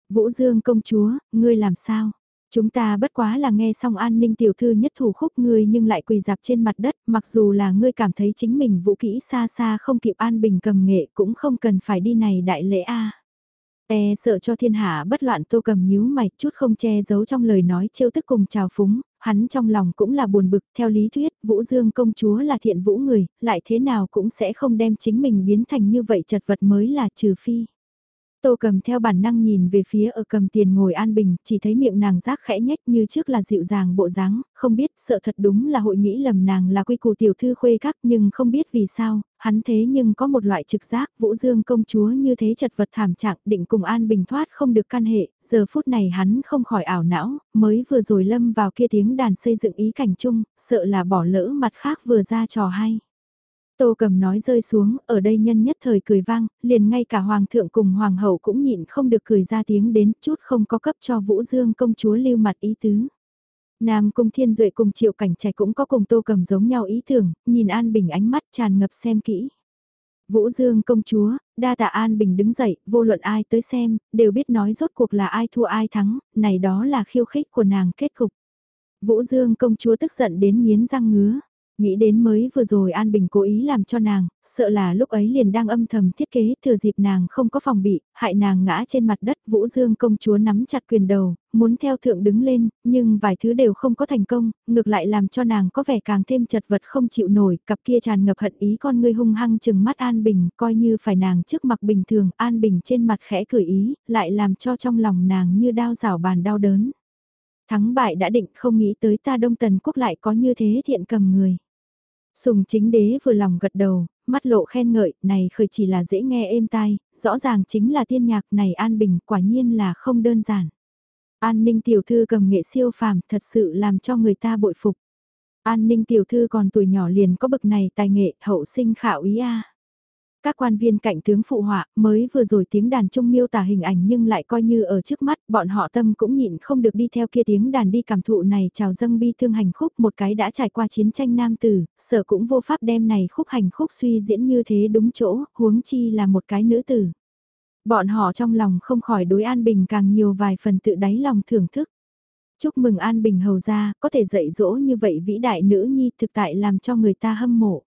Vũ Dương công chúa, ngươi làm sao? Chúng ta bất quá là nghe xong an ninh tiểu thư nhất thủ khúc ngươi nhưng lại quỳ dạp trên mặt đất, mặc dù là ngươi cảm thấy chính mình vũ kỹ xa xa không kịp an bình cầm nghệ cũng không cần phải đi này đại lễ a. E sợ cho thiên hạ bất loạn tô cầm nhíu mày chút không che giấu trong lời nói trêu tức cùng chào phúng, hắn trong lòng cũng là buồn bực theo lý thuyết Vũ Dương công chúa là thiện vũ người, lại thế nào cũng sẽ không đem chính mình biến thành như vậy chật vật mới là trừ phi. Tô cầm theo bản năng nhìn về phía ở cầm tiền ngồi an bình, chỉ thấy miệng nàng rác khẽ nhách như trước là dịu dàng bộ dáng, không biết sợ thật đúng là hội nghĩ lầm nàng là quy củ tiểu thư khuê các nhưng không biết vì sao, hắn thế nhưng có một loại trực giác vũ dương công chúa như thế chật vật thảm trạng định cùng an bình thoát không được căn hệ, giờ phút này hắn không khỏi ảo não, mới vừa rồi lâm vào kia tiếng đàn xây dựng ý cảnh chung, sợ là bỏ lỡ mặt khác vừa ra trò hay. Tô cầm nói rơi xuống, ở đây nhân nhất thời cười vang, liền ngay cả hoàng thượng cùng hoàng hậu cũng nhịn không được cười ra tiếng đến chút không có cấp cho Vũ Dương công chúa lưu mặt ý tứ. Nam Cung Thiên Duệ cùng Triệu Cảnh Trạch cũng có cùng Tô Cầm giống nhau ý tưởng, nhìn An Bình ánh mắt tràn ngập xem kỹ. Vũ Dương công chúa, đa tạ An Bình đứng dậy, vô luận ai tới xem, đều biết nói rốt cuộc là ai thua ai thắng, này đó là khiêu khích của nàng kết cục. Vũ Dương công chúa tức giận đến nghiến răng ngứa. Nghĩ đến mới vừa rồi An Bình cố ý làm cho nàng, sợ là lúc ấy liền đang âm thầm thiết kế thừa dịp nàng không có phòng bị, hại nàng ngã trên mặt đất Vũ Dương công chúa nắm chặt quyền đầu, muốn theo thượng đứng lên, nhưng vài thứ đều không có thành công, ngược lại làm cho nàng có vẻ càng thêm chật vật không chịu nổi, cặp kia tràn ngập hận ý con ngươi hung hăng chừng mắt An Bình, coi như phải nàng trước mặt bình thường, An Bình trên mặt khẽ cười ý, lại làm cho trong lòng nàng như đau rảo bàn đau đớn. Thắng bại đã định không nghĩ tới ta Đông Tần Quốc lại có như thế thiện cầm người. Sùng chính đế vừa lòng gật đầu, mắt lộ khen ngợi, này khởi chỉ là dễ nghe êm tai, rõ ràng chính là tiên nhạc này an bình quả nhiên là không đơn giản. An ninh tiểu thư cầm nghệ siêu phàm thật sự làm cho người ta bội phục. An ninh tiểu thư còn tuổi nhỏ liền có bậc này tài nghệ hậu sinh khảo ý a. Các quan viên cạnh tướng phụ họa mới vừa rồi tiếng đàn trung miêu tả hình ảnh nhưng lại coi như ở trước mắt bọn họ tâm cũng nhịn không được đi theo kia tiếng đàn đi cảm thụ này chào dâng bi thương hành khúc một cái đã trải qua chiến tranh nam tử, sở cũng vô pháp đem này khúc hành khúc suy diễn như thế đúng chỗ, huống chi là một cái nữ tử. Bọn họ trong lòng không khỏi đối an bình càng nhiều vài phần tự đáy lòng thưởng thức. Chúc mừng An Bình Hầu ra, có thể dạy dỗ như vậy vĩ đại nữ nhi thực tại làm cho người ta hâm mộ.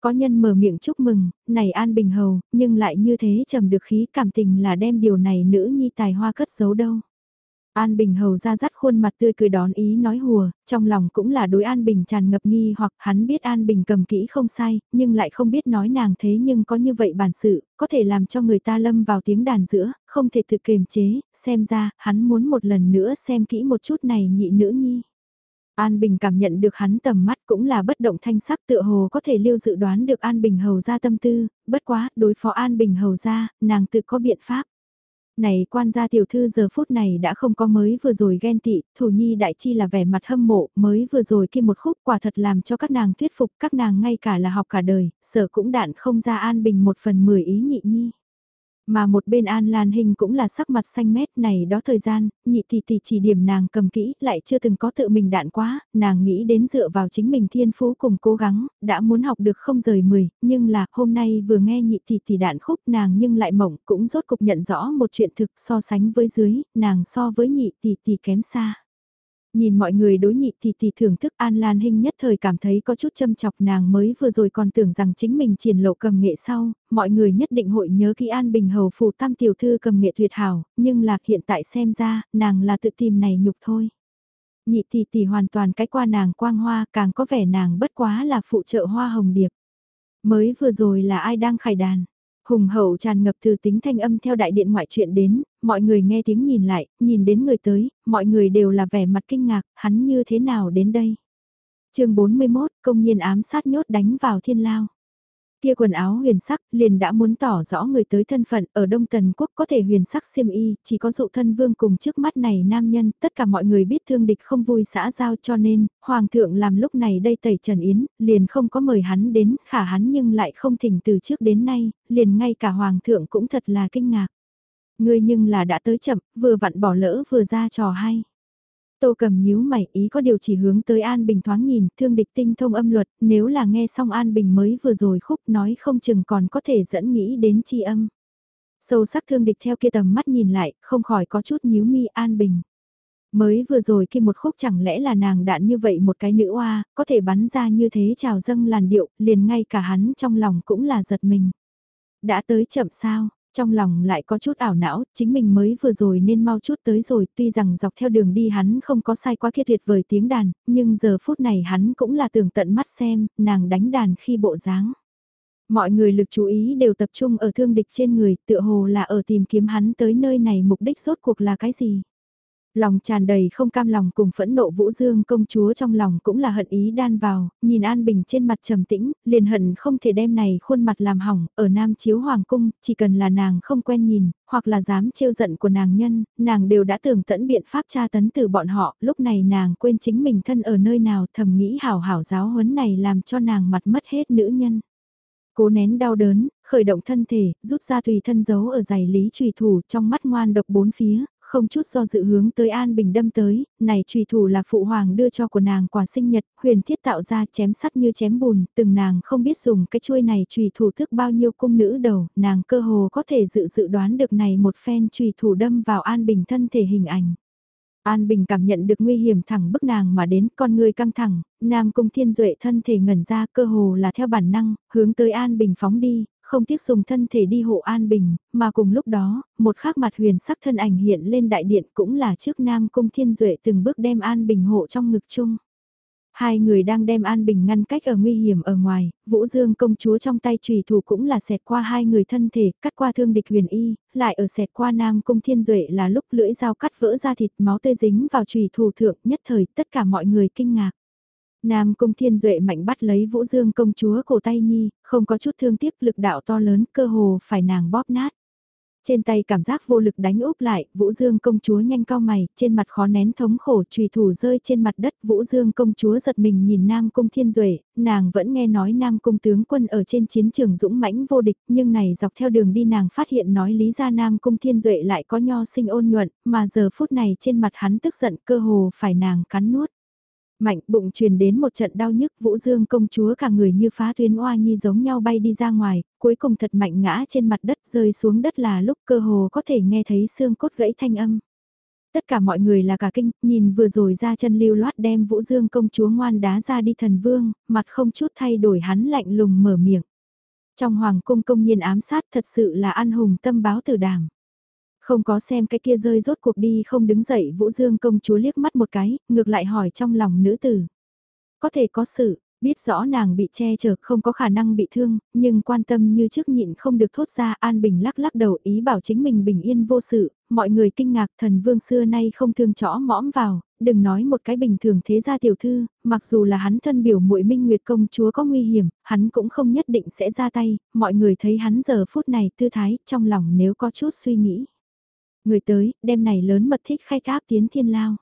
Có nhân mở miệng chúc mừng, này An Bình Hầu, nhưng lại như thế trầm được khí cảm tình là đem điều này nữ nhi tài hoa cất giấu đâu. An Bình Hầu ra dắt khuôn mặt tươi cười đón ý nói hùa, trong lòng cũng là đối An Bình tràn ngập nghi hoặc hắn biết An Bình cầm kỹ không sai, nhưng lại không biết nói nàng thế nhưng có như vậy bản sự, có thể làm cho người ta lâm vào tiếng đàn giữa, không thể tự kiềm chế, xem ra, hắn muốn một lần nữa xem kỹ một chút này nhị nữ nhi. An Bình cảm nhận được hắn tầm mắt cũng là bất động thanh sắc tựa hồ có thể lưu dự đoán được An Bình hầu ra tâm tư, bất quá, đối phó An Bình hầu ra, nàng tự có biện pháp. Này quan gia tiểu thư giờ phút này đã không có mới vừa rồi ghen tị, thủ nhi đại chi là vẻ mặt hâm mộ, mới vừa rồi kia một khúc quả thật làm cho các nàng thuyết phục, các nàng ngay cả là học cả đời, sở cũng đạn không ra An Bình một phần mười ý nhị nhi. Mà một bên An Lan Hình cũng là sắc mặt xanh mét này đó thời gian, nhị tỷ tỷ chỉ điểm nàng cầm kỹ, lại chưa từng có tự mình đạn quá, nàng nghĩ đến dựa vào chính mình thiên phú cùng cố gắng, đã muốn học được không rời mười, nhưng là hôm nay vừa nghe nhị tỷ tỷ đạn khúc nàng nhưng lại mộng cũng rốt cục nhận rõ một chuyện thực so sánh với dưới, nàng so với nhị tỷ tỷ kém xa. Nhìn mọi người đối nhị thì thì thưởng thức An Lan Hinh nhất thời cảm thấy có chút châm chọc nàng mới vừa rồi còn tưởng rằng chính mình triển lộ cầm nghệ sau, mọi người nhất định hội nhớ kỹ An Bình Hầu phù tam tiểu thư cầm nghệ tuyệt hảo, nhưng là hiện tại xem ra, nàng là tự tìm này nhục thôi. Nhị tỷ tỷ hoàn toàn cái qua nàng quang hoa càng có vẻ nàng bất quá là phụ trợ hoa hồng điệp. Mới vừa rồi là ai đang khải đàn? Hùng hậu tràn ngập từ tính thanh âm theo đại điện ngoại chuyện đến, mọi người nghe tiếng nhìn lại, nhìn đến người tới, mọi người đều là vẻ mặt kinh ngạc, hắn như thế nào đến đây? chương 41, công nhiên ám sát nhốt đánh vào thiên lao. Kia quần áo huyền sắc liền đã muốn tỏ rõ người tới thân phận ở Đông Tần Quốc có thể huyền sắc xiêm y, chỉ có dụ thân vương cùng trước mắt này nam nhân, tất cả mọi người biết thương địch không vui xã giao cho nên, Hoàng thượng làm lúc này đây tẩy Trần Yến, liền không có mời hắn đến, khả hắn nhưng lại không thỉnh từ trước đến nay, liền ngay cả Hoàng thượng cũng thật là kinh ngạc. Ngươi nhưng là đã tới chậm, vừa vặn bỏ lỡ vừa ra trò hay. Tô cầm nhíu mày ý có điều chỉ hướng tới An Bình thoáng nhìn, thương địch tinh thông âm luật, nếu là nghe xong An Bình mới vừa rồi khúc nói không chừng còn có thể dẫn nghĩ đến chi âm. Sâu sắc thương địch theo kia tầm mắt nhìn lại, không khỏi có chút nhíu mi An Bình. Mới vừa rồi khi một khúc chẳng lẽ là nàng đạn như vậy một cái nữ oa, có thể bắn ra như thế trào dâng làn điệu, liền ngay cả hắn trong lòng cũng là giật mình. Đã tới chậm sao, trong lòng lại có chút ảo não, chính mình mới vừa rồi nên mau chút tới rồi, tuy rằng dọc theo đường đi hắn không có sai quá kia tuyệt vời tiếng đàn, nhưng giờ phút này hắn cũng là tưởng tận mắt xem, nàng đánh đàn khi bộ dáng. Mọi người lực chú ý đều tập trung ở thương địch trên người, tựa hồ là ở tìm kiếm hắn tới nơi này mục đích rốt cuộc là cái gì. Lòng tràn đầy không cam lòng cùng phẫn nộ Vũ Dương công chúa trong lòng cũng là hận ý đan vào, nhìn An Bình trên mặt trầm tĩnh, liền hận không thể đem này khuôn mặt làm hỏng, ở Nam Chiếu Hoàng Cung, chỉ cần là nàng không quen nhìn, hoặc là dám trêu giận của nàng nhân, nàng đều đã tưởng tẫn biện pháp tra tấn từ bọn họ, lúc này nàng quên chính mình thân ở nơi nào thầm nghĩ hảo hảo giáo huấn này làm cho nàng mặt mất hết nữ nhân. Cố nén đau đớn, khởi động thân thể, rút ra tùy thân giấu ở giày lý trùy thủ trong mắt ngoan độc bốn phía, không chút do dự hướng tới An Bình đâm tới, này trùy thủ là phụ hoàng đưa cho của nàng quà sinh nhật, huyền thiết tạo ra chém sắt như chém bùn, từng nàng không biết dùng cái chuôi này trùy thủ thức bao nhiêu cung nữ đầu, nàng cơ hồ có thể dự dự đoán được này một phen trùy thủ đâm vào An Bình thân thể hình ảnh. An Bình cảm nhận được nguy hiểm thẳng bức nàng mà đến con người căng thẳng, Nam Cung Thiên Duệ thân thể ngẩn ra cơ hồ là theo bản năng, hướng tới An Bình phóng đi, không tiếc dùng thân thể đi hộ An Bình, mà cùng lúc đó, một khắc mặt huyền sắc thân ảnh hiện lên đại điện cũng là trước Nam Cung Thiên Duệ từng bước đem An Bình hộ trong ngực chung. Hai người đang đem An Bình ngăn cách ở nguy hiểm ở ngoài, Vũ Dương công chúa trong tay trùy thủ cũng là xẹt qua hai người thân thể, cắt qua thương địch huyền y, lại ở xẹt qua Nam Cung Thiên Duệ là lúc lưỡi dao cắt vỡ ra thịt máu tươi dính vào trùy thủ thượng nhất thời tất cả mọi người kinh ngạc. Nam Cung Thiên Duệ mạnh bắt lấy Vũ Dương công chúa cổ tay nhi, không có chút thương tiếc lực đạo to lớn cơ hồ phải nàng bóp nát. Trên tay cảm giác vô lực đánh úp lại, Vũ Dương công chúa nhanh cao mày, trên mặt khó nén thống khổ trùy thủ rơi trên mặt đất. Vũ Dương công chúa giật mình nhìn Nam Cung Thiên Duệ, nàng vẫn nghe nói Nam Cung tướng quân ở trên chiến trường dũng mãnh vô địch, nhưng này dọc theo đường đi nàng phát hiện nói lý ra Nam Cung Thiên Duệ lại có nho sinh ôn nhuận, mà giờ phút này trên mặt hắn tức giận cơ hồ phải nàng cắn nuốt. Mạnh bụng truyền đến một trận đau nhức Vũ Dương công chúa cả người như phá tuyến oa nhi giống nhau bay đi ra ngoài, cuối cùng thật mạnh ngã trên mặt đất rơi xuống đất là lúc cơ hồ có thể nghe thấy xương cốt gãy thanh âm. Tất cả mọi người là cả kinh, nhìn vừa rồi ra chân lưu loát đem Vũ Dương công chúa ngoan đá ra đi thần vương, mặt không chút thay đổi hắn lạnh lùng mở miệng. Trong hoàng cung công nhiên ám sát thật sự là ăn hùng tâm báo tử đàm. Không có xem cái kia rơi rốt cuộc đi không đứng dậy Vũ Dương công chúa liếc mắt một cái, ngược lại hỏi trong lòng nữ tử. Có thể có sự, biết rõ nàng bị che chở không có khả năng bị thương, nhưng quan tâm như trước nhịn không được thốt ra An Bình lắc lắc đầu ý bảo chính mình bình yên vô sự, mọi người kinh ngạc thần vương xưa nay không thương chõ mõm vào, đừng nói một cái bình thường thế gia tiểu thư, mặc dù là hắn thân biểu muội minh nguyệt công chúa có nguy hiểm, hắn cũng không nhất định sẽ ra tay, mọi người thấy hắn giờ phút này tư thái trong lòng nếu có chút suy nghĩ người tới, đem này lớn mật thích khai áp tiến thiên lao.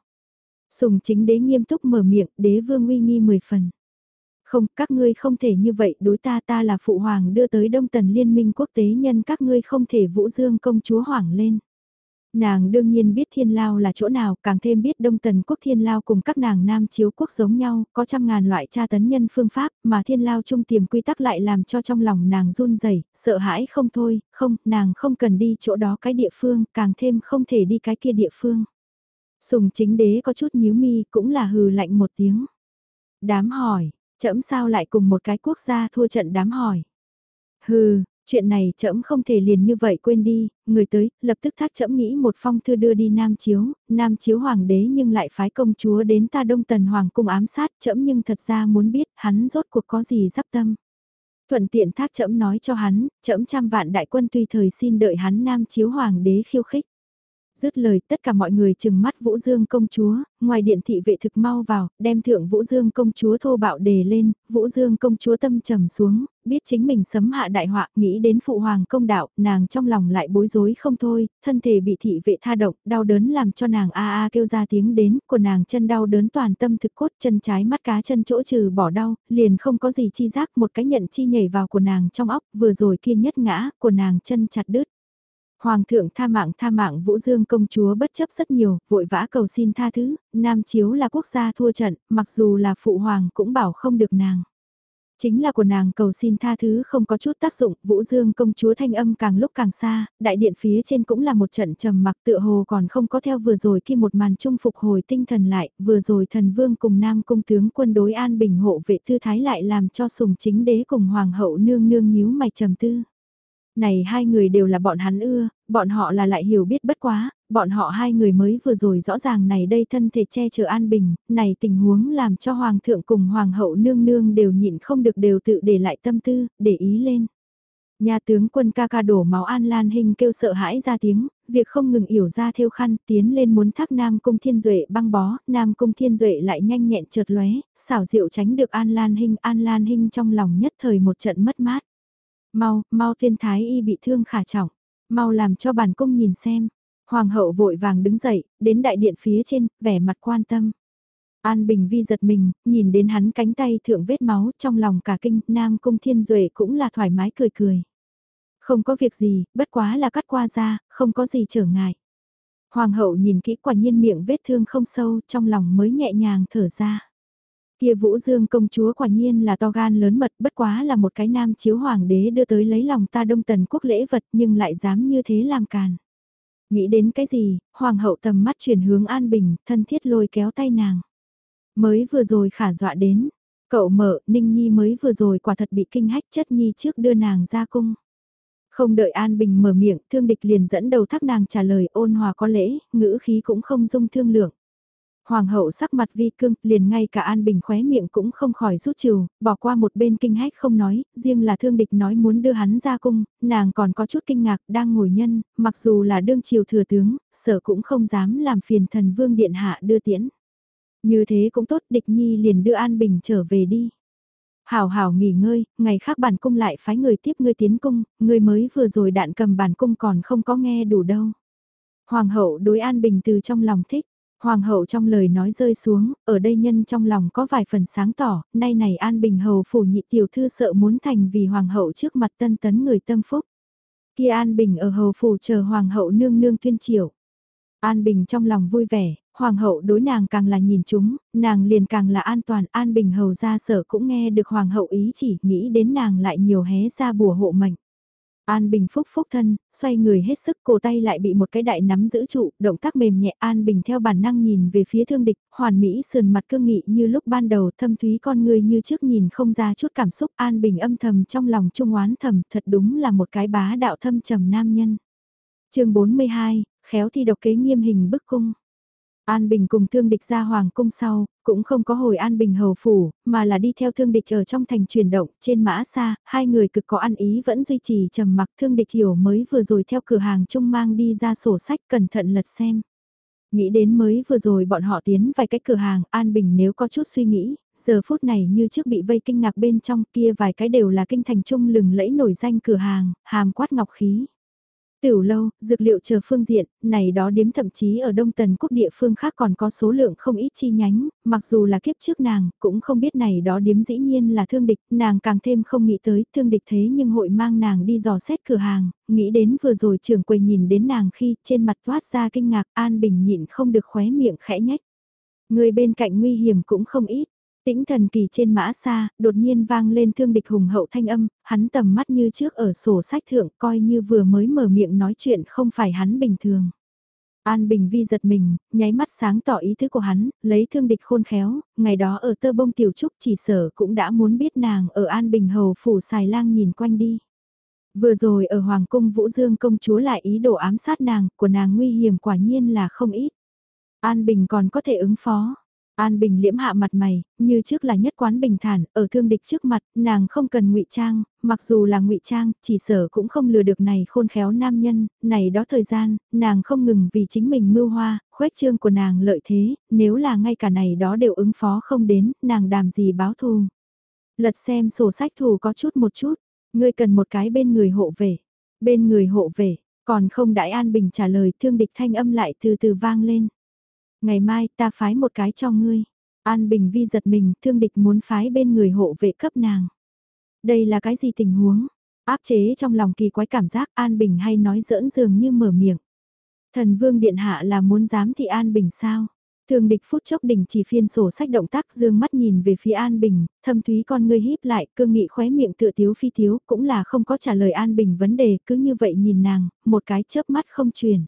Sùng chính đế nghiêm túc mở miệng, đế vương uy nghi mười phần. Không, các ngươi không thể như vậy, đối ta ta là phụ hoàng đưa tới Đông Tần Liên minh quốc tế nhân các ngươi không thể vũ dương công chúa hoàng lên. Nàng đương nhiên biết thiên lao là chỗ nào, càng thêm biết đông tần quốc thiên lao cùng các nàng nam chiếu quốc giống nhau, có trăm ngàn loại tra tấn nhân phương pháp, mà thiên lao trung tiềm quy tắc lại làm cho trong lòng nàng run rẩy sợ hãi không thôi, không, nàng không cần đi chỗ đó cái địa phương, càng thêm không thể đi cái kia địa phương. Sùng chính đế có chút nhíu mi cũng là hừ lạnh một tiếng. Đám hỏi, chậm sao lại cùng một cái quốc gia thua trận đám hỏi. Hừ, Chuyện này trẫm không thể liền như vậy quên đi, người tới, lập tức thác trẫm nghĩ một phong thư đưa đi Nam Chiếu, Nam Chiếu Hoàng đế nhưng lại phái công chúa đến ta Đông Tần Hoàng cung ám sát trẫm nhưng thật ra muốn biết hắn rốt cuộc có gì dắp tâm. Thuận tiện thác trẫm nói cho hắn, trẫm trăm vạn đại quân tùy thời xin đợi hắn Nam Chiếu Hoàng đế khiêu khích. Dứt lời tất cả mọi người chừng mắt Vũ Dương công chúa, ngoài điện thị vệ thực mau vào, đem thượng Vũ Dương công chúa thô bạo đề lên, Vũ Dương công chúa tâm trầm xuống, biết chính mình sấm hạ đại họa, nghĩ đến phụ hoàng công đạo, nàng trong lòng lại bối rối không thôi, thân thể bị thị vệ tha động, đau đớn làm cho nàng a a kêu ra tiếng đến, của nàng chân đau đớn toàn tâm thực cốt, chân trái mắt cá chân chỗ trừ bỏ đau, liền không có gì chi giác, một cái nhận chi nhảy vào của nàng trong óc, vừa rồi kia nhất ngã, của nàng chân chặt đứt. Hoàng thượng tha mạng tha mạng Vũ Dương công chúa bất chấp rất nhiều, vội vã cầu xin tha thứ, Nam Chiếu là quốc gia thua trận, mặc dù là phụ hoàng cũng bảo không được nàng. Chính là của nàng cầu xin tha thứ không có chút tác dụng, Vũ Dương công chúa thanh âm càng lúc càng xa, đại điện phía trên cũng là một trận trầm mặc tựa hồ còn không có theo vừa rồi khi một màn trung phục hồi tinh thần lại, vừa rồi thần vương cùng nam cung tướng quân đối an bình hộ vệ thư thái lại làm cho sùng chính đế cùng hoàng hậu nương nương nhíu mày trầm tư. Này hai người đều là bọn hắn ưa, bọn họ là lại hiểu biết bất quá, bọn họ hai người mới vừa rồi rõ ràng này đây thân thể che chở an bình, này tình huống làm cho hoàng thượng cùng hoàng hậu nương nương đều nhịn không được đều tự để lại tâm tư, để ý lên. Nhà tướng quân ca ca đổ máu an lan hình kêu sợ hãi ra tiếng, việc không ngừng yểu ra theo khăn tiến lên muốn thác Nam Cung Thiên Duệ băng bó, Nam Cung Thiên Duệ lại nhanh nhẹn trượt lóe, xảo diệu tránh được an lan hình, an lan hình trong lòng nhất thời một trận mất mát. Mau, mau thiên thái y bị thương khả trọng, mau làm cho bản cung nhìn xem. Hoàng hậu vội vàng đứng dậy, đến đại điện phía trên, vẻ mặt quan tâm. An Bình Vi giật mình, nhìn đến hắn cánh tay thượng vết máu trong lòng cả kinh, Nam Cung Thiên Duệ cũng là thoải mái cười cười. Không có việc gì, bất quá là cắt qua da, không có gì trở ngại. Hoàng hậu nhìn kỹ quả nhiên miệng vết thương không sâu, trong lòng mới nhẹ nhàng thở ra. Kia Vũ Dương công chúa quả nhiên là to gan lớn mật bất quá là một cái nam chiếu hoàng đế đưa tới lấy lòng ta đông tần quốc lễ vật nhưng lại dám như thế làm càn. Nghĩ đến cái gì, hoàng hậu tầm mắt chuyển hướng an bình, thân thiết lôi kéo tay nàng. Mới vừa rồi khả dọa đến, cậu mở, Ninh Nhi mới vừa rồi quả thật bị kinh hách chất Nhi trước đưa nàng ra cung. Không đợi An Bình mở miệng, thương địch liền dẫn đầu thác nàng trả lời ôn hòa có lễ, ngữ khí cũng không dung thương lượng. Hoàng hậu sắc mặt vi cương, liền ngay cả An Bình khóe miệng cũng không khỏi rút trừ, bỏ qua một bên kinh hách không nói, riêng là thương địch nói muốn đưa hắn ra cung, nàng còn có chút kinh ngạc đang ngồi nhân, mặc dù là đương triều thừa tướng, sở cũng không dám làm phiền thần vương điện hạ đưa tiễn. Như thế cũng tốt địch nhi liền đưa An Bình trở về đi. Hảo hảo nghỉ ngơi, ngày khác bản cung lại phái người tiếp ngươi tiến cung, ngươi mới vừa rồi đạn cầm bản cung còn không có nghe đủ đâu. Hoàng hậu đối An Bình từ trong lòng thích, Hoàng hậu trong lời nói rơi xuống, ở đây nhân trong lòng có vài phần sáng tỏ, nay này An Bình hầu phủ nhị tiểu thư sợ muốn thành vì hoàng hậu trước mặt tân tấn người tâm phúc. Kia An Bình ở hầu phủ chờ hoàng hậu nương nương tuyên triều. An Bình trong lòng vui vẻ, hoàng hậu đối nàng càng là nhìn chúng, nàng liền càng là an toàn, An Bình hầu ra sở cũng nghe được hoàng hậu ý chỉ nghĩ đến nàng lại nhiều hé ra bùa hộ mệnh. An Bình phúc phúc thân, xoay người hết sức cổ tay lại bị một cái đại nắm giữ trụ, động tác mềm nhẹ An Bình theo bản năng nhìn về phía thương địch, hoàn mỹ sườn mặt cương nghị như lúc ban đầu thâm thúy con người như trước nhìn không ra chút cảm xúc An Bình âm thầm trong lòng trung oán thầm thật đúng là một cái bá đạo thâm trầm nam nhân. chương 42, khéo thi độc kế nghiêm hình bức cung. An Bình cùng thương địch ra hoàng cung sau, cũng không có hồi An Bình hầu phủ, mà là đi theo thương địch ở trong thành chuyển động, trên mã xa, hai người cực có ăn ý vẫn duy trì trầm mặc thương địch hiểu mới vừa rồi theo cửa hàng trung mang đi ra sổ sách cẩn thận lật xem. Nghĩ đến mới vừa rồi bọn họ tiến vài cái cửa hàng, An Bình nếu có chút suy nghĩ, giờ phút này như trước bị vây kinh ngạc bên trong kia vài cái đều là kinh thành trung lừng lẫy nổi danh cửa hàng, hàm quát ngọc khí. Tiểu lâu, dược liệu chờ phương diện, này đó đếm thậm chí ở Đông Tần quốc địa phương khác còn có số lượng không ít chi nhánh, mặc dù là kiếp trước nàng, cũng không biết này đó đếm dĩ nhiên là thương địch, nàng càng thêm không nghĩ tới thương địch thế nhưng hội mang nàng đi dò xét cửa hàng, nghĩ đến vừa rồi trưởng quầy nhìn đến nàng khi trên mặt toát ra kinh ngạc an bình nhịn không được khóe miệng khẽ nhách. Người bên cạnh nguy hiểm cũng không ít. Tĩnh thần kỳ trên mã xa, đột nhiên vang lên thương địch hùng hậu thanh âm, hắn tầm mắt như trước ở sổ sách thượng coi như vừa mới mở miệng nói chuyện không phải hắn bình thường. An Bình Vi giật mình, nháy mắt sáng tỏ ý thức của hắn, lấy thương địch khôn khéo, ngày đó ở tơ bông tiểu trúc chỉ sở cũng đã muốn biết nàng ở An Bình hầu phủ xài lang nhìn quanh đi. Vừa rồi ở Hoàng cung Vũ Dương công chúa lại ý đồ ám sát nàng, của nàng nguy hiểm quả nhiên là không ít. An Bình còn có thể ứng phó. An Bình liễm hạ mặt mày, như trước là nhất quán bình thản, ở thương địch trước mặt, nàng không cần ngụy trang, mặc dù là ngụy trang, chỉ sở cũng không lừa được này khôn khéo nam nhân, này đó thời gian, nàng không ngừng vì chính mình mưu hoa, khuếch trương của nàng lợi thế, nếu là ngay cả này đó đều ứng phó không đến, nàng đàm gì báo thù. Lật xem sổ sách thù có chút một chút, ngươi cần một cái bên người hộ về, bên người hộ về, còn không đại An Bình trả lời thương địch thanh âm lại từ từ vang lên ngày mai ta phái một cái cho ngươi. An Bình Vi giật mình, thương địch muốn phái bên người hộ vệ cấp nàng. Đây là cái gì tình huống? Áp chế trong lòng kỳ quái cảm giác An Bình hay nói giỡn dường như mở miệng. Thần Vương Điện Hạ là muốn dám thì An Bình sao? Thường địch phút chốc đỉnh chỉ phiên sổ sách động tác dương mắt nhìn về phía An Bình, thâm thúy con ngươi híp lại, cương nghị khóe miệng tựa thiếu phi thiếu cũng là không có trả lời An Bình vấn đề, cứ như vậy nhìn nàng, một cái chớp mắt không truyền.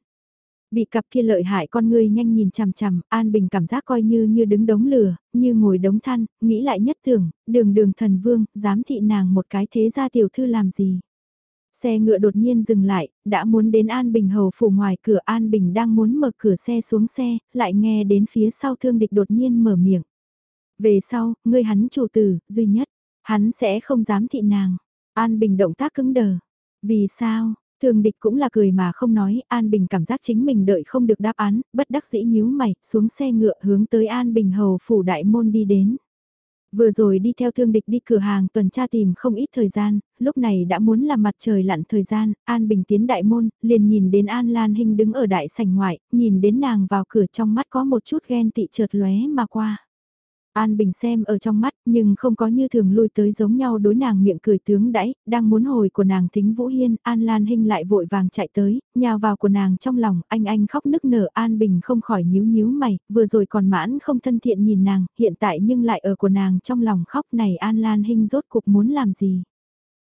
Bị cặp kia lợi hại con ngươi nhanh nhìn chằm chằm, An Bình cảm giác coi như như đứng đống lửa, như ngồi đống than, nghĩ lại nhất tưởng, đường đường thần vương, dám thị nàng một cái thế gia tiểu thư làm gì. Xe ngựa đột nhiên dừng lại, đã muốn đến An Bình hầu phủ ngoài cửa An Bình đang muốn mở cửa xe xuống xe, lại nghe đến phía sau thương địch đột nhiên mở miệng. Về sau, ngươi hắn chủ tử, duy nhất, hắn sẽ không dám thị nàng. An Bình động tác cứng đờ. Vì sao, Thường địch cũng là cười mà không nói, An Bình cảm giác chính mình đợi không được đáp án, bất đắc dĩ nhíu mày, xuống xe ngựa hướng tới An Bình hầu phủ đại môn đi đến. Vừa rồi đi theo thương địch đi cửa hàng tuần tra tìm không ít thời gian, lúc này đã muốn làm mặt trời lặn thời gian, An Bình tiến đại môn, liền nhìn đến An Lan Hinh đứng ở đại sảnh ngoại, nhìn đến nàng vào cửa trong mắt có một chút ghen tị trượt lóe mà qua. An Bình xem ở trong mắt nhưng không có như thường lui tới giống nhau đối nàng miệng cười tướng đãi, đang muốn hồi của nàng thính Vũ Hiên, An Lan Hinh lại vội vàng chạy tới, nhào vào của nàng trong lòng, anh anh khóc nức nở An Bình không khỏi nhíu nhíu mày, vừa rồi còn mãn không thân thiện nhìn nàng, hiện tại nhưng lại ở của nàng trong lòng khóc này An Lan Hinh rốt cục muốn làm gì.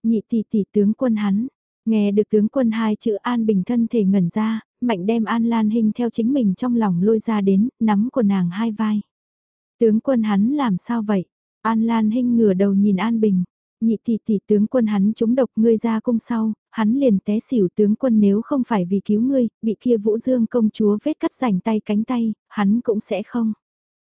Nhị tỷ tỷ tướng quân hắn, nghe được tướng quân hai chữ An Bình thân thể ngẩn ra, mạnh đem An Lan Hinh theo chính mình trong lòng lôi ra đến, nắm của nàng hai vai. Tướng quân hắn làm sao vậy? An Lan Hinh ngửa đầu nhìn An Bình. Nhị tỷ tỷ tướng quân hắn trúng độc ngươi ra cung sau, hắn liền té xỉu tướng quân nếu không phải vì cứu ngươi, bị kia Vũ Dương công chúa vết cắt rảnh tay cánh tay, hắn cũng sẽ không.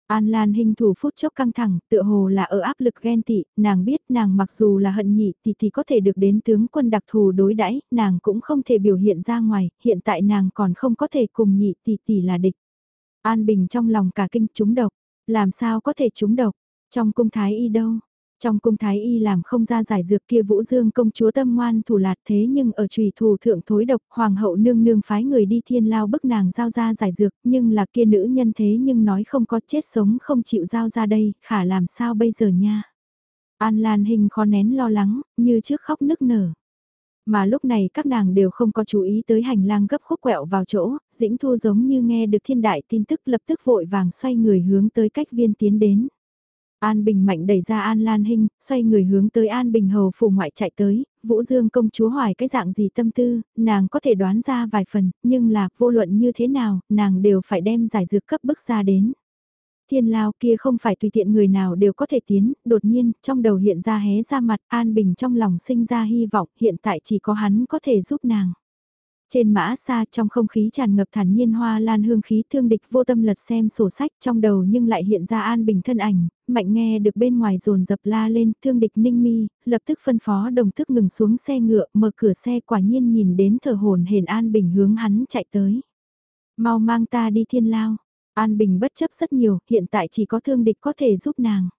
An Lan hình thủ phút chốc căng thẳng, tựa hồ là ở áp lực ghen tị, nàng biết nàng mặc dù là hận nhị thì thì có thể được đến tướng quân đặc thù đối đãi, nàng cũng không thể biểu hiện ra ngoài, hiện tại nàng còn không có thể cùng nhị tỷ tỷ là địch. An Bình trong lòng cả kinh trúng độc, làm sao có thể trúng độc? Trong cung thái y đâu? Trong cung thái y làm không ra giải dược kia Vũ Dương công chúa tâm ngoan thủ lạt thế nhưng ở trùy thủ thượng thối độc, hoàng hậu nương nương phái người đi thiên lao bức nàng giao ra giải dược, nhưng là kia nữ nhân thế nhưng nói không có chết sống không chịu giao ra đây, khả làm sao bây giờ nha. An Lan Hình khó nén lo lắng, như trước khóc nức nở. Mà lúc này các nàng đều không có chú ý tới hành lang gấp khúc quẹo vào chỗ, dĩnh thu giống như nghe được thiên đại tin tức lập tức vội vàng xoay người hướng tới cách viên tiến đến. An Bình mạnh đẩy ra An Lan Hinh, xoay người hướng tới An Bình hầu phủ ngoại chạy tới, Vũ Dương công chúa hoài cái dạng gì tâm tư, nàng có thể đoán ra vài phần, nhưng là vô luận như thế nào, nàng đều phải đem giải dược cấp bức ra đến thiên lao kia không phải tùy tiện người nào đều có thể tiến, đột nhiên, trong đầu hiện ra hé ra mặt, An Bình trong lòng sinh ra hy vọng, hiện tại chỉ có hắn có thể giúp nàng. Trên mã xa trong không khí tràn ngập thản nhiên hoa lan hương khí thương địch vô tâm lật xem sổ sách trong đầu nhưng lại hiện ra an bình thân ảnh, mạnh nghe được bên ngoài rồn dập la lên thương địch ninh mi, lập tức phân phó đồng thức ngừng xuống xe ngựa mở cửa xe quả nhiên nhìn đến thờ hồn hền an bình hướng hắn chạy tới. Mau mang ta đi thiên lao, An Bình bất chấp rất nhiều, hiện tại chỉ có thương địch có thể giúp nàng.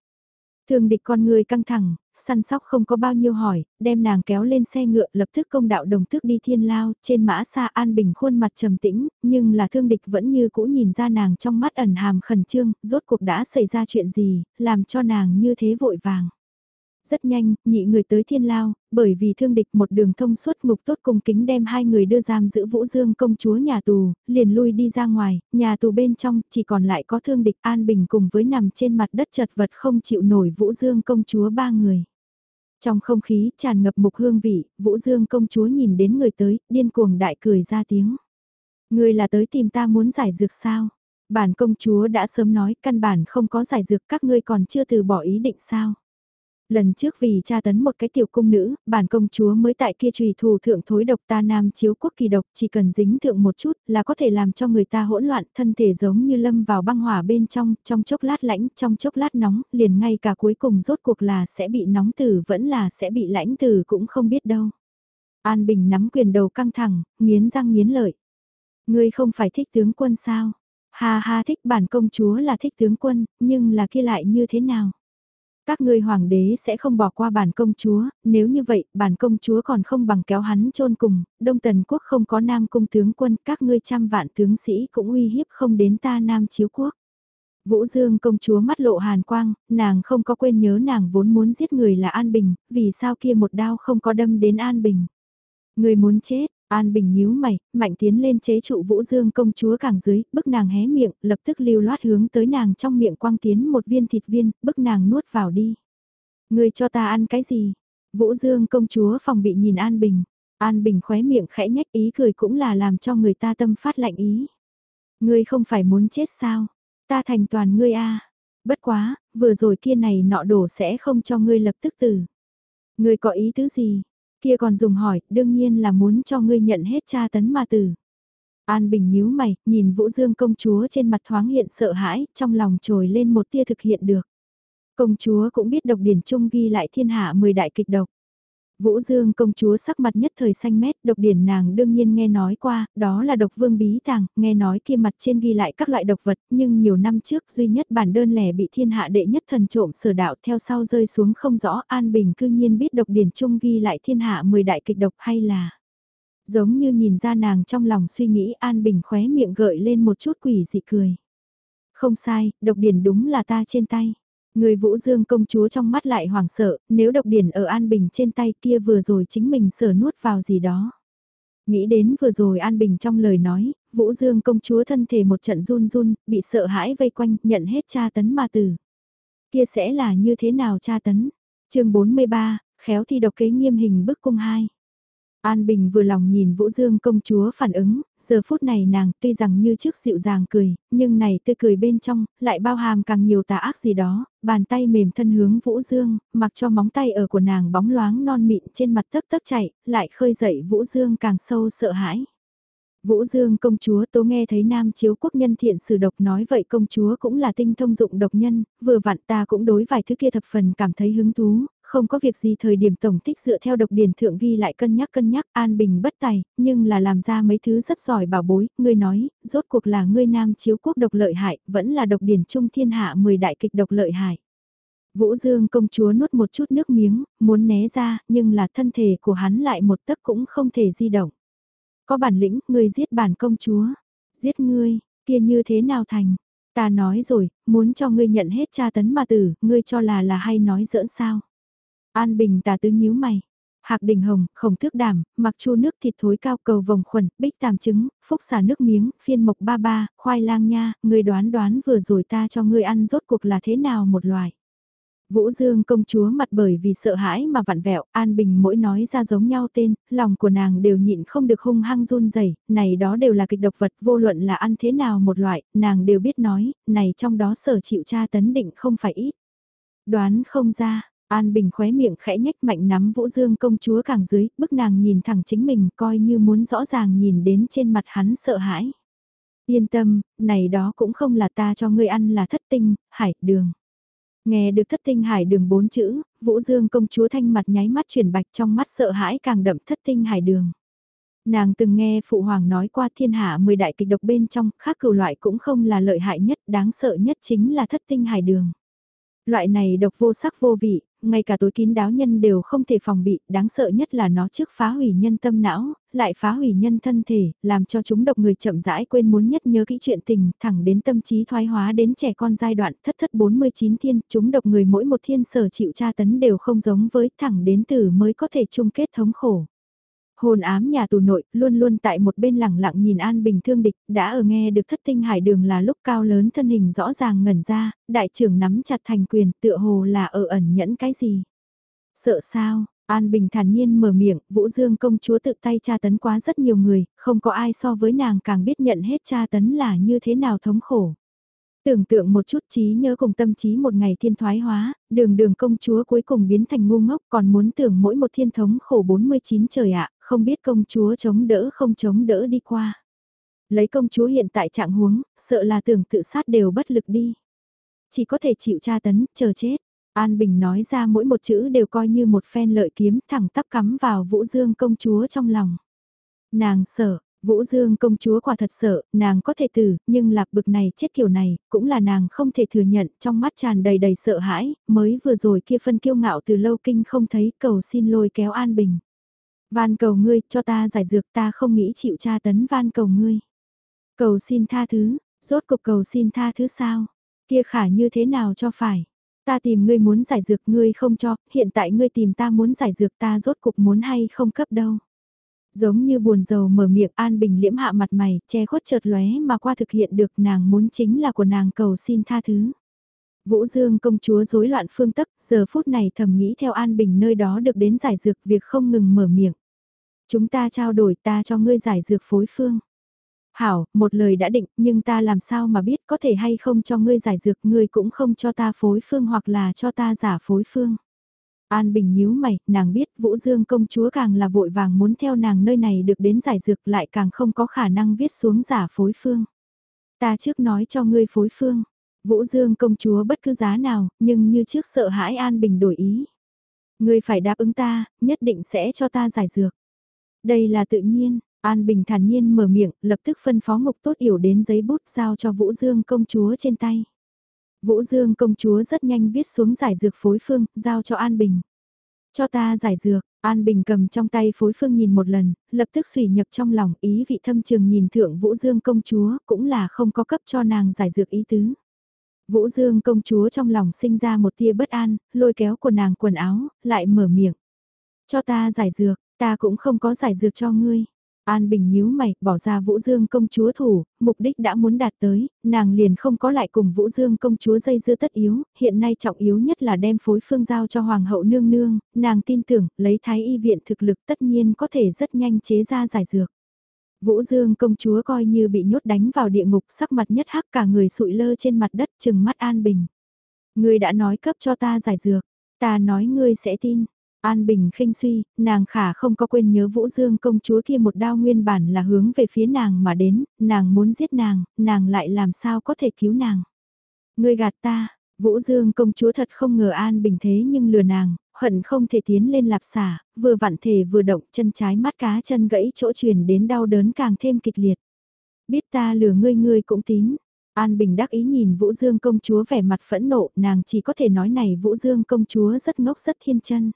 Thương địch con người căng thẳng, săn sóc không có bao nhiêu hỏi, đem nàng kéo lên xe ngựa lập tức công đạo đồng thức đi thiên lao, trên mã xa An Bình khuôn mặt trầm tĩnh, nhưng là thương địch vẫn như cũ nhìn ra nàng trong mắt ẩn hàm khẩn trương, rốt cuộc đã xảy ra chuyện gì, làm cho nàng như thế vội vàng. Rất nhanh, nhị người tới thiên lao, bởi vì thương địch một đường thông suốt ngục tốt cùng kính đem hai người đưa giam giữ Vũ Dương công chúa nhà tù, liền lui đi ra ngoài, nhà tù bên trong chỉ còn lại có thương địch an bình cùng với nằm trên mặt đất chật vật không chịu nổi Vũ Dương công chúa ba người. Trong không khí tràn ngập mục hương vị, Vũ Dương công chúa nhìn đến người tới, điên cuồng đại cười ra tiếng. Người là tới tìm ta muốn giải dược sao? Bản công chúa đã sớm nói căn bản không có giải dược các ngươi còn chưa từ bỏ ý định sao? Lần trước vì tra tấn một cái tiểu cung nữ, bản công chúa mới tại kia trùy thù thượng thối độc ta nam chiếu quốc kỳ độc chỉ cần dính thượng một chút là có thể làm cho người ta hỗn loạn thân thể giống như lâm vào băng hỏa bên trong, trong chốc lát lãnh, trong chốc lát nóng, liền ngay cả cuối cùng rốt cuộc là sẽ bị nóng tử vẫn là sẽ bị lãnh tử cũng không biết đâu. An Bình nắm quyền đầu căng thẳng, nghiến răng nghiến lợi. Ngươi không phải thích tướng quân sao? Ha ha thích bản công chúa là thích tướng quân, nhưng là kia lại như thế nào? Các ngươi hoàng đế sẽ không bỏ qua bản công chúa, nếu như vậy, bản công chúa còn không bằng kéo hắn chôn cùng, Đông Tần quốc không có nam cung tướng quân, các ngươi trăm vạn tướng sĩ cũng uy hiếp không đến ta nam chiếu quốc. Vũ Dương công chúa mắt lộ hàn quang, nàng không có quên nhớ nàng vốn muốn giết người là An Bình, vì sao kia một đao không có đâm đến An Bình. Người muốn chết, An Bình nhíu mày, mạnh tiến lên chế trụ Vũ Dương công chúa càng dưới, bức nàng hé miệng, lập tức lưu loát hướng tới nàng trong miệng quang tiến một viên thịt viên, bức nàng nuốt vào đi. Người cho ta ăn cái gì? Vũ Dương công chúa phòng bị nhìn An Bình. An Bình khóe miệng khẽ nhách ý cười cũng là làm cho người ta tâm phát lạnh ý. Ngươi không phải muốn chết sao? Ta thành toàn ngươi a. Bất quá, vừa rồi kia này nọ đổ sẽ không cho ngươi lập tức tử. Ngươi có ý tứ gì? Kia còn dùng hỏi, đương nhiên là muốn cho ngươi nhận hết cha tấn mà tử. An Bình nhíu mày, nhìn Vũ Dương công chúa trên mặt thoáng hiện sợ hãi, trong lòng trồi lên một tia thực hiện được. Công chúa cũng biết độc điển trung ghi lại thiên hạ 10 đại kịch độc. Vũ Dương công chúa sắc mặt nhất thời xanh mét, độc điển nàng đương nhiên nghe nói qua, đó là độc vương bí tàng, nghe nói kia mặt trên ghi lại các loại độc vật, nhưng nhiều năm trước duy nhất bản đơn lẻ bị thiên hạ đệ nhất thần trộm sở đạo theo sau rơi xuống không rõ An Bình cư nhiên biết độc điển chung ghi lại thiên hạ 10 đại kịch độc hay là... Giống như nhìn ra nàng trong lòng suy nghĩ An Bình khóe miệng gợi lên một chút quỷ dị cười. Không sai, độc điển đúng là ta trên tay. Người Vũ Dương công chúa trong mắt lại hoảng sợ, nếu độc điển ở An Bình trên tay kia vừa rồi chính mình sở nuốt vào gì đó. Nghĩ đến vừa rồi An Bình trong lời nói, Vũ Dương công chúa thân thể một trận run run, bị sợ hãi vây quanh, nhận hết cha tấn ma tử. Kia sẽ là như thế nào cha tấn? chương 43, khéo thi độc kế nghiêm hình bức cung 2. An Bình vừa lòng nhìn Vũ Dương công chúa phản ứng, giờ phút này nàng tuy rằng như trước dịu dàng cười, nhưng này tươi cười bên trong, lại bao hàm càng nhiều tà ác gì đó, bàn tay mềm thân hướng Vũ Dương, mặc cho móng tay ở của nàng bóng loáng non mịn trên mặt tấp tấp chạy, lại khơi dậy Vũ Dương càng sâu sợ hãi. Vũ Dương công chúa tố nghe thấy nam chiếu quốc nhân thiện sử độc nói vậy công chúa cũng là tinh thông dụng độc nhân, vừa vặn ta cũng đối vài thứ kia thập phần cảm thấy hứng thú, không có việc gì thời điểm tổng tích dựa theo độc điển thượng ghi lại cân nhắc cân nhắc an bình bất tài, nhưng là làm ra mấy thứ rất giỏi bảo bối, ngươi nói, rốt cuộc là ngươi nam chiếu quốc độc lợi hại, vẫn là độc điển trung thiên hạ 10 đại kịch độc lợi hại. Vũ Dương công chúa nuốt một chút nước miếng, muốn né ra, nhưng là thân thể của hắn lại một tấc cũng không thể di động. Có bản lĩnh, ngươi giết bản công chúa, giết ngươi, kia như thế nào thành? Ta nói rồi, muốn cho ngươi nhận hết tra tấn mà tử, ngươi cho là là hay nói giỡn sao? An Bình tà tứ nhíu mày. Hạc đình hồng, khổng thước đảm, mặc chu nước thịt thối cao cầu vòng khuẩn, bích tàm trứng, phúc xả nước miếng, phiên mộc ba ba, khoai lang nha, người đoán đoán vừa rồi ta cho ngươi ăn rốt cuộc là thế nào một loài. Vũ Dương công chúa mặt bởi vì sợ hãi mà vặn vẹo, An Bình mỗi nói ra giống nhau tên, lòng của nàng đều nhịn không được hung hăng run rẩy, này đó đều là kịch độc vật vô luận là ăn thế nào một loại, nàng đều biết nói, này trong đó sở chịu tra tấn định không phải ít. Đoán không ra, An Bình khóe miệng khẽ nhách mạnh nắm Vũ Dương công chúa càng dưới, bức nàng nhìn thẳng chính mình coi như muốn rõ ràng nhìn đến trên mặt hắn sợ hãi. Yên tâm, này đó cũng không là ta cho ngươi ăn là thất tinh, hải, đường. Nghe được thất tinh hải đường bốn chữ, Vũ Dương công chúa thanh mặt nháy mắt chuyển bạch trong mắt sợ hãi càng đậm thất tinh hải đường. Nàng từng nghe Phụ Hoàng nói qua thiên hạ 10 đại kịch độc bên trong, khác cửu loại cũng không là lợi hại nhất, đáng sợ nhất chính là thất tinh hải đường. Loại này độc vô sắc vô vị, ngay cả tối kín đáo nhân đều không thể phòng bị, đáng sợ nhất là nó trước phá hủy nhân tâm não, lại phá hủy nhân thân thể, làm cho chúng độc người chậm rãi quên muốn nhất nhớ kỹ chuyện tình, thẳng đến tâm trí thoái hóa đến trẻ con giai đoạn thất thất 49 thiên, chúng độc người mỗi một thiên sở chịu tra tấn đều không giống với thẳng đến từ mới có thể chung kết thống khổ. Hồn ám nhà tù nội, luôn luôn tại một bên lẳng lặng nhìn An Bình thương địch, đã ở nghe được thất tinh hải đường là lúc cao lớn thân hình rõ ràng ngẩn ra, đại trưởng nắm chặt thành quyền tựa hồ là ở ẩn nhẫn cái gì. Sợ sao, An Bình thản nhiên mở miệng, Vũ Dương công chúa tự tay tra tấn quá rất nhiều người, không có ai so với nàng càng biết nhận hết tra tấn là như thế nào thống khổ. Tưởng tượng một chút trí nhớ cùng tâm trí một ngày thiên thoái hóa, đường đường công chúa cuối cùng biến thành ngu ngốc còn muốn tưởng mỗi một thiên thống khổ 49 trời ạ, không biết công chúa chống đỡ không chống đỡ đi qua. Lấy công chúa hiện tại trạng huống, sợ là tưởng tự sát đều bất lực đi. Chỉ có thể chịu tra tấn, chờ chết. An Bình nói ra mỗi một chữ đều coi như một phen lợi kiếm thẳng tắp cắm vào Vũ Dương công chúa trong lòng. Nàng sợ, Vũ Dương công chúa quả thật sợ, nàng có thể tử, nhưng lạc bực này chết kiểu này, cũng là nàng không thể thừa nhận, trong mắt tràn đầy đầy sợ hãi, mới vừa rồi kia phân kiêu ngạo từ lâu kinh không thấy, cầu xin lôi kéo An Bình. Van cầu ngươi, cho ta giải dược ta không nghĩ chịu tra tấn van cầu ngươi. Cầu xin tha thứ, rốt cục cầu xin tha thứ sao? Kia khả như thế nào cho phải? Ta tìm ngươi muốn giải dược ngươi không cho, hiện tại ngươi tìm ta muốn giải dược ta rốt cục muốn hay không cấp đâu. Giống như buồn dầu mở miệng An Bình liễm hạ mặt mày, che khuất chợt lóe mà qua thực hiện được nàng muốn chính là của nàng cầu xin tha thứ. Vũ Dương công chúa rối loạn phương tức giờ phút này thầm nghĩ theo An Bình nơi đó được đến giải dược việc không ngừng mở miệng. Chúng ta trao đổi ta cho ngươi giải dược phối phương. Hảo, một lời đã định, nhưng ta làm sao mà biết có thể hay không cho ngươi giải dược, ngươi cũng không cho ta phối phương hoặc là cho ta giả phối phương. An Bình nhíu mày, nàng biết Vũ Dương công chúa càng là vội vàng muốn theo nàng nơi này được đến giải dược lại càng không có khả năng viết xuống giả phối phương. Ta trước nói cho ngươi phối phương, Vũ Dương công chúa bất cứ giá nào, nhưng như trước sợ hãi An Bình đổi ý. Ngươi phải đáp ứng ta, nhất định sẽ cho ta giải dược. Đây là tự nhiên, An Bình thản nhiên mở miệng, lập tức phân phó ngục tốt yểu đến giấy bút giao cho Vũ Dương công chúa trên tay. Vũ Dương công chúa rất nhanh viết xuống giải dược phối phương, giao cho An Bình. Cho ta giải dược, An Bình cầm trong tay phối phương nhìn một lần, lập tức xùy nhập trong lòng ý vị thâm trường nhìn thượng Vũ Dương công chúa cũng là không có cấp cho nàng giải dược ý tứ. Vũ Dương công chúa trong lòng sinh ra một tia bất an, lôi kéo của nàng quần áo, lại mở miệng. Cho ta giải dược, ta cũng không có giải dược cho ngươi. An Bình nhíu mày, bỏ ra Vũ Dương công chúa thủ, mục đích đã muốn đạt tới, nàng liền không có lại cùng Vũ Dương công chúa dây dưa tất yếu, hiện nay trọng yếu nhất là đem phối phương giao cho Hoàng hậu nương nương, nàng tin tưởng, lấy thái y viện thực lực tất nhiên có thể rất nhanh chế ra giải dược. Vũ Dương công chúa coi như bị nhốt đánh vào địa ngục sắc mặt nhất hắc cả người sụi lơ trên mặt đất chừng mắt An Bình. Ngươi đã nói cấp cho ta giải dược, ta nói ngươi sẽ tin. An Bình khinh suy, nàng khả không có quên nhớ Vũ Dương công chúa kia một đao nguyên bản là hướng về phía nàng mà đến, nàng muốn giết nàng, nàng lại làm sao có thể cứu nàng. Ngươi gạt ta, Vũ Dương công chúa thật không ngờ An Bình thế nhưng lừa nàng, hận không thể tiến lên lạp xả, vừa vặn thể vừa động chân trái mắt cá chân gãy chỗ truyền đến đau đớn càng thêm kịch liệt. Biết ta lừa ngươi ngươi cũng tín. An Bình đắc ý nhìn Vũ Dương công chúa vẻ mặt phẫn nộ, nàng chỉ có thể nói này Vũ Dương công chúa rất ngốc rất thiên chân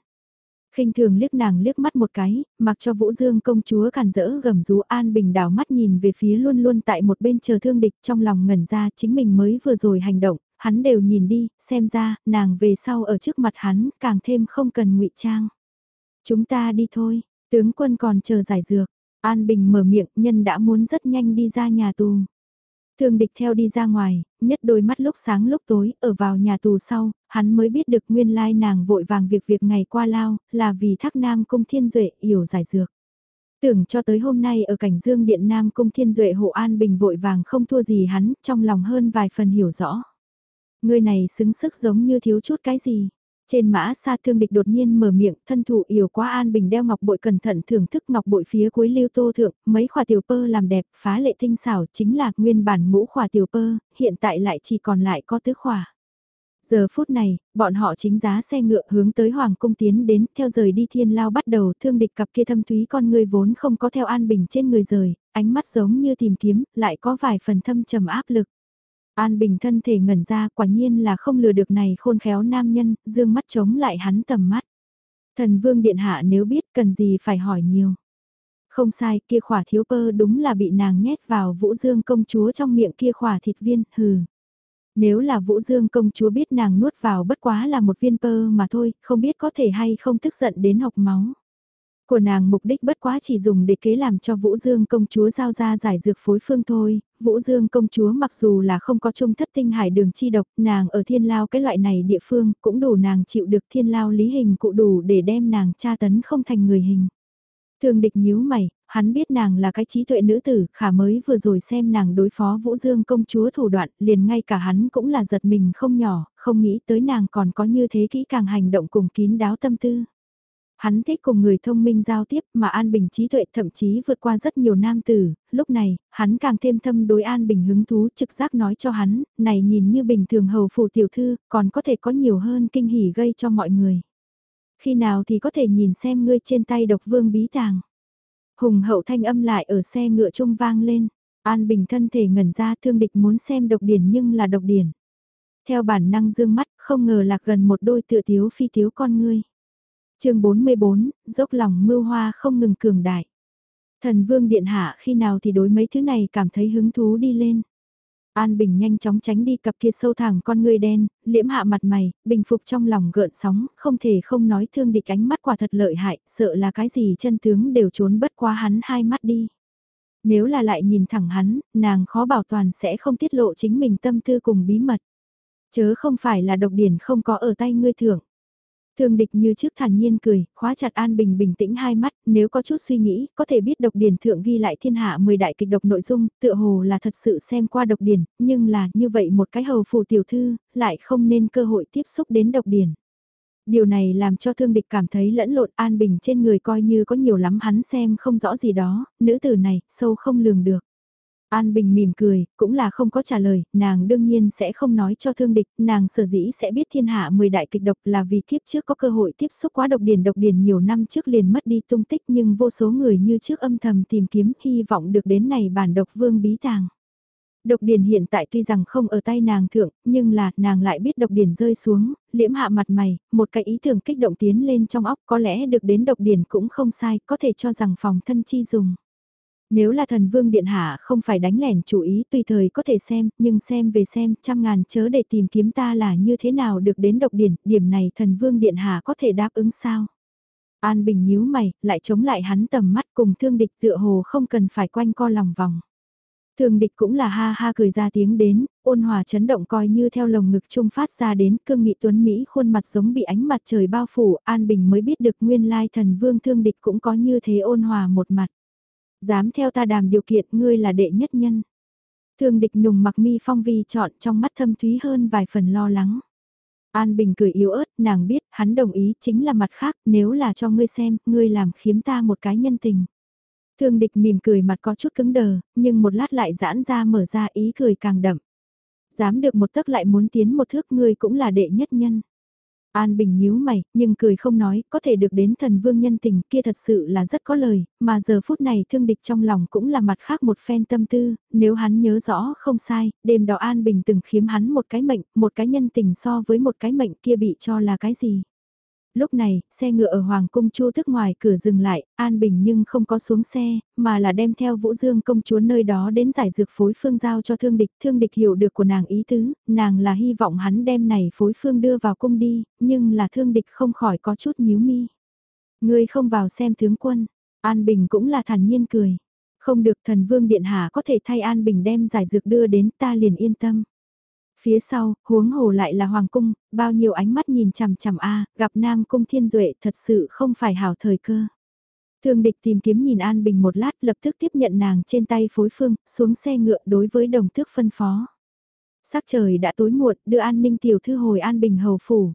khinh thường liếc nàng liếc mắt một cái, mặc cho Vũ Dương công chúa càn rỡ gầm rú An Bình đảo mắt nhìn về phía luôn luôn tại một bên chờ thương địch trong lòng ngẩn ra chính mình mới vừa rồi hành động, hắn đều nhìn đi, xem ra, nàng về sau ở trước mặt hắn, càng thêm không cần ngụy trang. Chúng ta đi thôi, tướng quân còn chờ giải dược, An Bình mở miệng, nhân đã muốn rất nhanh đi ra nhà tù. Thương địch theo đi ra ngoài, nhất đôi mắt lúc sáng lúc tối, ở vào nhà tù sau, hắn mới biết được nguyên lai nàng vội vàng việc việc ngày qua lao, là vì thác Nam Cung Thiên Duệ hiểu giải dược. Tưởng cho tới hôm nay ở cảnh dương điện Nam Cung Thiên Duệ hộ an bình vội vàng không thua gì hắn, trong lòng hơn vài phần hiểu rõ. Người này xứng sức giống như thiếu chút cái gì. Trên mã xa thương địch đột nhiên mở miệng, thân thủ yểu quá an bình đeo ngọc bội cẩn thận thưởng thức ngọc bội phía cuối lưu tô thượng, mấy khỏa tiểu pơ làm đẹp, phá lệ tinh xảo chính là nguyên bản ngũ khỏa tiểu pơ, hiện tại lại chỉ còn lại có tứ khỏa. Giờ phút này, bọn họ chính giá xe ngựa hướng tới Hoàng Cung tiến đến, theo rời đi thiên lao bắt đầu thương địch cặp kia thâm thúy con người vốn không có theo an bình trên người rời, ánh mắt giống như tìm kiếm, lại có vài phần thâm trầm áp lực. An Bình thân thể ngẩn ra quả nhiên là không lừa được này khôn khéo nam nhân, dương mắt chống lại hắn tầm mắt. Thần vương điện hạ nếu biết cần gì phải hỏi nhiều. Không sai, kia khỏa thiếu pơ đúng là bị nàng nhét vào vũ dương công chúa trong miệng kia khỏa thịt viên, hừ. Nếu là vũ dương công chúa biết nàng nuốt vào bất quá là một viên pơ mà thôi, không biết có thể hay không tức giận đến học máu. Của nàng mục đích bất quá chỉ dùng để kế làm cho Vũ Dương công chúa giao ra giải dược phối phương thôi, Vũ Dương công chúa mặc dù là không có trung thất tinh hải đường chi độc, nàng ở thiên lao cái loại này địa phương cũng đủ nàng chịu được thiên lao lý hình cụ đủ để đem nàng tra tấn không thành người hình. Thường địch nhíu mày, hắn biết nàng là cái trí tuệ nữ tử, khả mới vừa rồi xem nàng đối phó Vũ Dương công chúa thủ đoạn, liền ngay cả hắn cũng là giật mình không nhỏ, không nghĩ tới nàng còn có như thế kỹ càng hành động cùng kín đáo tâm tư. Hắn thích cùng người thông minh giao tiếp mà An Bình trí tuệ thậm chí vượt qua rất nhiều nam tử, lúc này, hắn càng thêm thâm đối An Bình hứng thú trực giác nói cho hắn, này nhìn như bình thường hầu phủ tiểu thư, còn có thể có nhiều hơn kinh hỉ gây cho mọi người. Khi nào thì có thể nhìn xem ngươi trên tay độc vương bí tàng. Hùng hậu thanh âm lại ở xe ngựa trung vang lên, An Bình thân thể ngẩn ra thương địch muốn xem độc điển nhưng là độc điển. Theo bản năng dương mắt, không ngờ lạc gần một đôi tựa thiếu phi thiếu con ngươi chương 44, dốc lòng mưu hoa không ngừng cường đại. Thần vương điện hạ khi nào thì đối mấy thứ này cảm thấy hứng thú đi lên. An Bình nhanh chóng tránh đi cặp kia sâu thẳng con người đen, liễm hạ mặt mày, bình phục trong lòng gợn sóng, không thể không nói thương địch ánh mắt quả thật lợi hại, sợ là cái gì chân tướng đều trốn bất qua hắn hai mắt đi. Nếu là lại nhìn thẳng hắn, nàng khó bảo toàn sẽ không tiết lộ chính mình tâm tư cùng bí mật. Chớ không phải là độc điển không có ở tay ngươi thưởng. Thương địch như trước thản nhiên cười, khóa chặt An Bình bình tĩnh hai mắt, nếu có chút suy nghĩ, có thể biết độc điển thượng ghi lại thiên hạ 10 đại kịch độc nội dung, tựa hồ là thật sự xem qua độc điển, nhưng là như vậy một cái hầu phù tiểu thư, lại không nên cơ hội tiếp xúc đến độc điển. Điều này làm cho thương địch cảm thấy lẫn lộn An Bình trên người coi như có nhiều lắm hắn xem không rõ gì đó, nữ tử này, sâu không lường được. An Bình mỉm cười, cũng là không có trả lời, nàng đương nhiên sẽ không nói cho thương địch, nàng sở dĩ sẽ biết thiên hạ 10 đại kịch độc là vì kiếp trước có cơ hội tiếp xúc quá độc điển độc điển nhiều năm trước liền mất đi tung tích nhưng vô số người như trước âm thầm tìm kiếm hy vọng được đến này bản độc vương bí tàng. Độc điển hiện tại tuy rằng không ở tay nàng thượng, nhưng là nàng lại biết độc điển rơi xuống, liễm hạ mặt mày, một cái ý tưởng kích động tiến lên trong óc có lẽ được đến độc điển cũng không sai, có thể cho rằng phòng thân chi dùng. Nếu là thần vương điện hạ không phải đánh lẻn chủ ý tùy thời có thể xem, nhưng xem về xem, trăm ngàn chớ để tìm kiếm ta là như thế nào được đến độc điển, điểm này thần vương điện hạ có thể đáp ứng sao? An Bình nhíu mày, lại chống lại hắn tầm mắt cùng thương địch tựa hồ không cần phải quanh co lòng vòng. Thương địch cũng là ha ha cười ra tiếng đến, ôn hòa chấn động coi như theo lồng ngực trung phát ra đến cương nghị tuấn Mỹ khuôn mặt giống bị ánh mặt trời bao phủ, An Bình mới biết được nguyên lai thần vương thương địch cũng có như thế ôn hòa một mặt. Dám theo ta đàm điều kiện ngươi là đệ nhất nhân. Thương địch nùng mặc mi phong vi chọn trong mắt thâm thúy hơn vài phần lo lắng. An Bình cười yếu ớt, nàng biết, hắn đồng ý chính là mặt khác, nếu là cho ngươi xem, ngươi làm khiếm ta một cái nhân tình. Thương địch mỉm cười mặt có chút cứng đờ, nhưng một lát lại giãn ra mở ra ý cười càng đậm. Dám được một tấc lại muốn tiến một thước ngươi cũng là đệ nhất nhân. An Bình nhíu mày, nhưng cười không nói, có thể được đến thần vương nhân tình kia thật sự là rất có lời, mà giờ phút này thương địch trong lòng cũng là mặt khác một phen tâm tư, nếu hắn nhớ rõ không sai, đêm đó An Bình từng khiếm hắn một cái mệnh, một cái nhân tình so với một cái mệnh kia bị cho là cái gì lúc này, xe ngựa ở Hoàng Cung Chu thức ngoài cửa dừng lại, An Bình nhưng không có xuống xe, mà là đem theo Vũ Dương công chúa nơi đó đến giải dược phối phương giao cho thương địch. Thương địch hiểu được của nàng ý tứ, nàng là hy vọng hắn đem này phối phương đưa vào cung đi, nhưng là thương địch không khỏi có chút nhíu mi. Ngươi không vào xem tướng quân, An Bình cũng là thản nhiên cười. Không được thần vương điện hạ có thể thay An Bình đem giải dược đưa đến ta liền yên tâm. Phía sau, huống hồ lại là hoàng cung, bao nhiêu ánh mắt nhìn chằm chằm a, gặp Nam cung Thiên Duệ thật sự không phải hảo thời cơ. Thương địch tìm kiếm nhìn An Bình một lát lập tức tiếp nhận nàng trên tay phối phương, xuống xe ngựa đối với đồng tước phân phó. Sắc trời đã tối muộn, đưa an ninh tiểu thư hồi An Bình hầu phủ.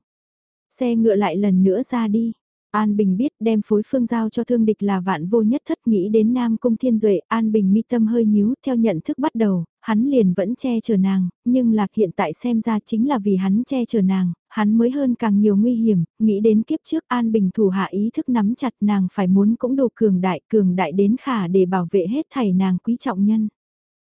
Xe ngựa lại lần nữa ra đi. An Bình biết đem phối phương giao cho thương địch là vạn vô nhất thất nghĩ đến Nam Cung Thiên Duệ, An Bình mi tâm hơi nhíu, theo nhận thức bắt đầu, hắn liền vẫn che chở nàng, nhưng lạc hiện tại xem ra chính là vì hắn che chở nàng, hắn mới hơn càng nhiều nguy hiểm, nghĩ đến kiếp trước An Bình thủ hạ ý thức nắm chặt nàng phải muốn cũng đủ cường đại, cường đại đến khả để bảo vệ hết thảy nàng quý trọng nhân.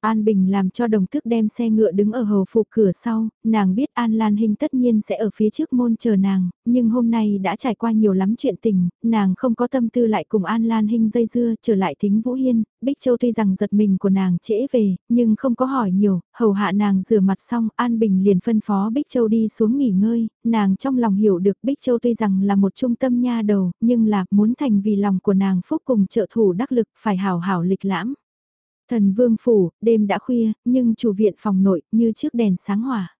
An Bình làm cho đồng thức đem xe ngựa đứng ở hầu phục cửa sau, nàng biết An Lan Hinh tất nhiên sẽ ở phía trước môn chờ nàng, nhưng hôm nay đã trải qua nhiều lắm chuyện tình, nàng không có tâm tư lại cùng An Lan Hinh dây dưa trở lại thính Vũ Hiên, Bích Châu tuy rằng giật mình của nàng trễ về, nhưng không có hỏi nhiều, hầu hạ nàng rửa mặt xong, An Bình liền phân phó Bích Châu đi xuống nghỉ ngơi, nàng trong lòng hiểu được Bích Châu tuy rằng là một trung tâm nha đầu, nhưng là muốn thành vì lòng của nàng phúc cùng trợ thủ đắc lực phải hảo hảo lịch lãm. Thần vương phủ, đêm đã khuya, nhưng chủ viện phòng nội, như trước đèn sáng hỏa.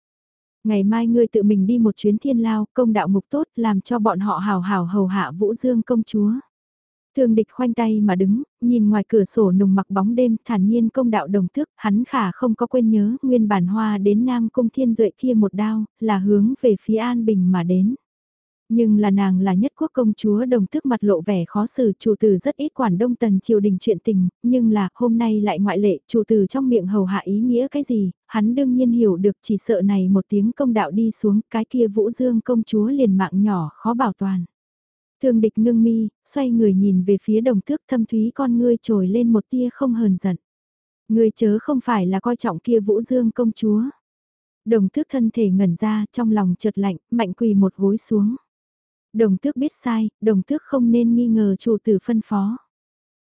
Ngày mai ngươi tự mình đi một chuyến thiên lao, công đạo ngục tốt, làm cho bọn họ hào hào hầu hạ Vũ Dương công chúa. Thường địch khoanh tay mà đứng, nhìn ngoài cửa sổ nùng mặc bóng đêm, thản nhiên công đạo đồng thức, hắn khả không có quên nhớ, nguyên bản hoa đến Nam Cung Thiên Duệ kia một đao, là hướng về phía An Bình mà đến. Nhưng là nàng là nhất quốc công chúa đồng thức mặt lộ vẻ khó xử chủ tử rất ít quản đông tần triều đình chuyện tình, nhưng là hôm nay lại ngoại lệ chủ tử trong miệng hầu hạ ý nghĩa cái gì, hắn đương nhiên hiểu được chỉ sợ này một tiếng công đạo đi xuống cái kia vũ dương công chúa liền mạng nhỏ khó bảo toàn. Thương địch ngưng mi, xoay người nhìn về phía đồng thước thâm thúy con ngươi trồi lên một tia không hờn giận. Ngươi chớ không phải là coi trọng kia vũ dương công chúa. Đồng thước thân thể ngẩn ra trong lòng chợt lạnh, mạnh quỳ một gối xuống. Đồng tước biết sai, đồng tước không nên nghi ngờ chủ tử phân phó.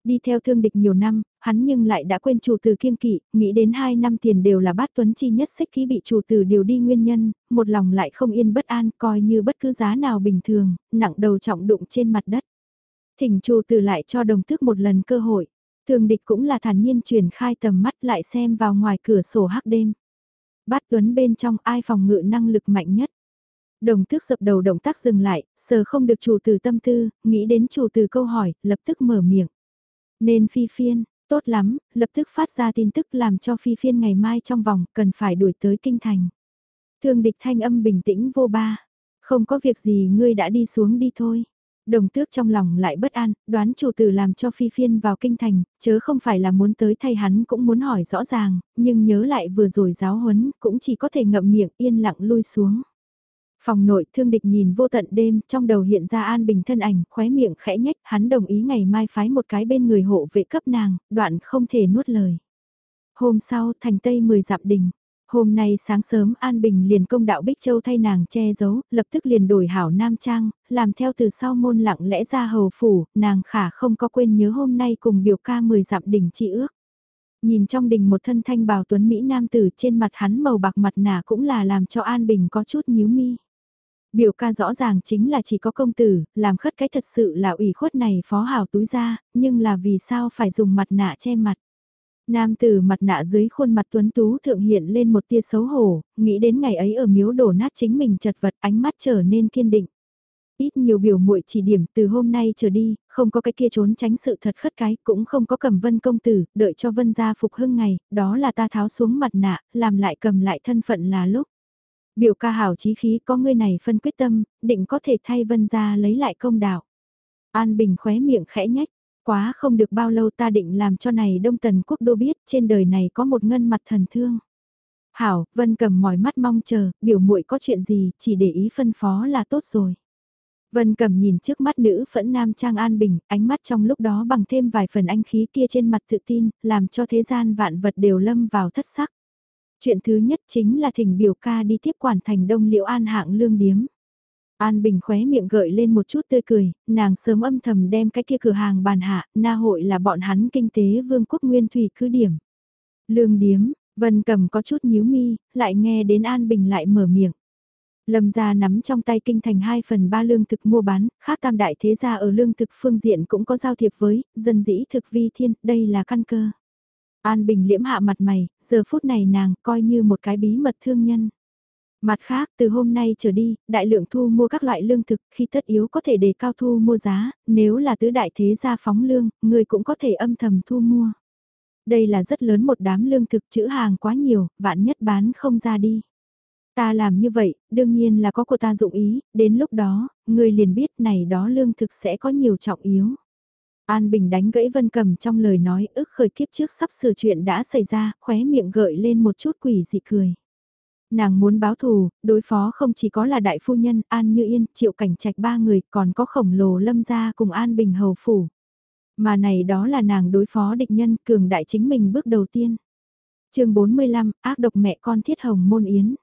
Đi theo thương địch nhiều năm, hắn nhưng lại đã quên chủ tử kiên kỵ, nghĩ đến hai năm tiền đều là bát tuấn chi nhất xích ký bị chủ tử điều đi nguyên nhân, một lòng lại không yên bất an coi như bất cứ giá nào bình thường, nặng đầu trọng đụng trên mặt đất. Thỉnh chủ tử lại cho đồng tước một lần cơ hội. Thương địch cũng là thản nhiên truyền khai tầm mắt lại xem vào ngoài cửa sổ hắc đêm. Bát tuấn bên trong ai phòng ngự năng lực mạnh nhất. Đồng tước dập đầu động tác dừng lại, sờ không được chủ từ tâm tư, nghĩ đến chủ từ câu hỏi, lập tức mở miệng. Nên phi phiên, tốt lắm, lập tức phát ra tin tức làm cho phi phiên ngày mai trong vòng, cần phải đuổi tới kinh thành. Thương địch thanh âm bình tĩnh vô ba. Không có việc gì ngươi đã đi xuống đi thôi. Đồng tước trong lòng lại bất an, đoán chủ tử làm cho phi phiên vào kinh thành, chớ không phải là muốn tới thay hắn cũng muốn hỏi rõ ràng, nhưng nhớ lại vừa rồi giáo huấn, cũng chỉ có thể ngậm miệng yên lặng lui xuống. Phòng nội thương địch nhìn vô tận đêm, trong đầu hiện ra an bình thân ảnh, khóe miệng khẽ nhách, hắn đồng ý ngày mai phái một cái bên người hộ vệ cấp nàng, đoạn không thể nuốt lời. Hôm sau, thành tây 10 dặm đình. Hôm nay sáng sớm An Bình liền công đạo Bích Châu thay nàng che giấu, lập tức liền đổi hảo nam trang, làm theo từ sau môn lặng lẽ ra hầu phủ, nàng khả không có quên nhớ hôm nay cùng biểu ca 10 dặm đỉnh chi ước. Nhìn trong đình một thân thanh bào tuấn Mỹ nam tử trên mặt hắn màu bạc mặt nạ cũng là làm cho An Bình có chút nhíu mi. Biểu ca rõ ràng chính là chỉ có công tử, làm khất cái thật sự là ủy khuất này phó hào túi ra, nhưng là vì sao phải dùng mặt nạ che mặt. Nam tử mặt nạ dưới khuôn mặt tuấn tú thượng hiện lên một tia xấu hổ, nghĩ đến ngày ấy ở miếu đổ nát chính mình chật vật ánh mắt trở nên kiên định. Ít nhiều biểu muội chỉ điểm từ hôm nay trở đi, không có cái kia trốn tránh sự thật khất cái, cũng không có cầm vân công tử, đợi cho vân gia phục hưng ngày, đó là ta tháo xuống mặt nạ, làm lại cầm lại thân phận là lúc. Biểu ca hảo chí khí có người này phân quyết tâm, định có thể thay vân gia lấy lại công đạo. An Bình khóe miệng khẽ nhách, quá không được bao lâu ta định làm cho này Đông Tần Quốc đô biết trên đời này có một ngân mặt thần thương. Hảo, Vân cầm mỏi mắt mong chờ, biểu muội có chuyện gì, chỉ để ý phân phó là tốt rồi. Vân cầm nhìn trước mắt nữ phẫn nam trang an bình, ánh mắt trong lúc đó bằng thêm vài phần anh khí kia trên mặt tự tin, làm cho thế gian vạn vật đều lâm vào thất sắc. Chuyện thứ nhất chính là thỉnh biểu ca đi tiếp quản thành đông liệu an hạng lương điếm. An Bình khóe miệng gợi lên một chút tươi cười, nàng sớm âm thầm đem cái kia cửa hàng bàn hạ, na hội là bọn hắn kinh tế vương quốc nguyên thủy cứ điểm. Lương điếm, Vân cầm có chút nhíu mi, lại nghe đến An Bình lại mở miệng. Lâm gia nắm trong tay kinh thành 2 phần 3 lương thực mua bán, khác tam đại thế gia ở lương thực phương diện cũng có giao thiệp với, dân dĩ thực vi thiên, đây là căn cơ. An Bình liễm hạ mặt mày, giờ phút này nàng coi như một cái bí mật thương nhân. Mặt khác, từ hôm nay trở đi, đại lượng thu mua các loại lương thực khi tất yếu có thể đề cao thu mua giá, nếu là tứ đại thế gia phóng lương, người cũng có thể âm thầm thu mua. Đây là rất lớn một đám lương thực chữ hàng quá nhiều, vạn nhất bán không ra đi. Ta làm như vậy, đương nhiên là có của ta dụng ý, đến lúc đó, người liền biết này đó lương thực sẽ có nhiều trọng yếu. An Bình đánh gãy Vân Cầm trong lời nói ức khởi kiếp trước sắp sửa chuyện đã xảy ra, khóe miệng gợi lên một chút quỷ dị cười. Nàng muốn báo thù, đối phó không chỉ có là đại phu nhân An Như Yên, Triệu Cảnh Trạch ba người, còn có khổng lồ lâm gia cùng An Bình hầu phủ. Mà này đó là nàng đối phó địch nhân cường đại chính mình bước đầu tiên. chương 45, ác độc mẹ con thiết hồng môn yến.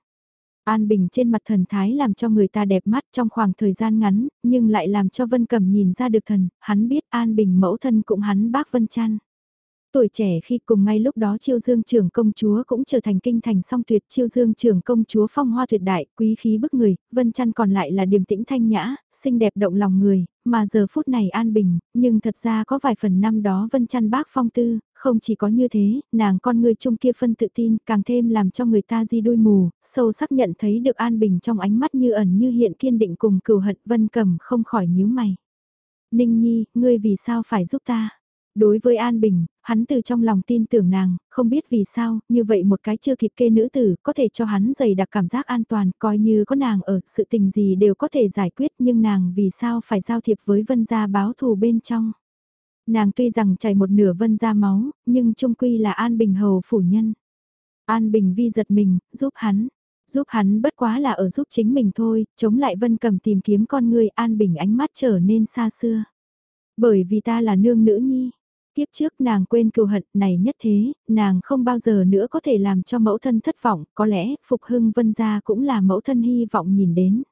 An Bình trên mặt thần thái làm cho người ta đẹp mắt trong khoảng thời gian ngắn, nhưng lại làm cho Vân Cẩm nhìn ra được thần, hắn biết An Bình mẫu thân cũng hắn bác Vân Trăn. Tuổi trẻ khi cùng ngay lúc đó chiêu dương trưởng công chúa cũng trở thành kinh thành song tuyệt chiêu dương trưởng công chúa phong hoa tuyệt đại, quý khí bức người, Vân Trăn còn lại là điềm tĩnh thanh nhã, xinh đẹp động lòng người, mà giờ phút này an bình, nhưng thật ra có vài phần năm đó Vân Trăn bác phong tư, không chỉ có như thế, nàng con người chung kia phân tự tin càng thêm làm cho người ta di đôi mù, sâu sắc nhận thấy được an bình trong ánh mắt như ẩn như hiện kiên định cùng cừu hận Vân cầm không khỏi nhíu mày. Ninh Nhi, ngươi vì sao phải giúp ta? Đối với An Bình, hắn từ trong lòng tin tưởng nàng, không biết vì sao, như vậy một cái chưa kịp kê nữ tử có thể cho hắn dày đặc cảm giác an toàn, coi như có nàng ở, sự tình gì đều có thể giải quyết nhưng nàng vì sao phải giao thiệp với vân gia báo thù bên trong. Nàng tuy rằng chảy một nửa vân gia máu, nhưng trung quy là An Bình hầu phủ nhân. An Bình vi giật mình, giúp hắn. Giúp hắn bất quá là ở giúp chính mình thôi, chống lại vân cầm tìm kiếm con người An Bình ánh mắt trở nên xa xưa. Bởi vì ta là nương nữ nhi, Tiếp trước nàng quên cừu hận này nhất thế, nàng không bao giờ nữa có thể làm cho mẫu thân thất vọng, có lẽ Phục Hưng Vân Gia cũng là mẫu thân hy vọng nhìn đến.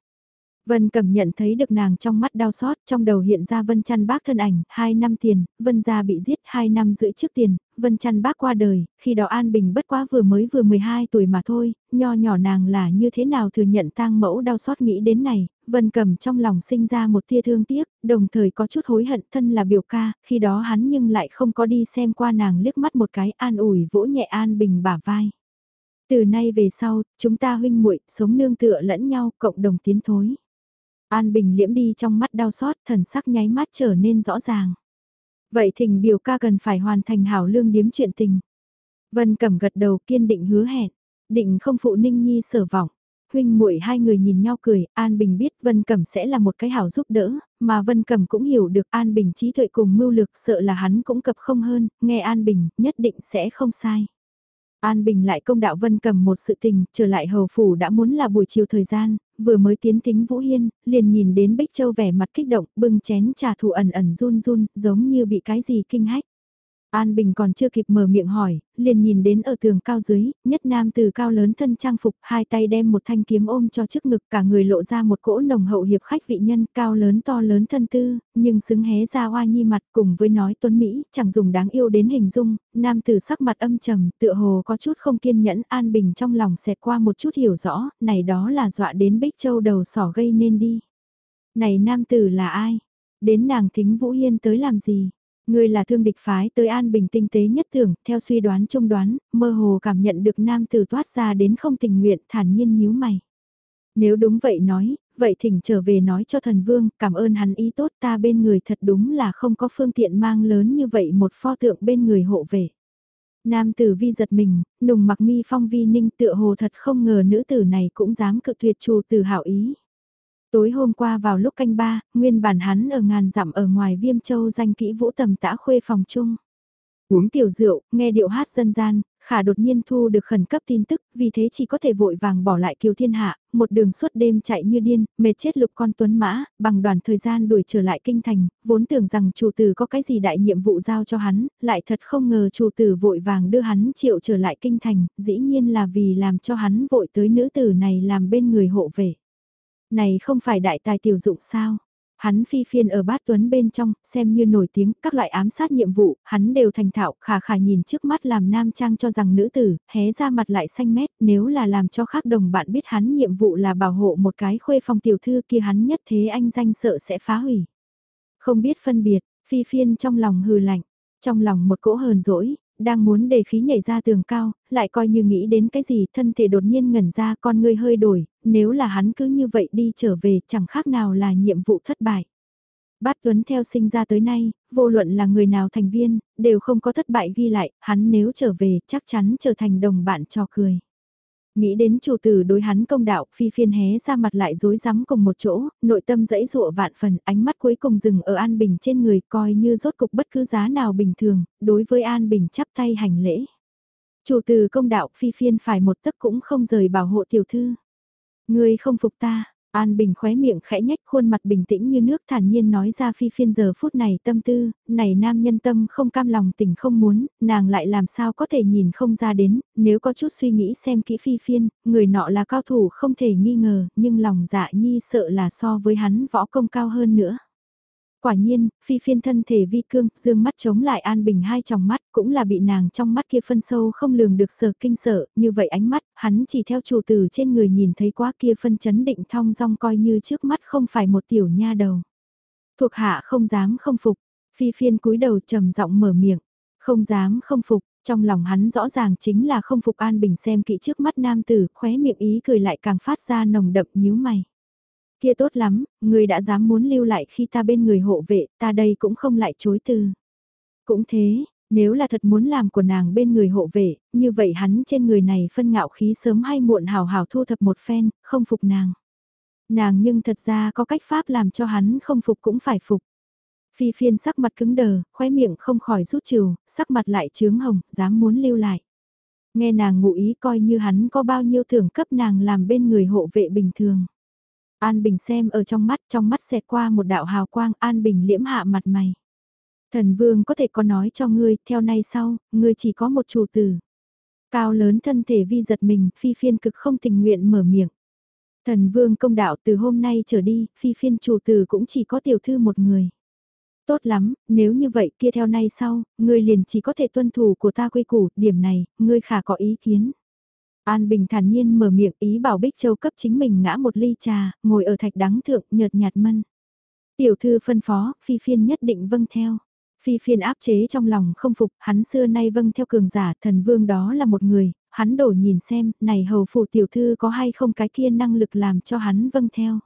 Vân Cẩm nhận thấy được nàng trong mắt đau xót, trong đầu hiện ra Vân Chăn Bác thân ảnh, hai năm tiền, Vân gia bị giết hai năm rưỡi trước tiền, Vân Chăn Bác qua đời, khi đó An Bình bất quá vừa mới vừa 12 tuổi mà thôi, nho nhỏ nàng là như thế nào thừa nhận tang mẫu đau xót nghĩ đến này, Vân Cẩm trong lòng sinh ra một tia thương tiếc, đồng thời có chút hối hận thân là biểu ca, khi đó hắn nhưng lại không có đi xem qua nàng liếc mắt một cái an ủi vỗ nhẹ An Bình bả vai. Từ nay về sau, chúng ta huynh muội sống nương tựa lẫn nhau, cộng đồng tiến thối. An Bình liễm đi trong mắt đau xót, thần sắc nháy mắt trở nên rõ ràng. Vậy thỉnh biểu ca cần phải hoàn thành hảo lương điếm chuyện tình. Vân Cẩm gật đầu kiên định hứa hẹn, định không phụ Ninh Nhi sở vọng. Huynh muội hai người nhìn nhau cười, An Bình biết Vân Cẩm sẽ là một cái hảo giúp đỡ, mà Vân Cẩm cũng hiểu được An Bình trí tuệ cùng mưu lực sợ là hắn cũng cập không hơn, nghe An Bình nhất định sẽ không sai. An Bình lại công đạo Vân Cẩm một sự tình, trở lại hầu phủ đã muốn là buổi chiều thời gian, vừa mới tiến thính Vũ Hiên, liền nhìn đến Bích Châu vẻ mặt kích động, bưng chén trà thủ ẩn ẩn run run, giống như bị cái gì kinh hách. An Bình còn chưa kịp mở miệng hỏi, liền nhìn đến ở tường cao dưới, nhất nam từ cao lớn thân trang phục, hai tay đem một thanh kiếm ôm cho trước ngực cả người lộ ra một cỗ nồng hậu hiệp khách vị nhân cao lớn to lớn thân tư, nhưng xứng hé ra hoa nhi mặt cùng với nói tuấn Mỹ, chẳng dùng đáng yêu đến hình dung, nam tử sắc mặt âm trầm, tựa hồ có chút không kiên nhẫn An Bình trong lòng xẹt qua một chút hiểu rõ, này đó là dọa đến Bích Châu đầu sỏ gây nên đi. Này nam tử là ai? Đến nàng thính Vũ Hiên tới làm gì? Người là thương địch phái tới An Bình tinh tế nhất tưởng, theo suy đoán trung đoán, mơ hồ cảm nhận được nam tử toát ra đến không tình nguyện thản nhiên nhíu mày. Nếu đúng vậy nói, vậy thỉnh trở về nói cho thần vương, cảm ơn hắn ý tốt ta bên người thật đúng là không có phương tiện mang lớn như vậy một pho tượng bên người hộ về. Nam tử vi giật mình, nùng mặc mi phong vi ninh tựa hồ thật không ngờ nữ tử này cũng dám cự tuyệt chủ từ hảo ý. Tối hôm qua vào lúc canh ba, nguyên bản hắn ở ngàn dặm ở ngoài viêm châu danh kỹ vũ tầm tã khuê phòng chung. Uống tiểu rượu, nghe điệu hát dân gian, khả đột nhiên thu được khẩn cấp tin tức, vì thế chỉ có thể vội vàng bỏ lại kiều thiên hạ, một đường suốt đêm chạy như điên, mệt chết lục con tuấn mã, bằng đoàn thời gian đuổi trở lại kinh thành, vốn tưởng rằng chủ tử có cái gì đại nhiệm vụ giao cho hắn, lại thật không ngờ chủ tử vội vàng đưa hắn triệu trở lại kinh thành, dĩ nhiên là vì làm cho hắn vội tới nữ tử này làm bên người hộ vệ. Này không phải đại tài tiểu dụng sao? Hắn phi phiên ở bát tuấn bên trong, xem như nổi tiếng, các loại ám sát nhiệm vụ, hắn đều thành thạo, khả khả nhìn trước mắt làm nam trang cho rằng nữ tử, hé ra mặt lại xanh mét, nếu là làm cho khác đồng bạn biết hắn nhiệm vụ là bảo hộ một cái khuê phòng tiểu thư kia hắn nhất thế anh danh sợ sẽ phá hủy. Không biết phân biệt, phi phiên trong lòng hừ lạnh, trong lòng một cỗ hờn dỗi, đang muốn đề khí nhảy ra tường cao, lại coi như nghĩ đến cái gì thân thể đột nhiên ngẩn ra con người hơi đổi, nếu là hắn cứ như vậy đi trở về chẳng khác nào là nhiệm vụ thất bại. Bát Tuấn theo sinh ra tới nay, vô luận là người nào thành viên, đều không có thất bại ghi lại, hắn nếu trở về chắc chắn trở thành đồng bạn cho cười. Nghĩ đến chủ tử đối hắn công đạo, phi phiên hé ra mặt lại rối rắm cùng một chỗ, nội tâm dẫy dụa vạn phần, ánh mắt cuối cùng dừng ở An Bình trên người coi như rốt cục bất cứ giá nào bình thường, đối với An Bình chắp tay hành lễ. Chủ tử công đạo phi phiên phải một tấc cũng không rời bảo hộ tiểu thư. Ngươi không phục ta, An Bình khóe miệng khẽ nhách khuôn mặt bình tĩnh như nước thản nhiên nói ra phi phiên giờ phút này tâm tư, này nam nhân tâm không cam lòng tình không muốn, nàng lại làm sao có thể nhìn không ra đến, nếu có chút suy nghĩ xem kỹ phi phiên, người nọ là cao thủ không thể nghi ngờ, nhưng lòng dạ nhi sợ là so với hắn võ công cao hơn nữa. Quả nhiên, phi phiên thân thể vi cương, dương mắt chống lại an bình hai tròng mắt, cũng là bị nàng trong mắt kia phân sâu không lường được sở kinh sợ, như vậy ánh mắt, hắn chỉ theo chủ tử trên người nhìn thấy quá kia phân chấn định thong dong coi như trước mắt không phải một tiểu nha đầu. Thuộc hạ không dám không phục, phi phiên cúi đầu trầm giọng mở miệng, không dám không phục, trong lòng hắn rõ ràng chính là không phục an bình xem kỹ trước mắt nam tử, khóe miệng ý cười lại càng phát ra nồng đậm nhíu mày. Kia tốt lắm, người đã dám muốn lưu lại khi ta bên người hộ vệ, ta đây cũng không lại chối từ. Cũng thế, nếu là thật muốn làm của nàng bên người hộ vệ, như vậy hắn trên người này phân ngạo khí sớm hay muộn hào hào thu thập một phen, không phục nàng. Nàng nhưng thật ra có cách pháp làm cho hắn không phục cũng phải phục. Phi phiên sắc mặt cứng đờ, khóe miệng không khỏi rút trừ, sắc mặt lại trướng hồng, dám muốn lưu lại. Nghe nàng ngụ ý coi như hắn có bao nhiêu thưởng cấp nàng làm bên người hộ vệ bình thường. An Bình xem ở trong mắt, trong mắt xẹt qua một đạo hào quang, An Bình liễm hạ mặt mày. Thần vương có thể có nói cho ngươi, theo nay sau, ngươi chỉ có một chủ tử. Cao lớn thân thể vi giật mình, phi phiên cực không tình nguyện mở miệng. Thần vương công đạo từ hôm nay trở đi, phi phiên chủ tử cũng chỉ có tiểu thư một người. Tốt lắm, nếu như vậy kia theo nay sau, ngươi liền chỉ có thể tuân thủ của ta quy củ, điểm này, ngươi khả có ý kiến. An Bình thản nhiên mở miệng ý bảo Bích Châu cấp chính mình ngã một ly trà, ngồi ở thạch đắng thượng nhợt nhạt mân. Tiểu thư phân phó, phi phiên nhất định vâng theo. Phi phiên áp chế trong lòng không phục, hắn xưa nay vâng theo cường giả thần vương đó là một người, hắn đổ nhìn xem, này hầu phủ tiểu thư có hay không cái kia năng lực làm cho hắn vâng theo.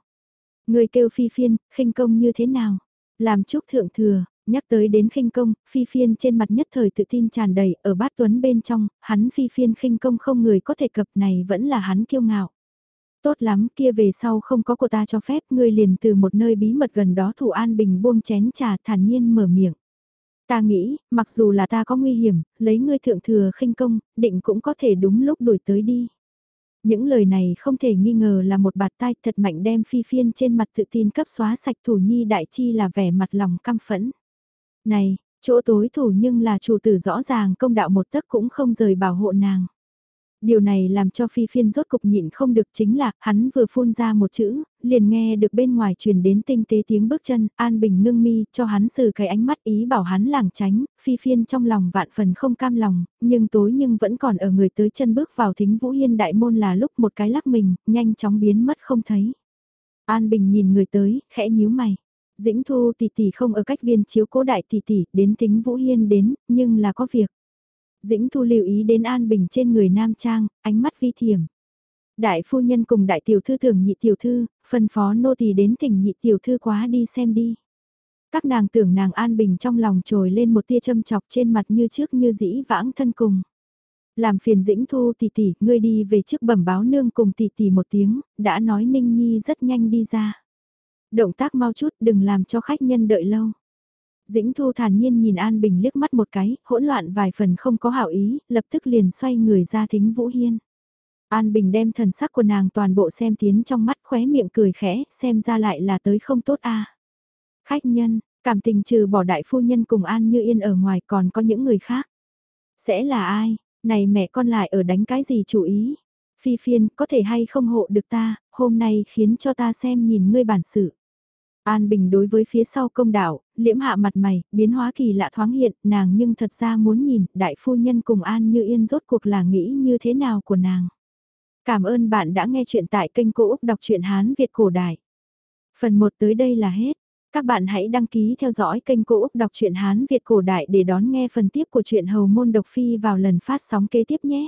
Người kêu phi phiên, khinh công như thế nào? Làm chúc thượng thừa, nhắc tới đến khinh công, phi phiên trên mặt nhất thời tự tin tràn đầy, ở bát tuấn bên trong, hắn phi phiên khinh công không người có thể cập này vẫn là hắn kiêu ngạo. Tốt lắm kia về sau không có của ta cho phép ngươi liền từ một nơi bí mật gần đó thủ an bình buông chén trà thản nhiên mở miệng. Ta nghĩ, mặc dù là ta có nguy hiểm, lấy ngươi thượng thừa khinh công, định cũng có thể đúng lúc đuổi tới đi. Những lời này không thể nghi ngờ là một bạt tai thật mạnh đem phi phiên trên mặt tự tin cấp xóa sạch thủ nhi đại chi là vẻ mặt lòng căm phẫn. Này, chỗ tối thủ nhưng là chủ tử rõ ràng công đạo một tấc cũng không rời bảo hộ nàng. Điều này làm cho phi phiên rốt cục nhịn không được chính là, hắn vừa phun ra một chữ, liền nghe được bên ngoài truyền đến tinh tế tiếng bước chân, an bình ngưng mi, cho hắn xử cái ánh mắt ý bảo hắn làng tránh, phi phiên trong lòng vạn phần không cam lòng, nhưng tối nhưng vẫn còn ở người tới chân bước vào thính vũ hiên đại môn là lúc một cái lắc mình, nhanh chóng biến mất không thấy. An bình nhìn người tới, khẽ nhíu mày. Dĩnh Thu tỷ tỷ không ở cách viên chiếu cố đại tỷ tỷ, đến tính Vũ Hiên đến, nhưng là có việc. Dĩnh Thu lưu ý đến An Bình trên người Nam Trang, ánh mắt vi thiểm. Đại phu nhân cùng đại tiểu thư tưởng nhị tiểu thư, phân phó nô tỳ đến thỉnh nhị tiểu thư quá đi xem đi. Các nàng tưởng nàng An Bình trong lòng trồi lên một tia châm chọc trên mặt như trước như dĩ vãng thân cùng. Làm phiền dĩnh thu tỷ tỷ, ngươi đi về trước bẩm báo nương cùng tỷ tỷ một tiếng, đã nói Ninh Nhi rất nhanh đi ra. Động tác mau chút đừng làm cho khách nhân đợi lâu. Dĩnh Thu thản nhiên nhìn An Bình liếc mắt một cái, hỗn loạn vài phần không có hảo ý, lập tức liền xoay người ra thính Vũ Hiên. An Bình đem thần sắc của nàng toàn bộ xem tiến trong mắt khóe miệng cười khẽ, xem ra lại là tới không tốt a. Khách nhân, cảm tình trừ bỏ đại phu nhân cùng An Như Yên ở ngoài còn có những người khác. Sẽ là ai? Này mẹ con lại ở đánh cái gì chủ ý? Phi phiên, có thể hay không hộ được ta, hôm nay khiến cho ta xem nhìn ngươi bản sự. An Bình đối với phía sau công đạo, liễm hạ mặt mày, biến hóa kỳ lạ thoáng hiện, nàng nhưng thật ra muốn nhìn, đại phu nhân cùng An Như Yên rốt cuộc là nghĩ như thế nào của nàng. Cảm ơn bạn đã nghe chuyện tại kênh Cô Úc Đọc truyện Hán Việt Cổ Đại. Phần 1 tới đây là hết. Các bạn hãy đăng ký theo dõi kênh Cô Úc Đọc truyện Hán Việt Cổ Đại để đón nghe phần tiếp của truyện Hầu Môn Độc Phi vào lần phát sóng kế tiếp nhé.